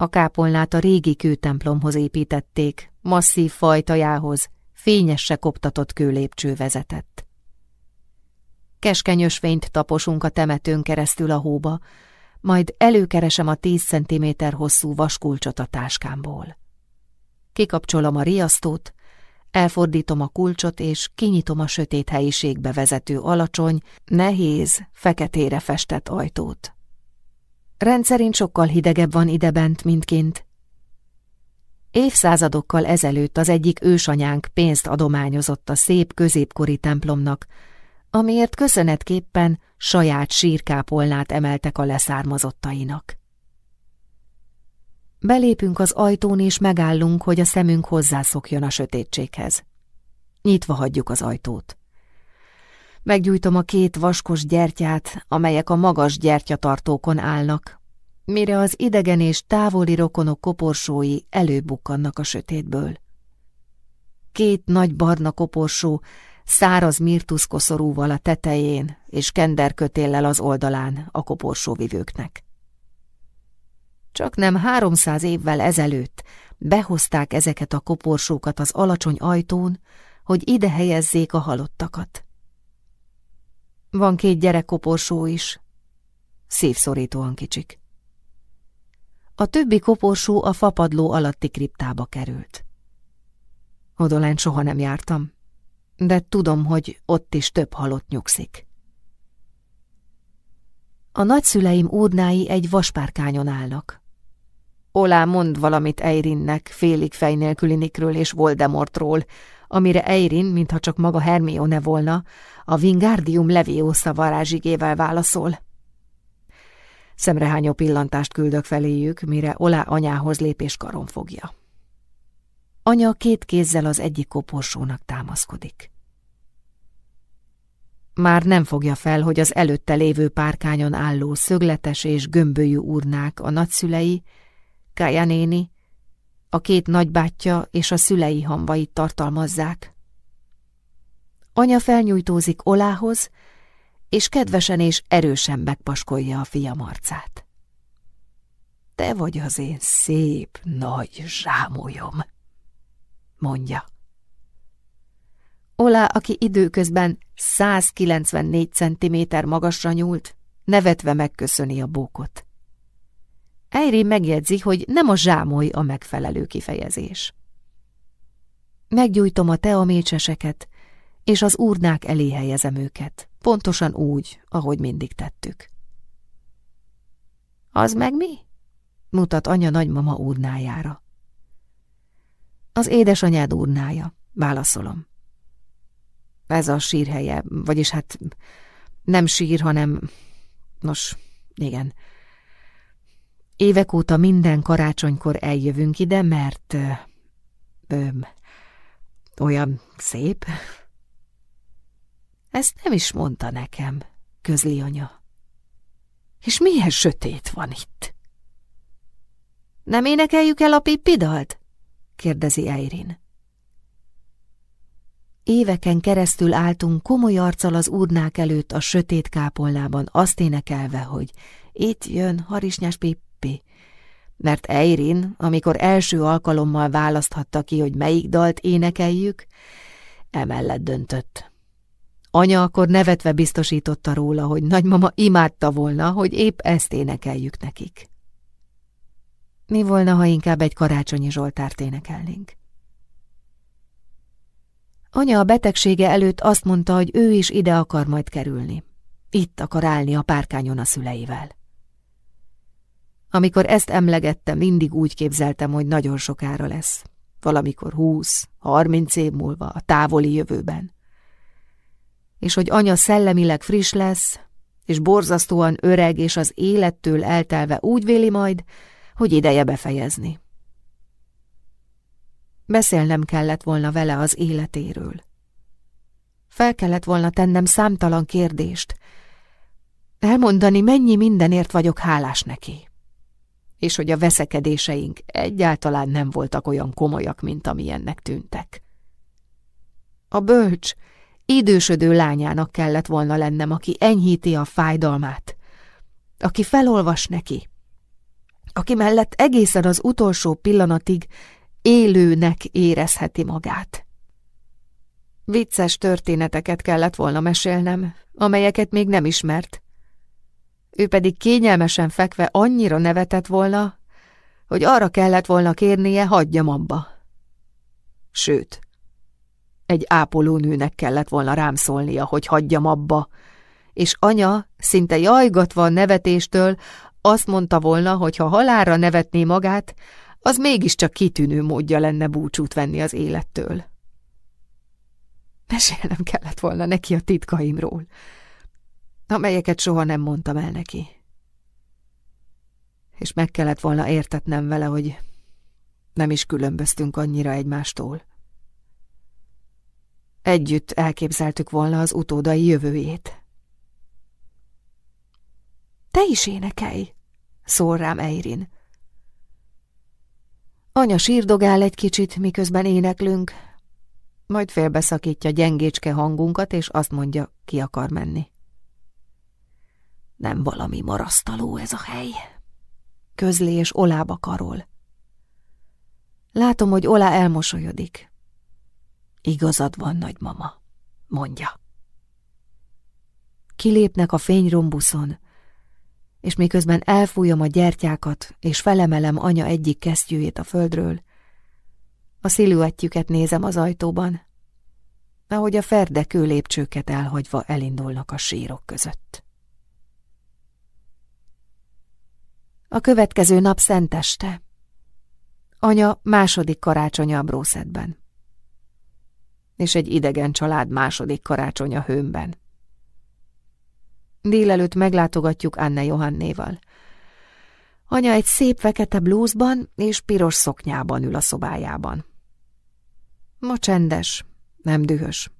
A kápolnát a régi kőtemplomhoz építették, masszív fajtajához, fényesse koptatott kőlépcső vezetett. Keskeny fényt taposunk a temetőn keresztül a hóba, majd előkeresem a tíz centiméter hosszú vaskulcsot a táskámból. Kikapcsolom a riasztót, elfordítom a kulcsot, és kinyitom a sötét helyiségbe vezető alacsony, nehéz, feketére festett ajtót. Rendszerint sokkal hidegebb van idebent, mint kint. Évszázadokkal ezelőtt az egyik ősanyánk pénzt adományozott a szép középkori templomnak, amiért köszönetképpen saját sírkápolnát emeltek a leszármazottainak. Belépünk az ajtón és megállunk, hogy a szemünk hozzászokjon a sötétséghez. Nyitva hagyjuk az ajtót. Meggyújtom a két vaskos gyertyát, amelyek a magas gyertyatartókon állnak, mire az idegen és távoli rokonok koporsói előbukkannak a sötétből. Két nagy barna koporsó száraz mirtuszkoszorúval a tetején és kenderkötéllel az oldalán a koporsóvivőknek. Csak nem háromszáz évvel ezelőtt behozták ezeket a koporsókat az alacsony ajtón, hogy ide helyezzék a halottakat. Van két gyerek koporsó is, szívszorítóan kicsik. A többi koporsó a fapadló alatti kriptába került. Odolán soha nem jártam, de tudom, hogy ott is több halott nyugszik. A nagyszüleim úrnái egy vaspárkányon állnak. Olá mond valamit Eirinnek, félig fej nélküli Nikről és Voldemortról, amire Eirin, mintha csak maga Hermione volna, a Wingardium Leviosa varázsigével válaszol. Szemrehányó pillantást küldök feléjük, mire Olá anyához lép és karon fogja. Anya két kézzel az egyik koporsónak támaszkodik. Már nem fogja fel, hogy az előtte lévő párkányon álló szögletes és gömbölyű urnák a nagyszülei, Kája néni, a két nagybátyja és a szülei hambait tartalmazzák. Anya felnyújtózik Olához, és kedvesen és erősen megpaskolja a fiam arcát. Te vagy az én szép, nagy zsámolyom, mondja. Olá, aki időközben 194 centiméter magasra nyúlt, nevetve megköszöni a bókot. Eirin megjegyzi, hogy nem a zsámoly a megfelelő kifejezés. Meggyújtom a teamécseseket, és az urnák elé helyezem őket, pontosan úgy, ahogy mindig tettük. Az meg mi? mutat anya nagymama urnájára. Az édesanyád urnája, válaszolom. Ez a sírhelye, vagyis hát nem sír, hanem... Nos, igen. Évek óta minden karácsonykor eljövünk ide, mert... Ö, olyan szép. Ezt nem is mondta nekem, közli anya. És milyen sötét van itt? Nem énekeljük el a pippidalt? kérdezi Eirin. Éveken keresztül álltunk komoly arccal az urnák előtt a sötét kápolnában, azt énekelve, hogy itt jön harisnyás Pippi. Mert Eirin, amikor első alkalommal választhatta ki, hogy melyik dalt énekeljük, emellett döntött. Anya akkor nevetve biztosította róla, hogy nagymama imádta volna, hogy épp ezt énekeljük nekik. Mi volna, ha inkább egy karácsonyi Zsoltárt énekelnénk? Anya a betegsége előtt azt mondta, hogy ő is ide akar majd kerülni. Itt akar állni a párkányon a szüleivel. Amikor ezt emlegettem, mindig úgy képzeltem, hogy nagyon sokára lesz. Valamikor húsz, harminc év múlva, a távoli jövőben. És hogy anya szellemileg friss lesz, és borzasztóan öreg, és az élettől eltelve úgy véli majd, hogy ideje befejezni. Beszélnem kellett volna vele az életéről. Fel kellett volna tennem számtalan kérdést, elmondani, mennyi mindenért vagyok hálás neki, és hogy a veszekedéseink egyáltalán nem voltak olyan komolyak, mint amilyennek tűntek. A bölcs, idősödő lányának kellett volna lennem, aki enyhíti a fájdalmát, aki felolvas neki, aki mellett egészen az utolsó pillanatig élőnek érezheti magát. Vicces történeteket kellett volna mesélnem, amelyeket még nem ismert. Ő pedig kényelmesen fekve annyira nevetett volna, hogy arra kellett volna kérnie, hagyjam abba. Sőt, egy ápolónőnek kellett volna rám szólnia, hogy hagyjam abba, és anya, szinte jajgatva a nevetéstől, azt mondta volna, hogy ha halára nevetné magát, az mégiscsak kitűnő módja lenne búcsút venni az élettől. Mesélnem kellett volna neki a titkaimról, amelyeket soha nem mondtam el neki. És meg kellett volna értetnem vele, hogy nem is különböztünk annyira egymástól. Együtt elképzeltük volna az utódai jövőjét. Te is énekelj, szól rám Eirin. Anya sírdogál egy kicsit, miközben éneklünk, majd félbeszakítja gyengécske hangunkat, és azt mondja, ki akar menni. Nem valami marasztaló ez a hely. Közli és Olába karol. Látom, hogy Olá elmosolyodik. Igazad van, nagymama, mondja. Kilépnek a fényrombuszon, és miközben elfújom a gyertyákat, és felemelem anya egyik kesztyűjét a földről, a sziluettjüket nézem az ajtóban, ahogy a ferdekő lépcsőket elhagyva elindulnak a sírok között. A következő nap szenteste. Anya második karácsonya a brószedben. És egy idegen család második karácsonya hőmben. Délelőtt meglátogatjuk Anne Johannéval. Anya egy szép fekete blúzban és piros szoknyában ül a szobájában. Ma csendes, nem dühös,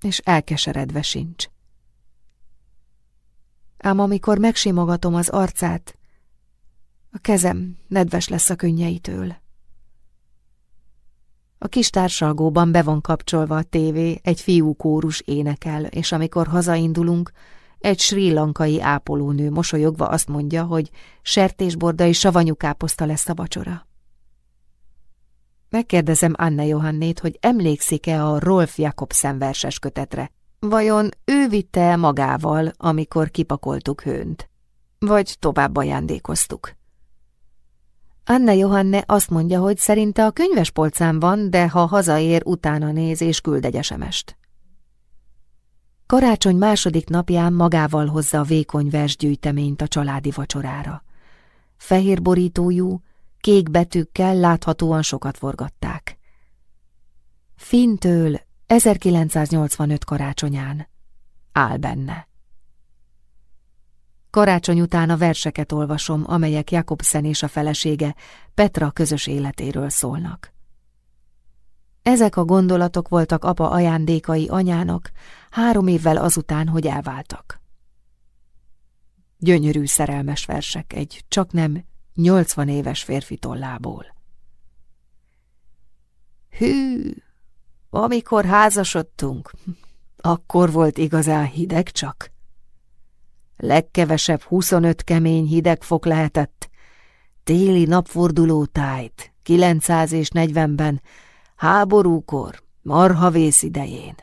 és elkeseredve sincs. Ám amikor megsimogatom az arcát, a kezem nedves lesz a könnyeitől. A kis társalgóban be van kapcsolva a tévé, egy fiú kórus énekel, és amikor hazaindulunk, egy sri lankai ápolónő mosolyogva azt mondja, hogy sertésborda és savanyú káposzta lesz a vacsora. Megkérdezem Anne Johannét, hogy emlékszik-e a Rolf Jakobsen verses kötetre. Vajon ő vitte -e magával, amikor kipakoltuk hőnt? Vagy tovább ajándékoztuk? Anne Johanne azt mondja, hogy szerinte a könyvespolcán van, de ha hazaér, utána néz és küld egy esemest. Karácsony második napján magával hozza a vékony versgyűjteményt a családi vacsorára. Fehér borítójú, kék betűkkel láthatóan sokat forgatták. Fintől 1985 karácsonyán áll benne. Karácsony után a verseket olvasom, amelyek Jakobsen és a felesége Petra közös életéről szólnak. Ezek a gondolatok voltak apa ajándékai anyának három évvel azután, hogy elváltak. Gyönyörű szerelmes versek egy csak nem nyolcvan éves férfi tollából. Hű, amikor házasodtunk, akkor volt igazán hideg csak. Legkevesebb huszonöt kemény hidegfok lehetett. Téli napforduló tájt, 940-ben, háborúkor, marhavész idején.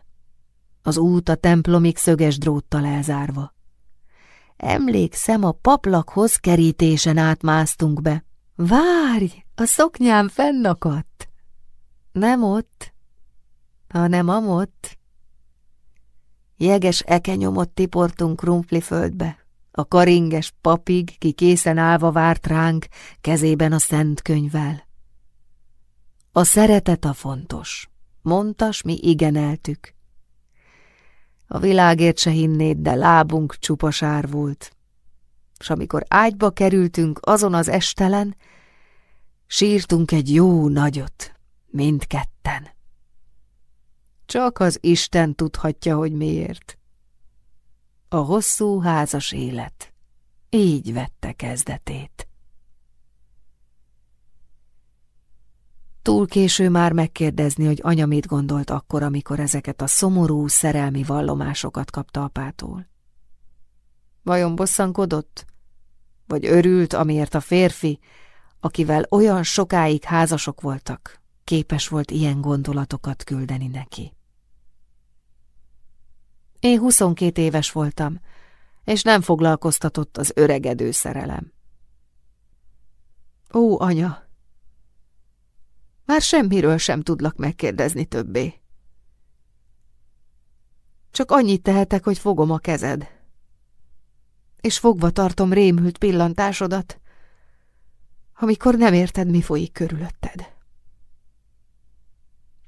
Az út a templomig szöges dróttal elzárva. Emlékszem, a paplakhoz kerítésen átmásztunk be. Várj, a szoknyám fennakadt. Nem ott, hanem amott. Jeges ekenyomot tiportunk földbe. A karinges papig, ki készen állva várt ránk, kezében a szent könyvvel. A szeretet a fontos. Mondtas, mi igeneltük. A világért se hinnéd, de lábunk csupasár volt. S amikor ágyba kerültünk azon az estelen, sírtunk egy jó nagyot, mindketten. Csak az Isten tudhatja, hogy miért. A hosszú házas élet így vette kezdetét. Túl késő már megkérdezni, hogy anya mit gondolt akkor, amikor ezeket a szomorú, szerelmi vallomásokat kapta apától. Vajon bosszankodott? Vagy örült, amiért a férfi, akivel olyan sokáig házasok voltak, képes volt ilyen gondolatokat küldeni neki? Én 22 éves voltam, és nem foglalkoztatott az öregedő szerelem. Ó, anya! Már semmiről sem tudlak megkérdezni többé. Csak annyit tehetek, hogy fogom a kezed. És fogva tartom rémült pillantásodat, amikor nem érted, mi folyik körülötted.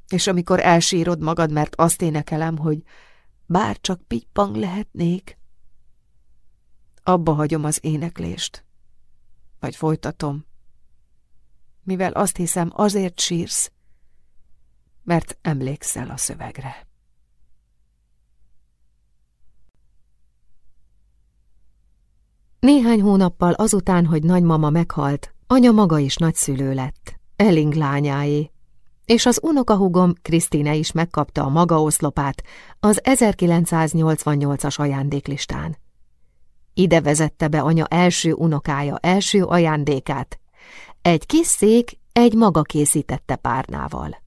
És amikor elsírod magad, mert azt énekelem, hogy bár csak pitypang lehetnék, abba hagyom az éneklést, vagy folytatom, mivel azt hiszem azért sírsz, mert emlékszel a szövegre. Néhány hónappal azután, hogy nagymama meghalt, anya maga is nagyszülő lett, Elling lányáé, és az unokahúgom Krisztine is megkapta a maga oszlopát az 1988-as ajándéklistán. Ide vezette be anya első unokája első ajándékát, egy kis szék egy maga készítette párnával.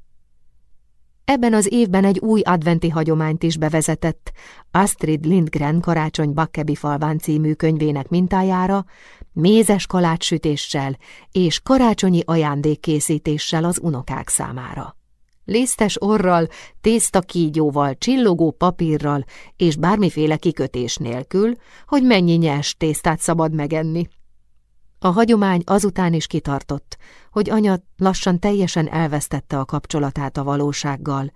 Ebben az évben egy új adventi hagyományt is bevezetett, Astrid Lindgren Karácsony Bakkebi falván című könyvének mintájára, mézes kalácssütéssel és karácsonyi ajándékkészítéssel az unokák számára. Lisztes orral, tészta kígyóval, csillogó papírral és bármiféle kikötés nélkül, hogy mennyi nyers tésztát szabad megenni. A hagyomány azután is kitartott, hogy anya lassan teljesen elvesztette a kapcsolatát a valósággal,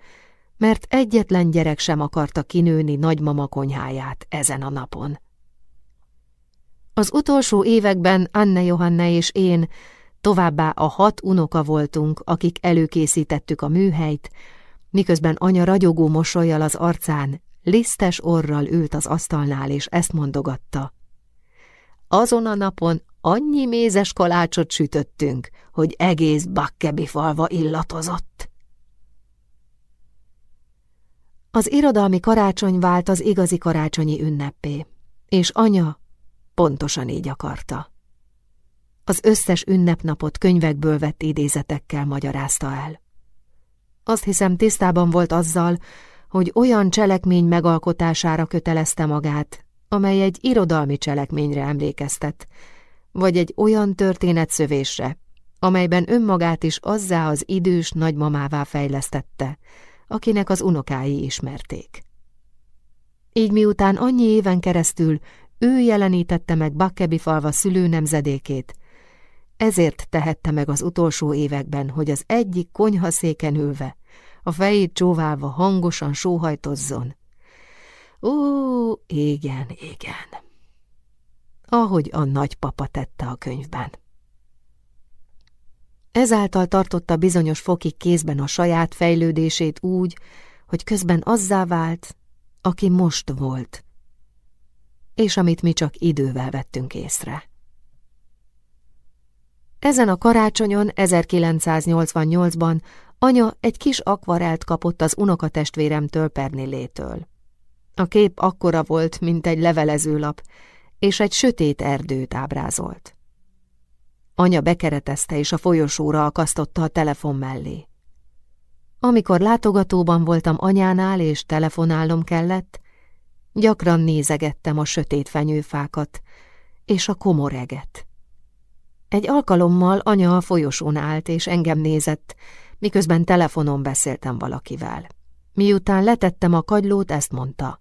mert egyetlen gyerek sem akarta kinőni nagymama konyháját ezen a napon. Az utolsó években Anne Johanna és én, továbbá a hat unoka voltunk, akik előkészítettük a műhelyt, miközben anya ragyogó mosolyjal az arcán, lisztes orral ült az asztalnál, és ezt mondogatta. Azon a napon annyi mézes kalácsot sütöttünk, hogy egész Bakkebi falva illatozott. Az irodalmi karácsony vált az igazi karácsonyi ünnepé, és anya pontosan így akarta. Az összes ünnepnapot könyvekből vett idézetekkel magyarázta el. Azt hiszem tisztában volt azzal, hogy olyan cselekmény megalkotására kötelezte magát, amely egy irodalmi cselekményre emlékeztet, vagy egy olyan történetszövésre, amelyben önmagát is azzá az idős nagymamává fejlesztette, akinek az unokái ismerték. Így miután annyi éven keresztül ő jelenítette meg Bakkebi falva szülő nemzedékét, ezért tehette meg az utolsó években, hogy az egyik konyhaszéken ülve, a fejét csóválva hangosan sóhajtozzon. Ó, igen, igen ahogy a nagypapa tette a könyvben. Ezáltal tartotta bizonyos fokig kézben a saját fejlődését úgy, hogy közben azzá vált, aki most volt, és amit mi csak idővel vettünk észre. Ezen a karácsonyon 1988-ban anya egy kis akvarelt kapott az unokatestvéremtől Pernilétől. A kép akkora volt, mint egy levelezőlap, és egy sötét erdőt ábrázolt. Anya bekeretezte és a folyosóra akasztotta a telefon mellé. Amikor látogatóban voltam anyánál és telefonálnom kellett, gyakran nézegettem a sötét fenyőfákat és a komoreget. Egy alkalommal anya a folyosón állt és engem nézett, miközben telefonon beszéltem valakivel. Miután letettem a kagylót, ezt mondta.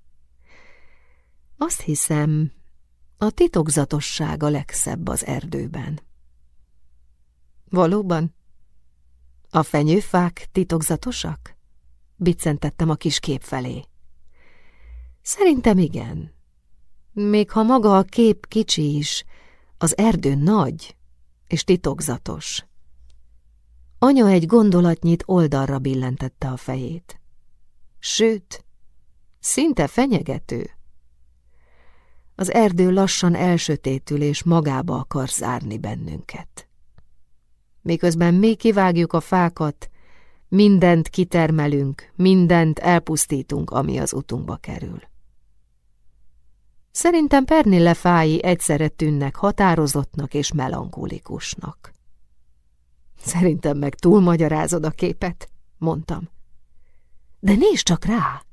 Azt hiszem, a titokzatosság a legszebb az erdőben. Valóban? A fenyőfák titokzatosak? Biccentettem a kis kép felé. Szerintem igen. Még ha maga a kép kicsi is, az erdő nagy és titokzatos. Anya egy gondolatnyit oldalra billentette a fejét. Sőt, szinte fenyegető. Az erdő lassan elsötétül és magába akar zárni bennünket. miközben mi kivágjuk a fákat, mindent kitermelünk, mindent elpusztítunk, ami az utunkba kerül. Szerintem Pernille fái egyszerre tűnnek határozottnak és melankolikusnak. Szerintem meg túlmagyarázod a képet, mondtam. De nézd csak rá!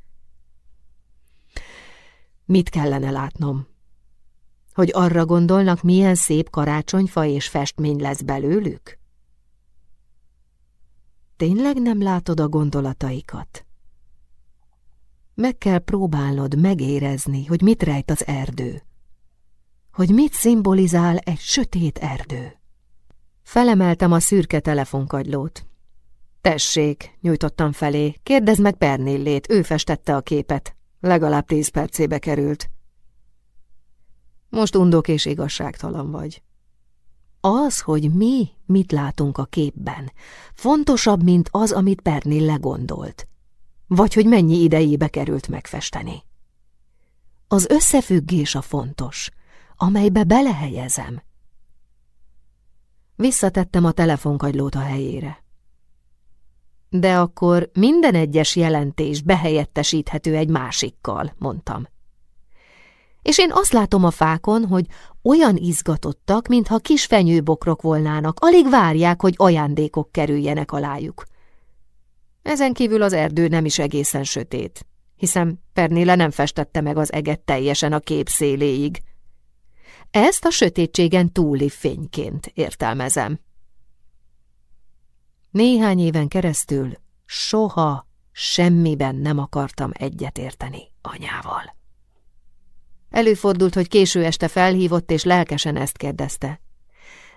Mit kellene látnom? Hogy arra gondolnak, milyen szép karácsonyfa és festmény lesz belőlük? Tényleg nem látod a gondolataikat? Meg kell próbálnod megérezni, hogy mit rejt az erdő. Hogy mit szimbolizál egy sötét erdő. Felemeltem a szürke telefonkagylót. Tessék, nyújtottam felé, kérdezd meg Pernillét, ő festette a képet. Legalább tíz percébe került. Most undok és igazságtalan vagy. Az, hogy mi mit látunk a képben, fontosabb, mint az, amit Pernille gondolt. Vagy hogy mennyi idejébe került megfesteni. Az összefüggés a fontos, amelybe belehelyezem. Visszatettem a telefonkagylót a helyére. De akkor minden egyes jelentés behelyettesíthető egy másikkal, mondtam. És én azt látom a fákon, hogy olyan izgatottak, mintha kis fenyőbokrok volnának, alig várják, hogy ajándékok kerüljenek alájuk. Ezen kívül az erdő nem is egészen sötét, hiszen Pernéle nem festette meg az eget teljesen a kép széléig. Ezt a sötétségen túli fényként értelmezem. Néhány éven keresztül soha semmiben nem akartam egyetérteni anyával. Előfordult, hogy késő este felhívott, és lelkesen ezt kérdezte.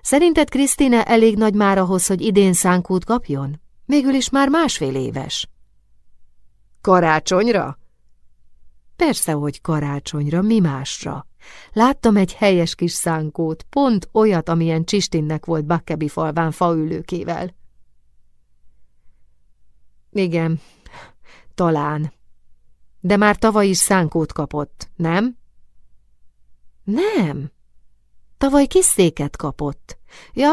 Szerinted Krisztine elég nagy már ahhoz, hogy idén szánkút kapjon? Végül is már másfél éves. Karácsonyra? Persze, hogy karácsonyra, mi másra. Láttam egy helyes kis szánkót, pont olyat, amilyen Csistinnek volt Bakkebi falván faülőkével. Igen, talán. De már tavaly is szánkót kapott, nem? Nem. Tavaly kis széket kapott. Ja,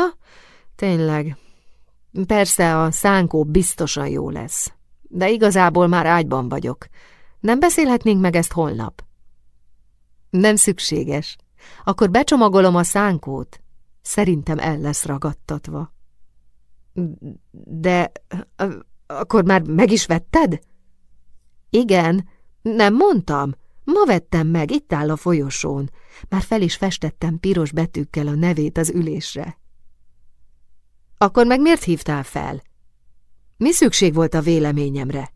tényleg. Persze a szánkó biztosan jó lesz. De igazából már ágyban vagyok. Nem beszélhetnénk meg ezt holnap? Nem szükséges. Akkor becsomagolom a szánkót. Szerintem el lesz ragadtatva. De akkor már meg is vetted? Igen, nem mondtam. Ma vettem meg, itt áll a folyosón. Már fel is festettem piros betűkkel a nevét az ülésre. Akkor meg miért hívtál fel? Mi szükség volt a véleményemre?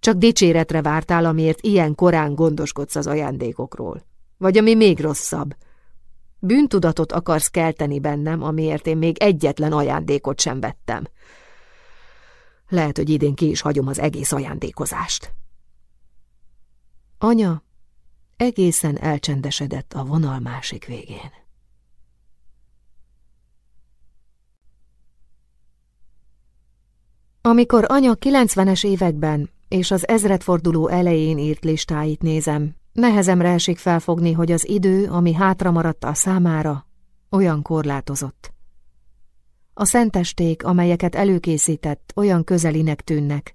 Csak dicséretre vártál, amiért ilyen korán gondoskodsz az ajándékokról. Vagy ami még rosszabb. Bűntudatot akarsz kelteni bennem, amiért én még egyetlen ajándékot sem vettem. Lehet, hogy idén ki is hagyom az egész ajándékozást. Anya egészen elcsendesedett a vonal másik végén. Amikor anya 90-es években és az ezredforduló elején írt listáit nézem, nehezemre esik felfogni, hogy az idő, ami hátra maradt a számára, olyan korlátozott. A szentesték, amelyeket előkészített, olyan közelinek tűnnek,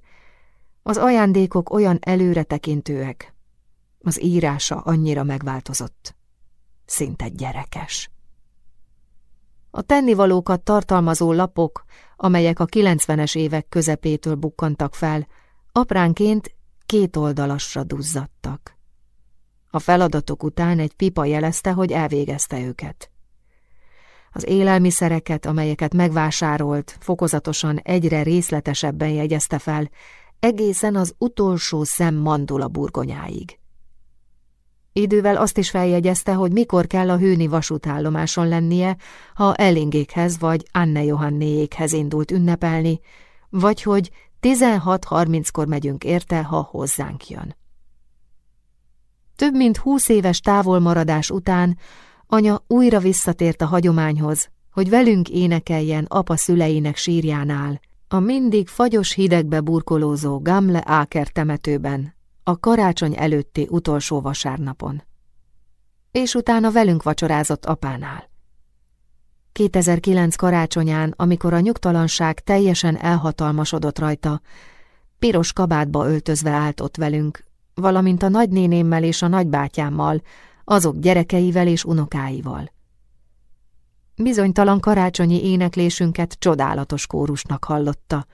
az ajándékok olyan előretekintőek, az írása annyira megváltozott. Szinte gyerekes. A tennivalókat tartalmazó lapok, amelyek a 90-es évek közepétől bukkantak fel, apránként két oldalasra duzzadtak. A feladatok után egy pipa jelezte, hogy elvégezte őket. Az élelmiszereket, amelyeket megvásárolt, fokozatosan egyre részletesebben jegyezte fel, egészen az utolsó szem mandula burgonyáig. Idővel azt is feljegyezte, hogy mikor kell a hőni vasútállomáson lennie, ha Ellingékhez vagy Anne Johannéékhez indult ünnepelni, vagy hogy 16.30-kor megyünk érte, ha hozzánk jön. Több mint húsz éves távolmaradás után anya újra visszatért a hagyományhoz, hogy velünk énekeljen apa szüleinek sírjánál, a mindig fagyos hidegbe burkolózó Gamle Áker temetőben, a karácsony előtti utolsó vasárnapon. És utána velünk vacsorázott apánál. 2009 karácsonyán, amikor a nyugtalanság teljesen elhatalmasodott rajta, piros kabátba öltözve állt ott velünk, valamint a nagynénémmel és a nagybátyámmal, azok gyerekeivel és unokáival. Bizonytalan karácsonyi éneklésünket csodálatos kórusnak hallotta,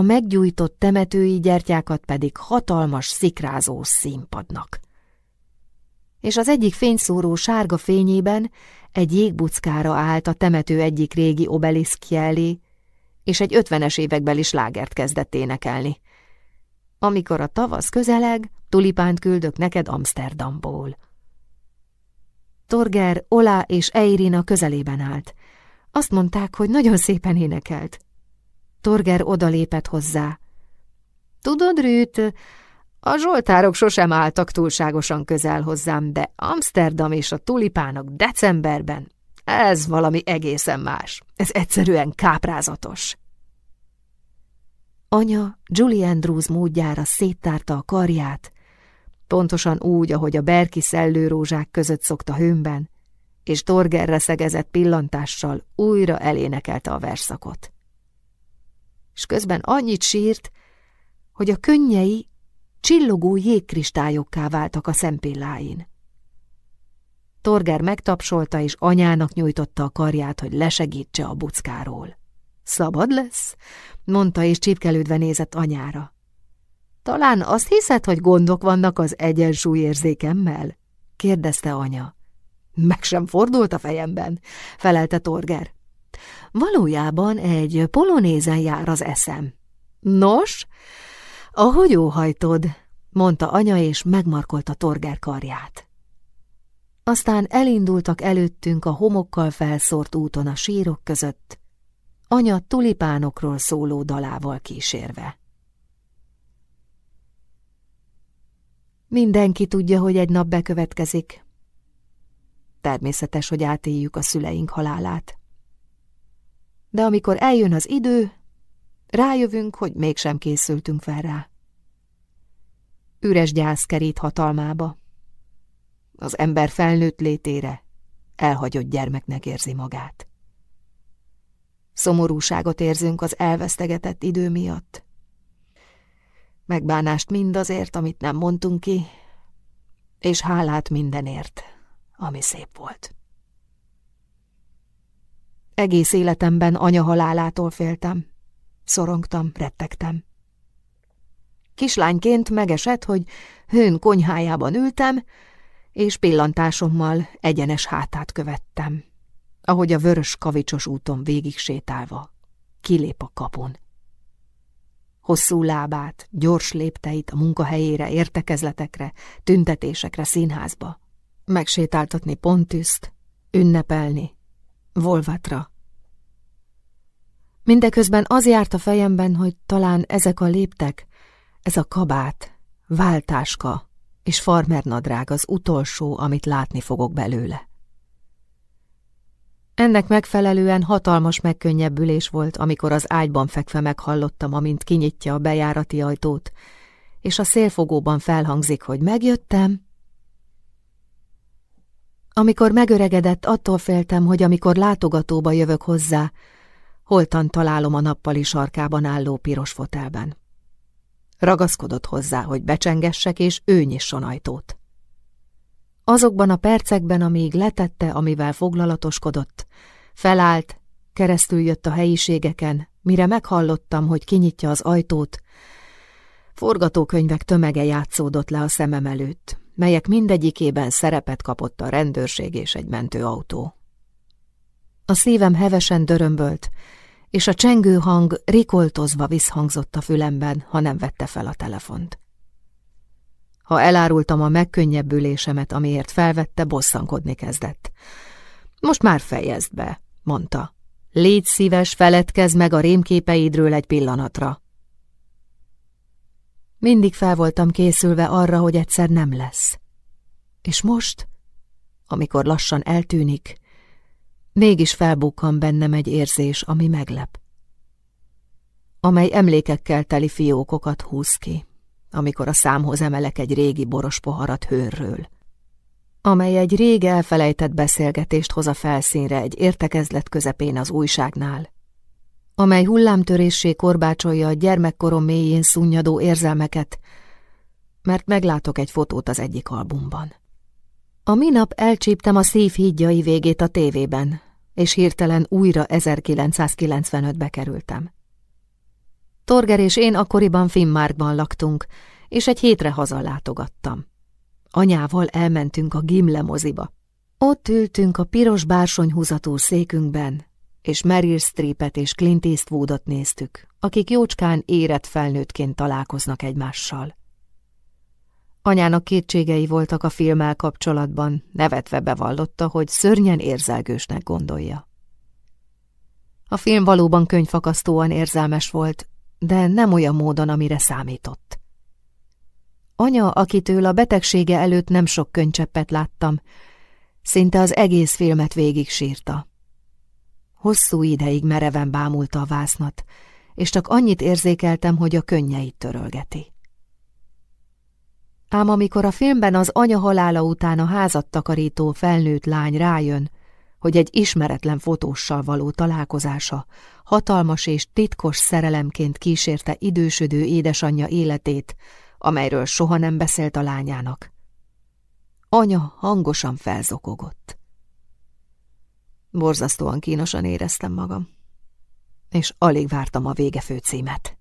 a meggyújtott temetői gyertyákat pedig hatalmas szikrázó színpadnak. És az egyik fényszóró sárga fényében egy jégbuckára állt a temető egyik régi obeliszkje elé, és egy ötvenes évekbeli slágert kezdett énekelni. Amikor a tavasz közeleg, tulipánt küldök neked Amsterdamból. Torger, Ola és Eirina közelében állt. Azt mondták, hogy nagyon szépen énekelt. Torger odalépett hozzá. Tudod, Rűt, a zsoltárok sosem álltak túlságosan közel hozzám, de Amsterdam és a tulipánok decemberben, ez valami egészen más. Ez egyszerűen káprázatos. Anya Julie Andrews módjára széttárta a karját, pontosan úgy, ahogy a berki szellőrózsák között szokta hőmben, és Torgerre szegezett pillantással újra elénekelte a verszakot. És közben annyit sírt, hogy a könnyei csillogó jégkristályokká váltak a szempilláin. Torger megtapsolta, és anyának nyújtotta a karját, hogy lesegítse a buckáról. Szabad lesz? mondta, és csipkelődve nézett anyára. Talán azt hiszed, hogy gondok vannak az egyensúlyérzékemmel? kérdezte anya. Meg sem fordult a fejemben, felelte Torger. Valójában egy polonézen jár az eszem. Nos, ahogy óhajtod, mondta anya, és megmarkolta Torger karját. Aztán elindultak előttünk a homokkal felszórt úton a sírok között, anya tulipánokról szóló dalával kísérve. Mindenki tudja, hogy egy nap bekövetkezik. Természetes, hogy átéljük a szüleink halálát. De amikor eljön az idő, rájövünk, hogy mégsem készültünk fel rá. Üres gyász kerít hatalmába. Az ember felnőtt létére elhagyott gyermeknek érzi magát. Szomorúságot érzünk az elvesztegetett idő miatt. Megbánást mindazért, amit nem mondtunk ki, és hálát mindenért, ami szép volt. Egész életemben anya halálától féltem. Szorongtam, rettegtem. Kislányként megesett, hogy hőn konyhájában ültem, és pillantásommal egyenes hátát követtem, ahogy a vörös kavicsos úton végig sétálva kilép a kapun. Hosszú lábát, gyors lépteit a munkahelyére, értekezletekre, tüntetésekre, színházba. Megsétáltatni Pontűzt, ünnepelni, Volvatra. Mindeközben az járt a fejemben, hogy talán ezek a léptek, ez a kabát, váltáska és farmernadrág az utolsó, amit látni fogok belőle. Ennek megfelelően hatalmas megkönnyebbülés volt, amikor az ágyban fekve meghallottam, amint kinyitja a bejárati ajtót, és a szélfogóban felhangzik, hogy megjöttem. Amikor megöregedett, attól féltem, hogy amikor látogatóba jövök hozzá, holtan találom a nappali sarkában álló piros fotelben. Ragaszkodott hozzá, hogy becsengessek, és ő nyisson ajtót. Azokban a percekben, amíg letette, amivel foglalatoskodott, felállt, keresztül jött a helyiségeken, mire meghallottam, hogy kinyitja az ajtót, forgatókönyvek tömege játszódott le a szemem előtt, melyek mindegyikében szerepet kapott a rendőrség és egy mentőautó. A szívem hevesen dörömbölt, és a csengő hang rikoltozva visszhangzott a fülemben, ha nem vette fel a telefont. Ha elárultam a megkönnyebbülésemet, amiért felvette, bosszankodni kezdett. Most már fejezd be, mondta. Légy szíves, feledkezz meg a rémképeidről egy pillanatra. Mindig fel voltam készülve arra, hogy egyszer nem lesz. És most, amikor lassan eltűnik, mégis felbukkan bennem egy érzés, ami meglep, amely emlékekkel teli fiókokat húz ki amikor a számhoz emelek egy régi boros poharat hőrről. amely egy rég elfelejtett beszélgetést hoz a felszínre egy értekezlet közepén az újságnál, amely hullámtöréssé korbácsolja a gyermekkorom mélyén szunnyadó érzelmeket, mert meglátok egy fotót az egyik albumban. A minap elcsíptem a szív hídjai végét a tévében, és hirtelen újra 1995-be kerültem. Torger és én akkoriban Finnmarkban laktunk, és egy hétre hazalátogattam. Anyával elmentünk a Gimle moziba. Ott ültünk a piros bársonyhúzatú székünkben, és Meryl Streepet és Clint Eastwoodot néztük, akik jócskán érett felnőttként találkoznak egymással. Anyának kétségei voltak a filmmel kapcsolatban, nevetve bevallotta, hogy szörnyen érzelgősnek gondolja. A film valóban könyvfakasztóan érzelmes volt, de nem olyan módon, amire számított. Anya, akitől a betegsége előtt nem sok könycseppet láttam, szinte az egész filmet végig sírta. Hosszú ideig mereven bámulta a vásznat, és csak annyit érzékeltem, hogy a könnyeit törölgeti. Ám amikor a filmben az anya halála után a házat takarító felnőtt lány rájön, hogy egy ismeretlen fotóssal való találkozása hatalmas és titkos szerelemként kísérte idősödő édesanyja életét, amelyről soha nem beszélt a lányának. Anya hangosan felzokogott. Borzasztóan kínosan éreztem magam, és alig vártam a vége főcímet.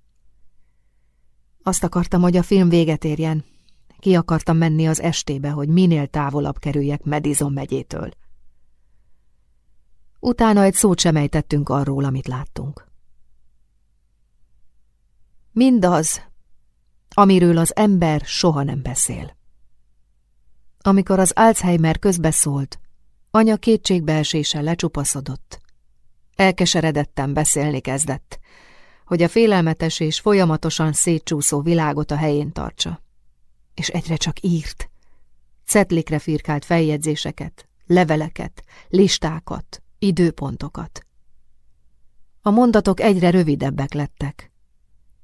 Azt akartam, hogy a film véget érjen. Ki akartam menni az estébe, hogy minél távolabb kerüljek Madison megyétől. Utána egy szót sem ejtettünk arról, amit láttunk. Mindaz, amiről az ember soha nem beszél. Amikor az Alzheimer közbeszólt, anya kétségbeeséssel lecsupaszodott. Elkeseredetten beszélni kezdett, hogy a félelmetes és folyamatosan szétcsúszó világot a helyén tartsa. És egyre csak írt. Cetlikre firkált feljegyzéseket, leveleket, listákat, időpontokat. A mondatok egyre rövidebbek lettek.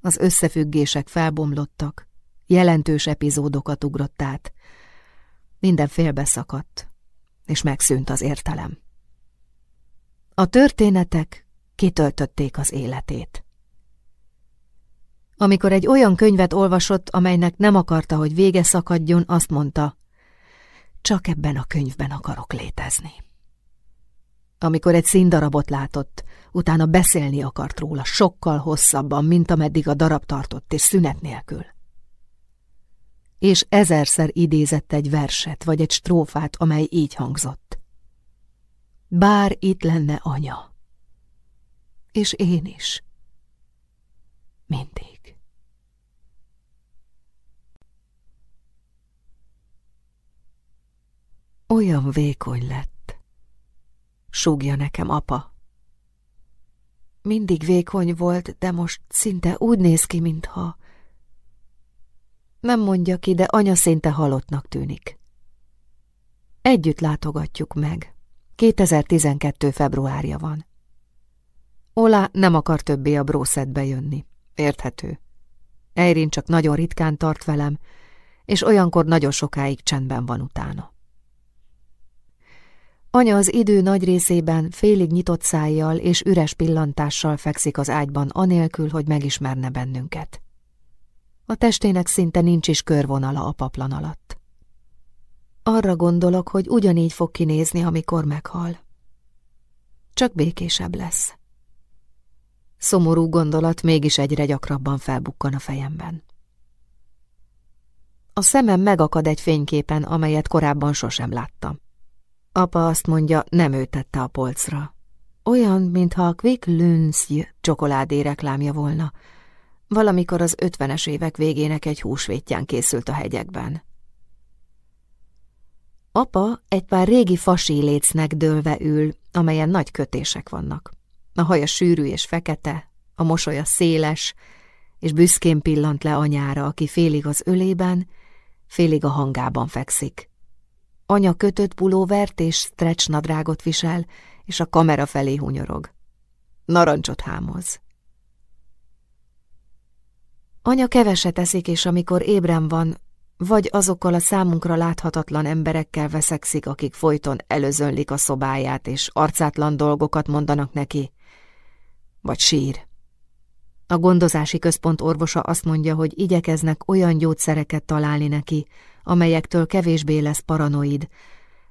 Az összefüggések felbomlottak, jelentős epizódokat ugrott át. Minden félbeszakadt, és megszűnt az értelem. A történetek kitöltötték az életét. Amikor egy olyan könyvet olvasott, amelynek nem akarta, hogy vége szakadjon, azt mondta, csak ebben a könyvben akarok létezni. Amikor egy színdarabot látott, utána beszélni akart róla sokkal hosszabban, mint ameddig a darab tartott, és szünet nélkül. És ezerszer idézett egy verset, vagy egy strófát, amely így hangzott. Bár itt lenne anya. És én is. Mindig. Olyan vékony lett. Súgja nekem apa. Mindig vékony volt, de most szinte úgy néz ki, mintha... Nem mondja ki, de anya szinte halottnak tűnik. Együtt látogatjuk meg. 2012. februárja van. Ola nem akar többé a brószedbe jönni. Érthető. Eirin csak nagyon ritkán tart velem, és olyankor nagyon sokáig csendben van utána. Anya az idő nagy részében félig nyitott szájjal és üres pillantással fekszik az ágyban, anélkül, hogy megismerne bennünket. A testének szinte nincs is körvonala a paplan alatt. Arra gondolok, hogy ugyanígy fog kinézni, amikor meghal. Csak békésebb lesz. Szomorú gondolat mégis egyre gyakrabban felbukkan a fejemben. A szemem megakad egy fényképen, amelyet korábban sosem láttam. Apa azt mondja, nem ő tette a polcra. Olyan, mintha a Quick Lunsj csokoládé reklámja volna. Valamikor az ötvenes évek végének egy húsvétján készült a hegyekben. Apa egy pár régi fasílécnek dőlve ül, amelyen nagy kötések vannak. A haja sűrű és fekete, a mosolya széles, és büszkén pillant le anyára, aki félig az ölében, félig a hangában fekszik. Anya kötött pulóvert és stretch nadrágot visel, és a kamera felé hunyorog. Narancsot hámoz. Anya keveset eszik, és amikor ébren van, vagy azokkal a számunkra láthatatlan emberekkel veszekszik, akik folyton előzönlik a szobáját, és arcátlan dolgokat mondanak neki, vagy sír. A gondozási központ orvosa azt mondja, hogy igyekeznek olyan gyógyszereket találni neki, amelyektől kevésbé lesz paranoid,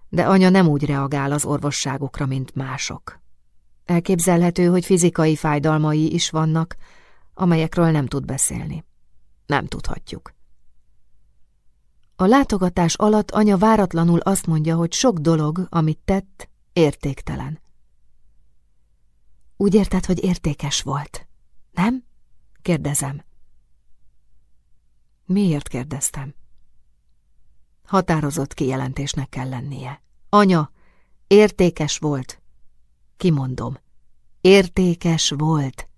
de anya nem úgy reagál az orvosságokra, mint mások. Elképzelhető, hogy fizikai fájdalmai is vannak, amelyekről nem tud beszélni. Nem tudhatjuk. A látogatás alatt anya váratlanul azt mondja, hogy sok dolog, amit tett, értéktelen. Úgy érted, hogy értékes volt, nem? Kérdezem. Miért kérdeztem? Határozott kijelentésnek kell lennie. Anya, értékes volt. Kimondom, értékes volt.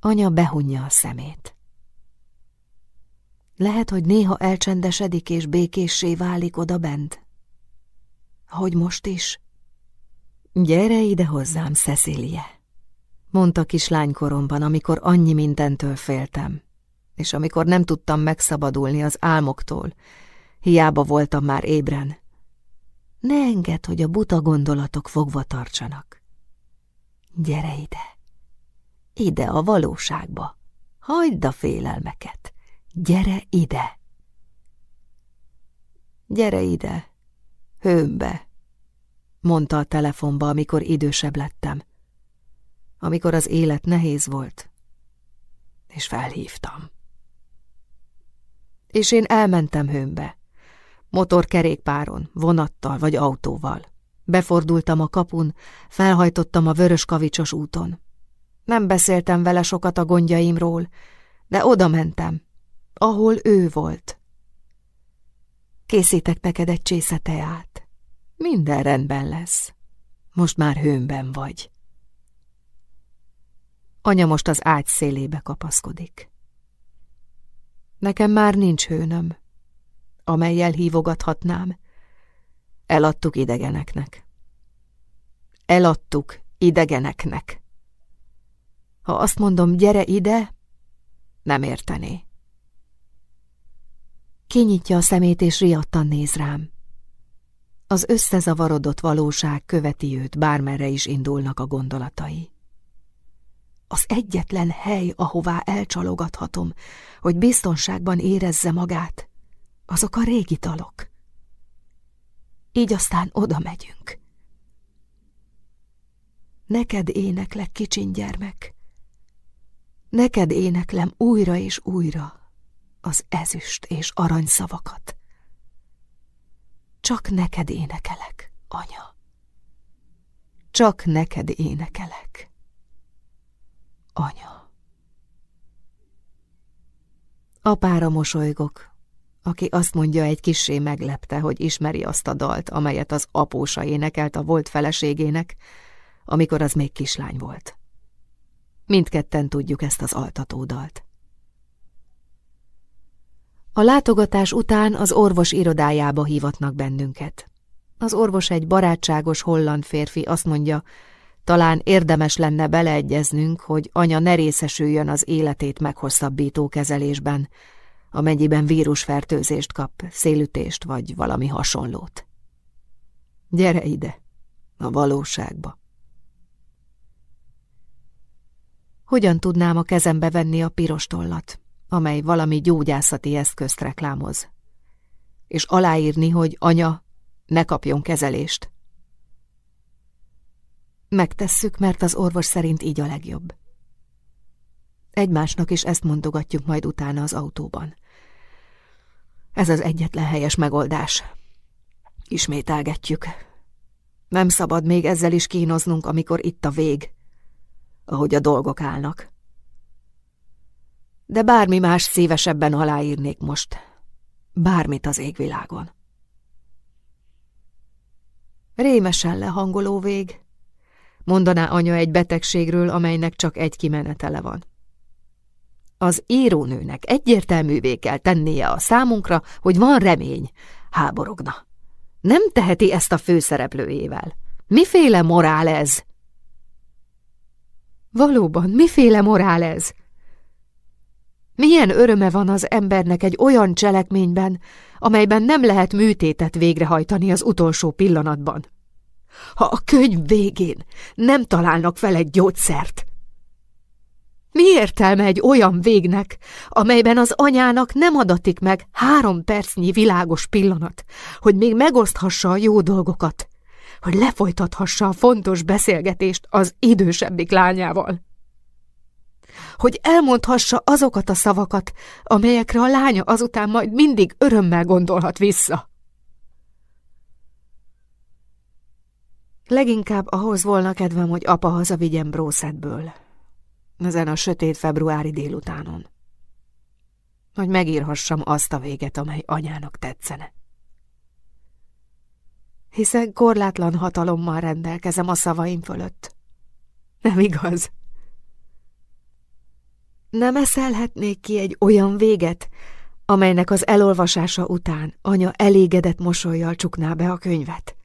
Anya behunja a szemét. Lehet, hogy néha elcsendesedik és békéssé válik oda bent. Hogy most is? Gyere ide hozzám, Cecilie, mondta kislánykoromban, amikor annyi mindentől féltem, és amikor nem tudtam megszabadulni az álmoktól, hiába voltam már ébren. Ne engedd, hogy a buta gondolatok fogva tartsanak. Gyere ide, ide a valóságba, hagyd a félelmeket. Gyere ide! Gyere ide, hőmbe, mondta a telefonba, amikor idősebb lettem. Amikor az élet nehéz volt, és felhívtam. És én elmentem hőmbe, motorkerékpáron, vonattal vagy autóval. Befordultam a kapun, felhajtottam a vörös kavicsos úton. Nem beszéltem vele sokat a gondjaimról, de oda mentem, ahol ő volt. Készítek neked egy csésze teát. Minden rendben lesz. Most már hőmben vagy. Anya most az ágy szélébe kapaszkodik. Nekem már nincs hőnöm, amelyel hívogathatnám. Eladtuk idegeneknek. Eladtuk idegeneknek. Ha azt mondom, gyere ide, nem értené. Kinyitja a szemét és riadtan néz rám. Az összezavarodott valóság követi őt, bármerre is indulnak a gondolatai. Az egyetlen hely, ahová elcsalogathatom, hogy biztonságban érezze magát, azok a régi talok. Így aztán oda megyünk. Neked éneklek, kicsin gyermek. Neked éneklem újra és újra az ezüst és arany szavakat. Csak neked énekelek, anya. Csak neked énekelek, anya. Apára mosolygok, aki azt mondja, egy kissé meglepte, hogy ismeri azt a dalt, amelyet az apósa énekelt a volt feleségének, amikor az még kislány volt. Mindketten tudjuk ezt az altatódalt. A látogatás után az orvos irodájába hívatnak bennünket. Az orvos egy barátságos holland férfi azt mondja, talán érdemes lenne beleegyeznünk, hogy anya ne részesüljön az életét meghosszabbító kezelésben, amennyiben vírusfertőzést kap, szélütést vagy valami hasonlót. Gyere ide, a valóságba. Hogyan tudnám a kezembe venni a piros tollat? amely valami gyógyászati eszközt reklámoz. És aláírni, hogy anya, ne kapjon kezelést. Megtesszük, mert az orvos szerint így a legjobb. Egymásnak is ezt mondogatjuk majd utána az autóban. Ez az egyetlen helyes megoldás. Ismételgetjük. Nem szabad még ezzel is kínoznunk, amikor itt a vég, ahogy a dolgok állnak de bármi más szívesebben aláírnék most. Bármit az égvilágon. Rémesen lehangoló vég, mondaná anya egy betegségről, amelynek csak egy kimenetele van. Az írónőnek egyértelművé kell tennie a számunkra, hogy van remény, háborogna. Nem teheti ezt a főszereplőjével. Miféle morál ez? Valóban, miféle morál ez? Milyen öröme van az embernek egy olyan cselekményben, amelyben nem lehet műtétet végrehajtani az utolsó pillanatban. Ha a könyv végén nem találnak fel egy gyógyszert, mi értelme egy olyan végnek, amelyben az anyának nem adatik meg három percnyi világos pillanat, hogy még megoszthassa a jó dolgokat, hogy lefolytathassa a fontos beszélgetést az idősebbik lányával? Hogy elmondhassa azokat a szavakat, amelyekre a lánya azután majd mindig örömmel gondolhat vissza? Leginkább ahhoz volna kedvem, hogy apa hazavigyen Brószedből ezen a sötét februári délutánon. Hogy megírhassam azt a véget, amely anyának tetszene. Hiszen korlátlan hatalommal rendelkezem a szavaim fölött. Nem igaz? Nem eszelhetnék ki egy olyan véget, amelynek az elolvasása után anya elégedett mosolyjal csukná be a könyvet.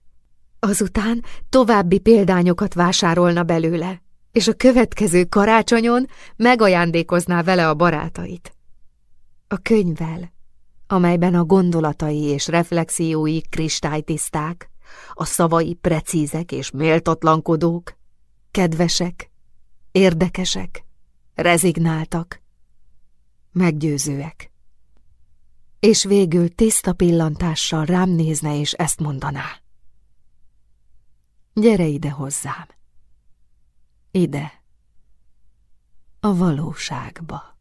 Azután további példányokat vásárolna belőle, és a következő karácsonyon megajándékozná vele a barátait. A könyvvel, amelyben a gondolatai és reflexiói kristálytiszták, a szavai precízek és méltatlankodók, kedvesek, érdekesek, rezignáltak, meggyőzőek. És végül tiszta pillantással rám nézne és ezt mondaná. Gyere ide hozzám! ide, a valóságba.